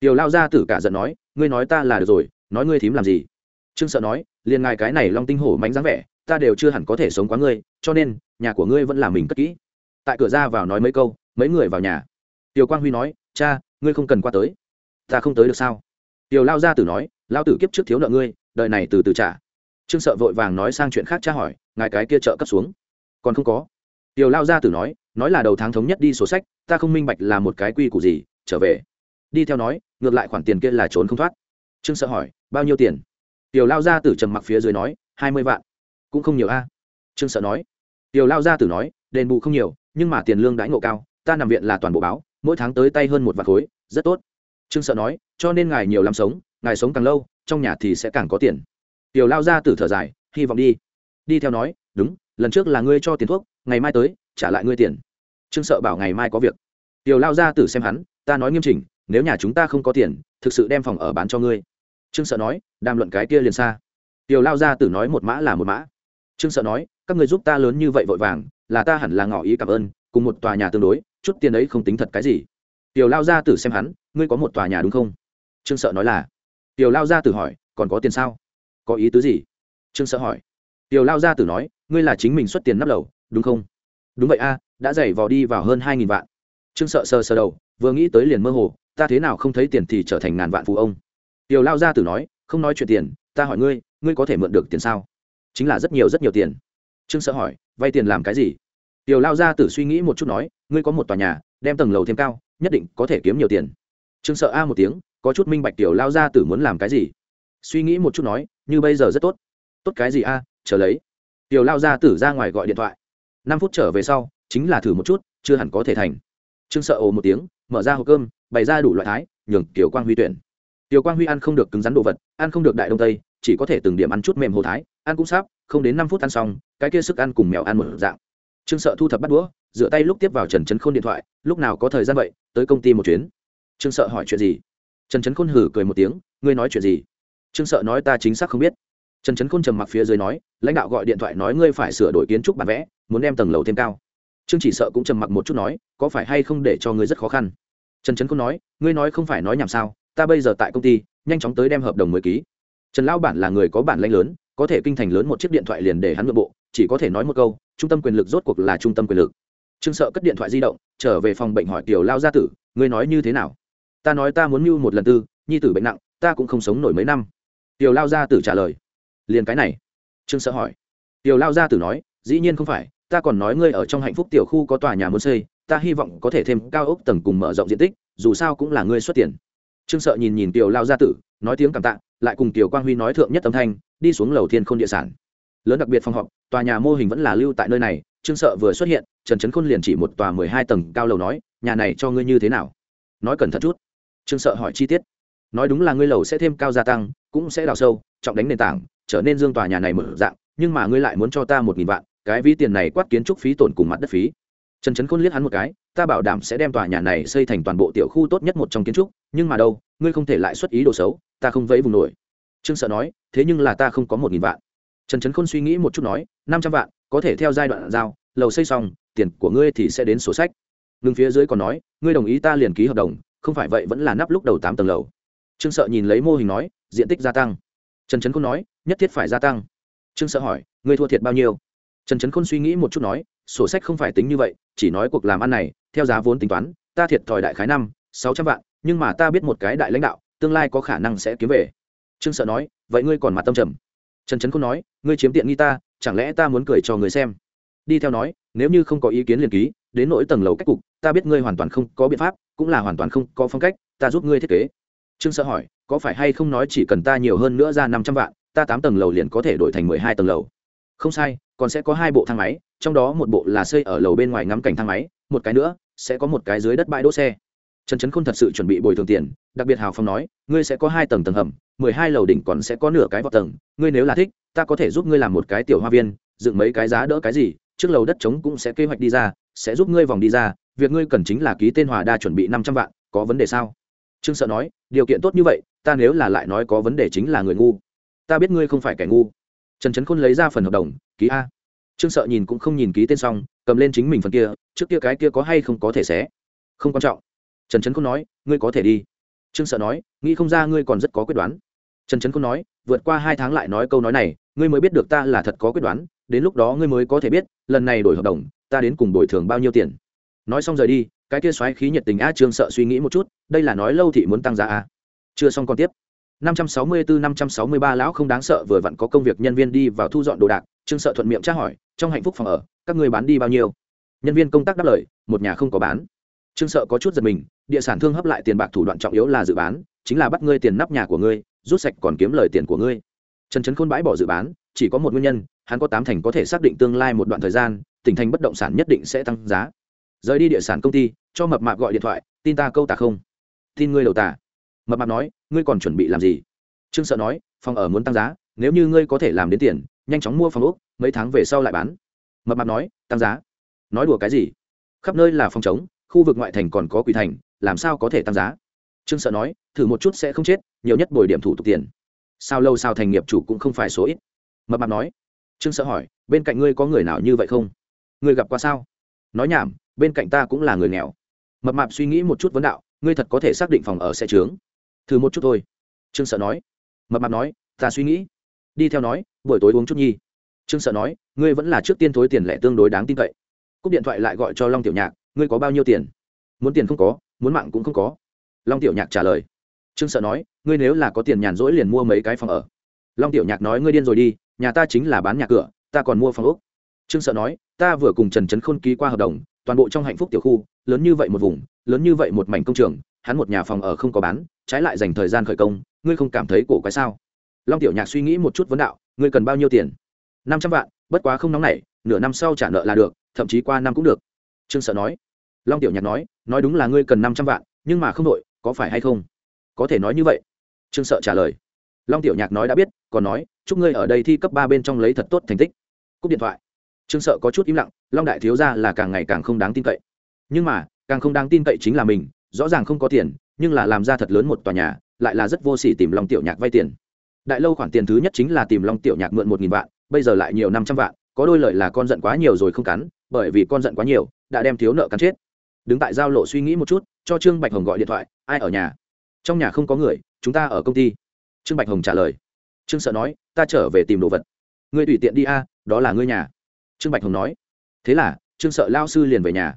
Tiểu lao gia tử cả giận nói, ngươi nói ta là được rồi, nói ngươi thím làm gì? Trương sợ nói, liền ngài cái này long tinh hổ mánh dáng vẻ, ta đều chưa hẳn có thể sống quá ngươi, cho nên, nhà của ngươi vẫn là mình cất kỹ. Tại cửa ra vào nói mấy câu, mấy người vào nhà. Tiểu quang huy nói, cha ngươi không cần qua tới. Ta không tới được sao? Tiểu lao gia tử nói, lao tử kiếp trước thiếu nợ ngươi đợi này từ từ trả. Trương sợ vội vàng nói sang chuyện khác tra hỏi, ngài cái kia trợ cấp xuống. Còn không có. Tiểu lao gia tử nói nói là đầu tháng thống nhất đi sổ sách, ta không minh bạch là một cái quy củ gì, trở về. Đi theo nói, ngược lại khoản tiền kia là trốn không thoát. Trương sợ hỏi, bao nhiêu tiền? Tiểu lao gia tử trầm mặc phía dưới nói, hai mươi vạn. Cũng không nhiều a. Trương sợ nói. Tiểu lao gia tử nói, đền bù không nhiều, nhưng mà tiền lương đãi ngộ cao, ta nằm viện là toàn bộ báo mỗi tháng tới tay hơn một vạn khối, rất tốt. Trương sợ nói, cho nên ngài nhiều làm sống, ngài sống càng lâu, trong nhà thì sẽ càng có tiền. Tiểu lao gia tử thở dài, hy vọng đi. Đi theo nói, đúng, lần trước là ngươi cho tiền thuốc, ngày mai tới, trả lại ngươi tiền. Trương sợ bảo ngày mai có việc. Tiểu lao gia tử xem hắn, ta nói nghiêm chỉnh, nếu nhà chúng ta không có tiền, thực sự đem phòng ở bán cho ngươi. Trương sợ nói, đàm luận cái kia liền xa. Tiểu lao gia tử nói một mã là một mã. Trương sợ nói, các người giúp ta lớn như vậy vội vàng, là ta hẳn là ngỏ ý cảm ơn cùng một tòa nhà tương đối, chút tiền ấy không tính thật cái gì. Tiểu lao gia tử xem hắn, ngươi có một tòa nhà đúng không? Trương sợ nói là. Tiểu lao gia tử hỏi, còn có tiền sao? Có ý tứ gì? Trương sợ hỏi. Tiểu lao gia tử nói, ngươi là chính mình xuất tiền nắp lầu, đúng không? Đúng vậy a, đã dày vò đi vào hơn hai nghìn vạn. Trương sợ sờ sờ đầu, vừa nghĩ tới liền mơ hồ, ta thế nào không thấy tiền thì trở thành ngàn vạn phụ ông. Tiểu lao gia tử nói, không nói chuyện tiền, ta hỏi ngươi ngươi có thể mượn được tiền sao? Chính là rất nhiều rất nhiều tiền. Trương sợ hỏi, vay tiền làm cái gì? Tiểu lao gia tử suy nghĩ một chút nói, ngươi có một tòa nhà, đem tầng lầu thêm cao, nhất định có thể kiếm nhiều tiền. Trương sợ a một tiếng, có chút minh bạch tiểu lao gia tử muốn làm cái gì? Suy nghĩ một chút nói, như bây giờ rất tốt. Tốt cái gì a, chờ lấy. Tiểu lao gia tử ra ngoài gọi điện thoại. Năm phút trở về sau, chính là thử một chút, chưa hẳn có thể thành. Trương sợ ồ một tiếng, mở ra hộp cơm, bày ra đủ loại thái, nhường tiểu quang huy tuyển. Tiểu quang huy ăn không được cứng rắn đồ vật, ăn không được đại đông tây, chỉ có thể từng điểm ăn chút mềm hồ thái, ăn cũng sắp, không đến năm phút ăn xong, cái kia sức ăn cùng mèo ăn một dạng trương sợ thu thập bắt đũa dựa tay lúc tiếp vào trần trấn khôn điện thoại, lúc nào có thời gian vậy, tới công ty một chuyến. Trương sợ hỏi chuyện gì? Trần trấn khôn hử cười một tiếng, ngươi nói chuyện gì? Trương sợ nói, ta chính xác không biết. Trần trấn khôn trầm mặc phía dưới nói, lãnh đạo gọi điện thoại nói ngươi phải sửa đổi kiến trúc bản vẽ, muốn đem tầng lầu thêm cao. Trương chỉ sợ cũng trầm mặc một chút nói, có phải hay không để cho ngươi rất khó khăn? Trần trấn khôn nói, ngươi nói không phải nói nhảm sao, ta bây giờ tại công ty, nhanh chóng tới đem hợp đồng mới ký. Trần lão bản là người có bản lãnh lớn có thể kinh thành lớn một chiếc điện thoại liền để hắn nội bộ, chỉ có thể nói một câu, trung tâm quyền lực rốt cuộc là trung tâm quyền lực. Trương sợ cất điện thoại di động, trở về phòng bệnh hỏi tiểu lao gia tử, ngươi nói như thế nào? Ta nói ta muốn mưu một lần tư, nhi tử bệnh nặng, ta cũng không sống nổi mấy năm. Tiểu lao gia tử trả lời. Liền cái này. Trương sợ hỏi. Tiểu lao gia tử nói, dĩ nhiên không phải, ta còn nói ngươi ở trong hạnh phúc tiểu khu có tòa nhà muốn xây, ta hy vọng có thể thêm cao ốc tầng cùng mở rộng diện tích, dù sao cũng là ngươi xuất tiền trương sợ nhìn nhìn tiểu lao gia tử, nói tiếng cảm tạ, lại cùng tiểu quang huy nói thượng nhất âm thanh, đi xuống lầu thiên khôn địa sản. Lớn đặc biệt phòng họp, tòa nhà mô hình vẫn là lưu tại nơi này, trương sợ vừa xuất hiện, trần trấn khôn liền chỉ một tòa mười hai tầng cao lầu nói, nhà này cho ngươi như thế nào? Nói cẩn thận chút. Trương sợ hỏi chi tiết. Nói đúng là ngươi lầu sẽ thêm cao gia tăng, cũng sẽ đào sâu, trọng đánh nền tảng, trở nên dương tòa nhà này mở dạng, nhưng mà ngươi lại muốn cho ta một nghìn vạn, cái ví tiền này quát kiến trúc phí tổn cùng mặt đất phí trần trấn khôn liếc hắn một cái, ta bảo đảm sẽ đem tòa nhà này xây thành toàn bộ tiểu khu tốt nhất một trong kiến trúc, nhưng mà đâu, ngươi không thể lại xuất ý đồ xấu, ta không vẫy vùng nổi. Trương sợ nói, thế nhưng là ta không có một nghìn vạn. Trần trấn khôn suy nghĩ một chút nói, năm trăm vạn, có thể theo giai đoạn giao, lầu xây xong, tiền của ngươi thì sẽ đến sổ sách. Ngừng phía dưới còn nói, ngươi đồng ý ta liền ký hợp đồng, không phải vậy vẫn là nắp lúc đầu tám tầng lầu. Trương sợ nhìn lấy mô hình nói, diện tích gia tăng. Trần trấn khôn nói, nhất thiết phải gia tăng. Trương sợ hỏi, ngươi thua thiệt bao nhiêu? Trần trấn khôn suy nghĩ một chút nói, sổ sách không phải tính như vậy chỉ nói cuộc làm ăn này, theo giá vốn tính toán, ta thiệt thòi đại khái năm, sáu trăm vạn, nhưng mà ta biết một cái đại lãnh đạo, tương lai có khả năng sẽ kiếm về. Trương sợ nói, vậy ngươi còn mặt tâm trầm. Trần trấn khôn nói, ngươi chiếm tiện nghi ta, chẳng lẽ ta muốn cười cho người xem? Đi theo nói, nếu như không có ý kiến liền ký, đến nỗi tầng lầu cách cục, ta biết ngươi hoàn toàn không có biện pháp, cũng là hoàn toàn không có phong cách, ta giúp ngươi thiết kế. Trương sợ hỏi, có phải hay không nói chỉ cần ta nhiều hơn nữa ra năm trăm vạn, ta tám tầng lầu liền có thể đổi thành mười hai tầng lầu? Không sai, còn sẽ có hai bộ thang máy trong đó một bộ là xây ở lầu bên ngoài ngắm cảnh thang máy, một cái nữa, sẽ có một cái dưới đất bãi đỗ xe. Trần trấn khôn thật sự chuẩn bị bồi thường tiền, đặc biệt hào phong nói, ngươi sẽ có hai tầng tầng hầm, mười hai lầu đỉnh còn sẽ có nửa cái vọt tầng, ngươi nếu là thích, ta có thể giúp ngươi làm một cái tiểu hoa viên, dựng mấy cái giá đỡ cái gì, trước lầu đất trống cũng sẽ kế hoạch đi ra, sẽ giúp ngươi vòng đi ra, việc ngươi cần chính là ký tên hòa đa chuẩn bị năm trăm vạn, có vấn đề sao? Trương sợ nói, điều kiện tốt như vậy, ta nếu là lại nói có vấn đề chính là người ngu. Ta biết ngươi không phải kẻ ngu. Trần trấn khôn lấy ra phần hợp đồng, ký a trương sợ nhìn cũng không nhìn ký tên xong, cầm lên chính mình phần kia, trước kia cái kia có hay không có thể xé? Không quan trọng. Trần trấn khôn nói, ngươi có thể đi. Trương sợ nói, nghĩ không ra ngươi còn rất có quyết đoán. Trần trấn khôn nói, vượt qua hai tháng lại nói câu nói này, ngươi mới biết được ta là thật có quyết đoán, đến lúc đó ngươi mới có thể biết, lần này đổi hợp đồng, ta đến cùng đổi thường bao nhiêu tiền. Nói xong rời đi, cái kia xoáy khí nhiệt tình a trương sợ suy nghĩ một chút, đây là nói lâu thị muốn tăng giá a. Chưa xong còn tiếp. 564-563 lão không đáng sợ vừa vặn có công việc nhân viên đi vào thu dọn đồ đạc, trương sợ thuận miệng tra hỏi, trong hạnh phúc phòng ở, các người bán đi bao nhiêu? Nhân viên công tác đáp lời, một nhà không có bán. Trương sợ có chút giật mình, địa sản thương hấp lại tiền bạc thủ đoạn trọng yếu là dự bán, chính là bắt ngươi tiền nắp nhà của ngươi, rút sạch còn kiếm lời tiền của ngươi. Trần trấn khôn bãi bỏ dự bán, chỉ có một nguyên nhân, hắn có tám thành có thể xác định tương lai một đoạn thời gian, tỉnh thành bất động sản nhất định sẽ tăng giá. Rời đi địa sản công ty, cho mập mạp gọi điện thoại, tin ta câu tả không? Tin ngươi đầu tả mập mạp nói ngươi còn chuẩn bị làm gì? Trương sợ nói phòng ở muốn tăng giá nếu như ngươi có thể làm đến tiền nhanh chóng mua phòng úc mấy tháng về sau lại bán. Mập mạp nói tăng giá? Nói đùa cái gì? Khắp nơi là phòng trống, khu vực ngoại thành còn có quỷ thành làm sao có thể tăng giá? Trương sợ nói thử một chút sẽ không chết nhiều nhất bồi điểm thủ tục tiền. Sao lâu sao thành nghiệp chủ cũng không phải số ít? Mập mạp nói. Trương sợ hỏi bên cạnh ngươi có người nào như vậy không? Ngươi gặp qua sao? Nói nhảm bên cạnh ta cũng là người nghèo. Mập mạp suy nghĩ một chút vấn đạo ngươi thật có thể xác định phòng ở sẽ trướng? Thử một chút thôi. Trương sợ nói. Mập mạp nói, ta suy nghĩ. Đi theo nói, buổi tối uống chút nhi. Trương sợ nói, ngươi vẫn là trước tiên thối tiền lẻ tương đối đáng tin cậy. Cúp điện thoại lại gọi cho long tiểu nhạc, ngươi có bao nhiêu tiền? Muốn tiền không có, muốn mạng cũng không có. Long tiểu nhạc trả lời. Trương sợ nói, ngươi nếu là có tiền nhàn rỗi liền mua mấy cái phòng ở. Long tiểu nhạc nói, ngươi điên rồi đi, nhà ta chính là bán nhà cửa, ta còn mua phòng úc trương sợ nói, ta vừa cùng trần trấn khôn ký qua hợp đồng, toàn bộ trong hạnh phúc tiểu khu, lớn như vậy một vùng, lớn như vậy một mảnh công trường hắn một nhà phòng ở không có bán, trái lại dành thời gian khởi công, ngươi không cảm thấy cổ quái sao? Long tiểu nhạc suy nghĩ một chút vấn đạo, ngươi cần bao nhiêu tiền? Năm trăm vạn, bất quá không nóng nảy, nửa năm sau trả nợ là được, thậm chí qua năm cũng được. Trương sợ nói. Long tiểu nhạc nói nói đúng là ngươi cần năm trăm vạn, nhưng mà không đội có phải hay không? Có thể nói như vậy. Trương sợ trả lời. Long tiểu nhạc nói đã biết, còn nói, chúc ngươi ở đây thi cấp ba bên trong lấy thật tốt thành tích. Cúp điện thoại. Trương sợ có chút im lặng, long đại thiếu ra là càng ngày càng không đáng tin cậy. Nhưng mà, càng không đáng tin cậy chính là mình rõ ràng không có tiền, nhưng là làm ra thật lớn một tòa nhà, lại là rất vô s ỉ tìm long tiểu nhạc vay tiền. Đại lâu khoản tiền thứ nhất chính là tìm long tiểu nhạc mượn một nghìn vạn, bây giờ lại nhiều năm trăm vạn, có đôi lời là con giận quá nhiều rồi không cắn, bởi vì con giận quá nhiều, đã đem thiếu nợ cắn chết. Đứng tại giao lộ suy nghĩ một chút, cho trương bạch hồng gọi điện thoại, ai ở nhà? Trong nhà không có người, chúng ta ở công ty. Trương bạch hồng trả lời. Trương sợ nói, ta trở về tìm đồ vật. Ngươi tùy tiện đi a, đó là ngươi nhà. Trương bạch hồng nói. Thế là, trương sợ lao sư liền về nhà.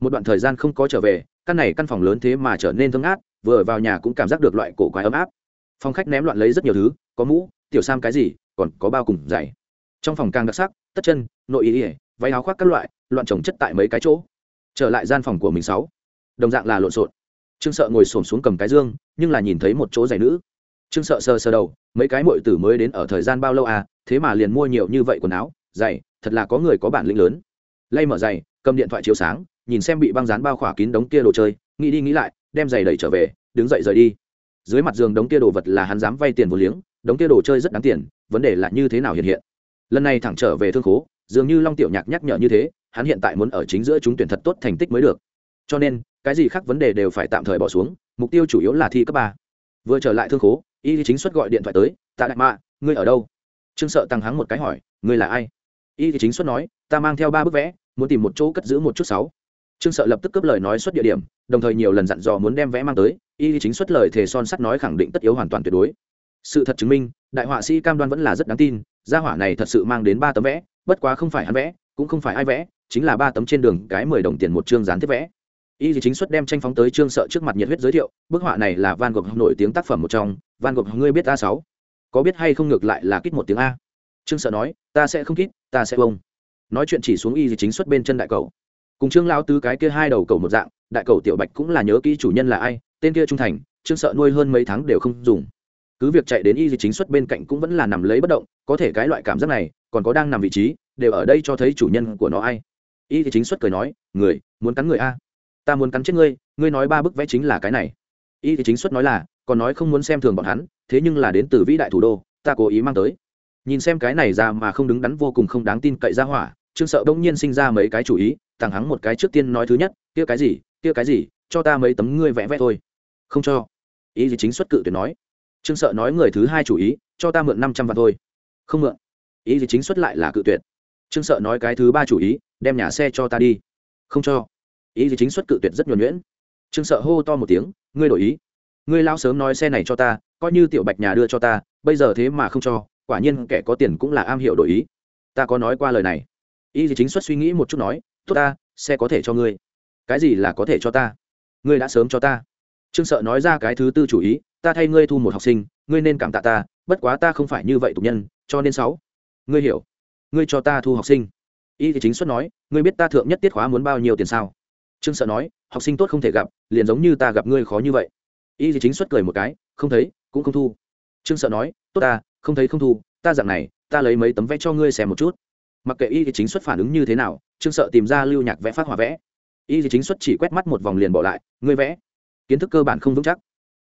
Một đoạn thời gian không có trở về căn này căn phòng lớn thế mà trở nên thương át vừa vào nhà cũng cảm giác được loại cổ quái ấm áp. Phòng khách ném loạn lấy rất nhiều thứ, có mũ, tiểu sam cái gì, còn có bao cùng dày trong phòng càng đặc sắc, tất chân, nội ý ỉa váy áo khoác các loại, loạn trồng chất tại mấy cái chỗ. Trở lại gian phòng của mình sáu. Đồng dạng là lộn xộn. Trương sợ ngồi xổm xuống cầm cái dương, nhưng là nhìn thấy một chỗ giày nữ. Trương sợ sờ sờ đầu, mấy cái mội tử mới đến ở thời gian bao lâu à thế mà liền mua nhiều như vậy quần áo, giày, thật là có người có bản lĩnh lớn. Lay mở giày, cầm điện thoại chiếu sáng nhìn xem bị băng dán bao khỏa kín đống kia đồ chơi, nghĩ đi nghĩ lại, đem giày đẩy trở về, đứng dậy rời đi. Dưới mặt giường đống kia đồ vật là hắn dám vay tiền vô liếng, đống kia đồ chơi rất đáng tiền, vấn đề là như thế nào hiện hiện. Lần này thẳng trở về thương khố, dường như long tiểu nhạc nhắc nhở như thế, hắn hiện tại muốn ở chính giữa chúng tuyển thật tốt thành tích mới được. Cho nên, cái gì khác vấn đề đều phải tạm thời bỏ xuống, mục tiêu chủ yếu là thi cấp ba. Vừa trở lại thương khố, y chính xuất gọi điện thoại tới, tạ đại mạ ngươi ở đâu? Trương sợ tăng hắng một cái hỏi, ngươi là ai? Y chính xuất nói, ta mang theo ba bức vẽ, muốn tìm một chỗ cất giữ một chút sáu trương sợ lập tức cướp lời nói xuất địa điểm, đồng thời nhiều lần dặn dò muốn đem vẽ mang tới, y chính xuất lời thề son sắt nói khẳng định tất yếu hoàn toàn tuyệt đối. Sự thật chứng minh, đại họa sĩ cam đoan vẫn là rất đáng tin, gia hỏa này thật sự mang đến ba tấm vẽ, bất quá không phải hắn vẽ, cũng không phải ai vẽ, chính là ba tấm trên đường cái mười đồng tiền một chương dán tiếp vẽ. Y chính xuất đem tranh phóng tới trương sợ trước mặt nhiệt huyết giới thiệu, bức họa này là van gogh nổi tiếng tác phẩm một trong, van gogh, ngươi biết a sáu? Có biết hay không ngược lại là kít một tiếng a? Trương sợ nói, ta sẽ không kít ta sẽ bông nói chuyện chỉ xuống y chính xuất bên chân đại cầu cùng trương lão tứ cái kia hai đầu cầu một dạng, đại cầu tiểu bạch cũng là nhớ kỹ chủ nhân là ai, tên kia trung thành, trương sợ nuôi hơn mấy tháng đều không dùng. Cứ việc chạy đến y di chính xuất bên cạnh cũng vẫn là nằm lấy bất động, có thể cái loại cảm giác này, còn có đang nằm vị trí, đều ở đây cho thấy chủ nhân của nó ai. Y di chính xuất cười nói, người, muốn cắn người a? Ta muốn cắn chết ngươi ngươi nói ba bức vẽ chính là cái này. Y di chính xuất nói là, còn nói không muốn xem thường bọn hắn, thế nhưng là đến từ vĩ đại thủ đô, ta cố ý mang tới. Nhìn xem cái này ra mà không đứng đắn vô cùng không đáng tin cậy ra hỏa trương sợ bỗng nhiên sinh ra mấy cái chủ ý tàng hắng một cái trước tiên nói thứ nhất, kia cái gì, kia cái gì, cho ta mấy tấm ngươi vẽ vẽ thôi. Không cho. Ý gì chính xuất cự tuyệt nói. Trương sợ nói người thứ hai chủ ý, cho ta mượn năm trăm vạn thôi. Không mượn. Ý gì chính xuất lại là cự tuyệt. Trương sợ nói cái thứ ba chủ ý, đem nhà xe cho ta đi. Không cho. Ý gì chính xuất cự tuyệt rất nhuẩn nhuyễn. Trương sợ hô to một tiếng, ngươi đổi ý. Ngươi lao sớm nói xe này cho ta, coi như tiểu bạch nhà đưa cho ta, bây giờ thế mà không cho, quả nhiên kẻ có tiền cũng là am hiểu đổi ý. Ta có nói qua lời này. Y thì chính xuất suy nghĩ một chút nói, tốt ta, xe có thể cho ngươi. Cái gì là có thể cho ta? Ngươi đã sớm cho ta. Trương sợ nói ra cái thứ tư chủ ý, ta thay ngươi thu một học sinh, ngươi nên cảm tạ ta, bất quá ta không phải như vậy tục nhân, cho nên sáu. Ngươi hiểu? Ngươi cho ta thu học sinh. Y thì chính xuất nói, ngươi biết ta thượng nhất tiết khóa muốn bao nhiêu tiền sao? Trương sợ nói, học sinh tốt không thể gặp, liền giống như ta gặp ngươi khó như vậy. Y thì chính xuất cười một cái, không thấy, cũng không thu. Trương sợ nói, tốt ta, không thấy không thu, ta dạng này, ta lấy mấy tấm vẽ cho ngươi xem một chút mặc kệ y thì chính xuất phản ứng như thế nào, trương sợ tìm ra lưu nhạc vẽ phát hỏa vẽ. Y thì chính xuất chỉ quét mắt một vòng liền bỏ lại, ngươi vẽ. Kiến thức cơ bản không vững chắc.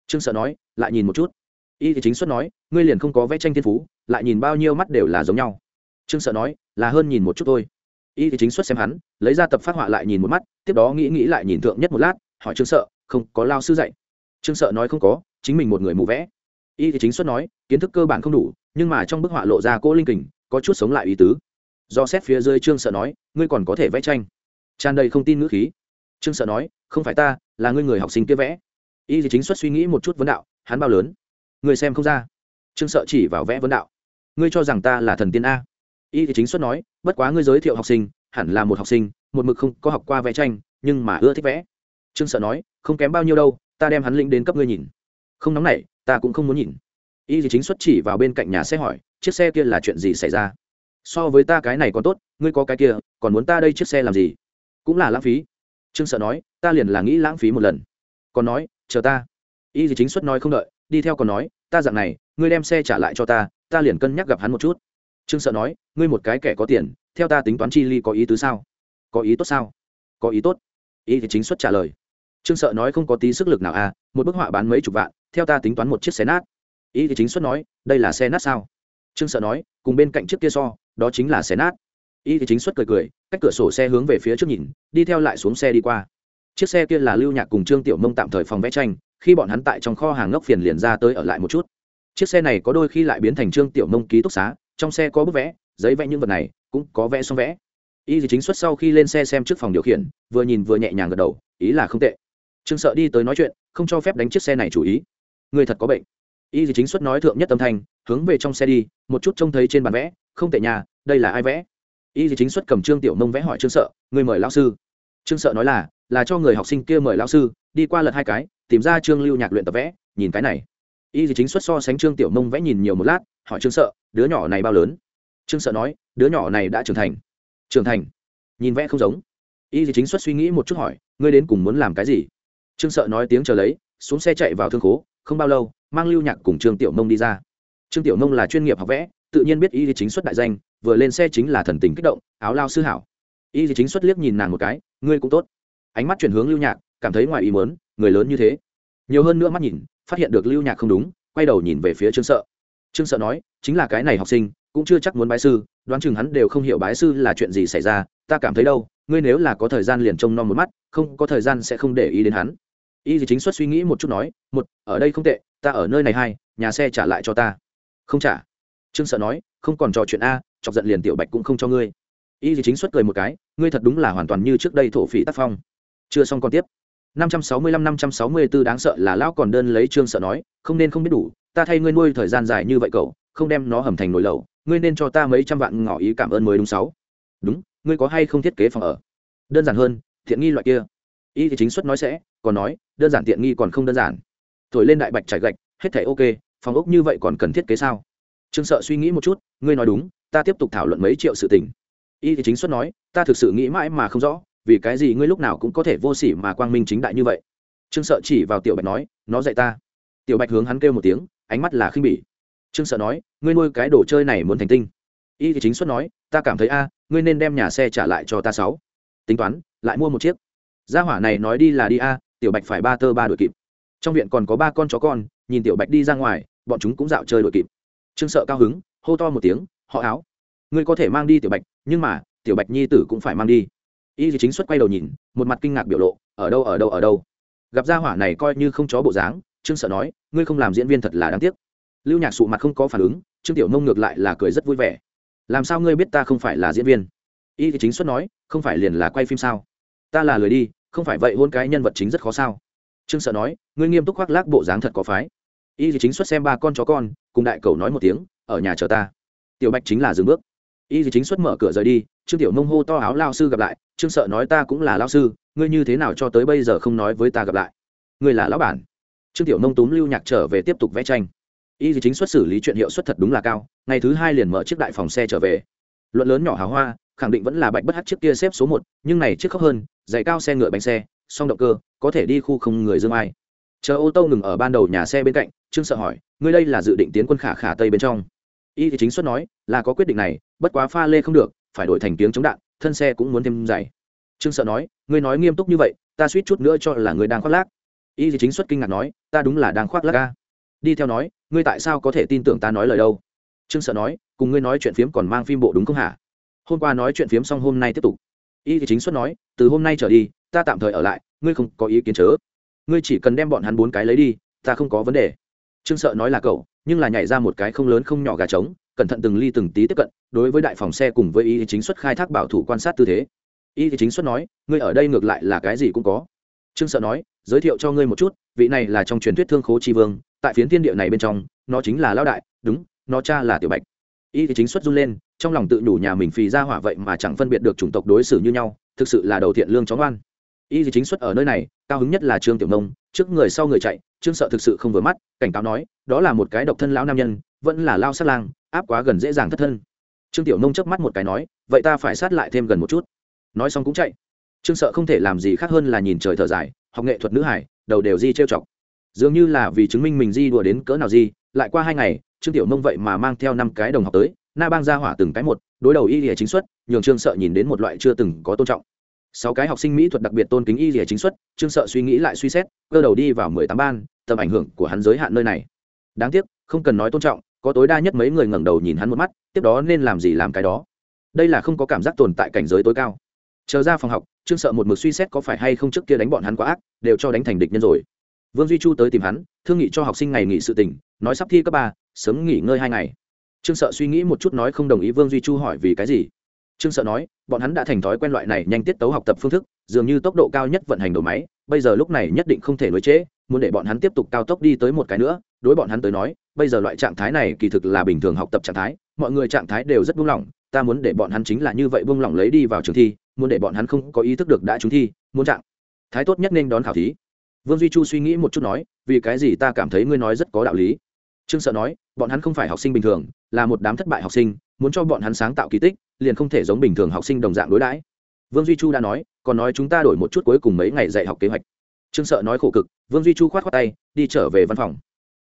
Trương sợ nói, lại nhìn một chút. Y thì chính xuất nói, ngươi liền không có vẽ tranh thiên phú, lại nhìn bao nhiêu mắt đều là giống nhau. Trương sợ nói, là hơn nhìn một chút thôi. Y thì chính xuất xem hắn, lấy ra tập phát họa lại nhìn một mắt, tiếp đó nghĩ nghĩ lại nhìn thượng nhất một lát, hỏi trương sợ, không có lao sư dạy? Trương sợ nói, không có, chính mình một người mù vẽ. Y thì chính xuất nói, kiến thức cơ bản không đủ, nhưng mà trong bức họa lộ ra cỗ linh kình, có chút sống lại ý tứ do xét phía dưới trương sợ nói, ngươi còn có thể vẽ tranh. Tràn đầy không tin ngữ khí. Trương sợ nói, không phải ta, là ngươi người học sinh kia vẽ. Y thì chính xuất suy nghĩ một chút vấn đạo, hắn bao lớn? Người xem không ra. Trương sợ chỉ vào vẽ vấn đạo, ngươi cho rằng ta là thần tiên a? Y thì chính xuất nói, bất quá ngươi giới thiệu học sinh, hẳn là một học sinh, một mực không có học qua vẽ tranh, nhưng mà ưa thích vẽ. Trương sợ nói, không kém bao nhiêu đâu, ta đem hắn lĩnh đến cấp ngươi nhìn. Không nóng này ta cũng không muốn nhìn. Y thì chính xuất chỉ vào bên cạnh nhà xe hỏi, chiếc xe kia là chuyện gì xảy ra? So với ta cái này còn tốt, ngươi có cái kia, còn muốn ta đây chiếc xe làm gì? Cũng là lãng phí. Trương sợ nói, ta liền là nghĩ lãng phí một lần. Còn nói, chờ ta. Y gì chính xuất nói không đợi, đi theo còn nói, ta dạng này, ngươi đem xe trả lại cho ta ta liền cân nhắc gặp hắn một chút. Trương sợ nói, ngươi một cái kẻ có tiền, theo ta tính toán chi ly có ý tứ sao? Có ý tốt sao? Có ý tốt. Y thì chính xuất trả lời. Trương sợ nói không có tí sức lực nào à một bức họa bán mấy chục vạn, theo ta tính toán một chiếc xe nát. Y thì chính xuất nói, đây là xe nát sao? Trương sợ nói, cùng bên cạnh chiếc kia so đó chính là xé nát. Y thì chính xuất cười cười, cách cửa sổ xe hướng về phía trước nhìn, đi theo lại xuống xe đi qua. Chiếc xe kia là lưu nhạc cùng trương tiểu mông tạm thời phòng vẽ tranh, khi bọn hắn tại trong kho hàng ngốc phiền liền ra tới ở lại một chút. Chiếc xe này có đôi khi lại biến thành trương tiểu mông ký túc xá, trong xe có bức vẽ, giấy vẽ những vật này, cũng có vẽ xong vẽ. Y thì chính xuất sau khi lên xe xem trước phòng điều khiển, vừa nhìn vừa nhẹ nhàng gật đầu, ý là không tệ. Trương sợ đi tới nói chuyện, không cho phép đánh chiếc xe này chủ ý. Người thật có bệnh. Y thì chính xuất nói thượng nhất tâm thanh, hướng về trong xe đi, một chút trông thấy trên bàn vẽ, không tệ nhà đây là ai vẽ? Y thì chính xuất cầm trương tiểu mông vẽ hỏi trương sợ, người mời lão sư. Trương sợ nói là là cho người học sinh kia mời lão sư, đi qua lật hai cái, tìm ra trương lưu nhạc luyện tập vẽ, nhìn cái này. Y thì chính xuất so sánh trương tiểu mông vẽ nhìn nhiều một lát, hỏi trương sợ, đứa nhỏ này bao lớn? Trương sợ nói, đứa nhỏ này đã trưởng thành. Trưởng thành? Nhìn vẽ không giống. Y thì chính xuất suy nghĩ một chút hỏi, ngươi đến cùng muốn làm cái gì? Trương sợ nói tiếng chờ lấy, xuống xe chạy vào thương khố, không bao lâu, mang lưu nhạc cùng trương tiểu mông đi ra. Trương tiểu mông là chuyên nghiệp học vẽ, tự nhiên biết y thì chính xuất đại danh vừa lên xe chính là thần tình kích động, áo lao sư hảo. Y thì chính xuất liếc nhìn nàng một cái, ngươi cũng tốt. Ánh mắt chuyển hướng lưu nhạc, cảm thấy ngoài ý mớn người lớn như thế. Nhiều hơn nữa mắt nhìn, phát hiện được lưu nhạc không đúng, quay đầu nhìn về phía trương sợ. Trương sợ nói, chính là cái này học sinh, cũng chưa chắc muốn bái sư, đoán chừng hắn đều không hiểu bái sư là chuyện gì xảy ra, ta cảm thấy đâu, ngươi nếu là có thời gian liền trông nom một mắt, không có thời gian sẽ không để ý đến hắn. Y gì chính xuất suy nghĩ một chút nói, một, ở đây không tệ, ta ở nơi này hai, nhà xe trả lại cho ta. Không trả. Trương sợ nói, không còn trò chuyện a chọc giận liền tiểu bạch cũng không cho ngươi. Y gì chính xuất cười một cái, ngươi thật đúng là hoàn toàn như trước đây thổ phỉ tác phong. Chưa xong còn tiếp. 565 564 đáng sợ là lão còn đơn lấy trương sợ nói, không nên không biết đủ, ta thay ngươi nuôi thời gian dài như vậy cậu, không đem nó hầm thành nồi lẩu, ngươi nên cho ta mấy trăm vạn ngỏ ý cảm ơn mới đúng sáu. Đúng, ngươi có hay không thiết kế phòng ở? Đơn giản hơn thiện nghi loại kia. Y thì chính xuất nói sẽ, còn nói, đơn giản tiện nghi còn không đơn giản. Thổi lên đại bạch trải gạch, hết thảy ok, phòng ốc như vậy còn cần thiết kế sao? Trương sợ suy nghĩ một chút, ngươi nói đúng, ta tiếp tục thảo luận mấy triệu sự tình. Y thì chính xuất nói, ta thực sự nghĩ mãi mà không rõ, vì cái gì ngươi lúc nào cũng có thể vô sỉ mà quang minh chính đại như vậy? Trương sợ chỉ vào tiểu bạch nói, nó dạy ta. Tiểu bạch hướng hắn kêu một tiếng, ánh mắt là khinh bỉ. Trương sợ nói, ngươi nuôi cái đồ chơi này muốn thành tinh. Y thì chính xuất nói, ta cảm thấy a, ngươi nên đem nhà xe trả lại cho ta sáu. Tính toán, lại mua một chiếc. Gia hỏa này nói đi là đi a, tiểu bạch phải ba tơ ba đuổi kịp. Trong viện còn có ba con chó con, nhìn tiểu bạch đi ra ngoài, bọn chúng cũng dạo chơi đuổi kịp trương sợ cao hứng, hô to một tiếng, họ áo, ngươi có thể mang đi tiểu bạch, nhưng mà, tiểu bạch nhi tử cũng phải mang đi. Y chính xuất quay đầu nhìn, một mặt kinh ngạc biểu lộ, ở đâu ở đâu ở đâu? Gặp gia hỏa này coi như không chó bộ dáng, trương sợ nói, ngươi không làm diễn viên thật là đáng tiếc. Lưu nhạc sụ mặt không có phản ứng, trương tiểu nông ngược lại là cười rất vui vẻ. Làm sao ngươi biết ta không phải là diễn viên? Y chính xuất nói, không phải liền là quay phim sao? Ta là lười đi, không phải vậy hôn cái nhân vật chính rất khó sao? Trương sợ nói, ngươi nghiêm túc khoác lác bộ dáng thật có phái. Y chính xuất xem ba con chó con cùng đại cầu nói một tiếng, ở nhà chờ ta. Tiểu bạch chính là dừng bước. Y chính xuất mở cửa rời đi, trương tiểu nông hô to áo lao sư gặp lại, trương sợ nói ta cũng là lao sư, ngươi như thế nào cho tới bây giờ không nói với ta gặp lại? Ngươi là lão bản. Trương tiểu nông túm lưu nhạc trở về tiếp tục vẽ tranh. Y chính xuất xử lý chuyện hiệu suất thật đúng là cao, ngày thứ hai liền mở chiếc đại phòng xe trở về. Luận lớn nhỏ hào hoa, khẳng định vẫn là bạch bất hắc chiếc kia xếp số một, nhưng này chiếc khóc hơn dày cao xe ngựa bánh xe, song động cơ, có thể đi khu không người dương ai chờ ô tô ngừng ở ban đầu nhà xe bên cạnh, trương sợ hỏi, ngươi đây là dự định tiến quân khả khả tây bên trong? Y thì chính xuất nói, là có quyết định này, bất quá pha lê không được, phải đổi thành tiếng chống đạn, thân xe cũng muốn thêm dày. Trương sợ nói, ngươi nói nghiêm túc như vậy, ta suýt chút nữa cho là ngươi đang khoác lác. Y thì chính xuất kinh ngạc nói, ta đúng là đang khoác lác ca đi theo nói, ngươi tại sao có thể tin tưởng ta nói lời đâu? Trương sợ nói, cùng ngươi nói chuyện phiếm còn mang phim bộ đúng không hả? Hôm qua nói chuyện phiếm xong hôm nay tiếp tục. Y thì chính xuất nói, từ hôm nay trở đi, ta tạm thời ở lại, ngươi không có ý kiến chớ ngươi chỉ cần đem bọn hắn bốn cái lấy đi, ta không có vấn đề. Trương sợ nói là cậu, nhưng là nhảy ra một cái không lớn không nhỏ gà trống, cẩn thận từng ly từng tí tiếp cận, đối với đại phòng xe cùng với y chính xuất khai thác bảo thủ quan sát tư thế. Y chính xuất nói, ngươi ở đây ngược lại là cái gì cũng có. Trương sợ nói, giới thiệu cho ngươi một chút, vị này là trong truyền thuyết thương khố tri vương, tại phiến thiên địa này bên trong, nó chính là lão đại, đúng, nó cha là tiểu bạch. Y chính xuất run lên, trong lòng tự nhủ nhà mình phì ra hỏa vậy mà chẳng phân biệt được chủng tộc đối xử như nhau, thực sự là đầu thiện lương chó ngoan y chính xuất ở nơi này, cao hứng nhất là trương tiểu nông, trước người sau người chạy, trương sợ thực sự không vừa mắt, cảnh cáo nói, đó là một cái độc thân lão nam nhân, vẫn là lao sát lang, áp quá gần dễ dàng thất thân. Trương tiểu nông chớp mắt một cái nói, vậy ta phải sát lại thêm gần một chút. Nói xong cũng chạy. Trương sợ không thể làm gì khác hơn là nhìn trời thở dài, học nghệ thuật nữ hải, đầu đều di trêu chọc. Dường như là vì chứng minh mình di đùa đến cỡ nào di, lại qua hai ngày, trương tiểu nông vậy mà mang theo năm cái đồng học tới, na bang ra hỏa từng cái một, đối đầu y lìa chính xuất, nhường trương sợ nhìn đến một loại chưa từng có tôn trọng sáu cái học sinh mỹ thuật đặc biệt tôn kính y lìa chính xuất, trương sợ suy nghĩ lại suy xét, cơ đầu đi vào mười tám ban, tầm ảnh hưởng của hắn giới hạn nơi này. Đáng tiếc, không cần nói tôn trọng, có tối đa nhất mấy người ngẩng đầu nhìn hắn một mắt, tiếp đó nên làm gì làm cái đó. Đây là không có cảm giác tồn tại cảnh giới tối cao. Chờ ra phòng học, trương sợ một mực suy xét có phải hay không trước kia đánh bọn hắn quá ác, đều cho đánh thành địch nhân rồi. Vương duy chu tới tìm hắn, thương nghị cho học sinh ngày nghỉ sự tỉnh nói sắp thi cấp ba, sớm nghỉ ngơi hai ngày. Trương sợ suy nghĩ một chút nói không đồng ý vương duy chu hỏi vì cái gì trương sợ nói, bọn hắn đã thành thói quen loại này nhanh tiết tấu học tập phương thức, dường như tốc độ cao nhất vận hành đầu máy, bây giờ lúc này nhất định không thể nối trễ, muốn để bọn hắn tiếp tục cao tốc đi tới một cái nữa, đối bọn hắn tới nói, bây giờ loại trạng thái này kỳ thực là bình thường học tập trạng thái, mọi người trạng thái đều rất buông lỏng, ta muốn để bọn hắn chính là như vậy buông lỏng lấy đi vào trường thi, muốn để bọn hắn không có ý thức được đã trúng thi, muốn trạng thái tốt nhất nên đón khảo thí. Vương duy chu suy nghĩ một chút nói, vì cái gì ta cảm thấy ngươi nói rất có đạo lý. Trương sợ nói, bọn hắn không phải học sinh bình thường, là một đám thất bại học sinh, muốn cho bọn hắn sáng tạo kỳ tích liền không thể giống bình thường học sinh đồng dạng đối đãi. Vương duy chu đã nói, còn nói chúng ta đổi một chút cuối cùng mấy ngày dạy học kế hoạch. Trương sợ nói khổ cực, vương duy chu khoát khoát tay, đi trở về văn phòng.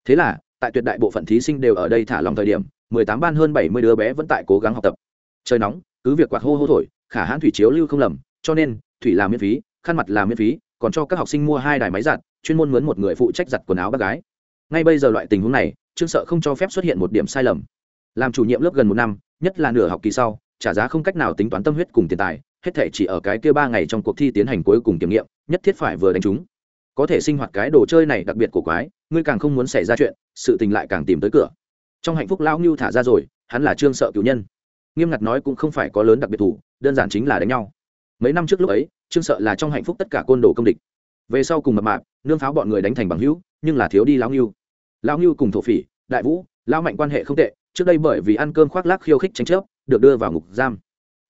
Thế là, tại tuyệt đại bộ phận thí sinh đều ở đây thả lòng thời điểm, mười tám ban hơn bảy mươi đứa bé vẫn tại cố gắng học tập. Trời nóng, cứ việc quạt hô hô thổi, khả hãn thủy chiếu lưu không lầm, cho nên, thủy làm miễn phí, khăn mặt làm miễn phí, còn cho các học sinh mua hai đài máy giặt, chuyên môn mướn một người phụ trách giặt quần áo bác gái. Ngay bây giờ loại tình huống này, trương sợ không cho phép xuất hiện một điểm sai lầm. Làm chủ nhiệm lớp gần một năm, nhất là nửa học kỳ sau trả giá không cách nào tính toán tâm huyết cùng tiền tài, hết thể chỉ ở cái kia ba ngày trong cuộc thi tiến hành cuối cùng kiểm nghiệm, nhất thiết phải vừa đánh chúng. Có thể sinh hoạt cái đồ chơi này đặc biệt của quái, ngươi càng không muốn xảy ra chuyện, sự tình lại càng tìm tới cửa. Trong hạnh phúc lão ngưu thả ra rồi, hắn là trương sợ cựu nhân. Nghiêm ngặt nói cũng không phải có lớn đặc biệt thủ, đơn giản chính là đánh nhau. Mấy năm trước lúc ấy, trương sợ là trong hạnh phúc tất cả côn đồ công địch. Về sau cùng mập mạp, nương pháo bọn người đánh thành bằng hữu, nhưng là thiếu đi lão ngưu lão ngưu cùng thổ phỉ, đại vũ, lão mạnh quan hệ không tệ, trước đây bởi vì ăn cơm khoác lác khiêu khích tranh chấp được đưa vào ngục giam.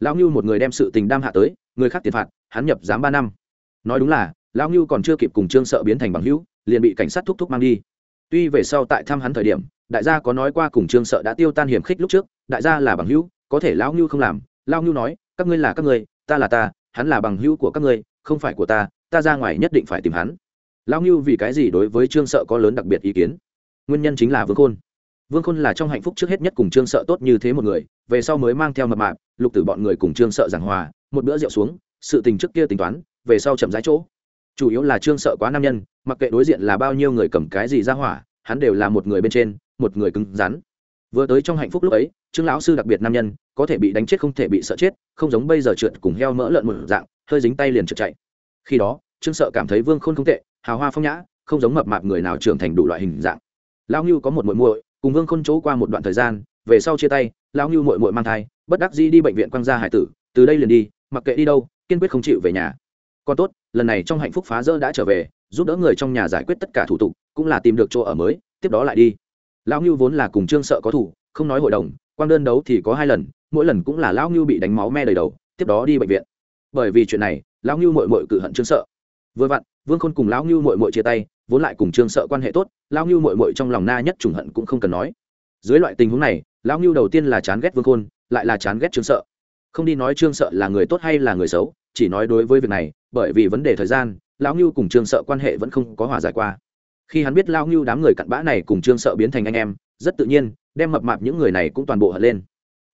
Lão ngưu một người đem sự tình đam hạ tới, người khác tiền phạt, hắn nhập giám ba năm. Nói đúng là, lão ngưu còn chưa kịp cùng trương sợ biến thành bằng hữu, liền bị cảnh sát thúc thúc mang đi. Tuy về sau tại thăm hắn thời điểm, đại gia có nói qua cùng trương sợ đã tiêu tan hiểm khích lúc trước, đại gia là bằng hữu, có thể lão ngưu không làm. Lão ngưu nói, các ngươi là các ngươi, ta là ta, hắn là bằng hữu của các ngươi, không phải của ta ta ra ngoài nhất định phải tìm hắn. Lão ngưu vì cái gì đối với trương sợ có lớn đặc biệt ý kiến? Nguyên nhân chính là vương khôn. Vương khôn là trong hạnh phúc trước hết nhất cùng trương sợ tốt như thế một người về sau mới mang theo mập mạp, lục tử bọn người cùng trương sợ giảng hòa, một bữa rượu xuống, sự tình trước kia tính toán, về sau chậm rãi chỗ. Chủ yếu là trương sợ quá nam nhân, mặc kệ đối diện là bao nhiêu người cầm cái gì ra hỏa, hắn đều là một người bên trên, một người cứng rắn. Vừa tới trong hạnh phúc lúc ấy, trương lão sư đặc biệt nam nhân, có thể bị đánh chết không thể bị sợ chết, không giống bây giờ trượt cùng heo mỡ lợn một dạng, hơi dính tay liền trượt chạy. Khi đó, trương sợ cảm thấy vương khôn không tệ, hào hoa phong nhã, không giống mập mạp người nào trưởng thành đủ loại hình dạng. Lão ngưu có một muội muội, cùng vương khôn chỗ qua một đoạn thời gian về sau chia tay, lão ngưu muội muội mang thai, bất đắc dĩ đi bệnh viện quang gia hải tử, từ đây liền đi, mặc kệ đi đâu, kiên quyết không chịu về nhà. Còn tốt, lần này trong hạnh phúc phá rỡ đã trở về, giúp đỡ người trong nhà giải quyết tất cả thủ tục, cũng là tìm được chỗ ở mới, tiếp đó lại đi. Lão ngưu vốn là cùng trương sợ có thủ, không nói hội đồng quan đơn đấu thì có hai lần, mỗi lần cũng là lão ngưu bị đánh máu me đầy đầu, tiếp đó đi bệnh viện. Bởi vì chuyện này, lão ngưu mội mội cự hận trương sợ. Vừa vặn, vương khôn cùng lão ngưu mội mội chia tay, vốn lại cùng trương sợ quan hệ tốt, lão ngưu mội mội trong lòng na nhất trùng hận cũng không cần nói. Dưới loại tình huống này lão ngưu đầu tiên là chán ghét vương khôn, lại là chán ghét trương sợ. Không đi nói trương sợ là người tốt hay là người xấu, chỉ nói đối với việc này, bởi vì vấn đề thời gian, lão ngưu cùng trương sợ quan hệ vẫn không có hòa giải qua. Khi hắn biết Lão ngưu đám người cặn bã này cùng trương sợ biến thành anh em, rất tự nhiên, đem mập mạp những người này cũng toàn bộ hận lên.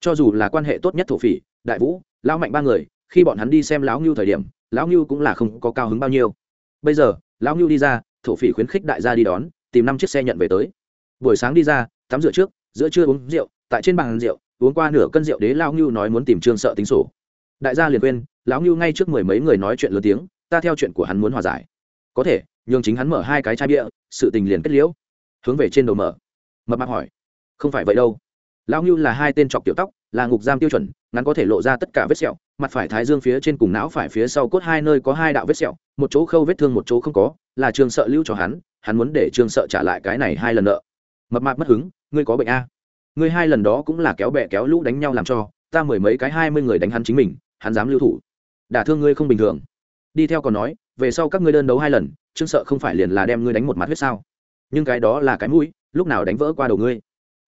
Cho dù là quan hệ tốt nhất thổ phỉ, đại vũ, lão mạnh ba người, khi bọn hắn đi xem lão ngưu thời điểm, lão ngưu cũng là không có cao hứng bao nhiêu. Bây giờ, lão ngưu đi ra, thổ phỉ khuyến khích đại gia đi đón, tìm năm chiếc xe nhận về tới. Buổi sáng đi ra, tắm rửa trước giữa trưa uống rượu, tại trên bàn rượu, uống qua nửa cân rượu đế lao ngưu nói muốn tìm trương sợ tính sổ. Đại gia liền quên lão ngưu ngay trước mười mấy người nói chuyện lớn tiếng, ta theo chuyện của hắn muốn hòa giải. Có thể, nhường chính hắn mở hai cái chai bia, sự tình liền kết liễu. Hướng về trên đầu mở. Mập mạp hỏi, không phải vậy đâu. Lão ngưu là hai tên chọc tiểu tóc, là ngục giam tiêu chuẩn, ngắn có thể lộ ra tất cả vết sẹo, mặt phải thái dương phía trên cùng não phải phía sau cốt hai nơi có hai đạo vết sẹo, một chỗ khâu vết thương một chỗ không có, là trường sợ lưu cho hắn hắn muốn để trường sợ trả lại cái này hai lần nợ mập mạp mất hứng, ngươi có bệnh a? Ngươi hai lần đó cũng là kéo bè kéo lũ đánh nhau làm cho, ta mười mấy cái hai mươi người đánh hắn chính mình, hắn dám lưu thủ. Đả thương ngươi không bình thường. Đi theo còn nói, về sau các ngươi đơn đấu hai lần chương sợ không phải liền là đem ngươi đánh một mặt huyết sao? Nhưng cái đó là cái mũi, lúc nào đánh vỡ qua đầu ngươi?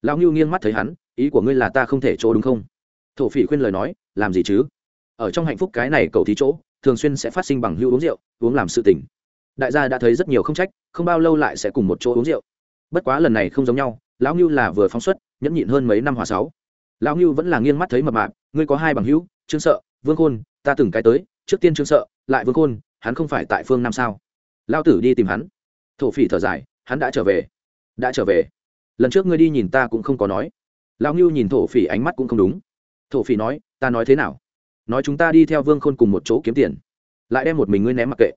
Lão ngưu nghiêng mắt thấy hắn, ý của ngươi là ta không thể chỗ đúng không? Thổ phỉ khuyên lời nói, làm gì chứ? Ở trong hạnh phúc cái này cầu thí chỗ, thường xuyên sẽ phát sinh bằng hưu uống rượu, uống làm sự tình. Đại gia đã thấy rất nhiều không trách, không bao lâu lại sẽ cùng một chỗ uống rượu bất quá lần này không giống nhau, lão ngưu là vừa phóng xuất, nhẫn nhịn hơn mấy năm hòa sáu. Lão ngưu vẫn là nghiêng mắt thấy mập mạp, ngươi có hai bằng hữu, trương sợ, vương khôn, ta từng cái tới, trước tiên trương sợ, lại vương khôn, hắn không phải tại phương nam sao? Lao tử đi tìm hắn. Thổ phỉ thở dài, hắn đã trở về. Đã trở về. Lần trước ngươi đi nhìn ta cũng không có nói. Lão ngưu nhìn thổ phỉ ánh mắt cũng không đúng. Thổ phỉ nói, ta nói thế nào? Nói chúng ta đi theo vương khôn cùng một chỗ kiếm tiền. Lại đem một mình ngươi ném mặc kệ.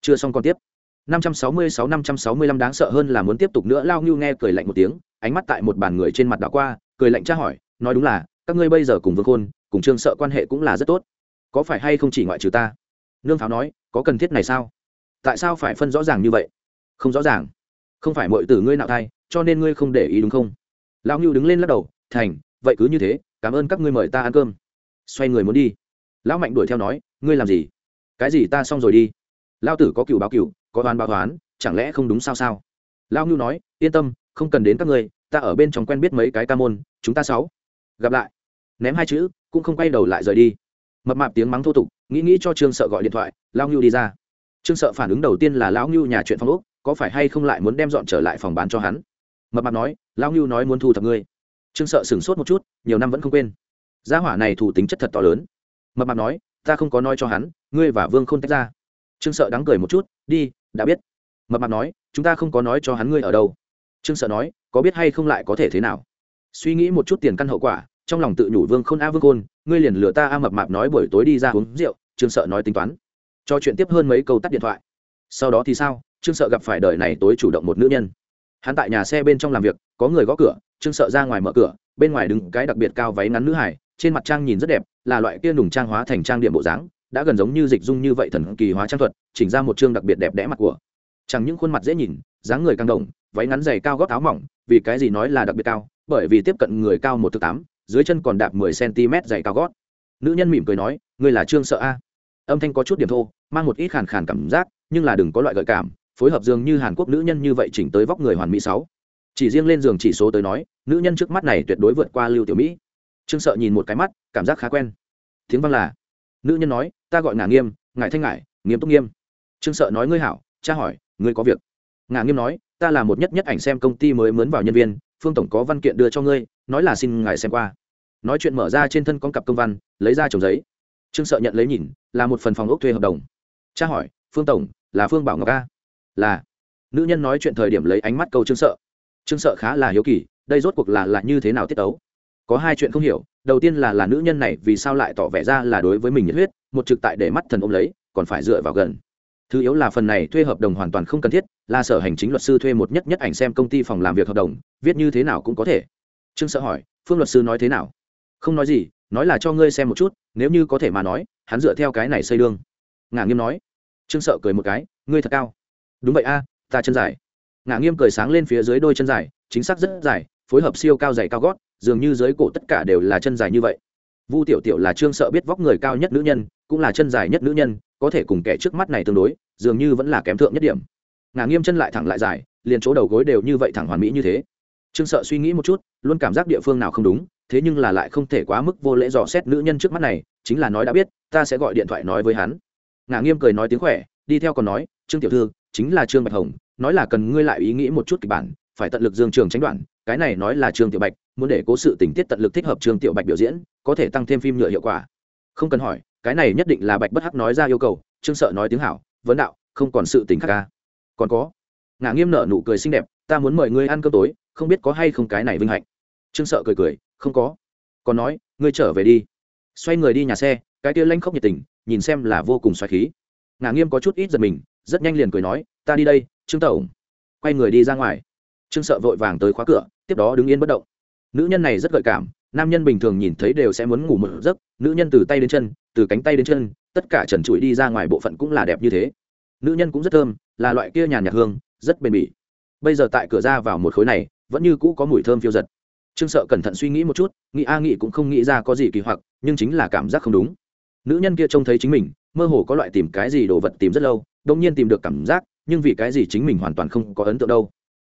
Chưa xong còn tiếp. 566-565 đáng sợ hơn là muốn tiếp tục nữa lao Nưu nghe cười lạnh một tiếng, ánh mắt tại một bàn người trên mặt đảo qua, cười lạnh tra hỏi, nói đúng là, các ngươi bây giờ cùng vương khôn, cùng trương sợ quan hệ cũng là rất tốt. Có phải hay không chỉ ngoại trừ ta? Nương pháo nói, có cần thiết này sao? Tại sao phải phân rõ ràng như vậy? Không rõ ràng. Không phải mọi tử ngươi nào thai, cho nên ngươi không để ý đúng không? Lão Nưu đứng lên lắc đầu, thành, vậy cứ như thế, cảm ơn các ngươi mời ta ăn cơm. Xoay người muốn đi. Lão mạnh đuổi theo nói, ngươi làm gì? Cái gì ta xong rồi đi? Lão tử có cựu báo cựu có oan báo toán chẳng lẽ không đúng sao sao? Lao ngưu nói, yên tâm, không cần đến các ngươi, ta ở bên trong quen biết mấy cái ca môn, chúng ta sáu. Gặp lại. Ném hai chữ, cũng không quay đầu lại rời đi. Mập mạp tiếng mắng thô tục, nghĩ nghĩ cho trương sợ gọi điện thoại lao ngưu đi ra. Trương sợ phản ứng đầu tiên là lão ngưu nhà chuyện phong úc có phải hay không lại muốn đem dọn trở lại phòng bán cho hắn? Mập mạp nói, lão ngưu nói muốn thu thập ngươi. Trương sợ sửng sốt một chút, nhiều năm vẫn không quên. Gia hỏa này thủ tính chất thật to lớn. Mập mạp nói, ta không có nói cho hắn, ngươi và vương không tách ra. Trương sợ đáng cười một chút, đi đã biết. Mập mạp nói, chúng ta không có nói cho hắn ngươi ở đâu. Trương sợ nói, có biết hay không lại có thể thế nào? Suy nghĩ một chút tiền căn hậu quả, trong lòng tự nhủ vương khôn, a vương khôn, ngươi liền lừa ta. A mập mạp nói, buổi tối đi ra uống rượu. Trương sợ nói tính toán, cho chuyện tiếp hơn mấy câu tắt điện thoại. Sau đó thì sao? Trương sợ gặp phải đời này tối chủ động một nữ nhân. Hắn tại nhà xe bên trong làm việc, có người gõ cửa, trương sợ ra ngoài mở cửa, bên ngoài đứng cái đặc biệt cao váy ngắn nữ hải, trên mặt trang nhìn rất đẹp, là loại kia nùng trang hóa thành trang điểm bộ dáng đã gần giống như dịch dung như vậy thần kỳ hóa trang thuật, chỉnh ra một chương đặc biệt đẹp đẽ mặt của. Chẳng những khuôn mặt dễ nhìn, dáng người căng đồng, váy ngắn dày cao gót áo mỏng, vì cái gì nói là đặc biệt cao? Bởi vì tiếp cận người cao một thứ tám, dưới chân còn đạp mười cm dày cao gót. Nữ nhân mỉm cười nói, ngươi là trương sợ a? Âm thanh có chút điểm thô, mang một ít khàn khàn cảm giác, nhưng là đừng có loại gợi cảm, phối hợp dường như hàn quốc nữ nhân như vậy chỉnh tới vóc người hoàn mỹ sáu. Chỉ riêng lên giường chỉ số tới nói, nữ nhân trước mắt này tuyệt đối vượt qua lưu tiểu mỹ. Trương sợ nhìn một cái mắt, cảm giác khá quen. Tiếng vang là nữ nhân nói, ta gọi ngả nghiêm ngại thanh ngại nghiêm túc nghiêm. Trương sợ nói, ngươi hảo, cha hỏi, ngươi có việc? Ngả nghiêm nói, ta là một nhất nhất ảnh xem công ty mới mướn vào nhân viên, phương tổng có văn kiện đưa cho ngươi, nói là xin ngài xem qua. Nói chuyện mở ra trên thân con cặp công văn, lấy ra chồng giấy. Trương sợ nhận lấy nhìn, là một phần phòng ốc thuê hợp đồng. Cha hỏi, phương tổng, là phương bảo ngọc a? Là. Nữ nhân nói chuyện thời điểm lấy ánh mắt câu trương sợ. Trương sợ khá là hiếu kỳ, đây rốt cuộc là là như thế nào tiết tấu? Có hai chuyện không hiểu, đầu tiên là là nữ nhân này vì sao lại tỏ vẻ ra là đối với mình nhiệt huyết, một trực tại để mắt thần ôm lấy, còn phải dựa vào gần. Thứ yếu là phần này thuê hợp đồng hoàn toàn không cần thiết, là sở hành chính luật sư thuê một nhất nhất ảnh xem công ty phòng làm việc hợp đồng, viết như thế nào cũng có thể. Trương sợ hỏi, phương luật sư nói thế nào? Không nói gì, nói là cho ngươi xem một chút, nếu như có thể mà nói, hắn dựa theo cái này xây đương. Ngả nghiêm nói. Trương sợ cười một cái, ngươi thật cao. Đúng vậy a, ta chân dài. Ngả nghiêm cười sáng lên phía dưới đôi chân dài, chính xác rất dài, phối hợp siêu cao dày cao gót dường như dưới cổ tất cả đều là chân dài như vậy. Vu tiểu tiểu là trương sợ biết vóc người cao nhất nữ nhân, cũng là chân dài nhất nữ nhân, có thể cùng kẻ trước mắt này tương đối, dường như vẫn là kém thượng nhất điểm. Ngả nghiêm chân lại thẳng lại dài, liền chỗ đầu gối đều như vậy thẳng hoàn mỹ như thế. Trương sợ suy nghĩ một chút, luôn cảm giác địa phương nào không đúng, thế nhưng là lại không thể quá mức vô lễ dò xét nữ nhân trước mắt này, chính là nói đã biết, ta sẽ gọi điện thoại nói với hắn. Ngả nghiêm cười nói tiếng khỏe, đi theo còn nói, trương tiểu thư, chính là trương bạch hồng, nói là cần ngươi lại ý nghĩ một chút kịch bản, phải tận lực dương trường tránh đoạn cái này nói là trương tiểu bạch, muốn để cố sự tình tiết tận lực thích hợp trương tiểu bạch biểu diễn, có thể tăng thêm phim nhựa hiệu quả. Không cần hỏi, cái này nhất định là bạch bất hắc nói ra yêu cầu, trương sợ nói tiếng hảo, vấn đạo, không còn sự tình khác ca còn có, ngả nghiêm nở nụ cười xinh đẹp, ta muốn mời ngươi ăn cơm tối, không biết có hay không cái này vinh hạnh. Trương sợ cười cười, không có. Còn nói, ngươi trở về đi. Xoay người đi nhà xe, cái kia lanh khóc nhiệt tình, nhìn xem là vô cùng xoáy khí. Ngả nghiêm có chút ít giật mình, rất nhanh liền cười nói, ta đi đây, trương tổng. Quay người đi ra ngoài trương sợ vội vàng tới khóa cửa, tiếp đó đứng yên bất động. Nữ nhân này rất gợi cảm, nam nhân bình thường nhìn thấy đều sẽ muốn ngủ một giấc, nữ nhân từ tay đến chân, từ cánh tay đến chân, tất cả trần trụi đi ra ngoài bộ phận cũng là đẹp như thế. Nữ nhân cũng rất thơm, là loại kia nhàn nhạt hương, rất bền bỉ. Bây giờ tại cửa ra vào một khối này, vẫn như cũ có mùi thơm phiêu giật. Trương sợ cẩn thận suy nghĩ một chút, nghĩ a nghĩ cũng không nghĩ ra có gì kỳ hoặc, nhưng chính là cảm giác không đúng. Nữ nhân kia trông thấy chính mình, mơ hồ có loại tìm cái gì đồ vật tìm rất lâu đông nhiên tìm được cảm giác, nhưng vì cái gì chính mình hoàn toàn không có ấn tượng đâu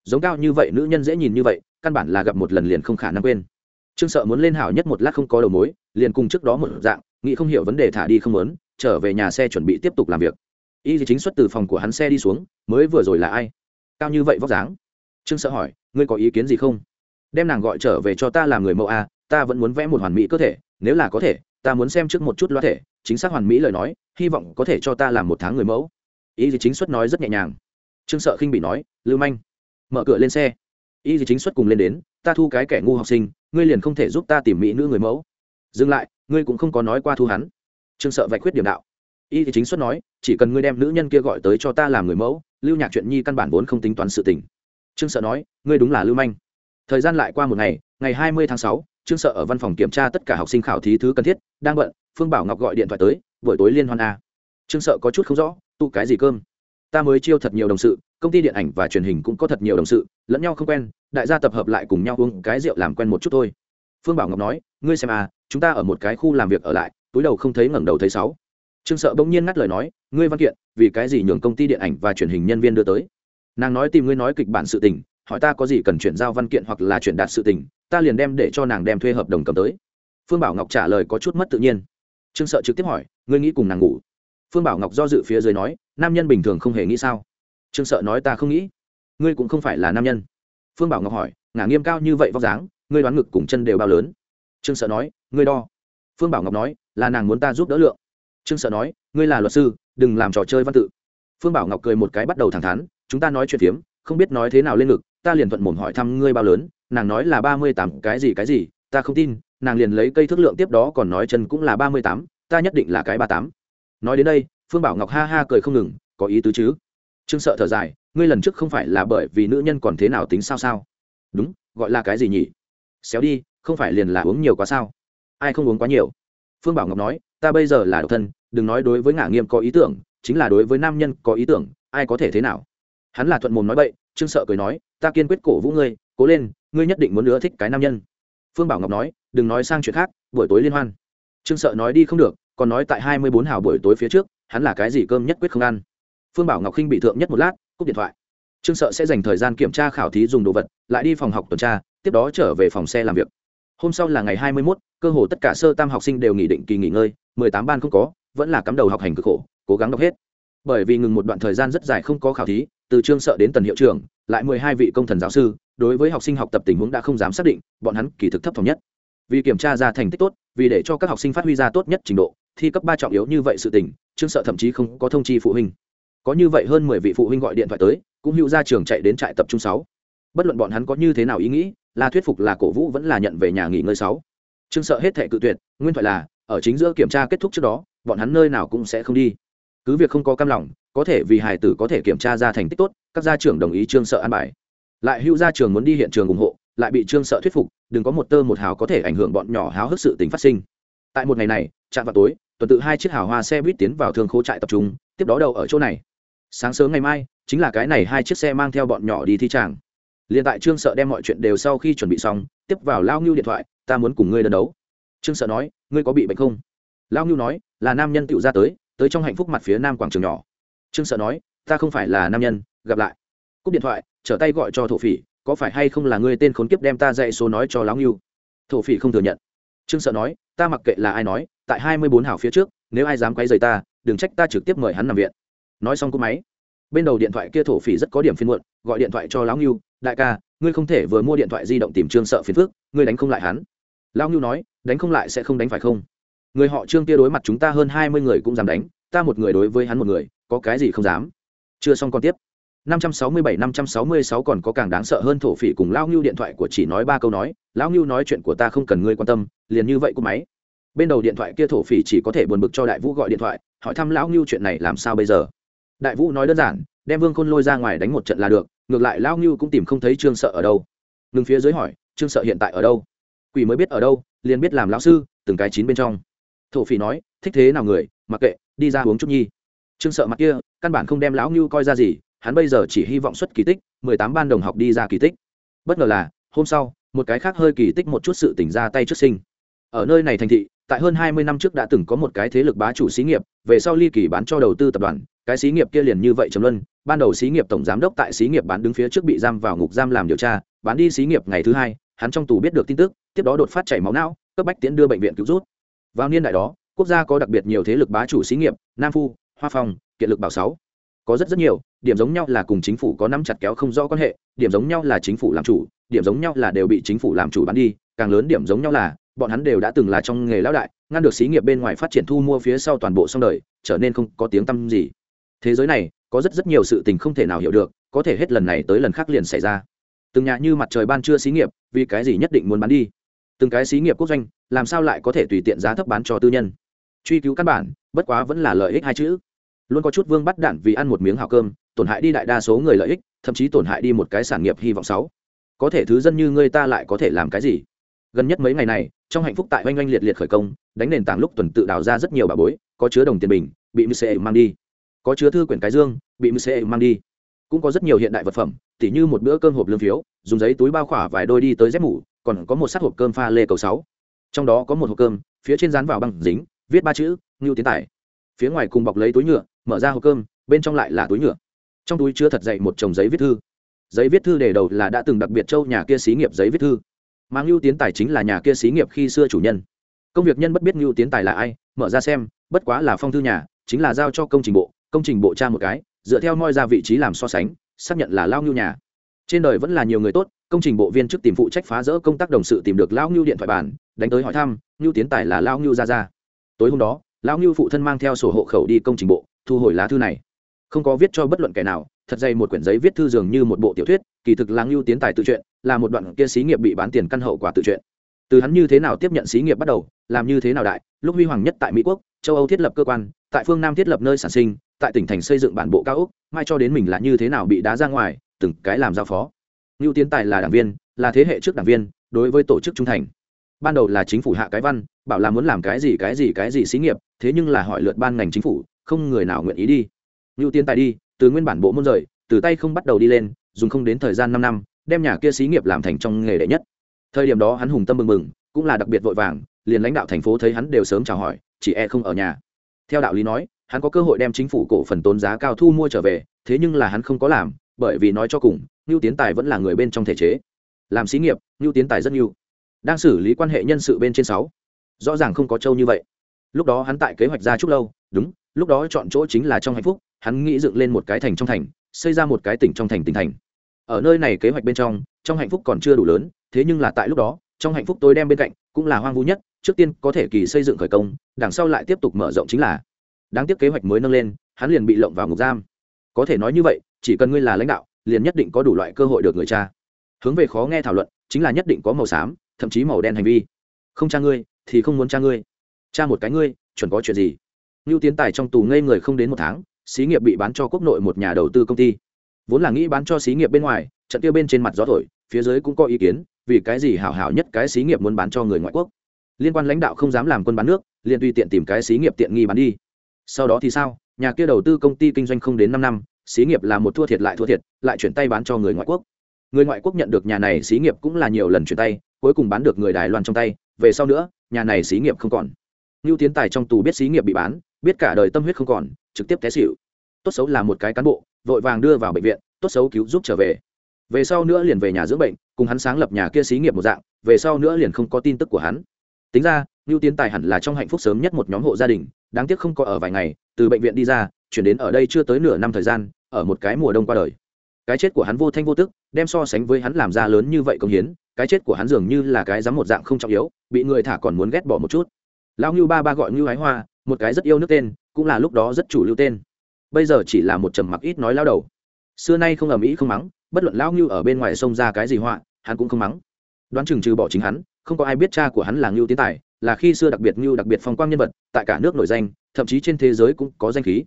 giống cao như vậy, nữ nhân dễ nhìn như vậy, căn bản là gặp một lần liền không khả năng quên. Trương sợ muốn lên hảo nhất một lát không có đầu mối, liền cùng trước đó một dạng, nghĩ không hiểu vấn đề thả đi không muốn, trở về nhà xe chuẩn bị tiếp tục làm việc. Y chính xuất từ phòng của hắn xe đi xuống, mới vừa rồi là ai? Cao như vậy vóc dáng. Trương sợ hỏi, ngươi có ý kiến gì không? Đem nàng gọi trở về cho ta làm người mẫu a, ta vẫn muốn vẽ một hoàn mỹ cơ thể, nếu là có thể, ta muốn xem trước một chút loa thể, chính xác hoàn mỹ lời nói, hy vọng có thể cho ta làm một tháng người mẫu. Ý gì chính xuất nói rất nhẹ nhàng. Trương sợ khinh bị nói, lưu manh mở cửa lên xe. Y gì chính xuất cùng lên đến, ta thu cái kẻ ngu học sinh, ngươi liền không thể giúp ta tìm mỹ nữ người mẫu. Dừng lại, ngươi cũng không có nói qua thu hắn. Trương sợ vạch khuyết điểm đạo. Y thì chính xuất nói, chỉ cần ngươi đem nữ nhân kia gọi tới cho ta làm người mẫu, lưu nhạc chuyện nhi căn bản vốn không tính toán sự tình. Trương sợ nói, ngươi đúng là lưu manh. Thời gian lại qua một ngày ngày hai mươi tháng sáu, trương sợ ở văn phòng kiểm tra tất cả học sinh khảo thí thứ cần thiết, đang bận, phương bảo ngọc gọi điện thoại tới, buổi tối liên hoan a. Trương sợ có chút không rõ, tụ cái gì cơm? Ta mới chiêu thật nhiều đồng sự công ty điện ảnh và truyền hình cũng có thật nhiều đồng sự, lẫn nhau không quen, đại gia tập hợp lại cùng nhau uống cái rượu làm quen một chút thôi. Phương bảo ngọc nói, ngươi xem à chúng ta ở một cái khu làm việc ở lại, túi đầu không thấy ngẩng đầu thấy sáu. Trương sợ bỗng nhiên ngắt lời nói, ngươi văn kiện, vì cái gì nhường công ty điện ảnh và truyền hình nhân viên đưa tới? Nàng nói tìm ngươi nói kịch bản sự tình, hỏi ta có gì cần chuyển giao văn kiện hoặc là chuyển đạt sự tình, ta liền đem để cho nàng đem thuê hợp đồng cầm tới. Phương bảo ngọc trả lời có chút mất tự nhiên. Trương sợ trực tiếp hỏi, ngươi nghĩ cùng nàng ngủ? Phương bảo ngọc do dự phía dưới nói, nam nhân bình thường không hề nghĩ sao? Trương sợ nói ta không nghĩ. Ngươi cũng không phải là nam nhân. Phương bảo ngọc hỏi, ngả nghiêm cao như vậy vóc dáng, ngươi đoán ngực cùng chân đều bao lớn? Trương sợ nói, ngươi đo. Phương bảo ngọc nói, là nàng muốn ta giúp đỡ lượng. Trương sợ nói, ngươi là luật sư, đừng làm trò chơi văn tự. Phương bảo ngọc cười một cái bắt đầu thẳng thắn, chúng ta nói chuyện phiếm, không biết nói thế nào lên ngực, ta liền thuận mồm hỏi thăm ngươi bao lớn, nàng nói là ba mươi tám, cái gì cái gì, ta không tin, nàng liền lấy cây thước lượng tiếp đó còn nói chân cũng là ba mươi tám, ta nhất định là cái ba tám. Nói đến đây, phương bảo ngọc ha ha cười không ngừng, có ý tứ chứ? Trương sợ thở dài, ngươi lần trước không phải là bởi vì nữ nhân còn thế nào tính sao sao? Đúng, gọi là cái gì nhỉ? Xéo đi, không phải liền là uống nhiều quá sao? Ai không uống quá nhiều? Phương bảo ngọc nói, ta bây giờ là độc thân, đừng nói đối với ngả nghiêm có ý tưởng, chính là đối với nam nhân có ý tưởng, ai có thể thế nào? Hắn là thuận mồm nói bậy, trương sợ cười nói, ta kiên quyết cổ vũ ngươi, cố lên, ngươi nhất định muốn nữa thích cái nam nhân. Phương bảo ngọc nói, đừng nói sang chuyện khác, buổi tối liên hoan. Trương sợ nói đi không được, còn nói tại hai mươi bốn hào buổi tối phía trước, hắn là cái gì cơm nhất quyết không ăn phương bảo ngọc khinh bị thượng nhất một lát cúp điện thoại. Trương sợ sẽ dành thời gian kiểm tra khảo thí dùng đồ vật lại đi phòng học tuần tra tiếp đó trở về phòng xe làm việc. Hôm sau là ngày hai mươi 21, cơ hồ tất cả sơ tam học sinh đều nghỉ định kỳ nghỉ ngơi mười tám ban không có vẫn là cắm đầu học hành cực khổ cố gắng đọc hết. Bởi vì ngừng một đoạn thời gian rất dài không có khảo thí từ trương sợ đến tần hiệu trưởng lại mười hai vị công thần giáo sư đối với học sinh học tập tình huống đã không dám xác định bọn hắn kỳ thực thấp thống nhất. Vì kiểm tra ra thành tích tốt vì để cho các học sinh phát huy ra tốt nhất trình độ thi cấp ba trọng yếu như vậy sự tình trương sợ thậm chí không có thông chi phụ huynh có như vậy hơn mười vị phụ huynh gọi điện thoại tới, cũng hữu ra trường chạy đến trại tập trung sáu. Bất luận bọn hắn có như thế nào ý nghĩ là thuyết phục là cổ vũ vẫn là nhận về nhà nghỉ ngơi sáu. Trương sợ hết thệ cự tuyệt, nguyên thoại là, ở chính giữa kiểm tra kết thúc trước đó, bọn hắn nơi nào cũng sẽ không đi. Cứ việc không có cam lòng, có thể vì hài tử có thể kiểm tra ra thành tích tốt, các gia trưởng đồng ý trương sợ an bài. Lại hữu gia trường muốn đi hiện trường ủng hộ, lại bị trương sợ thuyết phục, đừng có một tơ một hào có thể ảnh hưởng bọn nhỏ háo hức sự tình phát sinh. Tại một ngày này chạm vào tối, tuần tự hai chiếc hào hoa xe buýt tiến vào thương khố trại tập trung, tiếp đó đầu ở chỗ này sáng sớm ngày mai, chính là cái này hai chiếc xe mang theo bọn nhỏ đi thi tràng. Liền tại trương sợ đem mọi chuyện đều sau khi chuẩn bị xong, tiếp vào lao ngưu điện thoại, ta muốn cùng ngươi đơn đấu. Trương sợ nói, ngươi có bị bệnh không? Lao ngưu nói, là nam nhân tựu ra tới tới trong hạnh phúc mặt phía nam quảng trường nhỏ. Trương sợ nói, ta không phải là nam nhân, gặp lại. Cúp điện thoại, trở tay gọi cho thổ phỉ, có phải hay không là ngươi tên khốn kiếp đem ta dạy số nói cho lão ngưu? Thổ phỉ không thừa nhận. Trương sợ nói, ta mặc kệ là ai nói, tại hai mươi bốn hảo phía trước, nếu ai dám quấy rầy ta, đừng trách ta trực tiếp mời hắn nằm viện nói xong cú máy. Bên đầu điện thoại kia thổ phỉ rất có điểm phiên muộn, gọi điện thoại cho lão ngưu, đại ca, ngươi không thể vừa mua điện thoại di động tìm trương sợ phiền phước ngươi đánh không lại hắn. Lão ngưu nói, đánh không lại sẽ không đánh phải không? Người họ trương kia đối mặt chúng ta hơn hai mươi người cũng dám đánh, ta một người đối với hắn một người, có cái gì không dám? Chưa xong còn tiếp. 567 566 còn có càng đáng sợ hơn thổ phỉ cùng lão ngưu điện thoại của chỉ nói ba câu nói, lão ngưu nói chuyện của ta không cần ngươi quan tâm, liền như vậy của máy. Bên đầu điện thoại kia thổ phỉ chỉ có thể buồn bực cho đại vũ gọi điện thoại, hỏi thăm lão ngưu chuyện này làm sao bây giờ đại vũ nói đơn giản, đem vương khôn lôi ra ngoài đánh một trận là được, ngược lại lão ngưu cũng tìm không thấy trương sợ ở đâu. Ngừng phía dưới hỏi, trương sợ hiện tại ở đâu? Quỷ mới biết ở đâu, liền biết làm lão sư, từng cái chín bên trong. Thổ phỉ nói, thích thế nào người, mặc kệ, đi ra uống chút nhi. Trương sợ mặt kia, căn bản không đem lão ngưu coi ra gì, hắn bây giờ chỉ hy vọng xuất kỳ tích, mười tám ban đồng học đi ra kỳ tích. Bất ngờ là, hôm sau, một cái khác hơi kỳ tích một chút sự tỉnh ra tay trước sinh. Ở nơi này thành thị, tại hơn hai mươi năm trước đã từng có một cái thế lực bá chủ xí nghiệp, về sau ly kỳ bán cho đầu tư tập đoàn cái xí nghiệp kia liền như vậy trầm luân, ban đầu xí nghiệp tổng giám đốc tại xí nghiệp bán đứng phía trước bị giam vào ngục giam làm điều tra, bán đi xí nghiệp ngày thứ hai, hắn trong tù biết được tin tức, tiếp đó đột phát chảy máu não, cấp bách tiến đưa bệnh viện cứu rút. Vào niên đại đó, quốc gia có đặc biệt nhiều thế lực bá chủ xí nghiệp, nam phu, hoa phong, kiện lực bảo sáu. Có rất rất nhiều, điểm giống nhau là cùng chính phủ có năm chặt kéo không rõ quan hệ, điểm giống nhau là chính phủ làm chủ, điểm giống nhau là đều bị chính phủ làm chủ bán đi, càng lớn điểm giống nhau là, bọn hắn đều đã từng là trong nghề lão đại, ngăn được xí nghiệp bên ngoài phát triển thu mua phía sau toàn bộ xong đời, trở nên không có tiếng tăm gì thế giới này, có rất rất nhiều sự tình không thể nào hiểu được, có thể hết lần này tới lần khác liền xảy ra. Từng nhà như mặt trời ban trưa xí nghiệp, vì cái gì nhất định muốn bán đi? Từng cái xí nghiệp quốc doanh, làm sao lại có thể tùy tiện giá thấp bán cho tư nhân? Truy cứu căn bản, bất quá vẫn là lợi ích hai chữ. Luôn có chút vương bắt đạn vì ăn một miếng hào cơm, tổn hại đi đại đa số người lợi ích, thậm chí tổn hại đi một cái sản nghiệp hy vọng sáu có thể thứ dân như ngươi ta lại có thể làm cái gì? Gần nhất mấy ngày này, trong hạnh phúc tại oanh oanh liệt liệt khởi công, đánh nền tảng lúc tuần tự đào ra rất nhiều bà bối, có chứa đồng tiền bình, bị mc mang đi có chứa thư quyển cái dương, bị mc mang đi. Cũng có rất nhiều hiện đại vật phẩm, tỉ như một bữa cơm hộp lương phiếu, dùng giấy túi bao khỏa vài đôi đi tới dép mủ, còn có một sát hộp cơm pha lê cầu sáu. Trong đó có một hộp cơm, phía trên dán vào băng dính, viết ba chữ, ngưu tiến tải phía ngoài cùng bọc lấy túi nhựa, mở ra hộp cơm, bên trong lại là túi nhựa. Trong túi chứa thật dậy một chồng giấy viết thư. Giấy viết thư để đầu là đã từng đặc biệt châu nhà kia xí nghiệp giấy viết thư. Mà ngưu tiến tài chính là nhà kia xí nghiệp khi xưa chủ nhân. Công việc nhân bất biết ngưu tiến tài là ai, mở ra xem, bất quá là phong thư nhà, chính là giao cho công trình bộ công trình bộ tra một cái, dựa theo moi ra vị trí làm so sánh, xác nhận là lao ngưu nhà. Trên đời vẫn là nhiều người tốt, công trình bộ viên chức tìm phụ trách phá rỡ công tác đồng sự tìm được lao ngưu điện thoại bản đánh tới hỏi thăm, ngưu tiến tài là lao ngưu ra ra tối hôm đó, lao ngưu phụ thân mang theo sổ hộ khẩu đi công trình bộ, thu hồi lá thư này. Không có viết cho bất luận kẻ nào, thật dày một quyển giấy viết thư dường như một bộ tiểu thuyết, kỳ thực là ngưu tiến tài tự truyện, là một đoạn kia xí nghiệp bị bán tiền căn hậu quả tự truyện. Từ hắn như thế nào tiếp nhận xí nghiệp bắt đầu, làm như thế nào đại, lúc huy hoàng nhất tại mỹ quốc, châu âu thiết lập cơ quan, tại phương nam thiết lập nơi sản sinh tại tỉnh thành xây dựng bản bộ cao ốc, mai cho đến mình là như thế nào bị đá ra ngoài, từng cái làm giao phó. Ngưu tiến tài là đảng viên, là thế hệ trước đảng viên, đối với tổ chức trung thành. Ban đầu là chính phủ hạ cái văn, bảo là muốn làm cái gì cái gì cái gì xí nghiệp, thế nhưng là hỏi lượt ban ngành chính phủ, không người nào nguyện ý đi. Ngưu tiến tài đi, từ nguyên bản bộ môn rời, từ tay không bắt đầu đi lên, dùng không đến thời gian năm năm, đem nhà kia xí nghiệp làm thành trong nghề đệ nhất. Thời điểm đó hắn hùng tâm mừng mừng cũng là đặc biệt vội vàng, liền lãnh đạo thành phố thấy hắn đều sớm chào hỏi chỉ e không ở nhà. Theo đạo lý nói hắn có cơ hội đem chính phủ cổ phần tốn giá cao thu mua trở về, thế nhưng là hắn không có làm, bởi vì nói cho cùng ngưu tiến tài vẫn là người bên trong thể chế. Làm xí nghiệp ngưu tiến tài rất ngưu đang xử lý quan hệ nhân sự bên trên sáu. Rõ ràng không có châu như vậy. Lúc đó hắn tại kế hoạch ra chút lâu, đúng, lúc đó chọn chỗ chính là trong hạnh phúc, hắn nghĩ dựng lên một cái thành trong thành, xây ra một cái tỉnh trong thành tỉnh thành. Ở nơi này kế hoạch bên trong trong hạnh phúc còn chưa đủ lớn, thế nhưng là tại lúc đó, trong hạnh phúc tối đem bên cạnh, cũng là hoang vu nhất, trước tiên có thể kỳ xây dựng khởi công, đằng sau lại tiếp tục mở rộng chính là đáng tiếc kế hoạch mới nâng lên, hắn liền bị lộng vào ngục giam. Có thể nói như vậy, chỉ cần ngươi là lãnh đạo, liền nhất định có đủ loại cơ hội được người cha. Hướng về khó nghe thảo luận, chính là nhất định có màu xám, thậm chí màu đen hành vi. Không cha ngươi, thì không muốn cha ngươi. Cha một cái ngươi, chuẩn có chuyện gì? Ngưu tiến tài trong tù ngây người không đến một tháng, xí nghiệp bị bán cho quốc nội một nhà đầu tư công ty. Vốn là nghĩ bán cho xí nghiệp bên ngoài, trận tiêu bên trên mặt gió thổi, phía dưới cũng có ý kiến, vì cái gì hảo hảo nhất cái xí nghiệp muốn bán cho người ngoại quốc. Liên quan lãnh đạo không dám làm quân bán nước, liền tùy tiện tìm cái xí nghiệp tiện nghi bán đi sau đó thì sao? Nhà kia đầu tư công ty kinh doanh không đến năm năm, xí nghiệp là một thua thiệt lại thua thiệt, lại chuyển tay bán cho người ngoại quốc. Người ngoại quốc nhận được nhà này xí nghiệp cũng là nhiều lần chuyển tay, cuối cùng bán được người đài loan trong tay, về sau nữa, nhà này xí nghiệp không còn. Ngưu tiến tài trong tù biết xí nghiệp bị bán, biết cả đời tâm huyết không còn, trực tiếp té xịu tốt xấu là một cái cán bộ, vội vàng đưa vào bệnh viện, tốt xấu cứu giúp trở về. Về sau nữa liền về nhà dưỡng bệnh, cùng hắn sáng lập nhà kia xí nghiệp một dạng, về sau nữa liền không có tin tức của hắn. Tính ra ngưu tiến tài hẳn là trong hạnh phúc sớm nhất một nhóm hộ gia đình đáng tiếc không có ở vài ngày, từ bệnh viện đi ra, chuyển đến ở đây chưa tới nửa năm thời gian, ở một cái mùa đông qua đời. Cái chết của hắn vô thanh vô tức, đem so sánh với hắn làm ra lớn như vậy công hiến, cái chết của hắn dường như là cái dám một dạng không trọng yếu, bị người thả còn muốn ghét bỏ một chút. Lão ngưu ba ba gọi ngưu ái hoa, một cái rất yêu nước tên, cũng là lúc đó rất chủ lưu tên. Bây giờ chỉ là một trầm mặc ít nói lao đầu. Xưa nay không ầm ĩ không mắng, bất luận lão ngưu ở bên ngoài sông ra cái gì họa, hắn cũng không mắng. Đoán chừng trừ bỏ chính hắn, không có ai biết cha của hắn là ngưu tiến tài, là khi xưa đặc biệt ngưu đặc biệt phong quang nhân vật tại cả nước nổi danh, thậm chí trên thế giới cũng có danh khí.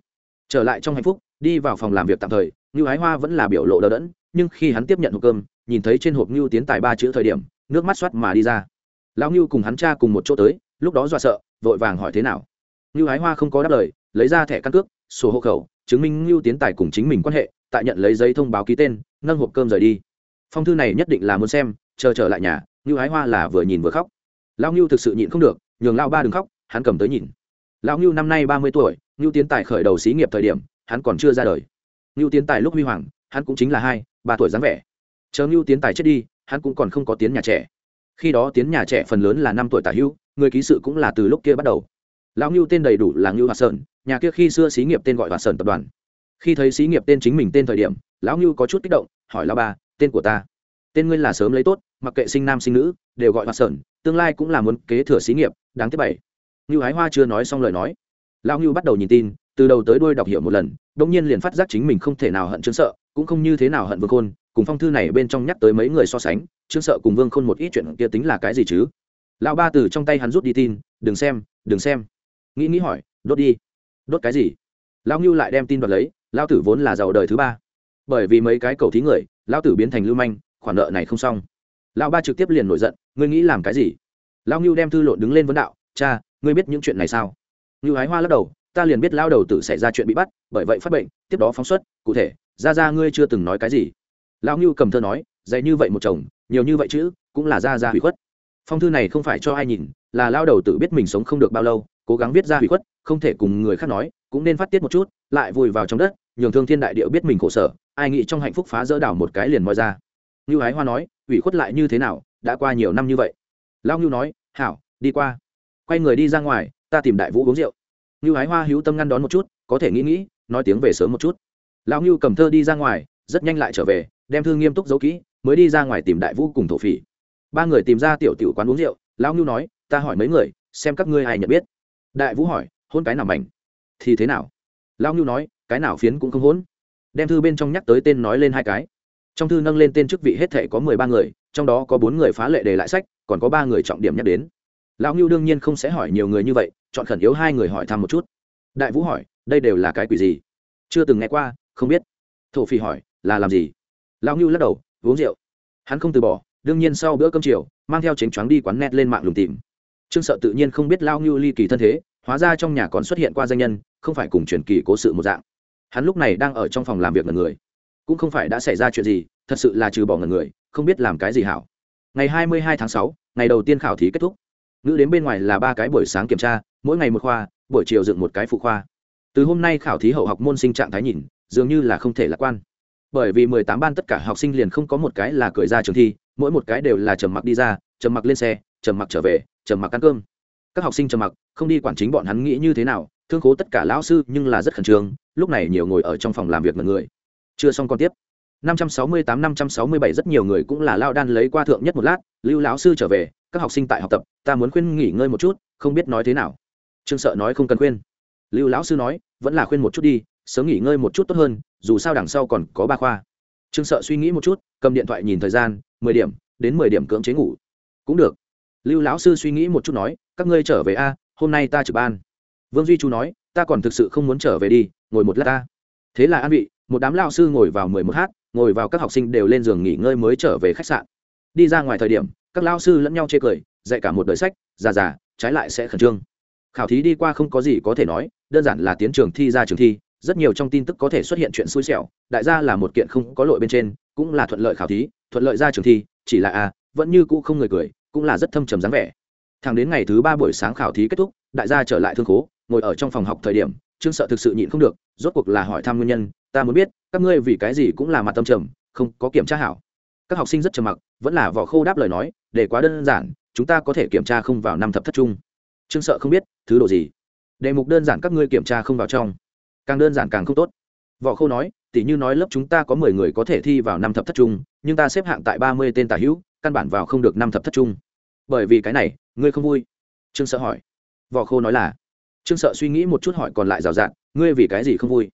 Trở lại trong hạnh phúc, đi vào phòng làm việc tạm thời, ngưu ái hoa vẫn là biểu lộ đờ đẫn, nhưng khi hắn tiếp nhận hộp cơm, nhìn thấy trên hộp ngưu tiến tài ba chữ thời điểm, nước mắt xoát mà đi ra. Lão ngưu cùng hắn cha cùng một chỗ tới, lúc đó do sợ, vội vàng hỏi thế nào. Ngưu ái hoa không có đáp lời, lấy ra thẻ căn cước, sổ hộ khẩu, chứng minh ngưu tiến tài cùng chính mình quan hệ, tại nhận lấy giấy thông báo ký tên, nâng hộp cơm rời đi. Phong thư này nhất định là muốn xem, chờ trở lại nhà, ngưu ái hoa là vừa nhìn vừa khóc. Lao ngưu thực sự nhịn không được, nhường lao ba đừng khóc hắn cầm tới nhìn. Lão ngưu năm nay ba mươi tuổi ngưu tiến tài khởi đầu xí nghiệp thời điểm, hắn còn chưa ra đời. Ngưu tiến tài lúc huy hoàng, hắn cũng chính là hai, ba tuổi dáng vẻ. Chờ ngưu tiến tài chết đi, hắn cũng còn không có tiến nhà trẻ. Khi đó tiến nhà trẻ phần lớn là năm tuổi tả hưu, người ký sự cũng là từ lúc kia bắt đầu. Lão ngưu tên đầy đủ là ngưu hòa sơn, nhà kia khi xưa xí nghiệp tên gọi hòa sơn tập đoàn. Khi thấy xí nghiệp tên chính mình tên thời điểm, lão ngưu có chút kích động, hỏi lão ba, tên của ta? Tên ngươi là sớm lấy tốt, mặc kệ sinh nam sinh nữ, đều gọi hòa sơn, tương lai cũng là muốn kế thừa xí nghiệp, đáng tiếc bảy ngưu hái hoa chưa nói xong lời nói, lão ngưu bắt đầu nhìn tin, từ đầu tới đuôi đọc hiểu một lần đông nhiên liền phát giác chính mình không thể nào hận trương sợ, cũng không như thế nào hận vương khôn, cùng phong thư này bên trong nhắc tới mấy người so sánh, trương sợ cùng vương khôn một ít chuyện kia tính là cái gì chứ? Lão ba từ trong tay hắn rút đi tin, đừng xem đừng xem. Nghĩ nghĩ hỏi, đốt đi. Đốt cái gì? Lão ngưu lại đem tin đoạt lấy, lão tử vốn là giàu đời thứ ba. Bởi vì mấy cái cầu thí người, lão tử biến thành lưu manh, khoản nợ này không xong. Lão ba trực tiếp liền nổi giận, ngươi nghĩ làm cái gì? Lão ngưu đem thư lộn đứng lên vấn đạo, cha ngươi biết những chuyện này sao? Ngưu hái hoa lắc đầu, ta liền biết lao đầu tử xảy ra chuyện bị bắt, bởi vậy phát bệnh, tiếp đó phóng xuất, cụ thể, ra ra ngươi chưa từng nói cái gì. Lão ngưu cầm thơ nói, dạy như vậy một chồng, nhiều như vậy chứ cũng là ra ra hủy khuất. Phong thư này không phải cho ai nhìn, là lao đầu tử biết mình sống không được bao lâu, cố gắng viết ra hủy khuất, không thể cùng người khác nói, cũng nên phát tiết một chút, lại vùi vào trong đất, nhường thương thiên đại điệu biết mình khổ sở, ai nghĩ trong hạnh phúc phá dỡ đảo một cái liền moi ra. Ngưu ái hoa nói, hủy khuất lại như thế nào, đã qua nhiều năm như vậy. Lao ngưu nói, hảo, đi qua quay người đi ra ngoài, ta tìm đại vũ uống rượu. Như ái hoa hữu tâm ngăn đón một chút, có thể nghĩ nghĩ, nói tiếng về sớm một chút. Lão ngưu cầm thơ đi ra ngoài, rất nhanh lại trở về, đem thư nghiêm túc giấu kỹ, mới đi ra ngoài tìm đại vũ cùng thổ phỉ. Ba người tìm ra tiểu tiểu quán uống rượu, lão ngưu nói, ta hỏi mấy người, xem các ngươi ai nhận biết. Đại vũ hỏi, hôn cái nào mảnh? Thì thế nào? Lão ngưu nói, cái nào phiến cũng không hôn. Đem thư bên trong nhắc tới tên nói lên hai cái. Trong thư nâng lên tên chức vị hết thể có mười ba người, trong đó có bốn người phá lệ đề lại sách, còn có ba người trọng điểm nhắc đến lão ngưu đương nhiên không sẽ hỏi nhiều người như vậy, chọn khẩn yếu hai người hỏi thăm một chút. Đại vũ hỏi, đây đều là cái quỷ gì? Chưa từng nghe qua, không biết. Thổ phi hỏi, là làm gì? Lão ngưu lắc đầu, uống rượu. Hắn không từ bỏ, đương nhiên sau bữa cơm chiều, mang theo chánh choáng đi quán net lên mạng lùng tìm. Trương sợ tự nhiên không biết lao ngưu ly kỳ thân thế, hóa ra trong nhà còn xuất hiện qua danh nhân, không phải cùng truyền kỳ cố sự một dạng. Hắn lúc này đang ở trong phòng làm việc ngần người. Cũng không phải đã xảy ra chuyện gì, thật sự là trừ bỏ ngần người, không biết làm cái gì hảo. Ngày hai mươi hai tháng sáu, ngày đầu tiên khảo thí kết thúc ngữ đến bên ngoài là ba cái buổi sáng kiểm tra, mỗi ngày một khoa, buổi chiều dựng một cái phụ khoa. Từ hôm nay khảo thí hậu học môn sinh trạng thái nhìn, dường như là không thể lạc quan. Bởi vì mười tám ban tất cả học sinh liền không có một cái là cười ra trường thi, mỗi một cái đều là trầm mặc đi ra, trầm mặc lên xe, trầm mặc trở về, trầm mặc ăn cơm. Các học sinh trầm mặc, không đi quản chính bọn hắn nghĩ như thế nào, thương khố tất cả lão sư nhưng là rất khẩn trương, lúc này nhiều ngồi ở trong phòng làm việc mọi người. Chưa xong còn tiếp. 568-567 rất nhiều người cũng là lao đan lấy qua thượng nhất một lát, lưu lão sư trở về, các học sinh tại học tập, ta muốn khuyên nghỉ ngơi một chút, không biết nói thế nào. Trương sợ nói không cần khuyên. Lưu lão sư nói, vẫn là khuyên một chút đi, sớm nghỉ ngơi một chút tốt hơn, dù sao đằng sau còn có ba khoa. Trương sợ suy nghĩ một chút, cầm điện thoại nhìn thời gian, mười điểm, đến mười điểm cưỡng chế ngủ. Cũng được. Lưu lão sư suy nghĩ một chút nói, các ngươi trở về a, hôm nay ta trực ban. Vương duy chu nói, ta còn thực sự không muốn trở về đi, ngồi một lát ta. Thế là an vị, một đám lao sư ngồi vào mười một h ngồi vào các học sinh đều lên giường nghỉ ngơi mới trở về khách sạn. Đi ra ngoài thời điểm, các lao sư lẫn nhau chê cười, dạy cả một đời sách, già già, trái lại sẽ khẩn trương. Khảo thí đi qua không có gì có thể nói, đơn giản là tiến trường thi ra trường thi, rất nhiều trong tin tức có thể xuất hiện chuyện xui xẻo, đại gia là một kiện không có lỗi bên trên, cũng là thuận lợi khảo thí, thuận lợi ra trường thi, chỉ là a vẫn như cũ không người cười, cũng là rất thâm trầm dáng vẻ. Thẳng đến ngày thứ ba buổi sáng khảo thí kết thúc, đại gia trở lại thương khố, ngồi ở trong phòng học thời điểm, trương sợ thực sự nhịn không được, rốt cuộc là hỏi thăm nguyên nhân, ta muốn biết các ngươi vì cái gì cũng là mặt tâm trầm, không có kiểm tra hảo. Các học sinh rất trầm mặc, vẫn là vỏ khô đáp lời nói, để quá đơn giản, chúng ta có thể kiểm tra không vào năm thập thất trung. Trương sợ không biết, thứ độ gì? Đề mục đơn giản các ngươi kiểm tra không vào trong. Càng đơn giản càng không tốt. Võ khô nói, tỉ như nói lớp chúng ta có mười người có thể thi vào năm thập thất trung, nhưng ta xếp hạng tại ba mươi tên tả hữu, căn bản vào không được năm thập thất trung. Bởi vì cái này, ngươi không vui. Trương sợ hỏi. Võ khô nói là, trương sợ suy nghĩ một chút hỏi còn lại rào rạt, ngươi vì cái gì không vui?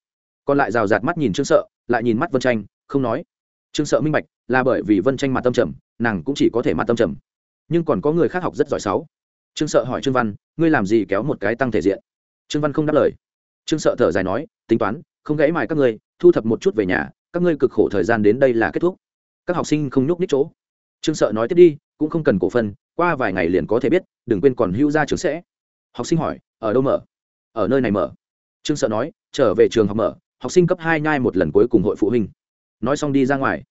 Còn lại rào rạt mắt nhìn trương sợ, lại nhìn mắt vân tranh không nói. Trương sợ minh bạch, là bởi vì vân tranh mặt tâm trầm, nàng cũng chỉ có thể mặt tâm trầm. Nhưng còn có người khác học rất giỏi sáu. Trương sợ hỏi trương văn, ngươi làm gì kéo một cái tăng thể diện? Trương văn không đáp lời. Trương sợ thở dài nói, tính toán, không gãy mài các ngươi, thu thập một chút về nhà, các ngươi cực khổ thời gian đến đây là kết thúc. Các học sinh không nhúc nhích chỗ. Trương sợ nói tiếp đi, cũng không cần cổ phân, qua vài ngày liền có thể biết, đừng quên còn hưu ra trường sẽ. Học sinh hỏi, ở đâu mở? Ở nơi này mở. Trương sợ nói, trở về trường học mở học sinh cấp hai nhai một lần cuối cùng hội phụ huynh. Nói xong đi ra ngoài.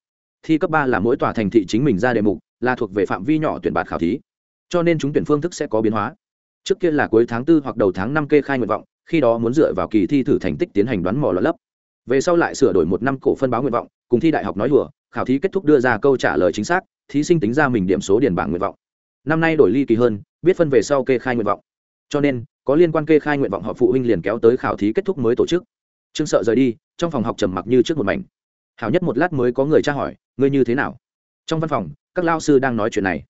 Thi cấp ba là mỗi tòa thành thị chính mình ra đề mục, là thuộc về phạm vi nhỏ tuyển bạt khảo thí. Cho nên chúng tuyển phương thức sẽ có biến hóa. Trước kia là cuối tháng tư hoặc đầu tháng năm kê khai nguyện vọng, khi đó muốn dựa vào kỳ thi thử thành tích tiến hành đoán mò lọt lấp về sau lại sửa đổi một năm cổ phân báo nguyện vọng, cùng thi đại học nói đùa, khảo thí kết thúc đưa ra câu trả lời chính xác, thí sinh tính ra mình điểm số điền bảng nguyện vọng. Năm nay đổi ly kỳ hơn, biết phân về sau kê khai nguyện vọng. Cho nên, có liên quan kê khai nguyện vọng họ phụ huynh liền kéo tới khảo thí kết thúc mới tổ chức trương sợ rời đi, trong phòng học trầm mặc như trước một mảnh. Hảo nhất một lát mới có người tra hỏi, ngươi như thế nào? Trong văn phòng, các lao sư đang nói chuyện này.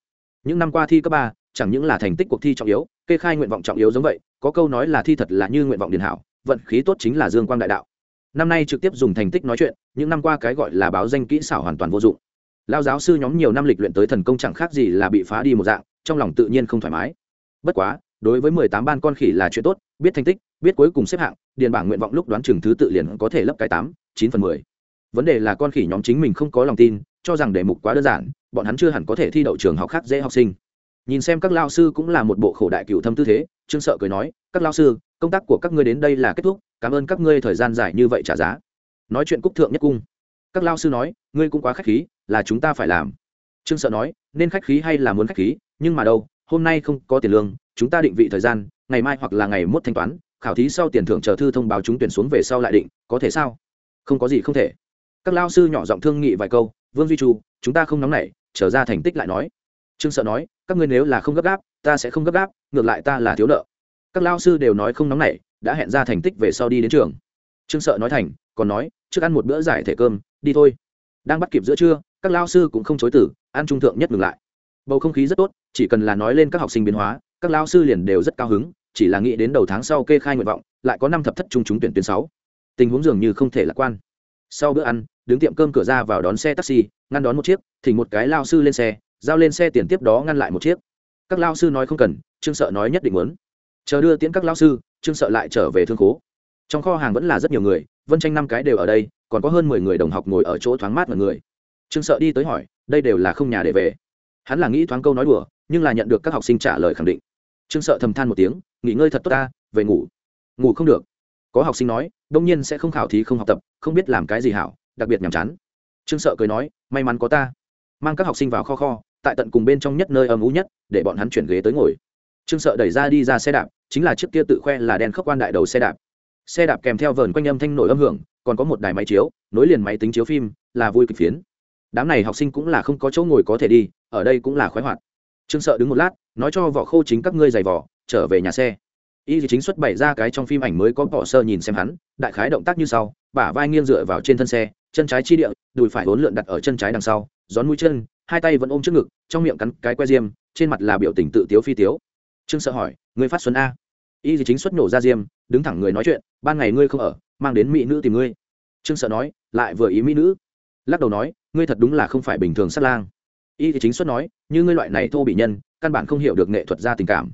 Những năm qua thi cấp ba, chẳng những là thành tích cuộc thi trọng yếu, kê khai nguyện vọng trọng yếu giống vậy, có câu nói là thi thật là như nguyện vọng điền hảo, vận khí tốt chính là dương quang đại đạo. Năm nay trực tiếp dùng thành tích nói chuyện, những năm qua cái gọi là báo danh kỹ xảo hoàn toàn vô dụng. Lao giáo sư nhóm nhiều năm lịch luyện tới thần công chẳng khác gì là bị phá đi một dạng, trong lòng tự nhiên không thoải mái. Bất quá đối với mười tám ban con khỉ là chuyện tốt, biết thành tích, biết cuối cùng xếp hạng, điền bảng nguyện vọng lúc đoán chừng thứ tự liền có thể lấp cái tám, chín phần mười. Vấn đề là con khỉ nhóm chính mình không có lòng tin, cho rằng đề mục quá đơn giản, bọn hắn chưa hẳn có thể thi đậu trường học khác dễ học sinh. Nhìn xem các lao sư cũng là một bộ khổ đại cựu thâm tư thế, trương sợ cười nói, các lao sư, công tác của các ngươi đến đây là kết thúc, cảm ơn các ngươi thời gian dài như vậy trả giá. Nói chuyện cúc thượng nhất cung. Các lao sư nói, ngươi cũng quá khách khí, là chúng ta phải làm. Trương sợ nói, nên khách khí hay là muốn khách khí, nhưng mà đâu, hôm nay không có tiền lương chúng ta định vị thời gian ngày mai hoặc là ngày mốt thanh toán khảo thí sau tiền thưởng chờ thư thông báo chúng tuyển xuống về sau lại định có thể sao? Không có gì không thể. Các lao sư nhỏ giọng thương nghị vài câu vương duy chu, chúng ta không nóng nảy trở ra thành tích lại nói. Trương sợ nói các ngươi nếu là không gấp gáp ta sẽ không gấp gáp ngược lại ta là thiếu nợ. Các lao sư đều nói không nóng nảy đã hẹn ra thành tích về sau đi đến trường. Trương sợ nói thành còn nói trước ăn một bữa giải thể cơm đi thôi. Đang bắt kịp giữa trưa các lao sư cũng không chối tử ăn trung thượng nhất ngừng lại. Bầu không khí rất tốt chỉ cần là nói lên các học sinh biến hóa các lao sư liền đều rất cao hứng, chỉ là nghĩ đến đầu tháng sau kê khai nguyện vọng, lại có năm thập thất trung trúng tuyển tuyến sáu. Tình huống dường như không thể lạc quan. Sau bữa ăn, đứng tiệm cơm cửa ra vào đón xe taxi, ngăn đón một chiếc thì một cái lao sư lên xe, giao lên xe tiền tiếp đó ngăn lại một chiếc. Các lao sư nói không cần, trương sợ nói nhất định muốn. Chờ đưa tiễn các lao sư, trương sợ lại trở về thương khố. Trong kho hàng vẫn là rất nhiều người, vân tranh năm cái đều ở đây, còn có hơn mười người đồng học ngồi ở chỗ thoáng mát mọi người. Trương sợ đi tới hỏi, đây đều là không nhà để về. Hắn là nghĩ thoáng câu nói đùa, nhưng là nhận được các học sinh trả lời khẳng định trương sợ thầm than một tiếng, nghỉ ngơi thật tốt ta, về ngủ. Ngủ không được. Có học sinh nói, đông nhiên sẽ không khảo thí, không học tập, không biết làm cái gì hảo, đặc biệt nhàm chán. Trương sợ cười nói, may mắn có ta. Mang các học sinh vào kho kho, tại tận cùng bên trong nhất nơi âm ú nhất, để bọn hắn chuyển ghế tới ngồi. Trương sợ đẩy ra đi ra xe đạp, chính là chiếc kia tự khoe là đen khớp quan đại đầu xe đạp. Xe đạp kèm theo vờn quanh âm thanh nổi âm hưởng, còn có một đài máy chiếu, nối liền máy tính chiếu phim, là vui kịch phiến. Đám này học sinh cũng là không có chỗ ngồi có thể đi, ở đây cũng là khoái hoạt. Trương sợ đứng một lát nói cho vỏ khô chính các ngươi giày vỏ trở về nhà xe. Y thì chính xuất bày ra cái trong phim ảnh mới có bỏ sơ nhìn xem hắn, đại khái động tác như sau, bả vai nghiêng dựa vào trên thân xe, chân trái chi địa, đùi phải hốn lượn đặt ở chân trái đằng sau, gión mũi chân, hai tay vẫn ôm trước ngực, trong miệng cắn cái que diêm, trên mặt là biểu tình tự tiếu phi tiếu. Trương sợ hỏi, ngươi phát xuân a? Y thì chính xuất nổ ra diêm, đứng thẳng người nói chuyện, ban ngày ngươi không ở, mang đến mỹ nữ tìm ngươi. Trương sợ nói, lại vừa ý mỹ nữ. Lắc đầu nói, ngươi thật đúng là không phải bình thường sát lang. Y thì chính xuất nói, như ngươi loại này thô bị nhân căn bản không hiểu được nghệ thuật ra tình cảm.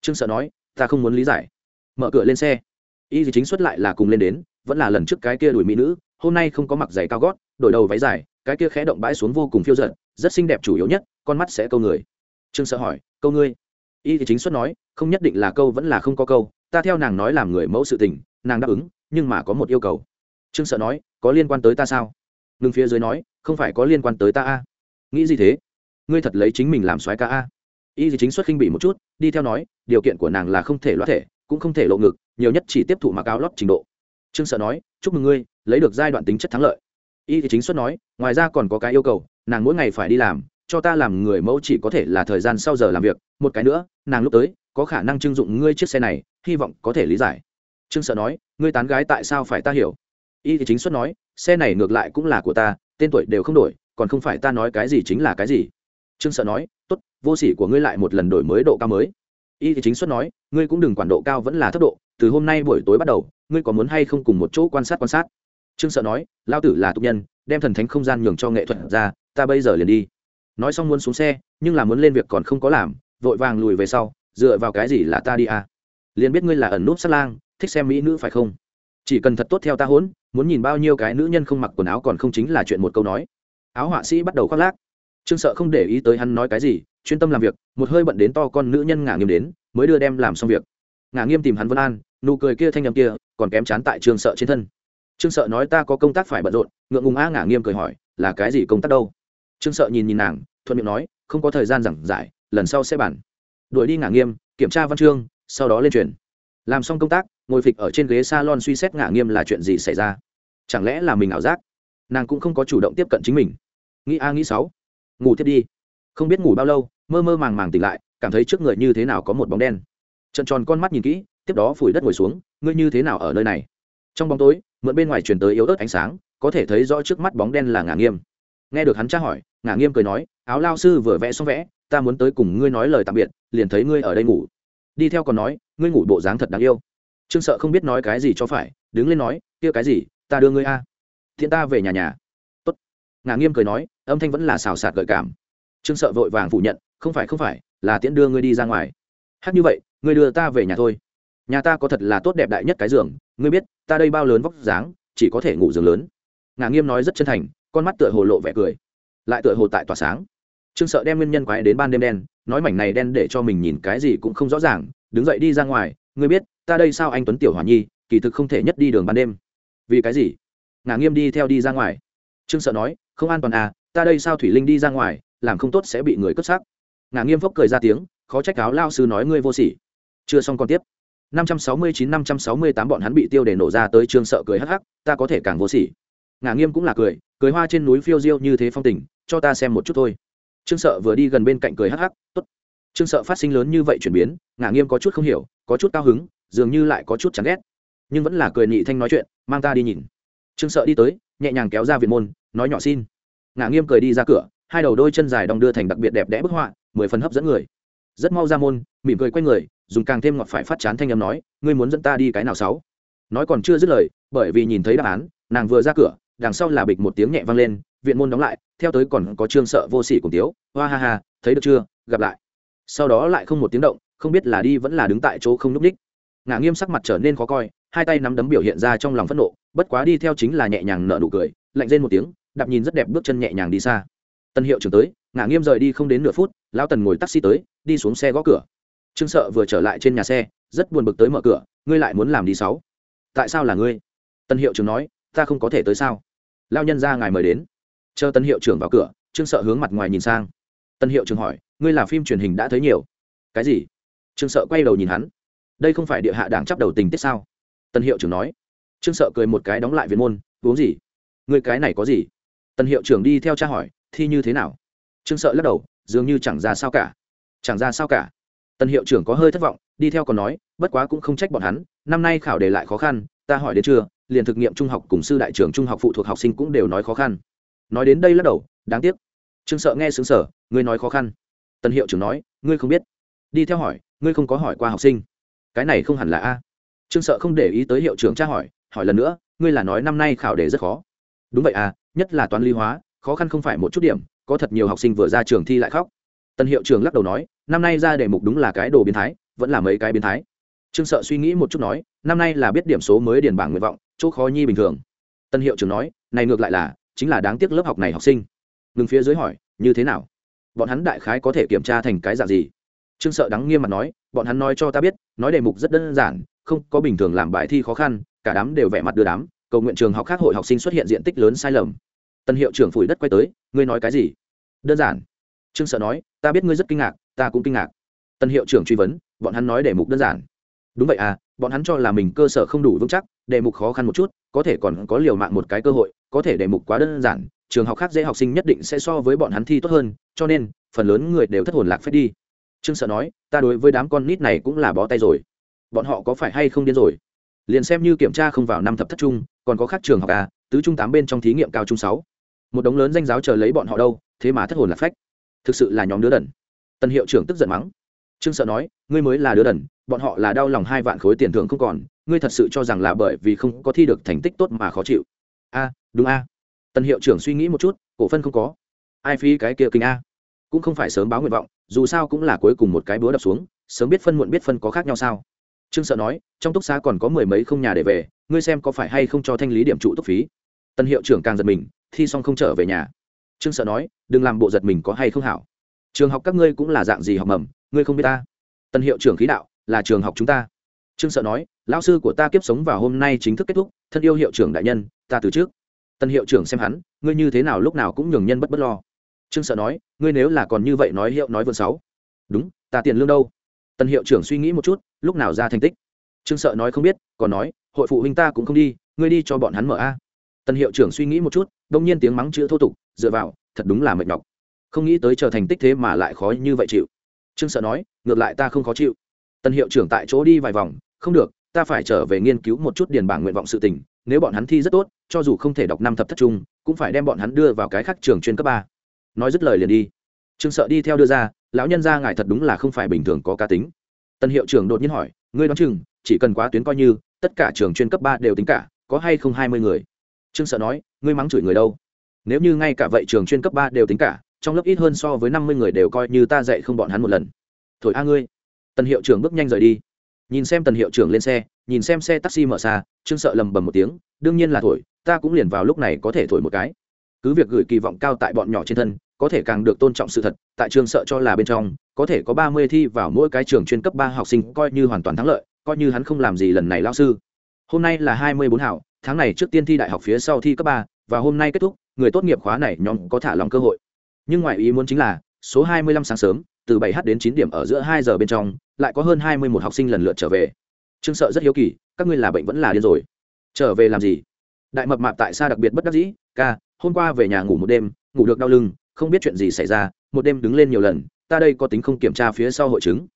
Trương sợ nói, ta không muốn lý giải. Mở cửa lên xe. Y gì chính xuất lại là cùng lên đến, vẫn là lần trước cái kia đuổi mỹ nữ, hôm nay không có mặc giày cao gót, đổi đầu váy dài, cái kia khẽ động bãi xuống vô cùng phiêu giận rất xinh đẹp chủ yếu nhất, con mắt sẽ câu người. Trương sợ hỏi, câu ngươi? Y thì chính xuất nói, không nhất định là câu vẫn là không có câu, ta theo nàng nói làm người mẫu sự tình, nàng đáp ứng, nhưng mà có một yêu cầu. Trương sợ nói, có liên quan tới ta sao? Ngừng phía dưới nói, không phải có liên quan tới ta a. Nghĩ gì thế? Ngươi thật lấy chính mình làm soái ca a y thì chính xuất khinh bị một chút, đi theo nói, điều kiện của nàng là không thể loát thể, cũng không thể lộ ngực, nhiều nhất chỉ tiếp thụ mặc áo lót trình độ. Trương sợ nói, chúc mừng ngươi, lấy được giai đoạn tính chất thắng lợi. Y thì chính xuất nói, ngoài ra còn có cái yêu cầu, nàng mỗi ngày phải đi làm, cho ta làm người mẫu chỉ có thể là thời gian sau giờ làm việc, một cái nữa, nàng lúc tới, có khả năng trưng dụng ngươi chiếc xe này, hy vọng có thể lý giải. Trương sợ nói, ngươi tán gái tại sao phải ta hiểu? Y thì chính xuất nói, xe này ngược lại cũng là của ta, tên tuổi đều không đổi, còn không phải ta nói cái gì chính là cái gì trương sợ nói, tốt, vô sỉ của ngươi lại một lần đổi mới độ cao mới. Y thì chính xuất nói, ngươi cũng đừng quản độ cao vẫn là thấp độ, từ hôm nay buổi tối bắt đầu, ngươi có muốn hay không cùng một chỗ quan sát quan sát? Trương sợ nói lao tử là tục nhân, đem thần thánh không gian nhường cho nghệ thuật ra, ta bây giờ liền đi. Nói xong muốn xuống xe, nhưng là muốn lên việc còn không có làm, vội vàng lùi về sau, dựa vào cái gì là ta đi à? Liền biết ngươi là ẩn núp sát lang, thích xem mỹ nữ phải không? Chỉ cần thật tốt theo ta hốn, muốn nhìn bao nhiêu cái nữ nhân không mặc quần áo còn không chính là chuyện một câu nói. Áo họa sĩ bắt đầu khoác lác trương sợ không để ý tới hắn nói cái gì, chuyên tâm làm việc, một hơi bận đến to con nữ nhân ngả nghiêm đến, mới đưa đem làm xong việc. Ngả nghiêm tìm hắn vân an, nụ cười kia thanh nhầm kia, còn kém chán tại trương sợ trên thân. Trương sợ nói ta có công tác phải bận rộn, ngượng ngùng a ngả nghiêm cười hỏi, là cái gì công tác đâu? Trương sợ nhìn nhìn nàng, thuận miệng nói, không có thời gian giảng giải, lần sau sẽ bản đuổi đi ngả nghiêm, kiểm tra văn chương, sau đó lên truyền. Làm xong công tác, ngồi phịch ở trên ghế salon suy xét ngả nghiêm là chuyện gì xảy ra. Chẳng lẽ là mình ảo giác? Nàng cũng không có chủ động tiếp cận chính mình. Nghĩ a nghĩ sáu ngủ thiết đi. Không biết ngủ bao lâu, mơ mơ màng màng tỉnh lại, cảm thấy trước người như thế nào có một bóng đen. Trận tròn con mắt nhìn kỹ, tiếp đó phủi đất ngồi xuống, ngươi như thế nào ở nơi này? Trong bóng tối, mượn bên ngoài truyền tới yếu ớt ánh sáng, có thể thấy rõ trước mắt bóng đen là ngả nghiêm. Nghe được hắn tra hỏi ngả nghiêm cười nói, áo lao sư vừa vẽ xong vẽ, ta muốn tới cùng ngươi nói lời tạm biệt, liền thấy ngươi ở đây ngủ. Đi theo còn nói, ngươi ngủ bộ dáng thật đáng yêu. Trương sợ không biết nói cái gì cho phải, đứng lên nói, kia cái gì, ta đưa ngươi a. À. thiện ta về nhà nhà. Tốt. Ngả nghiêm cười nói âm thanh vẫn là xào xạc gợi cảm. Trương sợ vội vàng phủ nhận, không phải không phải, là tiễn đưa ngươi đi ra ngoài. Hát như vậy, ngươi đưa ta về nhà thôi. Nhà ta có thật là tốt đẹp đại nhất cái giường, ngươi biết, ta đây bao lớn vóc dáng, chỉ có thể ngủ giường lớn. Ngà nghiêm nói rất chân thành, con mắt tựa hồ lộ vẻ cười, lại tựa hồ tại tỏa sáng. Trương sợ đem nguyên nhân quái đến ban đêm đen, nói mảnh này đen để cho mình nhìn cái gì cũng không rõ ràng, đứng dậy đi ra ngoài, ngươi biết, ta đây sao anh tuấn tiểu hòa nhi, kỳ thực không thể nhất đi đường ban đêm. Vì cái gì? Ngà nghiêm đi theo đi ra ngoài. Trương sợ nói, không an toàn à ta đây sao thủy linh đi ra ngoài, làm không tốt sẽ bị người cất xác. Ngà nghiêm phốc cười ra tiếng, khó trách áo lao sư nói ngươi vô sỉ. Chưa xong còn tiếp. 569-568 bọn hắn bị tiêu để nổ ra tới trương sợ cười hắc hắc, ta có thể càng vô sỉ. Ngà nghiêm cũng là cười cười hoa trên núi phiêu diêu như thế phong tình, cho ta xem một chút thôi. Trương sợ vừa đi gần bên cạnh cười hắc hắc, tốt. Trương sợ phát sinh lớn như vậy chuyển biến ngà nghiêm có chút không hiểu, có chút cao hứng, dường như lại có chút chán ghét. Nhưng vẫn là cười nhị thanh nói chuyện, mang ta đi nhìn. Trương sợ đi tới, nhẹ nhàng kéo ra viện môn, nói nhỏ xin ngả nghiêm cười đi ra cửa, hai đầu đôi chân dài đong đưa thành đặc biệt đẹp đẽ bức họa, mười phần hấp dẫn người. Rất mau ra môn, mỉm cười q u a y người, dùng càng thêm ngọt phải phát chán thanh âm nói, ngươi muốn dẫn ta đi cái nào sáu? Nói còn chưa dứt lời, bởi vì nhìn thấy đáp án, nàng vừa ra cửa, đằng sau là bịch một tiếng nhẹ vang lên, viện môn đóng lại, theo tới còn có trương sợ vô sỉ cùng tiếu. Hoa ha ha, thấy được chưa? Gặp lại. Sau đó lại không một tiếng động, không biết là đi vẫn là đứng tại chỗ không n ú c ních. Ngả nghiêm sắc mặt trở nên khó coi, hai tay nắm đấm biểu hiện ra trong lòng phẫn nộ, bất quá đi theo chính là nhẹ nhàng nở nụ cười, lạnh lên một tiếng đạp nhìn rất đẹp bước chân nhẹ nhàng đi xa. Tân hiệu trưởng tới ngả nghiêm rời đi không đến nửa phút, lão tần ngồi taxi tới, đi xuống xe gõ cửa. Trương sợ vừa trở lại trên nhà xe, rất buồn bực tới mở cửa, ngươi lại muốn làm đi sáu? Tại sao là ngươi? Tân hiệu trưởng nói, ta không có thể tới sao? Lao nhân ra ngài mời đến. Chờ tân hiệu trưởng vào cửa, trương sợ hướng mặt ngoài nhìn sang. Tân hiệu trưởng hỏi, ngươi là phim truyền hình đã thấy nhiều. Cái gì? Trương sợ quay đầu nhìn hắn. Đây không phải địa hạ đảng chấp đầu tình tiết sao? Tân hiệu trưởng nói. Trương sợ cười một cái đóng lại viện môn, uống gì? Người cái này có gì? Tân hiệu trưởng đi theo cha hỏi, thi như thế nào? Trương sợ lắc đầu, dường như chẳng ra sao cả. Chẳng ra sao cả. Tân hiệu trưởng có hơi thất vọng, đi theo còn nói, bất quá cũng không trách bọn hắn, năm nay khảo đề lại khó khăn, ta hỏi đến chưa, liền thực nghiệm trung học cùng sư đại trưởng trung học phụ thuộc học sinh cũng đều nói khó khăn. Nói đến đây lắc đầu, đáng tiếc. Trương sợ nghe xứng sở ngươi nói khó khăn. Tân hiệu trưởng nói, ngươi không biết. Đi theo hỏi, ngươi không có hỏi qua học sinh? Cái này không hẳn là a. Trương sợ không để ý tới hiệu trưởng tra hỏi hỏi lần nữa, ngươi là nói năm nay khảo đề rất khó? Đúng vậy à nhất là toán lý hóa, khó khăn không phải một chút điểm, có thật nhiều học sinh vừa ra trường thi lại khóc. Tân hiệu trưởng lắc đầu nói, năm nay ra đề mục đúng là cái đồ biến thái, vẫn là mấy cái biến thái. Trương sợ suy nghĩ một chút nói, năm nay là biết điểm số mới điền bảng nguyện vọng, chỗ khó nhi bình thường. Tân hiệu trưởng nói, này ngược lại là, chính là đáng tiếc lớp học này học sinh. Ngừng phía dưới hỏi, như thế nào? Bọn hắn đại khái có thể kiểm tra thành cái dạng gì? Trương sợ đắng nghiêm mặt nói, bọn hắn nói cho ta biết, nói đề mục rất đơn giản, không có bình thường làm bài thi khó khăn, cả đám đều vẻ mặt đưa đám, cầu nguyện trường học khác hội học sinh xuất hiện diện tích lớn sai lầm tân hiệu trưởng phủi đất quay tới, ngươi nói cái gì? Đơn giản. Trương sợ nói, ta biết ngươi rất kinh ngạc, ta cũng kinh ngạc. Tân hiệu trưởng truy vấn, bọn hắn nói đề mục đơn giản. Đúng vậy à bọn hắn cho là mình cơ sở không đủ vững chắc, đề mục khó khăn một chút, có thể còn có liều mạng một cái cơ hội, có thể đề mục quá đơn giản, trường học khác dễ học sinh nhất định sẽ so với bọn hắn thi tốt hơn, cho nên, phần lớn người đều thất hồn lạc phép đi. Trương sợ nói, ta đối với đám con nít này cũng là bó tay rồi. Bọn họ có phải hay không điên rồi? Liền xem như kiểm tra không vào năm thập thất trung, còn có khác trường học à tứ trung tám bên trong thí nghiệm cao trung sáu một đống lớn danh giáo chờ lấy bọn họ đâu, thế mà thất hồn lạc phách. Thực sự là nhóm đứa đần. Tân hiệu trưởng tức giận mắng. Trương sợ nói, ngươi mới là đứa đần, bọn họ là đau lòng hai vạn khối tiền thưởng không còn, ngươi thật sự cho rằng là bởi vì không có thi được thành tích tốt mà khó chịu. A, đúng a. Tân hiệu trưởng suy nghĩ một chút, cổ phân không có. Ai phí cái kia kinh a? Cũng không phải sớm báo nguyện vọng, dù sao cũng là cuối cùng một cái búa đập xuống, sớm biết phân muộn biết phân có khác nhau sao? Trương sợ nói, trong túc xá còn có mười mấy không nhà để về, ngươi xem có phải hay không cho thanh lý điểm trụ túc phí? Tân hiệu trưởng càng giật mình, thi xong không trở về nhà. Trương sợ nói, đừng làm bộ giật mình có hay không hảo? Trường học các ngươi cũng là dạng gì học mầm, ngươi không biết ta? Tân hiệu trưởng khí đạo, là trường học chúng ta. Trương sợ nói, lão sư của ta kiếp sống vào hôm nay chính thức kết thúc, thân yêu hiệu trưởng đại nhân, ta từ trước. Tân hiệu trưởng xem hắn, ngươi như thế nào lúc nào cũng nhường nhân bất bất lo. Trương sợ nói, ngươi nếu là còn như vậy nói hiệu nói vượt sáu đúng, ta tiền lương đâu? Tân hiệu trưởng suy nghĩ một chút, lúc nào ra thành tích? Trương sợ nói không biết, còn nói, hội phụ huynh ta cũng không đi, ngươi đi cho bọn hắn mở a tân hiệu trưởng suy nghĩ một chút, đông nhiên tiếng mắng chữ thô tục, dựa vào, thật đúng là mệt nhọc. Không nghĩ tới trở thành tích thế mà lại khó như vậy chịu. Trương sợ nói, ngược lại ta không khó chịu. Tân hiệu trưởng tại chỗ đi vài vòng, không được, ta phải trở về nghiên cứu một chút điền bảng nguyện vọng sự tình, nếu bọn hắn thi rất tốt, cho dù không thể đọc năm thập thất trung, cũng phải đem bọn hắn đưa vào cái khác trường chuyên cấp ba. Nói dứt lời liền đi. Trương sợ đi theo đưa ra, lão nhân ra ngài thật đúng là không phải bình thường có cá tính. Tân hiệu trưởng đột nhiên hỏi, ngươi đoán chừng, chỉ cần quá tuyến coi như, tất cả trường chuyên cấp ba đều tính cả, có hay không hai mươi người? Trương sợ nói, ngươi mắng chửi người đâu? Nếu như ngay cả vậy trường chuyên cấp ba đều tính cả, trong lớp ít hơn so với năm mươi người đều coi như ta dạy không bọn hắn một lần. Thổi a ngươi. Tần hiệu trưởng bước nhanh rời đi. Nhìn xem tần hiệu trưởng lên xe, nhìn xem xe taxi mở xa, trương sợ lầm bầm một tiếng, đương nhiên là thổi, ta cũng liền vào lúc này có thể thổi một cái. Cứ việc gửi kỳ vọng cao tại bọn nhỏ trên thân, có thể càng được tôn trọng sự thật, tại trường sợ cho là bên trong, có thể có ba mươi thi vào mỗi cái trường chuyên cấp ba học sinh coi như hoàn toàn thắng lợi, coi như hắn không làm gì lần này lao sư. Hôm nay là hai mươi bốn hảo tháng này trước tiên thi đại học phía sau thi cấp ba, và hôm nay kết thúc, người tốt nghiệp khóa này nhóm có thả lòng cơ hội. Nhưng ngoài ý muốn chính là, số hai mươi lăm sáng sớm, từ 7h đến 9 điểm ở giữa hai giờ bên trong, lại có hơn hai mươi một học sinh lần lượt trở về. Trương sợ rất hiếu kỳ, các ngươi là bệnh vẫn là điên rồi. Trở về làm gì? Đại mập mạp tại sao đặc biệt bất đắc dĩ, ca, hôm qua về nhà ngủ một đêm, ngủ được đau lưng, không biết chuyện gì xảy ra, một đêm đứng lên nhiều lần, ta đây có tính không kiểm tra phía sau hội chứng.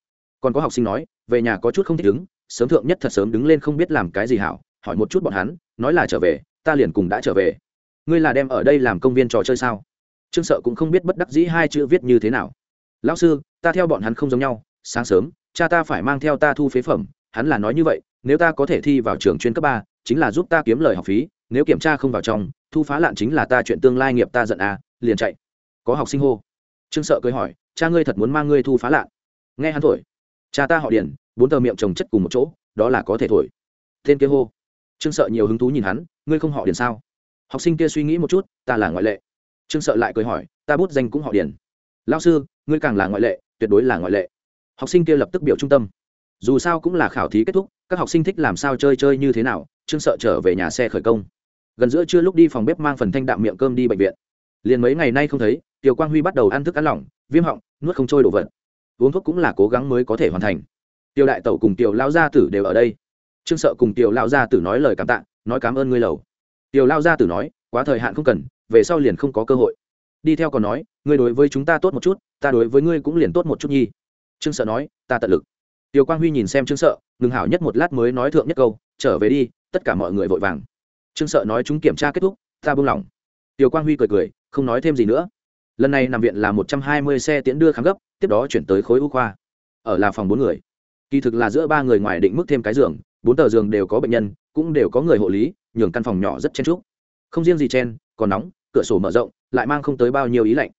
Còn có học sinh nói, về nhà có chút không thích đứng, sớm thượng nhất thật sớm đứng lên không biết làm cái gì hảo hỏi một chút bọn hắn, nói là trở về, ta liền cùng đã trở về. Ngươi là đem ở đây làm công viên trò chơi sao? Trương sợ cũng không biết bất đắc dĩ hai chữ viết như thế nào. Lão sư, ta theo bọn hắn không giống nhau, sáng sớm, cha ta phải mang theo ta thu phế phẩm, hắn là nói như vậy, nếu ta có thể thi vào trường chuyên cấp ba, chính là giúp ta kiếm lời học phí, nếu kiểm tra không vào trong, thu phá lạn chính là ta chuyện tương lai nghiệp ta giận à liền chạy. Có học sinh hô. Trương sợ cười hỏi, cha ngươi thật muốn mang ngươi thu phá lạn? Nghe hắn thổi. Cha ta họ điển bốn tờ miệng trồng chất cùng một chỗ, đó là có thể thổi. Tên kia hô trương sợ nhiều hứng thú nhìn hắn, ngươi không họ điền sao? Học sinh kia suy nghĩ một chút, ta là ngoại lệ. Trương sợ lại cười hỏi, ta bút danh cũng họ điền. lao sư, ngươi càng là ngoại lệ, tuyệt đối là ngoại lệ. Học sinh kia lập tức biểu trung tâm. Dù sao cũng là khảo thí kết thúc, các học sinh thích làm sao chơi chơi như thế nào, trương sợ trở về nhà xe khởi công. Gần giữa trưa lúc đi phòng bếp mang phần thanh đạm miệng cơm đi bệnh viện. Liền mấy ngày nay không thấy, tiểu quang huy bắt đầu ăn thức ăn lỏng, viêm họng, nuốt không trôi đồ vật. Uống thuốc cũng là cố gắng mới có thể hoàn thành. Tiêu đại tẩu cùng tiểu lao gia tử đều ở đây trương sợ cùng tiểu lao gia tử nói lời cảm tạ, nói cảm ơn ngươi lầu. Tiểu lao gia tử nói, quá thời hạn không cần, về sau liền không có cơ hội. Đi theo còn nói, ngươi đối với chúng ta tốt một chút, ta đối với ngươi cũng liền tốt một chút nhi. Trương sợ nói, ta tận lực. Tiểu quang huy nhìn xem trương sợ, ngừng hảo nhất một lát mới nói thượng nhất câu, trở về đi, tất cả mọi người vội vàng. Trương sợ nói chúng kiểm tra kết thúc, ta buông lỏng. Tiểu quang huy cười cười, không nói thêm gì nữa. Lần này nằm viện là một trăm hai mươi xe tiễn đưa khám gấp, tiếp đó chuyển tới khối u khoa. Ở là phòng bốn người. Kỳ thực là giữa ba người ngoài định mức thêm cái giường bốn tờ giường đều có bệnh nhân, cũng đều có người hộ lý, nhường căn phòng nhỏ rất chen trúc không riêng gì chen, còn nóng, cửa sổ mở rộng, lại mang không tới bao nhiêu ý lạnh.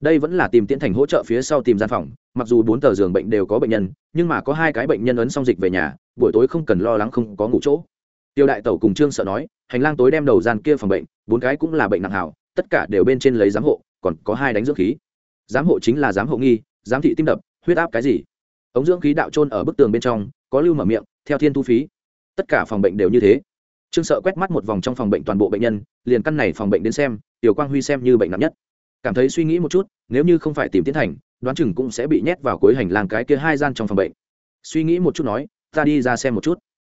Đây vẫn là tìm tiễn thành hỗ trợ phía sau tìm gian phòng, mặc dù bốn tờ giường bệnh đều có bệnh nhân, nhưng mà có hai cái bệnh nhân ấn xong dịch về nhà, buổi tối không cần lo lắng không có ngủ chỗ. Tiêu đại tẩu cùng trương sợ nói, hành lang tối đem đầu gian kia phòng bệnh, bốn cái cũng là bệnh nặng hảo, tất cả đều bên trên lấy giám hộ, còn có hai đánh dưỡng khí. Giám hộ chính là giám hộ nghi, giám thị tim đập, huyết áp cái gì. Ống dưỡng khí đạo trôn ở bức tường bên trong, có lưu mở miệng theo thiên thu phí. Tất cả phòng bệnh đều như thế. Trương sợ quét mắt một vòng trong phòng bệnh toàn bộ bệnh nhân, liền căn này phòng bệnh đến xem, tiểu quang huy xem như bệnh nặng nhất. Cảm thấy suy nghĩ một chút, nếu như không phải tìm tiến thành đoán chừng cũng sẽ bị nhét vào cuối hành lang cái kia hai gian trong phòng bệnh. Suy nghĩ một chút nói, ta đi ra xem một chút.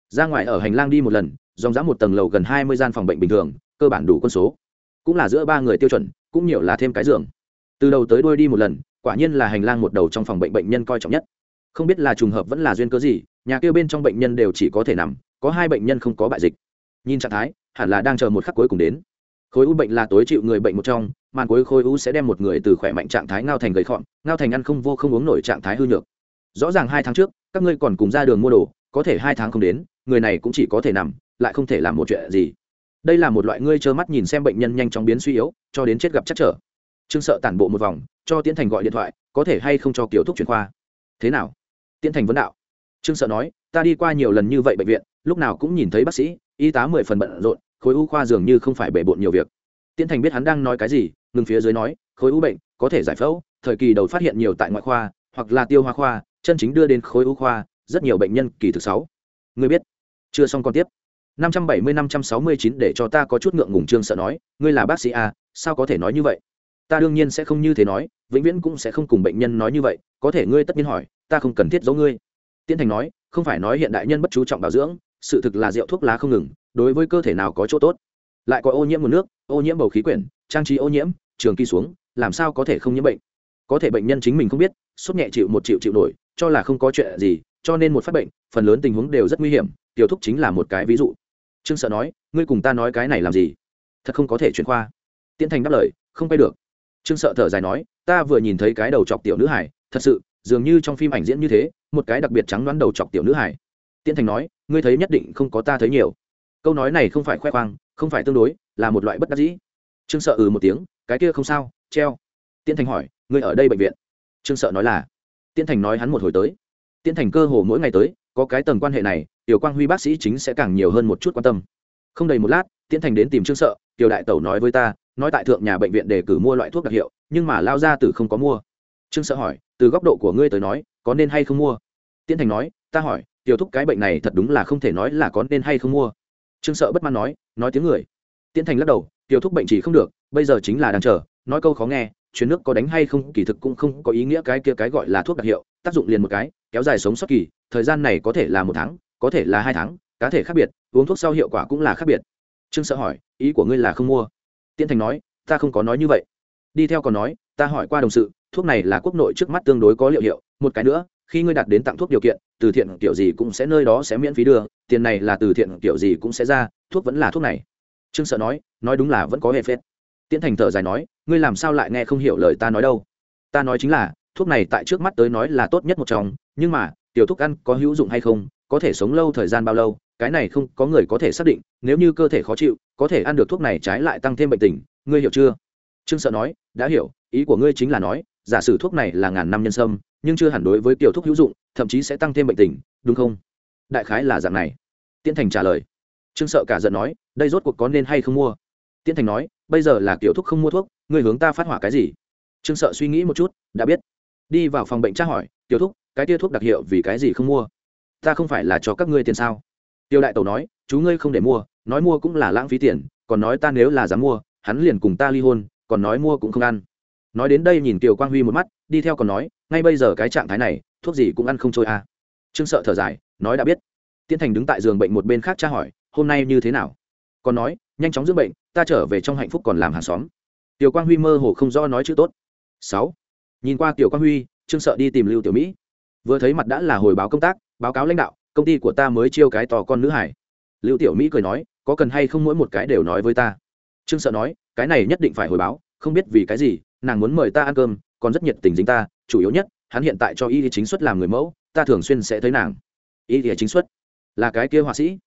Ra ngoài ở hành lang đi một lần, dòng dã một tầng lầu gần hai mươi gian phòng bệnh bình thường, cơ bản đủ quân số. Cũng là giữa ba người tiêu chuẩn, cũng nhiều là thêm cái giường. Từ đầu tới đuôi đi một lần, quả nhiên là hành lang một đầu trong phòng bệnh bệnh nhân coi trọng nhất. Không biết là trùng hợp vẫn là duyên cớ gì nhà kia bên trong bệnh nhân đều chỉ có thể nằm, có hai bệnh nhân không có bại dịch. Nhìn trạng thái, hẳn là đang chờ một khắc cuối cùng đến. Khối u bệnh là tối chịu người bệnh một trong, màn cuối khối u sẽ đem một người từ khỏe mạnh trạng thái ngao thành gầy khọn ngao thành ăn không vô không uống nổi trạng thái hư nhược. Rõ ràng hai tháng trước, các ngươi còn cùng ra đường mua đồ, có thể hai tháng không đến, người này cũng chỉ có thể nằm, lại không thể làm một chuyện gì. Đây là một loại ngươi trơ mắt nhìn xem bệnh nhân nhanh chóng biến suy yếu, cho đến chết gặp chắc trở. Trương sợ tản bộ một vòng, cho tiến thành gọi điện thoại, có thể hay không cho kiểu thuốc chuyển khoa. Thế nào? Tiến thành vấn đạo trương sợ nói, ta đi qua nhiều lần như vậy bệnh viện, lúc nào cũng nhìn thấy bác sĩ, y tá mười phần bận rộn, khối u khoa dường như không phải bể bộn nhiều việc. Tiến thành biết hắn đang nói cái gì, ngừng phía dưới nói, khối u bệnh có thể giải phẫu, thời kỳ đầu phát hiện nhiều tại ngoại khoa, hoặc là tiêu hoa khoa, chân chính đưa đến khối u khoa, rất nhiều bệnh nhân kỳ thực sáu. Ngươi biết. Chưa xong còn tiếp. 570-569 để cho ta có chút ngượng ngùng, trương sợ nói, ngươi là bác sĩ à sao có thể nói như vậy? Ta đương nhiên sẽ không như thế nói, vĩnh viễn cũng sẽ không cùng bệnh nhân nói như vậy, có thể ngươi tất nhiên hỏi, ta không cần thiết giấu ngươi. Tiễn thành nói, không phải nói hiện đại nhân bất chú trọng bảo dưỡng, sự thực là rượu thuốc lá không ngừng, đối với cơ thể nào có chỗ tốt. Lại có ô nhiễm nguồn nước, ô nhiễm bầu khí quyển, trang trí ô nhiễm, trường kỳ xuống, làm sao có thể không nhiễm bệnh? Có thể bệnh nhân chính mình không biết, sốt nhẹ chịu một triệu chịu nổi, cho là không có chuyện gì, cho nên một phát bệnh, phần lớn tình huống đều rất nguy hiểm, tiểu thúc chính là một cái ví dụ. Trương sợ nói, ngươi cùng ta nói cái này làm gì? Thật không có thể chuyển khoa. Tiễn thành đáp lời, không quay được. Trương sợ thở dài nói, ta vừa nhìn thấy cái đầu chọc tiểu nữ hải thật sự dường như trong phim ảnh diễn như thế, một cái đặc biệt trắng đoán đầu chọc tiểu nữ hải tiễn thành nói, ngươi thấy nhất định không có ta thấy nhiều. Câu nói này không phải khoe khoang, không phải tương đối, là một loại bất đắc dĩ. Trương sợ ừ một tiếng, cái kia không sao, treo. Tiễn thành hỏi, ngươi ở đây bệnh viện? Trương sợ nói là. Tiễn thành nói hắn một hồi tới. Tiễn thành cơ hồ mỗi ngày tới, có cái tầng quan hệ này, tiểu quang huy bác sĩ chính sẽ càng nhiều hơn một chút quan tâm. Không đầy một lát, tiễn thành đến tìm trương sợ, tiểu đại tẩu nói với ta, nói tại thượng nhà bệnh viện để cử mua loại thuốc đặc hiệu, nhưng mà lao ra từ không có mua trương sợ hỏi, từ góc độ của ngươi tới nói, có nên hay không mua? Tiễn thành nói, ta hỏi, tiểu thúc cái bệnh này thật đúng là không thể nói là có nên hay không mua. Trương sợ bất mãn nói nói tiếng người. Tiễn thành lắc đầu, tiểu thúc bệnh chỉ không được, bây giờ chính là đang chờ, nói câu khó nghe chuyến nước có đánh hay không kỳ thực cũng không có ý nghĩa cái kia cái gọi là thuốc đặc hiệu, tác dụng liền một cái, kéo dài sống sót kỳ, thời gian này có thể là một tháng, có thể là hai tháng, cá thể khác biệt, uống thuốc sau hiệu quả cũng là khác biệt. Trương sợ hỏi, ý của ngươi là không mua? Tiễn thành nói, ta không có nói như vậy. Đi theo còn nói, ta hỏi qua đồng sự thuốc này là quốc nội trước mắt tương đối có liệu hiệu, một cái nữa, khi ngươi đạt đến tặng thuốc điều kiện, từ thiện kiểu gì cũng sẽ nơi đó sẽ miễn phí đưa, tiền này là từ thiện kiểu gì cũng sẽ ra, thuốc vẫn là thuốc này. Trương sợ nói nói đúng là vẫn có hệ phết. Tiễn thành thở dài nói, ngươi làm sao lại nghe không hiểu lời ta nói đâu? Ta nói chính là, thuốc này tại trước mắt tới nói là tốt nhất một trong, nhưng mà, tiểu thuốc ăn có hữu dụng hay không, có thể sống lâu thời gian bao lâu, cái này không có người có thể xác định, nếu như cơ thể khó chịu, có thể ăn được thuốc này trái lại tăng thêm bệnh tình, ngươi hiểu chưa? Trương sợ nói, đã hiểu, ý của ngươi chính là nói giả sử thuốc này là ngàn năm nhân sâm, nhưng chưa hẳn đối với kiểu thuốc hữu dụng, thậm chí sẽ tăng thêm bệnh tình, đúng không? Đại khái là dạng này. Tiễn thành trả lời. Trương sợ cả giận nói, đây rốt cuộc có nên hay không mua? Tiễn thành nói, bây giờ là kiểu thuốc không mua thuốc, người hướng ta phát hỏa cái gì? Trương sợ suy nghĩ một chút, đã biết. Đi vào phòng bệnh tra hỏi, tiểu thuốc, cái tia thuốc đặc hiệu vì cái gì không mua? Ta không phải là cho các ngươi tiền sao? Tiêu đại tẩu nói, chú ngươi không để mua, nói mua cũng là lãng phí tiền, còn nói ta nếu là dám mua, hắn liền cùng ta ly hôn, còn nói mua cũng không ăn nói đến đây nhìn kiều quang huy một mắt, đi theo còn nói, ngay bây giờ cái trạng thái này, thuốc gì cũng ăn không trôi à. trương sợ thở dài, nói đã biết. Tiến thành đứng tại giường bệnh một bên khác tra hỏi, hôm nay như thế nào? Còn nói, nhanh chóng dưỡng bệnh, ta trở về trong hạnh phúc còn làm hàng xóm. Tiểu quang huy mơ hồ không do nói chữ tốt. Sáu. Nhìn qua tiểu quang huy, trương sợ đi tìm lưu tiểu mỹ. Vừa thấy mặt đã là hồi báo công tác, báo cáo lãnh đạo, công ty của ta mới chiêu cái tò con nữ hải. Lưu tiểu mỹ cười nói, có cần hay không mỗi một cái đều nói với ta? Trương sợ nói, cái này nhất định phải hồi báo không biết vì cái gì, nàng muốn mời ta ăn cơm, còn rất nhiệt tình dính ta, chủ yếu nhất, hắn hiện tại cho y chính xuất làm người mẫu, ta thường xuyên sẽ thấy nàng. Y thì chính xuất? Là cái kia họa sĩ?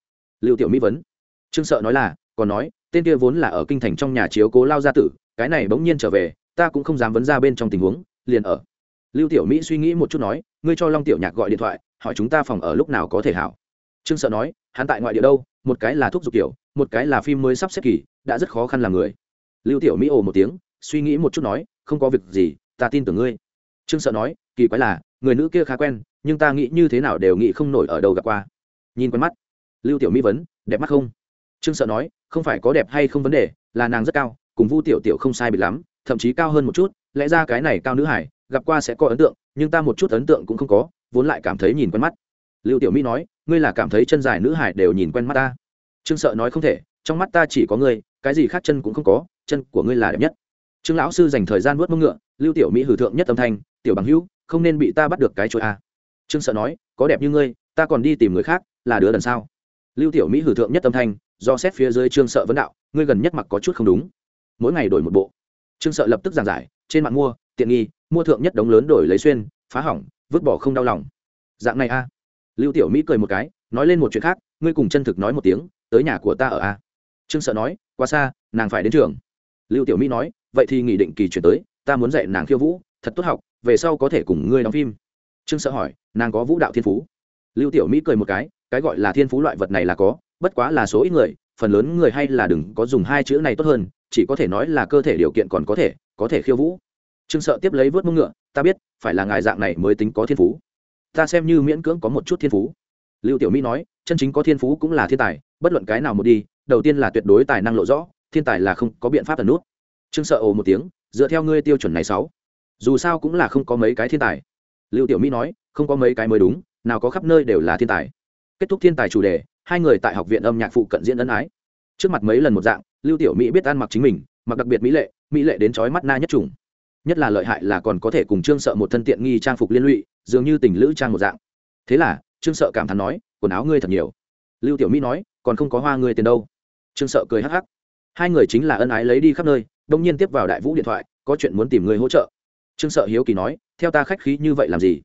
Lưu tiểu mỹ vấn. Trương sợ nói là, còn nói, tên kia vốn là ở kinh thành trong nhà chiếu cố lao gia tử, cái này bỗng nhiên trở về, ta cũng không dám vấn ra bên trong tình huống, liền ở. Lưu tiểu mỹ suy nghĩ một chút nói, ngươi cho long tiểu nhạc gọi điện thoại, hỏi chúng ta phòng ở lúc nào có thể hảo. Trương sợ nói, hắn tại ngoại địa đâu, một cái là thuốc dục kiểu, một cái là phim mới sắp xếp kỳ, đã rất khó khăn làm người lưu tiểu mỹ ồ một tiếng, suy nghĩ một chút nói, không có việc gì, ta tin tưởng ngươi. Trương sợ nói, kỳ quái là, người nữ kia khá quen, nhưng ta nghĩ như thế nào đều nghĩ không nổi ở đâu gặp qua. Nhìn quen mắt, lưu tiểu mỹ vấn, đẹp mắt không? Trương sợ nói, không phải có đẹp hay không vấn đề, là nàng rất cao, cùng vu tiểu tiểu không sai biệt lắm, thậm chí cao hơn một chút, lẽ ra cái này cao nữ hải, gặp qua sẽ có ấn tượng, nhưng ta một chút ấn tượng cũng không có, vốn lại cảm thấy nhìn quen mắt. Lưu tiểu mỹ nói, ngươi là cảm thấy chân dài nữ hải đều nhìn quen mắt ta? Trương sợ nói, không thể, trong mắt ta chỉ có ngươi cái gì khác chân cũng không có, chân của ngươi là đẹp nhất. Trương lão sư dành thời gian nuốt mông ngựa, lưu tiểu mỹ hử thượng nhất âm thanh, tiểu bằng hữu, không nên bị ta bắt được cái chuỗi a à. trương sợ nói, có đẹp như ngươi, ta còn đi tìm người khác, là đứa đần sao? Lưu tiểu mỹ hử thượng nhất âm thanh, do xét phía dưới trương sợ vấn đạo, ngươi gần nhất mặc có chút không đúng. Mỗi ngày đổi một bộ. Trương sợ lập tức giảng giải, trên mạng mua, tiện nghi, mua thượng nhất đống lớn đổi lấy xuyên, phá hỏng, vứt bỏ không đau lòng. Dạng này a lưu tiểu mỹ cười một cái, nói lên một chuyện khác, ngươi cùng chân thực nói một tiếng, tới nhà của ta ở a trương sợ nói, quá xa, nàng phải đến trường. Lưu tiểu mỹ nói, vậy thì nghỉ định kỳ chuyển tới, ta muốn dạy nàng khiêu vũ, thật tốt học, về sau có thể cùng ngươi đóng phim. Trương sợ hỏi, nàng có vũ đạo thiên phú? Lưu tiểu mỹ cười một cái cái gọi là thiên phú loại vật này là có, bất quá là số ít người, phần lớn người hay là đừng có dùng hai chữ này tốt hơn, chỉ có thể nói là cơ thể điều kiện còn có thể có thể khiêu vũ. Trương sợ tiếp lấy vớt mông ngựa, ta biết, phải là ngài dạng này mới tính có thiên phú. Ta xem như miễn cưỡng có một chút thiên phú. Lưu tiểu mỹ nói, chân chính có thiên phú cũng là thiên tài, bất luận cái nào một đi đầu tiên là tuyệt đối tài năng lộ rõ, thiên tài là không có biện pháp tần nút. Trương sợ ồ một tiếng, dựa theo ngươi tiêu chuẩn này sáu, dù sao cũng là không có mấy cái thiên tài. Lưu tiểu mỹ nói, không có mấy cái mới đúng, nào có khắp nơi đều là thiên tài. Kết thúc thiên tài chủ đề, hai người tại học viện âm nhạc phụ cận diễn ân ái. Trước mặt mấy lần một dạng, lưu tiểu mỹ biết ăn mặc chính mình, mặc đặc biệt mỹ lệ mỹ lệ đến chói mắt na nhất trùng nhất là lợi hại là còn có thể cùng trương sợ một thân tiện nghi trang phục liên lụy, dường như tình lữ trang một dạng. Thế là, trương sợ cảm thán nói, quần áo ngươi thật nhiều. Lưu tiểu mỹ nói, còn không có hoa ngươi tiền đâu trương sợ cười hắc hắc. Hai người chính là ân ái lấy đi khắp nơi đông nhiên tiếp vào đại vũ điện thoại, có chuyện muốn tìm người hỗ trợ. Trương sợ hiếu kỳ nói, theo ta khách khí như vậy làm gì?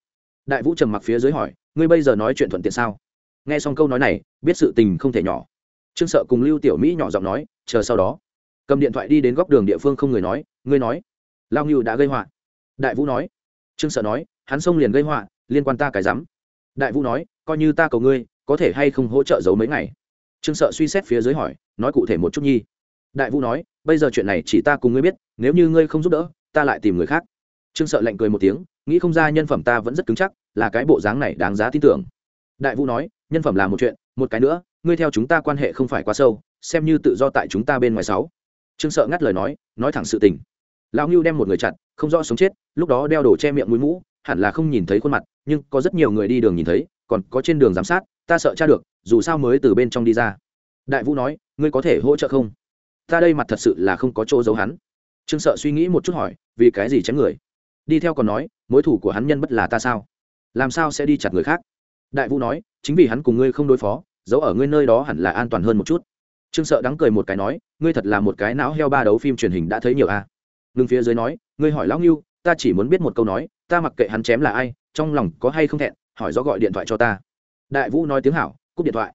Đại vũ trầm mặc phía dưới hỏi, ngươi bây giờ nói chuyện thuận tiện sao? Nghe xong câu nói này, biết sự tình không thể nhỏ. Trương sợ cùng lưu tiểu mỹ nhỏ giọng nói, chờ sau đó. Cầm điện thoại đi đến góc đường địa phương không người nói, ngươi nói. Lao ngưu đã gây họa. Đại vũ nói. Trương sợ nói, hắn xông liền gây họa, liên quan ta cái rắm. Đại vũ nói, coi như ta cầu ngươi, có thể hay không hỗ trợ giấu mấy ngày? Trương sợ suy xét phía dưới hỏi nói cụ thể một chút nhi. Đại vũ nói, bây giờ chuyện này chỉ ta cùng ngươi biết, nếu như ngươi không giúp đỡ, ta lại tìm người khác. Trương sợ lạnh cười một tiếng, nghĩ không ra nhân phẩm ta vẫn rất cứng chắc, là cái bộ dáng này đáng giá tin tưởng. Đại vũ nói, nhân phẩm là một chuyện, một cái nữa, ngươi theo chúng ta quan hệ không phải quá sâu, xem như tự do tại chúng ta bên ngoài sáu. Trương sợ ngắt lời nói nói thẳng sự tình. Lão ngưu đem một người chặn không rõ sống chết, lúc đó đeo đồ che miệng mũi mũ, hẳn là không nhìn thấy khuôn mặt, nhưng có rất nhiều người đi đường nhìn thấy, còn có trên đường giám sát, ta sợ cha được, dù sao mới từ bên trong đi ra đại vũ nói, ngươi có thể hỗ trợ không? Ta đây mặt thật sự là không có chỗ giấu hắn. Trương sợ suy nghĩ một chút hỏi, vì cái gì chém người? Đi theo còn nói, mối thủ của hắn nhân bất là ta sao? Làm sao sẽ đi chặt người khác? Đại vũ nói, chính vì hắn cùng ngươi không đối phó, giấu ở ngươi nơi đó hẳn là an toàn hơn một chút. Trương sợ đắng cười một cái nói, ngươi thật là một cái não heo ba đấu phim truyền hình đã thấy nhiều a à. ngưng phía dưới nói, ngươi hỏi lão ngưu, ta chỉ muốn biết một câu nói, ta mặc kệ hắn chém là ai, trong lòng có hay không thẹn, hỏi do gọi điện thoại cho ta. Đại vũ nói tiếng hảo, cúp điện thoại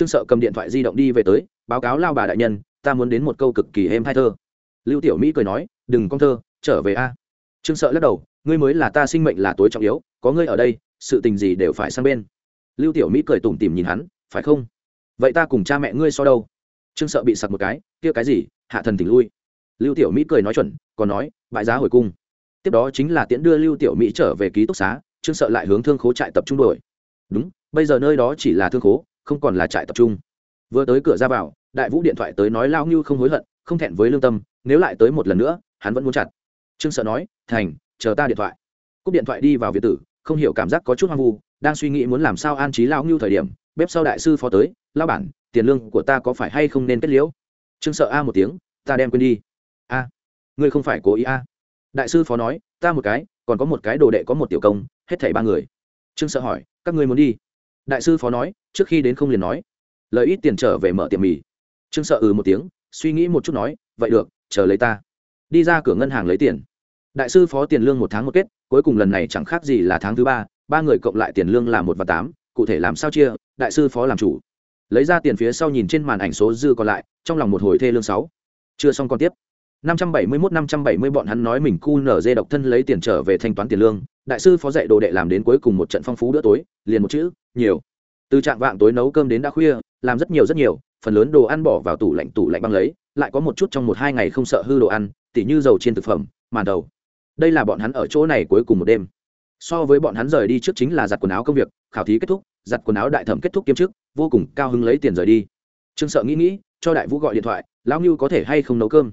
trương sợ cầm điện thoại di động đi về tới, báo cáo lao bà đại nhân, ta muốn đến một câu cực kỳ êm hai thơ. Lưu tiểu mỹ cười nói, đừng con thơ, trở về a. Trương sợ lắc đầu, ngươi mới là ta sinh mệnh là tối trọng yếu, có ngươi ở đây, sự tình gì đều phải sang bên. Lưu tiểu mỹ cười tủm tỉm nhìn hắn, phải không? Vậy ta cùng cha mẹ ngươi so đâu? Trương sợ bị sặc một cái, kia cái gì? Hạ thần tỉnh lui. Lưu tiểu mỹ cười nói chuẩn, còn nói bại giá hồi cung. Tiếp đó chính là tiễn đưa lưu tiểu mỹ trở về ký túc xá, trương sợ lại hướng thương khố trại tập trung đuổi. Đúng, bây giờ nơi đó chỉ là thương khố không còn là trại tập trung. Vừa tới cửa ra vào, đại vũ điện thoại tới nói lao như không hối hận, không thẹn với lương tâm, nếu lại tới một lần nữa, hắn vẫn muốn chặt. Trương sợ nói, thành, chờ ta điện thoại. Cúp điện thoại đi vào việt tử, không hiểu cảm giác có chút hoang vu, đang suy nghĩ muốn làm sao an trí lao như thời điểm, bếp sau đại sư phó tới lao bản, tiền lương của ta có phải hay không nên kết liễu? Trương sợ a một tiếng, ta đem quên đi. A, ngươi không phải cố ý a? Đại sư phó nói, ta một cái, còn có một cái đồ đệ có một tiểu công, hết thảy ba người. Trương sợ hỏi, các ngươi muốn đi? Đại sư phó nói, trước khi đến không liền nói. Lời ít tiền trở về mở tiệm mì. Trương sợ ừ một tiếng, suy nghĩ một chút nói, vậy được, chờ lấy ta. Đi ra cửa ngân hàng lấy tiền. Đại sư phó tiền lương một tháng một kết, cuối cùng lần này chẳng khác gì là tháng thứ ba ba người cộng lại tiền lương là một và tám, cụ thể làm sao chia, đại sư phó làm chủ. Lấy ra tiền phía sau nhìn trên màn ảnh số dư còn lại, trong lòng một hồi thê lương sáu. Chưa xong còn tiếp. 571 570 bọn hắn nói mình cu nở dê độc thân lấy tiền trở về thanh toán tiền lương, đại sư phó dạy đồ đệ làm đến cuối cùng một trận phong phú bữa tối, liền một chữ nhiều. Từ trạng vạng tối nấu cơm đến đã khuya, làm rất nhiều rất nhiều, phần lớn đồ ăn bỏ vào tủ lạnh tủ lạnh băng lấy, lại có một chút trong một hai ngày không sợ hư đồ ăn, tỉ như dầu chiên thực phẩm, màn đầu. Đây là bọn hắn ở chỗ này cuối cùng một đêm. So với bọn hắn rời đi trước chính là giặt quần áo công việc, khảo thí kết thúc, giặt quần áo đại thẩm kết thúc kiêm chức, vô cùng cao hứng lấy tiền rời đi. Trương sợ nghĩ nghĩ, cho đại vũ gọi điện thoại, lão ngưu có thể hay không nấu cơm?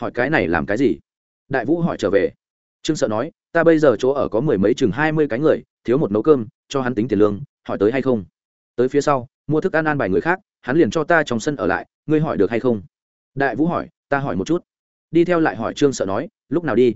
Hỏi cái này làm cái gì? Đại vũ hỏi trở về. Trương sợ nói, ta bây giờ chỗ ở có mười mấy chừng hai mươi cái người, thiếu một nấu cơm, cho hắn tính tiền lương hỏi tới hay không? Tới phía sau, mua thức ăn an bài người khác, hắn liền cho ta trong sân ở lại, ngươi hỏi được hay không? Đại vũ hỏi, ta hỏi một chút. Đi theo lại hỏi trương sợ nói, lúc nào đi?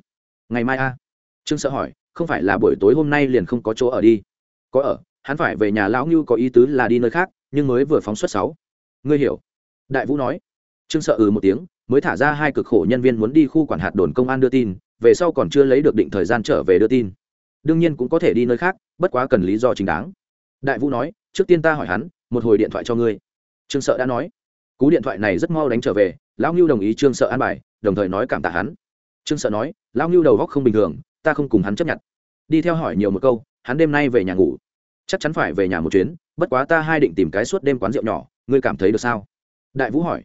Ngày mai a trương sợ hỏi, không phải là buổi tối hôm nay liền không có chỗ ở đi? Có ở, hắn phải về nhà lão ngưu có ý tứ là đi nơi khác, nhưng mới vừa phóng xuất sáu. Ngươi hiểu. Đại vũ nói. Trương sợ ừ một tiếng, mới thả ra hai cực khổ nhân viên muốn đi khu quản hạt đồn công an đưa tin, về sau còn chưa lấy được định thời gian trở về đưa tin. Đương nhiên cũng có thể đi nơi khác, bất quá cần lý do chính đáng đại vũ nói, trước tiên ta hỏi hắn, một hồi điện thoại cho ngươi. Trương sợ đã nói. Cú điện thoại này rất mau đánh trở về, lão ngưu đồng ý trương sợ an bài, đồng thời nói cảm tạ hắn. Trương sợ nói, lão ngưu đầu góc không bình thường, ta không cùng hắn chấp nhận. Đi theo hỏi nhiều một câu, hắn đêm nay về nhà ngủ. Chắc chắn phải về nhà một chuyến, bất quá ta hai định tìm cái suốt đêm quán rượu nhỏ, ngươi cảm thấy được sao? Đại vũ hỏi.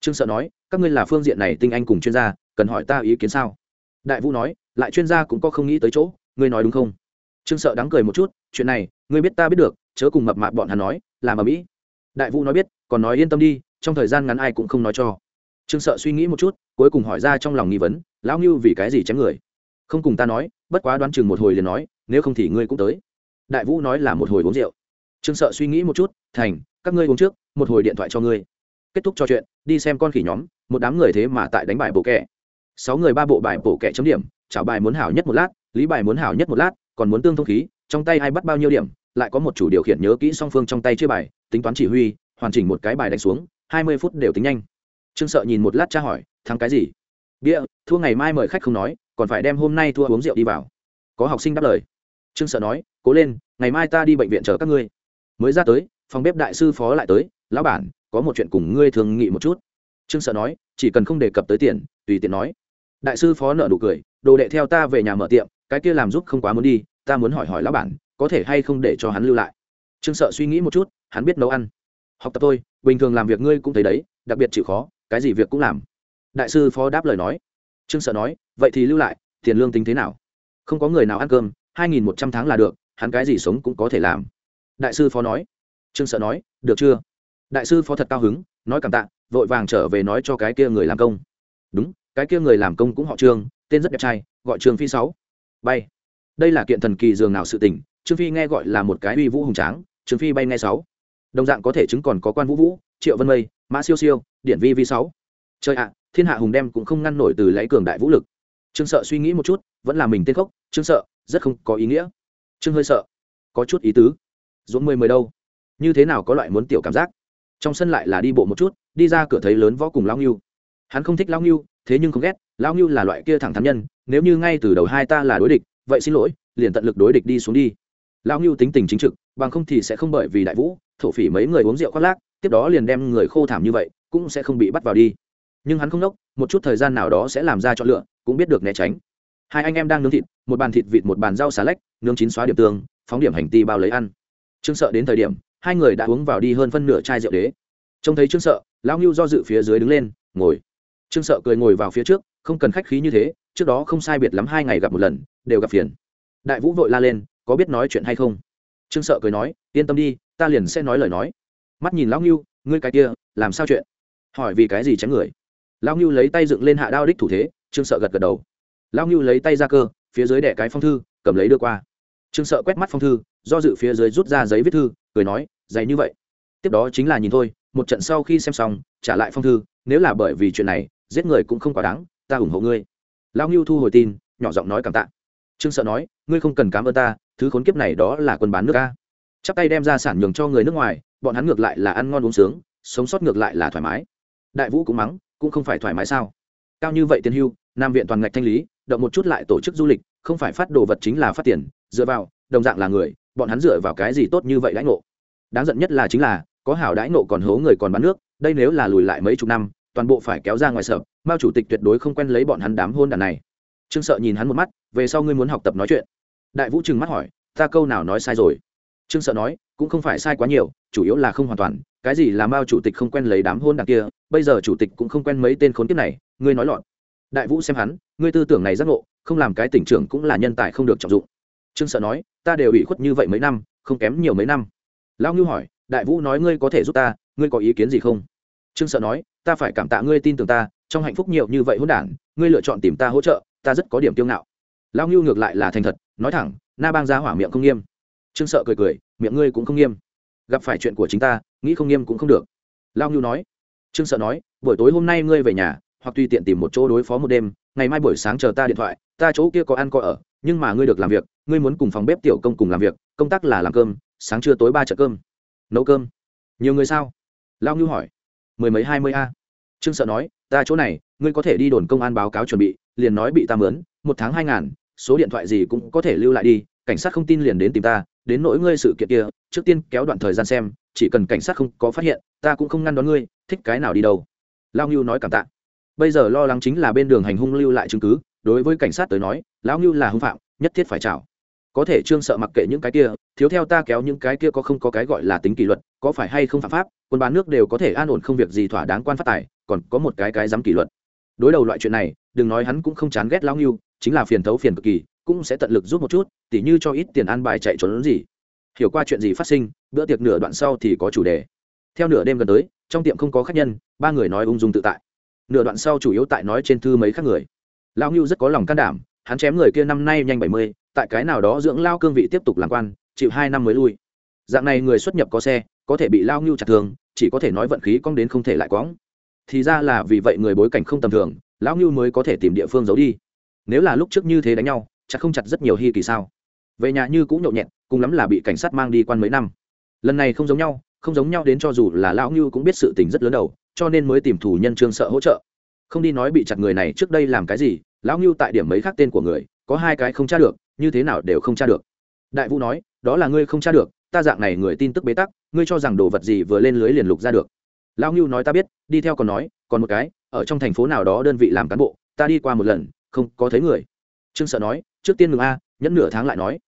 Trương sợ nói, các ngươi là phương diện này tinh anh cùng chuyên gia, cần hỏi ta ý kiến sao? Đại vũ nói, lại chuyên gia cũng có không nghĩ tới chỗ, ngươi nói đúng không? Trương sợ đáng cười một chút, chuyện này, ngươi biết ta biết được chớ cùng mập mạp bọn hắn nói, làm ở mỹ đại vũ nói biết, còn nói yên tâm đi, trong thời gian ngắn ai cũng không nói cho. Trương sợ suy nghĩ một chút, cuối cùng hỏi ra trong lòng nghi vấn, lão ngưu vì cái gì chém người? Không cùng ta nói, bất quá đoán chừng một hồi liền nói, nếu không thì ngươi cũng tới. Đại vũ nói là một hồi uống rượu. Trương sợ suy nghĩ một chút, thành, các ngươi uống trước, một hồi điện thoại cho ngươi. Kết thúc trò chuyện, đi xem con khỉ nhóm, một đám người thế mà tại đánh bài bộ kẻ. Sáu người ba bộ bài bộ kẻ chấm điểm, chảo bài muốn hảo nhất một lát, lý bài muốn hảo nhất một lát, còn muốn tương thông khí, trong tay ai bắt bao nhiêu điểm lại có một chủ điều khiển nhớ kỹ song phương trong tay chia bài, tính toán chỉ huy, hoàn chỉnh một cái bài đánh xuống, hai mươi phút đều tính nhanh. Trương sợ nhìn một lát tra hỏi, thắng cái gì? Bia, thua ngày mai mời khách không nói, còn phải đem hôm nay thua uống rượu đi vào. Có học sinh đáp lời. Trương sợ nói, cố lên, ngày mai ta đi bệnh viện chờ các ngươi. Mới ra tới, phòng bếp đại sư phó lại tới, lão bản, có một chuyện cùng ngươi thường nghị một chút. Trương sợ nói, chỉ cần không đề cập tới tiền, tùy tiện nói. Đại sư phó nợ nụ cười, đồ đệ theo ta về nhà mở tiệm, cái kia làm giúp không quá muốn đi, ta muốn hỏi hỏi lão bản có thể hay không để cho hắn lưu lại. Trương sợ suy nghĩ một chút, hắn biết nấu ăn. Học tập tôi bình thường làm việc ngươi cũng thấy đấy, đặc biệt chịu khó, cái gì việc cũng làm. Đại sư phó đáp lời nói. Trương sợ nói, vậy thì lưu lại, tiền lương tính thế nào? Không có người nào ăn cơm, hai nghìn một trăm tháng là được, hắn cái gì sống cũng có thể làm. Đại sư phó nói. Trương sợ nói, được chưa? Đại sư phó thật cao hứng, nói cảm tạ, vội vàng trở về nói cho cái kia người làm công. Đúng, cái kia người làm công cũng họ trương, tên rất đẹp trai, gọi trương phi sáu. Bay. Đây là kiện thần kỳ dường nào sự tình trương phi nghe gọi là một cái uy vũ hùng tráng, trương phi bay nghe sáu. Đồng dạng có thể chứng còn có quan vũ vũ, triệu vân mây, mã siêu siêu, điển vi vi sáu. Chơi ạ à, thiên hạ hùng đem cũng không ngăn nổi từ lấy cường đại vũ lực. Trương sợ suy nghĩ một chút, vẫn là mình tên khốc, trương sợ, rất không có ý nghĩa. Trương hơi sợ, có chút ý tứ. Dũng mười mười đâu? Như thế nào có loại muốn tiểu cảm giác? Trong sân lại là đi bộ một chút, đi ra cửa thấy lớn võ cùng lao nghiêu hắn không thích lao nghiêu thế nhưng không ghét lao nghiêu là loại kia thẳng thắn nhân, nếu như ngay từ đầu hai ta là đối địch, vậy xin lỗi, liền tận lực đối địch đi xuống đi. Lão nghiêu tính tình chính trực, bằng không thì sẽ không bởi vì đại vũ, thổ phỉ mấy người uống rượu khoác lác, tiếp đó liền đem người khô thảm như vậy, cũng sẽ không bị bắt vào đi. Nhưng hắn không đốc một chút thời gian nào đó sẽ làm ra chọn lựa, cũng biết được né tránh. Hai anh em đang nướng thịt, một bàn thịt vịt, một bàn rau xà lách, nướng chín xóa điểm tương, phóng điểm hành ti bao lấy ăn. Trương sợ đến thời điểm, hai người đã uống vào đi hơn phân nửa chai rượu đế. Trông thấy trương sợ, lão ngưu do dự phía dưới đứng lên, ngồi. Trương sợ cười ngồi vào phía trước, không cần khách khí như thế, trước đó không sai biệt lắm hai ngày gặp một lần, đều gặp phiền. Đại vũ vội la lên có biết nói chuyện hay không? Trương sợ cười nói, yên tâm đi, ta liền sẽ nói lời nói. Mắt nhìn lão ngưu, ngươi cái kia, làm sao chuyện? Hỏi vì cái gì chém người? Lão ngưu lấy tay dựng lên hạ đao đích thủ thế, trương sợ gật gật đầu. Lão ngưu lấy tay ra cơ, phía dưới đẻ cái phong thư, cầm lấy đưa qua. Trương sợ quét mắt phong thư, do dự phía dưới rút ra giấy viết thư, cười nói, dày như vậy. Tiếp đó chính là nhìn thôi, một trận sau khi xem xong, trả lại phong thư, nếu là bởi vì chuyện này, giết người cũng không quá đáng, ta ủng hộ ngươi. Lão ngưu thu hồi tin, nhỏ giọng nói cảm tạ trương sợ nói, ngươi không cần cám ơn ta, thứ khốn kiếp này đó là quân bán nước ta chắp tay đem ra sản nhường cho người nước ngoài, bọn hắn ngược lại là ăn ngon uống sướng, sống sót ngược lại là thoải mái. Đại vũ cũng mắng, cũng không phải thoải mái sao? Cao như vậy tiền hưu, nam viện toàn ngạch thanh lý, động một chút lại tổ chức du lịch, không phải phát đồ vật chính là phát tiền, dựa vào, đồng dạng là người, bọn hắn dựa vào cái gì tốt như vậy đãi ngộ? Đáng giận nhất là chính là, có hảo đãi ngộ còn hố người còn bán nước, đây nếu là lùi lại mấy chục năm, toàn bộ phải kéo ra ngoài sợ, mao chủ tịch tuyệt đối không quen lấy bọn hắn đám hôn đàn này trương sợ nhìn hắn một mắt, về sau ngươi muốn học tập nói chuyện. Đại vũ trừng mắt hỏi, ta câu nào nói sai rồi? Trương sợ nói, cũng không phải sai quá nhiều, chủ yếu là không hoàn toàn, cái gì là mao chủ tịch không quen lấy đám hôn đàn kia, bây giờ chủ tịch cũng không quen mấy tên khốn kiếp này, ngươi nói lọn đại vũ xem hắn, ngươi tư tưởng này giác ngộ, không làm cái tỉnh trưởng cũng là nhân tài không được trọng dụng. Trương sợ nói, ta đều bị khuất như vậy mấy năm, không kém nhiều mấy năm. Lão ngưu hỏi, đại vũ nói ngươi có thể giúp ta, ngươi có ý kiến gì không? Trương sợ nói, ta phải cảm tạ ngươi tin tưởng ta trong hạnh phúc nhiều như vậy hỗn đản, ngươi lựa chọn tìm ta hỗ trợ, ta rất có điểm tiêu ngạo. Lão ngưu ngược lại là thành thật, nói thẳng, na bang ra hỏa miệng không nghiêm. Trương sợ cười cười, miệng ngươi cũng không nghiêm. Gặp phải chuyện của chính ta, nghĩ không nghiêm cũng không được. Lao ngưu nói. Trương sợ nói, buổi tối hôm nay ngươi về nhà, hoặc tùy tiện tìm một chỗ đối phó một đêm, ngày mai buổi sáng chờ ta điện thoại, ta chỗ kia có ăn có ở, nhưng mà ngươi được làm việc, ngươi muốn cùng phòng bếp tiểu công cùng làm việc, công tác là làm cơm, sáng trưa tối ba chợ cơm, nấu cơm. Nhiều người sao? Lao ngưu hỏi. Mười mấy, hai mươi a. Trương sợ nói ta chỗ này, ngươi có thể đi đồn công an báo cáo chuẩn bị, liền nói bị ta mướn, một tháng hai ngàn, số điện thoại gì cũng có thể lưu lại đi, cảnh sát không tin liền đến tìm ta, đến nỗi ngươi sự kiện kia, trước tiên kéo đoạn thời gian xem, chỉ cần cảnh sát không có phát hiện, ta cũng không ngăn đón ngươi, thích cái nào đi đâu. Lao ngưu nói cảm tạ. Bây giờ lo lắng chính là bên đường hành hung lưu lại chứng cứ, đối với cảnh sát tới nói, lão ngưu là hung phạm, nhất thiết phải chào. Có thể trương sợ mặc kệ những cái kia, thiếu theo ta kéo những cái kia có không có cái gọi là tính kỷ luật, có phải hay không phạm pháp, quân bán nước đều có thể an ổn không việc gì thỏa đáng quan phát tài còn có một cái cái dám kỷ luật. Đối đầu loại chuyện này, đừng nói hắn cũng không chán ghét lão Nghiêu chính là phiền thấu phiền cực kỳ, cũng sẽ tận lực giúp một chút, tỉ như cho ít tiền ăn bài chạy trốn gì. Hiểu qua chuyện gì phát sinh, bữa tiệc nửa đoạn sau thì có chủ đề. Theo nửa đêm gần tới, trong tiệm không có khách nhân, ba người nói ung dung tự tại. Nửa đoạn sau chủ yếu tại nói trên thư mấy khác người. Lao ngưu rất có lòng can đảm, hắn chém người kia năm nay nhanh bảy mươi, tại cái nào đó dưỡng lao cương vị tiếp tục làm quan, chịu hai năm mới lui. Dạng này người xuất nhập có xe, có thể bị lao ngưu chặt thường, chỉ có thể nói vận khí cong đến không thể lại quõng thì ra là vì vậy người bối cảnh không tầm thường, lão ngưu mới có thể tìm địa phương giấu đi. Nếu là lúc trước như thế đánh nhau, chắc không chặt rất nhiều hy kỳ sao? Về nhà như cũng nhộn nhẹn cùng lắm là bị cảnh sát mang đi quan mấy năm. Lần này không giống nhau, không giống nhau đến cho dù là lão ngưu cũng biết sự tình rất lớn đầu, cho nên mới tìm thủ nhân trương sợ hỗ trợ. Không đi nói bị chặt người này trước đây làm cái gì, lão ngưu tại điểm mấy khác tên của người, có hai cái không tra được, như thế nào đều không tra được. Đại vũ nói, đó là ngươi không tra được, ta dạng này người tin tức bế tắc, ngươi cho rằng đồ vật gì vừa lên lưới liền lục ra được lão ngưu nói ta biết đi theo còn nói còn một cái ở trong thành phố nào đó đơn vị làm cán bộ ta đi qua một lần không có thấy người. Trương sợ nói trước tiên ngừng a nhẫn nửa tháng lại nói.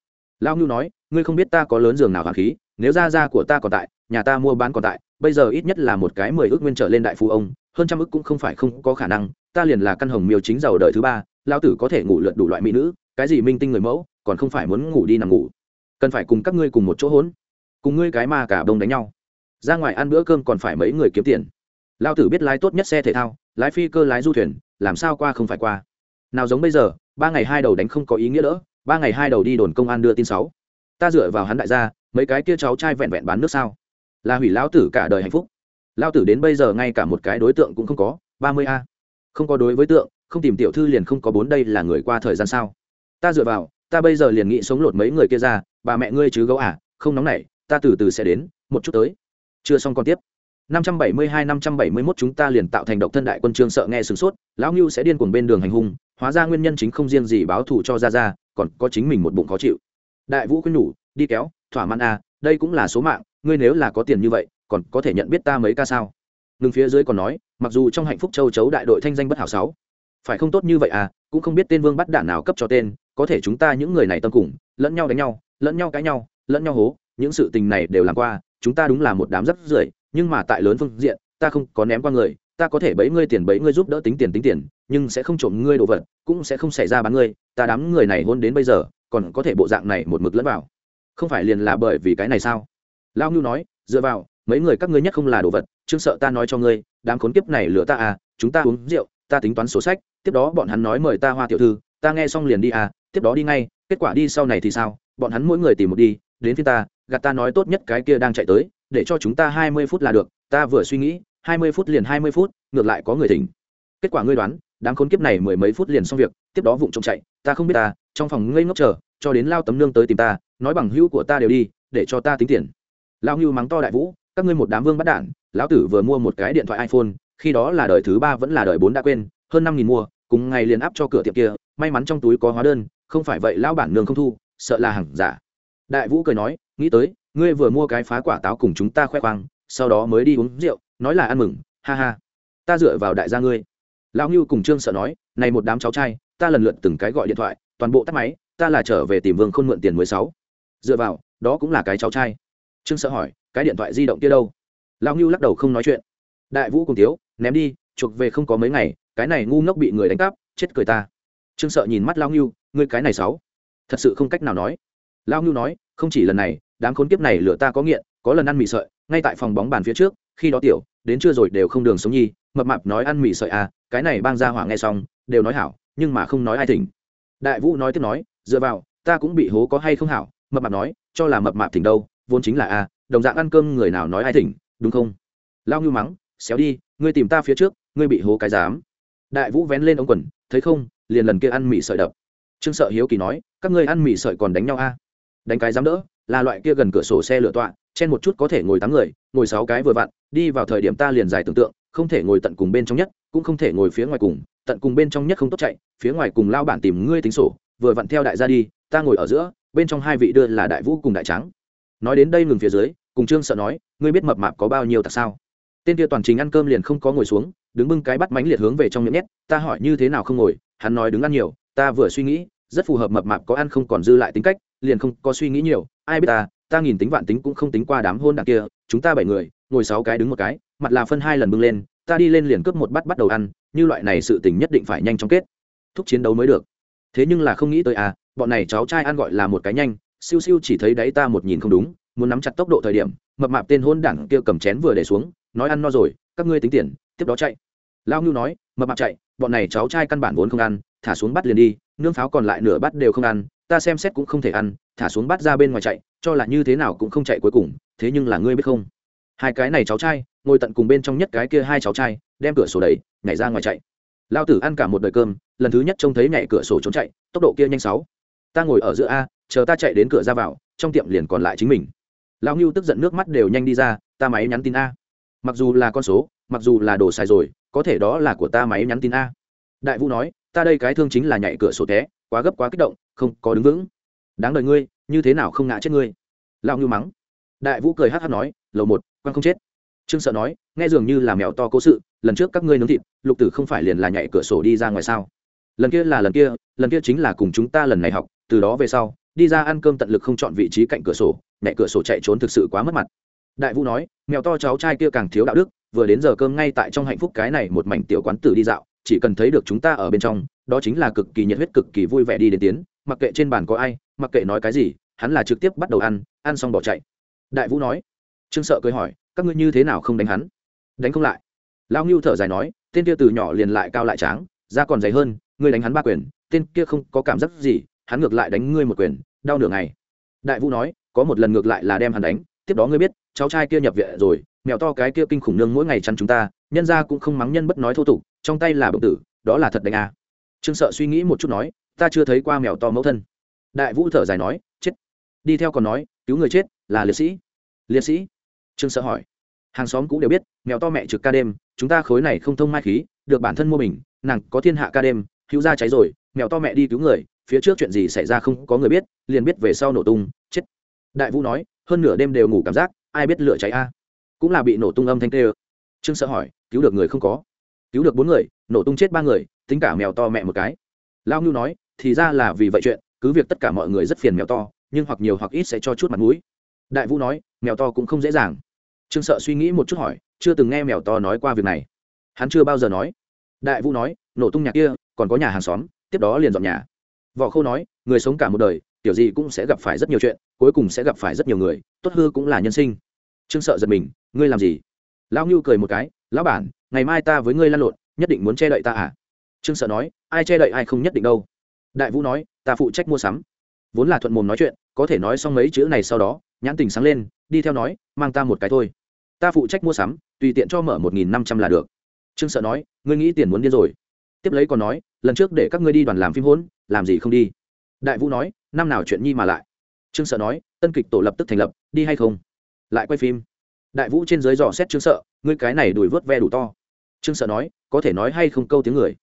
Lão ngưu nói ngươi không biết ta có lớn giường nào hoàng khí nếu ra ra của ta còn tại nhà ta mua bán còn tại bây giờ ít nhất là một cái mười ước nguyên trở lên đại phú ông hơn trăm ước cũng không phải không có khả năng ta liền là căn hồng miêu chính giàu đời thứ ba lão tử có thể ngủ lượt đủ loại mỹ nữ cái gì minh tinh người mẫu còn không phải muốn ngủ đi nằm ngủ. Cần phải cùng các ngươi cùng một chỗ hốn, cùng ngươi cái ma cả đông đánh nhau ra ngoài ăn bữa cơm còn phải mấy người kiếm tiền. Lao tử biết lái tốt nhất xe thể thao, lái phi cơ lái du thuyền, làm sao qua không phải qua. Nào giống bây giờ, ba ngày hai đầu đánh không có ý nghĩa đỡ, ba ngày hai đầu đi đồn công an đưa tin sáu. Ta dựa vào hắn đại gia, mấy cái kia cháu trai vẹn vẹn bán nước sao? Là hủy lão tử cả đời hạnh phúc. Lao tử đến bây giờ ngay cả một cái đối tượng cũng không có, ba mươi a. Không có đối với tượng, không tìm tiểu thư liền không có bốn đây là người qua thời gian sao? Ta dựa vào, ta bây giờ liền nghĩ sống lột mấy người kia ra, bà mẹ ngươi chứ gấu à không nóng nảy, ta từ từ sẽ đến, một chút tới chưa xong còn tiếp 572-571 chúng ta liền tạo thành độc thân đại quân trương sợ nghe sửng sốt, lão ngưu sẽ điên cuồng bên đường hành hung, hóa ra nguyên nhân chính không riêng gì báo thù cho ra ra, còn có chính mình một bụng khó chịu. Đại Vũ khuyên nhủ, đi kéo, thỏa mãn à, đây cũng là số mạng, ngươi nếu là có tiền như vậy, còn có thể nhận biết ta mấy ca sao? Ngừng phía dưới còn nói, mặc dù trong hạnh phúc châu chấu đại đội thanh danh bất hảo sáu, phải không tốt như vậy à, cũng không biết tên vương bắt đạn nào cấp cho tên, có thể chúng ta những người này tâm cùng lẫn nhau đánh nhau lẫn nhau cãi nhau lẫn nhau hố những sự tình này đều làm qua chúng ta đúng là một đám rất rưởi, nhưng mà tại lớn phương diện, ta không có ném qua người, ta có thể bấy ngươi tiền bấy ngươi giúp đỡ tính tiền tính tiền, nhưng sẽ không trộm ngươi đồ vật, cũng sẽ không xảy ra bán ngươi, ta đám người này hôn đến bây giờ, còn có thể bộ dạng này một mực lẫn vào. Không phải liền là bởi vì cái này sao? Lao ngưu nói, dựa vào, mấy người các ngươi nhất không là đồ vật, chương sợ ta nói cho ngươi, đám khốn kiếp này lừa ta à chúng ta uống rượu, ta tính toán sổ sách, tiếp đó bọn hắn nói mời ta hoa tiểu thư, ta nghe xong liền đi à tiếp đó đi ngay, kết quả đi sau này thì sao, bọn hắn mỗi người tìm một đi, đến phía ta gạt ta nói tốt nhất cái kia đang chạy tới, để cho chúng ta hai mươi phút là được, ta vừa suy nghĩ, hai mươi phút liền hai mươi phút, ngược lại có người thỉnh. Kết quả ngươi đoán, đám khốn kiếp này mười mấy phút liền xong việc, tiếp đó vụng trộm chạy, ta không biết ta, trong phòng ngây ngốc chờ, cho đến lao tấm nương tới tìm ta, nói bằng hữu của ta đều đi, để cho ta tính tiền. Lao hưu mắng to đại vũ, các ngươi một đám vương bắt đản lão tử vừa mua một cái điện thoại iphone, khi đó là đời thứ ba vẫn là đời bốn đã quên, hơn năm nghìn mua, cùng ngày liền áp cho cửa tiệm kia, may mắn trong túi có hóa đơn, không phải vậy lão bản nương không thu, sợ là hàng giả. Đại vũ cười nói nghĩ tới, ngươi vừa mua cái phá quả táo cùng chúng ta khoe khoang, sau đó mới đi uống rượu, nói là ăn mừng, ha ha. Ta dựa vào đại gia ngươi. Lão ngưu cùng trương sợ nói, này một đám cháu trai, ta lần lượt từng cái gọi điện thoại, toàn bộ tắt máy, ta là trở về tìm vương khôn mượn tiền mười sáu. Dựa vào, đó cũng là cái cháu trai. Trương sợ hỏi, cái điện thoại di động kia đâu? Lão ngưu lắc đầu không nói chuyện. Đại vũ cùng thiếu ném đi, chuộc về không có mấy ngày, cái này ngu ngốc bị người đánh cắp, chết cười ta. Trương sợ nhìn mắt lão ngưu, ngươi cái này sáu. Thật sự không cách nào nói. Lão ngưu nói, không chỉ lần này đám khốn kiếp này lựa ta có nghiện, có lần ăn mì sợi, ngay tại phòng bóng bàn phía trước, khi đó tiểu, đến chưa rồi đều không đường sống nhi, mập mạp nói ăn mì sợi à cái này bang ra hỏa nghe xong, đều nói hảo, nhưng mà không nói ai thỉnh. Đại vũ nói tiếp nói, dựa vào, ta cũng bị hố có hay không hảo, mập mạp nói, cho là mập mạp thỉnh đâu, vốn chính là a đồng dạng ăn cơm người nào nói ai thỉnh, đúng không? Lao ngưu mắng, xéo đi, ngươi tìm ta phía trước, ngươi bị hố cái dám. Đại vũ vén lên ống quần, thấy không, liền lần kia ăn mì sợi đập. Trương sợ hiếu kỳ nói, các ngươi ăn mì sợi còn đánh nhau a đánh cái dám đỡ là loại kia gần cửa sổ xe lựa tọa trên một chút có thể ngồi tám người, ngồi sáu cái vừa vặn, đi vào thời điểm ta liền dài tưởng tượng, không thể ngồi tận cùng bên trong nhất, cũng không thể ngồi phía ngoài cùng, tận cùng bên trong nhất không tốt chạy, phía ngoài cùng lao bản tìm ngươi tính sổ, vừa vặn theo đại gia đi, ta ngồi ở giữa, bên trong hai vị đưa là đại vũ cùng đại trắng nói đến đây ngừng phía dưới, cùng trương sợ nói, ngươi biết mập mạp có bao nhiêu tại sao? Tên kia toàn trình ăn cơm liền không có ngồi xuống, đứng bưng cái bắt mánh liệt hướng về trong miệng nhét, ta hỏi như thế nào không ngồi, hắn nói đứng ăn nhiều, ta vừa suy nghĩ, rất phù hợp mập mạp có ăn không còn dư lại tính cách liền không có suy nghĩ nhiều. Ai biết ta ta nghìn tính vạn tính cũng không tính qua đám hôn đạc kia, chúng ta bảy người, ngồi sáu cái đứng một cái, mặt là phân hai lần bưng lên, ta đi lên liền cướp một bát bắt đầu ăn, như loại này sự tình nhất định phải nhanh chóng kết. Thúc chiến đấu mới được. Thế nhưng là không nghĩ tới à bọn này cháu trai ăn gọi là một cái nhanh, siêu siêu chỉ thấy đấy ta một nhìn không đúng, muốn nắm chặt tốc độ thời điểm, mập mạp tên hôn đảng kia cầm chén vừa để xuống, nói ăn no rồi, các ngươi tính tiền, tiếp đó chạy. Lao ngưu nói, mập mạp chạy, bọn này cháu trai căn bản vốn không ăn, thả xuống bắt liền đi nương pháo còn lại nửa bát đều không ăn, ta xem xét cũng không thể ăn, thả xuống bát ra bên ngoài chạy, cho là như thế nào cũng không chạy cuối cùng, thế nhưng là ngươi biết không? Hai cái này cháu trai, ngồi tận cùng bên trong nhất cái kia hai cháu trai, đem cửa sổ đẩy, nhảy ra ngoài chạy. Lao tử ăn cả một đời cơm, lần thứ nhất trông thấy nhảy cửa sổ trốn chạy, tốc độ kia nhanh sáu. Ta ngồi ở giữa a, chờ ta chạy đến cửa ra vào, trong tiệm liền còn lại chính mình. Lao ngưu tức giận nước mắt đều nhanh đi ra, ta máy nhắn tin a. Mặc dù là con số, mặc dù là đồ xài rồi, có thể đó là của ta máy nhắn tin a. Đại vũ nói ta đây cái thương chính là nhảy cửa sổ té, quá gấp quá kích động, không có đứng vững. Đáng đời ngươi, như thế nào không ngã chết ngươi? Lao ngưu mắng. Đại vũ cười hát hát nói, lầu một quan không chết. Trương sợ nói, nghe dường như là mèo to cố sự, lần trước các ngươi nướng thịt, lục tử không phải liền là nhảy cửa sổ đi ra ngoài sao? Lần kia là lần kia lần kia chính là cùng chúng ta lần này học, từ đó về sau, đi ra ăn cơm tận lực không chọn vị trí cạnh cửa sổ, nhảy cửa sổ chạy trốn thực sự quá mất mặt. Đại vũ nói, mèo to cháu trai kia càng thiếu đạo đức, vừa đến giờ cơm ngay tại trong hạnh phúc cái này một mảnh tiểu quán tử đi dạo chỉ cần thấy được chúng ta ở bên trong, đó chính là cực kỳ nhiệt huyết, cực kỳ vui vẻ đi đến tiến. Mặc kệ trên bàn có ai, mặc kệ nói cái gì, hắn là trực tiếp bắt đầu ăn ăn xong bỏ chạy. Đại vũ nói. Trương sợ cười hỏi, các ngươi như thế nào không đánh hắn? Đánh không lại. Lao ngưu thở dài nói, tên kia từ nhỏ liền lại cao lại tráng, da còn dày hơn, ngươi đánh hắn ba quyền, tên kia không có cảm giác gì, hắn ngược lại đánh ngươi một quyền, đau nửa ngày. Đại vũ nói, có một lần ngược lại là đem hắn đánh, tiếp đó ngươi biết, cháu trai kia nhập viện rồi, mèo to cái kia kinh khủng nương mỗi ngày chăn chúng ta, nhân ra cũng không mắng nhân bất nói thô tục trong tay là bổng tử, đó là thật đánh à. trương sợ suy nghĩ một chút nói, ta chưa thấy qua mèo to mẫu thân. Đại vũ thở dài nói, chết. Đi theo còn nói, cứu người chết, là liệt sĩ. Liệt sĩ? Trương sợ hỏi. Hàng xóm cũng đều biết, mèo to mẹ trực ca đêm, chúng ta khối này không thông mai khí, được bản thân mua mình, nàng có thiên hạ ca đêm, hữu ra cháy rồi, mèo to mẹ đi cứu người, phía trước chuyện gì xảy ra không có người biết, liền biết về sau nổ tung, chết. Đại vũ nói, hơn nửa đêm đều ngủ cảm giác, ai biết lửa cháy a? Cũng là bị nổ tung âm thanh tê ơ trương sợ hỏi, cứu được người không có? Cứu được bốn người, nổ tung chết ba người, tính cả mèo to mẹ một cái. Lao ngưu nói, thì ra là vì vậy chuyện, cứ việc tất cả mọi người rất phiền mèo to, nhưng hoặc nhiều hoặc ít sẽ cho chút mặt mũi. Đại vũ nói, mèo to cũng không dễ dàng. Trương sợ suy nghĩ một chút hỏi, chưa từng nghe mèo to nói qua việc này. Hắn chưa bao giờ nói. Đại vũ nói, nổ tung nhà kia, còn có nhà hàng xóm, tiếp đó liền dọn nhà. Võ khâu nói, người sống cả một đời, kiểu gì cũng sẽ gặp phải rất nhiều chuyện, cuối cùng sẽ gặp phải rất nhiều người, tốt hư cũng là nhân sinh. Trương sợ giật mình, ngươi làm gì? Lão ngưu cười một cái, lão bản ngày mai ta với ngươi lăn lộn, nhất định muốn che đậy ta à? Trương sợ nói, ai che đậy ai không nhất định đâu. Đại vũ nói, ta phụ trách mua sắm. Vốn là thuận mồm nói chuyện, có thể nói xong mấy chữ này sau đó, nhãn tình sáng lên, đi theo nói, mang ta một cái thôi. Ta phụ trách mua sắm, tùy tiện cho mở một nghìn năm trăm là được. Trương sợ nói, ngươi nghĩ tiền muốn điên rồi. Tiếp lấy còn nói, lần trước để các ngươi đi đoàn làm phim hỗn làm gì không đi. Đại vũ nói, năm nào chuyện nhi mà lại. Trương sợ nói, tân kịch tổ lập tức thành lập, đi hay không? Lại quay phim. Đại vũ trên dưới dò xét trương sợ, ngươi cái này đùi vớt ve đủ to trương sợ nói, có thể nói hay không câu tiếng người?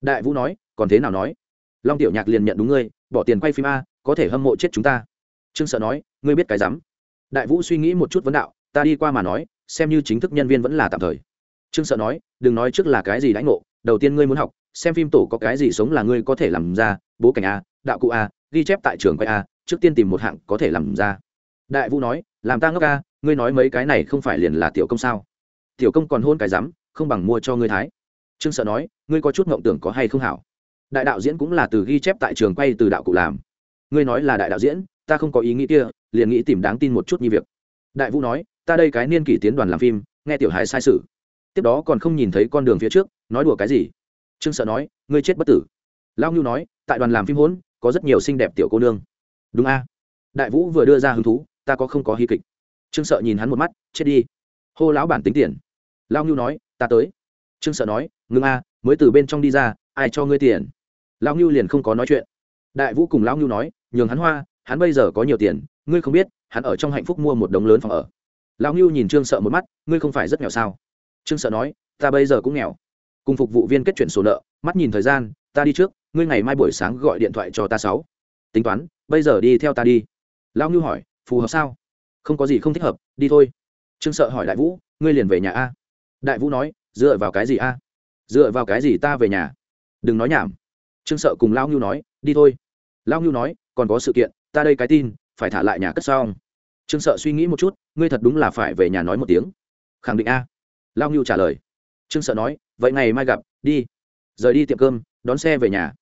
Đại vũ nói, còn thế nào nói? Long tiểu nhạc liền nhận đúng ngươi, bỏ tiền quay phim a, có thể hâm mộ chết chúng ta. Trương sợ nói, ngươi biết cái rắm? Đại vũ suy nghĩ một chút vấn đạo, ta đi qua mà nói, xem như chính thức nhân viên vẫn là tạm thời. Trương sợ nói, đừng nói trước là cái gì đãi ngộ, đầu tiên ngươi muốn học, xem phim tổ có cái gì sống là ngươi có thể làm ra, bố cảnh a, đạo cụ a, ghi chép tại trường quay a, trước tiên tìm một hạng có thể làm ra. Đại vũ nói, làm ta ngốc a, ngươi nói mấy cái này không phải liền là tiểu công sao? Tiểu công còn hôn cái rắm không bằng mua cho ngươi thái. Trương sợ nói, ngươi có chút ngộng tưởng có hay không hảo? Đại đạo diễn cũng là từ ghi chép tại trường quay từ đạo cụ làm. Ngươi nói là đại đạo diễn, ta không có ý nghĩ kia, liền nghĩ tìm đáng tin một chút như việc. Đại vũ nói, ta đây cái niên kỷ tiến đoàn làm phim, nghe tiểu hài sai sự. Tiếp đó còn không nhìn thấy con đường phía trước, nói đùa cái gì? Trương sợ nói, ngươi chết bất tử. Lao ngưu nói, tại đoàn làm phim hỗn có rất nhiều xinh đẹp tiểu cô nương. Đúng a. Đại vũ vừa đưa ra hứng thú, ta có không có hy kịch. Trương sợ nhìn hắn một mắt, chết đi. Hô lão bản tính tiền. Lao ngưu nói ta tới. Trương sợ nói, ngưng a, mới từ bên trong đi ra, ai cho ngươi tiền? Lão ngưu liền không có nói chuyện. Đại vũ cùng Lão ngưu nói, nhường hắn hoa, hắn bây giờ có nhiều tiền, ngươi không biết, hắn ở trong hạnh phúc mua một đống lớn phòng ở. Lão ngưu nhìn trương sợ một mắt, ngươi không phải rất nghèo sao? Trương sợ nói, ta bây giờ cũng nghèo. Cùng phục vụ viên kết chuyển sổ nợ, mắt nhìn thời gian, ta đi trước, ngươi ngày mai buổi sáng gọi điện thoại cho ta sáu. Tính toán, bây giờ đi theo ta đi. Lão ngưu hỏi, phù hợp sao? Không có gì không thích hợp, đi thôi. Trương sợ hỏi đại vũ, ngươi liền về nhà a đại vũ nói, dựa vào cái gì a? Dựa vào cái gì ta về nhà? Đừng nói nhảm. Trương sợ cùng lao ngưu nói, đi thôi. Lao ngưu nói, còn có sự kiện, ta đây cái tin, phải thả lại nhà cất xong trương sợ suy nghĩ một chút, ngươi thật đúng là phải về nhà nói một tiếng. Khẳng định a. Lao ngưu trả lời. Trương sợ nói, vậy ngày mai gặp, đi. Rời đi tiệm cơm, đón xe về nhà.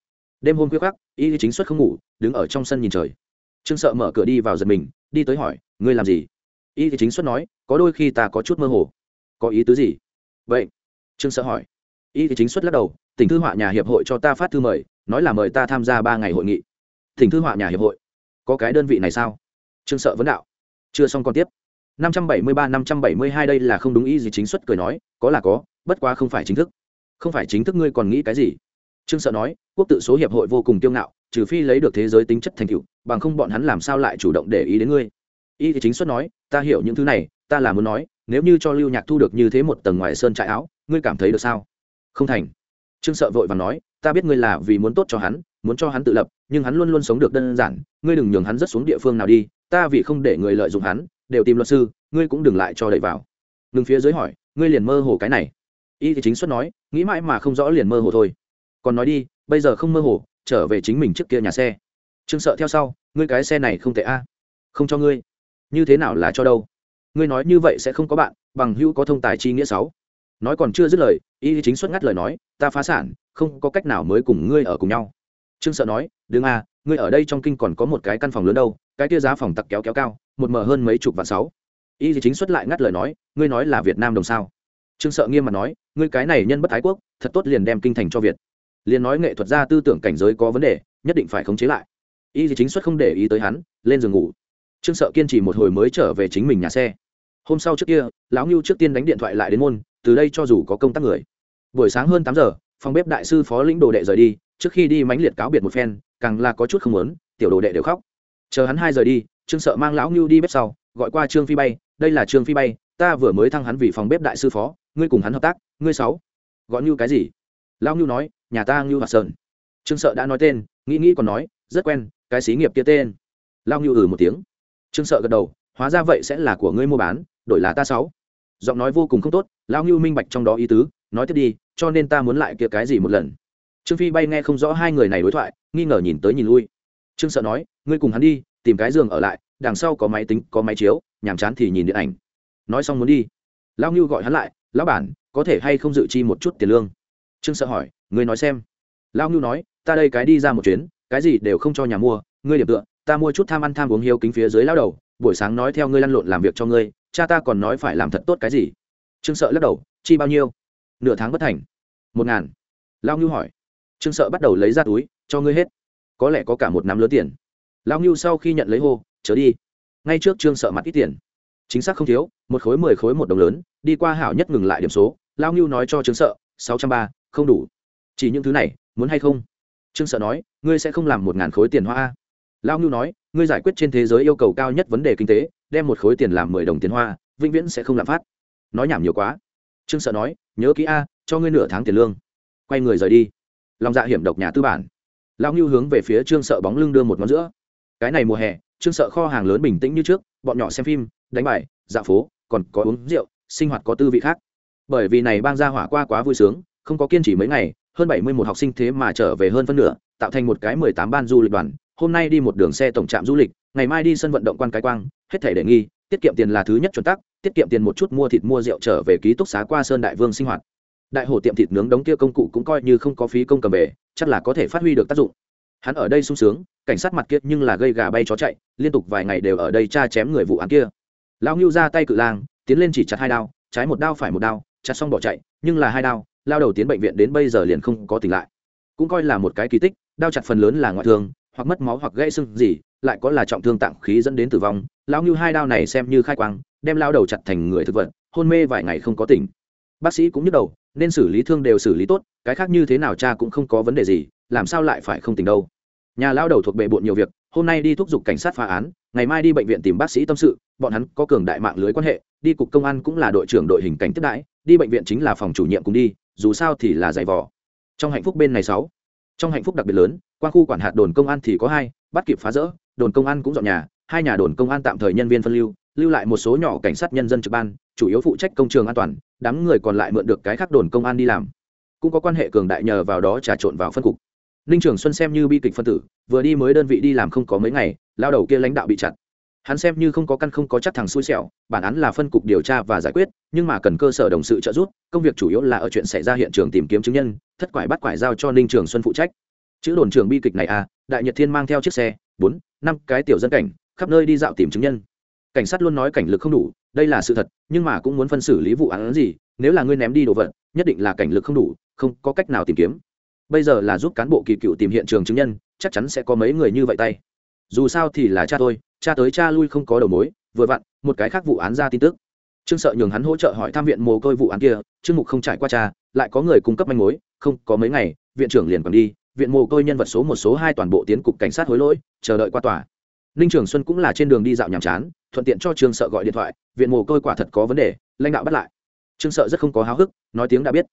Đêm hôm khuya khắc y chính xuất không ngủ, đứng ở trong sân nhìn trời. Trương sợ mở cửa đi vào giật mình, đi tới hỏi, ngươi làm gì? Y chính xuất nói, có đôi khi ta có chút mơ hồ. Có ý tứ gì? Vậy, trương sợ hỏi. Y chính xuất lắc đầu tỉnh thư họa nhà hiệp hội cho ta phát thư mời, nói là mời ta tham gia ba ngày hội nghị. Tỉnh thư họa nhà hiệp hội? Có cái đơn vị này sao? Trương sợ vấn đạo. Chưa xong còn tiếp. 573-572 đây là không đúng ý gì chính xuất cười nói, có là có, bất quá không phải chính thức. Không phải chính thức ngươi còn nghĩ cái gì? Trương sợ nói, quốc tự số hiệp hội vô cùng kiêu ngạo, trừ phi lấy được thế giới tính chất thành tựu, bằng không bọn hắn làm sao lại chủ động để ý đến ngươi? Y thì chính xuất nói, ta hiểu những thứ này, ta là muốn nói nếu như cho lưu nhạc thu được như thế một tầng ngoài sơn trại áo, ngươi cảm thấy được sao? Không thành. Trương sợ vội và nói, ta biết ngươi là vì muốn tốt cho hắn, muốn cho hắn tự lập, nhưng hắn luôn luôn sống được đơn giản, ngươi đừng nhường hắn rất xuống địa phương nào đi, ta vì không để người lợi dụng hắn, đều tìm luật sư, ngươi cũng đừng lại cho đẩy vào. Ngừng phía dưới hỏi, ngươi liền mơ hồ cái này? Y thì chính xuất nói, nghĩ mãi mà không rõ liền mơ hồ thôi. Còn nói đi, bây giờ không mơ hồ, trở về chính mình trước kia nhà xe. Trương sợ theo sau, ngươi cái xe này không tệ a. Không cho ngươi. Như thế nào là cho đâu? Ngươi nói như vậy sẽ không có bạn, bằng hữu có thông tài chi nghĩa sáu. Nói còn chưa dứt lời, y chính xuất ngắt lời nói, ta phá sản, không có cách nào mới cùng ngươi ở cùng nhau. Trương sợ nói đương a à, ngươi ở đây trong kinh còn có một cái căn phòng lớn đâu, cái kia giá phòng tặc kéo kéo cao, một mở hơn mấy chục vạn sáu. Y chính xuất lại ngắt lời nói, ngươi nói là việt nam đồng sao? Trương sợ nghiêm mặt nói, ngươi cái này nhân bất thái quốc, thật tốt liền đem kinh thành cho việt. Liền nói nghệ thuật gia tư tưởng cảnh giới có vấn đề, nhất định phải khống chế lại. Y chính xuất không để ý tới hắn, lên giường ngủ. Trương sợ kiên trì một hồi mới trở về chính mình nhà xe hôm sau trước kia, lão ngưu trước tiên đánh điện thoại lại đến môn, từ đây cho dù có công tác người. Buổi sáng hơn tám giờ, phòng bếp đại sư phó lĩnh đồ đệ rời đi, trước khi đi mánh liệt cáo biệt một phen, càng là có chút không muốn, tiểu đồ đệ đều khóc. Chờ hắn hai giờ đi, trương sợ mang lão ngưu đi bếp sau, gọi qua trương phi bay, đây là trương phi bay, ta vừa mới thăng hắn vì phòng bếp đại sư phó, ngươi cùng hắn hợp tác, ngươi sáu. Gọi ngưu cái gì? Lão ngưu nói, nhà ta ngưu hoạt sơn. Trương sợ đã nói tên, nghĩ nghĩ còn nói, rất quen, cái xí nghiệp kia tên. Lão ngưu ừ một tiếng. Trương sợ gật đầu, hóa ra vậy sẽ là của ngươi mua bán đổi là ta sáu. Giọng nói vô cùng không tốt, lão ngưu minh bạch trong đó ý tứ, nói tiếp đi, cho nên ta muốn lại kia cái gì một lần. Trương phi bay nghe không rõ hai người này đối thoại, nghi ngờ nhìn tới nhìn lui. Trương sợ nói, ngươi cùng hắn đi, tìm cái giường ở lại, đằng sau có máy tính, có máy chiếu, nhàm chán thì nhìn điện ảnh. Nói xong muốn đi. Lão ngưu gọi hắn lại, lão bản, có thể hay không dự chi một chút tiền lương? Trương sợ hỏi, ngươi nói xem. Lão ngưu nói, ta đây cái đi ra một chuyến, cái gì đều không cho nhà mua, ngươi điểm tựa, ta mua chút tham ăn tham uống hiếu kính phía dưới lao đầu buổi sáng nói theo ngươi lăn lộn làm việc cho ngươi, cha ta còn nói phải làm thật tốt cái gì? Trương sợ lắc đầu, chi bao nhiêu? Nửa tháng bất thành. Một ngàn. Lao ngưu hỏi. Trương sợ bắt đầu lấy ra túi, cho ngươi hết. Có lẽ có cả một năm lớn tiền. Lao ngưu sau khi nhận lấy hô, chớ đi. Ngay trước trương sợ mặt ít tiền. Chính xác không thiếu, một khối mười khối một đồng lớn, đi qua hảo nhất ngừng lại điểm số. Lao ngưu nói cho trương sợ, sáu trăm ba, không đủ. Chỉ những thứ này, muốn hay không? Trương sợ nói, ngươi sẽ không làm một ngàn khối tiền hoa lao ngưu nói, ngươi giải quyết trên thế giới yêu cầu cao nhất vấn đề kinh tế, đem một khối tiền làm mười đồng tiền hoa, vĩnh viễn sẽ không lạm phát. Nói nhảm nhiều quá. Trương sợ nói, nhớ kỹ a, cho ngươi nửa tháng tiền lương. Quay người rời đi. Lòng dạ hiểm độc nhà tư bản. Lao ngưu hướng về phía trương sợ bóng lưng đưa một ngón giữa. Cái này mùa hè, trương sợ kho hàng lớn bình tĩnh như trước, bọn nhỏ xem phim, đánh bài, dạo phố, còn có uống rượu, sinh hoạt có tư vị khác. Bởi vì này bang ra hỏa qua quá vui sướng, không có kiên trì mấy ngày, hơn bảy mươi một học sinh thế mà trở về hơn phân nửa, tạo thành một cái mười tám ban du lịch đoàn hôm nay đi một đường xe tổng trạm du lịch, ngày mai đi sân vận động quan cái quang, hết thể đề nghi, tiết kiệm tiền là thứ nhất chuẩn tắc, tiết kiệm tiền một chút mua thịt mua rượu trở về ký túc xá qua sơn đại vương sinh hoạt. Đại hồ tiệm thịt nướng đống kia công cụ cũng coi như không có phí công cầm về, chắc là có thể phát huy được tác dụng. Hắn ở đây sung sướng, cảnh sát mặt kia nhưng là gây gà bay chó chạy, liên tục vài ngày đều ở đây tra chém người vụ án kia. Lão ngưu ra tay cự lang, tiến lên chỉ chặt hai đao, trái một đao phải một đao, chặt xong bỏ chạy, nhưng là hai đao, lao đầu tiến bệnh viện đến bây giờ liền không có tỉnh lại. Cũng coi là một cái kỳ tích, đao chặt phần lớn là ngoại thương hoặc mất máu hoặc gãy xương gì, lại có là trọng thương tạng khí dẫn đến tử vong, lão ngưu hai đao này xem như khai quang, đem lao đầu chặt thành người thực vật, hôn mê vài ngày không có tỉnh. Bác sĩ cũng nhức đầu, nên xử lý thương đều xử lý tốt, cái khác như thế nào cha cũng không có vấn đề gì, làm sao lại phải không tỉnh đâu. Nhà lao đầu thuộc bệ bộn nhiều việc, hôm nay đi thúc giục cảnh sát phá án, ngày mai đi bệnh viện tìm bác sĩ tâm sự, bọn hắn có cường đại mạng lưới quan hệ, đi cục công an cũng là đội trưởng đội hình cảnh tiếp đãi, đi bệnh viện chính là phòng chủ nhiệm cùng đi, dù sao thì là giày vò. Trong hạnh phúc bên này sáu trong hạnh phúc đặc biệt lớn, qua khu quản hạt đồn công an thì có hai, bắt kịp phá rỡ, đồn công an cũng dọn nhà, hai nhà đồn công an tạm thời nhân viên phân lưu lưu lại một số nhỏ cảnh sát nhân dân trực ban, chủ yếu phụ trách công trường an toàn, đám người còn lại mượn được cái khác đồn công an đi làm. Cũng có quan hệ cường đại nhờ vào đó trà trộn vào phân cục. Ninh trường xuân xem như bi kịch phân tử, vừa đi mới đơn vị đi làm không có mấy ngày, lao đầu kia lãnh đạo bị chặt hắn xem như không có căn không có chắc thằng xui xẻo, bản án là phân cục điều tra và giải quyết, nhưng mà cần cơ sở đồng sự trợ giúp, công việc chủ yếu là ở chuyện xảy ra hiện trường tìm kiếm chứng nhân, thất quải bắt quải giao cho ninh trường xuân phụ trách. Chữ đồn trường bi kịch này à đại nhật thiên mang theo chiếc xe, bốn, năm cái tiểu dân cảnh, khắp nơi đi dạo tìm chứng nhân. Cảnh sát luôn nói cảnh lực không đủ, đây là sự thật, nhưng mà cũng muốn phân xử lý vụ án gì, nếu là ngươi ném đi đồ vật, nhất định là cảnh lực không đủ, không có cách nào tìm kiếm. Bây giờ là giúp cán bộ kỳ cựu tìm hiện trường chứng nhân, chắc chắn sẽ có mấy người như vậy tay. Dù sao thì là cha tôi cha tới cha lui không có đầu mối, vừa vặn, một cái khác vụ án ra tin tức. Trương sợ nhường hắn hỗ trợ hỏi thăm viện mồ côi vụ án kia, trương mục không trải qua cha, lại có người cung cấp manh mối, không, có mấy ngày, viện trưởng liền còn đi, viện mồ côi nhân vật số một số hai toàn bộ tiến cục cảnh sát hối lỗi, chờ đợi qua tòa. Ninh trường xuân cũng là trên đường đi dạo nhàm chán, thuận tiện cho trương sợ gọi điện thoại, viện mồ côi quả thật có vấn đề, lãnh đạo bắt lại. Trương sợ rất không có háo hức, nói tiếng đã biết.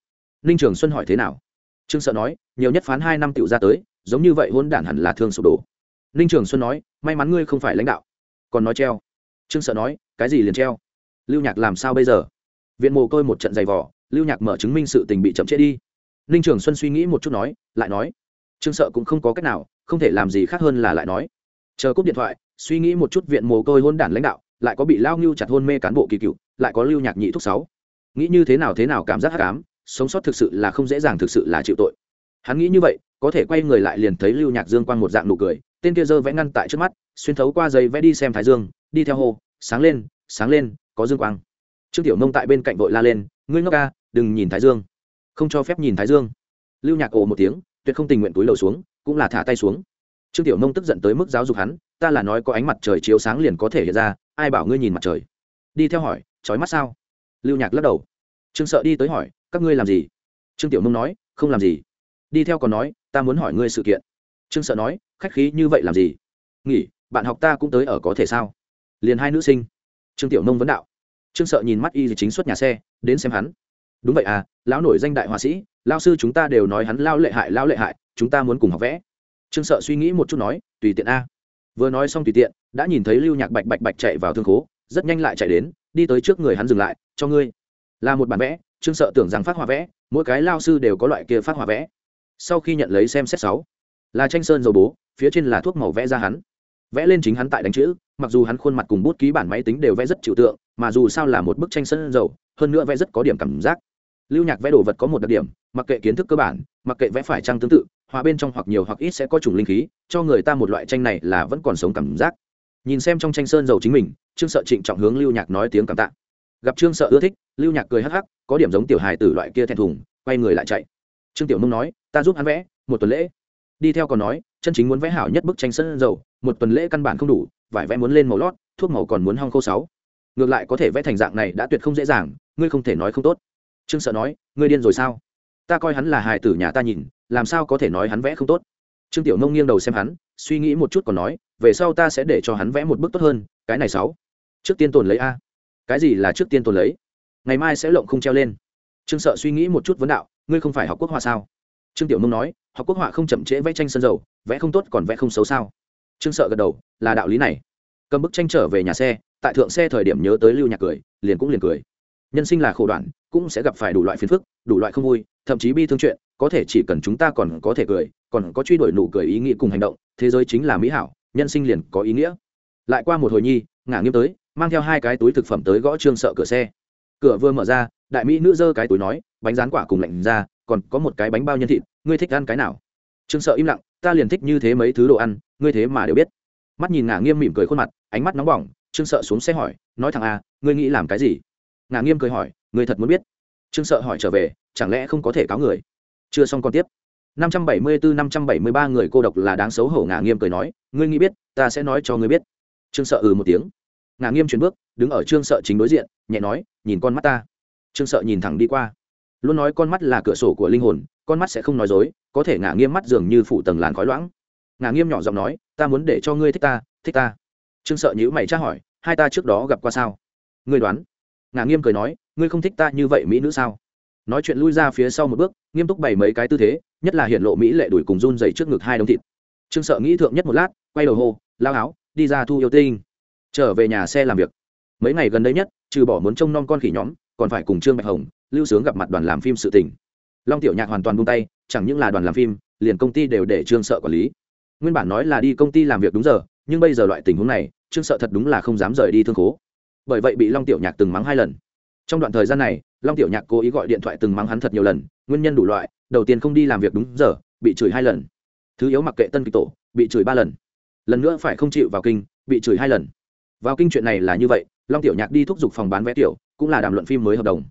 Ninh trường xuân hỏi thế nào? Trương sợ nói, nhiều nhất phán hai năm tựu ra tới, giống như vậy hôn đản hẳn là thương sụp đổ ninh trường xuân nói, may mắn ngươi không phải lãnh đạo. Còn nói treo. Trương sợ nói, cái gì liền treo? Lưu nhạc làm sao bây giờ? Viện mồ côi một trận giày vỏ lưu nhạc mở chứng minh sự tình bị chậm trễ đi. Ninh trường xuân suy nghĩ một chút nói, lại nói, trương sợ cũng không có cách nào, không thể làm gì khác hơn là lại nói. Chờ cúp điện thoại, suy nghĩ một chút viện mồ côi hôn đản lãnh đạo, lại có bị lao ngưu chặt hôn mê cán bộ kỳ cựu, lại có lưu nhạc nhị thúc sáu. Nghĩ như thế nào thế nào cảm giác hắc ám, sống sót thực sự là không dễ dàng thực sự là chịu tội. Hắn nghĩ như vậy, có thể quay người lại liền thấy lưu nhạc dương quang một dạng nụ cười tên kia dơ vẽ ngăn tại trước mắt, xuyên thấu qua giấy vẽ đi xem thái dương, đi theo hồ, sáng lên sáng lên, có dương quang. Trương tiểu nông tại bên cạnh vội la lên, ngươi ngốc ca, đừng nhìn thái dương. Không cho phép nhìn thái dương. Lưu nhạc ồ một tiếng, tuyệt không tình nguyện túi lầu xuống, cũng là thả tay xuống. Trương tiểu nông tức giận tới mức giáo dục hắn, ta là nói có ánh mặt trời chiếu sáng liền có thể hiện ra, ai bảo ngươi nhìn mặt trời? Đi theo hỏi trói mắt sao? Lưu nhạc lắc đầu. Trương sợ đi tới hỏi, các ngươi làm gì? Trương tiểu nông nói, không làm gì. Đi theo còn nói, ta muốn hỏi ngươi sự kiện. Trương sợ nói khách khí như vậy làm gì? Nghỉ, bạn học ta cũng tới ở có thể sao? Liền hai nữ sinh. Trương tiểu nông vấn đạo. Trương sợ nhìn mắt y chính xuất nhà xe, đến xem hắn. Đúng vậy à lão nổi danh đại họa sĩ lao sư chúng ta đều nói hắn lao lệ hại, lao lệ hại, chúng ta muốn cùng học vẽ. Trương sợ suy nghĩ một chút nói, tùy tiện a. Vừa nói xong tùy tiện, đã nhìn thấy lưu nhạc bạch bạch bạch chạy vào thương khố, rất nhanh lại chạy đến, đi tới trước người hắn dừng lại, cho ngươi. Là một bản vẽ, trương sợ tưởng rằng phát họa vẽ, mỗi cái lao sư đều có loại kia phát họa vẽ. Sau khi nhận lấy xem xét sáu là tranh sơn dầu bố, phía trên là thuốc màu vẽ ra hắn. Vẽ lên chính hắn tại đánh chữ, mặc dù hắn khuôn mặt cùng bút ký bản máy tính đều vẽ rất chịu tượng, mà dù sao là một bức tranh sơn dầu, hơn nữa vẽ rất có điểm cảm giác. Lưu nhạc vẽ đồ vật có một đặc điểm, mặc kệ kiến thức cơ bản, mặc kệ vẽ phải trang tương tự hòa bên trong hoặc nhiều hoặc ít sẽ có chủng linh khí, cho người ta một loại tranh này là vẫn còn sống cảm giác. Nhìn xem trong tranh sơn dầu chính mình, trương sợ trịnh trọng hướng lưu nhạc nói tiếng cảm tạ. Gặp trương sợ ưa thích, lưu nhạc cười hắc hắc, có điểm giống tiểu hài tử loại kia thẹn thùng, quay người lại chạy. Trương tiểu mông nói, ta giúp hắn vẽ, một tuần lễ đi theo còn nói, chân chính muốn vẽ hảo nhất bức tranh sơn dầu, một tuần lễ căn bản không đủ, vải vẽ muốn lên màu lót, thuốc màu còn muốn hong khô sáu. Ngược lại có thể vẽ thành dạng này đã tuyệt không dễ dàng, ngươi không thể nói không tốt. Trương sợ nói, ngươi điên rồi sao? Ta coi hắn là hài tử nhà ta nhìn, làm sao có thể nói hắn vẽ không tốt? Trương tiểu nông nghiêng đầu xem hắn, suy nghĩ một chút còn nói, về sau ta sẽ để cho hắn vẽ một bức tốt hơn, cái này sáu. Trước tiên tồn lấy a. Cái gì là trước tiên tồn lấy? Ngày mai sẽ lộng không treo lên. Trương sợ suy nghĩ một chút vấn đạo, ngươi không phải học quốc họa sao? Trương tiểu nông nói học quốc họa không chậm trễ vẽ tranh sân dầu, vẽ không tốt còn vẽ không xấu sao? Trương sợ gật đầu, là đạo lý này. Cầm bức tranh trở về nhà xe, tại thượng xe thời điểm nhớ tới lưu nhạc cười, liền cũng liền cười. Nhân sinh là khổ đoạn, cũng sẽ gặp phải đủ loại phiền phức, đủ loại không vui, thậm chí bi thương chuyện, có thể chỉ cần chúng ta còn có thể cười, còn có truy đuổi nụ cười ý nghĩa cùng hành động, thế giới chính là mỹ hảo, nhân sinh liền có ý nghĩa. Lại qua một hồi nhi, ngả nghiêm tới, mang theo hai cái túi thực phẩm tới gõ trương sợ cửa xe. Cửa vừa mở ra, đại mỹ nữ giơ cái túi nói, bánh rán quả cùng lạnh ra còn có một cái bánh bao nhân thịt, ngươi thích ăn cái nào? Trương sợ im lặng, ta liền thích như thế mấy thứ đồ ăn, ngươi thế mà đều biết. Mắt nhìn ngả nghiêm mỉm cười khuôn mặt, ánh mắt nóng bỏng, trương sợ xuống xe hỏi, nói thằng a à, ngươi nghĩ làm cái gì? Ngả nghiêm cười hỏi, ngươi thật muốn biết. Trương sợ hỏi trở về, chẳng lẽ không có thể cáo người? Chưa xong còn tiếp. 574-573 người cô độc là đáng xấu hổ, ngả nghiêm cười nói, ngươi nghĩ biết, ta sẽ nói cho ngươi biết. Trương sợ ừ một tiếng. Ngả nghiêm chuyển bước, đứng ở trương sợ chính đối diện, nhẹ nói, nhìn con mắt ta. Trương sợ nhìn thẳng đi qua luôn nói con mắt là cửa sổ của linh hồn, con mắt sẽ không nói dối, có thể ngả nghiêm mắt dường như phủ tầng làn khói loãng. Ngả nghiêm nhỏ giọng nói, ta muốn để cho ngươi thích ta thích ta. Trương sợ nhữ mày tra hỏi, hai ta trước đó gặp qua sao? Ngươi đoán. Ngả nghiêm cười nói, ngươi không thích ta như vậy mỹ nữ sao? Nói chuyện lui ra phía sau một bước, nghiêm túc bày mấy cái tư thế, nhất là hiện lộ mỹ lệ đuổi cùng run dày trước ngực hai đống thịt. Trương sợ nghĩ thượng nhất một lát, quay đầu hô, lao áo, đi ra thu yêu tinh. Trở về nhà xe làm việc. Mấy ngày gần đây nhất, trừ bỏ muốn trông nom con khỉ nhóm, còn phải cùng trương bạch hồng lưu sướng gặp mặt đoàn làm phim sự tình. Long tiểu nhạc hoàn toàn buông tay, chẳng những là đoàn làm phim, liền công ty đều để trương sợ quản lý. Nguyên bản nói là đi công ty làm việc đúng giờ, nhưng bây giờ loại tình huống này, trương sợ thật đúng là không dám rời đi thương khố. Bởi vậy bị long tiểu nhạc từng mắng hai lần. Trong đoạn thời gian này, long tiểu nhạc cố ý gọi điện thoại từng mắng hắn thật nhiều lần, nguyên nhân đủ loại, đầu tiên không đi làm việc đúng giờ, bị chửi hai lần. Thứ yếu mặc kệ tân kịch tổ, bị chửi ba lần. Lần nữa phải không chịu vào kinh, bị chửi hai lần. Vào kinh chuyện này là như vậy, long tiểu nhạc đi thúc giục phòng bán vé tiểu, cũng là đàm luận phim mới hợp đồng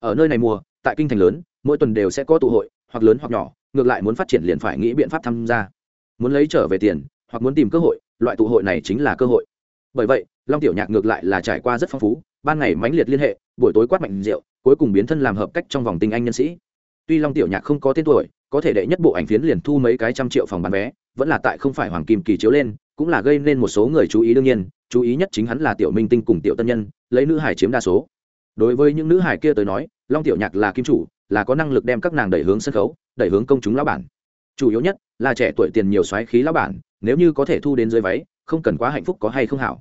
ở nơi này mùa, tại kinh thành lớn, mỗi tuần đều sẽ có tụ hội, hoặc lớn hoặc nhỏ, ngược lại muốn phát triển liền phải nghĩ biện pháp tham gia. Muốn lấy trở về tiền, hoặc muốn tìm cơ hội, loại tụ hội này chính là cơ hội. Bởi vậy, long tiểu nhạc ngược lại là trải qua rất phong phú, ban ngày mãnh liệt liên hệ, buổi tối quát mạnh rượu, cuối cùng biến thân làm hợp cách trong vòng tinh anh nhân sĩ. Tuy long tiểu nhạc không có tên tuổi, có thể đệ nhất bộ ảnh phiến liền thu mấy cái trăm triệu phòng bán vé, vẫn là tại không phải hoàng kim kỳ chiếu lên, cũng là gây nên một số người chú ý đương nhiên, chú ý nhất chính hắn là tiểu minh tinh cùng tiểu tân nhân, lấy nữ hải chiếm đa số đối với những nữ hải kia tới nói, long tiểu nhạc là kim chủ, là có năng lực đem các nàng đẩy hướng sân khấu, đẩy hướng công chúng lão bản. Chủ yếu nhất là trẻ tuổi tiền nhiều xoáy khí lão bản, nếu như có thể thu đến dưới váy, không cần quá hạnh phúc có hay không hảo.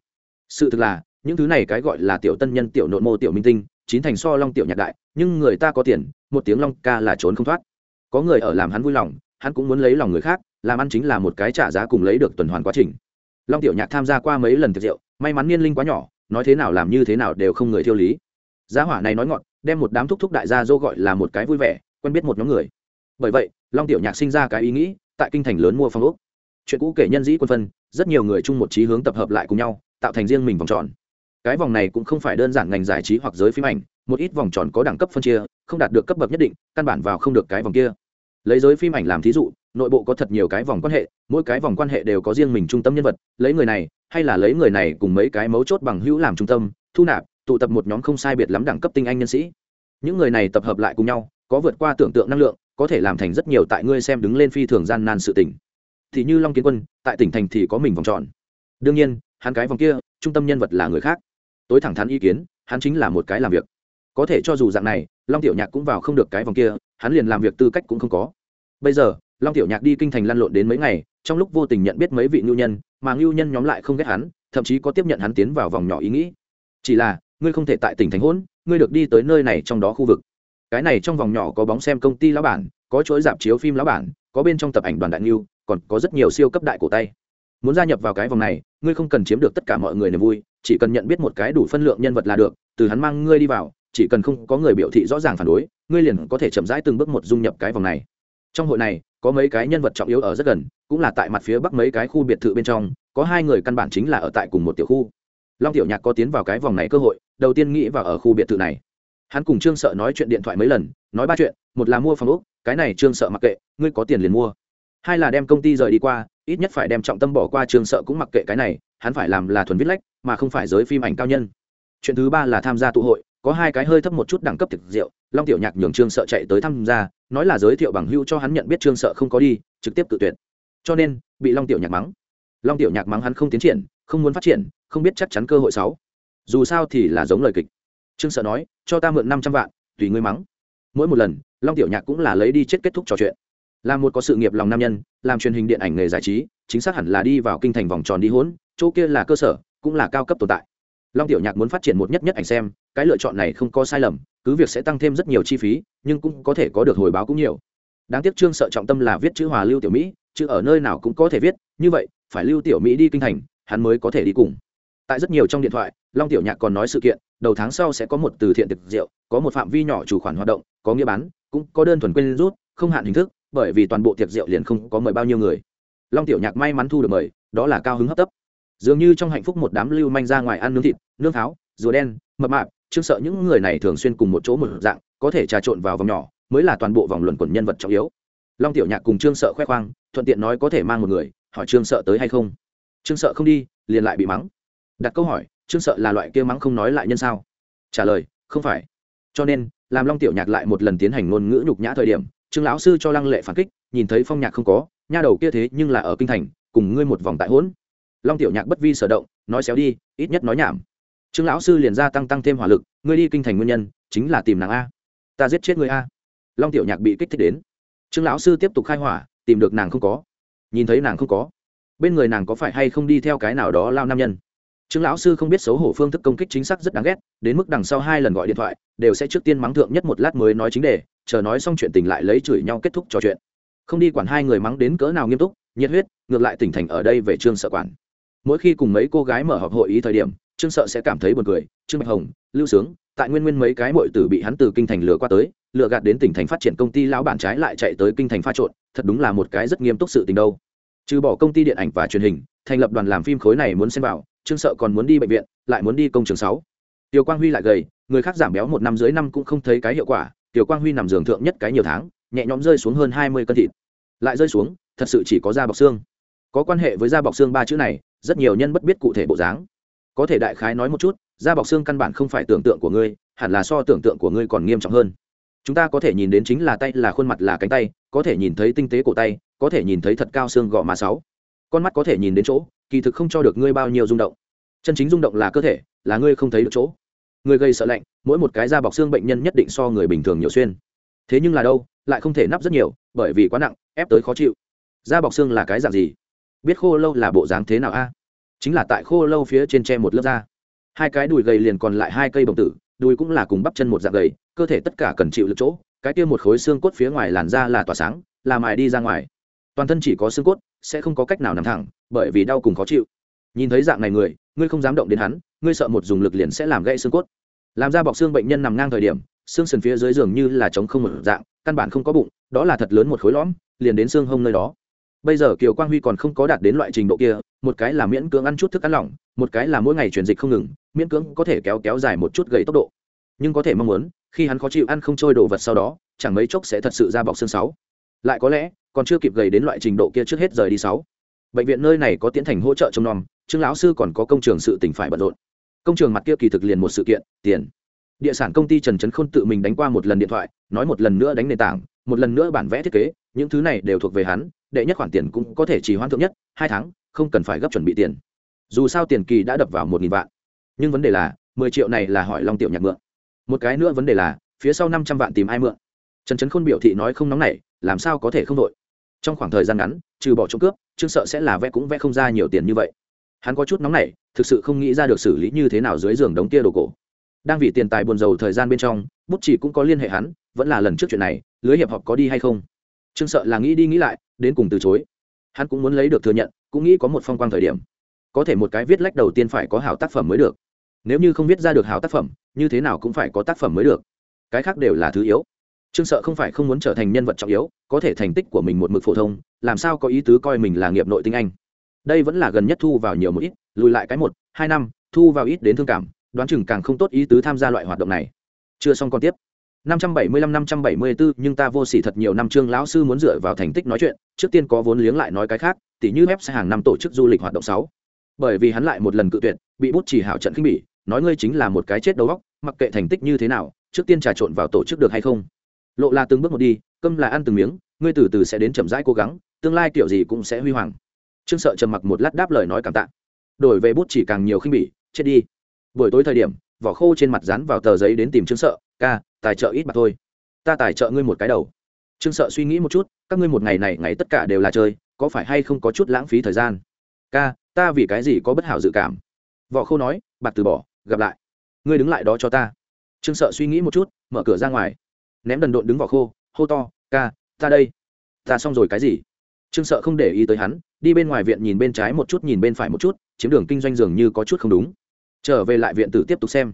Sự thực là, những thứ này cái gọi là tiểu tân nhân tiểu nội mô tiểu minh tinh, chín thành so long tiểu nhạc đại, nhưng người ta có tiền, một tiếng long ca là trốn không thoát. Có người ở làm hắn vui lòng, hắn cũng muốn lấy lòng người khác, làm ăn chính là một cái trả giá cùng lấy được tuần hoàn quá trình. Long tiểu nhạc tham gia qua mấy lần tiệc rượu, may mắn niên linh quá nhỏ, nói thế nào làm như thế nào đều không người thiêu lý giá hỏa này nói ngọn đem một đám thúc thúc đại gia dô gọi là một cái vui vẻ, quen biết một nhóm người. Bởi vậy, long tiểu nhạc sinh ra cái ý nghĩ, tại kinh thành lớn mua phong ốc. Chuyện cũ kể nhân dĩ quân phân, rất nhiều người chung một trí hướng tập hợp lại cùng nhau, tạo thành riêng mình vòng tròn. Cái vòng này cũng không phải đơn giản ngành giải trí hoặc giới phim ảnh, một ít vòng tròn có đẳng cấp phân chia, không đạt được cấp bậc nhất định, căn bản vào không được cái vòng kia. Lấy giới phim ảnh làm thí dụ, nội bộ có thật nhiều cái vòng quan hệ, mỗi cái vòng quan hệ đều có riêng mình trung tâm nhân vật, lấy người này, hay là lấy người này cùng mấy cái mấu chốt bằng hữu làm trung tâm, thu nạp tụ tập một nhóm không sai biệt lắm đẳng cấp tinh anh nhân sĩ. Những người này tập hợp lại cùng nhau, có vượt qua tưởng tượng năng lượng, có thể làm thành rất nhiều tại ngươi xem đứng lên phi thường gian nan sự tỉnh thì như long kiến quân, tại tỉnh thành thì có mình vòng tròn. Đương nhiên, hắn cái vòng kia, trung tâm nhân vật là người khác. Tối thẳng thắn ý kiến, hắn chính là một cái làm việc. Có thể cho dù dạng này, long tiểu nhạc cũng vào không được cái vòng kia, hắn liền làm việc tư cách cũng không có. Bây giờ, long tiểu nhạc đi kinh thành lăn lộn đến mấy ngày, trong lúc vô tình nhận biết mấy vị ngưu nhân, mà ngưu nhân nhóm lại không ghét hắn, thậm chí có tiếp nhận hắn tiến vào vòng nhỏ ý nghĩ. Chỉ là ngươi không thể tại tỉnh thành hỗn, ngươi được đi tới nơi này trong đó khu vực. Cái này trong vòng nhỏ có bóng xem công ty lão bản, có chuỗi dạp chiếu phim lão bản, có bên trong tập ảnh đoàn đại niu còn có rất nhiều siêu cấp đại cổ tay. Muốn gia nhập vào cái vòng này, ngươi không cần chiếm được tất cả mọi người niềm vui, chỉ cần nhận biết một cái đủ phân lượng nhân vật là được, từ hắn mang ngươi đi vào, chỉ cần không có người biểu thị rõ ràng phản đối, ngươi liền có thể chậm rãi từng bước một dung nhập cái vòng này. Trong hội này, có mấy cái nhân vật trọng yếu ở rất gần, cũng là tại mặt phía bắc mấy cái khu biệt thự bên trong, có hai người căn bản chính là ở tại cùng một tiểu khu long tiểu nhạc có tiến vào cái vòng này cơ hội, đầu tiên nghĩ vào ở khu biệt thự này. Hắn cùng trương sợ nói chuyện điện thoại mấy lần, nói ba chuyện, một là mua phòng úc cái này trương sợ mặc kệ, ngươi có tiền liền mua. Hai là đem công ty rời đi qua, ít nhất phải đem trọng tâm bỏ qua, trương sợ cũng mặc kệ cái này, hắn phải làm là thuần viết lách, mà không phải giới phim ảnh cao nhân. Chuyện thứ ba là tham gia tụ hội, có hai cái hơi thấp một chút đẳng cấp thực rượu, long tiểu nhạc nhường trương sợ chạy tới tham gia, nói là giới thiệu bằng hưu cho hắn nhận biết trương sợ không có đi, trực tiếp tự tuyệt. Cho nên, bị long tiểu nhạc mắng long tiểu nhạc mắng hắn không tiến triển, không muốn phát triển, không biết chắc chắn cơ hội sáu. Dù sao thì là giống lời kịch. Trương sợ nói, cho ta mượn năm trăm vạn, tùy ngươi mắng. Mỗi một lần, long tiểu nhạc cũng là lấy đi chết kết thúc trò chuyện. Là một có sự nghiệp lòng nam nhân, làm truyền hình điện ảnh nghề giải trí, chính xác hẳn là đi vào kinh thành vòng tròn đi hỗn chỗ kia là cơ sở, cũng là cao cấp tồn tại. Long tiểu nhạc muốn phát triển một nhất nhất ảnh xem, cái lựa chọn này không có sai lầm, cứ việc sẽ tăng thêm rất nhiều chi phí, nhưng cũng có thể có được hồi báo cũng nhiều. Đáng tiếc trương sợ trọng tâm là viết chữ hòa lưu tiểu mỹ, chữ ở nơi nào cũng có thể viết, như vậy phải lưu tiểu mỹ đi kinh thành, hắn mới có thể đi cùng. Tại rất nhiều trong điện thoại, long tiểu nhạc còn nói sự kiện, đầu tháng sau sẽ có một từ thiện tiệc rượu, có một phạm vi nhỏ chủ khoản hoạt động, có nghĩa bán, cũng có đơn thuần quên rút, không hạn hình thức, bởi vì toàn bộ tiệc rượu liền không có mời bao nhiêu người. Long tiểu nhạc may mắn thu được mời, đó là cao hứng hấp tấp. Dường như trong hạnh phúc một đám lưu manh ra ngoài ăn nướng thịt nương tháo rùa đen, mập mạp chương sợ những người này thường xuyên cùng một chỗ một dạng, có thể trà trộn vào vòng nhỏ, mới là toàn bộ vòng luận quần nhân vật trọng yếu. Long tiểu nhạc cùng trương sợ khoe khoang, thuận tiện nói có thể mang một người hỏi trương sợ tới hay không? Trương sợ không đi, liền lại bị mắng. Đặt câu hỏi, trương sợ là loại kia mắng không nói lại nhân sao? Trả lời, không phải. Cho nên, làm long tiểu nhạc lại một lần tiến hành ngôn ngữ nhục nhã thời điểm, trương lão sư cho lăng lệ phản kích, nhìn thấy phong nhạc không có, nha đầu kia thế nhưng là ở kinh thành, cùng ngươi một vòng tại hỗn. Long tiểu nhạc bất vi sở động, nói xéo đi, ít nhất nói nhảm. Trương lão sư liền gia tăng tăng thêm hỏa lực, ngươi đi kinh thành nguyên nhân, chính là tìm nàng a. Ta giết chết người a. Long tiểu nhạc bị kích thích đến. Trương lão sư tiếp tục khai hỏa, tìm được nàng không có nhìn thấy nàng không có. Bên người nàng có phải hay không đi theo cái nào đó lao nam nhân? Trương lão sư không biết xấu hổ phương thức công kích chính xác rất đáng ghét, đến mức đằng sau hai lần gọi điện thoại, đều sẽ trước tiên mắng thượng nhất một lát mới nói chính đề, chờ nói xong chuyện tình lại lấy chửi nhau kết thúc trò chuyện. Không đi quản hai người mắng đến cỡ nào nghiêm túc, nhiệt huyết, ngược lại tỉnh thành ở đây về trương sợ quản. Mỗi khi cùng mấy cô gái mở họp hội ý thời điểm, trương sợ sẽ cảm thấy buồn cười, trương bạch hồng, lưu sướng tại nguyên nguyên mấy cái mội tử bị hắn từ kinh thành lừa qua tới, lừa gạt đến tỉnh thành phát triển công ty lão bản trái lại chạy tới kinh thành pha trộn, thật đúng là một cái rất nghiêm túc sự tình đâu. Trừ bỏ công ty điện ảnh và truyền hình, thành lập đoàn làm phim khối này muốn xem vào, trương sợ còn muốn đi bệnh viện, lại muốn đi công trường sáu. Tiểu quang huy lại gầy, người khác giảm béo một năm dưới năm cũng không thấy cái hiệu quả, tiểu quang huy nằm giường thượng nhất cái nhiều tháng, nhẹ nhõm rơi xuống hơn hai mươi cân thịt. Lại rơi xuống, thật sự chỉ có da bọc xương. Có quan hệ với da bọc xương ba chữ này, rất nhiều nhân bất biết cụ thể bộ dáng có thể đại khái nói một chút, da bọc xương căn bản không phải tưởng tượng của ngươi, hẳn là so tưởng tượng của ngươi còn nghiêm trọng hơn. Chúng ta có thể nhìn đến chính là tay là khuôn mặt là cánh tay, có thể nhìn thấy tinh tế cổ tay, có thể nhìn thấy thật cao xương gò má sáu. Con mắt có thể nhìn đến chỗ, kỳ thực không cho được ngươi bao nhiêu rung động. Chân chính rung động là cơ thể, là ngươi không thấy được chỗ. Người gây sợ lạnh, mỗi một cái da bọc xương bệnh nhân nhất định so người bình thường nhiều xuyên. Thế nhưng là đâu, lại không thể nắp rất nhiều, bởi vì quá nặng, ép tới khó chịu. Da bọc xương là cái dạng gì? Biết khô lâu là bộ dáng thế nào a? Chính là tại khô lâu phía trên tre một lớp da. Hai cái đùi gầy liền còn lại hai cây bồng tử, đùi cũng là cùng bắp chân một dạng gầy, cơ thể tất cả cần chịu lực chỗ, cái kia một khối xương cốt phía ngoài làn da là tỏa sáng, là mài đi ra ngoài. Toàn thân chỉ có xương cốt, sẽ không có cách nào nằm thẳng, bởi vì đau cùng khó chịu. Nhìn thấy dạng này người, ngươi không dám động đến hắn, ngươi sợ một dùng lực liền sẽ làm gãy xương cốt. Làm ra bọc xương bệnh nhân nằm ngang thời điểm, xương sườn phía dưới giường như là trống không một dạng, căn bản không có bụng, đó là thật lớn một khối lõm, liền đến xương hông nơi đó bây giờ kiều quang huy còn không có đạt đến loại trình độ kia, một cái là miễn cưỡng ăn chút thức ăn lỏng, một cái là mỗi ngày chuyển dịch không ngừng, miễn cưỡng có thể kéo kéo dài một chút gầy tốc độ. Nhưng có thể mong muốn, khi hắn khó chịu ăn không trôi đồ vật sau đó, chẳng mấy chốc sẽ thật sự ra bọc xương sáu. Lại có lẽ, còn chưa kịp gầy đến loại trình độ kia trước hết rời đi sáu. Bệnh viện nơi này có tiến thành hỗ trợ trông nom, trương lão sư còn có công trường sự tỉnh phải bận rộn. Công trường mặt kia kỳ thực liền một sự kiện, tiền địa sản công ty trần trấn khôn tự mình đánh qua một lần điện thoại, nói một lần nữa đánh nền tảng, một lần nữa bản vẽ thiết kế, những thứ này đều thuộc về hắn, đệ nhất khoản tiền cũng có thể chỉ hoãn thượng nhất, hai tháng, không cần phải gấp chuẩn bị tiền. Dù sao tiền kỳ đã đập vào một nghìn vạn. Nhưng vấn đề là, mười triệu này là hỏi long tiểu nhạc mượn. Một cái nữa vấn đề là, phía sau năm trăm vạn tìm ai mượn? Trần trấn khôn biểu thị nói không nóng nảy, làm sao có thể không đội? Trong khoảng thời gian ngắn, trừ bỏ trộm cướp chương sợ sẽ là vẽ cũng vẽ không ra nhiều tiền như vậy. Hắn có chút nóng nảy, thực sự không nghĩ ra được xử lý như thế nào dưới giường đống tia đồ cổ đang vì tiền tài buồn rầu thời gian bên trong, bút chỉ cũng có liên hệ hắn, vẫn là lần trước chuyện này, lưới hiệp họp có đi hay không? Trương sợ là nghĩ đi nghĩ lại, đến cùng từ chối. Hắn cũng muốn lấy được thừa nhận, cũng nghĩ có một phong quang thời điểm. Có thể một cái viết lách đầu tiên phải có hảo tác phẩm mới được. Nếu như không viết ra được hảo tác phẩm, như thế nào cũng phải có tác phẩm mới được. Cái khác đều là thứ yếu. Trương sợ không phải không muốn trở thành nhân vật trọng yếu, có thể thành tích của mình một mực phổ thông, làm sao có ý tứ coi mình là nghiệp nội tinh anh. Đây vẫn là gần nhất thu vào nhiều một ít, lùi lại cái một, hai năm, thu vào ít đến thương cảm đoán chừng càng không tốt ý tứ tham gia loại hoạt động này chưa xong còn tiếp 575 574 nhưng ta vô sỉ thật nhiều năm trương lão sư muốn dựa vào thành tích nói chuyện, trước tiên có vốn liếng lại nói cái khác, tỉ như phép sẽ hàng năm tổ chức du lịch hoạt động 6. Bởi vì hắn lại một lần cự tuyệt, bị bút chỉ hảo trận khinh bỉ, nói ngươi chính là một cái chết đầu óc, mặc kệ thành tích như thế nào, trước tiên trà trộn vào tổ chức được hay không. Lộ là từng bước một đi, cơm là ăn từng miếng, ngươi từ từ sẽ đến chậm rãi cố gắng, tương lai kiểu gì cũng sẽ huy hoàng. Trương Sợ trầm mặc một lát đáp lời nói cảm tạ. Đổi về bút chỉ càng nhiều khinh bỉ, chết đi. Buổi tối thời điểm, vỏ khô trên mặt dán vào tờ giấy đến tìm Trương Sợ, ca, tài trợ ít bạc thôi. Ta tài trợ ngươi một cái đầu. Trương sợ suy nghĩ một chút các ngươi một ngày này ngày tất cả đều là chơi có phải hay không có chút lãng phí thời gian? Ca ta vì cái gì có bất hảo dự cảm? Vỏ khô nói bạc từ bỏ gặp lại. Ngươi đứng lại đó cho ta. Trương sợ suy nghĩ một chút mở cửa ra ngoài. Ném đần độn đứng vỏ khô hô to ca ta đây. Ta xong rồi cái gì? Trương sợ không để ý tới hắn đi bên ngoài viện nhìn bên trái một chút nhìn bên phải một chút chiếm đường kinh doanh dường như có chút không đúng trở về lại viện tử tiếp tục xem.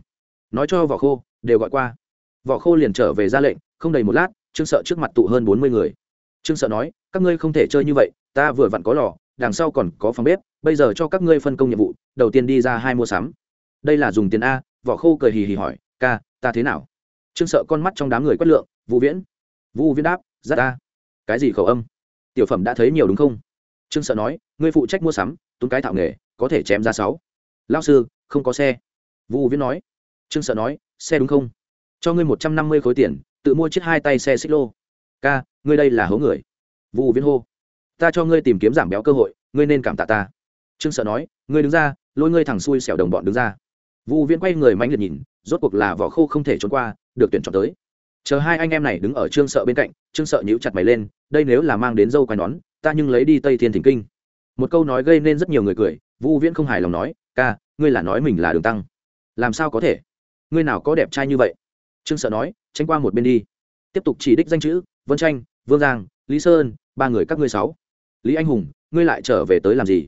Nói cho vỏ khô, đều gọi qua. Vỏ khô liền trở về ra lệnh, không đầy một lát, trương sợ trước mặt tụ hơn bốn mươi người. Trương sợ nói, các ngươi không thể chơi như vậy, ta vừa vặn có lò, đằng sau còn có phòng bếp, bây giờ cho các ngươi phân công nhiệm vụ, đầu tiên đi ra hai mua sắm. Đây là dùng tiền a, vỏ khô cười hì hì hỏi, ca, ta thế nào? Trương sợ con mắt trong đám người quét lượng, vũ viễn. Vũ viễn đáp, rất a. Cái gì khẩu âm? Tiểu phẩm đã thấy nhiều đúng không? Trương sợ nói, ngươi phụ trách mua sắm túng cái thạo nghề, có thể chém ra sáu lao sư, không có xe. Vũ viễn nói. Trương sợ nói, xe đúng không? Cho ngươi một trăm năm mươi khối tiền, tự mua chiếc hai tay xe xích lô. Ca, ngươi đây là hố người. Vũ viễn hô. Ta cho ngươi tìm kiếm giảm béo cơ hội, ngươi nên cảm tạ ta. Trương sợ nói, ngươi đứng ra, lôi ngươi thẳng xuôi xẻo đồng bọn đứng ra. Vũ viễn quay người mánh liệt nhìn, rốt cuộc là vỏ khô không thể trốn qua, được tuyển chọn tới. Chờ hai anh em này đứng ở trương sợ bên cạnh, trương sợ nhíu chặt mày lên, đây nếu là mang đến dâu quai nón, ta nhưng lấy đi tây thiên thỉnh kinh. Một câu nói gây nên rất nhiều người cười vũ viễn không hài lòng nói ca, ngươi là nói mình là đường tăng. Làm sao có thể? Ngươi nào có đẹp trai như vậy? Trương sợ nói tranh qua một bên đi. Tiếp tục chỉ đích danh chữ, vân tranh, vương giang, lý sơn, ba người các ngươi sáu. Lý anh hùng, ngươi lại trở về tới làm gì?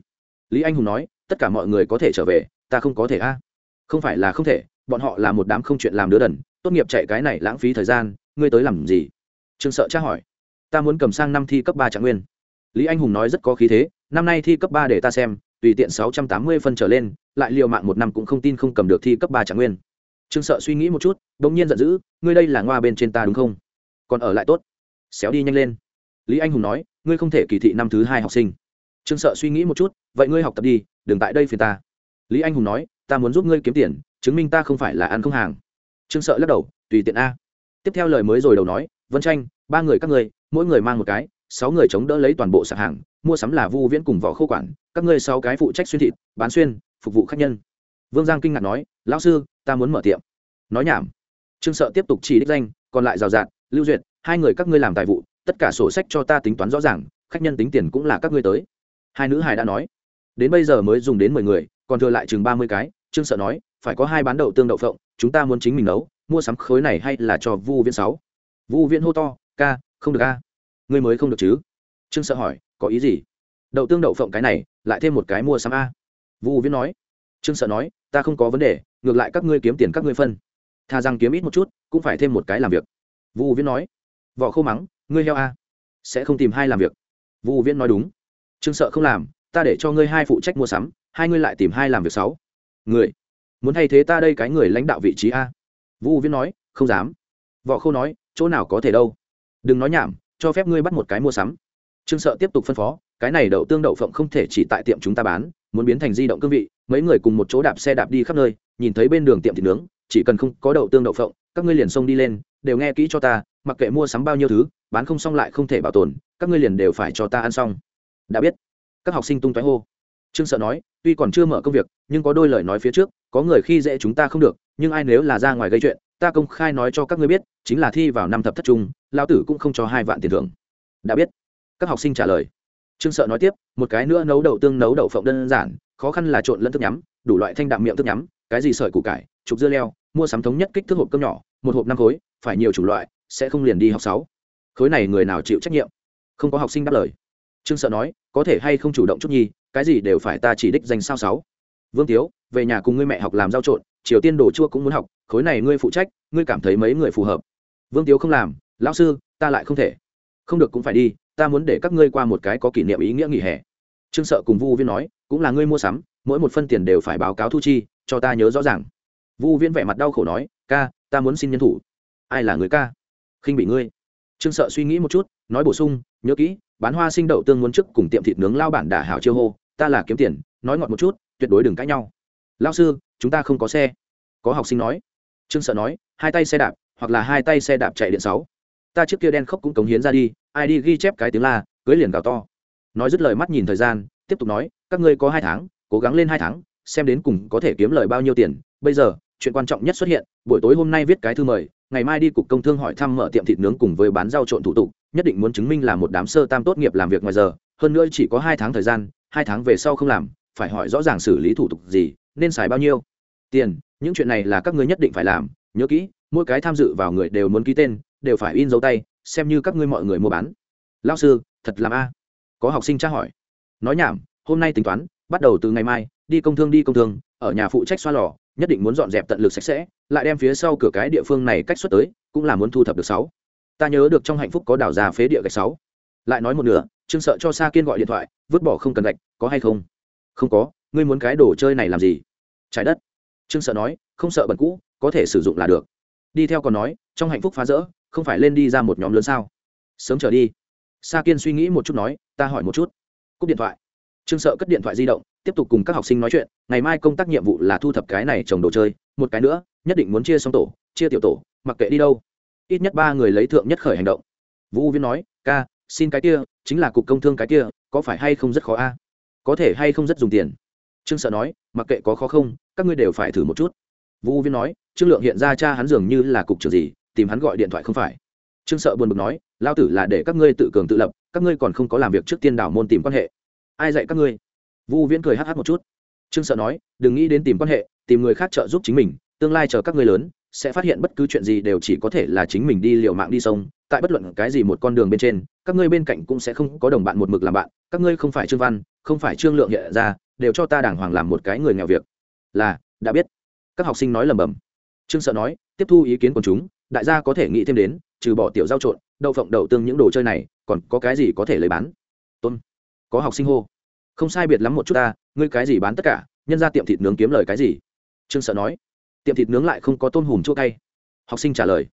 Lý anh hùng nói, tất cả mọi người có thể trở về, ta không có thể a. Không phải là không thể, bọn họ là một đám không chuyện làm đứa đần, tốt nghiệp chạy cái này lãng phí thời gian, ngươi tới làm gì? Trương sợ tra hỏi. Ta muốn cầm sang năm thi cấp ba trạng nguyên. Lý anh hùng nói rất có khí thế, năm nay thi cấp ba để ta xem tùy tiện sáu trăm tám mươi phân trở lên, lại liều mạng một năm cũng không tin không cầm được thi cấp ba trạng nguyên. Trương sợ suy nghĩ một chút đ ỗ n g nhiên giận dữ, ngươi đây là ngoa bên trên ta đúng không? Còn ở lại tốt. Xéo đi nhanh lên. Lý anh hùng nói, ngươi không thể kỳ thị năm thứ hai học sinh. Trương sợ suy nghĩ một chút, vậy ngươi học tập đi, đừng tại đây phiền ta. Lý anh hùng nói, ta muốn giúp ngươi kiếm tiền, chứng minh ta không phải là ăn không hàng. Trương sợ lắc đầu, tùy tiện a. Tiếp theo lời mới rồi đầu nói, vân tranh ba người các ngươi, mỗi người mang một cái, sáu người chống đỡ lấy toàn bộ sạp hàng mua sắm là vu viễn cùng vỏ khô quản, các ngươi sáu cái phụ trách xuyên thịt, bán xuyên, phục vụ khách nhân. Vương giang kinh ngạc nói, lão sư, ta muốn mở tiệm. Nói nhảm. Trương sợ tiếp tục chỉ đích danh, còn lại rào rạt, lưu duyệt, hai người các ngươi làm tài vụ, tất cả sổ sách cho ta tính toán rõ ràng, khách nhân tính tiền cũng là các ngươi tới. Hai nữ hài đã nói. Đến bây giờ mới dùng đến mười người, còn thừa lại chừng ba mươi cái, trương sợ nói, phải có hai bán đậu tương đậu phộng, chúng ta muốn chính mình nấu, mua sắm khối này hay là cho vu viễn sáu? Vu viễn hô to, ca, không được ca ngươi mới không được chứ. Trương sợ hỏi có ý gì? Đậu tương đậu phộng cái này, lại thêm một cái mua sắm a. Vu viễn nói. Trương sợ nói, ta không có vấn đề, ngược lại các ngươi kiếm tiền các ngươi phân. Thà rằng kiếm ít một chút, cũng phải thêm một cái làm việc. Vũ viễn nói. Vỏ khô mắng, ngươi heo a. Sẽ không tìm hai làm việc. Vũ viễn nói đúng. Trương sợ không làm, ta để cho ngươi hai phụ trách mua sắm, hai ngươi lại tìm hai làm việc sáu. Người. Muốn thay thế ta đây cái người lãnh đạo vị trí a. Vũ viễn nói, không dám. Võ khô nói, chỗ nào có thể đâu. Đừng nói nhảm, cho phép ngươi bắt một cái mua sắm trương sợ tiếp tục phân phó, cái này đậu tương đậu phộng không thể chỉ tại tiệm chúng ta bán, muốn biến thành di động cương vị, mấy người cùng một chỗ đạp xe đạp đi khắp nơi, nhìn thấy bên đường tiệm thịt nướng, chỉ cần không có đậu tương đậu phộng, các ngươi liền xông đi lên, đều nghe kỹ cho ta, mặc kệ mua sắm bao nhiêu thứ, bán không xong lại không thể bảo tồn, các ngươi liền đều phải cho ta ăn xong. Đã biết. Các học sinh tung toái hô. Trương sợ nói, tuy còn chưa mở công việc, nhưng có đôi lời nói phía trước, có người khi dễ chúng ta không được, nhưng ai nếu là ra ngoài gây chuyện, ta công khai nói cho các ngươi biết, chính là thi vào năm thập thất trung lao tử cũng không cho hai vạn tiền thưởng. Đã biết các học sinh trả lời. Trương sợ nói tiếp, một cái nữa nấu đậu tương nấu đậu phộng đơn giản, khó khăn là trộn lẫn thức nhắm, đủ loại thanh đạm miệng thức nhắm, cái gì sợi củ cải, chụp dưa leo, mua sắm thống nhất kích thước hộp cơm nhỏ, một hộp năm khối, phải nhiều chủng loại, sẽ không liền đi học sáu. Khối này người nào chịu trách nhiệm? Không có học sinh đáp lời. Trương sợ nói, có thể hay không chủ động chút nhi cái gì đều phải ta chỉ đích danh sao sáu. Vương tiếu, về nhà cùng ngươi mẹ học làm giao trộn, triều tiên đồ chua cũng muốn học, khối này ngươi phụ trách, ngươi cảm thấy mấy người phù hợp. Vương tiếu không làm, lão sư, ta lại không thể. Không được cũng phải đi ta muốn để các ngươi qua một cái có kỷ niệm ý nghĩa nghỉ hè. Trương sợ cùng vu viên nói, cũng là ngươi mua sắm, mỗi một phân tiền đều phải báo cáo thu chi, cho ta nhớ rõ ràng. Vu viên vẻ mặt đau khổ nói, ca, ta muốn xin nhân thủ. Ai là người ca? Khinh bị ngươi. Trương sợ suy nghĩ một chút, nói bổ sung, nhớ kỹ, bán hoa sinh đậu tương muốn trước cùng tiệm thịt nướng lao bản đả hảo chiêu hô, ta là kiếm tiền, nói ngọt một chút, tuyệt đối đừng cãi nhau. Lao sư, chúng ta không có xe. Có học sinh nói. Trương sợ nói, hai tay xe đạp, hoặc là hai tay xe đạp chạy điện sáu ta trước kia đen khóc cũng cống hiến ra đi, ai đi ghi chép cái tiếng la, cưới liền gào to. Nói dứt lời mắt nhìn thời gian, tiếp tục nói, các ngươi có hai tháng, cố gắng lên hai tháng, xem đến cùng có thể kiếm lời bao nhiêu tiền. Bây giờ, chuyện quan trọng nhất xuất hiện, buổi tối hôm nay viết cái thư mời, ngày mai đi cục công thương hỏi thăm mở tiệm thịt nướng cùng với bán rau trộn thủ tục, nhất định muốn chứng minh là một đám sơ tam tốt nghiệp làm việc ngoài giờ. Hơn nữa chỉ có hai tháng thời gian, hai tháng về sau không làm, phải hỏi rõ ràng xử lý thủ tục gì, nên xài bao nhiêu. Tiền, những chuyện này là các ngươi nhất định phải làm, nhớ kỹ, mỗi cái tham dự vào người đều muốn ký tên đều phải in dấu tay, xem như các ngươi mọi người mua bán. Lao sư, thật làm a. Có học sinh tra hỏi. Nói nhảm, hôm nay tính toán, bắt đầu từ ngày mai, đi công thương đi công thương, ở nhà phụ trách xoa lò, nhất định muốn dọn dẹp tận lực sạch sẽ, lại đem phía sau cửa cái địa phương này cách xuất tới, cũng là muốn thu thập được sáu. Ta nhớ được trong hạnh phúc có đảo già phế địa gạch sáu. Lại nói một nửa, trương sợ cho sa kiên gọi điện thoại, vứt bỏ không cần gạch, có hay không? Không có, ngươi muốn cái đồ chơi này làm gì? Trái đất. Trương sợ nói, không sợ bẩn cũ, có thể sử dụng là được. Đi theo còn nói, trong hạnh phúc phá rỡ không phải lên đi ra một nhóm lớn sao? Sớm trở đi. Sa kiên suy nghĩ một chút nói, ta hỏi một chút. Cúp điện thoại. Trương sợ cất điện thoại di động, tiếp tục cùng các học sinh nói chuyện. Ngày mai công tác nhiệm vụ là thu thập cái này trồng đồ chơi. Một cái nữa, nhất định muốn chia xong tổ, chia tiểu tổ, mặc kệ đi đâu. Ít nhất ba người lấy thượng nhất khởi hành động. Vũ viên nói, ca, xin cái kia, chính là cục công thương cái kia, có phải hay không rất khó a? Có thể hay không rất dùng tiền. Trương sợ nói, mặc kệ có khó không, các ngươi đều phải thử một chút. Vũ viên nói, trương lượng hiện ra cha hắn dường như là cục trưởng gì tìm hắn gọi điện thoại không phải. Trương sợ buồn bực nói lao tử là để các ngươi tự cường tự lập, các ngươi còn không có làm việc trước tiên đảo môn tìm quan hệ. Ai dạy các ngươi? Vu viễn cười hh một chút. Trương sợ nói, đừng nghĩ đến tìm quan hệ, tìm người khác trợ giúp chính mình, tương lai chờ các ngươi lớn, sẽ phát hiện bất cứ chuyện gì đều chỉ có thể là chính mình đi liều mạng đi sông, tại bất luận cái gì một con đường bên trên, các ngươi bên cạnh cũng sẽ không có đồng bạn một mực làm bạn, các ngươi không phải trương văn, không phải trương lượng hiện ra, đều cho ta đàng hoàng làm một cái người nghèo việc. Là, đã biết. Các học sinh nói lầm bầm trương sợ nói, tiếp thu ý kiến của chúng đại gia có thể nghĩ thêm đến, trừ bỏ tiểu giao trộn, đậu phộng đậu tương những đồ chơi này, còn có cái gì có thể lấy bán? Tôn, có học sinh hô. Không sai biệt lắm một chút ta, ngươi cái gì bán tất cả, nhân ra tiệm thịt nướng kiếm lời cái gì? Trương sợ nói. Tiệm thịt nướng lại không có tôm hùm chua cay. Học sinh trả lời.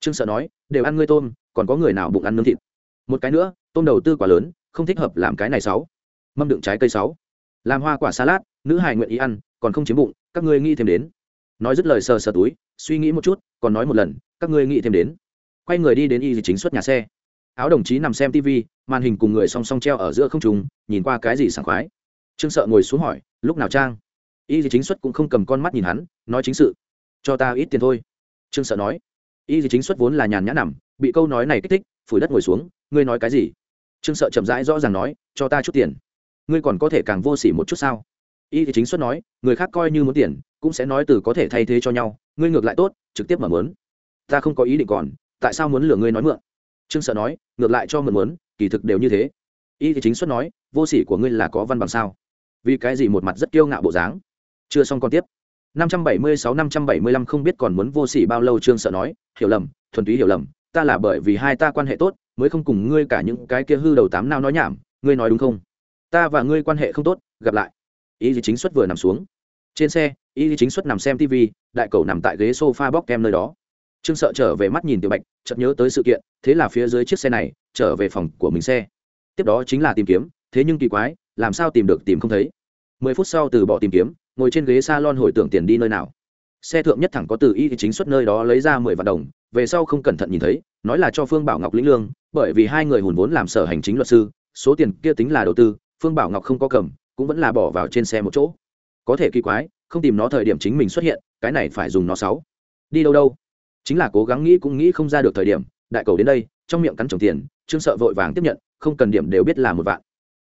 Trương sợ nói, đều ăn ngươi tôm, còn có người nào bụng ăn nướng thịt? Một cái nữa, tôm đầu tư quá lớn, không thích hợp làm cái này sáu. Mâm đựng trái cây sáu. Làm hoa quả salad, nữ hài nguyện ý ăn, còn không chiếm bụng, các ngươi nghĩ thêm đến. Nói dứt lời sờ sờ túi suy nghĩ một chút, còn nói một lần, các ngươi nghĩ thêm đến. Quay người đi đến y chính xuất nhà xe. Áo đồng chí nằm xem tv màn hình cùng người song song treo ở giữa không trùng nhìn qua cái gì sảng khoái. Trương sợ ngồi xuống hỏi, lúc nào trang? Y chính xuất cũng không cầm con mắt nhìn hắn, nói chính sự, cho ta ít tiền thôi. Trương sợ nói, y chính xuất vốn là nhàn nhã nằm, bị câu nói này kích thích, phủi đất ngồi xuống, ngươi nói cái gì? Trương sợ chậm rãi rõ ràng nói, cho ta chút tiền. Ngươi còn có thể càng vô s ỉ một chút sao? Y chính xuất nói, người khác coi như muốn tiền, cũng sẽ nói từ có thể thay thế cho nhau ngươi ngược lại tốt, trực tiếp mà mớn ta không có ý định còn, tại sao muốn lừa ngươi nói mượn? Trương sợ nói, ngược lại cho mượn mớn kỳ thực đều như thế. Y thì chính xuất nói, vô sỉ của ngươi là có văn bằng sao? Vì cái gì một mặt rất kiêu ngạo bộ dáng? Chưa xong còn tiếp. 576-575 không biết còn muốn vô sỉ bao lâu, trương sợ nói, hiểu lầm, thuần túy hiểu lầm, ta là bởi vì hai ta quan hệ tốt, mới không cùng ngươi cả những cái kia hư đầu tám nao nói nhảm, ngươi nói đúng không? Ta và ngươi quan hệ không tốt, gặp lại. Ý thì chính xuất vừa nằm xuống. Trên xe y chính xuất nằm xem tv đại cầu nằm tại ghế sofa bóc kem nơi đó. Trương sợ trở về mắt nhìn tiểu bạch, chợt nhớ tới sự kiện, thế là phía dưới chiếc xe này, trở về phòng của mình xe. Tiếp đó chính là tìm kiếm, thế nhưng kỳ quái, làm sao tìm được tìm không thấy. Mười phút sau từ bỏ tìm kiếm, ngồi trên ghế s a lon hồi tưởng tiền đi nơi nào. Xe thượng nhất thẳng có từ y chính xuất nơi đó lấy ra mười vạn đồng, về sau không cẩn thận nhìn thấy, nói là cho phương bảo ngọc lĩnh lương, bởi vì hai người hùn vốn làm sở hành chính luật sư, số tiền kia tính là đầu tư, phương bảo ngọc không có cầm, cũng vẫn là bỏ vào trên xe một chỗ. Có thể kỳ quái không tìm nó thời điểm chính mình xuất hiện, cái này phải dùng nó sáu. Đi đâu đâu? Chính là cố gắng nghĩ cũng nghĩ không ra được thời điểm, đại cầu đến đây, trong miệng cắn trồng tiền, trương sợ vội vàng tiếp nhận, không cần điểm đều biết là một vạn.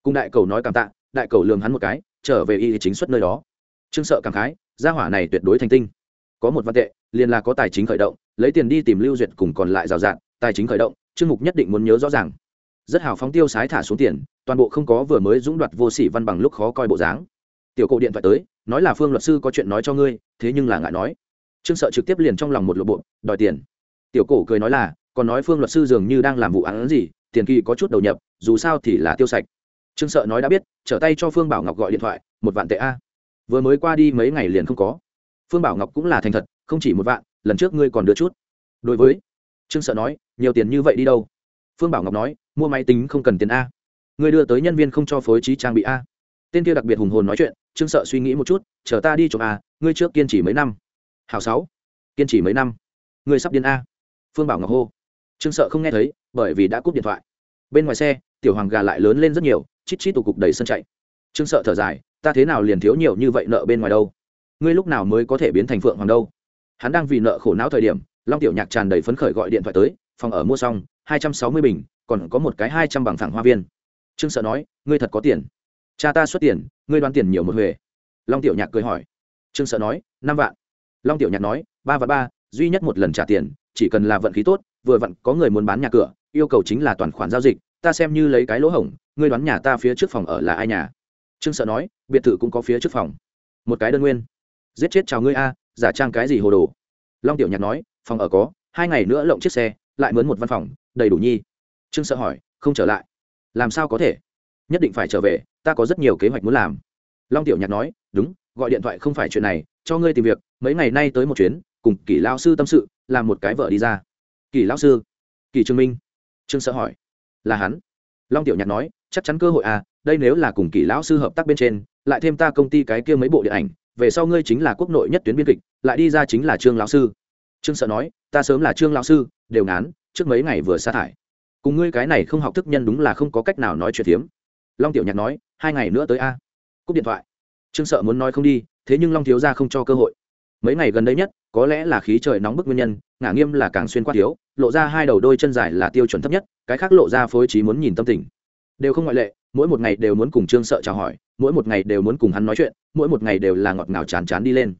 Cùng đại cầu nói cảm tạ, đại cầu lường hắn một cái, trở về y chính xuất nơi đó. Trương sợ cảm khái, gia hỏa này tuyệt đối thành tinh. Có một văn tệ, liền là có tài chính khởi động, lấy tiền đi tìm lưu duyệt cùng còn lại rào rạt, tài chính khởi động chương mục nhất định muốn nhớ rõ ràng. Rất hào phóng tiêu sái thả xuống tiền, toàn bộ không có vừa mới dũng đoạt vô sỉ văn bằng lúc khó coi bộ dáng. Tiểu cổ điện thoại tới nói là phương luật sư có chuyện nói cho ngươi, thế nhưng là ngại nói. Trương sợ trực tiếp liền trong lòng một lộ bộ đòi tiền. Tiểu cổ cười nói là, còn nói phương luật sư dường như đang làm vụ án gì, tiền kỳ có chút đầu nhập, dù sao thì là tiêu sạch. Trương sợ nói đã biết, trở tay cho phương bảo ngọc gọi điện thoại, một vạn tệ a. Vừa mới qua đi mấy ngày liền không có. Phương bảo ngọc cũng là thành thật, không chỉ một vạn, lần trước ngươi còn đưa chút. Đối với, trương sợ nói, nhiều tiền như vậy đi đâu? Phương bảo ngọc nói, mua máy tính không cần tiền a. Ngươi đưa tới nhân viên không cho phối trí trang bị a tên kia đặc biệt hùng hồn nói chuyện, trương sợ suy nghĩ một chút, chờ ta đi chụp a, ngươi trước kiên trì mấy năm. Hào sáu, kiên trì mấy năm? Ngươi sắp điên a. Phương bảo ngọc hô. Trương sợ không nghe thấy, bởi vì đã cúp điện thoại. Bên ngoài xe, tiểu hoàng gà lại lớn lên rất nhiều, chít chít tụ cục đầy sân chạy. Trương sợ thở dài, ta thế nào liền thiếu nhiều như vậy nợ bên ngoài đâu? Ngươi lúc nào mới có thể biến thành phượng hoàng đâu? Hắn đang vì nợ khổ não thời điểm, long tiểu nhạc tràn đầy phấn khởi gọi điện thoại tới, phòng ở mua xong, hai trăm sáu mươi bình, còn có một cái hai trăm bằng thẳng hoa viên. Trương sợ nói, ngươi thật có tiền cha ta xuất tiền, ngươi đoán tiền nhiều một huề long tiểu nhạc cười hỏi. Trương sợ nói, năm vạn. Long tiểu nhạc nói, ba và ba, duy nhất một lần trả tiền, chỉ cần là vận khí tốt, vừa vặn có người muốn bán nhà cửa, yêu cầu chính là toàn khoản giao dịch, ta xem như lấy cái lỗ hổng, ngươi đoán nhà ta phía trước phòng ở là ai nhà? Trương sợ nói, biệt thự cũng có phía trước phòng. Một cái đơn nguyên. Giết chết chào ngươi a, giả trang cái gì hồ đồ? Long tiểu nhạc nói, phòng ở có, hai ngày nữa lộng chiếc xe, lại mướn một văn phòng, đầy đủ nhi. Trương sợ hỏi, không trở lại. Làm sao có thể? Nhất định phải trở về ta có rất nhiều kế hoạch muốn làm. Long tiểu nhạc nói, đúng, gọi điện thoại không phải chuyện này, cho ngươi tìm việc, mấy ngày nay tới một chuyến, cùng kỷ lao sư tâm sự, làm một cái vợ đi ra. Kỷ lao sư? Kỷ trương minh? Trương sợ hỏi. Là hắn. Long tiểu nhạc nói, chắc chắn cơ hội à đây nếu là cùng kỷ lão sư hợp tác bên trên, lại thêm ta công ty cái kia mấy bộ điện ảnh, về sau ngươi chính là quốc nội nhất tuyến biên kịch, lại đi ra chính là trương lão sư. Trương sợ nói, ta sớm là trương lão sư, đều ngán, trước mấy ngày vừa sa thải. Cùng ngươi cái này không học thức nhân đúng là không có cách nào nói chuyện hiếm long tiểu nhạc nói hai ngày nữa tới a. Cúp điện thoại. Trương sợ muốn nói không đi, thế nhưng long thiếu ra không cho cơ hội. Mấy ngày gần đây nhất, có lẽ là khí trời nóng bức nguyên nhân, ngả nghiêm là càng xuyên qua thiếu, lộ ra hai đầu đôi chân dài là tiêu chuẩn thấp nhất, cái khác lộ ra phối trí muốn nhìn tâm tình. Đều không ngoại lệ, mỗi một ngày đều muốn cùng trương sợ chào hỏi, mỗi một ngày đều muốn cùng hắn nói chuyện, mỗi một ngày đều là ngọt ngào chán chán đi lên.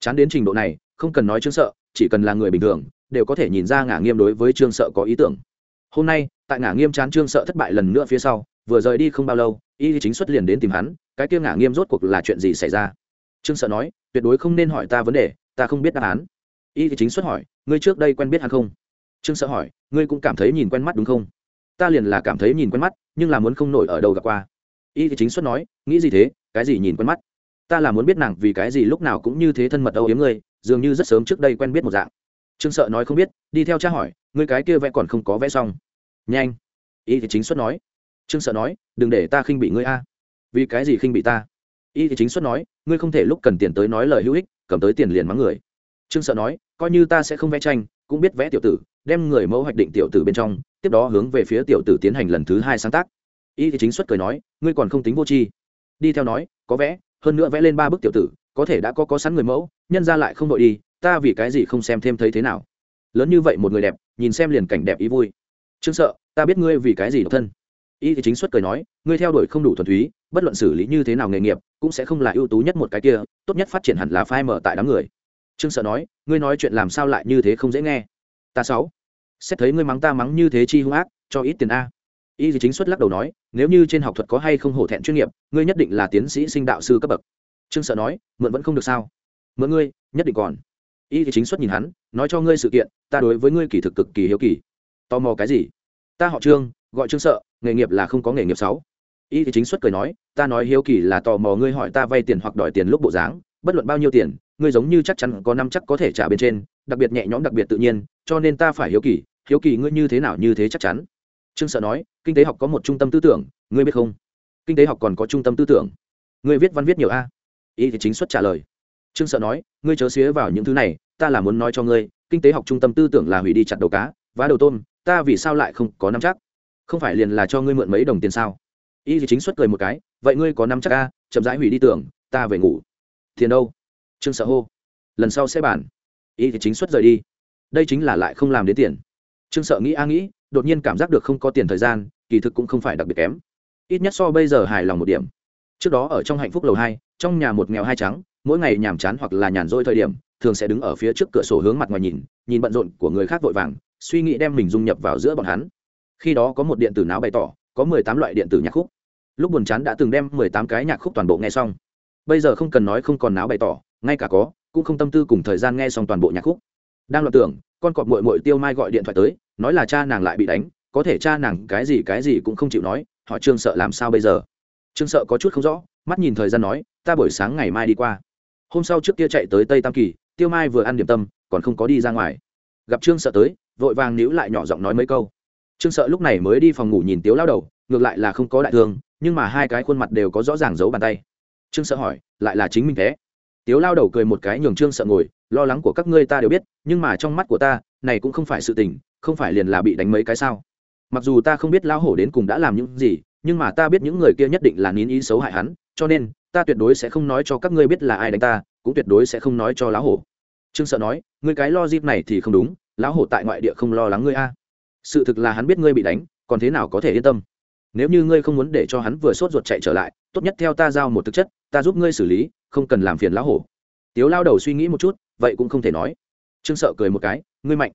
Chán đến trình độ này, không cần nói trương sợ, chỉ cần là người bình thường, đều có thể nhìn ra ngả nghiêm đối với trương sợ có ý tưởng. Hôm nay, tại ngả nghiêm chán trương sợ thất bại lần nữa phía sau vừa rời đi không bao lâu, y chính xuất liền đến tìm hắn, cái kia ngả nghiêm rốt cuộc là chuyện gì xảy ra? Trương sợ nói, tuyệt đối không nên hỏi ta vấn đề, ta không biết đáp án. Y chính xuất hỏi, ngươi trước đây quen biết hắn không? Trương sợ hỏi, ngươi cũng cảm thấy nhìn quen mắt đúng không? Ta liền là cảm thấy nhìn quen mắt, nhưng là muốn không nổi ở đầu gặp qua. Y chính xuất nói, nghĩ gì thế, cái gì nhìn quen mắt? Ta là muốn biết nàng vì cái gì lúc nào cũng như thế thân mật âu yếm ngươi, dường như rất sớm trước đây quen biết một dạng. Trương sợ nói không biết, đi theo cha hỏi, ngươi cái kia vẽ còn không có vẽ xong. Nhanh. Y thì chính xuất nói trương sợ nói, đừng để ta khinh bị ngươi a. Vì cái gì khinh bị ta? Y thì chính xuất nói, ngươi không thể lúc cần tiền tới nói lời hữu ích, cầm tới tiền liền mắng người. Trương sợ nói, coi như ta sẽ không vẽ tranh, cũng biết vẽ tiểu tử, đem người mẫu hoạch định tiểu tử bên trong, tiếp đó hướng về phía tiểu tử tiến hành lần thứ hai sáng tác. Y thì chính xuất cười nói, ngươi còn không tính vô tri. Đi theo nói, có vẽ, hơn nữa vẽ lên ba bức tiểu tử, có thể đã có có sẵn người mẫu, nhân ra lại không đội đi, ta vì cái gì không xem thêm thấy thế nào? Lớn như vậy một người đẹp, nhìn xem liền cảnh đẹp ý vui. Trương sợ, ta biết ngươi vì cái gì độc thân y thì chính xuất cười nói, ngươi theo đuổi không đủ thuần túy, bất luận xử lý như thế nào nghề nghiệp, cũng sẽ không là ưu tú nhất một cái kia, tốt nhất phát triển hẳn là phai mở tại đám người. Trương sợ nói, ngươi nói chuyện làm sao lại như thế không dễ nghe? Ta sáu, xét thấy ngươi mắng ta mắng như thế chi hung ác, cho ít tiền a. Y thì chính xuất lắc đầu nói, nếu như trên học thuật có hay không hổ thẹn chuyên nghiệp, ngươi nhất định là tiến sĩ sinh đạo sư cấp bậc. Trương sợ nói, mượn vẫn không được sao? Mượn ngươi, nhất định còn. Y thì chính xuất nhìn hắn, nói cho ngươi sự kiện, ta đối với ngươi kỳ thực cực kỳ hiếu kỳ. Tò mò cái gì? Ta họ trương, gọi trương sợ, nghề nghiệp là không có nghề nghiệp sáu y thì chính xuất cười nói, ta nói hiếu kỳ là tò mò ngươi hỏi ta vay tiền hoặc đòi tiền lúc bộ dáng, bất luận bao nhiêu tiền, ngươi giống như chắc chắn có năm chắc có thể trả bên trên, đặc biệt nhẹ nhõm đặc biệt tự nhiên, cho nên ta phải hiếu kỳ hiếu kỳ ngươi như thế nào như thế chắc chắn. Trương sợ nói, kinh tế học có một trung tâm tư tưởng, ngươi biết không? Kinh tế học còn có trung tâm tư tưởng. Ngươi viết văn viết nhiều a? Y thì chính xuất trả lời. Trương sợ nói, ngươi chớ xía vào những thứ này, ta là muốn nói cho ngươi, kinh tế học trung tâm tư tưởng là hủy đi chặt đầu cá, vá đầu tôm ta vì sao lại không có năm chắc? Không phải liền là cho ngươi mượn mấy đồng tiền sao? Y thì chính xuất cười một cái, vậy ngươi có năm chắc a chậm rãi hủy đi tưởng ta về ngủ. Tiền đâu? Trương sợ hô. Lần sau sẽ bàn. Y thì chính xuất rời đi. Đây chính là lại không làm đến tiền. Trương sợ nghĩ a nghĩ, đột nhiên cảm giác được không có tiền thời gian, kỳ thực cũng không phải đặc biệt kém. Ít nhất so bây giờ hài lòng một điểm. Trước đó ở trong hạnh phúc lầu hai, trong nhà một nghèo hai trắng, mỗi ngày nhàm chán hoặc là nhàn rỗi thời điểm, thường sẽ đứng ở phía trước cửa sổ hướng mặt ngoài nhìn nhìn bận rộn của người khác vội vàng suy nghĩ đem mình dung nhập vào giữa bọn hắn. Khi đó có một điện tử não bày tỏ, có mười tám loại điện tử nhạc khúc. Lúc buồn chán đã từng đem mười tám cái nhạc khúc toàn bộ nghe xong. Bây giờ không cần nói không còn não bày tỏ, ngay cả có, cũng không tâm tư cùng thời gian nghe xong toàn bộ nhạc khúc. Đang loạn tưởng, con cọp mội mội tiêu mai gọi điện thoại tới, nói là cha nàng lại bị đánh, có thể cha nàng cái gì cái gì cũng không chịu nói, họ trương sợ làm sao bây giờ? Trương sợ có chút không rõ, mắt nhìn thời gian nói, ta buổi sáng ngày mai đi qua. Hôm sau trước kia chạy tới tây tam kỳ, tiêu mai vừa ăn điểm tâm, còn không có đi ra ngoài gặp trương sợ tới, vội vàng níu lại nhỏ giọng nói mấy câu. Trương sợ lúc này mới đi phòng ngủ nhìn tiếu lao đầu, ngược lại là không có đại thương, nhưng mà hai cái khuôn mặt đều có rõ ràng giấu bàn tay. Trương sợ hỏi, lại là chính mình thế? Tiếu lao đầu cười một cái nhường trương sợ ngồi, lo lắng của các ngươi ta đều biết, nhưng mà trong mắt của ta, này cũng không phải sự tình, không phải liền là bị đánh mấy cái sao? Mặc dù ta không biết lão hổ đến cùng đã làm những gì, nhưng mà ta biết những người kia nhất định là nín ý xấu hại hắn, cho nên, ta tuyệt đối sẽ không nói cho các ngươi biết là ai đánh ta, cũng tuyệt đối sẽ không nói cho lão hổ trương sợ nói, ngươi cái lo dịp này thì không đúng, lão hổ tại ngoại địa không lo lắng ngươi a. Sự thực là hắn biết ngươi bị đánh, còn thế nào có thể yên tâm. Nếu như ngươi không muốn để cho hắn vừa sốt ruột chạy trở lại, tốt nhất theo ta giao một thực chất, ta giúp ngươi xử lý, không cần làm phiền lão hổ. Tiếu lao đầu suy nghĩ một chút, vậy cũng không thể nói. Trương sợ cười một cái, ngươi mạnh.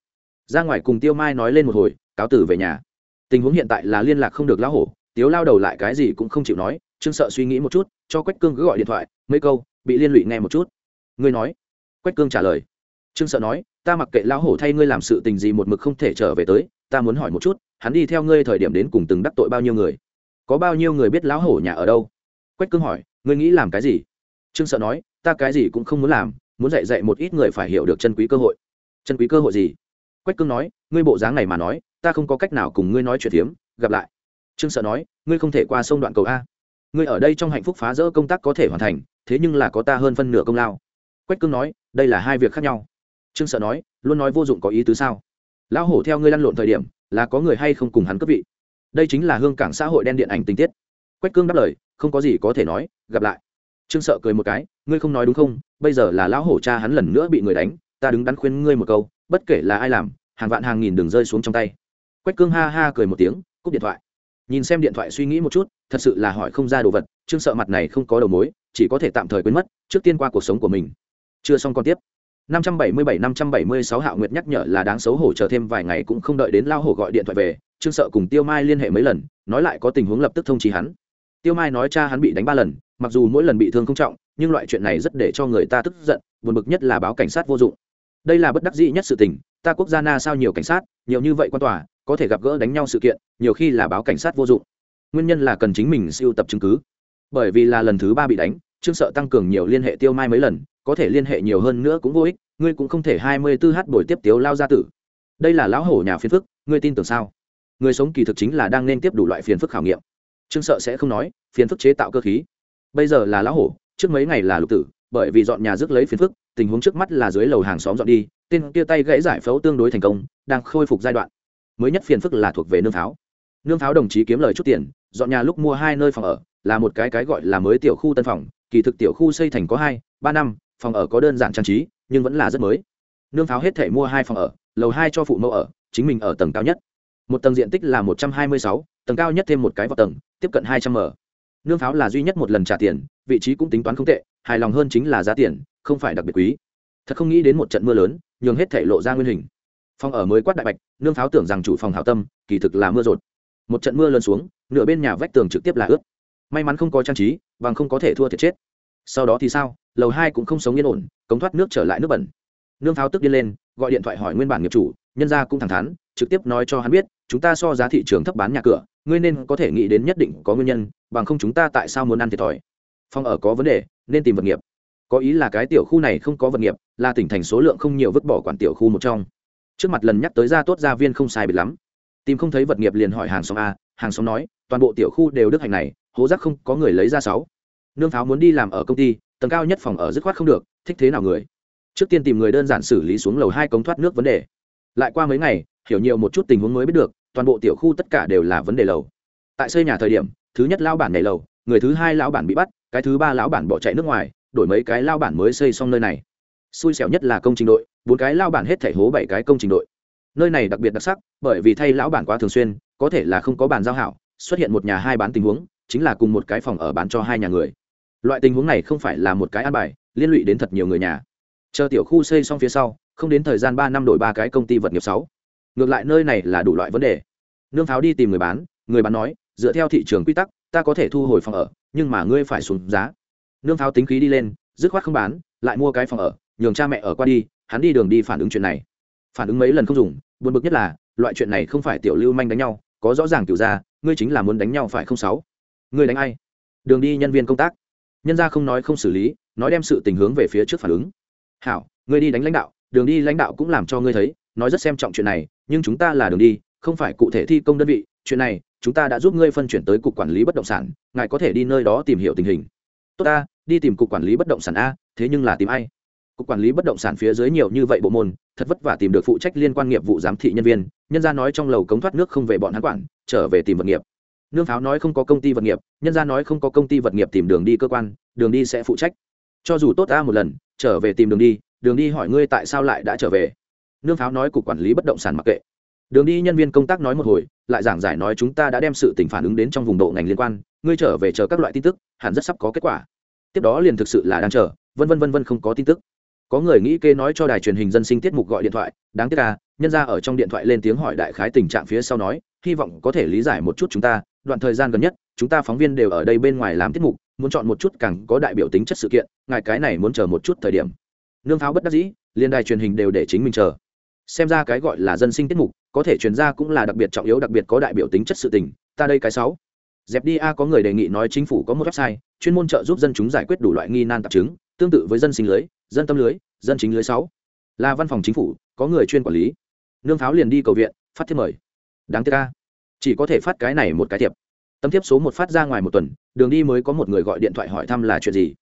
Ra ngoài cùng tiêu mai nói lên một hồi, cáo tử về nhà. Tình huống hiện tại là liên lạc không được lão hổ, tiếu lao đầu lại cái gì cũng không chịu nói, trương sợ suy nghĩ một chút, cho quách cương cứ gọi điện thoại, mấy câu, bị liên lụy nghe một chút. Ngươi nói. Quách cương trả lời trương sợ nói, ta mặc kệ lão hổ thay ngươi làm sự tình gì một mực không thể trở về tới, ta muốn hỏi một chút, hắn đi theo ngươi thời điểm đến cùng từng đắc tội bao nhiêu người? Có bao nhiêu người biết lão hổ nhà ở đâu? Quách cương hỏi, ngươi nghĩ làm cái gì? Trương sợ nói, ta cái gì cũng không muốn làm, muốn dạy dạy một ít người phải hiểu được chân quý cơ hội. Chân quý cơ hội gì? Quách cương nói, ngươi bộ dáng này mà nói, ta không có cách nào cùng ngươi nói chuyện hiếm. gặp lại. Trương sợ nói, ngươi không thể qua sông đoạn cầu a. Ngươi ở đây trong hạnh phúc phá rỡ công tác có thể hoàn thành, thế nhưng là có ta hơn phân nửa công lao. Quách cương nói, đây là hai việc khác nhau trương sợ nói, luôn nói vô dụng có ý tứ sao? Lão hổ theo ngươi lăn lộn thời điểm, là có người hay không cùng hắn cấp vị? Đây chính là hương cảng xã hội đen điện ảnh tình tiết. Quách cương đáp lời, không có gì có thể nói, gặp lại. Trương sợ cười một cái, ngươi không nói đúng không? Bây giờ là lão hổ cha hắn lần nữa bị người đánh, ta đứng đắn khuyên ngươi một câu, bất kể là ai làm, hàng vạn hàng nghìn đường rơi xuống trong tay. Quách cương ha ha cười một tiếng, cúp điện thoại. Nhìn xem điện thoại suy nghĩ một chút, thật sự là hỏi không ra đồ vật, trương sợ mặt này không có đầu mối, chỉ có thể tạm thời quên mất, trước tiên qua cuộc sống của mình. Chưa xong còn tiếp. 577-576 Hạo Nguyệt nhắc nhở là đáng xấu hổ chờ thêm vài ngày cũng không đợi đến lao hổ gọi điện thoại về, Trương Sợ cùng Tiêu Mai liên hệ mấy lần, nói lại có tình huống lập tức thông chí hắn. Tiêu Mai nói cha hắn bị đánh ba lần, mặc dù mỗi lần bị thương không trọng, nhưng loại chuyện này rất để cho người ta tức giận, buồn bực nhất là báo cảnh sát vô dụng. Đây là bất đắc dĩ nhất sự tình, ta quốc gia na sao nhiều cảnh sát, nhiều như vậy quan tòa, có thể gặp gỡ đánh nhau sự kiện, nhiều khi là báo cảnh sát vô dụng. Nguyên nhân là cần chính mình siêu tập chứng cứ. Bởi vì là lần thứ ba bị đánh, Trương Sợ tăng cường nhiều liên hệ Tiêu Mai mấy lần, có thể liên hệ nhiều hơn nữa cũng vô ích, ngươi cũng không thể hai mươi tư h buổi tiếp tiếu lao gia tử. Đây là lão hổ nhà phiền phức, ngươi tin tưởng sao? Người sống kỳ thực chính là đang nên tiếp đủ loại phiền phức khảo nghiệm. Trương sợ sẽ không nói, phiền phức chế tạo cơ khí. Bây giờ là lão hổ, trước mấy ngày là lục tử, bởi vì dọn nhà rước lấy phiền phức, tình huống trước mắt là dưới lầu hàng xóm dọn đi, tên kia tay gãy giải phẫu tương đối thành công, đang khôi phục giai đoạn. Mới nhất phiền phức là thuộc về nương pháo. Nương pháo đồng chí kiếm lời chút tiền, dọn nhà lúc mua hai nơi phòng ở, là một cái cái gọi là mới tiểu khu tân phòng, kỳ thực tiểu khu xây thành có hai, ba năm phòng ở có đơn giản trang trí, nhưng vẫn là rất mới. Nương pháo hết thể mua hai phòng ở, lầu hai cho phụ mẫu ở, chính mình ở tầng cao nhất. Một tầng diện tích là một trăm hai mươi sáu, tầng cao nhất thêm một cái vào tầng, tiếp cận hai trăm m. Nương pháo là duy nhất một lần trả tiền, vị trí cũng tính toán không tệ, hài lòng hơn chính là giá tiền, không phải đặc biệt quý. Thật không nghĩ đến một trận mưa lớn, nhường hết thể lộ ra nguyên hình. Phòng ở mới quát đại bạch, nương pháo tưởng rằng chủ phòng hảo tâm, kỳ thực là mưa rột. Một trận mưa lớn xuống, nửa bên nhà vách tường trực tiếp là ướt. May mắn không có trang trí, bằng không có thể thua thiệt chết sau đó thì sao? Lầu hai cũng không sống yên ổn, cống thoát nước trở lại nước bẩn. Nương pháo tức điên lên, gọi điện thoại hỏi nguyên bản nghiệp chủ, nhân gia cũng thẳng thắn, trực tiếp nói cho hắn biết, chúng ta so giá thị trường thấp bán nhà cửa, ngươi nên có thể nghĩ đến nhất định có nguyên nhân, bằng không chúng ta tại sao muốn ăn thiệt thòi? Phòng ở có vấn đề, nên tìm vật nghiệp. Có ý là cái tiểu khu này không có vật nghiệp, là tỉnh thành số lượng không nhiều vứt bỏ quản tiểu khu một trong. Trước mặt lần nhắc tới ra tốt gia viên không sai biệt lắm. Tìm không thấy vật nghiệp liền hỏi hàng xóm a, hàng xóm nói, toàn bộ tiểu khu đều đức hành này, hố rác không có người lấy ra sáu nương pháo muốn đi làm ở công ty, tầng cao nhất phòng ở dứt khoát không được, thích thế nào người? Trước tiên tìm người đơn giản xử lý xuống lầu hai cống thoát nước vấn đề. Lại qua mấy ngày, hiểu nhiều một chút tình huống mới biết được, toàn bộ tiểu khu tất cả đều là vấn đề lầu. Tại xây nhà thời điểm, thứ nhất lao bản nhảy lầu, người thứ hai lão bản bị bắt, cái thứ ba lão bản bỏ chạy nước ngoài, đổi mấy cái lao bản mới xây xong nơi này. Xui xẻo nhất là công trình đội, bốn cái lao bản hết thể hố bảy cái công trình đội. Nơi này đặc biệt đặc sắc, bởi vì thay lão bản quá thường xuyên, có thể là không có bàn giao hảo, xuất hiện một nhà hai bán tình huống, chính là cùng một cái phòng ở bán cho hai nhà người loại tình huống này không phải là một cái an bài, liên lụy đến thật nhiều người nhà. Chờ tiểu khu xây xong phía sau, không đến thời gian ba năm đổi ba cái công ty vật nghiệp sáu. Ngược lại nơi này là đủ loại vấn đề. Nương pháo đi tìm người bán người bán nói, dựa theo thị trường quy tắc, ta có thể thu hồi phòng ở, nhưng mà ngươi phải xuống giá. Nương pháo tính khí đi lên, dứt khoát không bán, lại mua cái phòng ở, nhường cha mẹ ở qua đi, hắn đi đường đi phản ứng chuyện này. Phản ứng mấy lần không dùng, buồn bực nhất là, loại chuyện này không phải tiểu lưu manh đánh nhau, có rõ ràng tiểu ra ngươi chính là muốn đánh nhau phải không sáu? Ngươi đánh ai? Đường đi nhân viên công tác nhân ra không nói không xử lý, nói đem sự tình hướng về phía trước phản ứng. Hảo, ngươi đi đánh lãnh đạo, đường đi lãnh đạo cũng làm cho ngươi thấy, nói rất xem trọng chuyện này, nhưng chúng ta là đường đi, không phải cụ thể thi công đơn vị, chuyện này, chúng ta đã giúp ngươi phân chuyển tới cục quản lý bất động sản, ngài có thể đi nơi đó tìm hiểu tình hình. Tốt ta, đi tìm cục quản lý bất động sản a, thế nhưng là tìm ai? Cục quản lý bất động sản phía dưới nhiều như vậy bộ môn, thật vất vả tìm được phụ trách liên quan nghiệp vụ giám thị nhân viên, nhân gia nói trong lầu cống thoát nước không về bọn hắn quản, trở về tìm vật nghiệp nương pháo nói không có công ty vật nghiệp, nhân gia nói không có công ty vật nghiệp tìm đường đi cơ quan, đường đi sẽ phụ trách. Cho dù tốt ta một lần, trở về tìm đường đi đường đi hỏi ngươi tại sao lại đã trở về. Nương pháo nói cục quản lý bất động sản mặc kệ. Đường đi nhân viên công tác nói một hồi, lại giảng giải nói chúng ta đã đem sự tình phản ứng đến trong vùng độ ngành liên quan, ngươi trở về chờ các loại tin tức, hẳn rất sắp có kết quả. Tiếp đó liền thực sự là đang chờ, vân vân vân vân không có tin tức. Có người nghĩ kê nói cho đài truyền hình dân sinh tiết mục gọi điện thoại, đáng tiếc là nhân ra ở trong điện thoại lên tiếng hỏi đại khái tình trạng phía sau nói, hy vọng có thể lý giải một chút chúng ta đoạn thời gian gần nhất, chúng ta phóng viên đều ở đây bên ngoài làm tiết mục, muốn chọn một chút càng có đại biểu tính chất sự kiện, ngài cái này muốn chờ một chút thời điểm. Nương pháo bất đắc dĩ, liên đài truyền hình đều để chính mình chờ. Xem ra cái gọi là dân sinh tiết mục, có thể truyền ra cũng là đặc biệt trọng yếu, đặc biệt có đại biểu tính chất sự tình, ta đây cái sáu. Dẹp đi a, có người đề nghị nói chính phủ có một website, chuyên môn trợ giúp dân chúng giải quyết đủ loại nghi nan tạp chứng, tương tự với dân sinh lưới, dân tâm lưới, dân chính lưới sáu. Là văn phòng chính phủ, có người chuyên quản lý. Nương pháo liền đi cầu viện, phát thiết mời. Đáng tiếc a chỉ có thể phát cái này một cái thiệp tấm thiếp số một phát ra ngoài một tuần, đường đi mới có một người gọi điện thoại hỏi thăm là chuyện gì.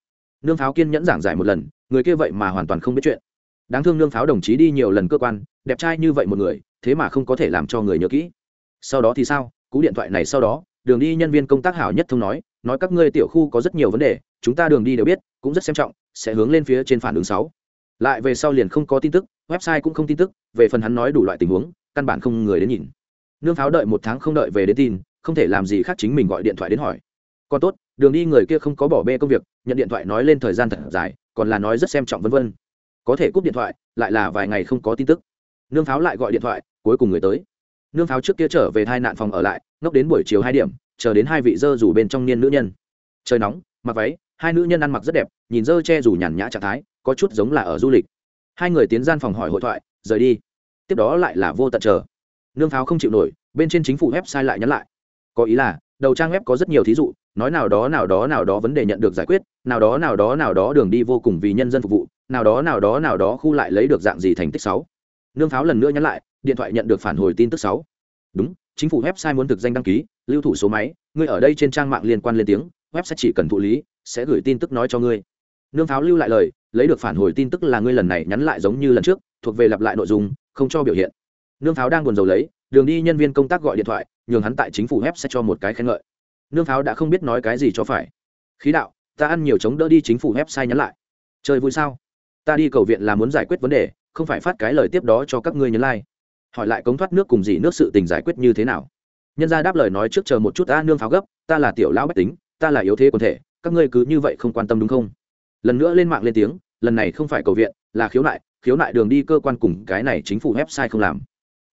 Nương pháo kiên nhẫn giảng giải một lần, người kia vậy mà hoàn toàn không biết chuyện. Đáng thương nương pháo đồng chí đi nhiều lần cơ quan, đẹp trai như vậy một người, thế mà không có thể làm cho người nhớ kỹ. Sau đó thì sao? Cú điện thoại này sau đó, đường đi nhân viên công tác hảo nhất thông nói nói các ngươi tiểu khu có rất nhiều vấn đề, chúng ta đường đi đều biết, cũng rất xem trọng, sẽ hướng lên phía trên phản ứng sáu. Lại về sau liền không có tin tức, website cũng không tin tức, về phần hắn nói đủ loại tình huống, căn bản không người đến nhìn nương pháo đợi một tháng không đợi về đến tin, không thể làm gì khác chính mình gọi điện thoại đến hỏi. Còn tốt, đường đi người kia không có bỏ bê công việc, nhận điện thoại nói lên thời gian thật dài, còn là nói rất xem trọng vân vân. Có thể cúp điện thoại, lại là vài ngày không có tin tức. Nương pháo lại gọi điện thoại, cuối cùng người tới. Nương pháo trước kia trở về thai nạn phòng ở lại, ngốc đến buổi chiều hai điểm, chờ đến hai vị dơ rủ bên trong niên nữ nhân. Trời nóng, mặc váy, hai nữ nhân ăn mặc rất đẹp, nhìn dơ che rủ nhàn nhã trạng thái, có chút giống là ở du lịch. Hai người tiến gian phòng hỏi hội thoại, rời đi. Tiếp đó lại là vô tận chờ nương pháo không chịu nổi, bên trên chính phủ website lại nhắn lại. Có ý là, đầu trang web có rất nhiều thí dụ, nói nào đó nào đó nào đó vấn đề nhận được giải quyết, nào đó nào đó nào đó đường đi vô cùng vì nhân dân phục vụ, nào đó nào đó nào đó khu lại lấy được dạng gì thành tích sáu. Nương pháo lần nữa nhắn lại, điện thoại nhận được phản hồi tin tức sáu. Đúng, chính phủ website muốn thực danh đăng ký, lưu thủ số máy, ngươi ở đây trên trang mạng liên quan lên tiếng, website chỉ cần thụ lý, sẽ gửi tin tức nói cho ngươi. Nương pháo lưu lại lời, lấy được phản hồi tin tức là ngươi lần này nhắn lại giống như lần trước, thuộc về lặp lại nội dung, không cho biểu hiện nương pháo đang buồn rầu lấy, đường đi nhân viên công tác gọi điện thoại, nhường hắn tại chính phủ web sẽ cho một cái khen ngợi. Nương pháo đã không biết nói cái gì cho phải. Khí đạo, ta ăn nhiều chống đỡ đi chính phủ website nhắn lại. Chơi vui sao? Ta đi cầu viện là muốn giải quyết vấn đề, không phải phát cái lời tiếp đó cho các ngươi nhấn like. Hỏi lại cống thoát nước cùng gì nước sự tình giải quyết như thế nào? Nhân gia đáp lời nói trước chờ một chút ta nương pháo gấp, ta là tiểu lão bách tính, ta là yếu thế quần thể, các ngươi cứ như vậy không quan tâm đúng không? Lần nữa lên mạng lên tiếng, lần này không phải cầu viện, là khiếu nại khiếu nại đường đi cơ quan cùng cái này chính phủ website không làm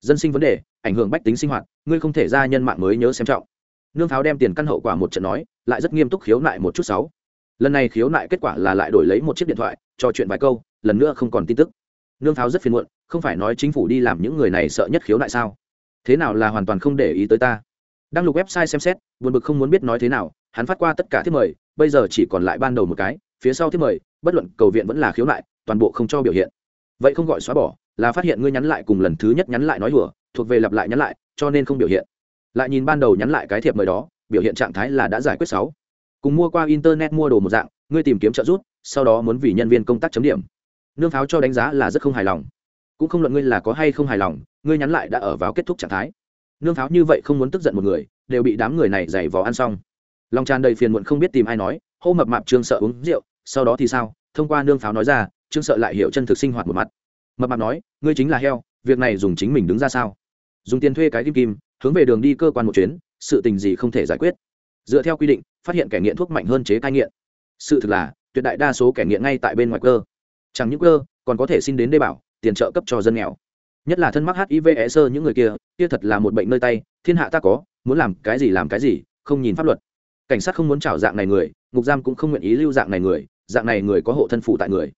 dân sinh vấn đề, ảnh hưởng bách tính sinh hoạt, ngươi không thể ra nhân mạng mới nhớ xem trọng. Nương pháo đem tiền căn hậu quả một trận nói, lại rất nghiêm túc khiếu nại một chút sáu lần này khiếu nại kết quả là lại đổi lấy một chiếc điện thoại, trò chuyện vài câu, lần nữa không còn tin tức. Nương pháo rất phiền muộn, không phải nói chính phủ đi làm những người này sợ nhất khiếu nại sao? Thế nào là hoàn toàn không để ý tới ta? Đang lục website xem xét, buồn bực không muốn biết nói thế nào, hắn phát qua tất cả thiết mời, bây giờ chỉ còn lại ban đầu một cái, phía sau thiết mời, bất luận cầu viện vẫn là khiếu nại, toàn bộ không cho biểu hiện. Vậy không gọi xóa bỏ là phát hiện ngươi nhắn lại cùng lần thứ nhất nhắn lại nói hùa thuộc về lặp lại nhắn lại, cho nên không biểu hiện. Lại nhìn ban đầu nhắn lại cái thiệp mời đó, biểu hiện trạng thái là đã giải quyết sáu. Cùng mua qua internet mua đồ một dạng, ngươi tìm kiếm trợ giúp, sau đó muốn vì nhân viên công tác chấm điểm. Nương pháo cho đánh giá là rất không hài lòng. Cũng không luận ngươi là có hay không hài lòng, ngươi nhắn lại đã ở vào kết thúc trạng thái. Nương pháo như vậy không muốn tức giận một người, đều bị đám người này giày vò ăn xong. Lòng tràn đầy phiền muộn không biết tìm ai nói, hô mập mạp trương sợ uống rượu, sau đó thì sao? Thông qua nương pháo nói ra, trương sợ lại hiểu chân thực sinh hoạt một mặt mập mạp nói, ngươi chính là heo, việc này dùng chính mình đứng ra sao? Dùng tiền thuê cái kim kim, hướng về đường đi cơ quan một chuyến, sự tình gì không thể giải quyết. Dựa theo quy định, phát hiện kẻ nghiện thuốc mạnh hơn chế cai nghiện. Sự thực là, tuyệt đại đa số kẻ nghiện ngay tại bên ngoài cơ. Chẳng những cơ, còn có thể xin đến đê bảo, tiền trợ cấp cho dân nghèo. Nhất là thân mắc hiv e sơ những người kia kia thật là một bệnh nơi tay, thiên hạ ta có, muốn làm cái gì làm cái gì, không nhìn pháp luật. Cảnh sát không muốn trảo dạng này người, ngục giam cũng không nguyện ý lưu dạng này người, dạng này người có hộ thân phụ tại người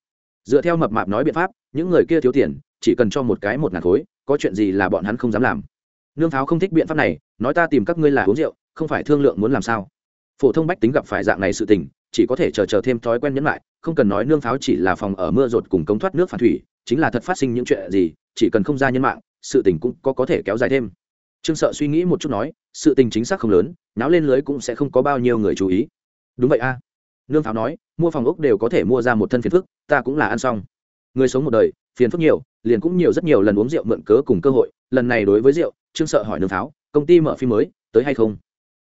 dựa theo mập mạp nói biện pháp, những người kia thiếu tiền, chỉ cần cho một cái một ngàn khối, có chuyện gì là bọn hắn không dám làm. Nương pháo không thích biện pháp này, nói ta tìm các ngươi là uống rượu, không phải thương lượng muốn làm sao. Phổ thông bách tính gặp phải dạng này sự tình, chỉ có thể chờ chờ thêm thói quen nhẫn lại không cần nói nương pháo chỉ là phòng ở mưa rột cùng cống thoát nước phản thủy, chính là thật phát sinh những chuyện gì, chỉ cần không ra nhân mạng, sự tình cũng có có thể kéo dài thêm. Trương sợ suy nghĩ một chút nói, sự tình chính xác không lớn náo lên lưới cũng sẽ không có bao nhiêu người chú ý. Đúng vậy a nương pháo nói, mua phòng ốc đều có thể mua ra một thân phiền phức, ta cũng là ăn xong. Người sống một đời, phiền phức nhiều, liền cũng nhiều rất nhiều lần uống rượu mượn cớ cùng cơ hội, lần này đối với rượu, trương sợ hỏi nương pháo, công ty mở phim mới, tới hay không?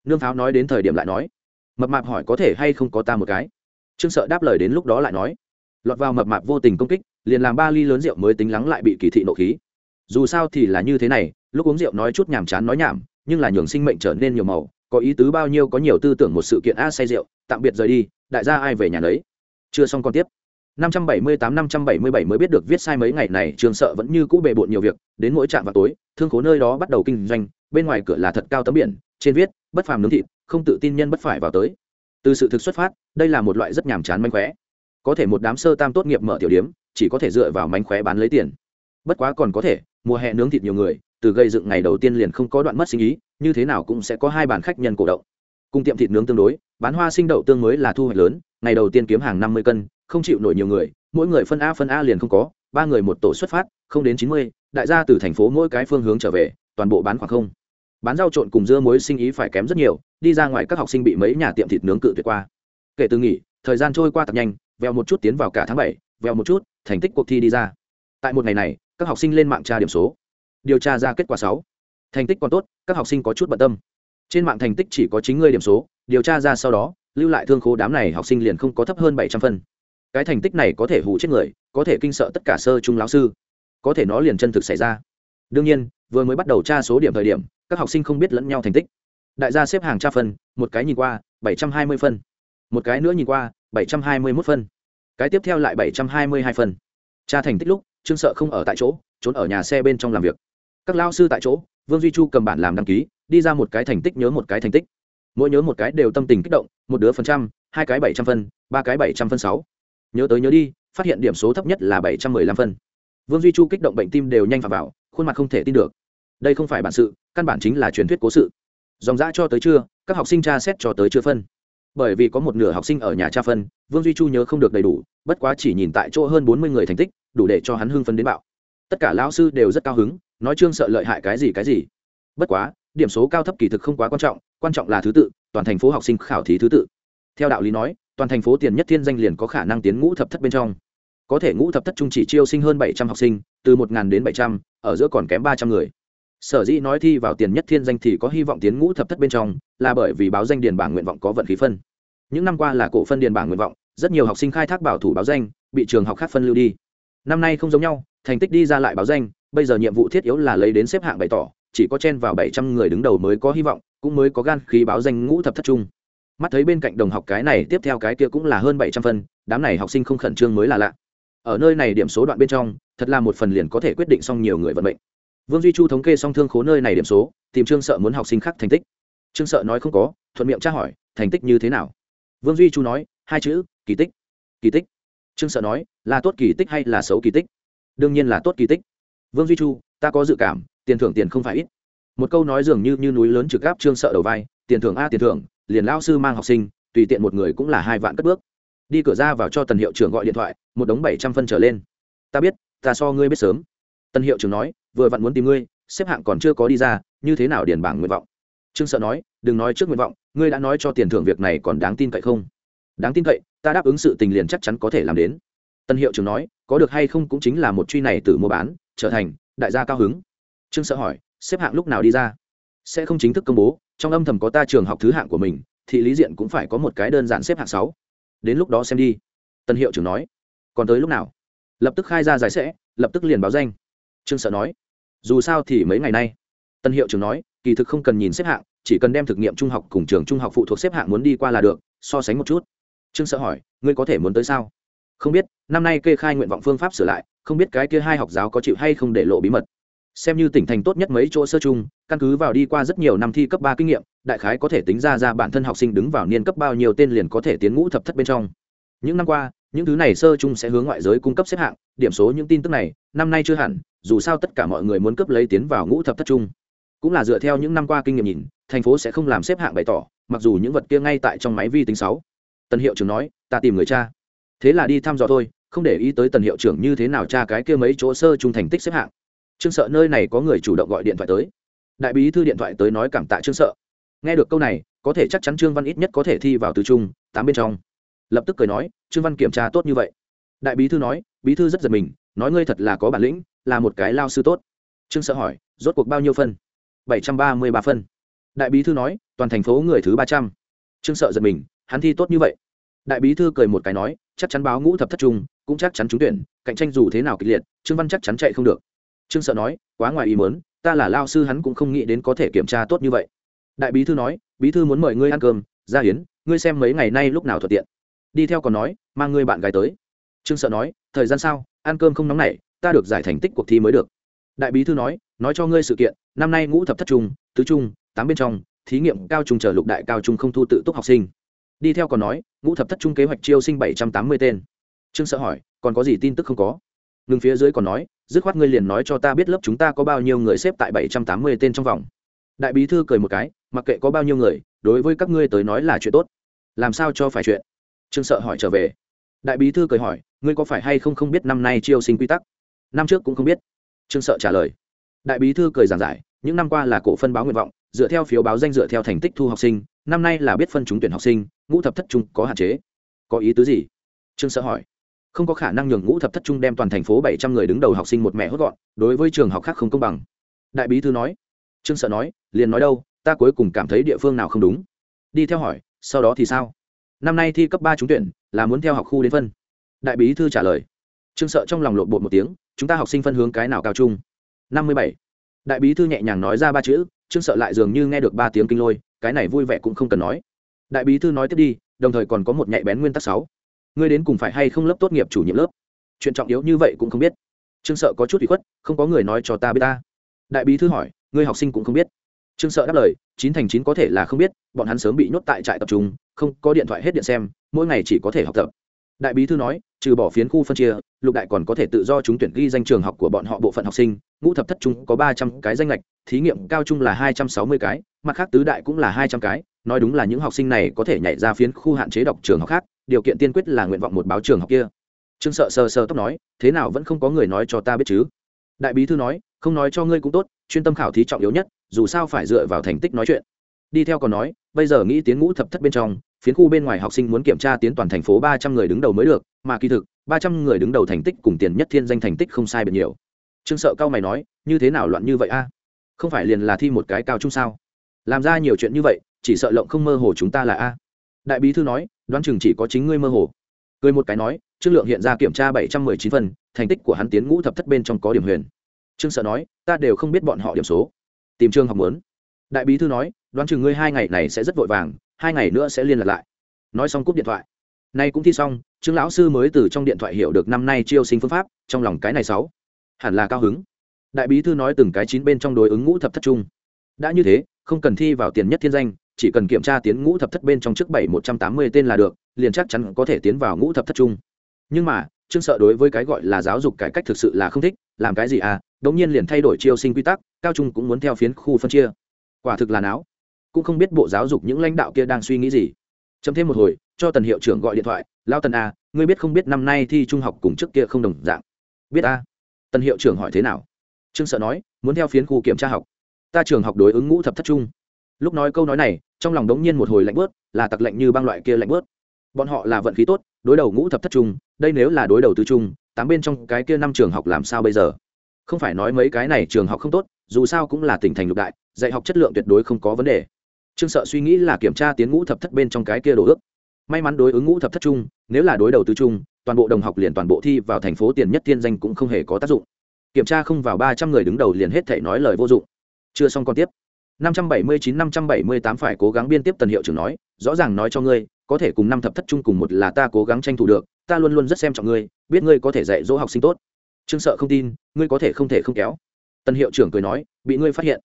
Nương pháo nói đến thời điểm lại nói, mập mạp hỏi có thể hay không có ta một cái. Trương sợ đáp lời đến lúc đó lại nói, lọt vào mập mạp vô tình công kích, liền làm ba ly lớn rượu mới tính lắng lại bị kỳ thị nộ khí. Dù sao thì là như thế này, lúc uống rượu nói chút nhàm chán nói nhảm, nhưng là nhường sinh mệnh trở nên nhiều màu, có ý tứ bao nhiêu có nhiều tư tưởng một sự kiện a say rượu, tạm biệt rời đi đại gia ai về nhà đấy chưa xong còn tiếp. 578 577 mới biết được viết sai mấy ngày này, trường sợ vẫn như cũ bề bộn nhiều việc, đến mỗi trạm vào tối, thương khố nơi đó bắt đầu kinh doanh, bên ngoài cửa là thật cao tấm biển, trên viết, bất phàm nướng thịt, không tự tin nhân bất phải vào tới. Từ sự thực xuất phát, đây là một loại rất nhàm chán mánh khóe. Có thể một đám sơ tam tốt nghiệp mở tiểu điếm, chỉ có thể dựa vào mánh khóe bán lấy tiền. Bất quá còn có thể, mùa hè nướng thịt nhiều người, từ gây dựng ngày đầu tiên liền không có đoạn mất sinh ý, như thế nào cũng sẽ có hai bàn khách nhân cổ động cùng tiệm thịt nướng tương đối, bán hoa sinh đậu tương mới là thu hoạch lớn, ngày đầu tiên kiếm hàng năm mươi cân, không chịu nổi nhiều người, mỗi người phân a phân a liền không có, ba người một tổ xuất phát, không đến chín mươi, đại gia từ thành phố mỗi cái phương hướng trở về, toàn bộ bán khoảng không. Bán rau trộn cùng dưa muối sinh ý phải kém rất nhiều, đi ra ngoài các học sinh bị mấy nhà tiệm thịt nướng cự tuyệt qua. Kể từ nghỉ, thời gian trôi qua tập nhanh, vèo một chút tiến vào cả tháng bảy, vèo một chút, thành tích cuộc thi đi ra. Tại một ngày này, các học sinh lên mạng tra điểm số. Điều tra ra kết quả sáu. Thành tích còn tốt, các học sinh có chút bận tâm trên mạng thành tích chỉ có chín ngươi điểm số, điều tra ra sau đó, lưu lại thương khố đám này học sinh liền không có thấp hơn bảy trăm phân. Cái thành tích này có thể hù chết người, có thể kinh sợ tất cả sơ trung lão sư. Có thể nó liền chân thực xảy ra. Đương nhiên, vừa mới bắt đầu tra số điểm thời điểm, các học sinh không biết lẫn nhau thành tích. Đại gia xếp hàng tra phân, một cái nhìn qua, bảy trăm hai mươi phân. Một cái nữa nhìn qua, bảy trăm hai mươi mốt phân. Cái tiếp theo lại bảy trăm hai mươi hai phân. Tra thành tích lúc, trương sợ không ở tại chỗ, trốn ở nhà xe bên trong làm việc. Các lao sư tại chỗ, vương duy chu cầm bản làm đăng ký đi ra một cái thành tích nhớ một cái thành tích. Mỗi nhớ một cái đều tâm tình kích động, một đứa phần trăm, hai cái bảy trăm phân, ba cái bảy trăm phân sáu. Nhớ tới nhớ đi, phát hiện điểm số thấp nhất là bảy trăm mười lăm phân. Vương duy chu kích động bệnh tim đều nhanh phà vào, khuôn mặt không thể tin được. Đây không phải bản sự, căn bản chính là truyền thuyết cố sự. Dòng dã cho tới trưa, các học sinh tra xét cho tới chưa phân. Bởi vì có một nửa học sinh ở nhà tra phân, vương duy chu nhớ không được đầy đủ, bất quá chỉ nhìn tại chỗ hơn bốn mươi người thành tích, đủ để cho hắn hưng phấn đến bạo. Tất cả lão sư đều rất cao hứng, nói trương sợ lợi hại cái gì cái gì. Bất quá điểm số cao thấp kỳ thực không quá quan trọng quan trọng là thứ tự, toàn thành phố học sinh khảo thí thứ tự. Theo đạo lý nói, toàn thành phố tiền nhất thiên danh liền có khả năng tiến ngũ thập thất bên trong. Có thể ngũ thập thất trung chỉ chiêu sinh hơn bảy trăm học sinh, từ một đến bảy trăm, ở giữa còn kém ba trăm người. Sở dĩ nói thi vào tiền nhất thiên danh thì có hy vọng tiến ngũ thập thất bên trong, là bởi vì báo danh điền bảng nguyện vọng có vận khí phân. Những năm qua là cổ phân điền bảng nguyện vọng, rất nhiều học sinh khai thác bảo thủ báo danh, bị trường học khác phân lưu đi. Năm nay không giống nhau, thành tích đi ra lại báo danh, bây giờ nhiệm vụ thiết yếu là lấy đến xếp hạng bày tỏ chỉ có chen vào bảy trăm người đứng đầu mới có hy vọng, cũng mới có gan khí báo danh ngũ thập thất trung. Mắt thấy bên cạnh đồng học cái này, tiếp theo cái kia cũng là hơn bảy trăm phân, đám này học sinh không khẩn trương mới là lạ. Ở nơi này điểm số đoạn bên trong, thật là một phần liền có thể quyết định xong nhiều người vận mệnh. Vương duy chu thống kê xong thương khố nơi này điểm số, tìm trương sợ muốn học sinh khác thành tích. Trương sợ nói không có, thuận miệng tra hỏi, thành tích như thế nào? Vương duy chu nói, hai chữ, kỳ tích. Kỳ tích. Trương sợ nói, là tốt kỳ tích hay là xấu kỳ tích? Đương nhiên là tốt kỳ tích. Vương duy chu, ta có dự cảm tiền thưởng tiền không phải ít. Một câu nói dường như, như núi lớn trực gáp trương sợ đầu vai tiền thưởng a tiền thưởng liền lao sư mang học sinh tùy tiện một người cũng là hai vạn cất bước. Đi cửa ra vào cho tần hiệu trưởng gọi điện thoại một đống bảy trăm phân trở lên. Ta biết ta so ngươi biết sớm. Tần hiệu trưởng nói vừa vặn muốn tìm ngươi xếp hạng còn chưa có đi ra như thế nào điền bảng nguyện vọng? Trương sợ nói đừng nói trước nguyện vọng ngươi đã nói cho tiền thưởng việc này còn đáng tin cậy không? Đáng tin cậy ta đáp ứng sự tình liền chắc chắn có thể làm đến. Tân hiệu trưởng nói có được hay không cũng chính là một truy này từ mua bán trở thành đại gia cao hứng trương sợ hỏi, xếp hạng lúc nào đi ra? Sẽ không chính thức công bố, trong âm thầm có ta trường học thứ hạng của mình, thì lý diện cũng phải có một cái đơn giản xếp hạng sáu. Đến lúc đó xem đi. Tân hiệu trưởng nói. Còn tới lúc nào? Lập tức khai ra giải sẽ, lập tức liền báo danh. Trương sợ nói. Dù sao thì mấy ngày nay. Tân hiệu trưởng nói, kỳ thực không cần nhìn xếp hạng, chỉ cần đem thực nghiệm trung học cùng trường trung học phụ thuộc xếp hạng muốn đi qua là được, so sánh một chút. Trương sợ hỏi, ngươi có thể muốn tới sao? Không biết, năm nay kê khai nguyện vọng phương pháp sửa lại, không biết cái kia hai học giáo có chịu hay không để lộ bí mật xem như tỉnh thành tốt nhất mấy chỗ sơ chung, căn cứ vào đi qua rất nhiều năm thi cấp ba kinh nghiệm, đại khái có thể tính ra ra bản thân học sinh đứng vào niên cấp bao nhiêu tên liền có thể tiến ngũ thập thất bên trong. Những năm qua, những thứ này sơ chung sẽ hướng ngoại giới cung cấp xếp hạng, điểm số những tin tức này, năm nay chưa hẳn, dù sao tất cả mọi người muốn cấp lấy tiến vào ngũ thập thất chung. Cũng là dựa theo những năm qua kinh nghiệm nhìn, thành phố sẽ không làm xếp hạng bày tỏ, mặc dù những vật kia ngay tại trong máy vi tính sáu. Tần hiệu trưởng nói, ta tìm người cha. Thế là đi thăm dò thôi, không để ý tới tần hiệu trưởng như thế nào cha cái kia mấy chỗ sơ chung thành tích xếp hạng trương sợ nơi này có người chủ động gọi điện thoại tới. Đại bí thư điện thoại tới nói cảm tạ trương sợ. Nghe được câu này, có thể chắc chắn trương văn ít nhất có thể thi vào từ trung, tám bên trong. Lập tức cười nói, trương văn kiểm tra tốt như vậy. Đại bí thư nói, bí thư rất giật mình, nói ngươi thật là có bản lĩnh, là một cái lao sư tốt. Trương sợ hỏi, rốt cuộc bao nhiêu phân? Bảy trăm ba mươi ba phân. Đại bí thư nói, toàn thành phố người thứ ba trăm. Trương sợ giật mình, hắn thi tốt như vậy. Đại bí thư cười một cái nói, chắc chắn báo ngũ thập thất trung, cũng chắc chắn trúng tuyển, cạnh tranh dù thế nào kịch liệt, trương văn chắc chắn chạy không được trương sợ nói, quá ngoài ý muốn, ta là lao sư hắn cũng không nghĩ đến có thể kiểm tra tốt như vậy. Đại bí thư nói, bí thư muốn mời ngươi ăn cơm, ra hiến ngươi xem mấy ngày nay lúc nào thuận tiện. Đi theo còn nói, mang ngươi bạn gái tới. Trương sợ nói, thời gian sao, ăn cơm không nóng nảy, ta được giải thành tích cuộc thi mới được. Đại bí thư nói nói cho ngươi sự kiện, năm nay ngũ thập thất trung, tứ trung, tám bên trong, thí nghiệm cao trung chờ lục đại cao trung không thu tự túc học sinh. Đi theo còn nói, ngũ thập thất trung kế hoạch chiêu sinh bảy trăm tám mươi tên. Trương sợ hỏi, còn có gì tin tức không có? Ngừng phía dưới còn nói dứt khoát ngươi liền nói cho ta biết lớp chúng ta có bao nhiêu người xếp tại bảy trăm tám mươi tên trong vòng. Đại bí thư cười một cái, mặc kệ có bao nhiêu người, đối với các ngươi tới nói là chuyện tốt. Làm sao cho phải chuyện? Trương sợ hỏi trở về. Đại bí thư cười hỏi, ngươi có phải hay không không biết năm nay chiêu sinh quy tắc? Năm trước cũng không biết. Trương sợ trả lời. Đại bí thư cười giảng giải, những năm qua là cổ phân báo nguyện vọng, dựa theo phiếu báo danh dựa theo thành tích thu học sinh, năm nay là biết phân trúng tuyển học sinh, ngũ thập thất trung có hạn chế. Có ý tứ gì? Trương sợ hỏi không có khả năng nhường ngũ thập thất trung đem toàn thành phố bảy trăm người đứng đầu học sinh một mẹ hốt gọn, đối với trường học khác không công bằng. Đại bí thư nói, trương sợ nói, liền nói đâu, ta cuối cùng cảm thấy địa phương nào không đúng. Đi theo hỏi, sau đó thì sao? Năm nay thi cấp ba trúng tuyển, là muốn theo học khu đến phân. Đại bí thư trả lời, trương sợ trong lòng lộn bột một tiếng, chúng ta học sinh phân hướng cái nào cao trung? Năm mươi bảy. Đại bí thư nhẹ nhàng nói ra ba chữ, trương sợ lại dường như nghe được ba tiếng kinh lôi, cái này vui vẻ cũng không cần nói. Đại bí thư nói tiếp đi, đồng thời còn có một nhạy bén nguyên tắc sáu ngươi đến cùng phải hay không lớp tốt nghiệp chủ nhiệm lớp? Chuyện trọng yếu như vậy cũng không biết. Trương sợ có chút bị khuất, không có người nói cho ta biết ta. Đại bí thư hỏi, ngươi học sinh cũng không biết. Trương sợ đáp lời, chín thành chín có thể là không biết, bọn hắn sớm bị nhốt tại trại tập trung, không có điện thoại hết điện xem, mỗi ngày chỉ có thể học tập. Đại bí thư nói, trừ bỏ phiến khu phân chia, lục đại còn có thể tự do trúng tuyển ghi danh trường học của bọn họ bộ phận học sinh, ngũ thập thất trung có ba trăm cái danh lệch thí nghiệm cao trung là hai trăm sáu mươi cái, mặt khác tứ đại cũng là hai trăm cái, nói đúng là những học sinh này có thể nhảy ra phiến khu hạn chế đọc trường học khác điều kiện tiên quyết là nguyện vọng một báo trường học kia. Trương sợ sờ sờ tóc nói, thế nào vẫn không có người nói cho ta biết chứ? Đại bí thư nói, không nói cho ngươi cũng tốt, chuyên tâm khảo thí trọng yếu nhất, dù sao phải dựa vào thành tích nói chuyện. Đi theo còn nói, bây giờ nghĩ tiến ngũ thập thất bên trong, phiến khu bên ngoài học sinh muốn kiểm tra tiến toàn thành phố ba trăm người đứng đầu mới được, mà kỳ thực, ba trăm người đứng đầu thành tích cùng tiền nhất thiên danh thành tích không sai biệt nhiều. Trương sợ cao mày nói, như thế nào loạn như vậy a? Không phải liền là thi một cái cao chung sao? Làm ra nhiều chuyện như vậy, chỉ sợ lộng không mơ hồ chúng ta là a. Đại bí thư nói đoán chừng chỉ có chính ngươi mơ hồ. Cười một cái nói, trương lượng hiện ra kiểm tra bảy trăm mười chín phần, thành tích của hắn tiến ngũ thập thất bên trong có điểm huyền. Trương sợ nói, ta đều không biết bọn họ điểm số. Tìm trương học muốn. Đại bí thư nói, đoán chừng ngươi hai ngày này sẽ rất vội vàng, hai ngày nữa sẽ liên lạc lại. Nói xong cúp điện thoại. Nay cũng thi xong, trương lão sư mới từ trong điện thoại hiểu được năm nay chiêu sinh phương pháp, trong lòng cái này sáu hẳn là cao hứng. Đại bí thư nói từng cái chín bên trong đối ứng ngũ thập thất trung đã như thế, không cần thi vào tiền nhất thiên danh chỉ cần kiểm tra tiến ngũ thập thất bên trong trước bảy một trăm tám mươi tên là được, liền chắc chắn có thể tiến vào ngũ thập thất trung nhưng mà, trương sợ đối với cái gọi là giáo dục cải cách thực sự là không thích, làm cái gì à đống nhiên liền thay đổi chiêu sinh quy tắc, cao trung cũng muốn theo phiến khu phân chia. Quả thực là não cũng không biết bộ giáo dục những lãnh đạo kia đang suy nghĩ gì. Chấm thêm một hồi, cho tần hiệu trưởng gọi điện thoại lao tần a ngươi biết không biết năm nay thi trung học cùng trước kia không đồng dạng? Biết a tần hiệu trưởng hỏi thế nào? Trương sợ nói, muốn theo phiến khu kiểm tra học. Ta trường học đối ứng ngũ thập thất trung lúc nói câu nói này, trong lòng đống nhiên một hồi lạnh bớt là tặc lạnh như băng loại kia lạnh bớt bọn họ là vận khí tốt, đối đầu ngũ thập thất trung, đây nếu là đối đầu tứ trung, tám bên trong cái kia năm trường học làm sao bây giờ? Không phải nói mấy cái này trường học không tốt, dù sao cũng là tỉnh thành lục đại, dạy học chất lượng tuyệt đối không có vấn đề. Trương sợ suy nghĩ là kiểm tra tiến ngũ thập thất bên trong cái kia đồ ước. May mắn đối ứng ngũ thập thất trung, nếu là đối đầu tứ trung, toàn bộ đồng học liền toàn bộ thi vào thành phố tiền nhất tiên danh cũng không hề có tác dụng. Kiểm tra không vào ba trăm người đứng đầu liền hết thể nói lời vô dụng. Chưa xong còn tiếp năm trăm bảy mươi chín, năm trăm bảy mươi tám phải cố gắng biên tiếp tần hiệu trưởng nói, rõ ràng nói cho ngươi, có thể cùng năm thập thất trung cùng một là ta cố gắng tranh thủ được, ta luôn luôn rất xem trọng ngươi, biết ngươi có thể dạy dỗ học sinh tốt. Trương sợ không tin, ngươi có thể không thể không kéo. Tần hiệu trưởng cười nói, bị ngươi phát hiện.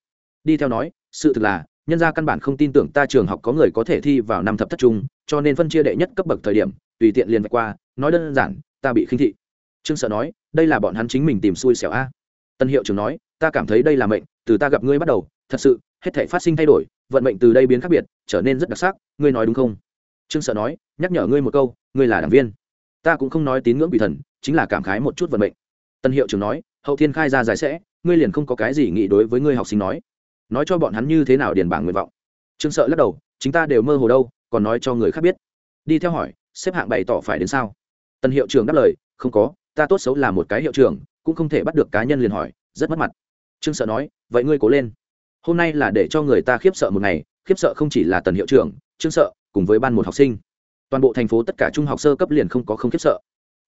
Đi theo nói, sự thực là, nhân gia căn bản không tin tưởng ta trường học có người có thể thi vào năm thập thất trung cho nên phân chia đệ nhất cấp bậc thời điểm, tùy tiện liền vạch qua, nói đơn giản, ta bị khinh thị. Trương sợ nói, đây là bọn hắn chính mình tìm xui xẻo a. Tần hiệu trưởng nói, ta cảm thấy đây là mệnh, từ ta gặp ngươi bắt đầu, thật sự hết thể phát sinh thay đổi, vận mệnh từ đây biến khác biệt, trở nên rất đặc sắc, ngươi nói đúng không? Trương sợ nói, nhắc nhở ngươi một câu, ngươi là đảng viên. Ta cũng không nói tín ngưỡng quỷ thần, chính là cảm khái một chút vận mệnh. Tân hiệu trưởng nói, hậu thiên khai ra giải sẽ, ngươi liền không có cái gì nghĩ đối với ngươi học sinh nói. Nói cho bọn hắn như thế nào điền bảng nguyện vọng. Trương sợ lắc đầu chúng ta đều mơ hồ đâu, còn nói cho người khác biết. Đi theo hỏi, xếp hạng bày tỏ phải đến sao? Tân hiệu trưởng đáp lời, không có, ta tốt xấu là một cái hiệu trưởng, cũng không thể bắt được cá nhân liền hỏi, rất mất mặt. Trương sợ nói, vậy ngươi cố lên hôm nay là để cho người ta khiếp sợ một ngày, khiếp sợ không chỉ là tần hiệu trưởng, trương sợ, cùng với ban một học sinh. Toàn bộ thành phố tất cả trung học sơ cấp liền không có không khiếp sợ.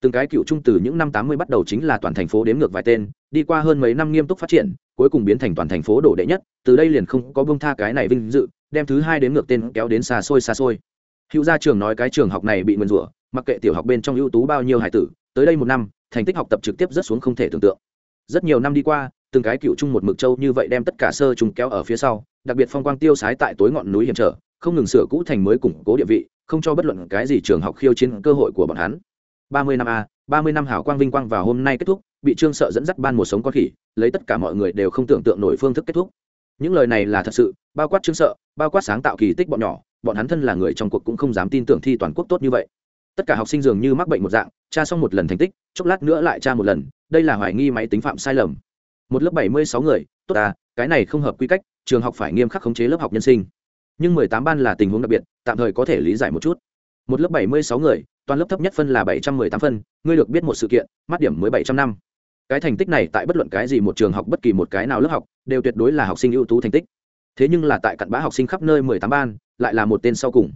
Từng cái cựu trung từ những năm tám mươi bắt đầu chính là toàn thành phố đếm ngược vài tên, đi qua hơn mấy năm nghiêm túc phát triển, cuối cùng biến thành toàn thành phố đổ đệ nhất, từ đây liền không có bông tha cái này vinh dự, đem thứ hai đếm ngược tên kéo đến xa xôi xa xôi. Hữu gia trường nói cái trường học này bị nguyền rủa, mặc kệ tiểu học bên trong ưu tú bao nhiêu hải tử, tới đây một năm, thành tích học tập trực tiếp rất xuống không thể tưởng tượng. Rất nhiều năm đi qua từng cái cựu trung một mực châu như vậy đem tất cả sơ trùng kéo ở phía sau, đặc biệt phong quang tiêu sái tại tối ngọn núi hiểm trở, không ngừng sửa cũ thành mới củng cố địa vị, không cho bất luận cái gì trường học khiêu chiến cơ hội của bọn hắn. Ba mươi năm a, ba mươi năm hảo quang vinh quang vào hôm nay kết thúc, bị trương sợ dẫn dắt ban một sống con khỉ, lấy tất cả mọi người đều không tưởng tượng nổi phương thức kết thúc. Những lời này là thật sự, bao quát trương sợ, bao quát sáng tạo kỳ tích bọn nhỏ, bọn hắn thân là người trong cuộc cũng không dám tin tưởng thi toàn quốc tốt như vậy. Tất cả học sinh dường như mắc bệnh một dạng, tra xong một lần thành tích, chốc lát nữa lại tra một lần, đây là hoài nghi máy tính phạm sai lầm một lớp bảy mươi sáu người, tốt à cái này không hợp quy cách, trường học phải nghiêm khắc khống chế lớp học nhân sinh. Nhưng mười tám ban là tình huống đặc biệt, tạm thời có thể lý giải một chút. Một lớp bảy mươi sáu người, toàn lớp thấp nhất phân là bảy trăm mười tám phân, ngươi được biết một sự kiện, mắt điểm mới bảy trăm năm. Cái thành tích này tại bất luận cái gì một trường học bất kỳ một cái nào lớp học, đều tuyệt đối là học sinh ưu tú thành tích. Thế nhưng là tại cặn bã học sinh khắp nơi mười tám ban, lại là một tên sau cùng.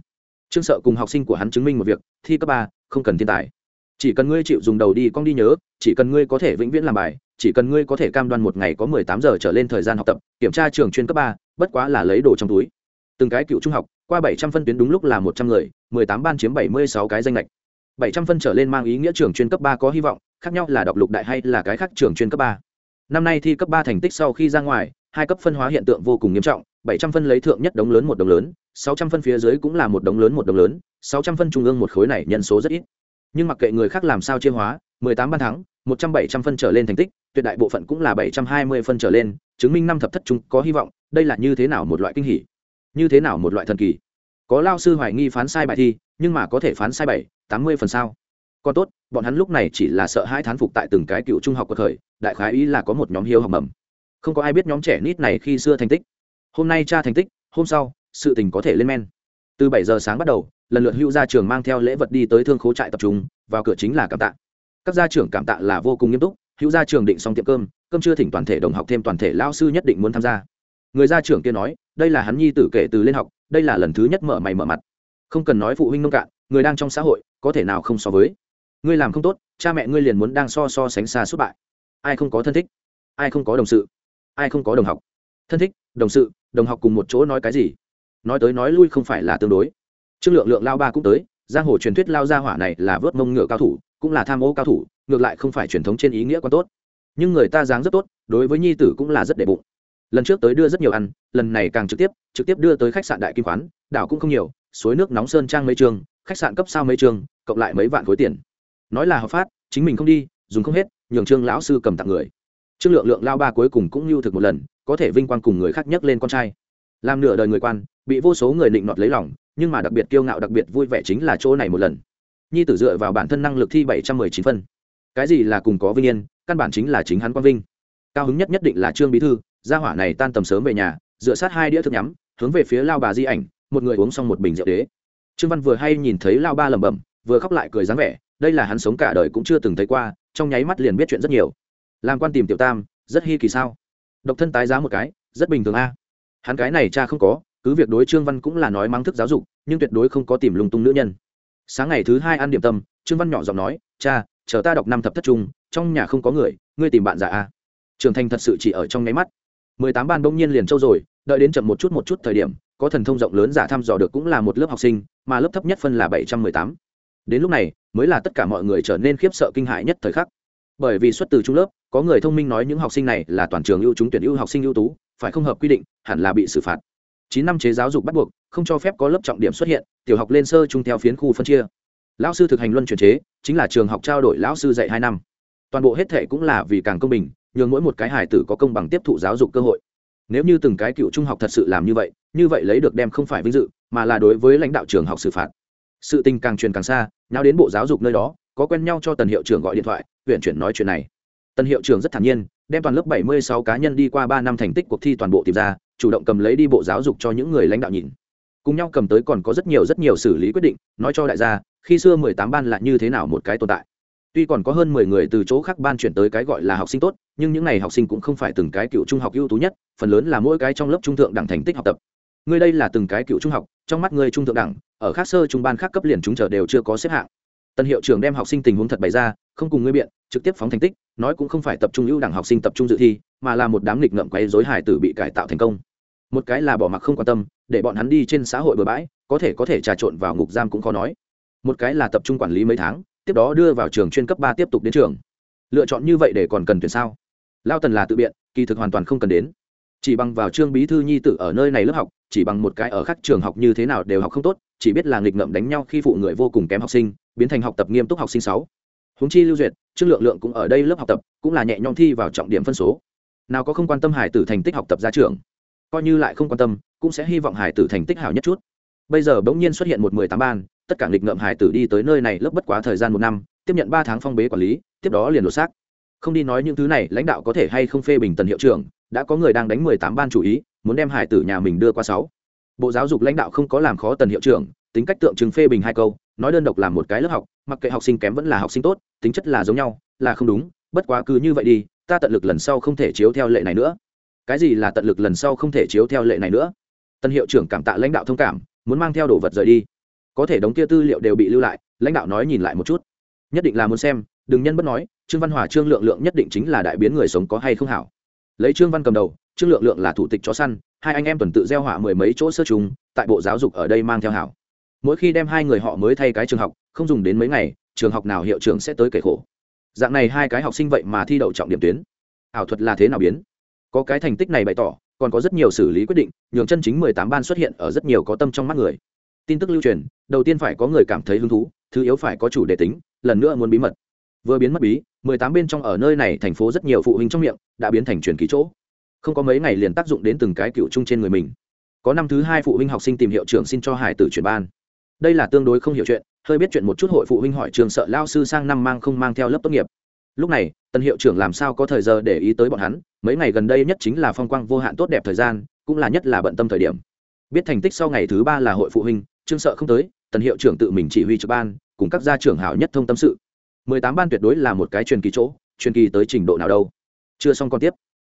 Trương sợ cùng học sinh của hắn chứng minh một việc, thi cấp ba, không cần thiên tài chỉ cần ngươi chịu dùng đầu đi con đi nhớ, chỉ cần ngươi có thể vĩnh viễn làm bài, chỉ cần ngươi có thể cam đoan một ngày có mười tám giờ trở lên thời gian học tập, kiểm tra trường chuyên cấp ba, bất quá là lấy đồ trong túi. Từng cái cựu trung học, qua bảy trăm phân tuyến đúng lúc là một trăm người, mười tám ban chiếm bảy mươi sáu cái danh lệch bảy trăm phân trở lên mang ý nghĩa trường chuyên cấp ba có hy vọng, khác nhau là đọc lục đại hay là cái khác trường chuyên cấp ba. Năm nay thi cấp ba thành tích sau khi ra ngoài, hai cấp phân hóa hiện tượng vô cùng nghiêm trọng, bảy trăm phân lấy thượng nhất đống lớn một đống lớn, sáu trăm phân phía dưới cũng là một đống lớn một đống lớn, sáu trăm phân trung ương một khối này nhân số rất ít nhưng mặc kệ người khác làm sao chia hóa, mười tám ban thắng, một trăm bảy trăm phân trở lên thành tích, tuyệt đại bộ phận cũng là bảy trăm hai mươi phân trở lên, chứng minh năm thập thất chúng có hy vọng, đây là như thế nào một loại kinh hỉ? Như thế nào một loại thần kỳ? Có lao sư hoài nghi phán sai bài thi, nhưng mà có thể phán sai bảy, tám mươi phần sao? Còn tốt, bọn hắn lúc này chỉ là sợ hai thán phục tại từng cái cựu trung học của thời, đại khái ý là có một nhóm hiếu học mầm. Không có ai biết nhóm trẻ nít này khi xưa thành tích. Hôm nay tra thành tích, hôm sau, sự tình có thể lên men từ bảy giờ sáng bắt đầu, lần lượt hữu gia trưởng mang theo lễ vật đi tới thương khố trại tập trung, vào cửa chính là cảm tạ. Các gia trưởng cảm tạ là vô cùng nghiêm túc, hữu gia trưởng định xong tiệm cơm cơm chưa thỉnh toàn thể đồng học thêm toàn thể lao sư nhất định muốn tham gia. Người gia trưởng kia nói, đây là hắn nhi tử kể từ lên học, đây là lần thứ nhất mở mày mở mặt. Không cần nói phụ huynh nông cạn, người đang trong xã hội, có thể nào không so với. Ngươi làm không tốt, cha mẹ ngươi liền muốn đang so so sánh xa suốt bại. Ai không có thân thích, ai không có đồng sự, ai không có đồng học. Thân thích, đồng sự, đồng học cùng một chỗ nói cái gì? Nói tới nói lui không phải là tương đối. Trương lượng lượng lao ba cũng tới, giang hồ truyền thuyết lao gia hỏa này là vớt mông ngựa cao thủ, cũng là tham ô cao thủ, ngược lại không phải truyền thống trên ý nghĩa quá tốt. Nhưng người ta dáng rất tốt, đối với nhi tử cũng là rất đệ bụng. Lần trước tới đưa rất nhiều ăn, lần này càng trực tiếp trực tiếp đưa tới khách sạn đại kim khoán, đảo cũng không nhiều, suối nước nóng sơn trang mấy trường, khách sạn cấp sao mấy trường, cộng lại mấy vạn khối tiền. Nói là hợp phát chính mình không đi, dùng không hết, nhường trương lão sư cầm tặng người. Trương lượng lượng lao ba cuối cùng cũng lưu thực một lần, có thể vinh quang cùng người khác nhắc lên con trai. Làm nửa đời người quan bị vô số người định nọt lấy lòng, nhưng mà đặc biệt kiêu ngạo đặc biệt vui vẻ chính là chỗ này một lần. Nhi tử dựa vào bản thân năng lực thi bảy trăm mười chín phân. Cái gì là cùng có vinh yên, căn bản chính là chính hắn quang vinh. Cao hứng nhất nhất định là trương bí thư, gia hỏa này tan tầm sớm về nhà, dựa sát hai đĩa thức nhắm, hướng về phía lao bà di ảnh, một người uống xong một bình rượu đế. Trương văn vừa hay nhìn thấy lao ba lẩm bẩm, vừa khóc lại cười dáng vẻ, đây là hắn sống cả đời cũng chưa từng thấy qua, trong nháy mắt liền biết chuyện rất nhiều. Làm quan tìm tiểu tam, rất hi kỳ sao? Độc thân tái giá một cái, rất bình thường a. Hắn cái này cha không có cứ việc đối trương văn cũng là nói mang thức giáo dục, nhưng tuyệt đối không có tìm lung tung nữ nhân. Sáng ngày thứ hai ăn điểm tâm, trương văn nhỏ giọng nói, cha, chờ ta đọc năm thập thất trung, trong nhà không có người, ngươi tìm bạn già a. Trưởng thành thật sự chỉ ở trong nháy mắt. Mười tám ban bỗng nhiên liền trâu rồi, đợi đến chậm một chút một chút thời điểm, có thần thông rộng lớn giả thăm dò được cũng là một lớp học sinh, mà lớp thấp nhất phân là bảy trăm mười tám. Đến lúc này, mới là tất cả mọi người trở nên khiếp sợ kinh hại nhất thời khắc. Bởi vì xuất từ trung lớp, có người thông minh nói những học sinh này là toàn trường ưu chúng tuyển ưu học sinh ưu tú, phải không hợp quy định, hẳn là bị xử phạt chín năm chế giáo dục bắt buộc, không cho phép có lớp trọng điểm xuất hiện, tiểu học lên sơ trung theo phiến khu phân chia. Lão sư thực hành luân chuyển chế, chính là trường học trao đổi lão sư dạy hai năm. Toàn bộ hết thệ cũng là vì càng công bình, nhường mỗi một cái hài tử có công bằng tiếp thụ giáo dục cơ hội. Nếu như từng cái cựu trung học thật sự làm như vậy như vậy lấy được đem không phải vinh dự, mà là đối với lãnh đạo trường học xử phạt. Sự tình càng truyền càng xa nhau đến bộ giáo dục nơi đó, có quen nhau cho tần hiệu trưởng gọi điện thoại, huyện chuyển nói chuyện này. Tần hiệu trưởng rất thản nhiên, đem toàn lớp bảy mươi sáu cá nhân đi qua ba năm thành tích cuộc thi toàn bộ tìm ra chủ động cầm lấy đi bộ giáo dục cho những người lãnh đạo nhìn. Cùng nhau cầm tới còn có rất nhiều rất nhiều xử lý quyết định, nói cho đại gia, khi xưa mười tám ban là như thế nào một cái tồn tại. Tuy còn có hơn mười người từ chỗ khác ban chuyển tới cái gọi là học sinh tốt, nhưng những n à y học sinh cũng không phải từng cái cựu trung học ưu tú nhất, phần lớn là mỗi cái trong lớp trung thượng đẳng thành tích học tập. Ngươi đây là từng cái cựu trung học, trong mắt ngươi trung thượng đẳng, ở khác sơ trung ban khác cấp liền chúng chờ đều chưa có xếp hạng. Tân hiệu trưởng đem học sinh tình huống thật bày ra, không cùng ngươi biện, trực tiếp phóng thành tích, nói cũng không phải tập trung ưu đẳng học sinh tập trung dự thi, mà là một đám nghịch ngợm quấy dối hải tử bị cải tạo thành công một cái là bỏ mặc không quan tâm, để bọn hắn đi trên xã hội bừa bãi, có thể có thể trà trộn vào ngục giam cũng khó nói. Một cái là tập trung quản lý mấy tháng, tiếp đó đưa vào trường chuyên cấp ba tiếp tục đến trường. Lựa chọn như vậy để còn cần tuyển sao? Lao tần là tự biện, kỳ thực hoàn toàn không cần đến. Chỉ bằng vào trương bí thư nhi tử ở nơi này lớp học, chỉ bằng một cái ở khác trường học như thế nào đều học không tốt, chỉ biết là nghịch ngợm đánh nhau khi phụ người vô cùng kém học sinh, biến thành học tập nghiêm túc học sinh sáu. Huống chi lưu duyệt, trương lượng lượng cũng ở đây lớp học tập, cũng là nhẹ nhõm thi vào trọng điểm phân số. Nào có không quan tâm hải tử thành tích học tập ra trường? Coi như lại không quan tâm, cũng sẽ hy vọng hải tử thành tích hảo nhất chút. Bây giờ bỗng nhiên xuất hiện một mười tám ban, tất cả nghịch ngợm hải tử đi tới nơi này lớp bất quá thời gian một năm, tiếp nhận ba tháng phong bế quản lý, tiếp đó liền lột xác. Không đi nói những thứ này, lãnh đạo có thể hay không phê bình tần hiệu trưởng, đã có người đang đánh mười tám ban chủ ý, muốn đem hải tử nhà mình đưa qua sáu. Bộ giáo dục lãnh đạo không có làm khó tần hiệu trưởng, tính cách tượng trưng phê bình hai câu, nói đơn độc làm một cái lớp học, mặc kệ học sinh kém vẫn là học sinh tốt, tính chất là giống nhau, là không đúng, bất quá cứ như vậy đi, ta tận lực lần sau không thể chiếu theo lệ này nữa cái gì là tận lực lần sau không thể chiếu theo lệ này nữa? Tân hiệu trưởng cảm tạ lãnh đạo thông cảm, muốn mang theo đồ vật rời đi. Có thể đống kia tư liệu đều bị lưu lại, lãnh đạo nói nhìn lại một chút. Nhất định là muốn xem, đừng nhân bất nói, trương văn hòa, trương lượng lượng nhất định chính là đại biến người sống có hay không hảo. Lấy trương văn cầm đầu, trương lượng lượng là thủ tịch chó săn, hai anh em tuần tự gieo hỏa mười mấy chỗ sơ trùng, tại bộ giáo dục ở đây mang theo hảo. Mỗi khi đem hai người họ mới thay cái trường học, không dùng đến mấy ngày, trường học nào hiệu trưởng sẽ tới kể khổ. Dạng này hai cái học sinh vậy mà thi đậu trọng điểm tuyến. Ảo thuật là thế nào biến? Có cái thành tích này bày tỏ, còn có rất nhiều xử lý quyết định, nhường chân chính mười tám ban xuất hiện ở rất nhiều có tâm trong mắt người. Tin tức lưu truyền, đầu tiên phải có người cảm thấy hứng thú, thứ yếu phải có chủ đề tính, lần nữa muốn bí mật. Vừa biến mất bí, mười tám bên trong ở nơi này thành phố rất nhiều phụ huynh trong miệng đã biến thành truyền ký chỗ. Không có mấy ngày liền tác dụng đến từng cái cựu chung trên người mình. Có năm thứ hai phụ huynh học sinh tìm hiệu trưởng xin cho hải tử chuyển ban. Đây là tương đối không hiểu chuyện, hơi biết chuyện một chút hội phụ huynh hỏi trường sợ lao sư sang năm mang không mang theo lớp tốt nghiệp. Lúc này tân hiệu trưởng làm sao có thời giờ để ý tới bọn hắn mấy ngày gần đây nhất chính là phong quang vô hạn tốt đẹp thời gian, cũng là nhất là bận tâm thời điểm. Biết thành tích sau ngày thứ ba là hội phụ huynh, trương sợ không tới, tần hiệu trưởng tự mình chỉ huy trực ban, cùng các gia trưởng hảo nhất thông tâm sự. Mười tám ban tuyệt đối là một cái truyền kỳ chỗ, truyền kỳ tới trình độ nào đâu. Chưa xong còn tiếp.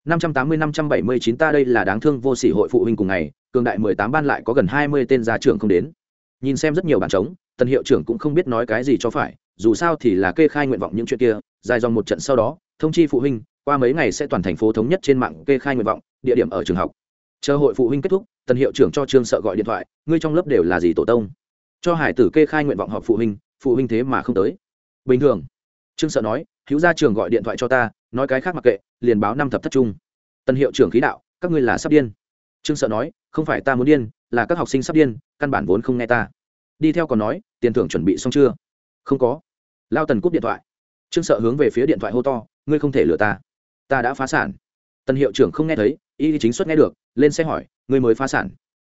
năm trăm tám mươi, năm trăm bảy mươi chín ta đây là đáng thương vô sỉ hội phụ huynh cùng ngày, cường đại mười tám ban lại có gần hai mươi tên gia trưởng không đến. Nhìn xem rất nhiều bản trống, tần hiệu trưởng cũng không biết nói cái gì cho phải, dù sao thì là kê khai nguyện vọng những chuyện kia, dài dòng một trận sau đó thông chi phụ huynh, qua mấy ngày sẽ toàn thành phố thống nhất trên mạng kê khai nguyện vọng, địa điểm ở trường học. Chờ hội phụ huynh kết thúc, tần hiệu trưởng cho trương sợ gọi điện thoại, ngươi trong lớp đều là gì tổ tông? Cho hải tử kê khai nguyện vọng họp phụ huynh phụ huynh thế mà không tới. Bình thường. Trương sợ nói, hữu gia trường gọi điện thoại cho ta, nói cái khác mặc kệ, liền báo năm thập thất trung. Tần hiệu trưởng khí đạo, các ngươi là sắp điên. Trương sợ nói, không phải ta muốn điên, là các học sinh sắp điên, căn bản vốn không nghe ta. Đi theo còn nói, tiền thưởng chuẩn bị xong chưa? Không có. Lao tần cúp điện thoại. Trương sợ hướng về phía điện thoại hô to ngươi không thể lừa ta. Ta đã phá sản. Tần hiệu trưởng không nghe thấy, y chính xuất nghe được, lên xe hỏi, ngươi mới phá sản.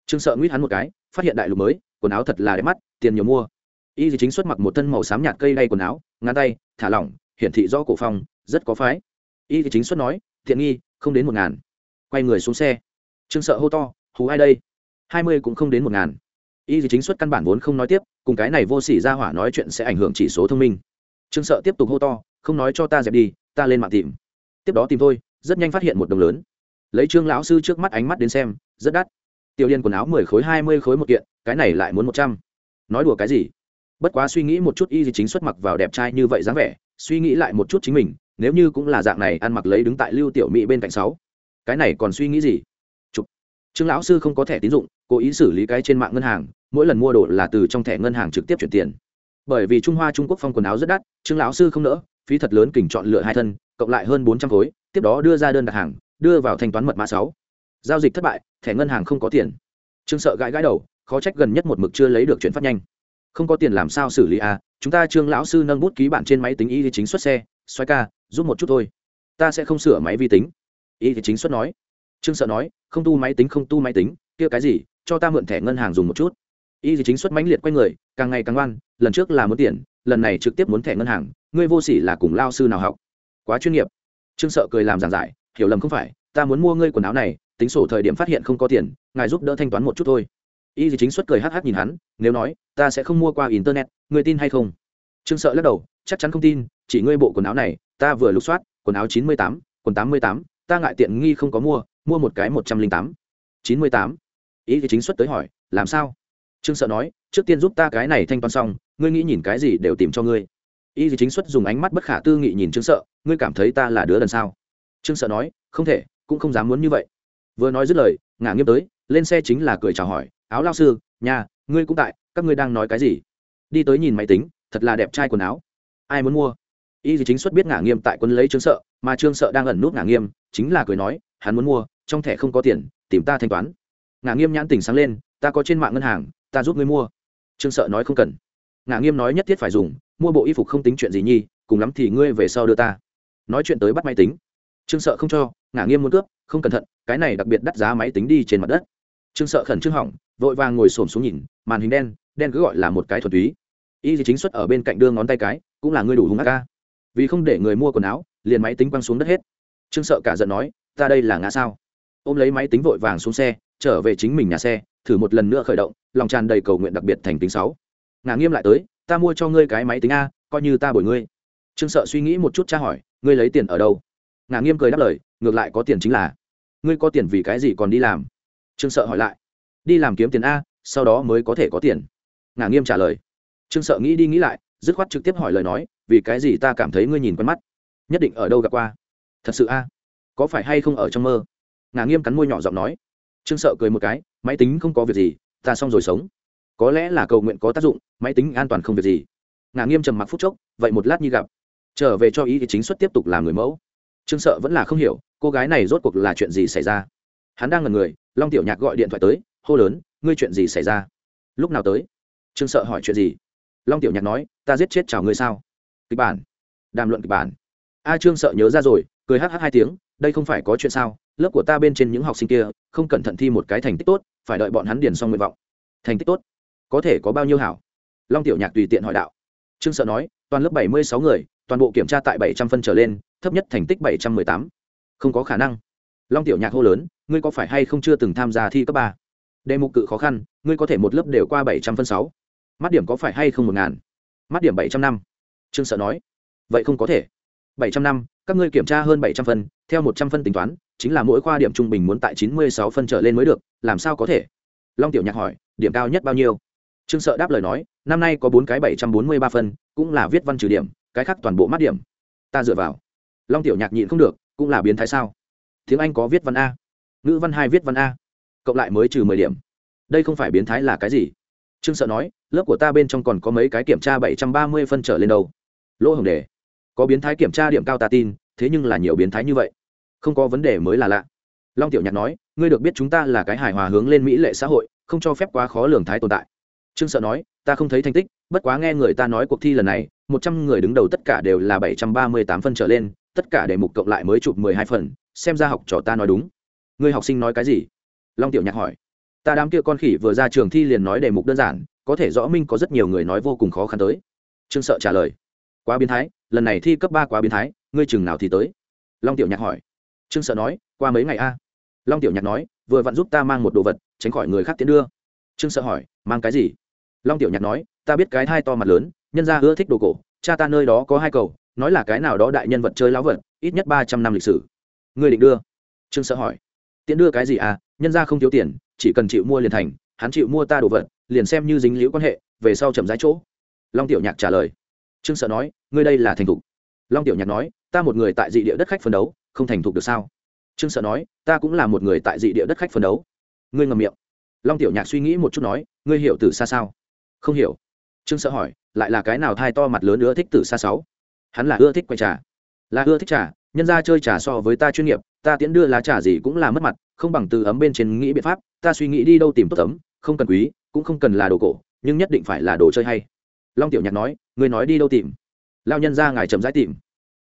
Trương sợ nguyết hắn một cái, phát hiện đại lục mới, quần áo thật là đẹp mắt, tiền nhiều mua. Y chính xuất mặc một thân màu xám nhạt cây đay quần áo ngăn tay, thả lỏng, hiển thị do cổ phong, rất có phái. Y chính xuất nói, thiện nghi, không đến một ngàn. Quay người xuống xe. Trương sợ hô to hú ai đây? Hai mươi cũng không đến một ngàn. Y chính xuất căn bản vốn không nói tiếp, cùng cái này vô sỉ ra hỏa nói chuyện sẽ ảnh hưởng chỉ số thông minh. Trương sợ tiếp tục hô to, không nói cho ta dẹp đi ta lên mạng tìm. Tiếp đó tìm thôi, rất nhanh phát hiện một đồng lớn. Lấy trương lão sư trước mắt ánh mắt đến xem, rất đắt. Tiểu điên quần áo mười khối, hai mươi khối một kiện, cái này lại muốn một trăm. Nói đùa cái gì? Bất quá suy nghĩ một chút y gì chính xuất mặc vào đẹp trai như vậy dáng vẻ, suy nghĩ lại một chút chính mình, nếu như cũng là dạng này, ăn mặc lấy đứng tại lưu tiểu mỹ bên cạnh sáu. Cái này còn suy nghĩ gì? Chụp. trương lão sư không có thẻ tín dụng, cố ý xử lý cái trên mạng ngân hàng, mỗi lần mua đồ là từ trong thẻ ngân hàng trực tiếp chuyển tiền bởi vì trung hoa trung quốc phong quần áo rất đắt, trương lão sư không nỡ, phí thật lớn kỉnh chọn lựa hai thân, cộng lại hơn bốn trăm khối, tiếp đó đưa ra đơn đặt hàng, đưa vào thanh toán mật mã sáu. Giao dịch thất bại, thẻ ngân hàng không có tiền. Trương sợ gãi gãi đầu, khó trách gần nhất một mực chưa lấy được chuyển phát nhanh. Không có tiền làm sao xử lý à chúng ta trương lão sư nâng bút ký bản trên máy tính y thì chính xuất xe, xoay ca, giúp một chút thôi. Ta sẽ không sửa máy vi tính. Y thì chính xuất nói. Trương sợ nói, không tu máy tính không tu máy tính, kia cái gì, cho ta mượn thẻ ngân hàng dùng một chút. Y thì chính xuất mãnh liệt quay người, càng ngày càng ngoan lần trước là muốn tiền, lần này trực tiếp muốn thẻ ngân hàng, ngươi vô sỉ là cùng lao sư nào học? Quá chuyên nghiệp. Trương sợ cười làm giảng giải, hiểu lầm không phải, ta muốn mua ngươi quần áo này, tính sổ thời điểm phát hiện không có tiền, ngài giúp đỡ thanh toán một chút thôi. Y gì chính xuất cười hắc hắc nhìn hắn, nếu nói, ta sẽ không mua qua internet, ngươi tin hay không? Trương sợ lắc đầu, chắc chắn không tin, chỉ ngươi bộ quần áo này, ta vừa lục soát, quần áo chín mươi tám, quần tám mươi tám, ta ngại tiện nghi không có mua mua một cái một trăm linh tám. chín mươi tám. Ý thì chính xuất tới hỏi, làm sao? Trương sợ nói, trước tiên giúp ta cái này thanh toán xong ngươi nghĩ nhìn cái gì đều tìm cho ngươi. Y thì chính xuất dùng ánh mắt bất khả tư nghị nhìn trương sợ, ngươi cảm thấy ta là đứa lần sao? Trương sợ nói, không thể, cũng không dám muốn như vậy. Vừa nói dứt lời, ngả nghiêm tới, lên xe chính là cười chào hỏi, áo lao sư, nhà, ngươi cũng tại, các ngươi đang nói cái gì? Đi tới nhìn máy tính, thật là đẹp trai quần áo. Ai muốn mua? Y thì chính xuất biết ngả nghiêm tại quân lấy trương sợ, mà trương sợ đang ẩn nút ngả nghiêm chính là cười nói, hắn muốn mua, trong thẻ không có tiền, tìm ta thanh toán. Ngả nghiêm nhãn tỉnh sáng lên, ta có trên mạng ngân hàng, ta giúp ngươi mua. Trương sợ nói không cần ngạ nghiêm nói nhất thiết phải dùng, mua bộ y phục không tính chuyện gì nhi, cùng lắm thì ngươi về sau đưa ta. Nói chuyện tới bắt máy tính. Trương sợ không cho ngả nghiêm muốn cướp, không cẩn thận, cái này đặc biệt đắt giá máy tính đi trên mặt đất. Trương sợ khẩn trương hỏng, vội vàng ngồi xổm xuống nhìn, màn hình đen đen cứ gọi là một cái thuật túy. Y gì chính xuất ở bên cạnh đưa ngón tay cái, cũng là ngươi đủ hung ác ca. Vì không để người mua quần áo, liền máy tính quăng xuống đất hết. Trương sợ cả giận nói, ta đây là ngã sao? Ôm lấy máy tính vội vàng xuống xe, trở về chính mình nhà xe, thử một lần nữa khởi động, lòng tràn đầy cầu nguyện đặc biệt thành tính sáu ngà nghiêm lại tới, ta mua cho ngươi cái máy tính a, coi như ta bồi ngươi. Trương sợ suy nghĩ một chút tra hỏi, ngươi lấy tiền ở đâu? Ngà nghiêm cười đáp lời, ngược lại có tiền chính là. Ngươi có tiền vì cái gì còn đi làm? Trương sợ hỏi lại. Đi làm kiếm tiền a, sau đó mới có thể có tiền. Ngà nghiêm trả lời. Trương sợ nghĩ đi nghĩ lại, dứt khoát trực tiếp hỏi lời nói, vì cái gì ta cảm thấy ngươi nhìn quen mắt? Nhất định ở đâu gặp qua? Thật sự a? Có phải hay không ở trong mơ? Ngà nghiêm cắn môi nhỏ giọng nói. Trương sợ cười một cái, máy tính không có việc gì, ta xong rồi sống có lẽ là cầu nguyện có tác dụng, máy tính an toàn không việc gì. Ngà nghiêm trầm mặc phút chốc, vậy một lát như gặp. Trở về cho ý thì chính xuất tiếp tục làm người mẫu. Trương sợ vẫn là không hiểu, cô gái này rốt cuộc là chuyện gì xảy ra? Hắn đang ngần người, long tiểu nhạc gọi điện thoại tới, hô lớn, ngươi chuyện gì xảy ra? Lúc nào tới? Trương sợ hỏi chuyện gì? Long tiểu nhạc nói, ta giết chết chào ngươi sao? Kịch bản. Đàm luận kịch bản. A, trương sợ nhớ ra rồi, cười hh hai tiếng, đây không phải có chuyện sao? Lớp của ta bên trên những học sinh kia, không cẩn thận thi một cái thành tích tốt, phải đợi bọn hắn điền xong nguyện vọng. Thành tích tốt? Có thể có bao nhiêu hảo? Long tiểu nhạc tùy tiện hỏi đạo. Trương sợ nói, toàn lớp bảy mươi sáu người, toàn bộ kiểm tra tại bảy trăm phân trở lên, thấp nhất thành tích bảy trăm mười tám. Không có khả năng. Long tiểu nhạc hô lớn, ngươi có phải hay không chưa từng tham gia thi cấp ba? Đề mục cự khó khăn, ngươi có thể một lớp đều qua bảy trăm phân sáu. Mắt điểm có phải hay không một ngàn? Mắt điểm bảy trăm năm. Trương sợ nói, vậy không có thể. bảy trăm năm, các ngươi kiểm tra hơn bảy trăm phân, theo một trăm phân tính toán, chính là mỗi khoa điểm trung bình muốn tại chín mươi sáu phân trở lên mới được, làm sao có thể? Long tiểu nhạc hỏi, điểm cao nhất bao nhiêu? Trương sợ đáp lời nói, năm nay có bốn cái bảy trăm bốn mươi ba phân, cũng là viết văn trừ điểm, cái khác toàn bộ mắt điểm. Ta dựa vào. Long tiểu nhạc nhịn không được, cũng là biến thái sao? Tiếng anh có viết văn a, ngữ văn hai viết văn a, cộng lại mới trừ mười điểm. Đây không phải biến thái là cái gì? Trương sợ nói, lớp của ta bên trong còn có mấy cái kiểm tra bảy trăm ba mươi phân trở lên đâu. Lỗ hồng đề, có biến thái kiểm tra điểm cao ta tin, thế nhưng là nhiều biến thái như vậy. Không có vấn đề mới là lạ. Long tiểu nhạc nói, ngươi được biết chúng ta là cái hài hòa hướng lên mỹ lệ xã hội, không cho phép quá khó lường thái tồn tại trương sợ nói, ta không thấy thành tích, bất quá nghe người ta nói cuộc thi lần này, một trăm người đứng đầu tất cả đều là bảy trăm ba mươi tám phân trở lên, tất cả đề mục cộng lại mới chụp mười hai phần, xem ra học trò ta nói đúng. Ngươi học sinh nói cái gì? Long tiểu nhạc hỏi. Ta đám kia con khỉ vừa ra trường thi liền nói đề mục đơn giản, có thể rõ minh có rất nhiều người nói vô cùng khó khăn tới. Trương sợ trả lời. Quá biến thái, lần này thi cấp ba quá biến thái, ngươi chừng nào thì tới? Long tiểu nhạc hỏi. Trương sợ nói, qua mấy ngày a? Long tiểu nhạc nói, vừa vặn giúp ta mang một đồ vật, tránh khỏi người khác tiến đưa. Trương sợ hỏi, mang cái gì? Long tiểu nhạc nói, ta biết cái thai to mặt lớn, nhân gia ưa thích đồ cổ, cha ta nơi đó có hai cầu, nói là cái nào đó đại nhân vật chơi lão vật, ít nhất ba trăm năm lịch sử. Ngươi định đưa? Trương sợ hỏi. Tiễn đưa cái gì à? Nhân gia không thiếu tiền, chỉ cần chịu mua liền thành, hắn chịu mua ta đồ vật, liền xem như dính liễu quan hệ, về sau chậm rãi chỗ. Long tiểu nhạc trả lời. Trương sợ nói, ngươi đây là thành thục. Long tiểu nhạc nói, ta một người tại dị địa đất khách phấn đấu, không thành thục được sao? Trương sợ nói, ta cũng là một người tại dị địa đất khách phấn đấu. Ngươi ngầm miệng. Long tiểu nhạc suy nghĩ một chút nói, ngươi hiểu từ xa sao? Không hiểu. Trương sợ hỏi, lại là cái nào thai to mặt lớn nữa thích từ xa sáu? Hắn là ưa thích quay trà. Là ưa thích trà, nhân ra chơi trà so với ta chuyên nghiệp, ta tiễn đưa lá trà gì cũng là mất mặt, không bằng từ ấm bên trên nghĩ biện pháp, ta suy nghĩ đi đâu tìm tốt tấm không cần quý, cũng không cần là đồ cổ, nhưng nhất định phải là đồ chơi hay. Long tiểu nhạc nói người nói đi đâu tìm? Lao nhân ra ngài chậm rãi tìm.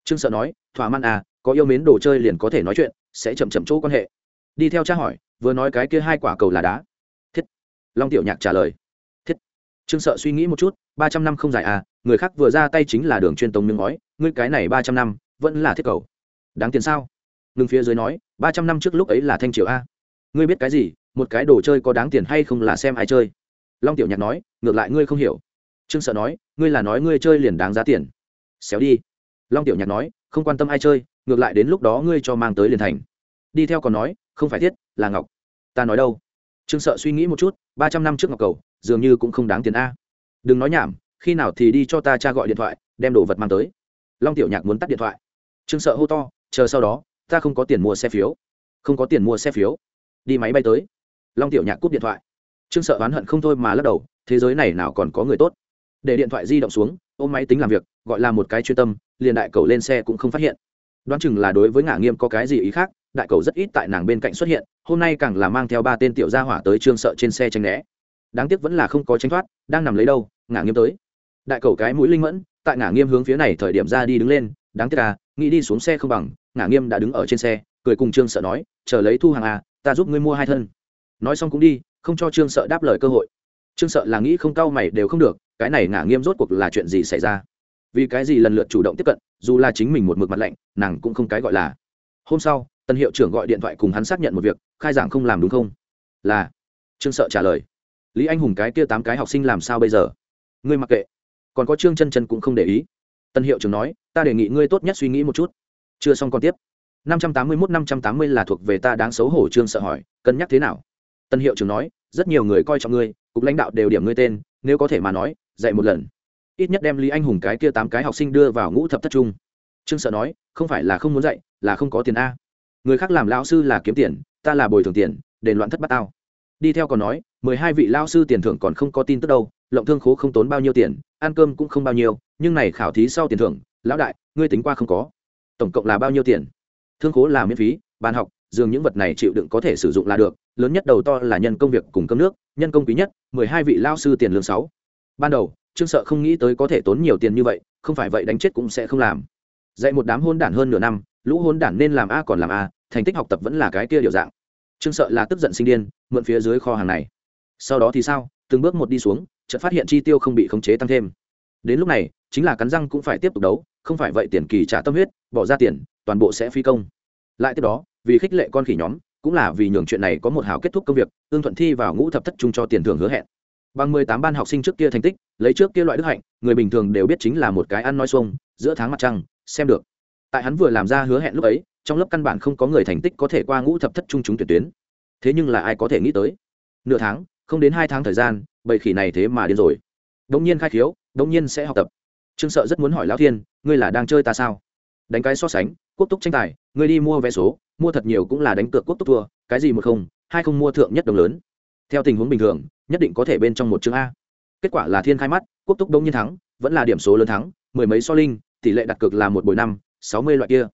Trương sợ nói, thỏa mãn à có yêu mến đồ chơi liền có thể nói chuyện, sẽ chậm chậm chỗ quan hệ. Đi theo cha hỏi, vừa nói cái kia hai quả cầu là đá. Thiết. Long tiểu nhạc trả lời trương sợ suy nghĩ một chút, ba trăm năm không dài à người khác vừa ra tay chính là đường chuyên tông miếng ngói, ngươi cái này ba trăm năm, vẫn là thiết cầu. Đáng tiền sao? Ngừng phía dưới nói, ba trăm năm trước lúc ấy là thanh triều a. Ngươi biết cái gì, một cái đồ chơi có đáng tiền hay không là xem ai chơi. Long tiểu nhạc nói, ngược lại ngươi không hiểu. Trương sợ nói, ngươi là nói ngươi chơi liền đáng giá tiền. Xéo đi. Long tiểu nhạc nói, không quan tâm ai chơi, ngược lại đến lúc đó ngươi cho mang tới liền thành. Đi theo còn nói, không phải thiết, là ngọc. Ta nói đâu? Trương sợ suy nghĩ một chút, ba trăm năm trước ngọc cầu dường như cũng không đáng tiền a. Đừng nói nhảm, khi nào thì đi cho ta cha gọi điện thoại, đem đồ vật mang tới. Long tiểu nhạc muốn tắt điện thoại. Trương sợ hô to, chờ sau đó, ta không có tiền mua xe phiếu. Không có tiền mua xe phiếu. Đi máy bay tới. Long tiểu nhạc cúp điện thoại. Trương sợ oán hận không thôi mà lắc đầu, thế giới này nào còn có người tốt. Để điện thoại di động xuống, ôm máy tính làm việc, gọi là một cái chuyên tâm, liền đại cầu lên xe cũng không phát hiện. Đoán chừng là đối với ngả nghiêm có cái gì ý khác, đại cầu rất ít tại nàng bên cạnh xuất hiện, hôm nay càng là mang theo ba tên tiểu gia hỏa tới trương sợ trên xe tranh né đáng tiếc vẫn là không có tránh thoát, đang nằm lấy đâu, ngả nghiêm tới. Đại cầu cái mũi linh mẫn, tại ngả nghiêm hướng phía này thời điểm ra đi đứng lên, đáng tiếc à nghĩ đi xuống xe không bằng, ngả nghiêm đã đứng ở trên xe, cười cùng trương sợ nói, chờ lấy thu hàng à ta giúp ngươi mua hai thân. Nói xong cũng đi, không cho trương sợ đáp lời cơ hội. Trương sợ là nghĩ không cau mày đều không được, cái này ngả nghiêm rốt cuộc là chuyện gì xảy ra? Vì cái gì lần lượt chủ động tiếp cận, dù là chính mình một mực mặt lạnh, nàng cũng không cái gọi là. Hôm sau, tân hiệu trưởng gọi điện thoại cùng hắn xác nhận một việc, khai giảng không làm đúng không? Là, trương sợ trả lời lý anh hùng cái kia tám cái học sinh làm sao bây giờ? Ngươi mặc kệ. Còn có trương chân chân cũng không để ý. Tân hiệu trưởng nói, ta đề nghị ngươi tốt nhất suy nghĩ một chút. Chưa xong còn tiếp. năm trăm tám mươi mốt, năm trăm tám mươi là thuộc về ta đáng xấu hổ trương sợ hỏi, cân nhắc thế nào? Tân hiệu trưởng nói, rất nhiều người coi trọng ngươi, cục lãnh đạo đều điểm ngươi tên, nếu có thể mà nói, dạy một lần. Ít nhất đem lý anh hùng cái kia tám cái học sinh đưa vào ngũ thập thất trung. Trương sợ nói, không phải là không muốn dạy, là không có tiền a. Người khác làm lão sư là kiếm tiền, ta là bồi thường tiền, đền loạn thất bát tao. Đi theo còn nói mười hai vị lao sư tiền thưởng còn không có tin tức đâu, lộng thương khố không tốn bao nhiêu tiền, ăn cơm cũng không bao nhiêu, nhưng này khảo thí sau tiền thưởng, lão đại, ngươi tính qua không có. Tổng cộng là bao nhiêu tiền? Thương khố là miễn phí, bàn học, dường những vật này chịu đựng có thể sử dụng là được, lớn nhất đầu to là nhân công việc cùng cơm nước, nhân công quý nhất, mười hai vị lao sư tiền lương sáu. Ban đầu, trương sợ không nghĩ tới có thể tốn nhiều tiền như vậy, không phải vậy đánh chết cũng sẽ không làm. Dạy một đám hôn đản hơn nửa năm, lũ hôn đản nên làm a còn làm a, thành tích học tập vẫn là cái kia điều dạng. Trương sợ là tức giận sinh điên, mượn phía dưới kho hàng này sau đó thì sao? Từng bước một đi xuống, chợt phát hiện chi tiêu không bị khống chế tăng thêm. Đến lúc này, chính là cắn răng cũng phải tiếp tục đấu, không phải vậy tiền kỳ trả tâm huyết, bỏ ra tiền, toàn bộ sẽ phi công. Lại tiếp đó, vì khích lệ con khỉ nhóm, cũng là vì nhường chuyện này có một hào kết thúc công việc ương thuận thi vào ngũ thập thất trung cho tiền thưởng hứa hẹn. Bằng mười tám ban học sinh trước kia thành tích, lấy trước kia loại đức hạnh, người bình thường đều biết chính là một cái ăn nói xuông, giữa tháng mặt trăng, xem được. Tại hắn vừa làm ra hứa hẹn lúc ấy, trong lớp căn bản không có người thành tích có thể qua ngũ thập thất trung chúng tuyển tuyến. Thế nhưng là ai có thể nghĩ tới? Nửa tháng không đến hai tháng thời gian, bầy khỉ này thế mà điên rồi. Đông nhiên khai khiếu đông nhiên sẽ học tập. Trương sợ rất muốn hỏi lão thiên, ngươi là đang chơi ta sao? Đánh cái so sánh, quốc túc tranh tài, ngươi đi mua vé số, mua thật nhiều cũng là đánh cược quốc túc thua, cái gì một không, hai không mua thượng nhất đồng lớn. Theo tình huống bình thường, nhất định có thể bên trong một chương a. Kết quả là thiên khai mắt, quốc túc đông nhiên thắng, vẫn là điểm số lớn thắng, mười mấy so linh, tỷ lệ đặt cược là một bồi năm, sáu mươi loại kia.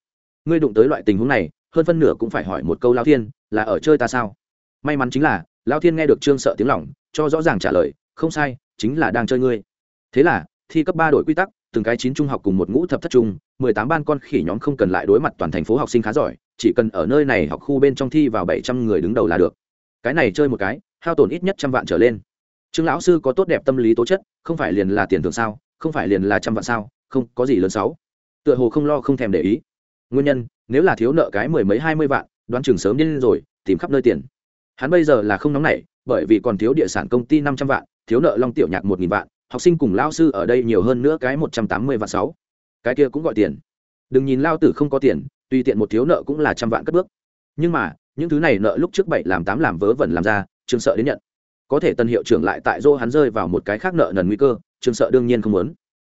Ngươi đụng tới loại tình huống này, hơn phân nửa cũng phải hỏi một câu lao thiên, là ở chơi ta sao? May mắn chính là lao thiên nghe được trương sợ tiếng lỏng cho rõ ràng trả lời, không sai, chính là đang chơi ngươi. Thế là, thi cấp ba đổi quy tắc, từng cái chín trung học cùng một ngũ thập thất trung, mười tám ban con khỉ nhóm không cần lại đối mặt toàn thành phố học sinh khá giỏi, chỉ cần ở nơi này học khu bên trong thi vào bảy trăm người đứng đầu là được. Cái này chơi một cái, hao tổn ít nhất trăm vạn trở lên. Trương lão sư có tốt đẹp tâm lý tố chất, không phải liền là tiền thưởng sao, không phải liền là trăm vạn sao, không, có gì lớn sáu tựa hồ không lo không thèm để ý. Nguyên nhân, nếu là thiếu nợ cái mười mấy hai mươi vạn, đoán chừng sớm điên rồi, tìm khắp nơi tiền hắn bây giờ là không nóng nảy, bởi vì còn thiếu địa sản công ty năm trăm vạn, thiếu nợ long tiểu nhạc một nghìn vạn, học sinh cùng lao sư ở đây nhiều hơn nữa cái một trăm tám mươi vạn sáu. Cái kia cũng gọi tiền. Đừng nhìn lao tử không có tiền, tùy tiện một thiếu nợ cũng là trăm vạn cất bước. Nhưng mà, những thứ này nợ lúc trước bảy làm tám làm vớ vẩn làm ra, trương sợ đến nhận. Có thể tân hiệu trưởng lại tại dô hắn rơi vào một cái khác nợ nần nguy cơ, trương sợ đương nhiên không muốn.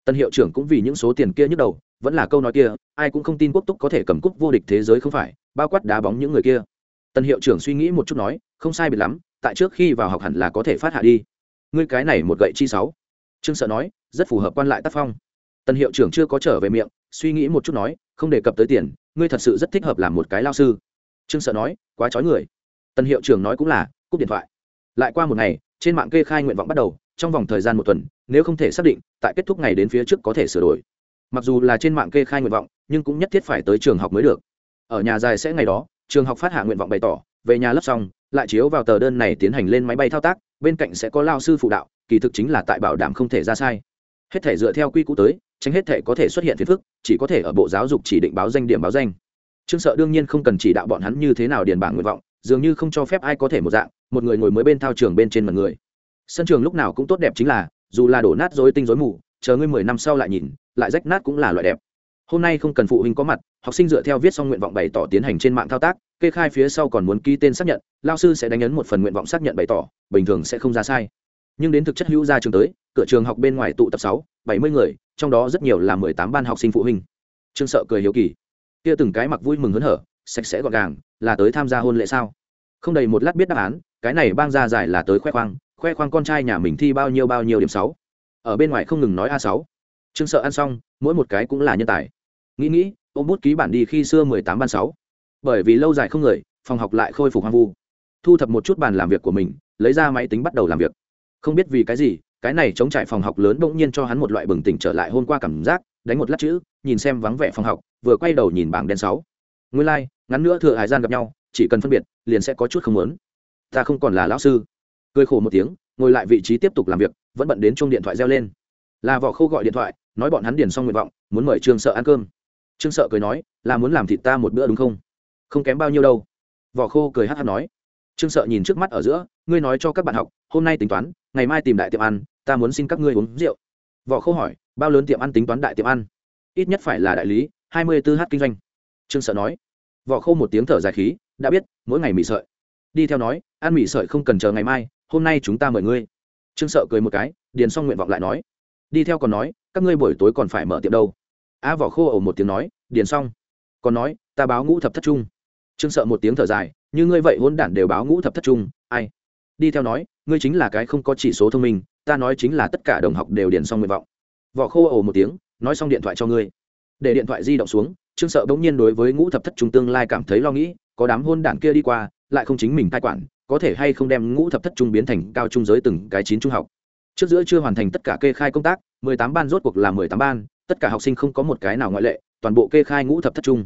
Tân hiệu trưởng cũng vì những số tiền kia nhức đầu, vẫn là câu nói kia, ai cũng không tin quốc túc có thể cầm cúp vô địch thế giới không phải, bao quát đá bóng những người kia tân hiệu trưởng suy nghĩ một chút nói, không sai biệt lắm, tại trước khi vào học hẳn là có thể phát hạ đi. Ngươi cái này một gậy chi sáu. Trương sợ nói, rất phù hợp quan lại tác phong. Tân hiệu trưởng chưa có trở về miệng, suy nghĩ một chút nói, không đề cập tới tiền, ngươi thật sự rất thích hợp làm một cái lao sư. Trương sợ nói, quá trói người. Tân hiệu trưởng nói cũng là, cúp điện thoại. Lại qua một ngày, trên mạng kê khai nguyện vọng bắt đầu, trong vòng thời gian một tuần, nếu không thể xác định, tại kết thúc ngày đến phía trước có thể sửa đổi. Mặc dù là trên mạng kê khai nguyện vọng, nhưng cũng nhất thiết phải tới trường học mới được. Ở nhà dài sẽ ngày đó trường học phát hạ nguyện vọng bày tỏ, về nhà lấp xong, lại chiếu vào tờ đơn này tiến hành lên máy bay thao tác, bên cạnh sẽ có lao sư phụ đạo, kỳ thực chính là tại bảo đảm không thể ra sai. Hết thể dựa theo quy cũ tới, tránh hết thể có thể xuất hiện phiền phức, chỉ có thể ở bộ giáo dục chỉ định báo danh điểm báo danh. Trương sợ đương nhiên không cần chỉ đạo bọn hắn như thế nào điền bảng nguyện vọng, dường như không cho phép ai có thể một dạng, một người ngồi mới bên thao trường bên trên mặt người. Sân trường lúc nào cũng tốt đẹp chính là, dù là đổ nát dối tinh dối mù, chờ ngươi mười năm sau lại nhìn, lại rách nát cũng là loại đẹp hôm nay không cần phụ huynh có mặt, học sinh dựa theo viết xong nguyện vọng bày tỏ tiến hành trên mạng thao tác, kê khai phía sau còn muốn ký tên xác nhận lao sư sẽ đánh ấn một phần nguyện vọng xác nhận bày tỏ, bình thường sẽ không ra sai. Nhưng đến thực chất hữu ra trường tới, cửa trường học bên ngoài tụ tập sáu, bảy mươi người, trong đó rất nhiều là mười tám ban học sinh phụ huynh. Trương sợ cười hiếu kỳ. Kia từng cái mặc vui mừng hớn hở, sạch sẽ gọn gàng, là tới tham gia hôn lễ sao? Không đầy một lát biết đáp án, cái này bang ra giải là tới khoe khoang khoe khoang con trai nhà mình thi bao nhiêu bao nhiêu điểm sáu. Ở bên ngoài không ngừng nói a sáu. Trương sợ ăn xong, mỗi một cái cũng là nhân tài nghĩ nghĩ ôm bút ký bản đi khi xưa mười tám ban sáu. Bởi vì lâu dài không người phòng học lại khôi phục hoang vu. Thu thập một chút bàn làm việc của mình lấy ra máy tính bắt đầu làm việc. Không biết vì cái gì cái này chống trải phòng học lớn bỗng nhiên cho hắn một loại bừng tỉnh trở lại hôm qua cảm giác đánh một lát chữ nhìn xem vắng vẻ phòng học vừa quay đầu nhìn bảng đen sáu. Nguyên lai、like, ngắn nữa thừa hải gian gặp nhau chỉ cần phân biệt liền sẽ có chút không lớn ta không còn là lão sư. Cười khổ một tiếng ngồi lại vị trí tiếp tục làm việc vẫn bận đến chung điện thoại reo lên. Là vỏ khô gọi điện thoại nói bọn hắn điền xong nguyện vọng muốn mời trương sợ ăn cơm trương sợ cười nói, là muốn làm thịt ta một bữa đúng không? Không kém bao nhiêu đâu. Vỏ khô cười hát hát nói, trương sợ nhìn trước mắt ở giữa, ngươi nói cho các bạn học, hôm nay tính toán, ngày mai tìm đại tiệm ăn, ta muốn xin các ngươi uống rượu. Vỏ khô hỏi, bao lớn tiệm ăn tính toán đại tiệm ăn? Ít nhất phải là đại lý, hai mươi tư h kinh doanh. Trương sợ nói. Vỏ khô một tiếng thở dài khí, đã biết, mỗi ngày mì sợi. Đi theo nói, ăn mì sợi không cần chờ ngày mai, hôm nay chúng ta mời ngươi. Trương sợ cười một cái, điền xong nguyện vọng lại nói. Đi theo còn nói, các ngươi buổi tối còn phải mở tiệm đâu? A vỏ khô ồ một tiếng nói, điền xong. Còn nói, ta báo ngũ thập thất trung. Trương sợ một tiếng thở dài, như ngươi vậy hôn đản đều báo ngũ thập thất trung, ai? Đi theo nói, ngươi chính là cái không có chỉ số thông minh, ta nói chính là tất cả đồng học đều điền xong nguyện vọng. Vỏ khô ồ một tiếng, nói xong điện thoại cho ngươi. Để điện thoại di động xuống, trương sợ bỗng nhiên đối với ngũ thập thất trung tương lai cảm thấy lo nghĩ, có đám hôn đản kia đi qua, lại không chính mình cai quản, có thể hay không đem ngũ thập thất trung biến thành cao trung giới từng cái chín trung học. Trước giữa chưa hoàn thành tất cả kê khai công tác, mười tám ban rốt cuộc là mười tám ban tất cả học sinh không có một cái nào ngoại lệ, toàn bộ kê khai ngũ thập thất trung.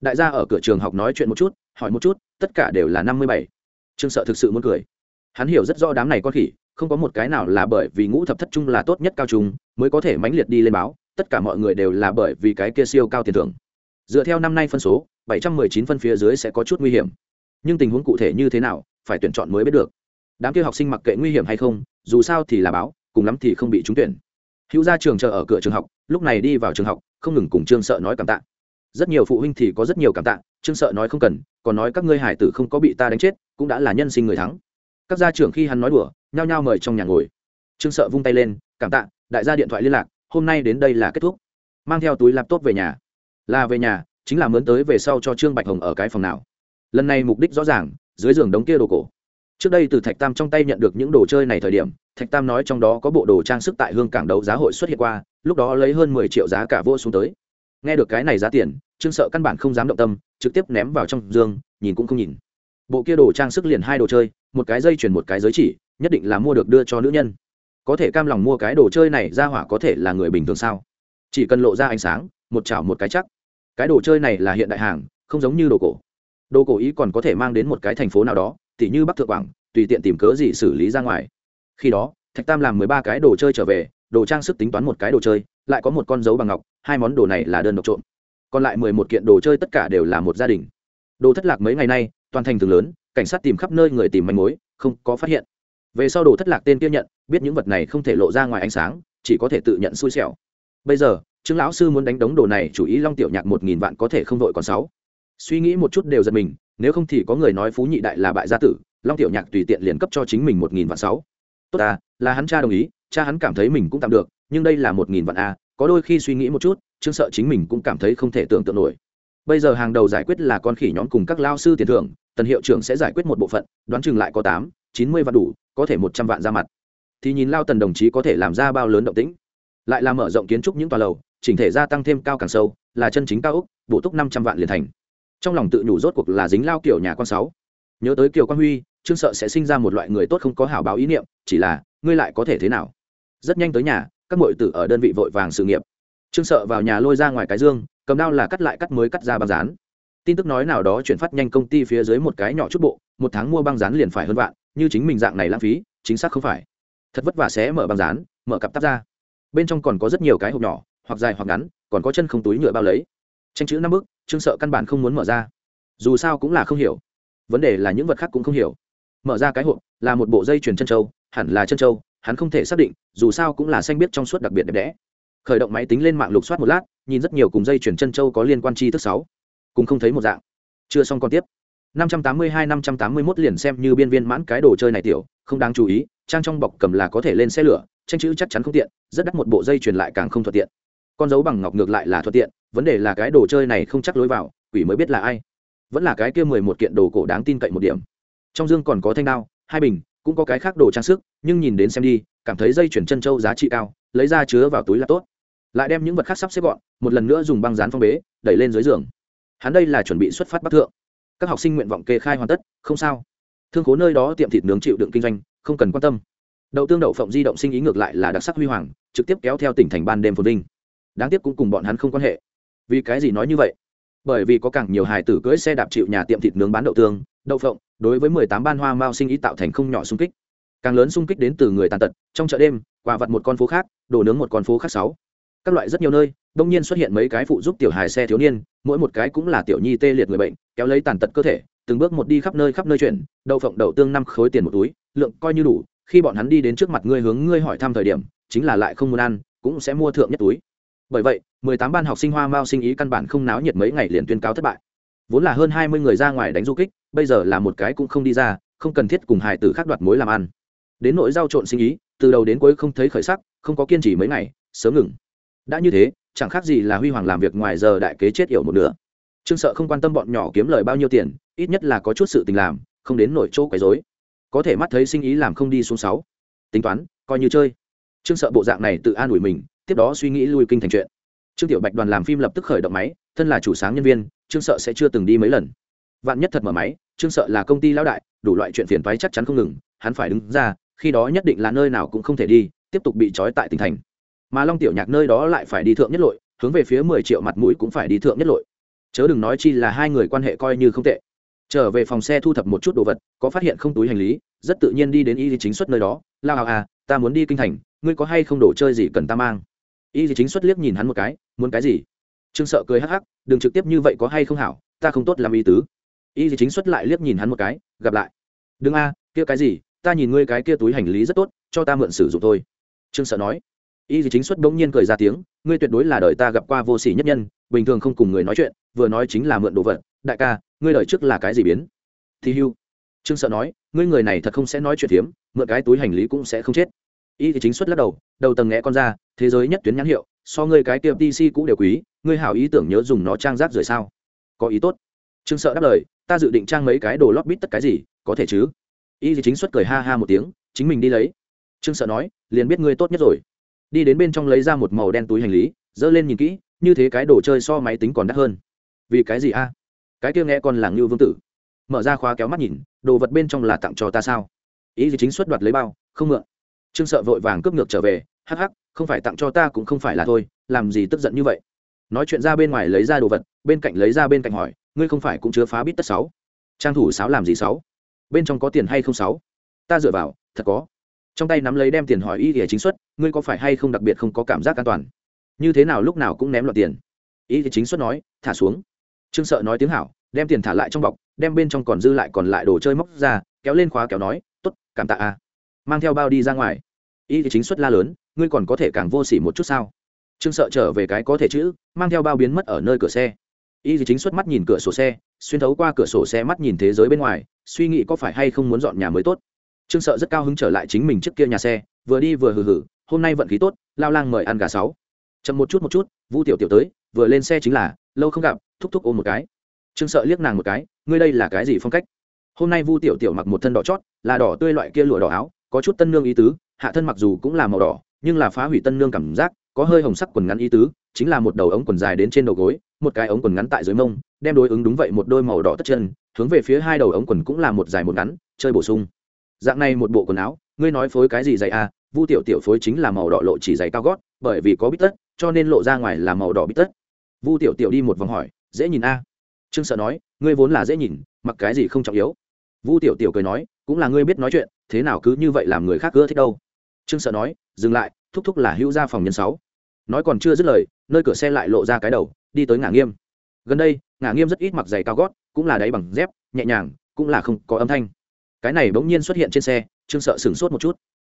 Đại gia ở cửa trường học nói chuyện một chút, hỏi một chút, tất cả đều là năm mươi bảy. Trương sợ thực sự muốn cười. Hắn hiểu rất rõ đám này con khỉ, không có một cái nào là bởi vì ngũ thập thất trung là tốt nhất cao trung, mới có thể mãnh liệt đi lên báo, tất cả mọi người đều là bởi vì cái kia siêu cao tiền thưởng. Dựa theo năm nay phân số, bảy trăm mười chín phân phía dưới sẽ có chút nguy hiểm. Nhưng tình huống cụ thể như thế nào, phải tuyển chọn mới biết được. Đám kia học sinh mặc kệ nguy hiểm hay không, dù sao thì là báo, cùng lắm thì không bị trúng tuyển hữu gia trường chờ ở cửa trường học, lúc này đi vào trường học, không ngừng cùng trương sợ nói cảm tạ. Rất nhiều phụ huynh thì có rất nhiều cảm tạ, trương sợ nói không cần, còn nói các ngươi hải tử không có bị ta đánh chết, cũng đã là nhân sinh người thắng. Các gia trưởng khi hắn nói đùa, nhao nhao mời trong nhà ngồi. Trương sợ vung tay lên, cảm tạ, đại gia điện thoại liên lạc, hôm nay đến đây là kết thúc. Mang theo túi laptop về nhà. Là về nhà, chính là mướn tới về sau cho trương bạch hồng ở cái phòng nào. Lần này mục đích rõ ràng, dưới giường đống kia đồ cổ trước đây từ thạch tam trong tay nhận được những đồ chơi này thời điểm, thạch tam nói trong đó có bộ đồ trang sức tại hương cảng đấu giá hội xuất hiện qua, lúc đó lấy hơn mười triệu giá cả vô xuống tới. Nghe được cái này giá tiền, trương sợ căn bản không dám động tâm, trực tiếp ném vào trong giường nhìn cũng không nhìn. Bộ kia đồ trang sức liền hai đồ chơi, một cái dây chuyển một cái giới chỉ, nhất định là mua được đưa cho nữ nhân. Có thể cam lòng mua cái đồ chơi này ra hỏa có thể là người bình thường sao? Chỉ cần lộ ra ánh sáng, một chảo một cái chắc. Cái đồ chơi này là hiện đại hàng, không giống như đồ cổ. Đồ cổ ý còn có thể mang đến một cái thành phố nào đó tỉ như bắc thượng quảng, tùy tiện tìm cớ gì xử lý ra ngoài. Khi đó, thạch tam làm mười ba cái đồ chơi trở về, đồ trang sức tính toán một cái đồ chơi, lại có một con dấu bằng ngọc, hai món đồ này là đơn độc trộm. Còn lại mười một kiện đồ chơi tất cả đều là một gia đình. Đồ thất lạc mấy ngày nay, toàn thành thường lớn, cảnh sát tìm khắp nơi người tìm manh mối, không có phát hiện. Về sau đồ thất lạc tên kia nhận, biết những vật này không thể lộ ra ngoài ánh sáng, chỉ có thể tự nhận xui xẻo. Bây giờ, trương lão sư muốn đánh đống đồ này chủ ý long tiểu nhạc một nghìn vạn có thể không đội còn sáu. Suy nghĩ một chút đều giật mình nếu không thì có người nói phú nhị đại là bại gia tử long tiểu nhạc tùy tiện liền cấp cho chính mình một nghìn vạn sáu. Tốt à là hắn cha đồng ý cha hắn cảm thấy mình cũng tạm được nhưng đây là một nghìn vạn a à, có đôi khi suy nghĩ một chút chương sợ chính mình cũng cảm thấy không thể tưởng tượng nổi. Bây giờ hàng đầu giải quyết là con khỉ nhóm cùng các lao sư tiền thưởng tần hiệu trưởng sẽ giải quyết một bộ phận đoán chừng lại có tám chín mươi vạn đủ có thể một trăm vạn ra mặt. Thì nhìn lao tần đồng chí có thể làm ra bao lớn động tĩnh. Lại là mở rộng kiến trúc những tòa lầu chỉnh thể gia tăng thêm cao càng sâu là chân chính cao úc bổ túc năm trăm vạn liền thành trong lòng tự nhủ rốt cuộc là dính lao kiểu nhà con sáu. Nhớ tới kiều quan huy, trương sợ sẽ sinh ra một loại người tốt không có hảo báo ý niệm, chỉ là, ngươi lại có thể thế nào? Rất nhanh tới nhà, các mọi tử ở đơn vị vội vàng sự nghiệp. Trương sợ vào nhà lôi ra ngoài cái dương, cầm đao là cắt lại cắt mới cắt ra băng dán. Tin tức nói nào đó chuyển phát nhanh công ty phía dưới một cái nhỏ chút bộ, một tháng mua băng dán liền phải hơn vạn, như chính mình dạng này lãng phí, chính xác không phải. Thật vất vả sẽ mở băng dán, mở cặp tắp ra. Bên trong còn có rất nhiều cái hộp nhỏ, hoặc dài hoặc ngắn, còn có chân không túi nhựa bao lấy. Tranh chữ năm bước trương sợ căn bản không muốn mở ra. Dù sao cũng là không hiểu. Vấn đề là những vật khác cũng không hiểu. Mở ra cái hộp là một bộ dây chuyền chân trâu hẳn là chân trâu hắn không thể xác định, dù sao cũng là xanh biết trong suốt đặc biệt đẹp đẽ. Khởi động máy tính lên mạng lục soát một lát, nhìn rất nhiều cùng dây chuyển chân trâu có liên quan chi thức sáu. Cũng không thấy một dạng. Chưa xong còn tiếp. 582 581 liền xem như biên viên mãn cái đồ chơi này tiểu, không đáng chú ý, trang trong bọc cầm là có thể lên xe lửa, tranh chữ chắc chắn không tiện, rất đắt một bộ dây truyền lại càng không thuận tiện con dấu bằng ngọc ngược lại là thuận tiện, vấn đề là cái đồ chơi này không chắc lối vào, quỷ mới biết là ai. Vẫn là cái kia mười một kiện đồ cổ đáng tin cậy một điểm. Trong dương còn có thanh đao, hai bình, cũng có cái khác đồ trang sức, nhưng nhìn đến xem đi, cảm thấy dây chuyển chân trâu giá trị cao, lấy ra chứa vào túi là tốt. Lại đem những vật khác sắp xếp gọn, một lần nữa dùng băng dán phong bế, đẩy lên dưới giường. Hắn đây là chuẩn bị xuất phát bắc thượng. Các học sinh nguyện vọng kê khai hoàn tất, không sao. Thương khố nơi đó tiệm thịt nướng chịu đựng kinh doanh, không cần quan tâm. Đậu tương đậu phộng di động sinh ý ngược lại là đặc sắc huy hoàng, trực tiếp kéo theo tỉnh thành ban đêm phồn vinh đáng tiếc cũng cùng bọn hắn không quan hệ. Vì cái gì nói như vậy? Bởi vì có càng nhiều hài tử cưỡi xe đạp chịu nhà tiệm thịt nướng bán đậu tương, đậu phộng, đối với mười tám ban hoa mao sinh ý tạo thành không nhỏ xung kích. Càng lớn xung kích đến từ người tàn tật, trong chợ đêm, quà vặt một con phố khác, đồ nướng một con phố khác sáu. Các loại rất nhiều nơi, đông nhiên xuất hiện mấy cái phụ giúp tiểu hài xe thiếu niên, mỗi một cái cũng là tiểu nhi tê liệt người bệnh, kéo lấy tàn tật cơ thể, từng bước một đi khắp nơi khắp nơi chuyển, đậu phộng, đậu tương năm khối tiền một túi, lượng coi như đủ, khi bọn hắn đi đến trước mặt ngươi hướng ngươi hỏi thăm thời điểm, chính là lại không muốn ăn, cũng sẽ mua thượng nhất túi bởi vậy, mười tám ban học sinh hoa mao sinh ý căn bản không náo nhiệt mấy ngày liền tuyên cáo thất bại. Vốn là hơn hai mươi người ra ngoài đánh du kích, bây giờ là một cái cũng không đi ra, không cần thiết cùng hài tử khác đoạt mối làm ăn. Đến nỗi giao trộn sinh ý, từ đầu đến cuối không thấy khởi sắc, không có kiên trì mấy ngày, sớm ngừng. Đã như thế, chẳng khác gì là huy hoàng làm việc ngoài giờ đại kế chết yểu một nửa. Trương sợ không quan tâm bọn nhỏ kiếm lời bao nhiêu tiền, ít nhất là có chút sự tình làm, không đến nổi chỗ quấy rối. Có thể mắt thấy sinh ý làm không đi xuống sáu. Tính toán, coi như chơi. Trương sợ bộ dạng này tự an ủi mình tiếp đó suy nghĩ lui kinh thành chuyện. Trương tiểu bạch đoàn làm phim lập tức khởi động máy, thân là chủ sáng nhân viên, trương sợ sẽ chưa từng đi mấy lần. Vạn nhất thật mở máy, trương sợ là công ty lão đại, đủ loại chuyện phiền toái chắc chắn không ngừng, hắn phải đứng ra, khi đó nhất định là nơi nào cũng không thể đi, tiếp tục bị trói tại tỉnh thành. Mà long tiểu nhạc nơi đó lại phải đi thượng nhất lội, hướng về phía mười triệu mặt mũi cũng phải đi thượng nhất lội. Chớ đừng nói chi là hai người quan hệ coi như không tệ. Trở về phòng xe thu thập một chút đồ vật, có phát hiện không túi hành lý, rất tự nhiên đi đến y chính xuất nơi đó. Lao à ta muốn đi kinh thành, ngươi có hay không đồ chơi gì cần ta mang? Y chính xuất liếc nhìn hắn một cái, muốn cái gì? Trương sợ cười hắc hắc, đừng trực tiếp như vậy có hay không hảo, ta không tốt làm ý tứ. Y chính xuất lại liếc nhìn hắn một cái, gặp lại. Đừng a, kia cái gì, ta nhìn ngươi cái kia túi hành lý rất tốt, cho ta mượn sử dụng thôi. Trương sợ nói. Y chính xuất bỗng nhiên cười ra tiếng, ngươi tuyệt đối là đời ta gặp qua vô sỉ nhất nhân, bình thường không cùng người nói chuyện, vừa nói chính là mượn đồ vật, đại ca, ngươi đời trước là cái gì biến? Thì hưu. Trương sợ nói, ngươi người này thật không sẽ nói chuyện hiếm mượn cái túi hành lý cũng sẽ không chết. Y thì chính xuất lắc đầu đầu tầng nghe con ra thế giới nhất tuyến nhãn hiệu, so ngươi cái tiệm pc cũ đều quý, ngươi hảo ý tưởng nhớ dùng nó trang rác rời sao? Có ý tốt. Trương sợ đáp lời, ta dự định trang mấy cái đồ lót bít tất cái gì, có thể chứ? Y thì chính xuất cười ha ha một tiếng, chính mình đi lấy. Trương sợ nói, liền biết ngươi tốt nhất rồi. Đi đến bên trong lấy ra một màu đen túi hành lý dỡ lên nhìn kỹ, như thế cái đồ chơi so máy tính còn đắt hơn. Vì cái gì a? Cái kia nghe còn là ngưu vương tử. Mở ra khóa kéo mắt nhìn, đồ vật bên trong là tặng cho ta sao? Ý gì chính xuất đoạt lấy bao, không mượn. Trương sợ vội vàng cướp ngược trở về hắc hắc, không phải tặng cho ta cũng không phải là thôi, làm gì tức giận như vậy? Nói chuyện ra bên ngoài lấy ra đồ vật, bên cạnh lấy ra bên cạnh hỏi, ngươi không phải cũng chứa phá bít tất sáu? Trang thủ sáu làm gì sáu? Bên trong có tiền hay không sáu? Ta dựa vào, thật có. Trong tay nắm lấy đem tiền hỏi y thì chính xuất, ngươi có phải hay không đặc biệt không có cảm giác an toàn? Như thế nào lúc nào cũng ném loạt tiền. Y thì chính xuất nói, thả xuống. Trương sợ nói tiếng hảo, đem tiền thả lại trong bọc, đem bên trong còn dư lại còn lại đồ chơi móc ra, kéo lên khóa kéo nói t ố t cảm tạ a. À. mang theo bao đi ra ngoài. Y thì chính xuất la lớn ngươi còn có thể càng vô sỉ một chút sao? Trương sợ trở về cái có thể chữ, mang theo bao biến mất ở nơi cửa xe. Y chính xuất mắt nhìn cửa sổ xe, xuyên thấu qua cửa sổ xe mắt nhìn thế giới bên ngoài, suy nghĩ có phải hay không muốn dọn nhà mới tốt. Trương sợ rất cao hứng trở lại chính mình trước kia nhà xe, vừa đi vừa hừ hừ, hôm nay vận khí tốt, lao lang mời ăn gà sáu. Chậm một chút một chút, vu tiểu tiểu tới, vừa lên xe chính là, lâu không gặp, thúc thúc ôm một cái. Trương sợ liếc nàng một cái, ngươi đây là cái gì phong cách? Hôm nay vu tiểu tiểu mặc một thân đỏ chót, là đỏ tươi loại kia lụa đỏ áo, có chút tân nương ý tứ, hạ thân mặc dù cũng là màu đỏ nhưng là phá hủy tân nương cảm giác, có hơi hồng sắc quần ngắn ý tứ, chính là một đầu ống quần dài đến trên đầu gối, một cái ống quần ngắn tại dưới mông, đem đối ứng đúng vậy một đôi màu đỏ tất chân, hướng về phía hai đầu ống quần cũng là một dài một ngắn, chơi bổ sung. Dạng này một bộ quần áo, ngươi nói phối cái gì dày à vu tiểu tiểu phối chính là màu đỏ lộ chỉ dày cao gót, bởi vì có bít tất, cho nên lộ ra ngoài là màu đỏ bít tất. Vu tiểu tiểu đi một vòng hỏi, dễ nhìn a? Trương sợ nói, ngươi vốn là dễ nhìn, mặc cái gì không trọng yếu. Vu tiểu tiểu cười nói, cũng là ngươi biết nói chuyện, thế nào cứ như vậy làm người khác ưa thích đâu. Trương sợ nói dừng lại, thúc thúc là hữu gia phòng nhân sáu. Nói còn chưa dứt lời, nơi cửa xe lại lộ ra cái đầu, đi tới ngã nghiêm. Gần đây ngã nghiêm rất ít mặc giày cao gót, cũng là đáy bằng dép, nhẹ nhàng, cũng là không có âm thanh. Cái này bỗng nhiên xuất hiện trên xe, trương sợ sửng sốt một chút.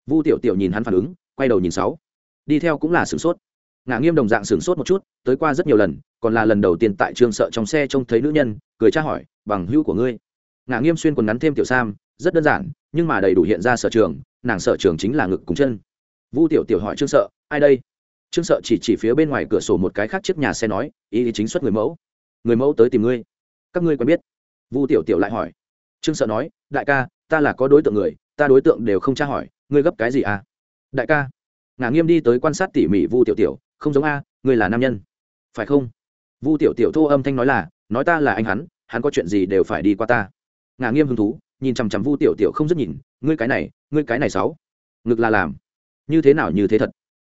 Vu tiểu tiểu nhìn hắn phản ứng, quay đầu nhìn sáu. Đi theo cũng là sửng sốt. Ngã nghiêm đồng dạng sửng sốt một chút, tới qua rất nhiều lần, còn là lần đầu tiên tại trương sợ trong xe trông thấy nữ nhân, cười tra hỏi, bằng hữu của ngươi? Ngã nghiêm xuyên quần ngắn thêm tiểu sam, rất đơn giản, nhưng mà đầy đủ hiện ra sở trường, nàng sở trường chính là ngực cùng chân vu tiểu tiểu hỏi trương sợ ai đây? Trương sợ chỉ chỉ phía bên ngoài cửa sổ một cái khác chiếc nhà xe nói ý, ý chính xuất người mẫu. Người mẫu tới tìm ngươi. Các ngươi quen biết. Vu tiểu tiểu lại hỏi. Trương sợ nói đại ca ta là có đối tượng người ta đối tượng đều không tra hỏi ngươi gấp cái gì à? Đại ca. Ngả nghiêm đi tới quan sát tỉ mỉ vu tiểu tiểu không giống a ngươi là nam nhân. Phải không? Vu tiểu tiểu thô âm thanh nói là nói ta là anh hắn hắn có chuyện gì đều phải đi qua ta. Ngả nghiêm hứng thú nhìn chằm chằm vu tiểu tiểu không dứt nhìn ngươi cái này ngươi cái này sáu ngực là làm như thế nào như thế thật?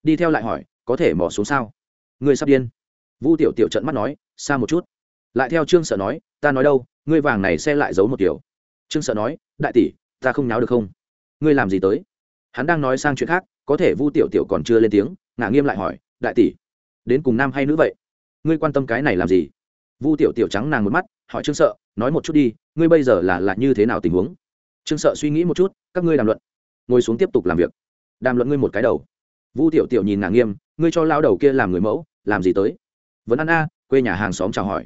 Đi theo lại hỏi, có thể mỏ xuống sao? Ngươi sắp điên. Vu tiểu tiểu trận mắt nói, xa một chút. Lại theo trương sợ nói, ta nói đâu, ngươi vàng này xe lại giấu một kiểu. Trương sợ nói, đại tỷ, ta không nháo được không? Ngươi làm gì tới? Hắn đang nói sang chuyện khác, có thể vu tiểu tiểu còn chưa lên tiếng, ngả nghiêm lại hỏi, đại tỷ, đến cùng nam hay nữ vậy? Ngươi quan tâm cái này làm gì? Vu tiểu tiểu trắng nàng một mắt, hỏi trương sợ, nói một chút đi, ngươi bây giờ là là như thế nào tình huống? Trương sợ suy nghĩ một chút, các ngươi đàm luận. Ngồi xuống tiếp tục làm việc đàm luận ngươi một cái đầu. Vu tiểu tiểu nhìn nàng nghiêm, ngươi cho lao đầu kia làm người mẫu, làm gì tới? Vẫn ăn a, quê nhà hàng xóm chào hỏi.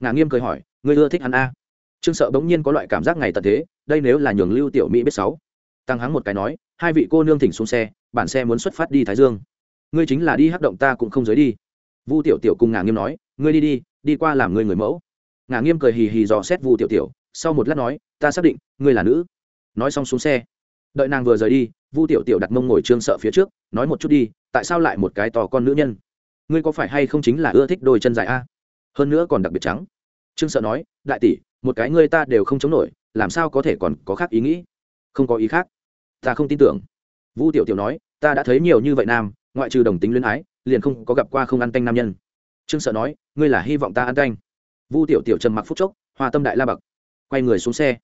Ngà nghiêm cười hỏi, ngươi ưa thích ăn a. Trương sợ bỗng nhiên có loại cảm giác ngày tận thế, đây nếu là nhường lưu tiểu mỹ biết sáu. Tăng hắng một cái nói, hai vị cô nương thỉnh xuống xe, bản xe muốn xuất phát đi thái dương. Ngươi chính là đi hắc động ta cũng không giới đi. Vu tiểu tiểu cùng ngà nghiêm nói, ngươi đi đi đi qua làm ngươi người mẫu. Ngà nghiêm cười hì hì dò xét vu tiểu tiểu, sau một lát nói, ta xác định, ngươi là nữ. Nói xong xuống xe. Đợi nàng vừa rời đi vu tiểu tiểu đặt mông ngồi trương sợ phía trước, nói một chút đi, tại sao lại một cái to con nữ nhân? Ngươi có phải hay không chính là ưa thích đôi chân dài a? Hơn nữa còn đặc biệt trắng. Trương sợ nói, đại tỷ, một cái ngươi ta đều không chống nổi, làm sao có thể còn có khác ý nghĩ? Không có ý khác. Ta không tin tưởng. Vu tiểu tiểu nói, ta đã thấy nhiều như vậy nam, ngoại trừ đồng tính luyến ái, liền không có gặp qua không ăn canh nam nhân. Trương sợ nói, ngươi là hy vọng ta ăn canh. Vu tiểu tiểu trầm mặc phúc chốc hòa tâm đại la bậc. Quay người xuống xe.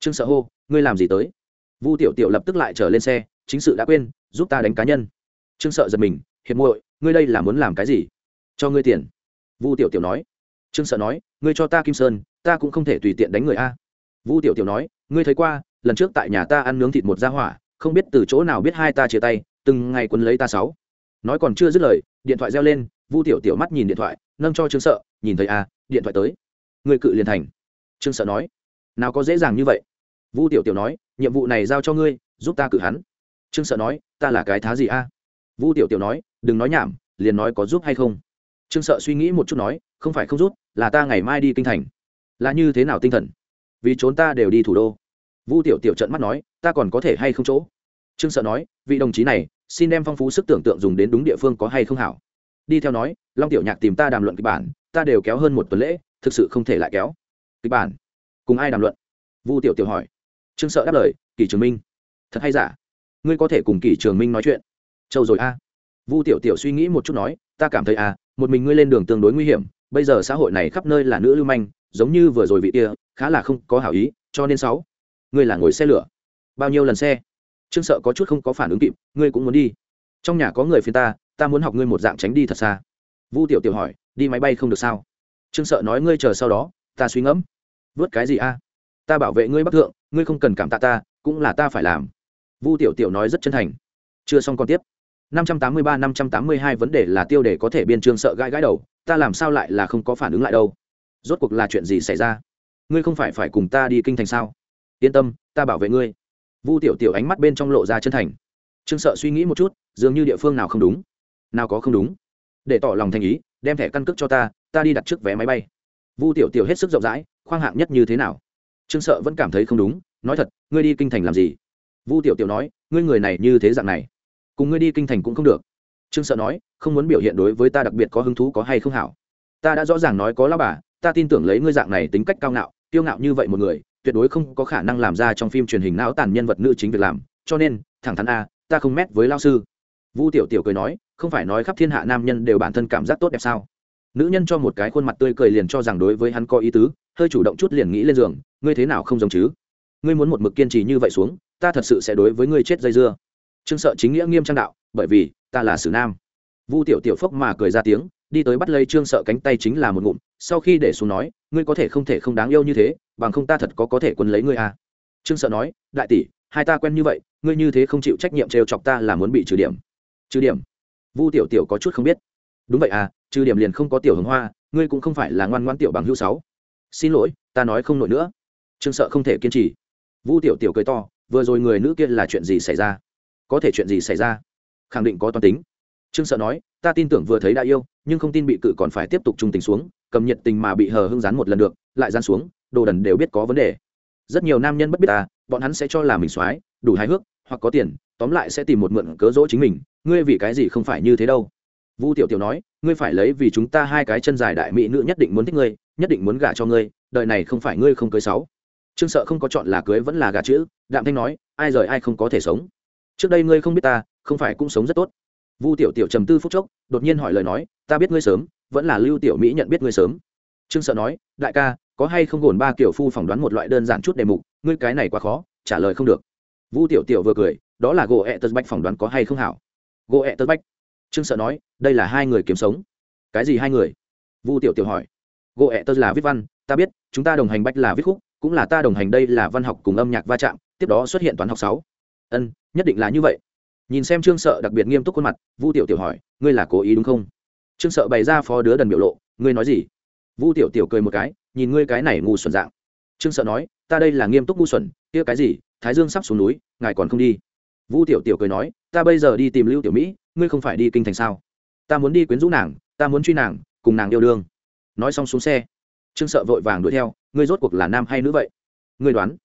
Trương sợ hô, ngươi làm gì tới? Vu tiểu tiểu lập tức lại trở lên xe chính sự đã quên, giúp ta đánh cá nhân. Trương sợ giật mình, hiệp muội, ngươi đây là muốn làm cái gì? Cho ngươi tiền. Vu tiểu tiểu nói. Trương sợ nói, ngươi cho ta kim sơn, ta cũng không thể tùy tiện đánh người a. Vu tiểu tiểu nói, ngươi thấy qua, lần trước tại nhà ta ăn nướng thịt một gia hỏa, không biết từ chỗ nào biết hai ta chia tay, từng ngày quấn lấy ta sáu. Nói còn chưa dứt lời, điện thoại reo lên, vu tiểu tiểu mắt nhìn điện thoại, nâng cho trương sợ, nhìn thấy a, điện thoại tới. Ngươi cự liền thành. Trương sợ nói, nào có dễ dàng như vậy. Vu tiểu tiểu nói, nhiệm vụ này giao cho ngươi, giúp ta cử hắn trương sợ nói, ta là cái thá gì a? Vu tiểu tiểu nói, đừng nói nhảm, liền nói có giúp hay không? Trương sợ suy nghĩ một chút nói, không phải không giúp, là ta ngày mai đi kinh thành. Là như thế nào tinh thần? Vì trốn ta đều đi thủ đô. Vu tiểu tiểu trận mắt nói, ta còn có thể hay không chỗ? Trương sợ nói, vị đồng chí này, xin đem phong phú sức tưởng tượng dùng đến đúng địa phương có hay không hảo. Đi theo nói, long tiểu nhạc tìm ta đàm luận kịch bản, ta đều kéo hơn một tuần lễ, thực sự không thể lại kéo. Kịch bản? Cùng ai đàm luận? Vu tiểu tiểu hỏi. Trương sợ đáp lời kỳ trường minh. Thật hay giả? Ngươi có thể cùng kỷ trường minh nói chuyện. Châu rồi a. Vu tiểu tiểu suy nghĩ một chút nói, ta cảm thấy a, một mình ngươi lên đường tương đối nguy hiểm, bây giờ xã hội này khắp nơi là nữ lưu manh, giống như vừa rồi vị kia, khá là không có hảo ý, cho nên sáu. Ngươi là ngồi xe lửa. Bao nhiêu lần xe? Trương sợ có chút không có phản ứng kịp, ngươi cũng muốn đi. Trong nhà có người phiền ta ta muốn học ngươi một dạng tránh đi thật xa. Vu tiểu tiểu hỏi, đi máy bay không được sao? Trương sợ nói ngươi chờ sau đó, ta suy ngẫm. Vớt cái gì a? Ta bảo vệ ngươi bắc thượng, ngươi không cần cảm tạ ta, cũng là ta phải làm vu tiểu tiểu nói rất chân thành. Chưa xong còn tiếp. 583 582 vấn đề là tiêu đề có thể biên trương sợ gãi gãi đầu, ta làm sao lại là không có phản ứng lại đâu? Rốt cuộc là chuyện gì xảy ra? Ngươi không phải phải cùng ta đi kinh thành sao? Yên tâm, ta bảo vệ ngươi. Vu tiểu tiểu ánh mắt bên trong lộ ra chân thành. Trương sợ suy nghĩ một chút, dường như địa phương nào không đúng. Nào có không đúng? Để tỏ lòng thành ý, đem thẻ căn cước cho ta ta đi đặt trước vé máy bay. Vu tiểu tiểu hết sức rộng rãi, khoang hạng nhất như thế nào? Trương sợ vẫn cảm thấy không đúng, nói thật, ngươi đi kinh thành làm gì? Vu tiểu tiểu nói, ngươi người này như thế dạng này, cùng ngươi đi kinh thành cũng không được. Trương sợ nói, không muốn biểu hiện đối với ta đặc biệt có hứng thú có hay không hảo. Ta đã rõ ràng nói có lao bà, ta tin tưởng lấy ngươi dạng này tính cách cao ngạo tiêu ngạo như vậy một người, tuyệt đối không có khả năng làm ra trong phim truyền hình não tàn nhân vật nữ chính việc làm, cho nên, thẳng thắn a, ta không mét với lao sư. Vu tiểu tiểu cười nói, không phải nói khắp thiên hạ nam nhân đều bản thân cảm giác tốt đẹp sao? Nữ nhân cho một cái khuôn mặt tươi cười liền cho rằng đối với hắn có ý tứ, hơi chủ động chút liền nghĩ lên giường, ngươi thế nào không giống chứ? Ngươi muốn một mực kiên trì như vậy xuống ta thật sự sẽ đối với ngươi chết dây dưa. Trương sợ chính nghĩa nghiêm trang đạo, bởi vì, ta là sử nam. Vu tiểu tiểu phốc mà cười ra tiếng, đi tới bắt lấy trương sợ cánh tay chính là một ngụm, sau khi để xuống nói, ngươi có thể không thể không đáng yêu như thế, bằng không ta thật có có thể quân lấy ngươi à. Trương sợ nói, đại tỷ, hai ta quen như vậy, ngươi như thế không chịu trách nhiệm trêu chọc ta là muốn bị trừ điểm. Trừ điểm? Vu tiểu tiểu có chút không biết. Đúng vậy à trừ điểm liền không có tiểu hồng hoa, ngươi cũng không phải là ngoan ngoan tiểu bằng hữu sáu. Xin lỗi, ta nói không nổi nữa. Trương sợ không thể kiên trì. Vu tiểu tiểu cười to vừa rồi người nữ kia là chuyện gì xảy ra? Có thể chuyện gì xảy ra? Khẳng định có toán tính. Trương sợ nói, ta tin tưởng vừa thấy đã yêu, nhưng không tin bị cự còn phải tiếp tục trung tình xuống, cầm nhiệt tình mà bị hờ hưng rán một lần được, lại rán xuống, đồ đần đều biết có vấn đề. Rất nhiều nam nhân bất biết ta, bọn hắn sẽ cho là mình soái, đủ hài hước, hoặc có tiền, tóm lại sẽ tìm một mượn cớ dỗ chính mình, ngươi vì cái gì không phải như thế đâu. Vu tiểu tiểu nói, ngươi phải lấy vì chúng ta hai cái chân dài đại mỹ nữ nhất định muốn thích ngươi, nhất định muốn gả cho ngươi, đời này không phải ngươi không cưới sáu trương sợ không có chọn là cưới vẫn là gà chữ, đạm thanh nói, ai rời ai không có thể sống. Trước đây ngươi không biết ta, không phải cũng sống rất tốt. Vu tiểu tiểu trầm tư phút chốc, đột nhiên hỏi lời nói, ta biết ngươi sớm, vẫn là lưu tiểu mỹ nhận biết ngươi sớm. Trương sợ nói, đại ca, có hay không gồn ba kiểu phu phỏng đoán một loại đơn giản chút đề mục, ngươi cái này quá khó, trả lời không được. Vu tiểu tiểu vừa cười, đó là gỗ ẹ tật bách phỏng đoán có hay không hảo? Gỗ ẹ tật bách trương sợ nói, đây là hai người kiếm sống. Cái gì hai người? Vu tiểu tiểu hỏi. Gỗ ẹ tật là viết văn, ta biết, chúng ta đồng hành bách là viết khúc cũng là ta đồng hành đây là văn học cùng âm nhạc va chạm, tiếp đó xuất hiện toán học sáu. Ân, nhất định là như vậy. Nhìn xem trương sợ đặc biệt nghiêm túc khuôn mặt, vu tiểu tiểu hỏi, ngươi là cố ý đúng không? Trương sợ bày ra phó đứa đần biểu lộ, ngươi nói gì? Vu tiểu tiểu cười một cái, nhìn ngươi cái này ngu xuẩn dạng. Trương sợ nói, ta đây là nghiêm túc ngu xuẩn, kia cái gì, thái dương sắp xuống núi, ngài còn không đi. Vu tiểu tiểu cười nói, ta bây giờ đi tìm lưu tiểu mỹ, ngươi không phải đi kinh thành sao? Ta muốn đi quyến rũ nàng, ta muốn truy nàng, cùng nàng yêu đương. Nói xong xuống xe, trương sợ vội vàng đuổi theo ngươi rốt cuộc là nam hay nữ vậy? Ngươi đoán.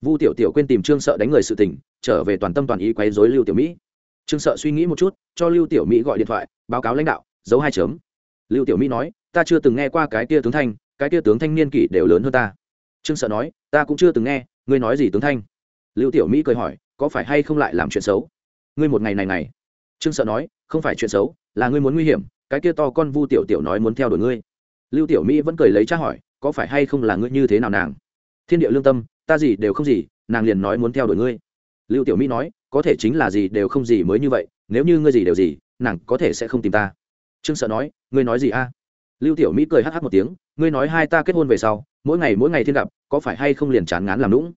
Vu tiểu tiểu quên tìm trương sợ đánh người sự tình, trở về toàn tâm toàn ý quấy dối lưu tiểu mỹ. Trương sợ suy nghĩ một chút, cho lưu tiểu mỹ gọi điện thoại, báo cáo lãnh đạo, giấu hai chấm. Lưu tiểu mỹ nói, ta chưa từng nghe qua cái tia tướng thanh, cái tia tướng thanh niên kỷ đều lớn hơn ta. Trương sợ nói, ta cũng chưa từng nghe, ngươi nói gì tướng thanh? Lưu tiểu mỹ cười hỏi, có phải hay không lại làm chuyện xấu? Ngươi một ngày này này. Trương sợ nói, không phải chuyện xấu, là ngươi muốn nguy hiểm, cái kia to con vu tiểu tiểu nói muốn theo đuổi ngươi. Lưu tiểu mỹ vẫn cười lấy tra hỏi có phải hay không là ngươi như thế nào nàng? Thiên địa lương tâm, ta gì đều không gì, nàng liền nói muốn theo đuổi ngươi. Lưu tiểu mỹ nói, có thể chính là gì đều không gì mới như vậy, nếu như ngươi gì đều gì, nàng có thể sẽ không tìm ta. Trương sợ nói, ngươi nói gì a? Lưu tiểu mỹ cười hh một tiếng, ngươi nói hai ta kết hôn về sau, mỗi ngày mỗi ngày thiên gặp, có phải hay không liền chán ngán làm lũng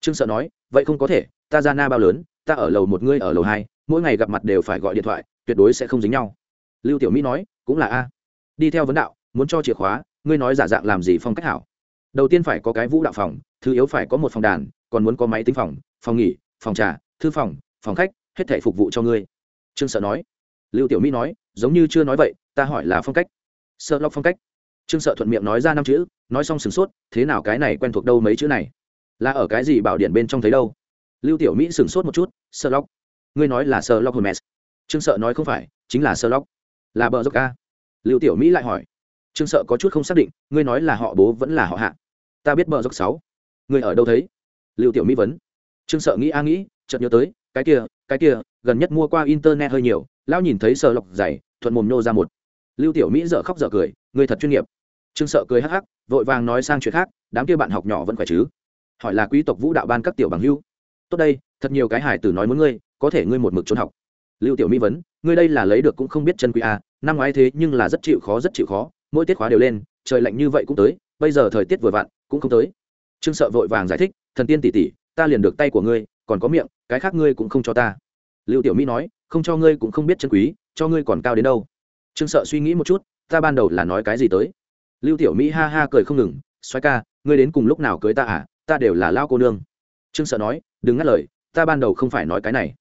trương sợ nói, vậy không có thể, ta ra na bao lớn, ta ở lầu một, ngươi ở lầu hai, mỗi ngày gặp mặt đều phải gọi điện thoại, tuyệt đối sẽ không dính nhau. Lưu tiểu mỹ nói, cũng là a. Đi theo vấn đạo, muốn cho chìa khóa ngươi nói giả dạng làm gì phong cách hảo? Đầu tiên phải có cái vũ đạo phòng, thứ yếu phải có một phòng đàn, còn muốn có máy tính phòng phòng nghỉ, phòng trà, thư phòng phòng khách, hết thể phục vụ cho ngươi. Trương sợ nói. Lưu tiểu mỹ nói, giống như chưa nói vậy, ta hỏi là phong cách. Sợ lọc phong cách. Trương sợ thuận miệng nói ra năm chữ, nói xong sửng sốt, thế nào cái này quen thuộc đâu mấy chữ này? Là ở cái gì bảo điện bên trong thấy đâu? Lưu tiểu mỹ sửng sốt một chút, sợ lọc? Ngươi nói là sợ lọc hermes trương sợ nói không phải, chính là sợ lọc là bờ dốc ca lưu tiểu mỹ lại hỏi trương sợ có chút không xác định ngươi nói là họ bố vẫn là họ hạ. Ta biết bờ dốc sáu. Ngươi ở đâu thấy? Lưu tiểu mỹ vấn. Trương sợ nghĩ a nghĩ chợt nhớ tới cái kia cái kia gần nhất mua qua internet hơi nhiều lão nhìn thấy sợ lọc dày thuận mồm nô ra một. Lưu tiểu mỹ dở khóc dở cười ngươi thật chuyên nghiệp. Trương sợ cười hắc hắc vội vàng nói sang chuyện khác đám kia bạn học nhỏ vẫn khỏe chứ? Hỏi là quý tộc vũ đạo ban các tiểu bằng hưu tốt đây thật nhiều cái hải tử nói muốn ngươi có thể ngươi một mực trốn học. Lưu tiểu mỹ vấn ngươi đây là lấy được cũng không biết chân quý a à, năm ngoái thế nhưng là rất chịu khó rất chịu khó mỗi tiết khóa đều lên, trời lạnh như vậy cũng tới, bây giờ thời tiết vừa vặn, cũng không tới. Trương sợ vội vàng giải thích, thần tiên tỷ tỷ, ta liền được tay của ngươi, còn có miệng, cái khác ngươi cũng không cho ta. Lưu tiểu mỹ nói, không cho ngươi cũng không biết chân quý, cho ngươi còn cao đến đâu. Trương sợ suy nghĩ một chút, ta ban đầu là nói cái gì tới? Lưu tiểu mỹ ha ha cười không ngừng xoáy ca, ngươi đến cùng lúc nào cưới ta à? Ta đều là lao cô nương. Trương sợ nói, đừng ngắt lời, ta ban đầu không phải nói cái này.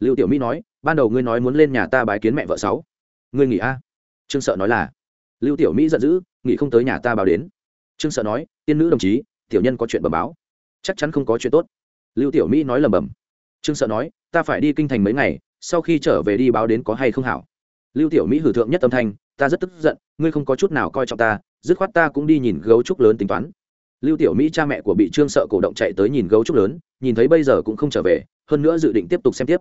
Lưu tiểu mỹ nói, ban đầu ngươi nói muốn lên nhà ta bái kiến mẹ vợ sáu. Ngươi nghỉ a. À? trương sợ nói là lưu tiểu mỹ giận dữ nghĩ không tới nhà ta báo đến. Trương sợ nói, tiên nữ đồng chí, tiểu nhân có chuyện bẩm báo. Chắc chắn không có chuyện tốt. Lưu tiểu mỹ nói lầm bầm trương sợ nói, ta phải đi kinh thành mấy ngày, sau khi trở về đi báo đến có hay không hảo. Lưu tiểu mỹ hử thượng nhất tâm thanh, ta rất tức giận, ngươi không có chút nào coi trọng ta, dứt khoát ta cũng đi nhìn gấu trúc lớn tính toán. Lưu tiểu mỹ cha mẹ của bị trương sợ cổ động chạy tới nhìn gấu trúc lớn, nhìn thấy bây giờ cũng không trở về, hơn nữa dự định tiếp tục xem tiếp.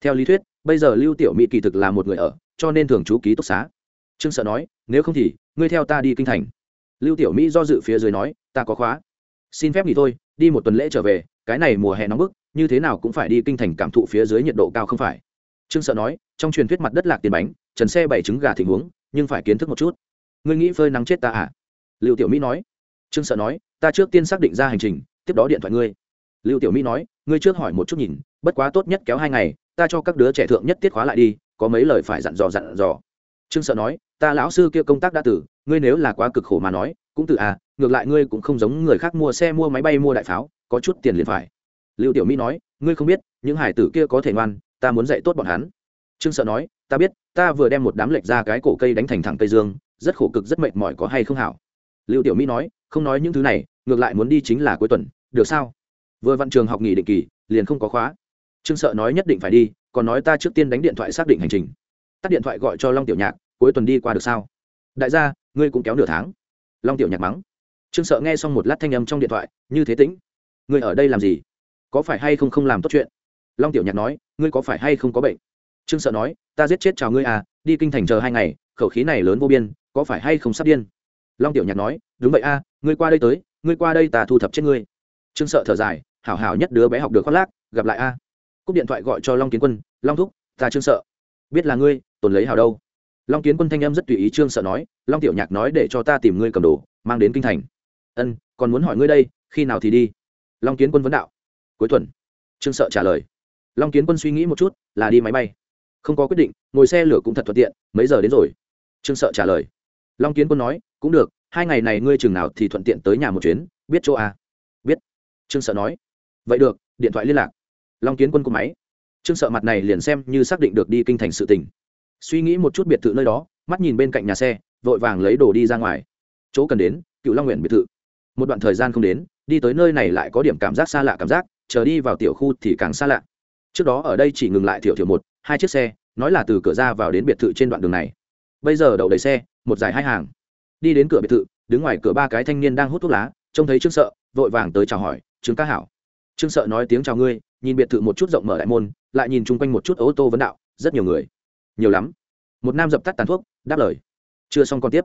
Theo lý thuyết, bây giờ lưu tiểu mỹ kỳ thực là một người ở, cho nên thường trú ký túc xá trương sợ nói, nếu không thì, ngươi theo ta đi kinh thành. Lưu tiểu mỹ do dự phía dưới nói, ta có khóa. Xin phép nghỉ thôi, đi một tuần lễ trở về, cái này mùa hè nóng bức, như thế nào cũng phải đi kinh thành cảm thụ phía dưới nhiệt độ cao không phải. Trương sợ nói, trong truyền thuyết mặt đất lạc tiền bánh, trần xe bảy trứng gà tình huống, nhưng phải kiến thức một chút. Ngươi nghĩ phơi nắng chết ta à? Lưu tiểu mỹ nói. Trương sợ nói, ta trước tiên xác định ra hành trình, tiếp đó điện thoại ngươi. Lưu tiểu mỹ nói, ngươi trước hỏi một chút nhìn, bất quá tốt nhất kéo hai ngày, ta cho các đứa trẻ thượng nhất tiết khóa lại đi, có mấy lời phải dặn dò dặn dò. Trương sợ nói ta lão sư kia công tác đã tử, ngươi nếu là quá cực khổ mà nói, cũng tự à ngược lại ngươi cũng không giống người khác mua xe mua máy bay mua đại pháo, có chút tiền liền phải. Lưu tiểu mỹ nói, ngươi không biết, những hải tử kia có thể ngoan, ta muốn dạy tốt bọn hắn. Trương sợ nói, ta biết, ta vừa đem một đám lệch ra cái cổ cây đánh thành thẳng cây dương, rất khổ cực, rất mệt mỏi có hay không hảo. Lưu tiểu mỹ nói, không nói những thứ này, ngược lại muốn đi chính là cuối tuần, được sao? Vừa văn trường học nghỉ định kỳ, liền không có khóa. Trương sợ nói nhất định phải đi, còn nói ta trước tiên đánh điện thoại xác định hành trình. Tắt điện thoại gọi cho long tiểu nhạc cuối tuần đi qua được sao? Đại gia ngươi cũng kéo nửa tháng. Long tiểu nhạc mắng. Trương sợ nghe xong một lát thanh âm trong điện thoại như thế tĩnh. Ngươi ở đây làm gì? Có phải hay không không làm tốt chuyện? Long tiểu nhạc nói ngươi có phải hay không có bệnh? Trương sợ nói ta giết chết chào ngươi à đi kinh thành chờ hai ngày khẩu khí này lớn vô biên có phải hay không sắp điên? Long tiểu nhạc nói đúng vậy a à, ngươi qua đây tới ngươi qua đây ta thu thập chết ngươi. Trương sợ thở dài hảo hảo nhất đứa bé học được khoác lác gặp lại a. Cúp điện thoại gọi cho long kiến quân long thúc ta trương sợ. Biết là ngươi tồn lấy hào đâu long kiến quân thanh em rất tùy ý trương sợ nói, long tiểu nhạc nói để cho ta tìm ngươi cầm đồ, mang đến kinh thành. Ân, còn muốn hỏi ngươi đây, khi nào thì đi? Long kiến quân vấn đạo. Cuối tuần. Trương sợ trả lời. Long kiến quân suy nghĩ một chút, là đi máy bay. Không có quyết định, ngồi xe lửa cũng thật thuận tiện, mấy giờ đến rồi? Trương sợ trả lời. Long kiến quân nói, cũng được, hai ngày này ngươi chừng nào thì thuận tiện tới nhà một chuyến, biết chỗ à? biết. Trương sợ nói. Vậy được, điện thoại liên lạc. Long kiến quân của máy. Trương sợ mặt này liền xem như xác định được đi kinh thành sự tình suy nghĩ một chút biệt thự nơi đó, mắt nhìn bên cạnh nhà xe, vội vàng lấy đồ đi ra ngoài. Chỗ cần đến, cựu long nguyện biệt thự. Một đoạn thời gian không đến, đi tới nơi này lại có điểm cảm giác xa lạ cảm giác, chờ đi vào tiểu khu thì càng xa lạ. Trước đó ở đây chỉ ngừng lại thiểu thiểu một, hai chiếc xe, nói là từ cửa ra vào đến biệt thự trên đoạn đường này. Bây giờ đậu đầy xe, một dài hai hàng. Đi đến cửa biệt thự, đứng ngoài cửa ba cái thanh niên đang hút thuốc lá, trông thấy trương sợ, vội vàng tới chào hỏi, trương ca hảo. Trương sợ nói tiếng chào ngươi, nhìn biệt thự một chút rộng mở đại môn, lại nhìn chung quanh một chút ô tô vấn đạo, rất nhiều người nhiều lắm. Một nam dập tắt tàn thuốc đáp lời. Chưa xong còn tiếp.